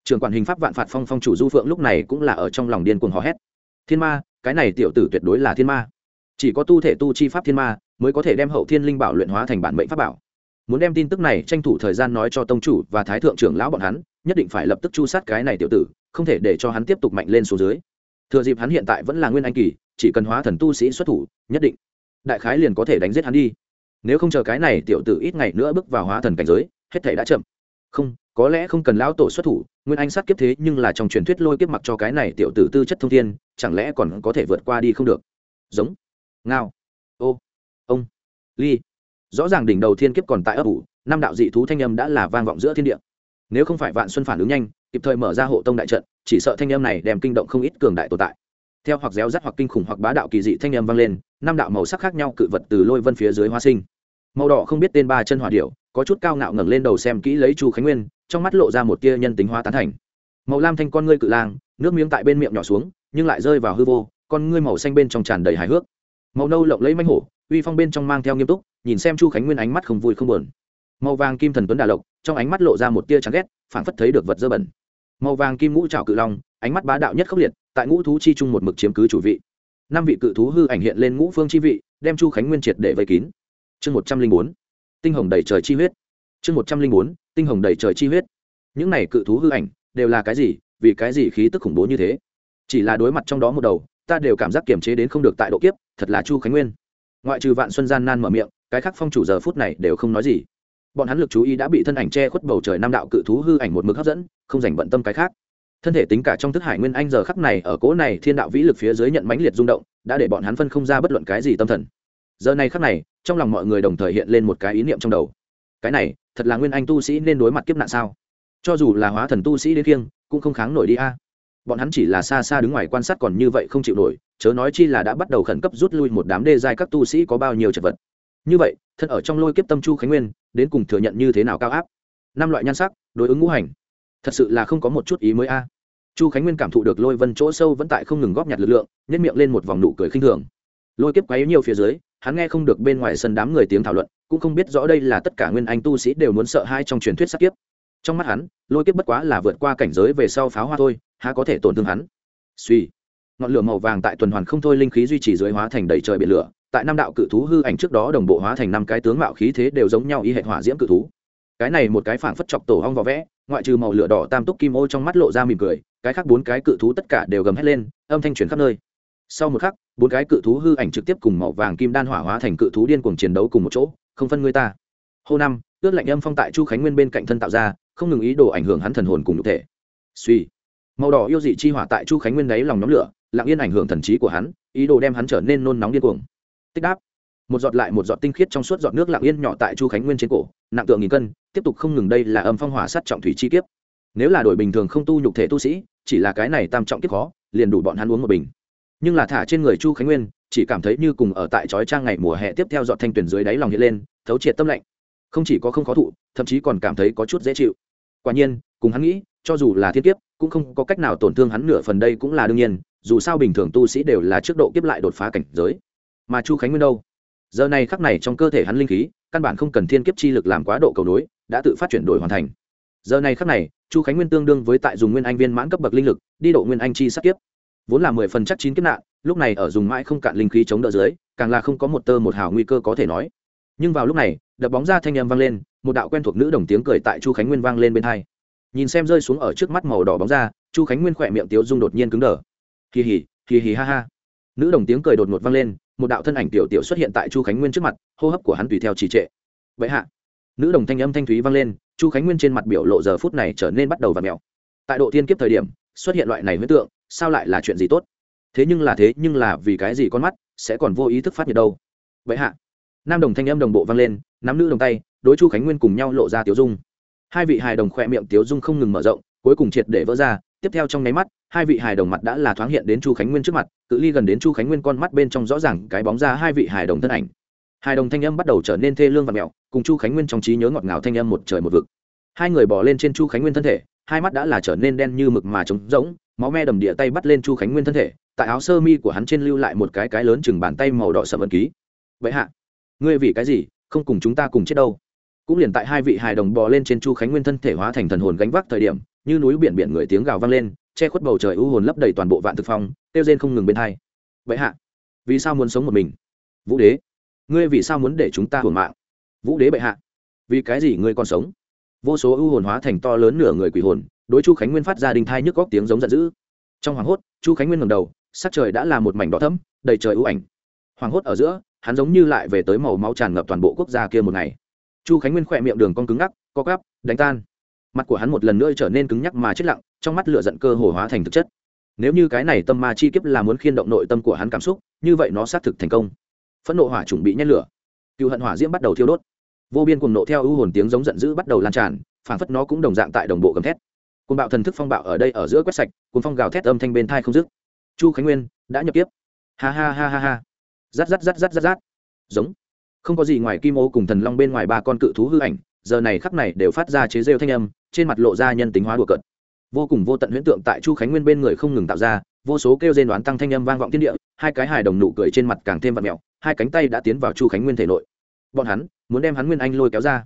Trường quản hình pháp vạn phạt phong phong chủ du phượng lúc này cũng là ở trong lòng điên cuồng hò hét. Thiên ma cái này tiểu tử tuyệt đối là thiên ma. Chỉ có tu thể tu chi pháp thiên ma mới có thể đem hậu thiên linh bảo luyện hóa thành bản mệnh pháp bảo. Muốn đem tin tức này tranh thủ thời gian nói cho tông chủ và thái thượng trưởng lão bọn hắn, nhất định phải lập tức chu sát cái này tiểu tử, không thể để cho hắn tiếp tục mạnh lên xuống dưới. Thừa dịp hắn hiện tại vẫn là nguyên anh kỳ, chỉ cần hóa thần tu sĩ xuất thủ, nhất định đại khái liền có thể đánh giết hắn đi. Nếu không chờ cái này tiểu tử ít ngày nữa bước vào hóa thần cảnh giới, hết thể đã chậm. Không có lẽ không cần lão tổ xuất thủ, nguyên anh sát kiếp thế nhưng là trong truyền thuyết lôi kiếp mặc cho cái này tiểu tử tư chất thông thiên, chẳng lẽ còn có thể vượt qua đi không được? Giống. Ngao. Ô. Ông. Ly. Rõ ràng đỉnh đầu thiên kiếp còn tại ấp ủ, năm đạo dị thú thanh âm đã là vang vọng giữa thiên địa. Nếu không phải vạn xuân phản ứng nhanh, kịp thời mở ra hộ tông đại trận, chỉ sợ thanh âm này đem kinh động không ít cường đại tồn tại. Theo hoặc réo rắt hoặc kinh khủng hoặc bá đạo kỳ dị thanh âm vang lên, năm đạo màu sắc khác nhau cự vật từ lôi vân phía dưới hoa sinh. Màu đỏ không biết tên ba chân hỏa điệu có chút cao ngạo ngẩng lên đầu xem kỹ lấy chu khánh nguyên trong mắt lộ ra một tia nhân tính hóa tán thành. Màu lam thanh con ngươi cự lang, nước miếng tại bên miệng nhỏ xuống, nhưng lại rơi vào hư vô, con ngươi màu xanh bên trong tràn đầy hài hước. Màu nâu lộng lấy manh hổ, uy phong bên trong mang theo nghiêm túc, nhìn xem chu khánh nguyên ánh mắt không vui không buồn. Màu vàng kim thần tuấn đà lộc, trong ánh mắt lộ ra một tia chán ghét, phảng phất thấy được vật dơ bẩn. Màu vàng kim ngũ trào cự long, ánh mắt bá đạo nhất khốc liệt, tại ngũ thú chi chung một mực chiếm cứ chủ vị. Năm vị cự thú hư ảnh hiện lên ngũ phương chi vị, đem chu khánh nguyên triệt để vây kín. Chương một trăm linh bốn. Tinh hồng đầy trời chi huyết chương một trăm linh bốn, tinh hồng đầy trời chi huyết. Những này cự thú hư ảnh đều là cái gì, vì cái gì khí tức khủng bố như thế? Chỉ là đối mặt trong đó một đầu, ta đều cảm giác kiềm chế đến không được tại độ kiếp, thật là chu khánh nguyên. Ngoại trừ vạn xuân gian nan mở miệng, cái khác phong chủ giờ phút này đều không nói gì. Bọn hắn lực chú ý đã bị thân ảnh che khuất bầu trời nam đạo cự thú hư ảnh một mực hấp dẫn, không dành bận tâm cái khác. Thân thể tính cả trong thức hải nguyên anh giờ khắc này ở cố này thiên đạo vĩ lực phía dưới nhận mãnh liệt rung động, đã để bọn hắn phân không ra bất luận cái gì tâm thần. Giờ này khắc này, trong lòng mọi người đồng thời hiện lên một cái ý niệm trong đầu cái này, thật là nguyên anh tu sĩ nên đối mặt kiếp nạn sao? Cho dù là hóa thần tu sĩ đến kiêng cũng không kháng nổi đi a. Bọn hắn chỉ là xa xa đứng ngoài quan sát còn như vậy không chịu nổi, chớ nói chi là đã bắt đầu khẩn cấp rút lui một đám đê giai các tu sĩ có bao nhiêu chật vật. Như vậy, thân ở trong lôi kiếp tâm chu khánh nguyên, đến cùng thừa nhận như thế nào cao áp? Năm loại nhan sắc, đối ứng ngũ hành. Thật sự là không có một chút ý mới a. Chu khánh nguyên cảm thụ được lôi vân chỗ sâu vẫn tại không ngừng góp nhặt lực lượng nhét miệng lên một vòng nụ cười khinh thường lôi kiếp quấy nhiều phía dưới, hắn nghe không được bên ngoài sân đám người tiếng thảo luận, cũng không biết rõ đây là tất cả nguyên anh tu sĩ đều muốn sợ hai trong truyền thuyết sát kiếp. Trong mắt hắn, lôi kiếp bất quá là vượt qua cảnh giới về sau pháo hoa thôi, há có thể tổn thương hắn? Suy. Ngọn lửa màu vàng tại tuần hoàn không thôi linh khí duy trì dưới hóa thành đầy trời biển lửa, tại năm đạo cự thú hư ảnh trước đó đồng bộ hóa thành năm cái tướng mạo khí thế đều giống nhau y hệ hỏa diễm cự thú. Cái này một cái phảng phất chọc tổ hong vỏ vẽ, ngoại trừ màu lửa đỏ tam túc kim ô trong mắt lộ ra mỉm cười, cái khác bốn cái cự thú tất cả đều gầm hét lên, âm thanh truyền khắp nơi sau một khắc, bốn cái cự thú hư ảnh trực tiếp cùng màu vàng kim đan hỏa hóa thành cự thú điên cuồng chiến đấu cùng một chỗ, không phân người ta. Hô năm ước lạnh âm phong tại chu khánh nguyên bên cạnh thân tạo ra, không ngừng ý đồ ảnh hưởng hắn thần hồn cùng nhục thể. Suy màu đỏ yêu dị chi hỏa tại chu khánh nguyên đáy lòng nhóm lửa, lặng yên ảnh hưởng thần trí của hắn, ý đồ đem hắn trở nên nôn nóng điên cuồng. Tích đáp. Một giọt lại một giọt tinh khiết trong suốt giọt nước lặng yên nhỏ tại chu khánh nguyên trên cổ, nặng tượng nghìn cân, tiếp tục không ngừng đây là âm phong hỏa sát trọng thủy chi kiếp. Nếu là đổi bình thường không tu nhục thể tu sĩ, chỉ là cái này tam trọng kiếp khó, liền đủ bọn hắn uống một bình nhưng là thả trên người chu khánh nguyên, chỉ cảm thấy như cùng ở tại trói trang ngày mùa hè tiếp theo dọn thanh tuyển dưới đáy lòng hiện lên, thấu triệt tâm lạnh. Không chỉ có không khó thụ, thậm chí còn cảm thấy có chút dễ chịu. Quả nhiên, cùng hắn nghĩ, cho dù là thiên kiếp, cũng không có cách nào tổn thương hắn nửa phần đây cũng là đương nhiên, dù sao bình thường tu sĩ đều là trước độ kiếp lại đột phá cảnh giới. Mà chu khánh nguyên đâu? Giờ này khắc này trong cơ thể hắn linh khí, căn bản không cần thiên kiếp chi lực làm quá độ cầu nối, đã tự phát chuyển đổi hoàn thành. Giờ này khắc này, chu khánh nguyên tương đương với tại dùng nguyên anh viên mãn cấp bậc linh lực, đi độ nguyên anh chi sát kiếp vốn là mười phần chắc chín kiếp nạn, lúc này ở dùng mãi không cạn linh khí chống đỡ dưới, càng là không có một tơ một hào nguy cơ có thể nói. Nhưng vào lúc này, đập bóng ra thanh âm vang lên, một đạo quen thuộc nữ đồng tiếng cười tại chu khánh nguyên vang lên bên hai. Nhìn xem rơi xuống ở trước mắt màu đỏ bóng ra, chu khánh nguyên khỏe miệng tiếu dung đột nhiên cứng đờ. Kỳ hỉ kỳ hỉ ha ha. Nữ đồng tiếng cười đột ngột vang lên, một đạo thân ảnh tiểu tiểu xuất hiện tại chu khánh nguyên trước mặt, hô hấp của hắn tùy theo trì trệ. Vậy hạ. Nữ đồng thanh âm thanh thúy vang lên, chu khánh nguyên trên mặt biểu lộ giờ phút này trở nên bắt đầu và mèo. Tại độ thiên kiếp thời điểm, xuất hiện loại này huyết tượng sao lại là chuyện gì tốt? Thế nhưng là thế, nhưng là vì cái gì con mắt sẽ còn vô ý thức phát nhiệt đâu? Vậy hạ, nam đồng thanh âm đồng bộ vang lên nắm nữ đồng tay, đối chu khánh nguyên cùng nhau lộ ra tiểu dung. Hai vị hài đồng khỏe miệng tiểu dung không ngừng mở rộng, cuối cùng triệt để vỡ ra, tiếp theo trong nháy mắt, hai vị hài đồng mặt đã là thoáng hiện đến chu khánh nguyên trước mặt, cự ly gần đến chu khánh nguyên con mắt bên trong rõ ràng cái bóng ra hai vị hài đồng thân ảnh. Hài đồng thanh âm bắt đầu trở nên thê lương và mẹo, cùng chu khánh nguyên trong trí nhớ ngọt ngào thanh âm một trời một vực. Hai người bỏ lên trên chu khánh nguyên thân thể, hai mắt đã là trở nên đen như mực mà trống rỗng máu me đầm địa tay bắt lên chu khánh nguyên thân thể, tại áo sơ mi của hắn trên lưu lại một cái cái lớn chừng bàn tay màu đỏ sợ ấn ký. Vậy hạ, ngươi vì cái gì, không cùng chúng ta cùng chết đâu? Cũng liền tại hai vị hài đồng bò lên trên chu khánh nguyên thân thể hóa thành thần hồn gánh vác thời điểm, như núi biển biển người tiếng gào vang lên, che khuất bầu trời u hồn lấp đầy toàn bộ vạn thực phong tiêu rên không ngừng bên hai. Vậy hạ, vì sao muốn sống một mình? Vũ đế, ngươi vì sao muốn để chúng ta hưởng mạng? Vũ đế bệ hạ, vì cái gì ngươi còn sống? Vô số ưu hồn hóa thành to lớn nửa người quỷ hồn đối chu khánh nguyên phát ra đình thai nhức góc tiếng giống giận dữ. Trong hoàng hốt, chu khánh nguyên ngầm đầu, sắc trời đã là một mảnh đỏ thấm đầy trời ưu ảnh. Hoàng hốt ở giữa, hắn giống như lại về tới màu máu tràn ngập toàn bộ quốc gia kia một ngày. Chu khánh nguyên khỏe miệng đường con cứng ngắc, co cắp đánh tan. Mặt của hắn một lần nữa trở nên cứng nhắc mà chết lặng, trong mắt lửa giận cơ hồ hóa thành thực chất. Nếu như cái này tâm ma chi kiếp là muốn khiên động nội tâm của hắn cảm xúc, như vậy nó xác thực thành công. Phẫn nộ hỏa chuẩn bị nhét lửa. Cựu hận hỏa diễm bắt đầu thiêu đốt. Vô biên cùng nộ theo ưu hồn tiếng giống giận dữ bắt đầu lan tràn, phản phất nó cũng đồng dạng tại đồng bộ gầm thét côn bạo thần thức phong bạo ở đây ở giữa quét sạch cùng phong gào thét âm thanh bên thai không dứt. Chu khánh nguyên đã nhập tiếp. Ha ha ha ha ha. Rát rát rát rát rát rát. Giống. Không có gì ngoài kim ô cùng thần long bên ngoài ba con cự thú hư ảnh, giờ này khắc này đều phát ra chế rêu thanh âm, trên mặt lộ ra nhân tính hóa đùa cợt. Vô cùng vô tận huyễn tượng tại chu khánh nguyên bên người không ngừng tạo ra, vô số kêu rên đoán tăng thanh âm vang vọng thiên địa, hai cái hài đồng nụ cười trên mặt càng thêm vặt mẹo, hai cánh tay đã tiến vào chu khánh nguyên thể nội. Bọn hắn muốn đem hắn nguyên anh lôi kéo ra.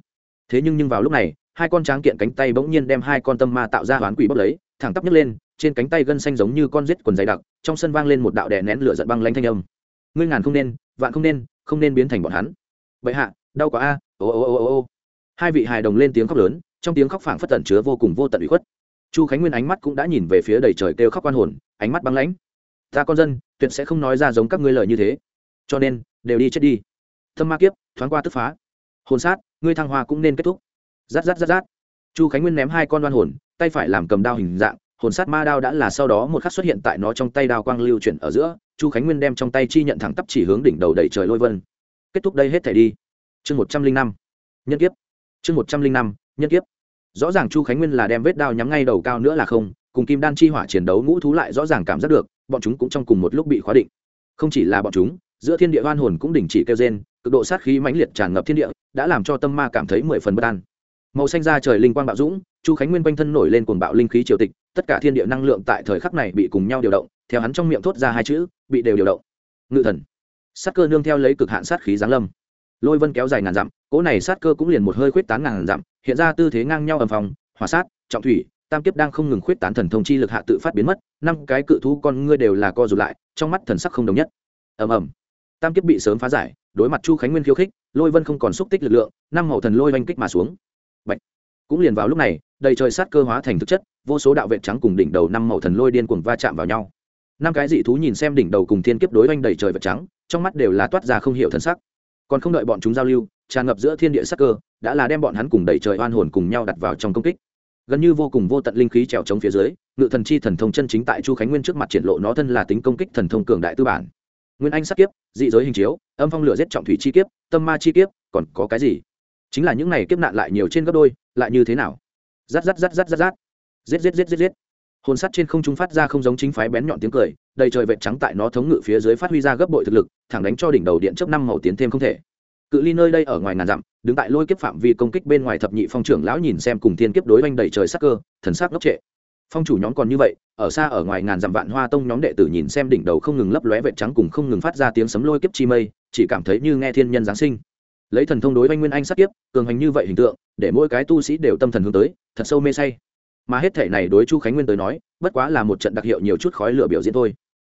Thế nhưng nhưng vào lúc này hai con tráng kiện cánh tay bỗng nhiên đem hai con tâm ma tạo ra hoán quỷ bốc lấy, thẳng tắp nhấc lên, trên cánh tay gân xanh giống như con rết quần dày đặc, trong sân vang lên một đạo đè nén lửa giận băng lanh thanh âm. Ngươi ngàn không nên, vạn không nên không nên biến thành bọn hắn. Vậy hạ, đau quá a, ô ô ô ô ô. Hai vị hài đồng lên tiếng khóc lớn, trong tiếng khóc phảng phất tẩn chứa vô cùng vô tận ủy khuất. Chu khánh nguyên ánh mắt cũng đã nhìn về phía đầy trời kêu khóc quan hồn, ánh mắt băng lãnh. Ta con dân, tuyệt sẽ không nói ra giống các ngươi lời như thế. Cho nên, đều đi chết đi. Thâm ma kiếp, thoáng qua tức phá. Hồn sát, ngươi thăng hoa cũng nên kết thúc rát rát rát rát. Chu khánh nguyên ném hai con đoan hồn, tay phải làm cầm đao hình dạng, hồn sát ma đao đã là sau đó một khắc xuất hiện tại nó trong tay đao quang lưu chuyển ở giữa, chu khánh nguyên đem trong tay chi nhận thẳng tắp chỉ hướng đỉnh đầu đầy trời lôi vân. Kết thúc đây hết thể đi. Chương một trăm linh năm. Nhân kiếp. Chương một trăm linh năm, nhân kiếp. Rõ ràng chu khánh nguyên là đem vết đao nhắm ngay đầu cao nữa là không, cùng kim đan chi hỏa chiến đấu ngũ thú lại rõ ràng cảm giác được, bọn chúng cũng trong cùng một lúc bị khóa định. Không chỉ là bọn chúng, giữa thiên địa hoan hồn cũng đình chỉ kêu gen cực độ sát khí mãnh liệt tràn ngập thiên địa, đã làm cho tâm ma cảm thấy mười phần bất an màu xanh ra trời linh quang bạo dũng, chu khánh nguyên quanh thân nổi lên cuồng bạo linh khí triều tịch, tất cả thiên địa năng lượng tại thời khắc này bị cùng nhau điều động, theo hắn trong miệng thốt ra hai chữ, bị đều điều động. Ngự thần. Sát cơ nương theo lấy cực hạn sát khí giáng lâm. Lôi vân kéo dài ngàn dặm, cỗ này sát cơ cũng liền một hơi khuyết tán ngàn dặm, hiện ra tư thế ngang nhau ầm phòng hỏa sát, trọng thủy, tam kiếp đang không ngừng khuyết tán thần thông chi lực hạ tự phát biến mất, năm cái cự thú con ngươi đều là co rụt lại, trong mắt thần sắc không đồng nhất. Ầm ầm. Tam kiếp bị sớm phá giải, đối mặt chu khánh nguyên khiêu khích, lôi vân không còn xúc tích lực lượng, năm màu thần lôi oanh kích mà xuống. Bạch. cũng liền vào lúc này, đầy trời sát cơ hóa thành thực chất, vô số đạo vệ trắng cùng đỉnh đầu năm màu thần lôi điên cuồng va chạm vào nhau. Năm cái dị thú nhìn xem đỉnh đầu cùng thiên kiếp đối oanh đầy trời vật trắng, trong mắt đều là toát ra không hiểu thần sắc. Còn không đợi bọn chúng giao lưu, tràn ngập giữa thiên địa sát cơ, đã là đem bọn hắn cùng đầy trời oan hồn cùng nhau đặt vào trong công kích. Gần như vô cùng vô tận linh khí trèo chống phía dưới, ngự thần chi thần thông chân chính tại chu khánh nguyên trước mặt triển lộ nó thân là tính công kích thần thông cường đại tư bản. Nguyên anh sát kiếp, dị giới hình chiếu, âm phong lửa giết trọng thủy chi kiếp, tâm ma chi kiếp, còn có cái gì? Chính là những này kiếp nạn lại nhiều trên gấp đôi, lại như thế nào? Rát rát rát rát rát rát. Giết giết giết giết giết. Hồn sắt trên không trung phát ra không giống chính phái bén nhọn tiếng cười, đầy trời vệt trắng tại nó thống ngự phía dưới phát huy ra gấp bội thực lực, thẳng đánh cho đỉnh đầu điện chớp năm màu tiến thêm không thể. Cự ly nơi đây ở ngoài ngàn dặm, đứng tại lôi kiếp phạm vi công kích bên ngoài thập nhị phong trưởng lão nhìn xem cùng thiên kiếp đối oanh đầy trời sắc cơ, thần sắc ngốc trệ. Phong chủ nhóm còn như vậy, ở xa ở ngoài ngàn dặm vạn hoa tông nhóm đệ tử nhìn xem đỉnh đầu không ngừng lấp lóe vệt trắng cùng không ngừng phát ra tiếng sấm lôi kiếp chi mây, chỉ cảm thấy như nghe thiên nhân giáng sinh lấy thần thông đối oanh nguyên anh sát kiếp, cường hành như vậy hình tượng, để mỗi cái tu sĩ đều tâm thần hướng tới, thật sâu mê say. Mà hết thể này đối chu khánh nguyên tới nói, bất quá là một trận đặc hiệu nhiều chút khói lửa biểu diễn thôi.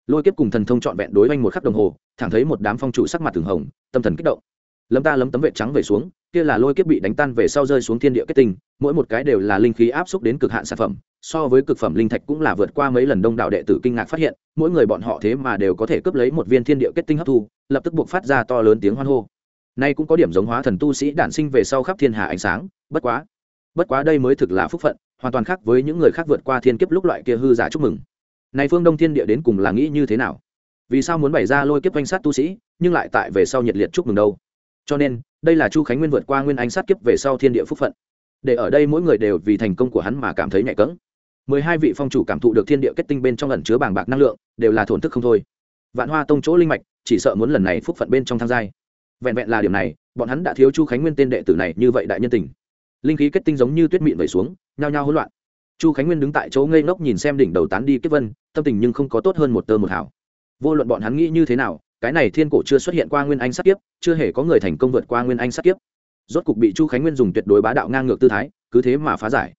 Lôi kiếp cùng thần thông trọn vẹn đối oanh một khắc đồng hồ, thẳng thấy một đám phong chủ sắc mặt từng hồng, tâm thần kích động. Lấm ta lấm tấm vệ trắng về xuống, kia là lôi kiếp bị đánh tan về sau rơi xuống thiên địa kết tinh, mỗi một cái đều là linh khí áp xúc đến cực hạn sản phẩm, so với cực phẩm linh thạch cũng là vượt qua mấy lần đông đạo đệ tử kinh ngạc phát hiện, mỗi người bọn họ thế mà đều có thể cướp lấy một viên thiên địa kết tinh hấp thu, lập tức buộc phát ra to lớn tiếng hoan hô nay cũng có điểm giống hóa thần tu sĩ đản sinh về sau khắp thiên hà ánh sáng, bất quá bất quá đây mới thực là phúc phận, hoàn toàn khác với những người khác vượt qua thiên kiếp lúc loại kia hư giả chúc mừng. Này phương đông thiên địa đến cùng là nghĩ như thế nào? Vì sao muốn bày ra lôi kiếp danh sát tu sĩ, nhưng lại tại về sau nhiệt liệt chúc mừng đâu? Cho nên, đây là chu khánh nguyên vượt qua nguyên anh sát kiếp về sau thiên địa phúc phận. Để ở đây mỗi người đều vì thành công của hắn mà cảm thấy nhạy cỡng mười hai vị phong chủ cảm thụ được thiên địa kết tinh bên trong ẩn chứa bảng bạc năng lượng, đều là thổn thức không thôi. Vạn hoa tông chỗ linh mạch, chỉ sợ muốn lần này phúc phận bên trong tham giai vẹn vẹn là điểm này, bọn hắn đã thiếu chu khánh nguyên tên đệ tử này như vậy đại nhân tình. Linh khí kết tinh giống như tuyết mịn vẩy xuống, nhao nhao hỗn loạn. Chu khánh nguyên đứng tại chỗ ngây ngốc nhìn xem đỉnh đầu tán đi kết vân, tâm tình nhưng không có tốt hơn một tơ một hảo vô luận bọn hắn nghĩ như thế nào, cái này thiên cổ chưa xuất hiện qua nguyên anh sát kiếp, chưa hề có người thành công vượt qua nguyên anh sát kiếp. Rốt cục bị chu khánh nguyên dùng tuyệt đối bá đạo ngang ngược tư thái, cứ thế mà phá giải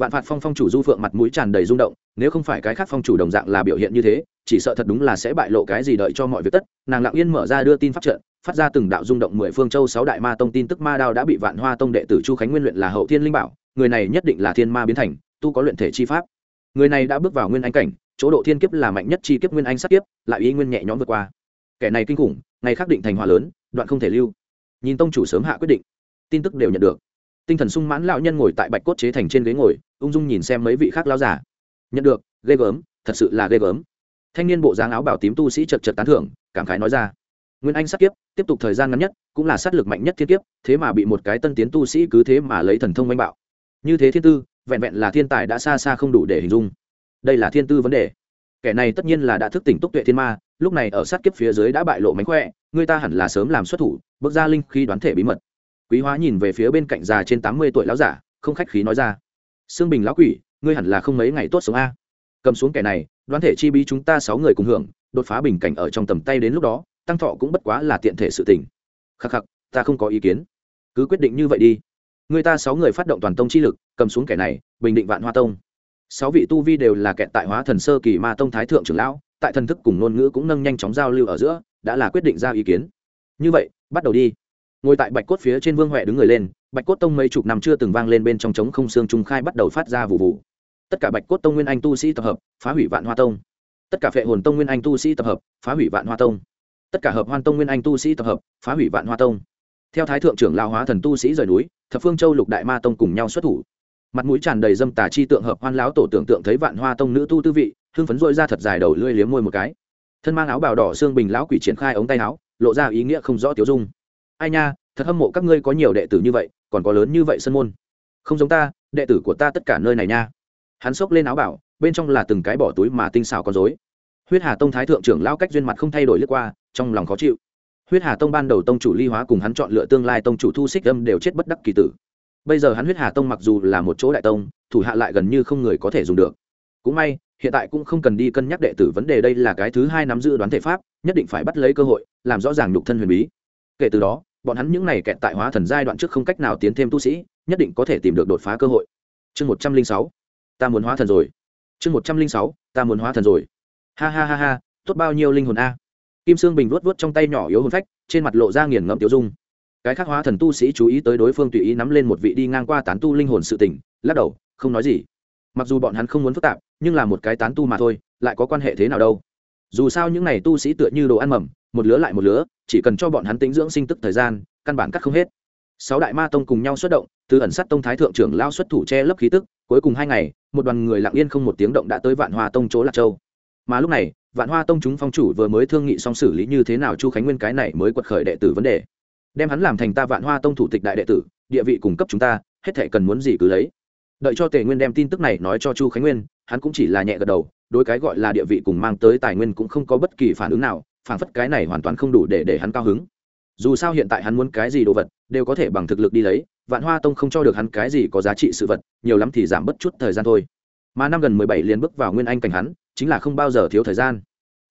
vạn phạt phong phong chủ du phượng mặt mũi tràn đầy rung động, nếu không phải cái khác phong chủ đồng dạng là biểu hiện như thế, chỉ sợ thật đúng là sẽ bại lộ cái gì đợi cho mọi việc tất. Nàng lặng yên mở ra đưa tin pháp trận, phát ra từng đạo rung động mười phương châu sáu đại ma tông tin tức ma đao đã bị vạn hoa tông đệ tử chu khánh nguyên luyện là hậu thiên linh bảo, người này nhất định là thiên ma biến thành, tu có luyện thể chi pháp. Người này đã bước vào nguyên anh cảnh, chỗ độ thiên kiếp là mạnh nhất chi kiếp nguyên anh sát kiếp, lại ý nguyên nhẹ nhõm vượt qua. Kẻ này kinh khủng, ngày khắc định thành hòa lớn, đoạn không thể lưu. Nhìn tông chủ sớm hạ quyết định, tin tức đều nhận được tinh thần sung mãn lão nhân ngồi tại bạch cốt chế thành trên ghế ngồi, ung dung nhìn xem mấy vị khác lao giả nhận được, ghê gớm, thật sự là ghê gớm. Thanh niên bộ dáng áo bảo tím tu sĩ chật chật tán thưởng, cảm khái nói ra. Nguyên anh sát kiếp, tiếp tục thời gian ngắn nhất, cũng là sát lực mạnh nhất thiên kiếp, thế mà bị một cái tân tiến tu sĩ cứ thế mà lấy thần thông manh bạo. Như thế thiên tư, vẹn vẹn là thiên tài đã xa xa không đủ để hình dung. Đây là thiên tư vấn đề. Kẻ này tất nhiên là đã thức tỉnh túc tuệ thiên ma, lúc này ở sát kiếp phía dưới đã bại lộ mánh khỏe, người ta hẳn là sớm làm xuất thủ, bước ra linh khi đoán thể bí mật quý hóa nhìn về phía bên cạnh già trên tám mươi tuổi lão giả, không khách khí nói ra. Xương bình lão quỷ, ngươi hẳn là không mấy ngày tốt sống a. Cầm xuống kẻ này, đoán thể chi bí chúng ta sáu người cùng hưởng, đột phá bình cảnh ở trong tầm tay đến lúc đó, tăng thọ cũng bất quá là tiện thể sự tình. Khắc khắc, ta không có ý kiến. Cứ quyết định như vậy đi. Người ta sáu người phát động toàn tông chi lực, cầm xuống kẻ này, bình định vạn hoa tông. Sáu vị tu vi đều là kẹt tại hóa thần sơ kỳ ma tông thái thượng trưởng lão, tại thần thức cùng ngôn ngữ cũng nâng nhanh chóng giao lưu ở giữa, đã là quyết định ra ý kiến. Như vậy, bắt đầu đi ngồi tại bạch cốt phía trên vương huệ đứng người lên, bạch cốt tông mấy chục năm chưa từng vang lên bên trong trống không xương trung khai bắt đầu phát ra vụ vụ. Tất cả bạch cốt tông nguyên anh tu sĩ tập hợp, phá hủy vạn hoa tông. Tất cả phệ hồn tông nguyên anh tu sĩ tập hợp, phá hủy vạn hoa tông. Tất cả hợp hoan tông nguyên anh tu sĩ tập hợp, phá hủy vạn hoa tông. Theo thái thượng trưởng lao hóa thần tu sĩ rời núi, thập phương châu lục đại ma tông cùng nhau xuất thủ. Mặt mũi tràn đầy dâm tà chi tượng hợp hoan lão tổ tưởng tượng thấy vạn hoa tông nữ tu tư vị, hưng phấn dội ra thật dài đầu lưỡi liếm môi một cái. Thân mang áo bào đỏ xương bình lão quỷ triển khai ống tay áo, lộ ra ý nghĩa không rõ tiểu dung ai nha, thật hâm mộ các ngươi có nhiều đệ tử như vậy, còn có lớn như vậy sân môn. Không giống ta, đệ tử của ta tất cả nơi này nha. Hắn xốc lên áo bảo, bên trong là từng cái bỏ túi mà tinh xảo con dối huyết hà tông thái thượng trưởng lao cách duyên mặt không thay đổi lướt qua, trong lòng khó chịu. Huyết hà tông ban đầu tông chủ ly hóa cùng hắn chọn lựa tương lai tông chủ thu xích âm đều chết bất đắc kỳ tử. Bây giờ hắn huyết hà tông mặc dù là một chỗ đại tông, thủ hạ lại gần như không người có thể dùng được. Cũng may, hiện tại cũng không cần đi cân nhắc đệ tử vấn đề đây là cái thứ hai nắm giữ đoán thể pháp, nhất định phải bắt lấy cơ hội, làm rõ ràng nhục thân huyền bí. Kể từ đó bọn hắn những này kẹt tại hóa thần giai đoạn trước không cách nào tiến thêm tu sĩ, nhất định có thể tìm được đột phá cơ hội. Chương một trăm linh sáu, ta muốn hóa thần rồi. Chương một trăm linh sáu, ta muốn hóa thần rồi. Ha ha ha ha, tốt bao nhiêu linh hồn a. Kim sương bình vuốt vuốt trong tay nhỏ yếu hồn phách, trên mặt lộ ra nghiền ngẫm tiêu dung. Cái khác hóa thần tu sĩ chú ý tới đối phương tùy ý nắm lên một vị đi ngang qua tán tu linh hồn sự tỉnh lắc đầu, không nói gì. Mặc dù bọn hắn không muốn phức tạp, nhưng là một cái tán tu mà thôi, lại có quan hệ thế nào đâu? Dù sao những n à y tu sĩ tựa như đồ ăn mầm một lứa lại một lứa, chỉ cần cho bọn hắn tính dưỡng sinh tức thời gian, căn bản cắt không hết. Sáu đại ma tông cùng nhau xuất động, từ ẩn sát tông thái thượng trưởng lao xuất thủ che lấp khí tức, cuối cùng hai ngày, một đoàn người lặng yên không một tiếng động đã tới vạn hoa tông chỗ lạc châu. Mà lúc này, vạn hoa tông chúng phong chủ vừa mới thương nghị xong xử lý như thế nào chu khánh nguyên cái này mới quật khởi đệ tử vấn đề. Đem hắn làm thành ta vạn hoa tông thủ tịch đại đệ tử, địa vị cung cấp chúng ta, hết thể cần muốn gì cứ lấy. Đợi cho tề nguyên đem tin tức này nói cho chu khánh nguyên, hắn cũng chỉ là nhẹ gật đầu, đối cái gọi là địa vị cùng mang tới tài nguyên cũng không có bất kỳ phản ứng nào phản phất cái này hoàn toàn không đủ để để hắn cao hứng. Dù sao hiện tại hắn muốn cái gì đồ vật, đều có thể bằng thực lực đi lấy, vạn hoa tông không cho được hắn cái gì có giá trị sự vật, nhiều lắm thì giảm bất chút thời gian thôi. Mà năm gần mười bảy liền bước vào nguyên anh cảnh hắn, chính là không bao giờ thiếu thời gian.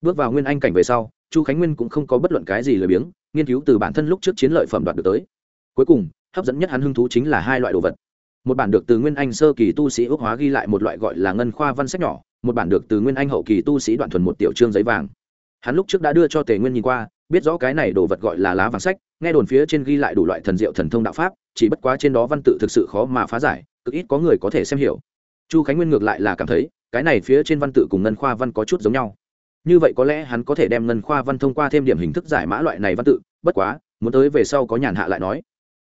Bước vào nguyên anh cảnh về sau, chu khánh nguyên cũng không có bất luận cái gì lười biếng, nghiên cứu từ bản thân lúc trước chiến lợi phẩm đoạt được tới. Cuối cùng, hấp dẫn nhất hắn hứng thú chính là hai loại đồ vật. Một bản được từ nguyên anh sơ kỳ tu sĩ ước hóa ghi lại một loại gọi là ngân khoa văn sách nhỏ, một bản được từ nguyên anh hậu kỳ tu sĩ đoạn thuần một tiểu trương giấy vàng hắn lúc trước đã đưa cho tề nguyên nhìn qua, biết rõ cái này đồ vật gọi là lá vàng sách, nghe đồn phía trên ghi lại đủ loại thần diệu thần thông đạo pháp, chỉ bất quá trên đó văn tự thực sự khó mà phá giải, cực ít có người có thể xem hiểu. Chu khánh nguyên ngược lại là cảm thấy, cái này phía trên văn tự cùng ngân khoa văn có chút giống nhau. Như vậy có lẽ hắn có thể đem ngân khoa văn thông qua thêm điểm hình thức giải mã loại này văn tự, bất quá, muốn tới về sau có nhàn hạ lại nói.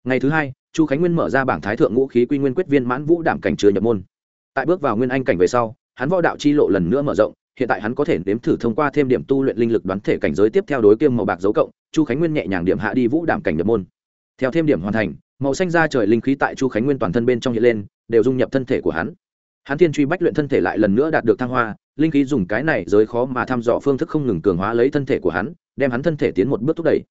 Ngày thứ hai, chu khánh nguyên mở ra bảng thái thượng ngũ khí quy nguyên quyết viên mãn vũ đảm cảnh chưa nhập môn. Tại bước vào nguyên anh cảnh về sau, hắn võ đạo chi lộ lần nữa mở rộng hiện tại hắn có thể nếm thử thông qua thêm điểm tu luyện linh lực đoán thể cảnh giới tiếp theo đối kiêm màu bạc dấu cộng, chu khánh nguyên nhẹ nhàng điểm hạ đi vũ đảm cảnh nhập môn. Theo thêm điểm hoàn thành, màu xanh ra trời linh khí tại chu khánh nguyên toàn thân bên trong hiện lên, đều dung nhập thân thể của hắn. Hắn thiên truy bách luyện thân thể lại lần nữa đạt được thăng hoa, linh khí dùng cái này giới khó mà thăm dò phương thức không ngừng cường hóa lấy thân thể của hắn, đem hắn thân thể tiến một bước thúc đẩy.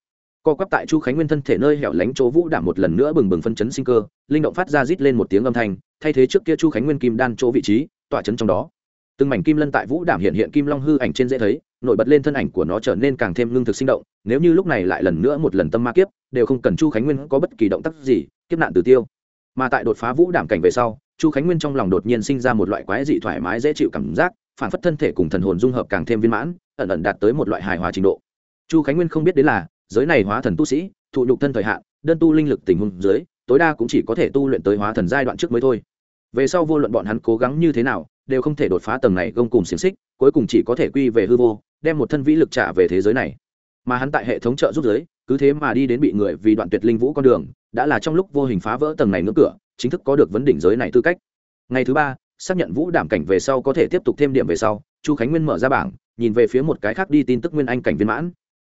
Co quắp tại chu khánh nguyên thân thể nơi hẻo lánh chỗ vũ đảm một lần nữa bừng bừng phân chấn sinh cơ, linh động phát ra rít lên một tiếng âm thanh, thay thế trước kia chu khánh nguyên kim đan chỗ vị trí tọa chấn trong đó từng mảnh kim lân tại vũ đảm hiện hiện kim long hư ảnh trên dễ thấy, nổi bật lên thân ảnh của nó trở nên càng thêm lương thực sinh động, nếu như lúc này lại lần nữa một lần tâm ma kiếp, đều không cần chu khánh nguyên có bất kỳ động tác gì, kiếp nạn từ tiêu. Mà tại đột phá vũ đảm cảnh về sau, chu khánh nguyên trong lòng đột nhiên sinh ra một loại quái dị thoải mái dễ chịu cảm giác, phản phất thân thể cùng thần hồn dung hợp càng thêm viên mãn, ẩn ẩn đạt tới một loại hài hòa trình độ. Chu khánh nguyên không biết đến là, giới này hóa thần tu sĩ, thụ nhục thân thời hạn, đơn tu linh lực tình huống dưới, tối đa cũng chỉ có thể tu luyện tới hóa thần giai đoạn trước mới thôi. Về sau vô luận bọn hắn cố gắng như thế nào đều không thể đột phá tầng này gông cùng xiềng xích, cuối cùng chỉ có thể quy về hư vô, đem một thân vĩ lực trả về thế giới này. Mà hắn tại hệ thống trợ giúp giới, cứ thế mà đi đến bị người vì đoạn tuyệt linh vũ con đường, đã là trong lúc vô hình phá vỡ tầng này ngưỡng cửa, chính thức có được vấn đỉnh giới này tư cách. Ngày thứ ba, xác nhận vũ đảm cảnh về sau có thể tiếp tục thêm điểm về sau, chu khánh nguyên mở ra bảng, nhìn về phía một cái khác đi tin tức nguyên anh cảnh viên mãn.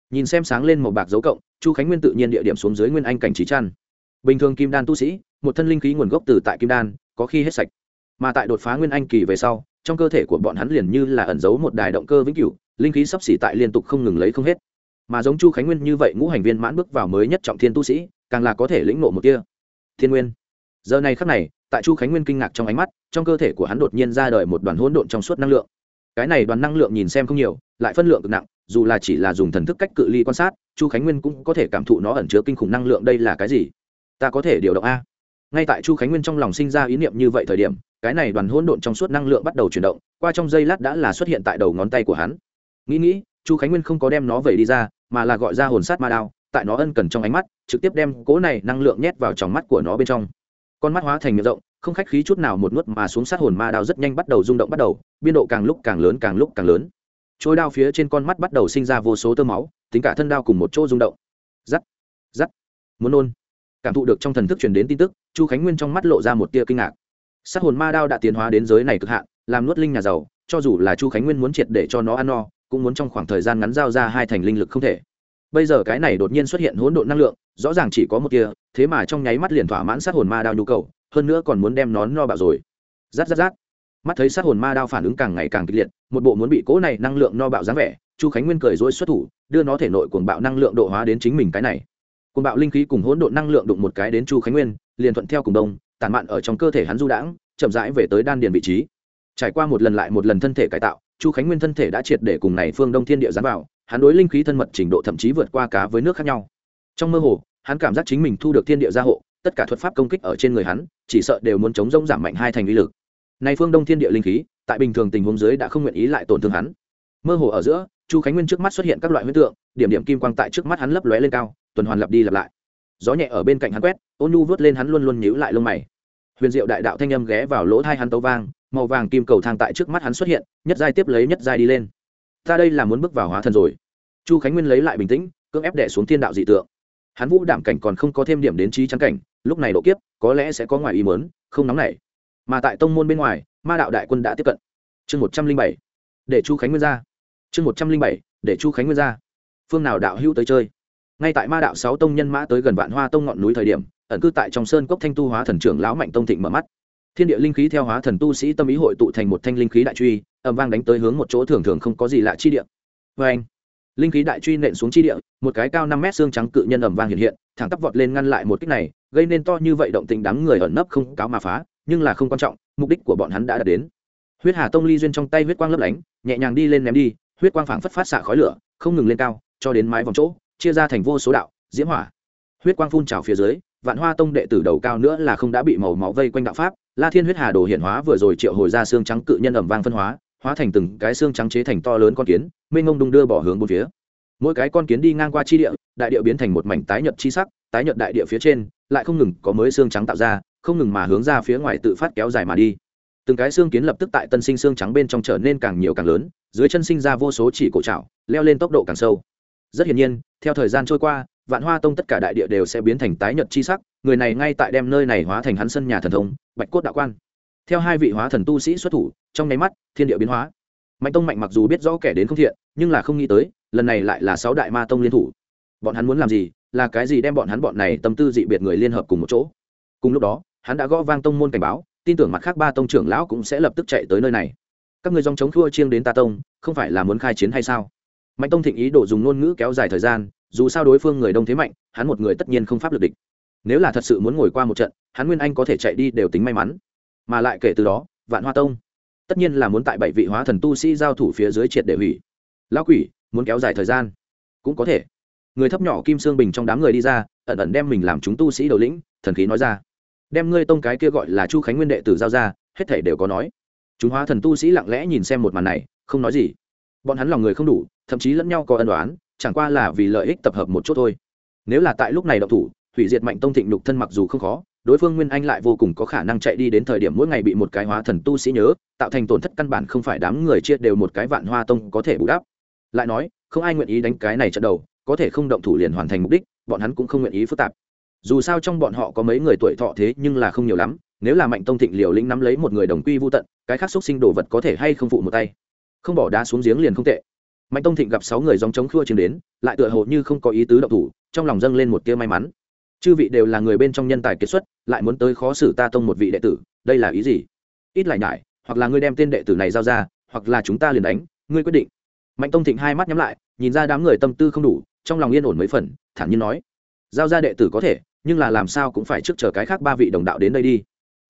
Nhìn xem sáng lên một bạc dấu cộng, chu khánh nguyên tự nhiên địa điểm xuống dưới nguyên anh cảnh trí trăn bình thường kim đan tu sĩ, một thân linh khí nguồn gốc từ tại kim đan, có khi hết sạch mà tại đột phá nguyên anh kỳ về sau, trong cơ thể của bọn hắn liền như là ẩn giấu một đài động cơ vĩnh cửu, linh khí sắp xỉ tại liên tục không ngừng lấy không hết. Mà giống chu khánh nguyên như vậy ngũ hành viên mãn bước vào mới nhất trọng thiên tu sĩ, càng là có thể lĩnh nộ một kia thiên nguyên. Giờ này khắc này, tại chu khánh nguyên kinh ngạc trong ánh mắt, trong cơ thể của hắn đột nhiên ra đời một đoàn hỗn độn trong suốt năng lượng. Cái này đoàn năng lượng nhìn xem không nhiều, lại phân lượng cực nặng, dù là chỉ là dùng thần thức cách cự ly quan sát, chu khánh nguyên cũng có thể cảm thụ nó ẩn chứa kinh khủng năng lượng đây là cái gì? Ta có thể điều động a. Ngay tại chu khánh nguyên trong lòng sinh ra ý niệm như vậy thời điểm cái này đoàn hỗn độn trong suốt năng lượng bắt đầu chuyển động, qua trong giây lát đã là xuất hiện tại đầu ngón tay của hắn. Nghĩ nghĩ, chu khánh nguyên không có đem nó vẩy đi ra, mà là gọi ra hồn sát ma đao, tại nó ân cần trong ánh mắt, trực tiếp đem cố này năng lượng nhét vào trong mắt của nó bên trong. Con mắt hóa thành miệng rộng, không khách khí chút nào một nuốt mà xuống sát hồn ma đao rất nhanh bắt đầu rung động bắt đầu, biên độ càng lúc càng lớn càng lúc càng lớn. Trôi đao phía trên con mắt bắt đầu sinh ra vô số tơ máu, tính cả thân đao cùng một chỗ rung động. Giắt giắt muốn nôn. Cảm thụ được trong thần thức truyền đến tin tức, chu khánh nguyên trong mắt lộ ra một tia kinh ngạc sát hồn ma đao đã tiến hóa đến giới này cực hạn, làm nuốt linh nhà giàu, cho dù là chu khánh nguyên muốn triệt để cho nó ăn no, cũng muốn trong khoảng thời gian ngắn giao ra hai thành linh lực không thể. Bây giờ cái này đột nhiên xuất hiện hỗn độn năng lượng, rõ ràng chỉ có một tia thế mà trong nháy mắt liền thỏa mãn sát hồn ma đao nhu cầu, hơn nữa còn muốn đem nó no bạo rồi. Rát rát rát. Mắt thấy sát hồn ma đao phản ứng càng ngày càng kịch liệt, một bộ muốn bị cỗ này năng lượng no bạo dáng vẻ, chu khánh nguyên cười dối xuất thủ, đưa nó thể nội cuồng bạo năng lượng độ hóa đến chính mình cái này. Cuồng bạo linh khí cùng hỗn độn năng lượng đụng một cái đến chu khánh nguyên, liền thuận theo cùng đông tản mạn ở trong cơ thể hắn du đãng, chậm rãi về tới đan điền vị trí. Trải qua một lần lại một lần thân thể cải tạo, chu khánh nguyên thân thể đã triệt để cùng này phương đông thiên địa dán vào, hắn đối linh khí thân mật trình độ thậm chí vượt qua cá với nước khác nhau. Trong mơ hồ, hắn cảm giác chính mình thu được thiên địa gia hộ, tất cả thuật pháp công kích ở trên người hắn, chỉ sợ đều muốn chống rông giảm mạnh hai thành uy lực. Này phương đông thiên địa linh khí, tại bình thường tình huống dưới đã không nguyện ý lại tổn thương hắn. Mơ hồ ở giữa, chu khánh nguyên trước mắt xuất hiện các loại huyết tượng, điểm điểm kim quang tại trước mắt hắn lấp lóe lên cao, tuần hoàn lặp đi lặp lại gió nhẹ ở bên cạnh hắn quét, ôn nhu vớt lên hắn luôn luôn nhíu lại lông mày. Huyền diệu đại đạo thanh âm ghé vào lỗ thai hắn tấu vang, màu vàng kim cầu thang tại trước mắt hắn xuất hiện, nhất giai tiếp lấy nhất giai đi lên. Ta đây là muốn bước vào hóa thần rồi. Chu khánh nguyên lấy lại bình tĩnh, cưỡng ép đẻ xuống thiên đạo dị tượng. Hắn vũ đảm cảnh còn không có thêm điểm đến trí trắng cảnh, lúc này độ kiếp, có lẽ sẽ có ngoài ý mớn không nóng nảy. Mà tại tông môn bên ngoài, ma đạo đại quân đã tiếp cận. Chương một trăm linh bảy, để chu khánh nguyên ra. Chương một trăm linh bảy, để chu khánh nguyên ra. Phương nào đạo hữu tới chơi? Ngay tại ma đạo sáu tông nhân mã tới gần vạn hoa tông ngọn núi thời điểm, ẩn cư tại trong sơn cốc thanh tu hóa thần trưởng lão mạnh tông thịnh mở mắt. Thiên địa linh khí theo hóa thần tu sĩ tâm ý hội tụ thành một thanh linh khí đại truy ẩm vang đánh tới hướng một chỗ thường thường không có gì lạ chi địa. Vê anh, linh khí đại truy nện xuống chi địa, một cái cao năm mét xương trắng cự nhân ẩm vang hiện hiện, thẳng tắp vọt lên ngăn lại một kích này, gây nên to như vậy động tình đắng người ẩn nấp không cáo mà phá, nhưng là không quan trọng, mục đích của bọn hắn đã đạt đến. Huyết hà tông ly duyên trong tay huyết quang lấp lánh, nhẹ nhàng đi lên ném đi, huyết quang phảng phất phát xạ khói lửa, không ngừng lên cao, cho đến mái vòng chỗ chia ra thành vô số đạo, diễm hỏa. Huyết quang phun trào phía dưới, vạn hoa tông đệ tử đầu cao nữa là không đã bị màu máu vây quanh đạo pháp, la thiên huyết hà đồ hiện hóa vừa rồi triệu hồi ra xương trắng cự nhân ẩm vang phân hóa hóa thành từng cái xương trắng chế thành to lớn con kiến, mênh ngông đung đưa bỏ hướng bốn phía. Mỗi cái con kiến đi ngang qua chi địa, đại địa biến thành một mảnh tái nhợt chi sắc, tái nhợt đại địa phía trên, lại không ngừng có mới xương trắng tạo ra, không ngừng mà hướng ra phía ngoài tự phát kéo dài mà đi. Từng cái xương kiến lập tức tại tân sinh xương trắng bên trong trở nên càng nhiều càng lớn, dưới chân sinh ra vô số chỉ cổ trạo leo lên tốc độ càng sâu rất hiển nhiên, theo thời gian trôi qua, vạn hoa tông tất cả đại địa đều sẽ biến thành tái nhật chi sắc, người này ngay tại đem nơi này hóa thành hắn sân nhà thần thông, bạch cốt đạo quan. Theo hai vị hóa thần tu sĩ xuất thủ, trong nháy mắt, thiên địa biến hóa. Mạnh tông mạnh mặc dù biết rõ kẻ đến không thiện, nhưng là không nghĩ tới, lần này lại là sáu đại ma tông liên thủ. Bọn hắn muốn làm gì, là cái gì đem bọn hắn bọn này tâm tư dị biệt người liên hợp cùng một chỗ. Cùng lúc đó, hắn đã gõ vang tông môn cảnh báo, tin tưởng mặt khác ba tông trưởng lão cũng sẽ lập tức chạy tới nơi này. Các người dòng chống thua chiêng đến ta tông, không phải là muốn khai chiến hay sao? Mạnh tông thịnh ý đồ dùng ngôn ngữ kéo dài thời gian, dù sao đối phương người đông thế mạnh, hắn một người tất nhiên không pháp lực địch. Nếu là thật sự muốn ngồi qua một trận, hắn nguyên anh có thể chạy đi đều tính may mắn. Mà lại kể từ đó, vạn hoa tông, tất nhiên là muốn tại bảy vị hóa thần tu sĩ giao thủ phía dưới triệt để hủy. Lão quỷ, muốn kéo dài thời gian? Cũng có thể. Người thấp nhỏ kim sương bình trong đám người đi ra, ẩn ẩn đem mình làm chúng tu sĩ đầu lĩnh, thần khí nói ra. Đem ngươi tông cái kia gọi là chu khánh nguyên đệ tử giao ra, hết thể đều có nói. Chúng hóa thần tu sĩ lặng lẽ nhìn xem một màn này, không nói gì bọn hắn lòng người không đủ, thậm chí lẫn nhau có ân đoán chẳng qua là vì lợi ích tập hợp một chỗ thôi. Nếu là tại lúc này độc thủ, hủy diệt mạnh tông thịnh nhục thân mặc dù không khó, đối phương nguyên anh lại vô cùng có khả năng chạy đi đến thời điểm mỗi ngày bị một cái hóa thần tu sĩ nhớ, tạo thành tổn thất căn bản không phải đám người chia đều một cái vạn hoa tông có thể bù đắp. Lại nói, không ai nguyện ý đánh cái này trận đầu, có thể không động thủ liền hoàn thành mục đích, bọn hắn cũng không nguyện ý phức tạp. Dù sao trong bọn họ có mấy người tuổi thọ thế nhưng là không nhiều lắm, nếu là mạnh tông thịnh liều lĩnh nắm lấy một người đồng quy vô tận, cái khác xúc sinh đồ vật có thể hay không phụ một tay không bỏ đá xuống giếng liền không tệ. Mạnh tông thịnh gặp sáu người dòng chống khua chiến đến, lại tựa hồ như không có ý tứ động thủ, trong lòng dâng lên một tia may mắn. Chư vị đều là người bên trong nhân tài kiệt xuất, lại muốn tới khó xử ta tông một vị đệ tử, đây là ý gì? Ít lại nhải, hoặc là ngươi đem tên đệ tử này giao ra, hoặc là chúng ta liền đánh, ngươi quyết định. Mạnh tông thịnh hai mắt nhắm lại, nhìn ra đám người tâm tư không đủ, trong lòng yên ổn mấy phần, thản nhiên nói, giao ra đệ tử có thể, nhưng là làm sao cũng phải trước chờ cái khác ba vị đồng đạo đến đây đi.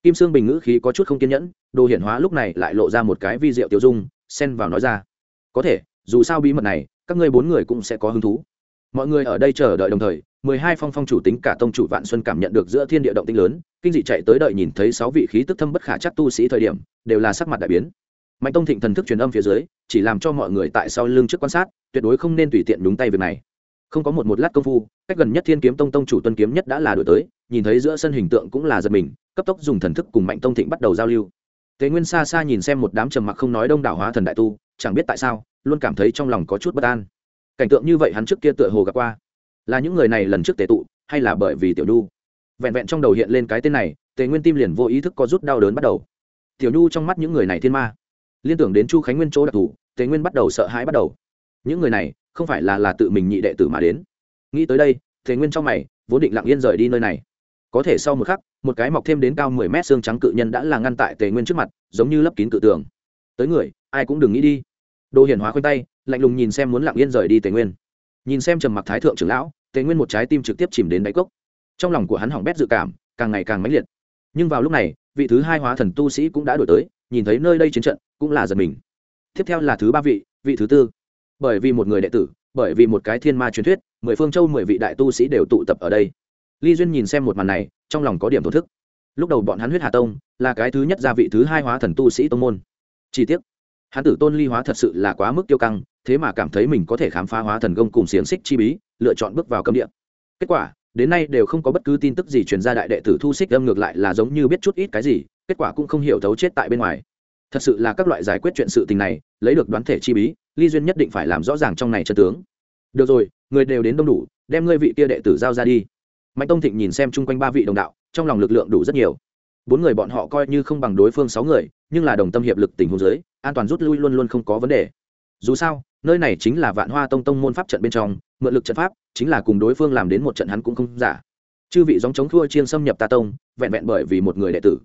Kim sương bình ngữ khí có chút không kiên nhẫn, đồ hiển hóa lúc này lại lộ ra một cái vi diệu tiêu dung xen vào nói ra. Có thể, dù sao bí mật này, các ngươi bốn người cũng sẽ có hứng thú. Mọi người ở đây chờ đợi đồng thời, mười hai phong phong chủ tính cả tông chủ vạn xuân cảm nhận được giữa thiên địa động tinh lớn, kinh dị chạy tới đợi nhìn thấy sáu vị khí tức thâm bất khả chắc tu sĩ thời điểm, đều là sắc mặt đại biến. Mạnh tông thịnh thần thức truyền âm phía dưới, chỉ làm cho mọi người tại sau lưng trước quan sát, tuyệt đối không nên tùy tiện đúng tay việc này. Không có một một lát công phu, cách gần nhất thiên kiếm tông tông chủ tuân kiếm nhất đã là đổi tới, nhìn thấy giữa sân hình tượng cũng là giật mình, cấp tốc dùng thần thức cùng mạnh tông thịnh bắt đầu giao lưu. Tế Nguyên xa xa nhìn xem một đám trầm mặc không nói đông đảo hóa thần đại tu, chẳng biết tại sao, luôn cảm thấy trong lòng có chút bất an. Cảnh tượng như vậy hắn trước kia tựa hồ gặp qua. Là những người này lần trước tế tụ, hay là bởi vì Tiểu Nhu? Vẹn vẹn trong đầu hiện lên cái tên này, Tế Nguyên tim liền vô ý thức có rút đau đớn bắt đầu. Tiểu Nhu trong mắt những người này thiên ma. Liên tưởng đến Chu Khánh Nguyên chỗ đặc thủ, Tế Nguyên bắt đầu sợ hãi bắt đầu. Những người này, không phải là là tự mình nhị đệ tử mà đến. Nghĩ tới đây, Tế Nguyên trong mày, vốn định lặng yên rời đi nơi này có thể sau một khắc, một cái mọc thêm đến cao mười mét xương trắng cự nhân đã là ngăn tại tề nguyên trước mặt, giống như lấp kín cự tường. Tới người, ai cũng đừng nghĩ đi. Đồ hiển hóa khoanh tay, lạnh lùng nhìn xem muốn lặng yên rời đi tề nguyên. Nhìn xem trầm mặc thái thượng trưởng lão, tề nguyên một trái tim trực tiếp chìm đến đáy cốc. Trong lòng của hắn hỏng bét dự cảm, càng ngày càng mãnh liệt. Nhưng vào lúc này, vị thứ hai hóa thần tu sĩ cũng đã đổi tới, nhìn thấy nơi đây chiến trận, cũng là giật mình. Tiếp theo là thứ ba vị vị thứ tư. Bởi vì một người đệ tử, bởi vì một cái thiên ma truyền thuyết, mười phương châu mười vị đại tu sĩ đều tụ tập ở đây ly duyên nhìn xem một màn này, trong lòng có điểm thổ thức. Lúc đầu bọn hắn huyết hà tông là cái thứ nhất gia vị thứ hai hóa thần tu sĩ tông môn. Chi tiết hắn tử tôn ly hóa thật sự là quá mức tiêu căng, thế mà cảm thấy mình có thể khám phá hóa thần công cùng xiềng xích chi bí, lựa chọn bước vào cấm địa. Kết quả, đến nay đều không có bất cứ tin tức gì truyền ra đại đệ tử thu xích âm ngược lại là giống như biết chút ít cái gì, kết quả cũng không hiểu thấu chết tại bên ngoài. Thật sự là các loại giải quyết chuyện sự tình này, lấy được đoán thể chi bí, ly duyên nhất định phải làm rõ ràng trong này chân tướng. Được rồi, người đều đến đông đủ, đem ngươi vị kia đệ tử giao ra đi mạnh tông thịnh nhìn xem chung quanh ba vị đồng đạo, trong lòng lực lượng đủ rất nhiều. Bốn người bọn họ coi như không bằng đối phương sáu người, nhưng là đồng tâm hiệp lực tình huống giới an toàn rút lui luôn luôn không có vấn đề. Dù sao, nơi này chính là vạn hoa tông tông môn pháp trận bên trong, mượn lực trận pháp, chính là cùng đối phương làm đến một trận hắn cũng không giả. Chư vị dòng chống thua chiên xâm nhập ta tông, vẹn vẹn bởi vì một người đệ tử.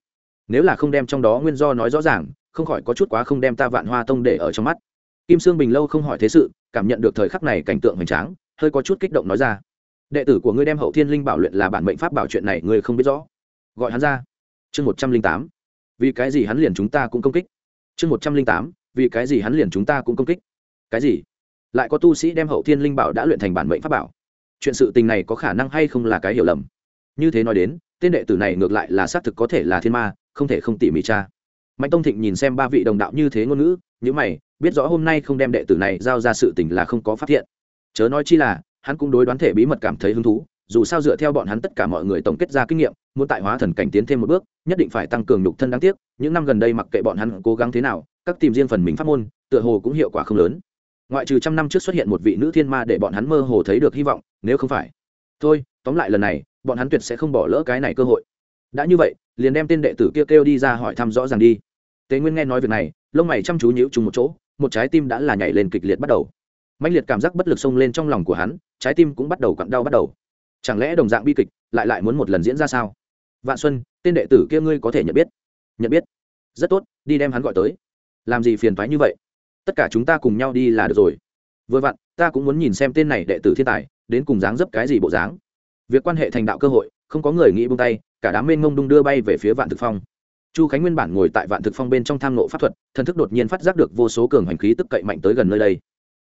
Nếu là không đem trong đó nguyên do nói rõ ràng, không khỏi có chút quá không đem ta vạn hoa tông để ở trong mắt. Kim sương bình lâu không hỏi thế sự, cảm nhận được thời khắc này cảnh tượng hoành tráng, hơi có chút kích động nói ra đệ tử của ngươi đem hậu thiên linh bảo luyện là bản mệnh pháp bảo chuyện này ngươi không biết rõ. Gọi hắn ra. Chương một trăm linh tám. Vì cái gì hắn liền chúng ta cũng công kích? Chương một trăm linh tám. Vì cái gì hắn liền chúng ta cũng công kích? Cái gì? Lại có tu sĩ đem hậu thiên linh bảo đã luyện thành bản mệnh pháp bảo. Chuyện sự tình này có khả năng hay không là cái hiểu lầm. Như thế nói đến, tên đệ tử này ngược lại là xác thực có thể là thiên ma, không thể không tỉ mỉ cha mạnh tông thịnh nhìn xem ba vị đồng đạo như thế ngôn ngữ n h ư mày, biết rõ hôm nay không đem đệ tử này giao ra sự tình là không có phát hiện. Chớ nói chi là hắn cũng đối đoán thể bí mật cảm thấy hứng thú dù sao dựa theo bọn hắn tất cả mọi người tổng kết ra kinh nghiệm muốn tại hóa thần cảnh tiến thêm một bước nhất định phải tăng cường nhục thân đáng tiếc những năm gần đây mặc kệ bọn hắn cố gắng thế nào các tìm riêng phần mình pháp môn tựa hồ cũng hiệu quả không lớn. Ngoại trừ trăm năm trước xuất hiện một vị nữ thiên ma để bọn hắn mơ hồ thấy được hy vọng nếu không phải. Thôi tóm lại lần này bọn hắn tuyệt sẽ không bỏ lỡ cái này cơ hội. Đã như vậy liền đem tên đệ tử kia kêu, kêu đi ra hỏi thăm rõ ràng đi. Tế nguyên nghe nói việc này lông mày chăm chú nhíu chung một chỗ một trái tim đã là nhảy lên kịch liệt bắt đầu. Mạnh liệt cảm giác bất lực xông lên trong lòng của hắn trái tim cũng bắt đầu quặn đau bắt đầu. Chẳng lẽ đồng dạng bi kịch lại lại muốn một lần diễn ra sao? Vạn xuân, tên đệ tử kia ngươi có thể nhận biết. Nhận biết. Rất tốt, đi đem hắn gọi tới. Làm gì phiền thoái như vậy? Tất cả chúng ta cùng nhau đi là được rồi. Vừa vặn, ta cũng muốn nhìn xem tên này đệ tử thiên tài, đến cùng dáng dấp cái gì bộ dáng. Việc quan hệ thành đạo cơ hội, không có người nghĩ buông tay, cả đám mênh ngông đung đưa bay về phía vạn thực phong. Chu khánh nguyên bản ngồi tại vạn thực phong bên trong tham nộ pháp thuật, thần thức đột nhiên phát giác được vô số cường hành khí tức cậy mạnh tới gần nơi đây.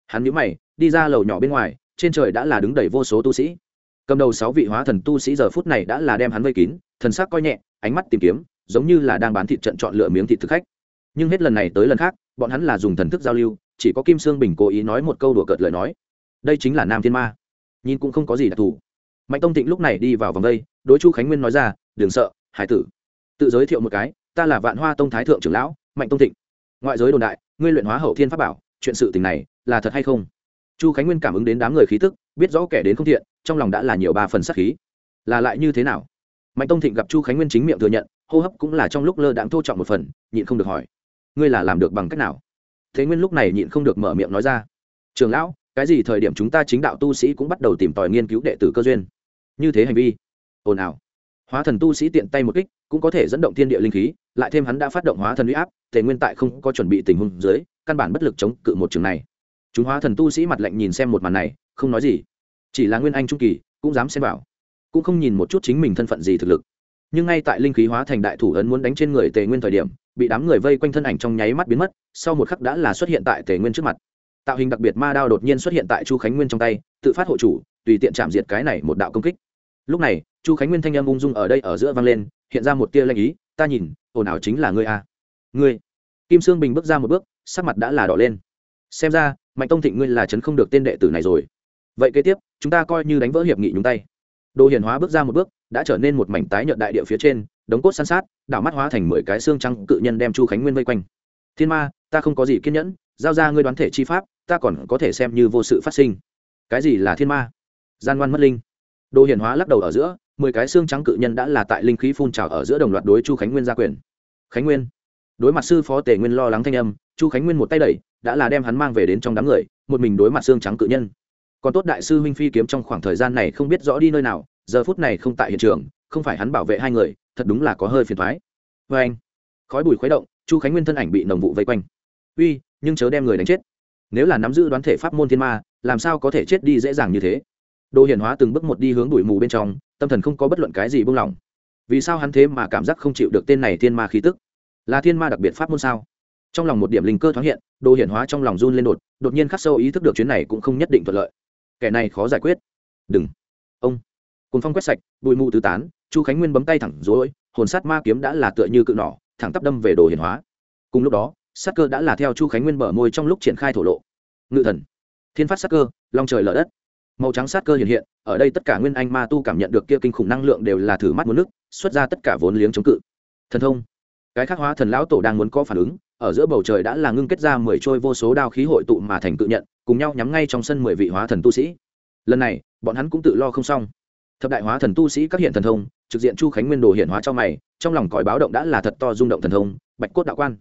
Hắn nhũ mày, đi ra lầu nhỏ bên ngoài trên trời đã là đứng đầy vô số tu sĩ. Cầm đầu sáu vị hóa thần tu sĩ giờ phút này đã là đem hắn vây kín, thần sắc coi nhẹ, ánh mắt tìm kiếm, giống như là đang bán thịt trận chọn lựa miếng thịt thực khách. Nhưng hết lần này tới lần khác, bọn hắn là dùng thần thức giao lưu, chỉ có kim sương bình cố ý nói một câu đùa cợt lời nói. Đây chính là nam thiên ma. Nhìn cũng không có gì đặc thù. Mạnh tông thịnh lúc này đi vào vòng đây, đối chu khánh nguyên nói ra, đừng sợ, hải tử. Tự giới thiệu một cái, ta là vạn hoa tông thái thượng trưởng lão, mạnh tông thịnh. Ngoại giới đồn đại, ngươi luyện hóa hậu thiên pháp bảo, chuyện sự tình này là thật hay không? Chu khánh nguyên cảm ứng đến đám người khí tức, biết rõ kẻ đến không thiện, trong lòng đã là nhiều ba phần sắc khí. Là lại như thế nào? Mạnh tông thịnh gặp chu khánh nguyên chính miệng thừa nhận, hô hấp cũng là trong lúc lơ đãng thô trọng một phần, nhịn không được hỏi. Ngươi là làm được bằng cách nào? Thế nguyên lúc này nhịn không được mở miệng nói ra. Trường lão, cái gì thời điểm chúng ta chính đạo tu sĩ cũng bắt đầu tìm tòi nghiên cứu đệ tử cơ duyên? Như thế hành vi. Ồn ào. Hóa thần tu sĩ tiện tay một kích, cũng có thể dẫn động thiên địa linh khí, lại thêm hắn đã phát động hóa thần huy áp tề nguyên tại không có chuẩn bị tình huống dưới, căn bản bất lực chống cự một trường này chúng hóa thần tu sĩ mặt lạnh nhìn xem một màn này, không nói gì. Chỉ là nguyên anh trung kỳ, cũng dám xem vào. Cũng không nhìn một chút chính mình thân phận gì thực lực. Nhưng ngay tại linh khí hóa thành đại thủ ấn muốn đánh trên người tề nguyên thời điểm, bị đám người vây quanh thân ảnh trong nháy mắt biến mất, sau một khắc đã là xuất hiện tại tề nguyên trước mặt. Tạo hình đặc biệt ma đao đột nhiên xuất hiện tại chu khánh nguyên trong tay, tự phát hộ chủ, tùy tiện chạm diệt cái này một đạo công kích. Lúc này, chu khánh nguyên thanh âm ung dung ở đây ở giữa vang lên, hiện ra một tia lanh ý, ta nhìn, ồn ào chính là ngươi a. Ngươi? Kim sương bình bước ra một bước, sắc mặt đã là đỏ lên. Xem ra mạnh tông thịnh ngươi là chấn không được tên đệ tử này rồi. Vậy kế tiếp, chúng ta coi như đánh vỡ hiệp nghị nhúng tay. Đồ hiền hóa bước ra một bước, đã trở nên một mảnh tái nhợt đại địa phía trên, đống cốt san sát, đảo mắt hóa thành mười cái xương trắng cự nhân đem chu khánh nguyên vây quanh. Thiên ma, ta không có gì kiên nhẫn, giao ra ngươi đoán thể chi pháp, ta còn có thể xem như vô sự phát sinh. Cái gì là thiên ma? Gian ngoan mất linh. Đồ hiền hóa lắc đầu ở giữa, mười cái xương trắng cự nhân đã là tại linh khí phun trào ở giữa đồng loạt đối chu khánh nguyên gia quyền. Khánh nguyên. Đối mặt sư phó tề nguyên lo lắng thanh âm, chu khánh nguyên một tay đẩy đã là đem hắn mang về đến trong đám người, một mình đối mặt xương trắng cự nhân. Còn tốt đại sư huynh phi kiếm trong khoảng thời gian này không biết rõ đi nơi nào, giờ phút này không tại hiện trường, không phải hắn bảo vệ hai người, thật đúng là có hơi phiền thoái vê anh, khói bùi khuấy động, chu khánh nguyên thân ảnh bị nồng vụ vây quanh. Uy, nhưng chớ đem người đánh chết. Nếu là nắm giữ đoán thể pháp môn thiên ma, làm sao có thể chết đi dễ dàng như thế? Đồ hiển hóa từng bước một đi hướng đuổi mù bên trong, tâm thần không có bất luận cái gì buông lỏng. Vì sao hắn thế mà cảm giác không chịu được tên này thiên ma khí tức? Là thiên ma đặc biệt pháp môn sao? Trong lòng một điểm linh cơ thoáng hiện, đồ hiển hóa trong lòng run lên đột đột nhiên khắc sâu ý thức được chuyến này cũng không nhất định thuận lợi. Kẻ này khó giải quyết. Đừng. Ông. Cồn phong quét sạch, bụi mù tứ tán, chu khánh nguyên bấm tay thẳng dối hồn sát ma kiếm đã là tựa như cự nỏ, thẳng tắp đâm về đồ hiển hóa. Cùng lúc đó, sát cơ đã là theo chu khánh nguyên mở môi trong lúc triển khai thổ lộ. Ngự thần. Thiên phát sát cơ, long trời lở đất. Màu trắng sát cơ hiện hiện, ở đây tất cả nguyên anh ma tu cảm nhận được kia kinh khủng năng lượng đều là thử mắt muốn nước, xuất ra tất cả vốn liếng chống cự. Thần thông cái khắc hóa thần lão tổ đang muốn có phản ứng, ở giữa bầu trời đã là ngưng kết ra mười trôi vô số đao khí hội tụ mà thành cự nhận, cùng nhau nhắm ngay trong sân mười vị hóa thần tu sĩ. Lần này, bọn hắn cũng tự lo không xong. Thập đại hóa thần tu sĩ các hiện thần thông, trực diện chu khánh nguyên đồ hiện hóa cho mày, trong lòng còi báo động đã là thật to rung động thần thông, bạch cốt đạo quan.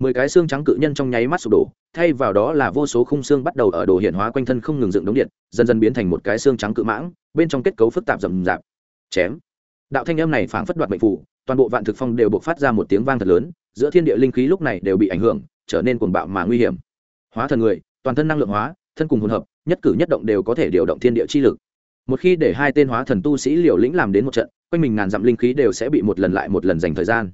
Mười cái xương trắng cự nhân trong nháy mắt sụp đổ, thay vào đó là vô số khung xương bắt đầu ở đồ hiện hóa quanh thân không ngừng dựng đống điện, dần dần biến thành một cái xương trắng cự mãng, bên trong kết cấu phức tạp rậm rạp. Chém đạo thanh âm này phảng phất đoạt mệnh phủ, toàn bộ vạn thực phong đều buộc phát ra một tiếng vang thật lớn, giữa thiên địa linh khí lúc này đều bị ảnh hưởng, trở nên cuồng bạo mà nguy hiểm. Hóa thần người, toàn thân năng lượng hóa, thân cùng hỗn hợp, nhất cử nhất động đều có thể điều động thiên địa chi lực. Một khi để hai tên hóa thần tu sĩ liều lĩnh làm đến một trận, quanh mình ngàn dặm linh khí đều sẽ bị một lần lại một lần dành thời gian.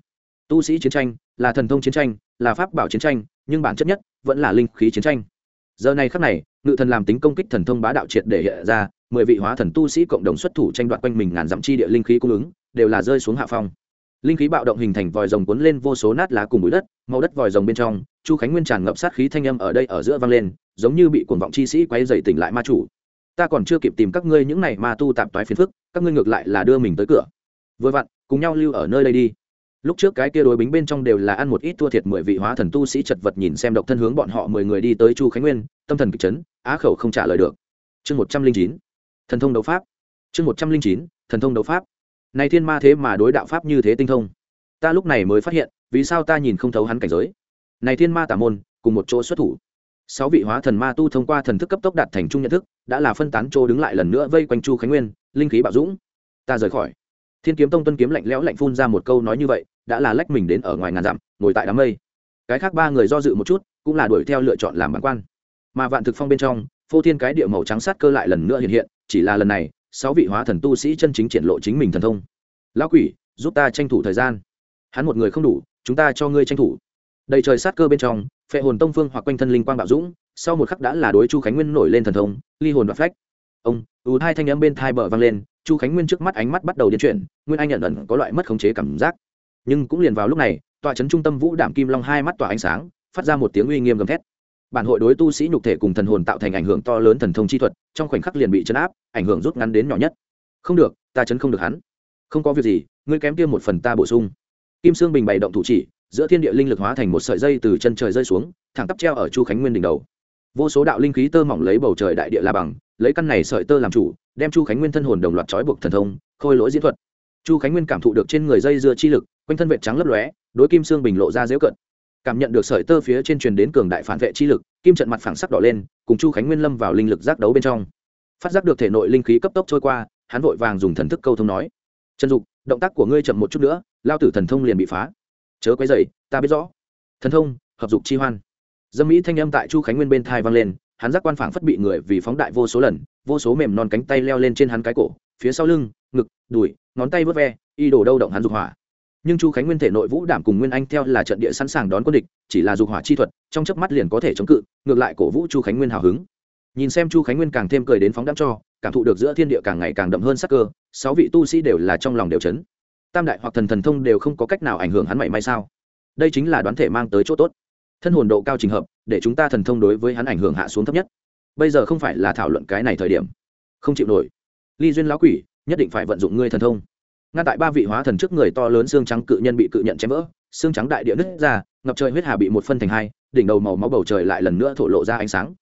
Tu sĩ chiến tranh, là thần thông chiến tranh, là pháp bảo chiến tranh, nhưng bản chất nhất vẫn là linh khí chiến tranh. Giờ này khắc này, ngự thần làm tính công kích thần thông bá đạo triệt để hiện ra mười vị hóa thần tu sĩ cộng đồng xuất thủ tranh đoạt quanh mình ngàn dặm chi địa linh khí cung ứng, đều là rơi xuống hạ phong. Linh khí bạo động hình thành vòi rồng cuốn lên vô số nát lá cùng bụi đất, màu đất vòi rồng bên trong, chu khánh nguyên tràn ngập sát khí thanh âm ở đây ở giữa vang lên, giống như bị cuồng vọng chi sĩ quay dày tỉnh lại ma chủ. Ta còn chưa kịp tìm các ngươi những này ma tu tạp toái phiền phức, các ngươi ngược lại là đưa mình tới cửa. Vừa vặn, cùng nhau lưu ở nơi đây đi. Lúc trước cái kia đối bính bên trong đều là ăn một ít thua thiệt mười vị hóa thần tu sĩ chật vật nhìn xem độc thân hướng bọn họ mười người đi tới chu khánh nguyên, tâm thần kịch chấn, á khẩu không trả lời được. Chương một trăm linh chín thần thông đấu pháp. Chương một trăm linh chín, thần thông đấu pháp. Này thiên ma thế mà đối đạo pháp như thế tinh thông. Ta lúc này mới phát hiện, vì sao ta nhìn không thấu hắn cảnh giới. Này thiên ma tả môn, cùng một chỗ xuất thủ. Sáu vị hóa thần ma tu thông qua thần thức cấp tốc đạt thành trung nhận thức, đã là phân tán chỗ đứng lại lần nữa vây quanh chu khánh nguyên, linh khí bạo dũng. Ta rời khỏi. Thiên kiếm tông tuân kiếm lạnh lẽo lạnh phun ra một câu nói như vậy, đã là lách mình đến ở ngoài ngàn dặm, ngồi tại đám mây. Cái khác ba người do dự một chút, cũng là đuổi theo lựa chọn làm bản quan. Mà vạn thực phong bên trong phô thiên cái địa màu trắng sát cơ lại lần nữa hiện hiện, chỉ là lần này, sáu vị hóa thần tu sĩ chân chính triển lộ chính mình thần thông. Lão quỷ, giúp ta tranh thủ thời gian. Hắn một người không đủ, chúng ta cho ngươi tranh thủ. Đầy trời sát cơ bên trong, phệ hồn tông phương hoặc quanh thân linh quang bạo dũng, sau một khắc đã là đối chu khánh nguyên nổi lên thần thông, ly hồn và phách. Ông, ù hai thanh âm bên thai bờ vang lên, chu khánh nguyên trước mắt ánh mắt bắt đầu điên chuyển, nguyên anh nhận ẩn có loại mất khống chế cảm giác. Nhưng cũng liền vào lúc này, tòa trấn trung tâm vũ đảm kim long hai mắt tỏa ánh sáng, phát ra một tiếng uy nghiêm gầm thét bản hội đối tu sĩ nhục thể cùng thần hồn tạo thành ảnh hưởng to lớn thần thông chi thuật, trong khoảnh khắc liền bị chấn áp, ảnh hưởng rút ngắn đến nhỏ nhất. Không được, ta chấn không được hắn. Không có việc gì, ngươi kém kia một phần ta bổ sung. Kim sương bình bày động thủ chỉ, giữa thiên địa linh lực hóa thành một sợi dây từ chân trời rơi xuống, thẳng tắp treo ở chu khánh nguyên đỉnh đầu. Vô số đạo linh khí tơ mỏng lấy bầu trời đại địa là bằng, lấy căn này sợi tơ làm chủ, đem chu khánh nguyên thân hồn đồng loạt trói buộc thần thông, khôi lỗi diễn thuật. Chu khánh nguyên cảm thụ được trên người dây dưa chi lực, quanh thân vệ trắng lấp lóe, đối kim sương bình lộ ra dễu cận cảm nhận được sợi tơ phía trên truyền đến cường đại phản vệ chi lực, kim trận mặt phẳng sắc đỏ lên, cùng chu khánh nguyên lâm vào linh lực giác đấu bên trong. Phát giác được thể nội linh khí cấp tốc trôi qua, hắn vội vàng dùng thần thức câu thông nói, trần dục, động tác của ngươi chậm một chút nữa, lao tử thần thông liền bị phá. Chớ quấy dày ta biết rõ. Thần thông, hợp dục chi hoan. Dâm mỹ thanh âm tại chu khánh nguyên bên thai vang lên, hắn giác quan phảng phất bị người vì phóng đại vô số lần, vô số mềm non cánh tay leo lên trên hắn cái cổ, phía sau lưng, ngực, đùi, ngón tay vớt ve, y đổ đâu động hắn dục hỏa nhưng chu khánh nguyên thể nội vũ đảm cùng nguyên anh theo là trận địa sẵn sàng đón quân địch, chỉ là dục hỏa chi thuật, trong chớp mắt liền có thể chống cự, ngược lại cổ vũ chu khánh nguyên hào hứng. Nhìn xem chu khánh nguyên càng thêm cười đến phóng đắm cho, cảm thụ được giữa thiên địa càng ngày càng đậm hơn sắc cơ, sáu vị tu sĩ đều là trong lòng đều chấn. Tam đại hoặc thần thần thông đều không có cách nào ảnh hưởng hắn mảy may sao? Đây chính là đoán thể mang tới chỗ tốt. Thân hồn độ cao trình hợp, để chúng ta thần thông đối với hắn ảnh hưởng hạ xuống thấp nhất. Bây giờ không phải là thảo luận cái này thời điểm. Không chịu nổi. Ly duyên lão quỷ, nhất định phải vận dụng ngươi thần thông ngăn tại ba vị hóa thần trước người to lớn xương trắng cự nhân bị cự nhận chém vỡ, xương trắng đại địa nứt ra, ngập trời huyết hà bị một phân thành hai, đỉnh đầu màu máu bầu trời lại lần nữa thổ lộ ra ánh sáng.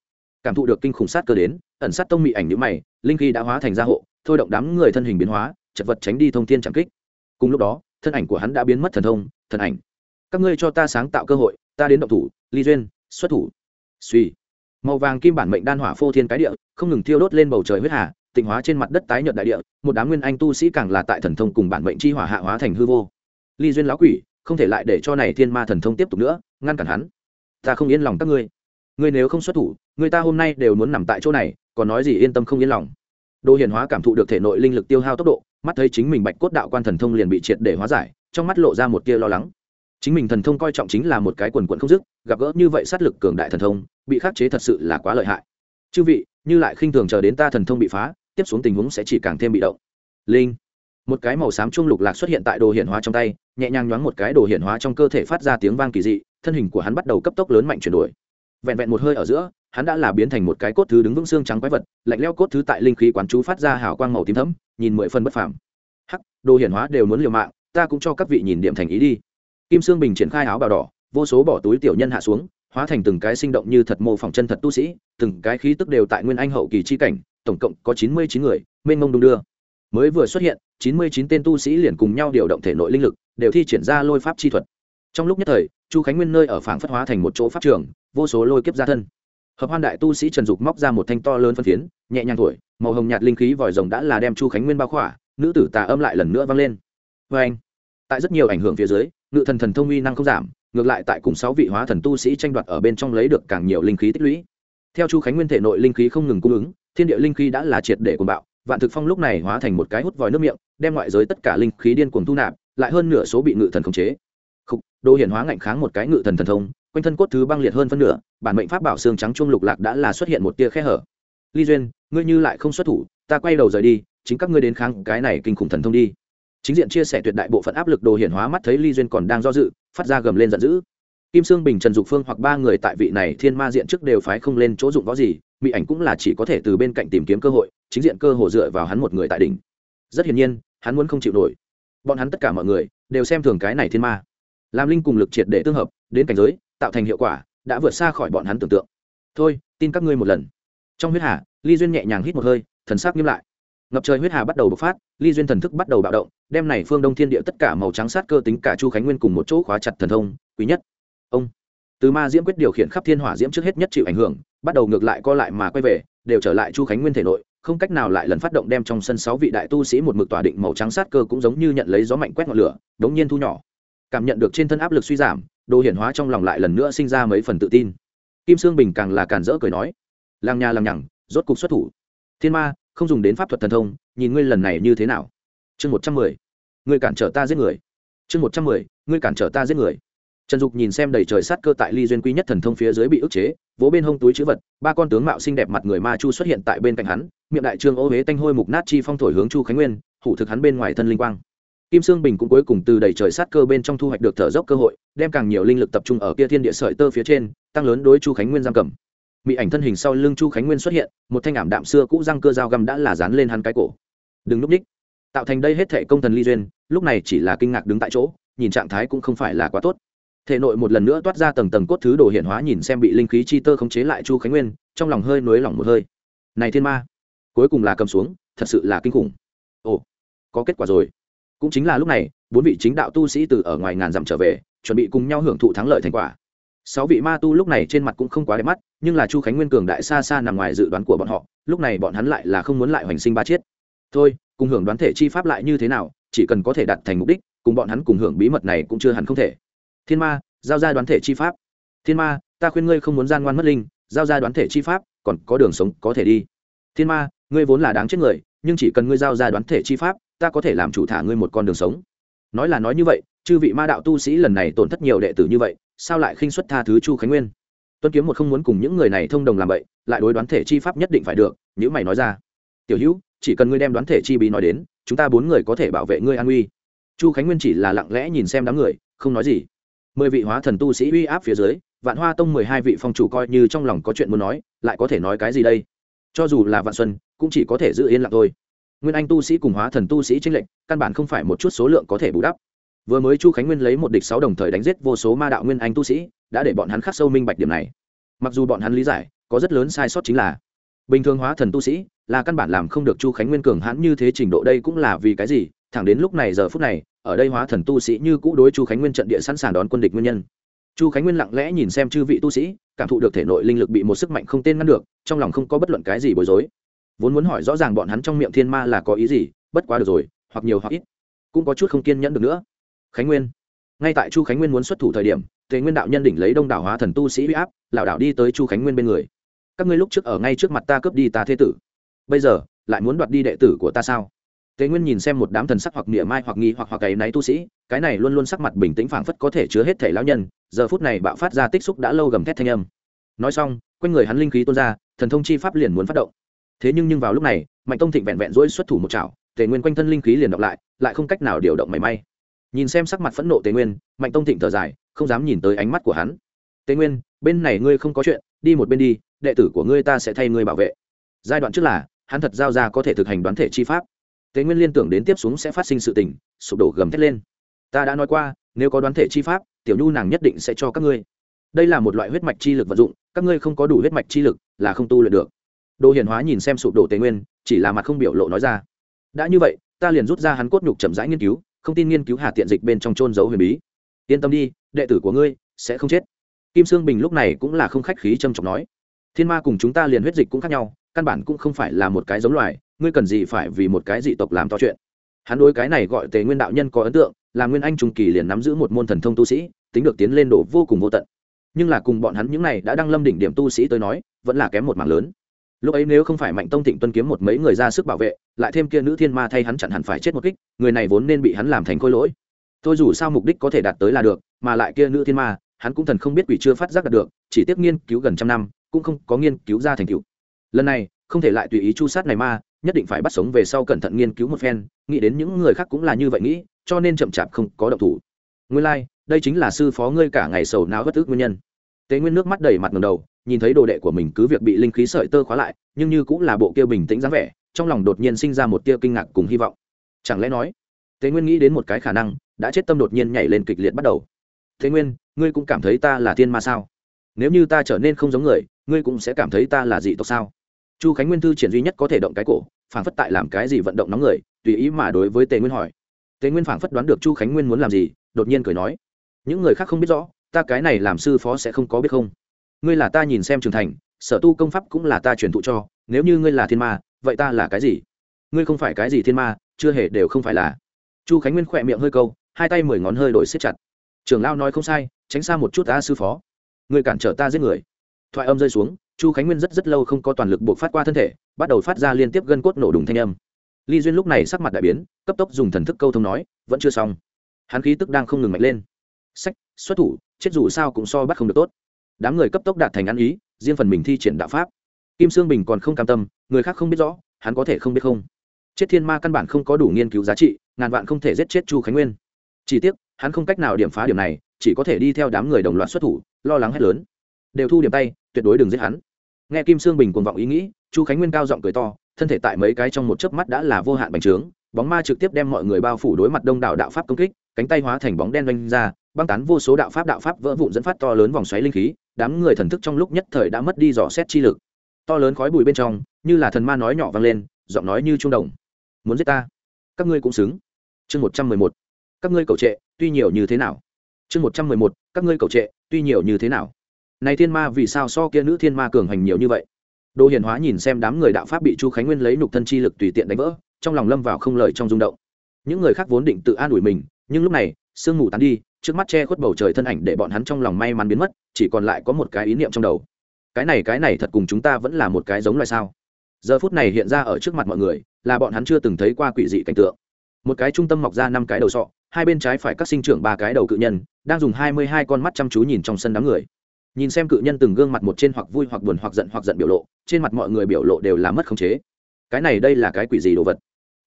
Cảm thụ được kinh khủng sát cơ đến, ẩn sát tông mị ảnh nhữ mày, linh khí đã hóa thành gia hộ, thôi động đám người thân hình biến hóa, chật vật tránh đi thông thiên chẳng kích. Cùng lúc đó, thân ảnh của hắn đã biến mất thần thông, thần ảnh. Các ngươi cho ta sáng tạo cơ hội, ta đến động thủ, ly duyên, xuất thủ. Suy màu vàng kim bản mệnh đan hỏa phô thiên cái địa, không ngừng thiêu đốt lên bầu trời huyết hà tịnh hóa trên mặt đất tái nhợt đại địa, một đám nguyên anh tu sĩ càng là tại thần thông cùng bản mệnh chi hỏa hạ hóa thành hư vô. Ly duyên lão quỷ, không thể lại để cho này thiên ma thần thông tiếp tục nữa, ngăn cản hắn. Ta không yên lòng các ngươi. Ngươi nếu không xuất thủ, người ta hôm nay đều muốn nằm tại chỗ này, còn nói gì yên tâm không yên lòng. Đồ hiển hóa cảm thụ được thể nội linh lực tiêu hao tốc độ, mắt thấy chính mình bạch cốt đạo quan thần thông liền bị triệt để hóa giải, trong mắt lộ ra một tia lo lắng. Chính mình thần thông coi trọng chính là một cái quần quận không dứt, gặp gỡ như vậy sát lực cường đại thần thông, bị khắc chế thật sự là quá lợi hại. Chư vị, như lại khinh thường chờ đến ta thần thông bị phá tiếp xuống tình huống sẽ chỉ càng thêm bị động. Linh. Một cái màu xám trung lục lạc xuất hiện tại đồ hiển hóa trong tay, nhẹ nhàng nhoáng một cái đồ hiển hóa trong cơ thể phát ra tiếng vang kỳ dị, thân hình của hắn bắt đầu cấp tốc lớn mạnh chuyển đổi. Vẹn vẹn một hơi ở giữa, hắn đã là biến thành một cái cốt thứ đứng vững xương trắng quái vật, lạnh leo cốt thứ tại linh khí quán chú phát ra hào quang màu tím thấm nhìn mười phân bất phàm. Hắc, đồ hiển hóa đều muốn liều mạng, ta cũng cho các vị nhìn điểm thành ý đi. Kim sương bình triển khai áo bào đỏ, vô số bỏ túi tiểu nhân hạ xuống, hóa thành từng cái sinh động như thật mô phỏng chân thật tu sĩ, từng cái khí tức đều tại nguyên anh hậu kỳ chi cảnh tổng cộng có chín mươi chín người, mênh mông đung đưa. Mới vừa xuất hiện, chín mươi chín tên tu sĩ liền cùng nhau điều động thể nội linh lực, đều thi triển ra lôi pháp chi thuật. Trong lúc nhất thời, chu khánh nguyên nơi ở phảng phất hóa thành một chỗ pháp trường, vô số lôi kiếp ra thân. Hợp hoan đại tu sĩ trần dục móc ra một thanh to lớn phân phiến, nhẹ nhàng thổi, màu hồng nhạt linh khí vòi rồng đã là đem chu khánh nguyên bao khỏa, nữ tử tà âm lại lần nữa vang lên. Vê anh tại rất nhiều ảnh hưởng phía dưới, ngự thần thần thông uy năng không giảm, ngược lại tại cùng sáu vị hóa thần tu sĩ tranh đoạt ở bên trong lấy được càng nhiều linh khí tích lũy theo chu khánh nguyên thể nội linh khí không ngừng cung ứng thiên địa linh khí đã là triệt để cuồng bạo vạn thực phong lúc này hóa thành một cái hút vòi nước miệng đem ngoại giới tất cả linh khí điên cuồng thu nạp lại hơn nửa số bị ngự thần khống chế. Khúc, đồ hiển hóa ngạnh kháng một cái ngự thần thần thông quanh thân cốt thứ băng liệt hơn phân nửa bản mệnh pháp bảo xương trắng chuông lục lạc đã là xuất hiện một tia khe hở. Ly duyên ngươi như lại không xuất thủ ta quay đầu rời đi chính các ngươi đến kháng cái này kinh khủng thần thông đi. Chính diện chia sẻ tuyệt đại bộ phận áp lực đồ hiển hóa mắt thấy ly duyên còn đang do dự phát ra gầm lên giận dữ kim sương bình, trần dục phương hoặc ba người tại vị này thiên ma diện trước đều phái không lên chỗ dụng võ gì, mỹ ảnh cũng là chỉ có thể từ bên cạnh tìm kiếm cơ hội, chính diện cơ hội dựa vào hắn một người tại đỉnh. Rất hiển nhiên, hắn muốn không chịu nổi. Bọn hắn tất cả mọi người đều xem thường cái này thiên ma. Làm linh cùng lực triệt để tương hợp, đến cảnh giới, tạo thành hiệu quả, đã vượt xa khỏi bọn hắn tưởng tượng. Thôi, tin các ngươi một lần. Trong huyết hà, ly duyên nhẹ nhàng hít một hơi, thần sắc nghiêm lại. Ngập trời huyết hà bắt đầu bộc phát, ly duyên thần thức bắt đầu bạo động, đem này phương đông thiên địa tất cả màu trắng sát cơ tính cả chu khánh nguyên cùng một chỗ khóa chặt thần thông, quý nhất ông. Từ ma diễm quyết điều khiển khắp thiên hỏa diễm trước hết nhất chịu ảnh hưởng, bắt đầu ngược lại co lại mà quay về, đều trở lại chu khánh nguyên thể nội, không cách nào lại lần phát động đem trong sân sáu vị đại tu sĩ một mực tỏa định màu trắng sát cơ cũng giống như nhận lấy gió mạnh quét ngọn lửa, đống nhiên thu nhỏ. Cảm nhận được trên thân áp lực suy giảm, đồ hiển hóa trong lòng lại lần nữa sinh ra mấy phần tự tin. Kim sương bình càng là càn rỡ cười nói làng nhà làng nhằng, rốt cục xuất thủ. Thiên ma, không dùng đến pháp thuật thần thông, nhìn ngươi lần này như thế nào? Chương một trăm mười, ngươi cản trở ta giết người. Chương một trăm mười, ngươi cản trở ta giết người trần dục nhìn xem đầy trời sát cơ tại ly duyên quý nhất thần thông phía dưới bị ức chế, vỗ bên hông túi chữ vật, ba con tướng mạo xinh đẹp mặt người ma chu xuất hiện tại bên cạnh hắn, miệng đại trương ô huế tanh hôi mục nát chi phong thổi hướng chu khánh nguyên, hủ thực hắn bên ngoài thân linh quang. Kim sương bình cũng cuối cùng từ đầy trời sát cơ bên trong thu hoạch được thở dốc cơ hội, đem càng nhiều linh lực tập trung ở kia thiên địa sợi tơ phía trên, tăng lớn đối chu khánh nguyên giam cầm. Mỹ ảnh thân hình sau lưng chu khánh nguyên xuất hiện, một thanh ảm đạm xưa cũ răng cơ dao găm đã là dán lên hắn cái cổ. Đừng núp ních tạo thành đây hết thệ công thần ly duyên, lúc này chỉ là kinh ngạc đứng tại chỗ, nhìn trạng thái cũng không phải là quá tốt thể nội một lần nữa toát ra tầng tầng cốt thứ đồ hiện hóa nhìn xem bị linh khí chi tơ khống chế lại chu khánh nguyên, trong lòng hơi nới lỏng một hơi. Này thiên ma, cuối cùng là cầm xuống, thật sự là kinh khủng. Ồ, có kết quả rồi. Cũng chính là lúc này, bốn vị chính đạo tu sĩ từ ở ngoài ngàn dặm trở về, chuẩn bị cùng nhau hưởng thụ thắng lợi thành quả. Sáu vị ma tu lúc này trên mặt cũng không quá đẹp mắt, nhưng là chu khánh nguyên cường đại xa xa nằm ngoài dự đoán của bọn họ, lúc này bọn hắn lại là không muốn lại hoành sinh ba chiết. Thôi, cùng hưởng đoán thể chi pháp lại như thế nào, chỉ cần có thể đạt thành mục đích, cùng bọn hắn cùng hưởng bí mật này cũng chưa hẳn không thể thiên ma, giao ra đoán thể chi pháp. Thiên ma, ta khuyên ngươi không muốn gian ngoan mất linh, giao ra đoán thể chi pháp, còn có đường sống có thể đi. Thiên ma, ngươi vốn là đáng chết người, nhưng chỉ cần ngươi giao ra đoán thể chi pháp, ta có thể làm chủ thả ngươi một con đường sống. Nói là nói như vậy, chư vị ma đạo tu sĩ lần này tổn thất nhiều đệ tử như vậy, sao lại khinh xuất tha thứ chu khánh nguyên? Tuân kiếm một không muốn cùng những người này thông đồng làm vậy, lại đối đoán thể chi pháp nhất định phải được nếu mày nói ra. Tiểu hữu, chỉ cần ngươi đem đoán thể chi bí nói đến, chúng ta bốn người có thể bảo vệ ngươi an uy chu khánh nguyên chỉ là lặng lẽ nhìn xem đám người, không nói gì mười vị hóa thần tu sĩ uy áp phía dưới, vạn hoa tông mười hai vị phong chủ coi như trong lòng có chuyện muốn nói, lại có thể nói cái gì đây? Cho dù là vạn xuân, cũng chỉ có thể giữ yên lặng thôi. Nguyên anh tu sĩ cùng hóa thần tu sĩ tranh lệnh căn bản không phải một chút số lượng có thể bù đắp. Vừa mới chu khánh nguyên lấy một địch sáu đồng thời đánh giết vô số ma đạo nguyên anh tu sĩ, đã để bọn hắn khắc sâu minh bạch điểm này. Mặc dù bọn hắn lý giải, có rất lớn sai sót chính là, bình thường hóa thần tu sĩ là căn bản làm không được chu khánh nguyên cường hãn như thế trình độ đây cũng là vì cái gì? Thẳng đến lúc này giờ phút này, ở đây hóa thần tu sĩ như cũ đối chu khánh nguyên trận địa sẵn sàng đón quân địch nguyên nhân. Chu khánh nguyên lặng lẽ nhìn xem chư vị tu sĩ, cảm thụ được thể nội linh lực bị một sức mạnh không tên ngăn được, trong lòng không có bất luận cái gì bối rối. Vốn muốn hỏi rõ ràng bọn hắn trong miệng thiên ma là có ý gì, bất quá được rồi, hoặc nhiều hoặc ít, cũng có chút không kiên nhẫn được nữa. Khánh nguyên. Ngay tại chu khánh nguyên muốn xuất thủ thời điểm, tề nguyên đạo nhân đỉnh lấy đông đảo hóa thần tu sĩ huy áp, lảo đảo đi tới chu khánh nguyên bên người. Các ngươi lúc trước ở ngay trước mặt ta cướp đi ta thế tử. Bây giờ, lại muốn đoạt đi đệ tử của ta sao? Tề nguyên nhìn xem một đám thần sắc hoặc địa mai hoặc nghi hoặc hoặc cái náy tu sĩ, cái này luôn luôn sắc mặt bình tĩnh phảng phất có thể chứa hết thể lão nhân, giờ phút này bạo phát ra tích xúc đã lâu gầm thét thanh âm. Nói xong, quanh người hắn linh khí tuôn ra, thần thông chi pháp liền muốn phát động. Thế nhưng nhưng vào lúc này, mạnh tông thịnh vẹn vẹn dỗi xuất thủ một chảo tề nguyên quanh thân linh khí liền đọc lại lại không cách nào điều động mảy may. Nhìn xem sắc mặt phẫn nộ tề nguyên, mạnh tông thịnh thở dài, không dám nhìn tới ánh mắt của hắn. Tề nguyên, bên này ngươi không có chuyện, đi một bên đi, đệ tử của ngươi ta sẽ thay ngươi bảo vệ. Giai đoạn trước là, hắn thật giao ra có thể thực hành đoán thể chi pháp. Tế nguyên liên tưởng đến tiếp xuống sẽ phát sinh sự tình, sụp đổ gầm thét lên. Ta đã nói qua, nếu có đoán thể chi pháp, tiểu nhu nàng nhất định sẽ cho các ngươi. Đây là một loại huyết mạch chi lực vận dụng, các ngươi không có đủ huyết mạch chi lực là không tu luyện được. Đồ hiền hóa nhìn xem sụp đổ tề nguyên, chỉ là mặt không biểu lộ nói ra. Đã như vậy, ta liền rút ra hắn cốt nhục chậm rãi nghiên cứu, không tin nghiên cứu hà tiện dịch bên trong trôn giấu huyền bí. Yên tâm đi, đệ tử của ngươi sẽ không chết. Kim sương bình lúc này cũng là không khách khí trầm trọng nói. Thiên ma cùng chúng ta liền huyết dịch cũng khác nhau, căn bản cũng không phải là một cái giống loài ngươi cần gì phải vì một cái dị tộc làm to chuyện? Hắn đối cái này gọi tề nguyên đạo nhân có ấn tượng, là nguyên anh trung kỳ liền nắm giữ một môn thần thông tu sĩ, tính được tiến lên độ vô cùng vô tận. Nhưng là cùng bọn hắn những này đã đăng lâm đỉnh điểm tu sĩ tới nói, vẫn là kém một mảng lớn. Lúc ấy nếu không phải mạnh tông thịnh tuân kiếm một mấy người ra sức bảo vệ, lại thêm kia nữ thiên ma thay hắn chặn hẳn phải chết một kích, người này vốn nên bị hắn làm thành khôi lỗi. Tôi dù sao mục đích có thể đạt tới là được, mà lại kia nữ thiên ma, hắn cũng thần không biết quỷ chưa phát giác đạt được, chỉ tiếp nghiên cứu gần trăm năm, cũng không có nghiên cứu ra thành tựu. Lần này, không thể lại tùy ý chu sát này ma nhất định phải bắt sống về sau cẩn thận nghiên cứu một phen nghĩ đến những người khác cũng là như vậy nghĩ cho nên chậm chạp không có động thủ. Nguyên lai、like, đây chính là sư phó ngươi cả ngày sầu não bất ức nguyên nhân. Tế nguyên nước mắt đầy mặt ngầm đầu nhìn thấy đồ đệ của mình cứ việc bị linh khí sợi tơ khóa lại nhưng như cũng là bộ kia bình tĩnh dáng vẻ trong lòng đột nhiên sinh ra một tia kinh ngạc cùng hy vọng. Chẳng lẽ nói tế nguyên nghĩ đến một cái khả năng đã chết tâm đột nhiên nhảy lên kịch liệt bắt đầu. Thế nguyên ngươi cũng cảm thấy ta là thiên ma sao? Nếu như ta trở nên không giống người ngươi cũng sẽ cảm thấy ta là dị tộc sao? Chu khánh nguyên thư triển duy nhất có thể động cái cổ, phảng phất tại làm cái gì vận động nóng người, tùy ý mà đối với tề nguyên hỏi. Tề nguyên phảng phất đoán được chu khánh nguyên muốn làm gì, đột nhiên cười nói, những người khác không biết rõ, ta cái này làm sư phó sẽ không có biết không. Ngươi là ta nhìn xem trưởng thành, sở tu công pháp cũng là ta truyền thụ cho, nếu như ngươi là thiên ma, vậy ta là cái gì? Ngươi không phải cái gì thiên ma, chưa hề đều không phải là. Chu khánh nguyên khỏe miệng hơi câu, hai tay mười ngón hơi đổi xếp chặt. Trưởng lao nói không sai, tránh xa một chút ta sư phó. Người cản trở ta giết người. Thoại âm rơi xuống chu khánh nguyên rất rất lâu không có toàn lực buộc phát qua thân thể, bắt đầu phát ra liên tiếp gân cốt nổ đùng thanh âm. Ly duyên lúc này sắc mặt đại biến, cấp tốc dùng thần thức câu thông nói, vẫn chưa xong. Hắn khí tức đang không ngừng mạnh lên. Sách, xuất thủ, chết dù sao cũng so bắt không được tốt. Đám người cấp tốc đạt thành ăn ý, riêng phần mình thi triển đạo pháp. Kim sương bình còn không cam tâm, người khác không biết rõ, hắn có thể không biết không. Chết thiên ma căn bản không có đủ nghiên cứu giá trị, ngàn vạn không thể giết chết chu khánh nguyên. Chỉ tiếc, hắn không cách nào điểm phá điểm này, chỉ có thể đi theo đám người đồng loạt xuất thủ, lo lắng hết lớn. Đều thu điểm tay, tuyệt đối đừng giết hắn nghe kim sương bình cuồng vọng ý nghĩ, chu khánh nguyên cao giọng cười to, thân thể tại mấy cái trong một chớp mắt đã là vô hạn bành trướng, bóng ma trực tiếp đem mọi người bao phủ đối mặt đông đảo đạo pháp công kích, cánh tay hóa thành bóng đen doanh ra, băng tán vô số đạo pháp đạo pháp vỡ vụn dẫn phát to lớn vòng xoáy linh khí, đám người thần thức trong lúc nhất thời đã mất đi dò xét chi lực. To lớn khói bụi bên trong, như là thần ma nói nhỏ vang lên, giọng nói như trung đồng. Muốn giết ta? Các ngươi cũng xứng. Chương một trăm mười một. Các ngươi cầu trệ, tuy nhiều như thế nào? Chương một trăm mười một. Các ngươi cầu trệ, tuy nhiều như thế nào? Này thiên ma vì sao so kia nữ thiên ma cường hành nhiều như vậy? Đồ hiền hóa nhìn xem đám người đạo pháp bị chu khánh nguyên lấy nục thân chi lực tùy tiện đánh vỡ, trong lòng lâm vào không lời trong rung động. Những người khác vốn định tự an ủi mình, nhưng lúc này, sương mù tán đi, trước mắt che khuất bầu trời thân ảnh để bọn hắn trong lòng may mắn biến mất, chỉ còn lại có một cái ý niệm trong đầu. Cái này cái này thật cùng chúng ta vẫn là một cái giống loài sao? Giờ phút này hiện ra ở trước mặt mọi người, là bọn hắn chưa từng thấy qua quỷ dị cảnh tượng. Một cái trung tâm mọc ra năm cái đầu sọ, hai bên trái phải các sinh trưởng ba cái đầu cự nhân, đang dùng hai mươi hai con mắt chăm chú nhìn trong sân đám người nhìn xem cự nhân từng gương mặt một trên hoặc vui hoặc buồn hoặc giận hoặc giận biểu lộ, trên mặt mọi người biểu lộ đều là mất khống chế. Cái này đây là cái quỷ gì đồ vật?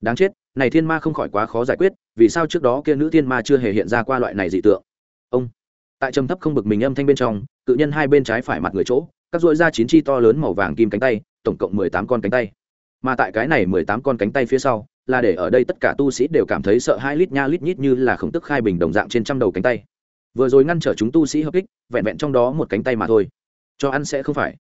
Đáng chết, này thiên ma không khỏi quá khó giải quyết, vì sao trước đó kia nữ thiên ma chưa hề hiện ra qua loại này dị tượng? Ông, tại trầm thấp không bực mình âm thanh bên trong, cự nhân hai bên trái phải mặt người chỗ, các dội ra chín chi to lớn màu vàng kim cánh tay, tổng cộng mười tám con cánh tay. Mà tại cái này mười tám con cánh tay phía sau, là để ở đây tất cả tu sĩ đều cảm thấy sợ hai lít nha lít nhít như là khổng tức khai bình đồng dạng trên trăm đầu cánh tay vừa rồi ngăn trở chúng tu sĩ hợp kích, vẹn vẹn trong đó một cánh tay mà thôi. Cho ăn sẽ không phải.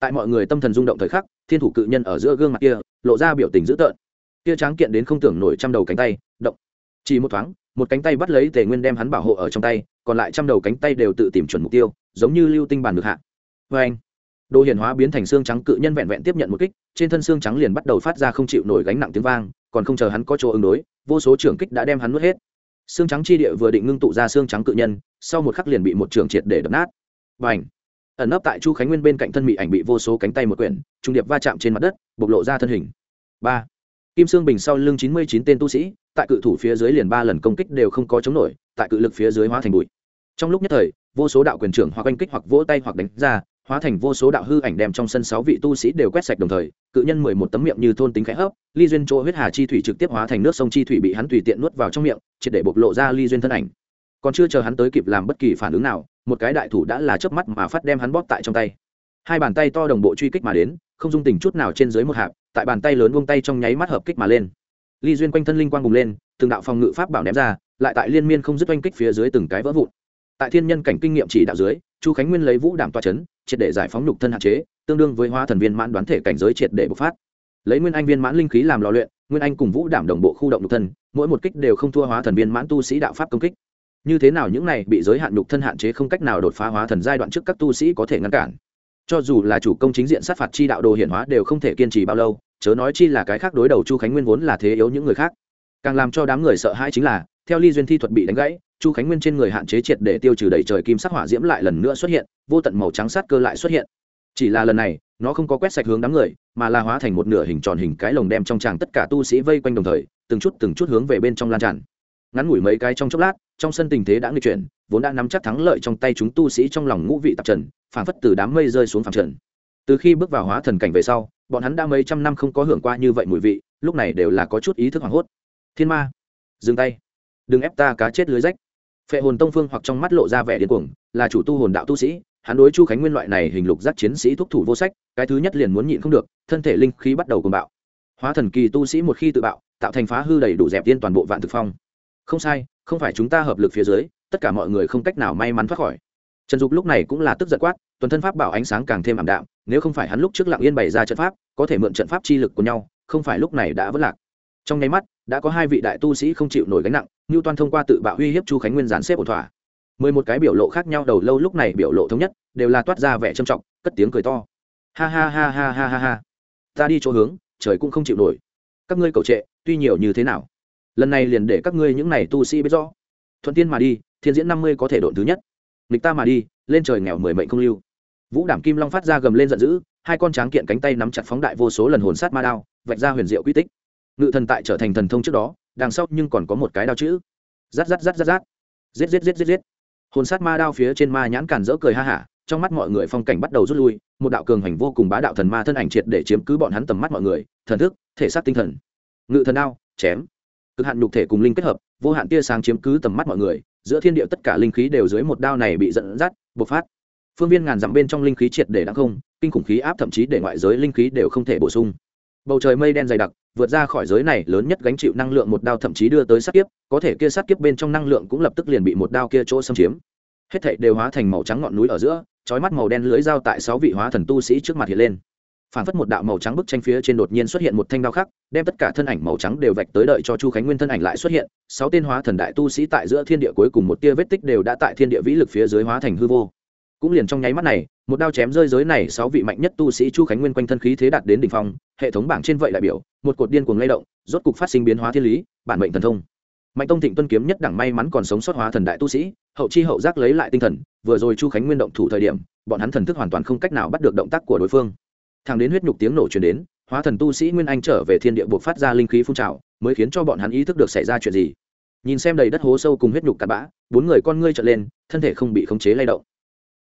Tại mọi người tâm thần rung động thời khắc, thiên thủ cự nhân ở giữa gương mặt kia, lộ ra biểu tình dữ tợn. Kia tráng kiện đến không tưởng nổi trăm đầu cánh tay, động. Chỉ một thoáng, một cánh tay bắt lấy tề nguyên đem hắn bảo hộ ở trong tay, còn lại trăm đầu cánh tay đều tự tìm chuẩn mục tiêu, giống như lưu tinh bàn được hạ. Vê anh, đồ hiển hóa biến thành xương trắng cự nhân vẹn vẹn tiếp nhận một kích, trên thân xương trắng liền bắt đầu phát ra không chịu nổi gánh nặng tiếng vang, còn không chờ hắn có chỗ ứng đối, vô số trưởng kích đã đem hắn nuốt hết xương trắng chi địa vừa định ngưng tụ ra xương trắng cự nhân, sau một khắc liền bị một trường triệt để đập nát. Và ảnh ẩn nấp tại chu khánh nguyên bên cạnh thân bị ảnh bị vô số cánh tay một quyển, trung điệp va chạm trên mặt đất, bộc lộ ra thân hình. Ba! Kim sương bình sau lưng chín mươi chín tên tu sĩ, tại cự thủ phía dưới liền ba lần công kích đều không có chống nổi, tại cự lực phía dưới hóa thành bụi. Trong lúc nhất thời, vô số đạo quyền trưởng hoặc oanh kích hoặc vỗ tay hoặc đánh ra hóa thành vô số đạo hư ảnh đem trong sân sáu vị tu sĩ đều quét sạch đồng thời, cự nhân mười một tấm miệng như thôn tính khẽ hấp, ly duyên chỗ huyết hà chi thủy trực tiếp hóa thành nước sông chi thủy bị hắn tùy tiện nuốt vào trong miệng, triệt để bộc lộ ra ly duyên thân ảnh. Còn chưa chờ hắn tới kịp làm bất kỳ phản ứng nào, một cái đại thủ đã là chớp mắt mà phát đem hắn bóp tại trong tay. Hai bàn tay to đồng bộ truy kích mà đến, không dung tình chút nào trên dưới một hạp, tại bàn tay lớn vung tay trong nháy mắt hợp kích mà lên. Ly duyên quanh thân linh quang bùng lên, từng đạo phòng ngự pháp bảo ném ra, lại tại liên miên không dứt oanh kích phía dưới từng cái vỡ vụn. Tại thiên nhân cảnh kinh nghiệm chỉ đạo dưới chu khánh nguyên lấy vũ đảm toa chấn, triệt để giải phóng nhục thân hạn chế, tương đương với hóa thần viên mãn đoán thể cảnh giới triệt để bộc phát. Lấy nguyên anh viên mãn linh khí làm lò luyện, nguyên anh cùng vũ đảm đồng bộ khu động nhục thân, mỗi một kích đều không thua hóa thần viên mãn tu sĩ đạo pháp công kích. Như thế nào những này bị giới hạn nhục thân hạn chế không cách nào đột phá hóa thần giai đoạn trước các tu sĩ có thể ngăn cản? Cho dù là chủ công chính diện sát phạt chi đạo đồ hiển hóa đều không thể kiên trì bao lâu, chớ nói chi là cái khác đối đầu chu khánh nguyên vốn là thế yếu những người khác. Càng làm cho đám người sợ hãi chính là, theo ly duyên thi thuật bị đánh gãy chu khánh nguyên trên người hạn chế triệt để tiêu trừ đầy trời kim sắc hỏa diễm lại lần nữa xuất hiện, vô tận màu trắng sát cơ lại xuất hiện. Chỉ là lần này, nó không có quét sạch hướng đám người, mà là hóa thành một nửa hình tròn hình cái lồng đem trong tràng tất cả tu sĩ vây quanh đồng thời, từng chút từng chút hướng về bên trong lan tràn. Ngắn ngủi mấy cái trong chốc lát, trong sân tình thế đã nghi chuyển, vốn đã nắm chắc thắng lợi trong tay chúng tu sĩ trong lòng ngũ vị tạp trần, phảng phất từ đám mây rơi xuống phảng trần. Từ khi bước vào hóa thần cảnh về sau, bọn hắn đã mấy trăm năm không có hưởng qua như vậy mùi vị, lúc này đều là có chút ý thức hoảng hốt. Thiên ma, dừng tay. Đừng ép ta cá chết lưới rách phệ hồn tông phương hoặc trong mắt lộ ra vẻ điên cuồng, là chủ tu hồn đạo tu sĩ, hắn đối chu khánh nguyên loại này hình lục giác chiến sĩ thúc thủ vô sách, cái thứ nhất liền muốn nhịn không được, thân thể linh khí bắt đầu cùng bạo. Hóa thần kỳ tu sĩ một khi tự bạo, tạo thành phá hư đầy đủ dẹp tiên toàn bộ vạn thực phong. Không sai, không phải chúng ta hợp lực phía dưới, tất cả mọi người không cách nào may mắn thoát khỏi. Trần dục lúc này cũng là tức giận quát tuần thân pháp bảo ánh sáng càng thêm ảm đạm, nếu không phải hắn lúc trước lặng yên bày ra trận pháp, có thể mượn trận pháp chi lực của nhau, không phải lúc này đã vất lạc. Trong nháy mắt, đã có hai vị đại tu sĩ không chịu nổi gánh nặng Ngưu toan thông qua tự bạo uy hiếp chu khánh nguyên gián xếp ổn thỏa. Mười một cái biểu lộ khác nhau đầu lâu lúc này biểu lộ thống nhất, đều là toát ra vẻ trầm trọng, cất tiếng cười to. Ha ha ha ha ha ha ha. Ta đi chỗ hướng, trời cũng không chịu nổi. Các ngươi cầu trệ, tuy nhiều như thế nào? Lần này liền để các ngươi những này tu sĩ biết rõ. Thuận tiên mà đi, thiên diễn năm mươi có thể độn thứ nhất. Nghịch ta mà đi, lên trời nghèo mười mệnh không lưu. Vũ đảm kim long phát ra gầm lên giận dữ, hai con tráng kiện cánh tay nắm chặt phóng đại vô số lần hồn sát ma đao, vạch ra huyền diệu quy tích. Ngự thần tại trở thành thần thông trước đó đằng sau nhưng còn có một cái đao chữ. Rát rát rát rát rát. Giết giết giết giết giết. Hồn sát ma đao phía trên ma nhãn càn rỡ cười ha hả, trong mắt mọi người phong cảnh bắt đầu rút lui, một đạo cường hành vô cùng bá đạo thần ma thân ảnh triệt để chiếm cứ bọn hắn tầm mắt mọi người, thần thức, thể xác tinh thần. Ngự thần đao, chém. Cực hạn nhục thể cùng linh kết hợp, vô hạn tia sáng chiếm cứ tầm mắt mọi người, giữa thiên địa tất cả linh khí đều dưới một đao này bị dẫn dắt, bộc phát. Phương viên ngàn dặm bên trong linh khí triệt để đã không, kinh khủng khí áp thậm chí để ngoại giới linh khí đều không thể bổ sung. Bầu trời mây đen dày đặc vượt ra khỏi giới này, lớn nhất gánh chịu năng lượng một đao thậm chí đưa tới sát kiếp, có thể kia sát kiếp bên trong năng lượng cũng lập tức liền bị một đao kia chỗ xâm chiếm. Hết thảy đều hóa thành màu trắng ngọn núi ở giữa, chói mắt màu đen lưới dao tại sáu vị hóa thần tu sĩ trước mặt hiện lên. Phản phất một đạo màu trắng bức tranh phía trên đột nhiên xuất hiện một thanh đao khác đem tất cả thân ảnh màu trắng đều vạch tới đợi cho chu khánh nguyên thân ảnh lại xuất hiện, sáu tên hóa thần đại tu sĩ tại giữa thiên địa cuối cùng một tia vết tích đều đã tại thiên địa vĩ lực phía dưới hóa thành hư vô cũng liền trong nháy mắt này, một đao chém rơi giới này sáu vị mạnh nhất tu sĩ chu khánh nguyên quanh thân khí thế đạt đến đỉnh phong, hệ thống bảng trên vậy đại biểu, một cột điên cuồng lay động, rốt cục phát sinh biến hóa thiên lý, bản mệnh thần thông. Mạnh tông thịnh tuân kiếm nhất đẳng may mắn còn sống sót hóa thần đại tu sĩ, hậu chi hậu giác lấy lại tinh thần, vừa rồi chu khánh nguyên động thủ thời điểm, bọn hắn thần thức hoàn toàn không cách nào bắt được động tác của đối phương. Thằng đến huyết nhục tiếng nổ truyền đến, hóa thần tu sĩ nguyên anh trở về thiên địa buộc phát ra linh khí phun trào, mới khiến cho bọn hắn ý thức được xảy ra chuyện gì. Nhìn xem đầy đất hố sâu cùng huyết nhục cặn bã, bốn người con ngươi trở lên, thân thể không bị khống chế lay động.